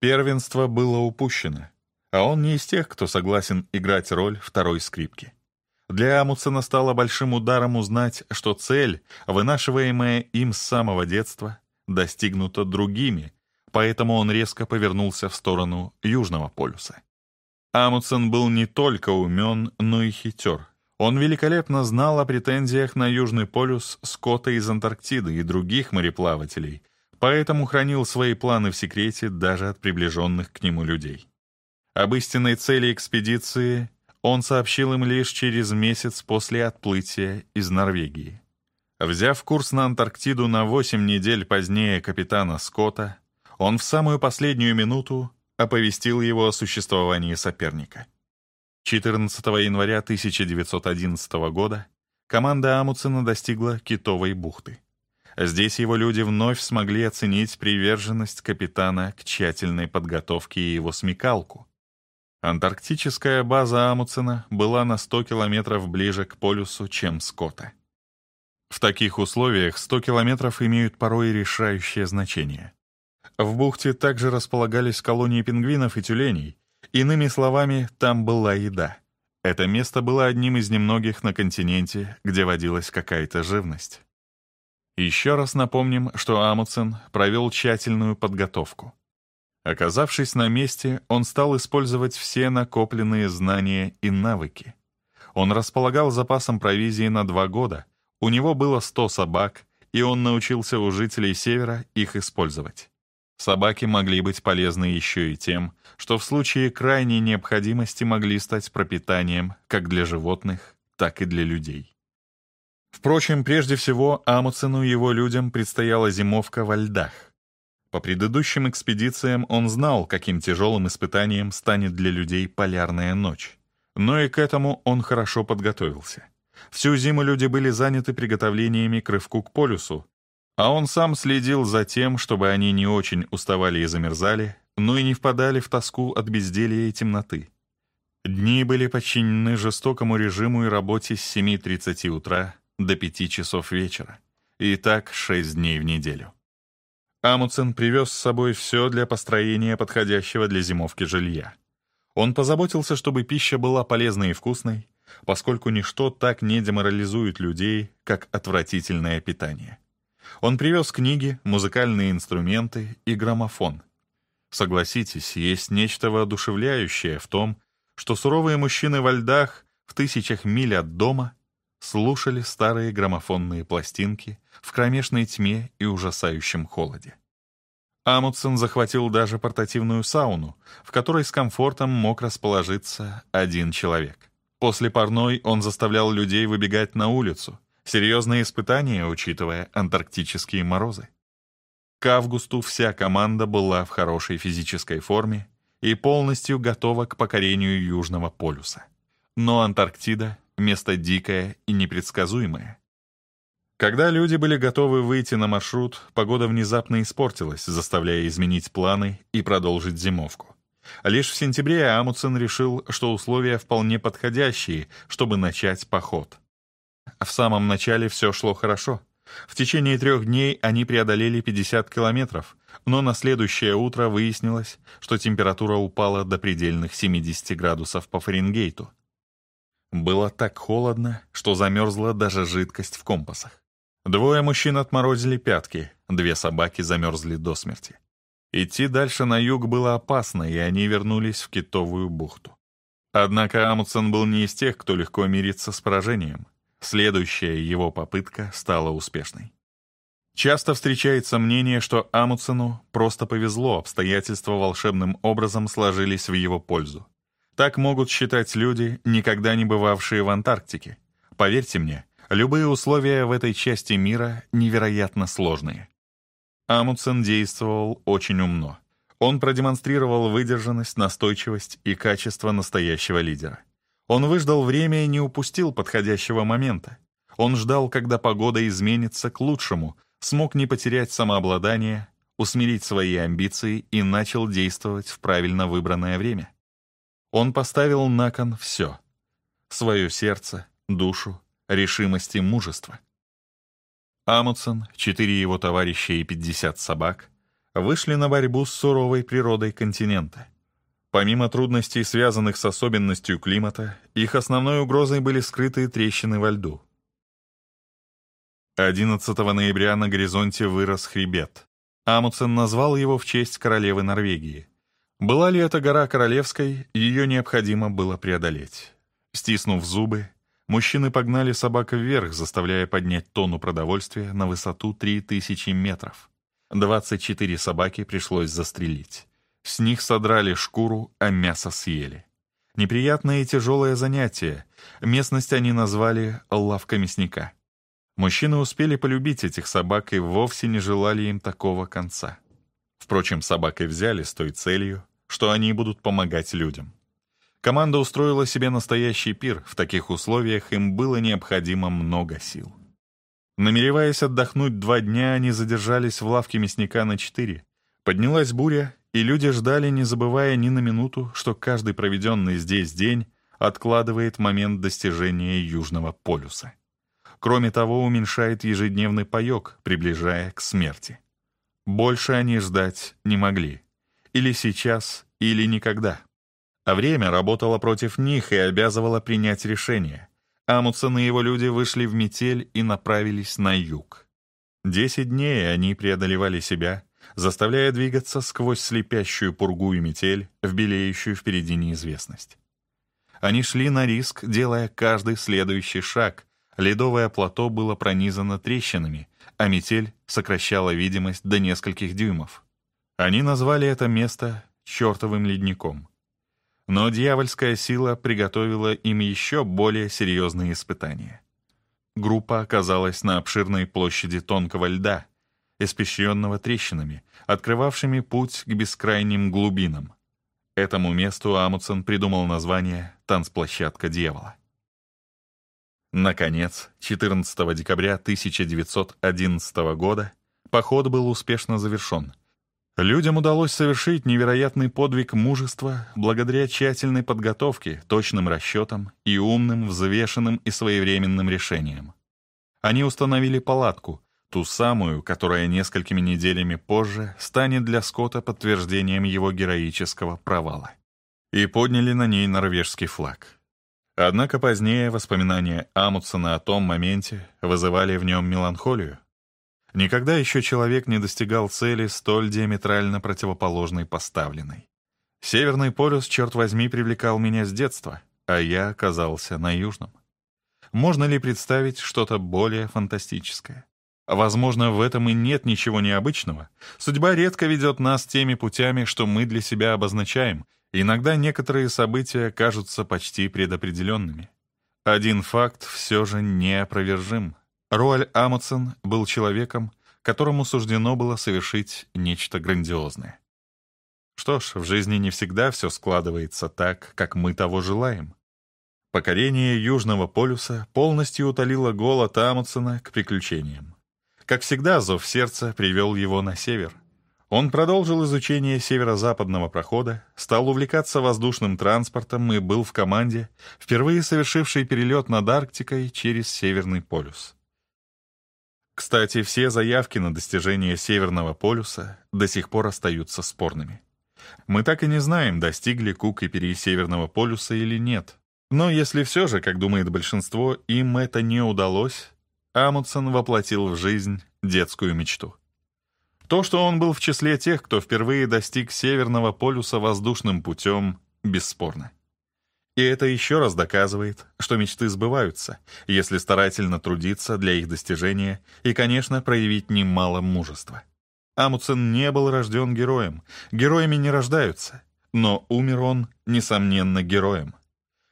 S1: Первенство было упущено, а он не из тех, кто согласен играть роль второй скрипки. Для Амундсена стало большим ударом узнать, что цель, вынашиваемая им с самого детства, достигнута другими, поэтому он резко повернулся в сторону Южного полюса. Амундсен был не только умен, но и хитер. Он великолепно знал о претензиях на Южный полюс Скотта из Антарктиды и других мореплавателей, поэтому хранил свои планы в секрете даже от приближенных к нему людей. Об истинной цели экспедиции он сообщил им лишь через месяц после отплытия из Норвегии. Взяв курс на Антарктиду на 8 недель позднее капитана Скотта, он в самую последнюю минуту оповестил его о существовании соперника. 14 января 1911 года команда Амуцена достигла Китовой бухты. Здесь его люди вновь смогли оценить приверженность капитана к тщательной подготовке и его смекалку, Антарктическая база Амундсена была на 100 километров ближе к полюсу, чем Скотта. В таких условиях 100 километров имеют порой решающее значение. В бухте также располагались колонии пингвинов и тюленей. Иными словами, там была еда. Это место было одним из немногих на континенте, где водилась какая-то живность. Еще раз напомним, что Амундсен провел тщательную подготовку. Оказавшись на месте, он стал использовать все накопленные знания и навыки. Он располагал запасом провизии на два года, у него было 100 собак, и он научился у жителей Севера их использовать. Собаки могли быть полезны еще и тем, что в случае крайней необходимости могли стать пропитанием как для животных, так и для людей. Впрочем, прежде всего Амуцину и его людям предстояла зимовка во льдах. По предыдущим экспедициям он знал, каким тяжелым испытанием станет для людей полярная ночь. Но и к этому он хорошо подготовился. Всю зиму люди были заняты приготовлениями к рывку к полюсу, а он сам следил за тем, чтобы они не очень уставали и замерзали, но и не впадали в тоску от безделья и темноты. Дни были подчинены жестокому режиму и работе с 7.30 утра до 5 часов вечера. И так 6 дней в неделю. Амундсен привез с собой все для построения подходящего для зимовки жилья. Он позаботился, чтобы пища была полезной и вкусной, поскольку ничто так не деморализует людей, как отвратительное питание. Он привез книги, музыкальные инструменты и граммофон. Согласитесь, есть нечто воодушевляющее в том, что суровые мужчины во льдах в тысячах миль от дома слушали старые граммофонные пластинки в кромешной тьме и ужасающем холоде. Амутсон захватил даже портативную сауну, в которой с комфортом мог расположиться один человек. После парной он заставлял людей выбегать на улицу. Серьезные испытания, учитывая антарктические морозы. К августу вся команда была в хорошей физической форме и полностью готова к покорению Южного полюса. Но Антарктида место дикое и непредсказуемое. Когда люди были готовы выйти на маршрут, погода внезапно испортилась, заставляя изменить планы и продолжить зимовку. А Лишь в сентябре Амуцен решил, что условия вполне подходящие, чтобы начать поход. В самом начале все шло хорошо. В течение трех дней они преодолели 50 километров, но на следующее утро выяснилось, что температура упала до предельных 70 градусов по Фаренгейту, было так холодно, что замерзла даже жидкость в компасах. Двое мужчин отморозили пятки, две собаки замерзли до смерти. Идти дальше на юг было опасно, и они вернулись в Китовую бухту. Однако Амундсен был не из тех, кто легко мирится с поражением. Следующая его попытка стала успешной. Часто встречается мнение, что Амундсену просто повезло, обстоятельства волшебным образом сложились в его пользу. Так могут считать люди, никогда не бывавшие в Антарктике. Поверьте мне, любые условия в этой части мира невероятно сложные. Амундсен действовал очень умно. Он продемонстрировал выдержанность, настойчивость и качество настоящего лидера. Он выждал время и не упустил подходящего момента. Он ждал, когда погода изменится к лучшему, смог не потерять самообладание, усмирить свои амбиции и начал действовать в правильно выбранное время. Он поставил на кон все — свое сердце, душу, решимость и мужество. Амутсон, четыре его товарища и пятьдесят собак вышли на борьбу с суровой природой континента. Помимо трудностей, связанных с особенностью климата, их основной угрозой были скрытые трещины во льду. 11 ноября на горизонте вырос хребет. Амутсен назвал его в честь королевы Норвегии — была ли эта гора Королевской, ее необходимо было преодолеть. Стиснув зубы, мужчины погнали собак вверх, заставляя поднять тонну продовольствия на высоту 3000 метров. 24 собаки пришлось застрелить. С них содрали шкуру, а мясо съели. Неприятное и тяжелое занятие. Местность они назвали «лавка мясника». Мужчины успели полюбить этих собак и вовсе не желали им такого конца. Впрочем, собак и взяли с той целью, что они будут помогать людям. Команда устроила себе настоящий пир, в таких условиях им было необходимо много сил. Намереваясь отдохнуть два дня, они задержались в лавке мясника на четыре. Поднялась буря, и люди ждали, не забывая ни на минуту, что каждый проведенный здесь день откладывает момент достижения Южного полюса. Кроме того, уменьшает ежедневный паёк, приближая к смерти. Больше они ждать не могли — или сейчас, или никогда. А время работало против них и обязывало принять решение. Амутсон и его люди вышли в метель и направились на юг. Десять дней они преодолевали себя, заставляя двигаться сквозь слепящую пургу и метель в белеющую впереди неизвестность. Они шли на риск, делая каждый следующий шаг. Ледовое плато было пронизано трещинами, а метель сокращала видимость до нескольких дюймов. Они назвали это место чертовым ледником. Но дьявольская сила приготовила им еще более серьезные испытания. Группа оказалась на обширной площади тонкого льда, испещренного трещинами, открывавшими путь к бескрайним глубинам. Этому месту Амундсен придумал название «Танцплощадка дьявола». Наконец, 14 декабря 1911 года поход был успешно завершен — Людям удалось совершить невероятный подвиг мужества благодаря тщательной подготовке, точным расчетам и умным, взвешенным и своевременным решениям. Они установили палатку, ту самую, которая несколькими неделями позже станет для Скотта подтверждением его героического провала. И подняли на ней норвежский флаг. Однако позднее воспоминания Амутсона о том моменте вызывали в нем меланхолию, Никогда еще человек не достигал цели, столь диаметрально противоположной поставленной. Северный полюс, черт возьми, привлекал меня с детства, а я оказался на Южном. Можно ли представить что-то более фантастическое? Возможно, в этом и нет ничего необычного. Судьба редко ведет нас теми путями, что мы для себя обозначаем. Иногда некоторые события кажутся почти предопределенными. Один факт все же неопровержим. Роаль Амундсен был человеком, которому суждено было совершить нечто грандиозное. Что ж, в жизни не всегда все складывается так, как мы того желаем. Покорение Южного полюса полностью утолило голод Амундсена к приключениям. Как всегда, зов сердца привел его на север. Он продолжил изучение северо-западного прохода, стал увлекаться воздушным транспортом и был в команде, впервые совершившей перелет над Арктикой через Северный полюс. Кстати, все заявки на достижение Северного полюса до сих пор остаются спорными. Мы так и не знаем, достигли Кук и Пери Северного полюса или нет. Но если все же, как думает большинство, им это не удалось, Амундсен воплотил в жизнь детскую мечту. То, что он был в числе тех, кто впервые достиг Северного полюса воздушным путем, бесспорно. И это еще раз доказывает, что мечты сбываются, если старательно трудиться для их достижения и, конечно, проявить немало мужества. Амуцен не был рожден героем, героями не рождаются, но умер он, несомненно, героем.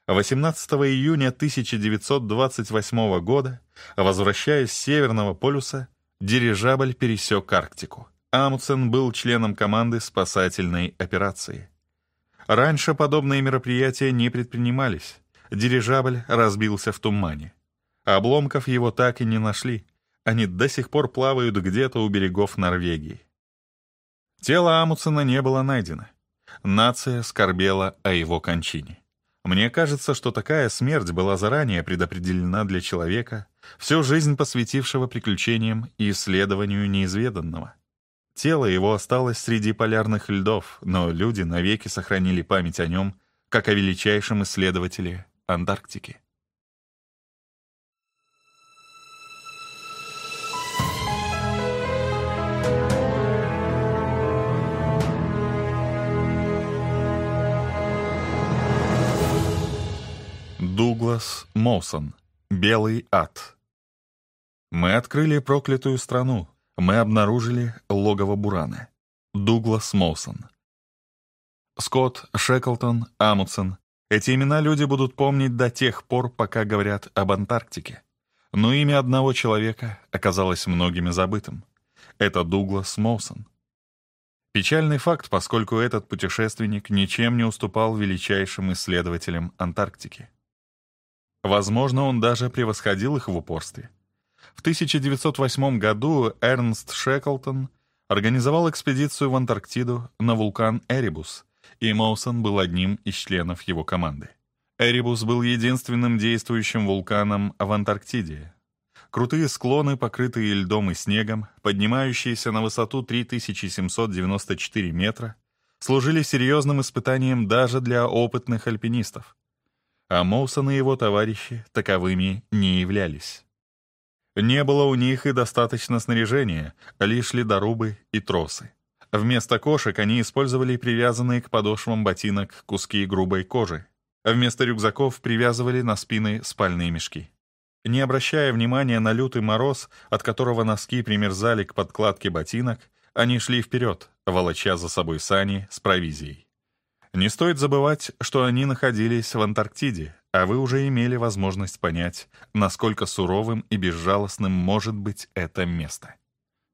S1: 18 июня 1928 года, возвращаясь с Северного полюса, дирижабль пересек Арктику. Амуцен был членом команды спасательной операции. Раньше подобные мероприятия не предпринимались. Дирижабль разбился в тумане. Обломков его так и не нашли. Они до сих пор плавают где-то у берегов Норвегии. Тело Амуцена не было найдено. Нация скорбела о его кончине. Мне кажется, что такая смерть была заранее предопределена для человека, всю жизнь посвятившего приключениям и исследованию неизведанного. Тело его осталось среди полярных льдов, но люди навеки сохранили память о нем, как о величайшем исследователе
S2: Антарктики.
S1: Дуглас Моусон. Белый ад. Мы открыли проклятую страну, мы обнаружили логово Бурана. Дуглас Моусон. Скотт, Шеклтон, Амутсон. Эти имена люди будут помнить до тех пор, пока говорят об Антарктике. Но имя одного человека оказалось многими забытым. Это Дуглас Моусон. Печальный факт, поскольку этот путешественник ничем не уступал величайшим исследователям Антарктики. Возможно, он даже превосходил их в упорстве. В 1908 году Эрнст Шеклтон организовал экспедицию в Антарктиду на вулкан Эребус, и Моусон был одним из членов его команды. Эребус был единственным действующим вулканом в Антарктиде. Крутые склоны, покрытые льдом и снегом, поднимающиеся на высоту 3794 метра, служили серьезным испытанием даже для опытных альпинистов. А Моусон и его товарищи таковыми не являлись. Не было у них и достаточно снаряжения, лишь ледорубы и тросы. Вместо кошек они использовали привязанные к подошвам ботинок куски грубой кожи. Вместо рюкзаков привязывали на спины спальные мешки. Не обращая внимания на лютый мороз, от которого носки примерзали к подкладке ботинок, они шли вперед, волоча за собой сани с провизией. Не стоит забывать, что они находились в Антарктиде, а вы уже имели возможность понять, насколько суровым и безжалостным может быть это место.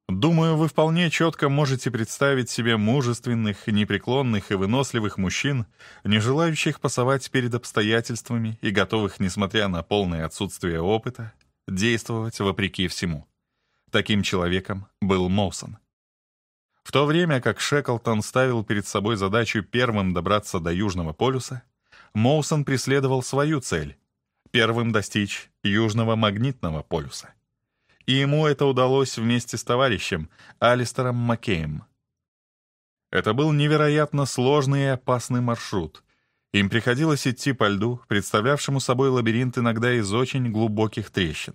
S1: Думаю, вы вполне четко можете представить себе мужественных, непреклонных и выносливых мужчин, не желающих пасовать перед обстоятельствами и готовых, несмотря на полное отсутствие опыта, действовать вопреки всему. Таким человеком был Моусон. В то время как Шеклтон ставил перед собой задачу первым добраться до Южного полюса, Моусон преследовал свою цель — первым достичь Южного магнитного полюса. И ему это удалось вместе с товарищем Алистером Маккеем. Это был невероятно сложный и опасный маршрут. Им приходилось идти по льду, представлявшему собой лабиринт иногда из очень глубоких трещин.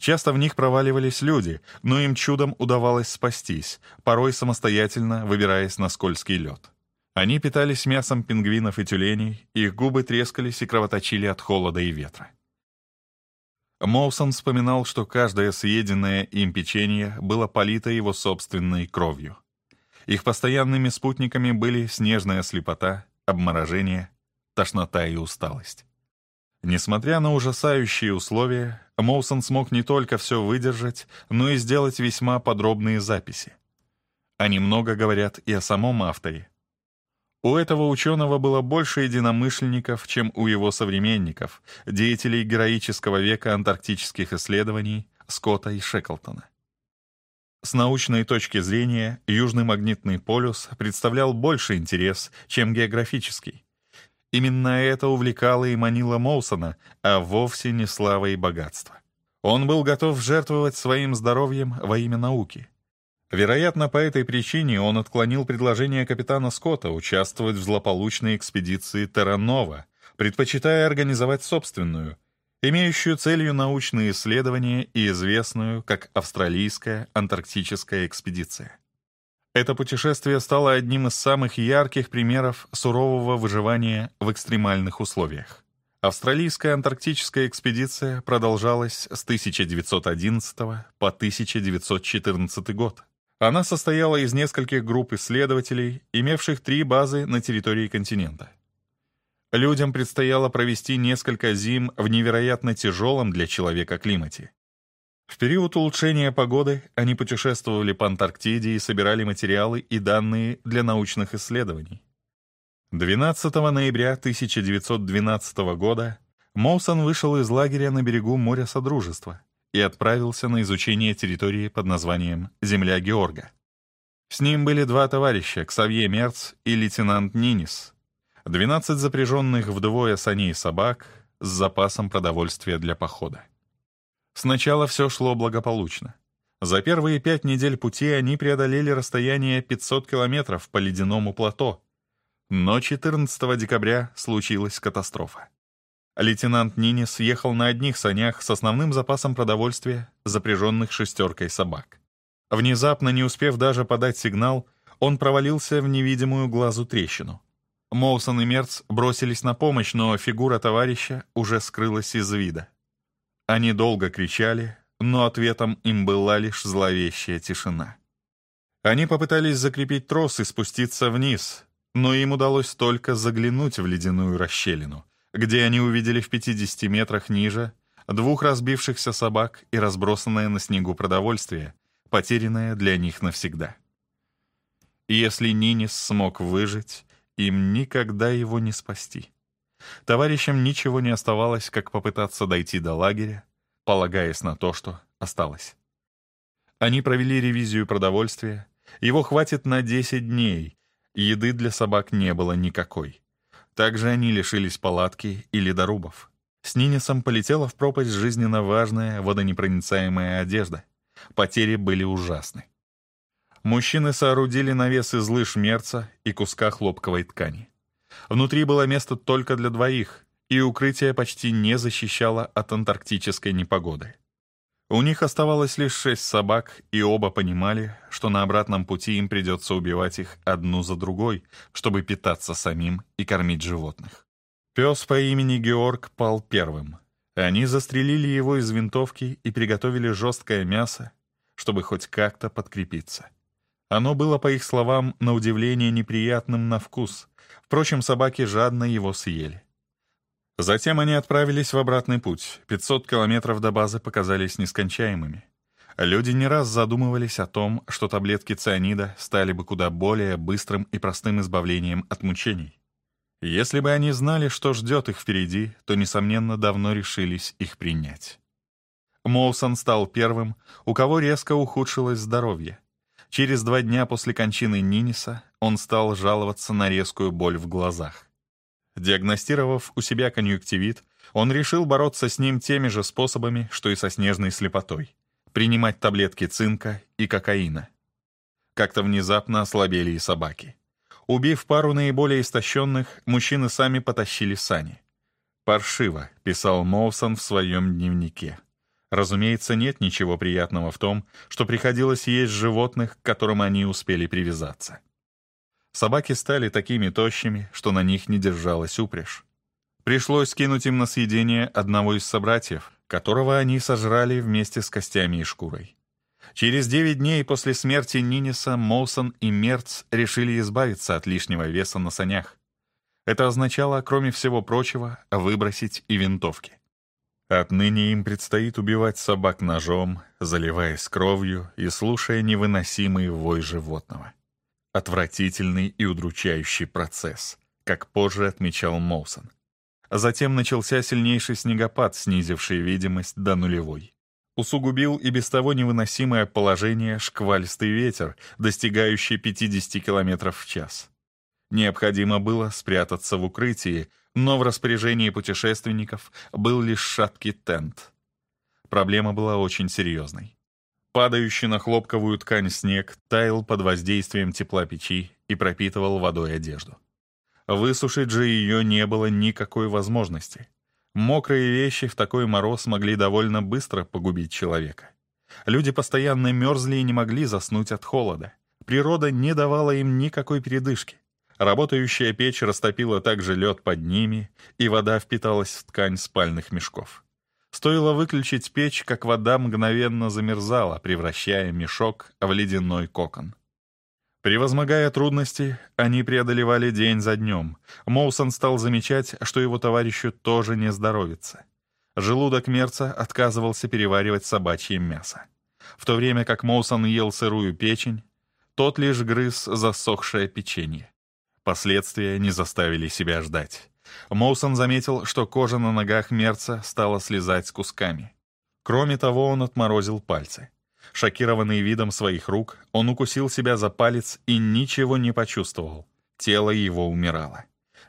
S1: Часто в них проваливались люди, но им чудом удавалось спастись, порой самостоятельно выбираясь на скользкий лед. Они питались мясом пингвинов и тюленей, их губы трескались и кровоточили от холода и ветра. Моусон вспоминал, что каждое съеденное им печенье было полито его собственной кровью. Их постоянными спутниками были снежная слепота, обморожение, тошнота и усталость. Несмотря на ужасающие условия, Моусон смог не только все выдержать, но и сделать весьма подробные записи. Они много говорят и о самом авторе, у этого ученого было больше единомышленников, чем у его современников, деятелей героического века антарктических исследований Скотта и Шеклтона. С научной точки зрения, Южный магнитный полюс представлял больше интерес, чем географический. Именно это увлекало и манило Моусона, а вовсе не слава и богатство. Он был готов жертвовать своим здоровьем во имя науки — Вероятно, по этой причине он отклонил предложение капитана Скотта участвовать в злополучной экспедиции Терранова, предпочитая организовать собственную, имеющую целью научные исследования и известную как Австралийская антарктическая экспедиция. Это путешествие стало одним из самых ярких примеров сурового выживания в экстремальных условиях. Австралийская антарктическая экспедиция продолжалась с 1911 по 1914 год она состояла из нескольких групп исследователей, имевших три базы на территории континента. Людям предстояло провести несколько зим в невероятно тяжелом для человека климате. В период улучшения погоды они путешествовали по Антарктиде и собирали материалы и данные для научных исследований. 12 ноября 1912 года Моусон вышел из лагеря на берегу моря Содружества и отправился на изучение территории под названием «Земля Георга». С ним были два товарища, Ксавье Мерц и лейтенант Нинис, 12 запряженных вдвое саней собак с запасом продовольствия для похода. Сначала все шло благополучно. За первые пять недель пути они преодолели расстояние 500 километров по ледяному плато, но 14 декабря случилась катастрофа. Лейтенант Нини съехал на одних санях с основным запасом продовольствия, запряженных шестеркой собак. Внезапно, не успев даже подать сигнал, он провалился в невидимую глазу трещину. Моусон и Мерц бросились на помощь, но фигура товарища уже скрылась из вида. Они долго кричали, но ответом им была лишь зловещая тишина. Они попытались закрепить трос и спуститься вниз, но им удалось только заглянуть в ледяную расщелину — где они увидели в 50 метрах ниже двух разбившихся собак и разбросанное на снегу продовольствие, потерянное для них навсегда. Если Нинис смог выжить, им никогда его не спасти. Товарищам ничего не оставалось, как попытаться дойти до лагеря, полагаясь на то, что осталось. Они провели ревизию продовольствия, его хватит на 10 дней, еды для собак не было никакой. Также они лишились палатки и ледорубов. С Нинесом полетела в пропасть жизненно важная водонепроницаемая одежда. Потери были ужасны. Мужчины соорудили навес из лыж мерца и куска хлопковой ткани. Внутри было место только для двоих, и укрытие почти не защищало от антарктической непогоды. У них оставалось лишь шесть собак, и оба понимали, что на обратном пути им придется убивать их одну за другой, чтобы питаться самим и кормить животных. Пес по имени Георг пал первым. Они застрелили его из винтовки и приготовили жесткое мясо, чтобы хоть как-то подкрепиться. Оно было, по их словам, на удивление неприятным на вкус. Впрочем, собаки жадно его съели. Затем они отправились в обратный путь. 500 километров до базы показались нескончаемыми. Люди не раз задумывались о том, что таблетки цианида стали бы куда более быстрым и простым избавлением от мучений. Если бы они знали, что ждет их впереди, то, несомненно, давно решились их принять. Моусон стал первым, у кого резко ухудшилось здоровье. Через два дня после кончины Ниниса он стал жаловаться на резкую боль в глазах. Диагностировав у себя конъюнктивит, он решил бороться с ним теми же способами, что и со снежной слепотой. Принимать таблетки цинка и кокаина. Как-то внезапно ослабели и собаки. Убив пару наиболее истощенных, мужчины сами потащили сани. «Паршиво», — писал Моусон в своем дневнике. Разумеется, нет ничего приятного в том, что приходилось есть животных, к которым они успели привязаться. Собаки стали такими тощими, что на них не держалась упряжь. Пришлось кинуть им на съедение одного из собратьев, которого они сожрали вместе с костями и шкурой. Через 9 дней после смерти Ниниса Моусон и Мерц решили избавиться от лишнего веса на санях. Это означало, кроме всего прочего, выбросить и винтовки. Отныне им предстоит убивать собак ножом, заливаясь кровью и слушая невыносимый вой животного. Отвратительный и удручающий процесс, как позже отмечал Моусон. Затем начался сильнейший снегопад, снизивший видимость до нулевой. Усугубил и без того невыносимое положение шквалистый ветер, достигающий 50 км в час. Необходимо было спрятаться в укрытии, но в распоряжении путешественников был лишь шаткий тент. Проблема была очень серьезной. Падающий на хлопковую ткань снег таял под воздействием тепла печи и пропитывал водой одежду. Высушить же ее не было никакой возможности. Мокрые вещи в такой мороз могли довольно быстро погубить человека. Люди постоянно мерзли и не могли заснуть от холода. Природа не давала им никакой передышки. Работающая печь растопила также лед под ними, и вода впиталась в ткань спальных мешков. Стоило выключить печь, как вода мгновенно замерзала, превращая мешок в ледяной кокон. Превозмогая трудности, они преодолевали день за днем. Моусон стал замечать, что его товарищу тоже не здоровится. Желудок Мерца отказывался переваривать собачье мясо. В то время как Моусон ел сырую печень, тот лишь грыз засохшее печенье. Последствия не заставили себя ждать. Моусон заметил, что кожа на ногах мерца стала слезать с кусками. Кроме того, он отморозил пальцы. Шокированный видом своих рук, он укусил себя за палец и ничего не почувствовал. Тело его умирало.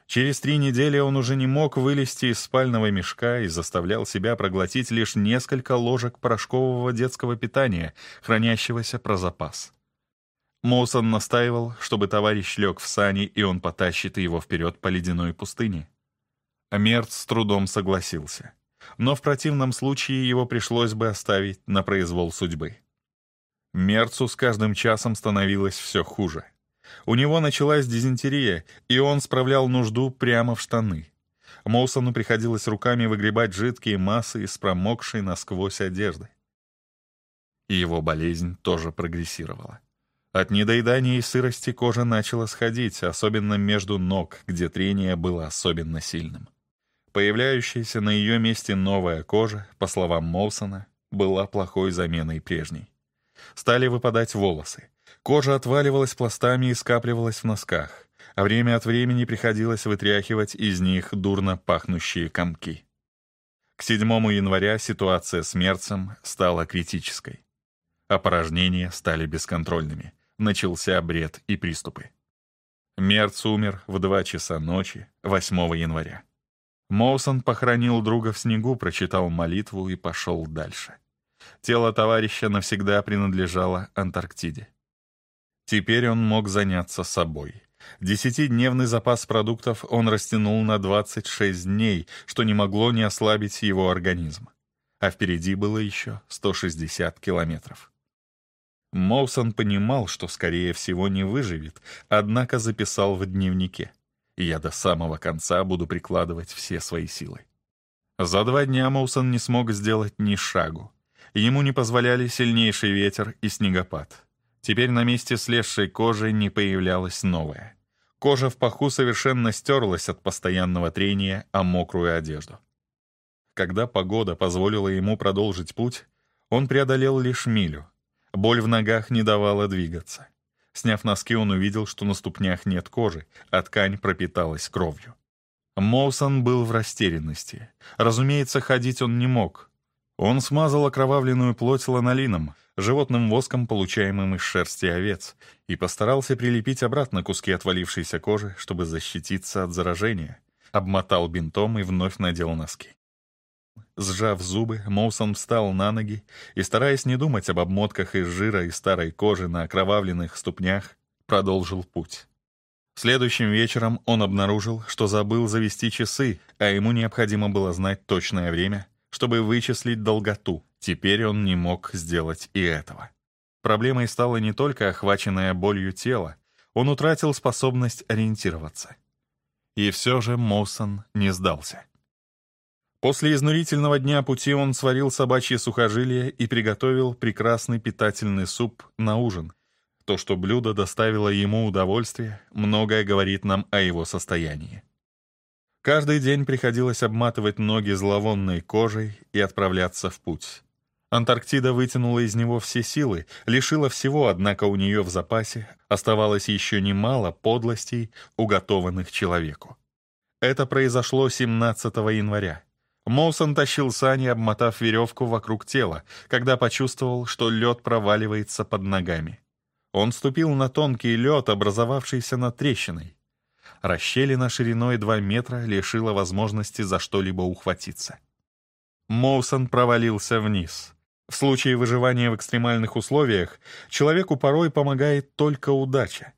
S1: Через три недели он уже не мог вылезти из спального мешка и заставлял себя проглотить лишь несколько ложек порошкового детского питания, хранящегося про запас. Моусон настаивал, чтобы товарищ лег в сани, и он потащит его вперед по ледяной пустыне. Мерц с трудом согласился. Но в противном случае его пришлось бы оставить на произвол судьбы. Мерцу с каждым часом становилось все хуже. У него началась дизентерия, и он справлял нужду прямо в штаны. Моусону приходилось руками выгребать жидкие массы из промокшей насквозь одежды. И его болезнь тоже прогрессировала. От недоедания и сырости кожа начала сходить, особенно между ног, где трение было особенно сильным. Появляющаяся на ее месте новая кожа, по словам Молсона, была плохой заменой прежней. Стали выпадать волосы. Кожа отваливалась пластами и скапливалась в носках, а время от времени приходилось вытряхивать из них дурно пахнущие комки. К 7 января ситуация с Мерцем стала критической. Опорожнения стали бесконтрольными. Начался бред и приступы. Мерц умер в 2 часа ночи 8 января. Моусон похоронил друга в снегу, прочитал молитву и пошел дальше. Тело товарища навсегда принадлежало Антарктиде. Теперь он мог заняться собой. Десятидневный запас продуктов он растянул на 26 дней, что не могло не ослабить его организм. А впереди было еще 160 километров. Моусон понимал, что, скорее всего, не выживет, однако записал в дневнике — и я до самого конца буду прикладывать все свои силы. За два дня Моусон не смог сделать ни шагу. Ему не позволяли сильнейший ветер и снегопад. Теперь на месте слезшей кожи не появлялась новая. Кожа в паху совершенно стерлась от постоянного трения о мокрую одежду. Когда погода позволила ему продолжить путь, он преодолел лишь милю. Боль в ногах не давала двигаться. Сняв носки, он увидел, что на ступнях нет кожи, а ткань пропиталась кровью. Моусон был в растерянности. Разумеется, ходить он не мог. Он смазал окровавленную плоть ланолином, животным воском, получаемым из шерсти овец, и постарался прилепить обратно куски отвалившейся кожи, чтобы защититься от заражения. Обмотал бинтом и вновь надел носки. Сжав зубы, Моусон встал на ноги и, стараясь не думать об обмотках из жира и старой кожи на окровавленных ступнях, продолжил путь. Следующим вечером он обнаружил, что забыл завести часы, а ему необходимо было знать точное время, чтобы вычислить долготу. Теперь он не мог сделать и этого. Проблемой стало не только охваченное болью тело, он утратил способность ориентироваться. И все же Моусон не сдался. После изнурительного дня пути он сварил собачье сухожилие и приготовил прекрасный питательный суп на ужин. То, что блюдо доставило ему удовольствие, многое говорит нам о его состоянии. Каждый день приходилось обматывать ноги зловонной кожей и отправляться в путь. Антарктида вытянула из него все силы, лишила всего, однако у нее в запасе оставалось еще немало подлостей, уготованных человеку. Это произошло 17 января. Моусон тащил сани, обмотав веревку вокруг тела, когда почувствовал, что лед проваливается под ногами. Он ступил на тонкий лед, образовавшийся над трещиной. Расщелина шириной 2 метра лишила возможности за что-либо ухватиться. Моусон провалился вниз. В случае выживания в экстремальных условиях человеку порой помогает только удача.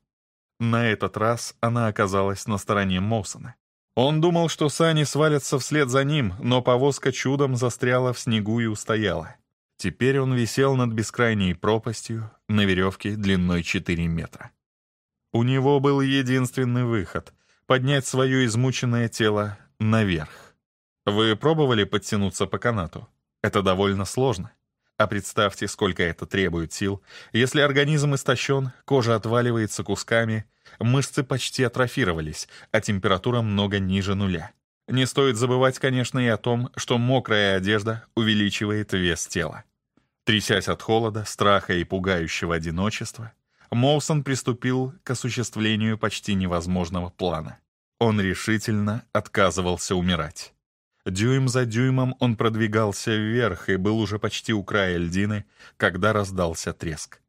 S1: На этот раз она оказалась на стороне Моусона. Он думал, что сани свалятся вслед за ним, но повозка чудом застряла в снегу и устояла. Теперь он висел над бескрайней пропастью на веревке длиной 4 метра. У него был единственный выход — поднять свое измученное тело наверх. Вы пробовали подтянуться по канату? Это довольно сложно. А представьте, сколько это требует сил. Если организм истощен, кожа отваливается кусками, мышцы почти атрофировались, а температура много ниже нуля. Не стоит забывать, конечно, и о том, что мокрая одежда увеличивает вес тела. Трясясь от холода, страха и пугающего одиночества, Моусон приступил к осуществлению почти невозможного плана. Он решительно отказывался умирать. Дюйм за дюймом он продвигался вверх и был уже почти у края льдины, когда раздался треск.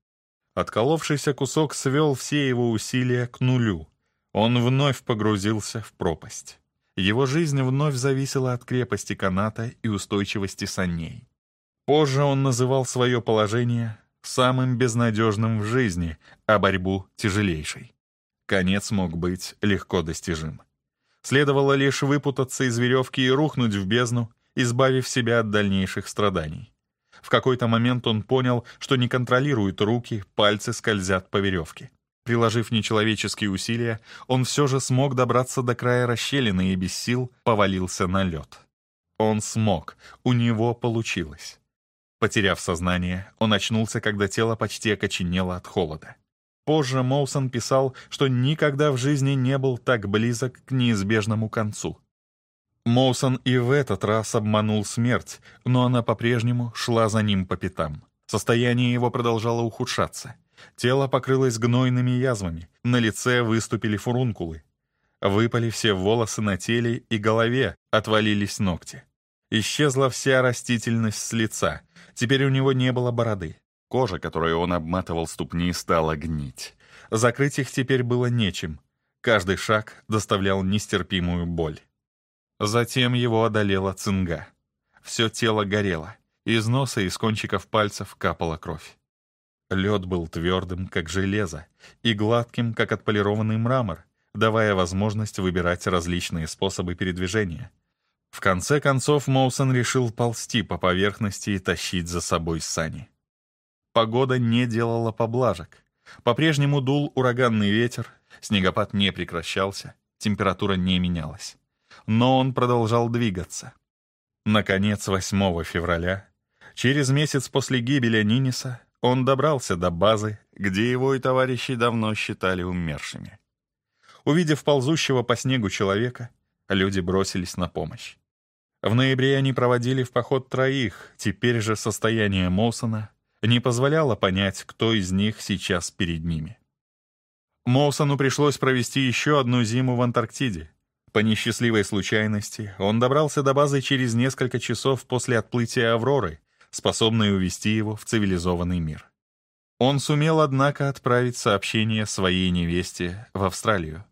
S1: Отколовшийся кусок свел все его усилия к нулю. Он вновь погрузился в пропасть. Его жизнь вновь зависела от крепости каната и устойчивости саней. Позже он называл свое положение самым безнадежным в жизни, а борьбу — тяжелейшей. Конец мог быть легко достижим. Следовало лишь выпутаться из веревки и рухнуть в бездну, избавив себя от дальнейших страданий. В какой-то момент он понял, что не контролирует руки, пальцы скользят по веревке. Приложив нечеловеческие усилия, он все же смог добраться до края расщелины и без сил повалился на лед. Он смог, у него получилось. Потеряв сознание, он очнулся, когда тело почти окоченело от холода. Позже Моусон писал, что никогда в жизни не был так близок к неизбежному концу. Моусон и в этот раз обманул смерть, но она по-прежнему шла за ним по пятам. Состояние его продолжало ухудшаться. Тело покрылось гнойными язвами, на лице выступили фурункулы. Выпали все волосы на теле и голове, отвалились ногти. Исчезла вся растительность с лица, теперь у него не было бороды. Кожа, которую он обматывал ступни, стала гнить. Закрыть их теперь было нечем. Каждый шаг доставлял нестерпимую боль. Затем его одолела цинга. Все тело горело. Из носа и из кончиков пальцев капала кровь. Лед был твердым, как железо, и гладким, как отполированный мрамор, давая возможность выбирать различные способы передвижения. В конце концов Моусон решил ползти по поверхности и тащить за собой сани погода не делала поблажек. По-прежнему дул ураганный ветер, снегопад не прекращался, температура не менялась. Но он продолжал двигаться. Наконец, 8 февраля, через месяц после гибели Ниниса, он добрался до базы, где его и товарищи давно считали умершими. Увидев ползущего по снегу человека, люди бросились на помощь. В ноябре они проводили в поход троих, теперь же состояние Моусона не позволяло понять, кто из них сейчас перед ними. Моусону пришлось провести еще одну зиму в Антарктиде. По несчастливой случайности он добрался до базы через несколько часов после отплытия «Авроры», способной увести его в цивилизованный мир. Он сумел, однако, отправить сообщение своей невесте в Австралию.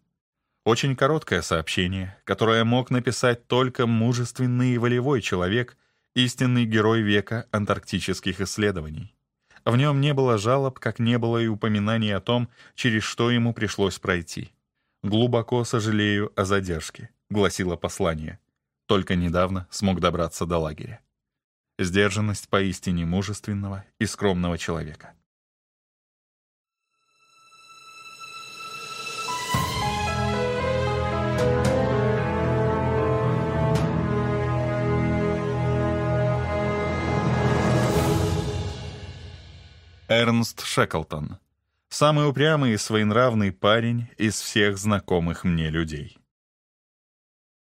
S1: Очень короткое сообщение, которое мог написать только мужественный и волевой человек, истинный герой века антарктических исследований. В нем не было жалоб, как не было и упоминаний о том, через что ему пришлось пройти. «Глубоко сожалею о задержке», — гласило послание. Только недавно смог добраться до лагеря. Сдержанность поистине мужественного и скромного человека. Эрнст Шеклтон. Самый упрямый и своенравный парень из всех знакомых мне людей.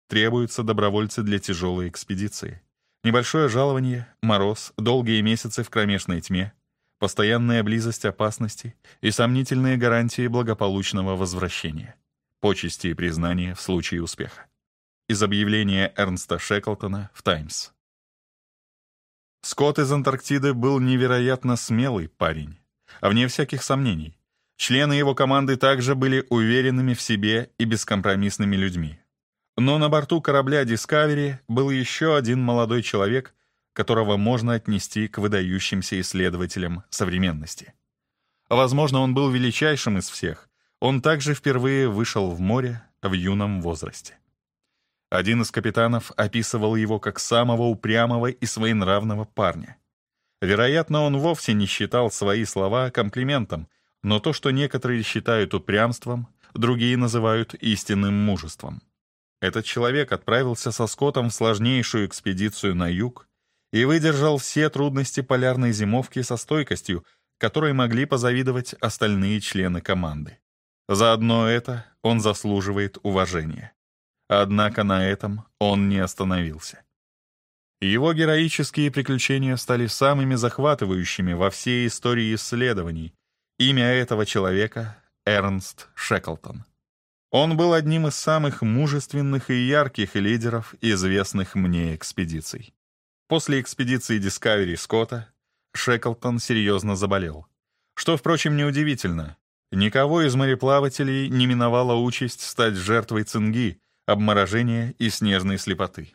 S1: Требуются добровольцы для тяжелой экспедиции. Небольшое жалование, мороз, долгие месяцы в кромешной тьме, постоянная близость опасности и сомнительные гарантии благополучного возвращения, почести и признания в случае успеха. Из объявления Эрнста Шеклтона в «Таймс». Скотт из Антарктиды был невероятно смелый парень, а вне всяких сомнений. Члены его команды также были уверенными в себе и бескомпромиссными людьми. Но на борту корабля Дискавери был еще один молодой человек, которого можно отнести к выдающимся исследователям современности. Возможно, он был величайшим из всех. Он также впервые вышел в море в юном возрасте. Один из капитанов описывал его как самого упрямого и своенравного парня. Вероятно, он вовсе не считал свои слова комплиментом, но то, что некоторые считают упрямством, другие называют истинным мужеством. Этот человек отправился со скотом в сложнейшую экспедицию на юг и выдержал все трудности полярной зимовки со стойкостью, которой могли позавидовать остальные члены команды. За одно это он заслуживает уважения. Однако на этом он не остановился. Его героические приключения стали самыми захватывающими во всей истории исследований. Имя этого человека — Эрнст Шеклтон. Он был одним из самых мужественных и ярких лидеров известных мне экспедиций. После экспедиции Discovery Скотта Шеклтон серьезно заболел. Что, впрочем, неудивительно. Никого из мореплавателей не миновала участь стать жертвой цинги — обморожения и снежной слепоты.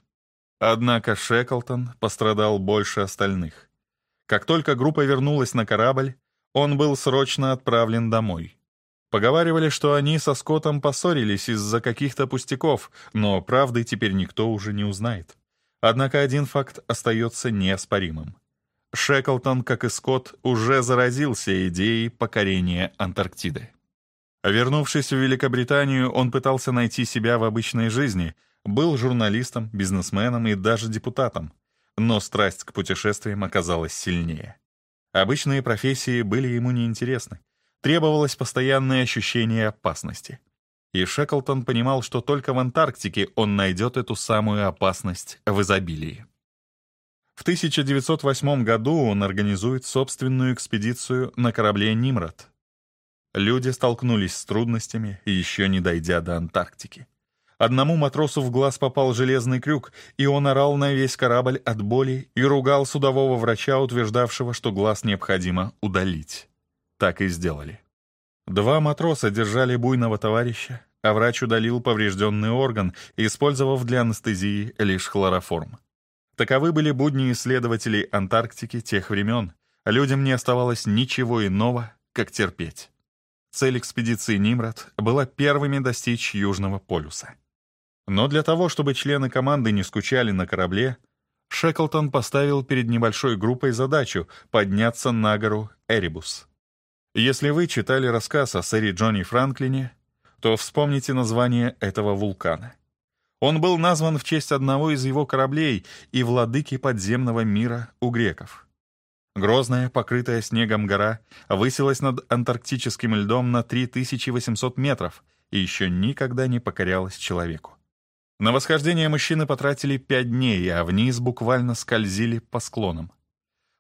S1: Однако Шеклтон пострадал больше остальных. Как только группа вернулась на корабль, он был срочно отправлен домой. Поговаривали, что они со Скоттом поссорились из-за каких-то пустяков, но правды теперь никто уже не узнает. Однако один факт остается неоспоримым. Шеклтон, как и Скотт, уже заразился идеей покорения Антарктиды. А вернувшись в Великобританию, он пытался найти себя в обычной жизни, был журналистом, бизнесменом и даже депутатом. Но страсть к путешествиям оказалась сильнее. Обычные профессии были ему неинтересны. Требовалось постоянное ощущение опасности. И Шеклтон понимал, что только в Антарктике он найдет эту самую опасность в изобилии. В 1908 году он организует собственную экспедицию на корабле «Нимрод», Люди столкнулись с трудностями, еще не дойдя до Антарктики. Одному матросу в глаз попал железный крюк, и он орал на весь корабль от боли и ругал судового врача, утверждавшего, что глаз необходимо удалить. Так и сделали. Два матроса держали буйного товарища, а врач удалил поврежденный орган, использовав для анестезии лишь хлороформ. Таковы были будни исследователей Антарктики тех времен. Людям не оставалось ничего иного, как терпеть. Цель экспедиции «Нимрод» была первыми достичь Южного полюса. Но для того, чтобы члены команды не скучали на корабле, Шеклтон поставил перед небольшой группой задачу подняться на гору Эребус. Если вы читали рассказ о сэре Джонни Франклине, то вспомните название этого вулкана. Он был назван в честь одного из его кораблей и владыки подземного мира у греков. Грозная, покрытая снегом гора высилась над антарктическим льдом на 3800 метров и еще никогда не покорялась человеку. На восхождение мужчины потратили пять дней, а вниз буквально скользили по склонам.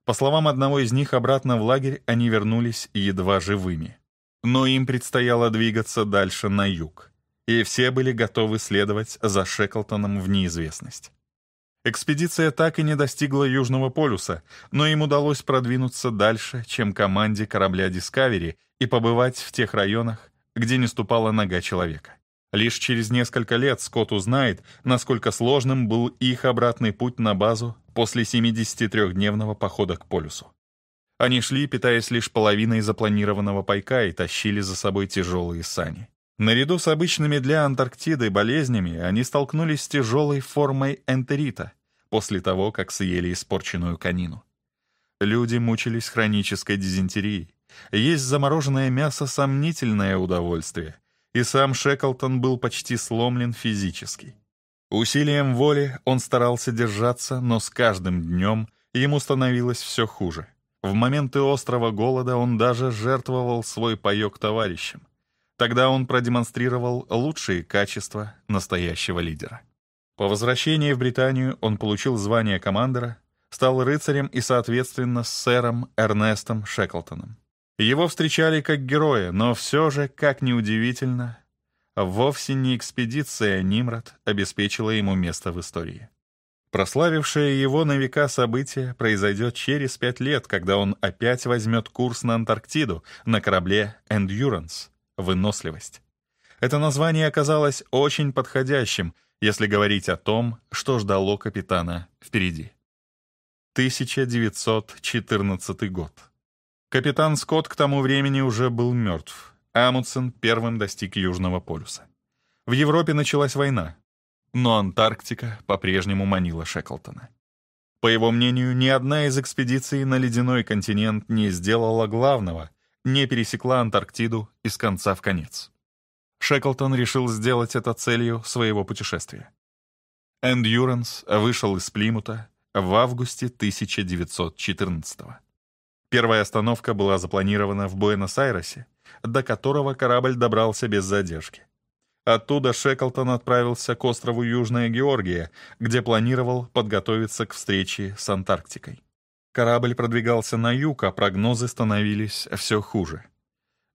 S1: По словам одного из них, обратно в лагерь они вернулись едва живыми. Но им предстояло двигаться дальше на юг, и все были готовы следовать за Шеклтоном в неизвестность. Экспедиция так и не достигла Южного полюса, но им удалось продвинуться дальше, чем команде корабля «Дискавери» и побывать в тех районах, где не ступала нога человека. Лишь через несколько лет Скотт узнает, насколько сложным был их обратный путь на базу после 73-дневного похода к полюсу. Они шли, питаясь лишь половиной запланированного пайка и тащили за собой тяжелые сани. Наряду с обычными для Антарктиды болезнями они столкнулись с тяжелой формой энтерита, после того, как съели испорченную конину. Люди мучились хронической дизентерией. Есть замороженное мясо — сомнительное удовольствие, и сам Шеклтон был почти сломлен физически. Усилием воли он старался держаться, но с каждым днем ему становилось все хуже. В моменты острого голода он даже жертвовал свой паёк товарищам. Тогда он продемонстрировал лучшие качества настоящего лидера. По возвращении в Британию он получил звание командора, стал рыцарем и, соответственно, сэром Эрнестом Шеклтоном. Его встречали как героя, но все же, как ни удивительно, вовсе не экспедиция Нимрод обеспечила ему место в истории. Прославившее его на века событие произойдет через пять лет, когда он опять возьмет курс на Антарктиду на корабле «Эндюранс» — «Выносливость». Это название оказалось очень подходящим — если говорить о том, что ждало капитана впереди. 1914 год. Капитан Скотт к тому времени уже был мертв. Амундсен первым достиг Южного полюса. В Европе началась война, но Антарктика по-прежнему манила Шеклтона. По его мнению, ни одна из экспедиций на ледяной континент не сделала главного, не пересекла Антарктиду из конца в конец. Шеклтон решил сделать это целью своего путешествия. «Эндюранс» вышел из Плимута в августе 1914 -го. Первая остановка была запланирована в Буэнос-Айресе, до которого корабль добрался без задержки. Оттуда Шеклтон отправился к острову Южная Георгия, где планировал подготовиться к встрече с Антарктикой. Корабль продвигался на юг, а прогнозы становились все хуже —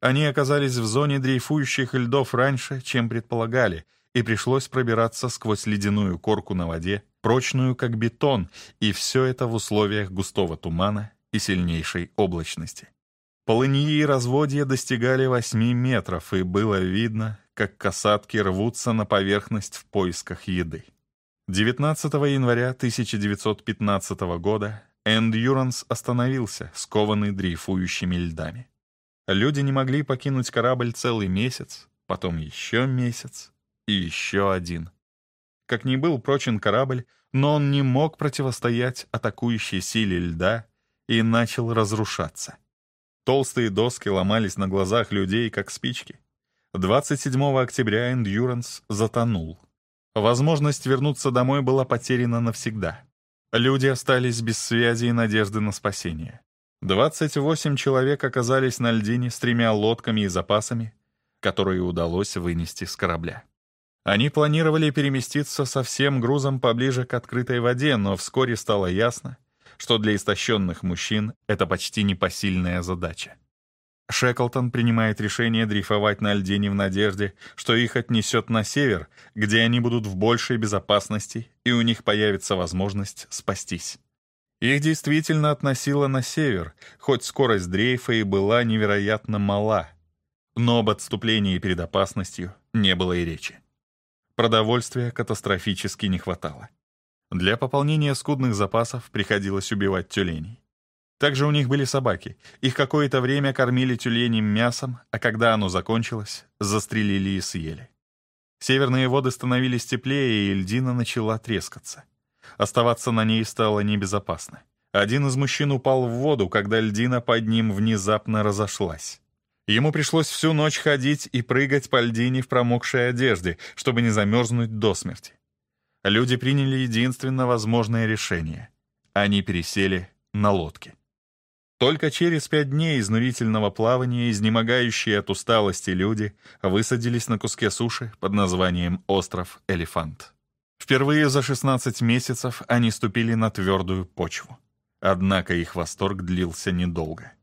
S1: они оказались в зоне дрейфующих льдов раньше, чем предполагали, и пришлось пробираться сквозь ледяную корку на воде, прочную как бетон, и все это в условиях густого тумана и сильнейшей облачности. Полыньи и разводья достигали 8 метров, и было видно, как касатки рвутся на поверхность в поисках еды. 19 января 1915 года Эндюранс остановился, скованный дрейфующими льдами. Люди не могли покинуть корабль целый месяц, потом еще месяц и еще один. Как ни был прочен корабль, но он не мог противостоять атакующей силе льда и начал разрушаться. Толстые доски ломались на глазах людей, как спички. 27 октября «Эндюранс» затонул. Возможность вернуться домой была потеряна навсегда. Люди остались без связи и надежды на спасение. 28 человек оказались на льдине с тремя лодками и запасами, которые удалось вынести с корабля. Они планировали переместиться со всем грузом поближе к открытой воде, но вскоре стало ясно, что для истощенных мужчин это почти непосильная задача. Шеклтон принимает решение дрейфовать на льдине в надежде, что их отнесет на север, где они будут в большей безопасности и у них появится возможность спастись. Их действительно относило на север, хоть скорость дрейфа и была невероятно мала. Но об отступлении перед опасностью не было и речи. Продовольствия катастрофически не хватало. Для пополнения скудных запасов приходилось убивать тюленей. Также у них были собаки. Их какое-то время кормили тюленем мясом, а когда оно закончилось, застрелили и съели. Северные воды становились теплее, и льдина начала трескаться. Оставаться на ней стало небезопасно. Один из мужчин упал в воду, когда льдина под ним внезапно разошлась. Ему пришлось всю ночь ходить и прыгать по льдине в промокшей одежде, чтобы не замерзнуть до смерти. Люди приняли единственно возможное решение. Они пересели на лодке. Только через пять дней изнурительного плавания изнемогающие от усталости люди высадились на куске суши под названием «Остров Элефант». Впервые за 16 месяцев они ступили на твердую почву. Однако их восторг длился недолго.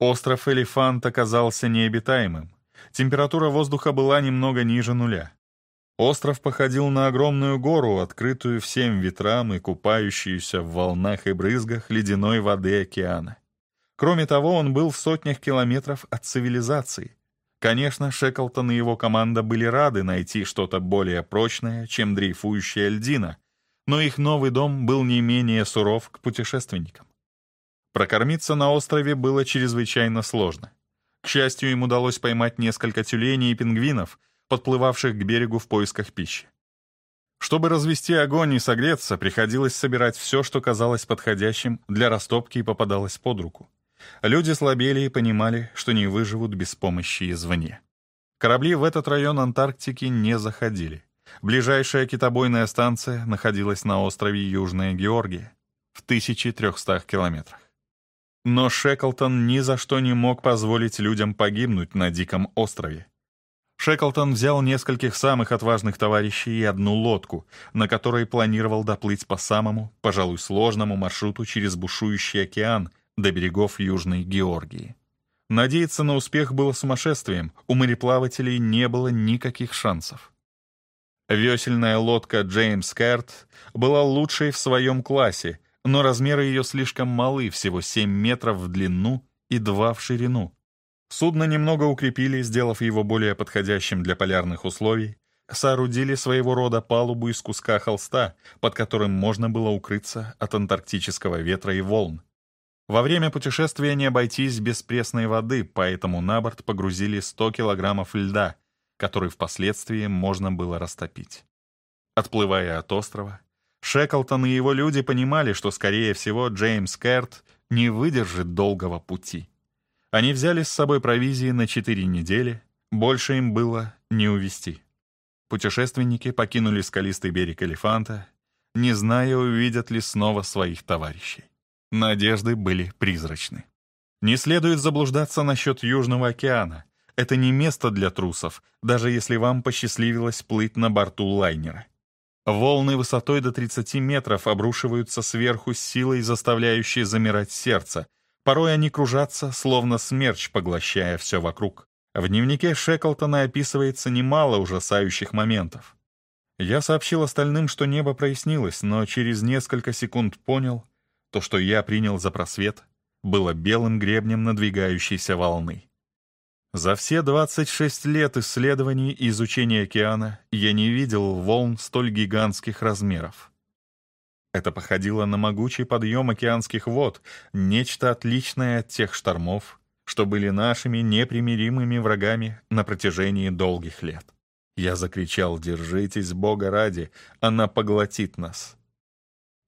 S1: Остров Элефант оказался необитаемым. Температура воздуха была немного ниже нуля. Остров походил на огромную гору, открытую всем ветрам и купающуюся в волнах и брызгах ледяной воды океана. Кроме того, он был в сотнях километров от цивилизации — Конечно, Шеклтон и его команда были рады найти что-то более прочное, чем дрейфующая льдина, но их новый дом был не менее суров к путешественникам. Прокормиться на острове было чрезвычайно сложно. К счастью, им удалось поймать несколько тюленей и пингвинов, подплывавших к берегу в поисках пищи. Чтобы развести огонь и согреться, приходилось собирать все, что казалось подходящим для растопки и попадалось под руку. Люди слабели и понимали, что не выживут без помощи извне. Корабли в этот район Антарктики не заходили. Ближайшая китобойная станция находилась на острове Южная Георгия в 1300 километрах. Но Шеклтон ни за что не мог позволить людям погибнуть на диком острове. Шеклтон взял нескольких самых отважных товарищей и одну лодку, на которой планировал доплыть по самому, пожалуй, сложному маршруту через бушующий океан до берегов Южной Георгии. Надеяться на успех было сумасшествием, у мореплавателей не было никаких шансов. Весельная лодка Джеймс Кэрт была лучшей в своем классе, но размеры ее слишком малы, всего 7 метров в длину и 2 в ширину. Судно немного укрепили, сделав его более подходящим для полярных условий, соорудили своего рода палубу из куска холста, под которым можно было укрыться от антарктического ветра и волн. Во время путешествия не обойтись без пресной воды, поэтому на борт погрузили 100 килограммов льда, который впоследствии можно было растопить. Отплывая от острова, Шеклтон и его люди понимали, что, скорее всего, Джеймс Керт не выдержит долгого пути. Они взяли с собой провизии на 4 недели, больше им было не увезти. Путешественники покинули скалистый берег Элефанта, не зная, увидят ли снова своих товарищей. Надежды были призрачны. Не следует заблуждаться насчет Южного океана. Это не место для трусов, даже если вам посчастливилось плыть на борту лайнера. Волны высотой до 30 метров обрушиваются сверху с силой, заставляющей замирать сердце. Порой они кружатся, словно смерч, поглощая все вокруг. В дневнике Шеклтона описывается немало ужасающих моментов. Я сообщил остальным, что небо прояснилось, но через несколько секунд понял, то, что я принял за просвет, было белым гребнем надвигающейся волны. За все 26 лет исследований и изучения океана я не видел волн столь гигантских размеров. Это походило на могучий подъем океанских вод, нечто отличное от тех штормов, что были нашими непримиримыми врагами на протяжении долгих лет. Я закричал «Держитесь, Бога ради! Она поглотит нас!»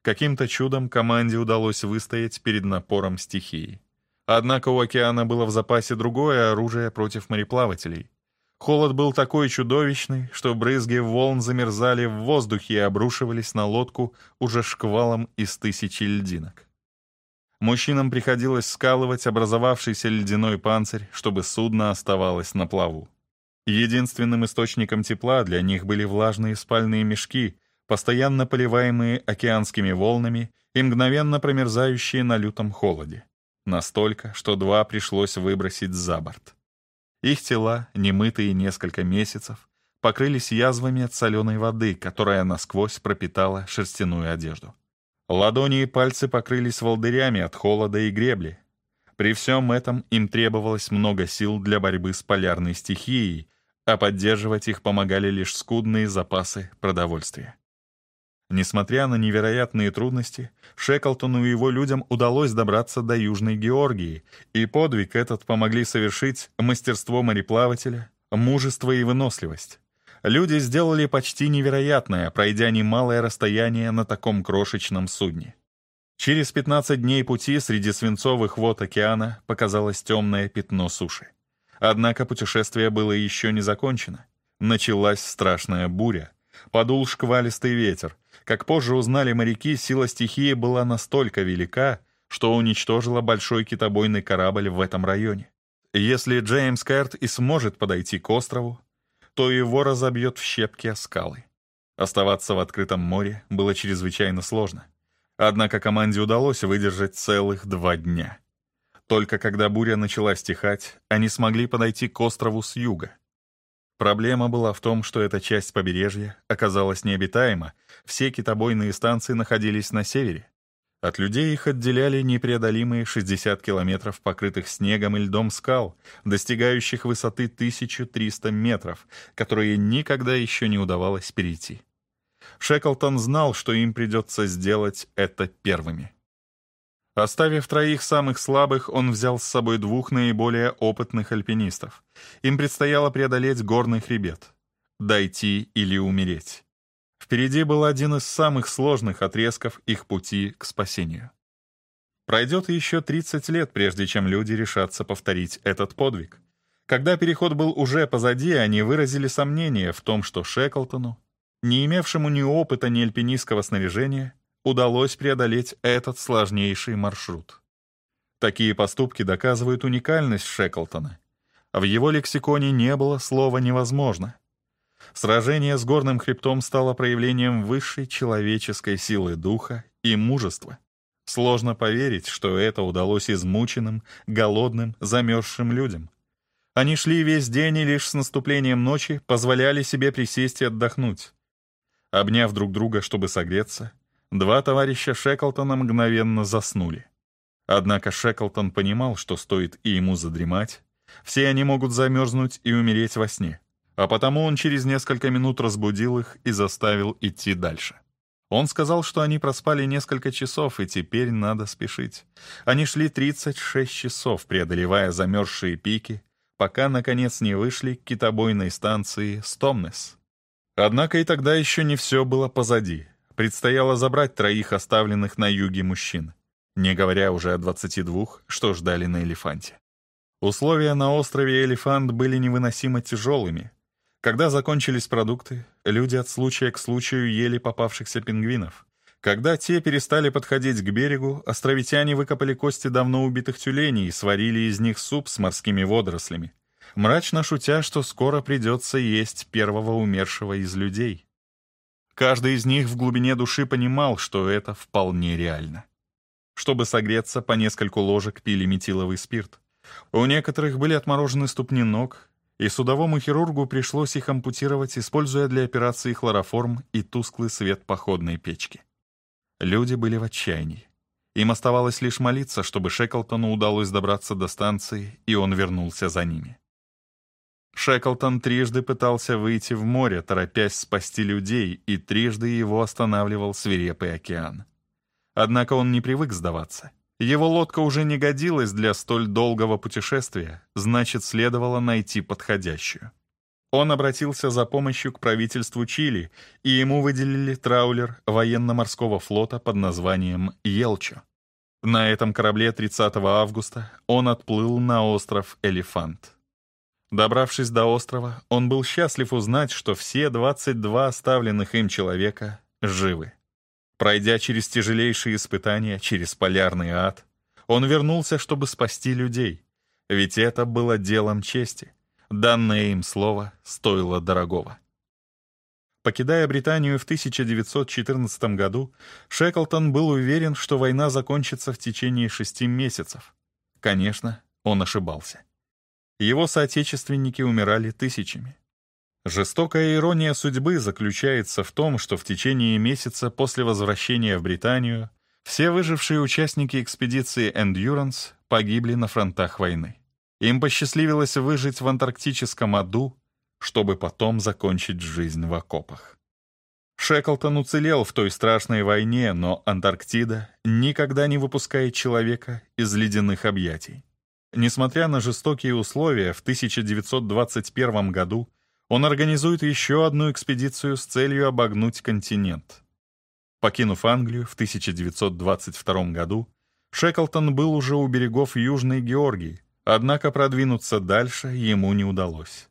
S1: Каким-то чудом команде удалось выстоять перед напором стихии. Однако у океана было в запасе другое оружие против мореплавателей. Холод был такой чудовищный, что брызги волн замерзали в воздухе и обрушивались на лодку уже шквалом из тысячи льдинок. Мужчинам приходилось скалывать образовавшийся ледяной панцирь, чтобы судно оставалось на плаву. Единственным источником тепла для них были влажные спальные мешки, постоянно поливаемые океанскими волнами и мгновенно промерзающие на лютом холоде. Настолько, что два пришлось выбросить за борт. Их тела, немытые несколько месяцев, покрылись язвами от соленой воды, которая насквозь пропитала шерстяную одежду. Ладони и пальцы покрылись волдырями от холода и гребли. При всем этом им требовалось много сил для борьбы с полярной стихией, а поддерживать их помогали лишь скудные запасы продовольствия. Несмотря на невероятные трудности, Шеклтону и его людям удалось добраться до Южной Георгии, и подвиг этот помогли совершить мастерство мореплавателя, мужество и выносливость. Люди сделали почти невероятное, пройдя немалое расстояние на таком крошечном судне. Через 15 дней пути среди свинцовых вод океана показалось темное пятно суши. Однако путешествие было еще не закончено. Началась страшная буря. Подул шквалистый ветер, как позже узнали моряки, сила стихии была настолько велика, что уничтожила большой китобойный корабль в этом районе. Если Джеймс Кэрт и сможет подойти к острову, то его разобьет в щепки о скалы. Оставаться в открытом море было чрезвычайно сложно. Однако команде удалось выдержать целых два дня. Только когда буря начала стихать, они смогли подойти к острову с юга — Проблема была в том, что эта часть побережья оказалась необитаема, все китобойные станции находились на севере. От людей их отделяли непреодолимые 60 километров покрытых снегом и льдом скал, достигающих высоты 1300 метров, которые никогда еще не удавалось перейти. Шеклтон знал, что им придется сделать это первыми. Оставив троих самых слабых, он взял с собой двух наиболее опытных альпинистов. Им предстояло преодолеть горный хребет. Дойти или умереть. Впереди был один из самых сложных отрезков их пути к спасению. Пройдет еще 30 лет, прежде чем люди решатся повторить этот подвиг. Когда переход был уже позади, они выразили сомнение в том, что Шеклтону, не имевшему ни опыта, ни альпинистского снаряжения, удалось преодолеть этот сложнейший маршрут. Такие поступки доказывают уникальность Шеклтона. В его лексиконе не было слова «невозможно». Сражение с горным хребтом стало проявлением высшей человеческой силы духа и мужества. Сложно поверить, что это удалось измученным, голодным, замерзшим людям. Они шли весь день и лишь с наступлением ночи позволяли себе присесть и отдохнуть. Обняв друг друга, чтобы согреться, Два товарища Шеклтона мгновенно заснули. Однако Шеклтон понимал, что стоит и ему задремать, все они могут замерзнуть и умереть во сне, а потому он через несколько минут разбудил их и заставил идти дальше. Он сказал, что они проспали несколько часов, и теперь надо спешить. Они шли 36 часов, преодолевая замерзшие пики, пока, наконец, не вышли к китобойной станции Стомнес. Однако и тогда еще не все было позади — Предстояло забрать троих оставленных на юге мужчин, не говоря уже о 22, что ждали на Элефанте. Условия на острове Элефант были невыносимо тяжелыми. Когда закончились продукты, люди от случая к случаю ели попавшихся пингвинов. Когда те перестали подходить к берегу, островитяне выкопали кости давно убитых тюленей и сварили из них суп с морскими водорослями, мрачно шутя, что скоро придется есть первого умершего из людей. Каждый из них в глубине души понимал, что это вполне реально. Чтобы согреться, по нескольку ложек пили метиловый спирт. У некоторых были отморожены ступни ног, и судовому хирургу пришлось их ампутировать, используя для операции хлороформ и тусклый свет походной печки. Люди были в отчаянии. Им оставалось лишь молиться, чтобы Шеклтону удалось добраться до станции, и он вернулся за ними. Шеклтон трижды пытался выйти в море, торопясь спасти людей, и трижды его останавливал свирепый океан. Однако он не привык сдаваться. Его лодка уже не годилась для столь долгого путешествия, значит, следовало найти подходящую. Он обратился за помощью к правительству Чили, и ему выделили траулер военно-морского флота под названием «Елчо». На этом корабле 30 августа он отплыл на остров Элефант. Добравшись до острова, он был счастлив узнать, что все 22 оставленных им человека живы. Пройдя через тяжелейшие испытания, через полярный ад, он вернулся, чтобы спасти людей. Ведь это было делом чести. Данное им слово стоило дорогого. Покидая Британию в 1914 году, Шеклтон был уверен, что война закончится в течение шести месяцев. Конечно, он ошибался. Его соотечественники умирали тысячами. Жестокая ирония судьбы заключается в том, что в течение месяца после возвращения в Британию все выжившие участники экспедиции Endurance погибли на фронтах войны. Им посчастливилось выжить в антарктическом аду, чтобы потом закончить жизнь в окопах. Шеклтон уцелел в той страшной войне, но Антарктида никогда не выпускает человека из ледяных объятий. Несмотря на жестокие условия, в 1921 году он организует еще одну экспедицию с целью обогнуть континент. Покинув Англию в 1922 году, Шеклтон был уже у берегов Южной Георгии, однако продвинуться дальше ему не удалось.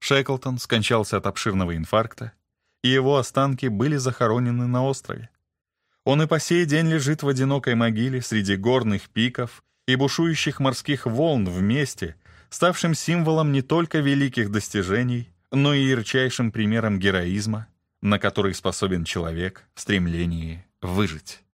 S1: Шеклтон скончался от обширного инфаркта, и его останки были захоронены на острове. Он и по сей день лежит в одинокой могиле среди горных пиков и бушующих морских волн вместе, ставшим символом не только великих достижений, но и ярчайшим примером героизма,
S2: на который способен человек в стремлении выжить.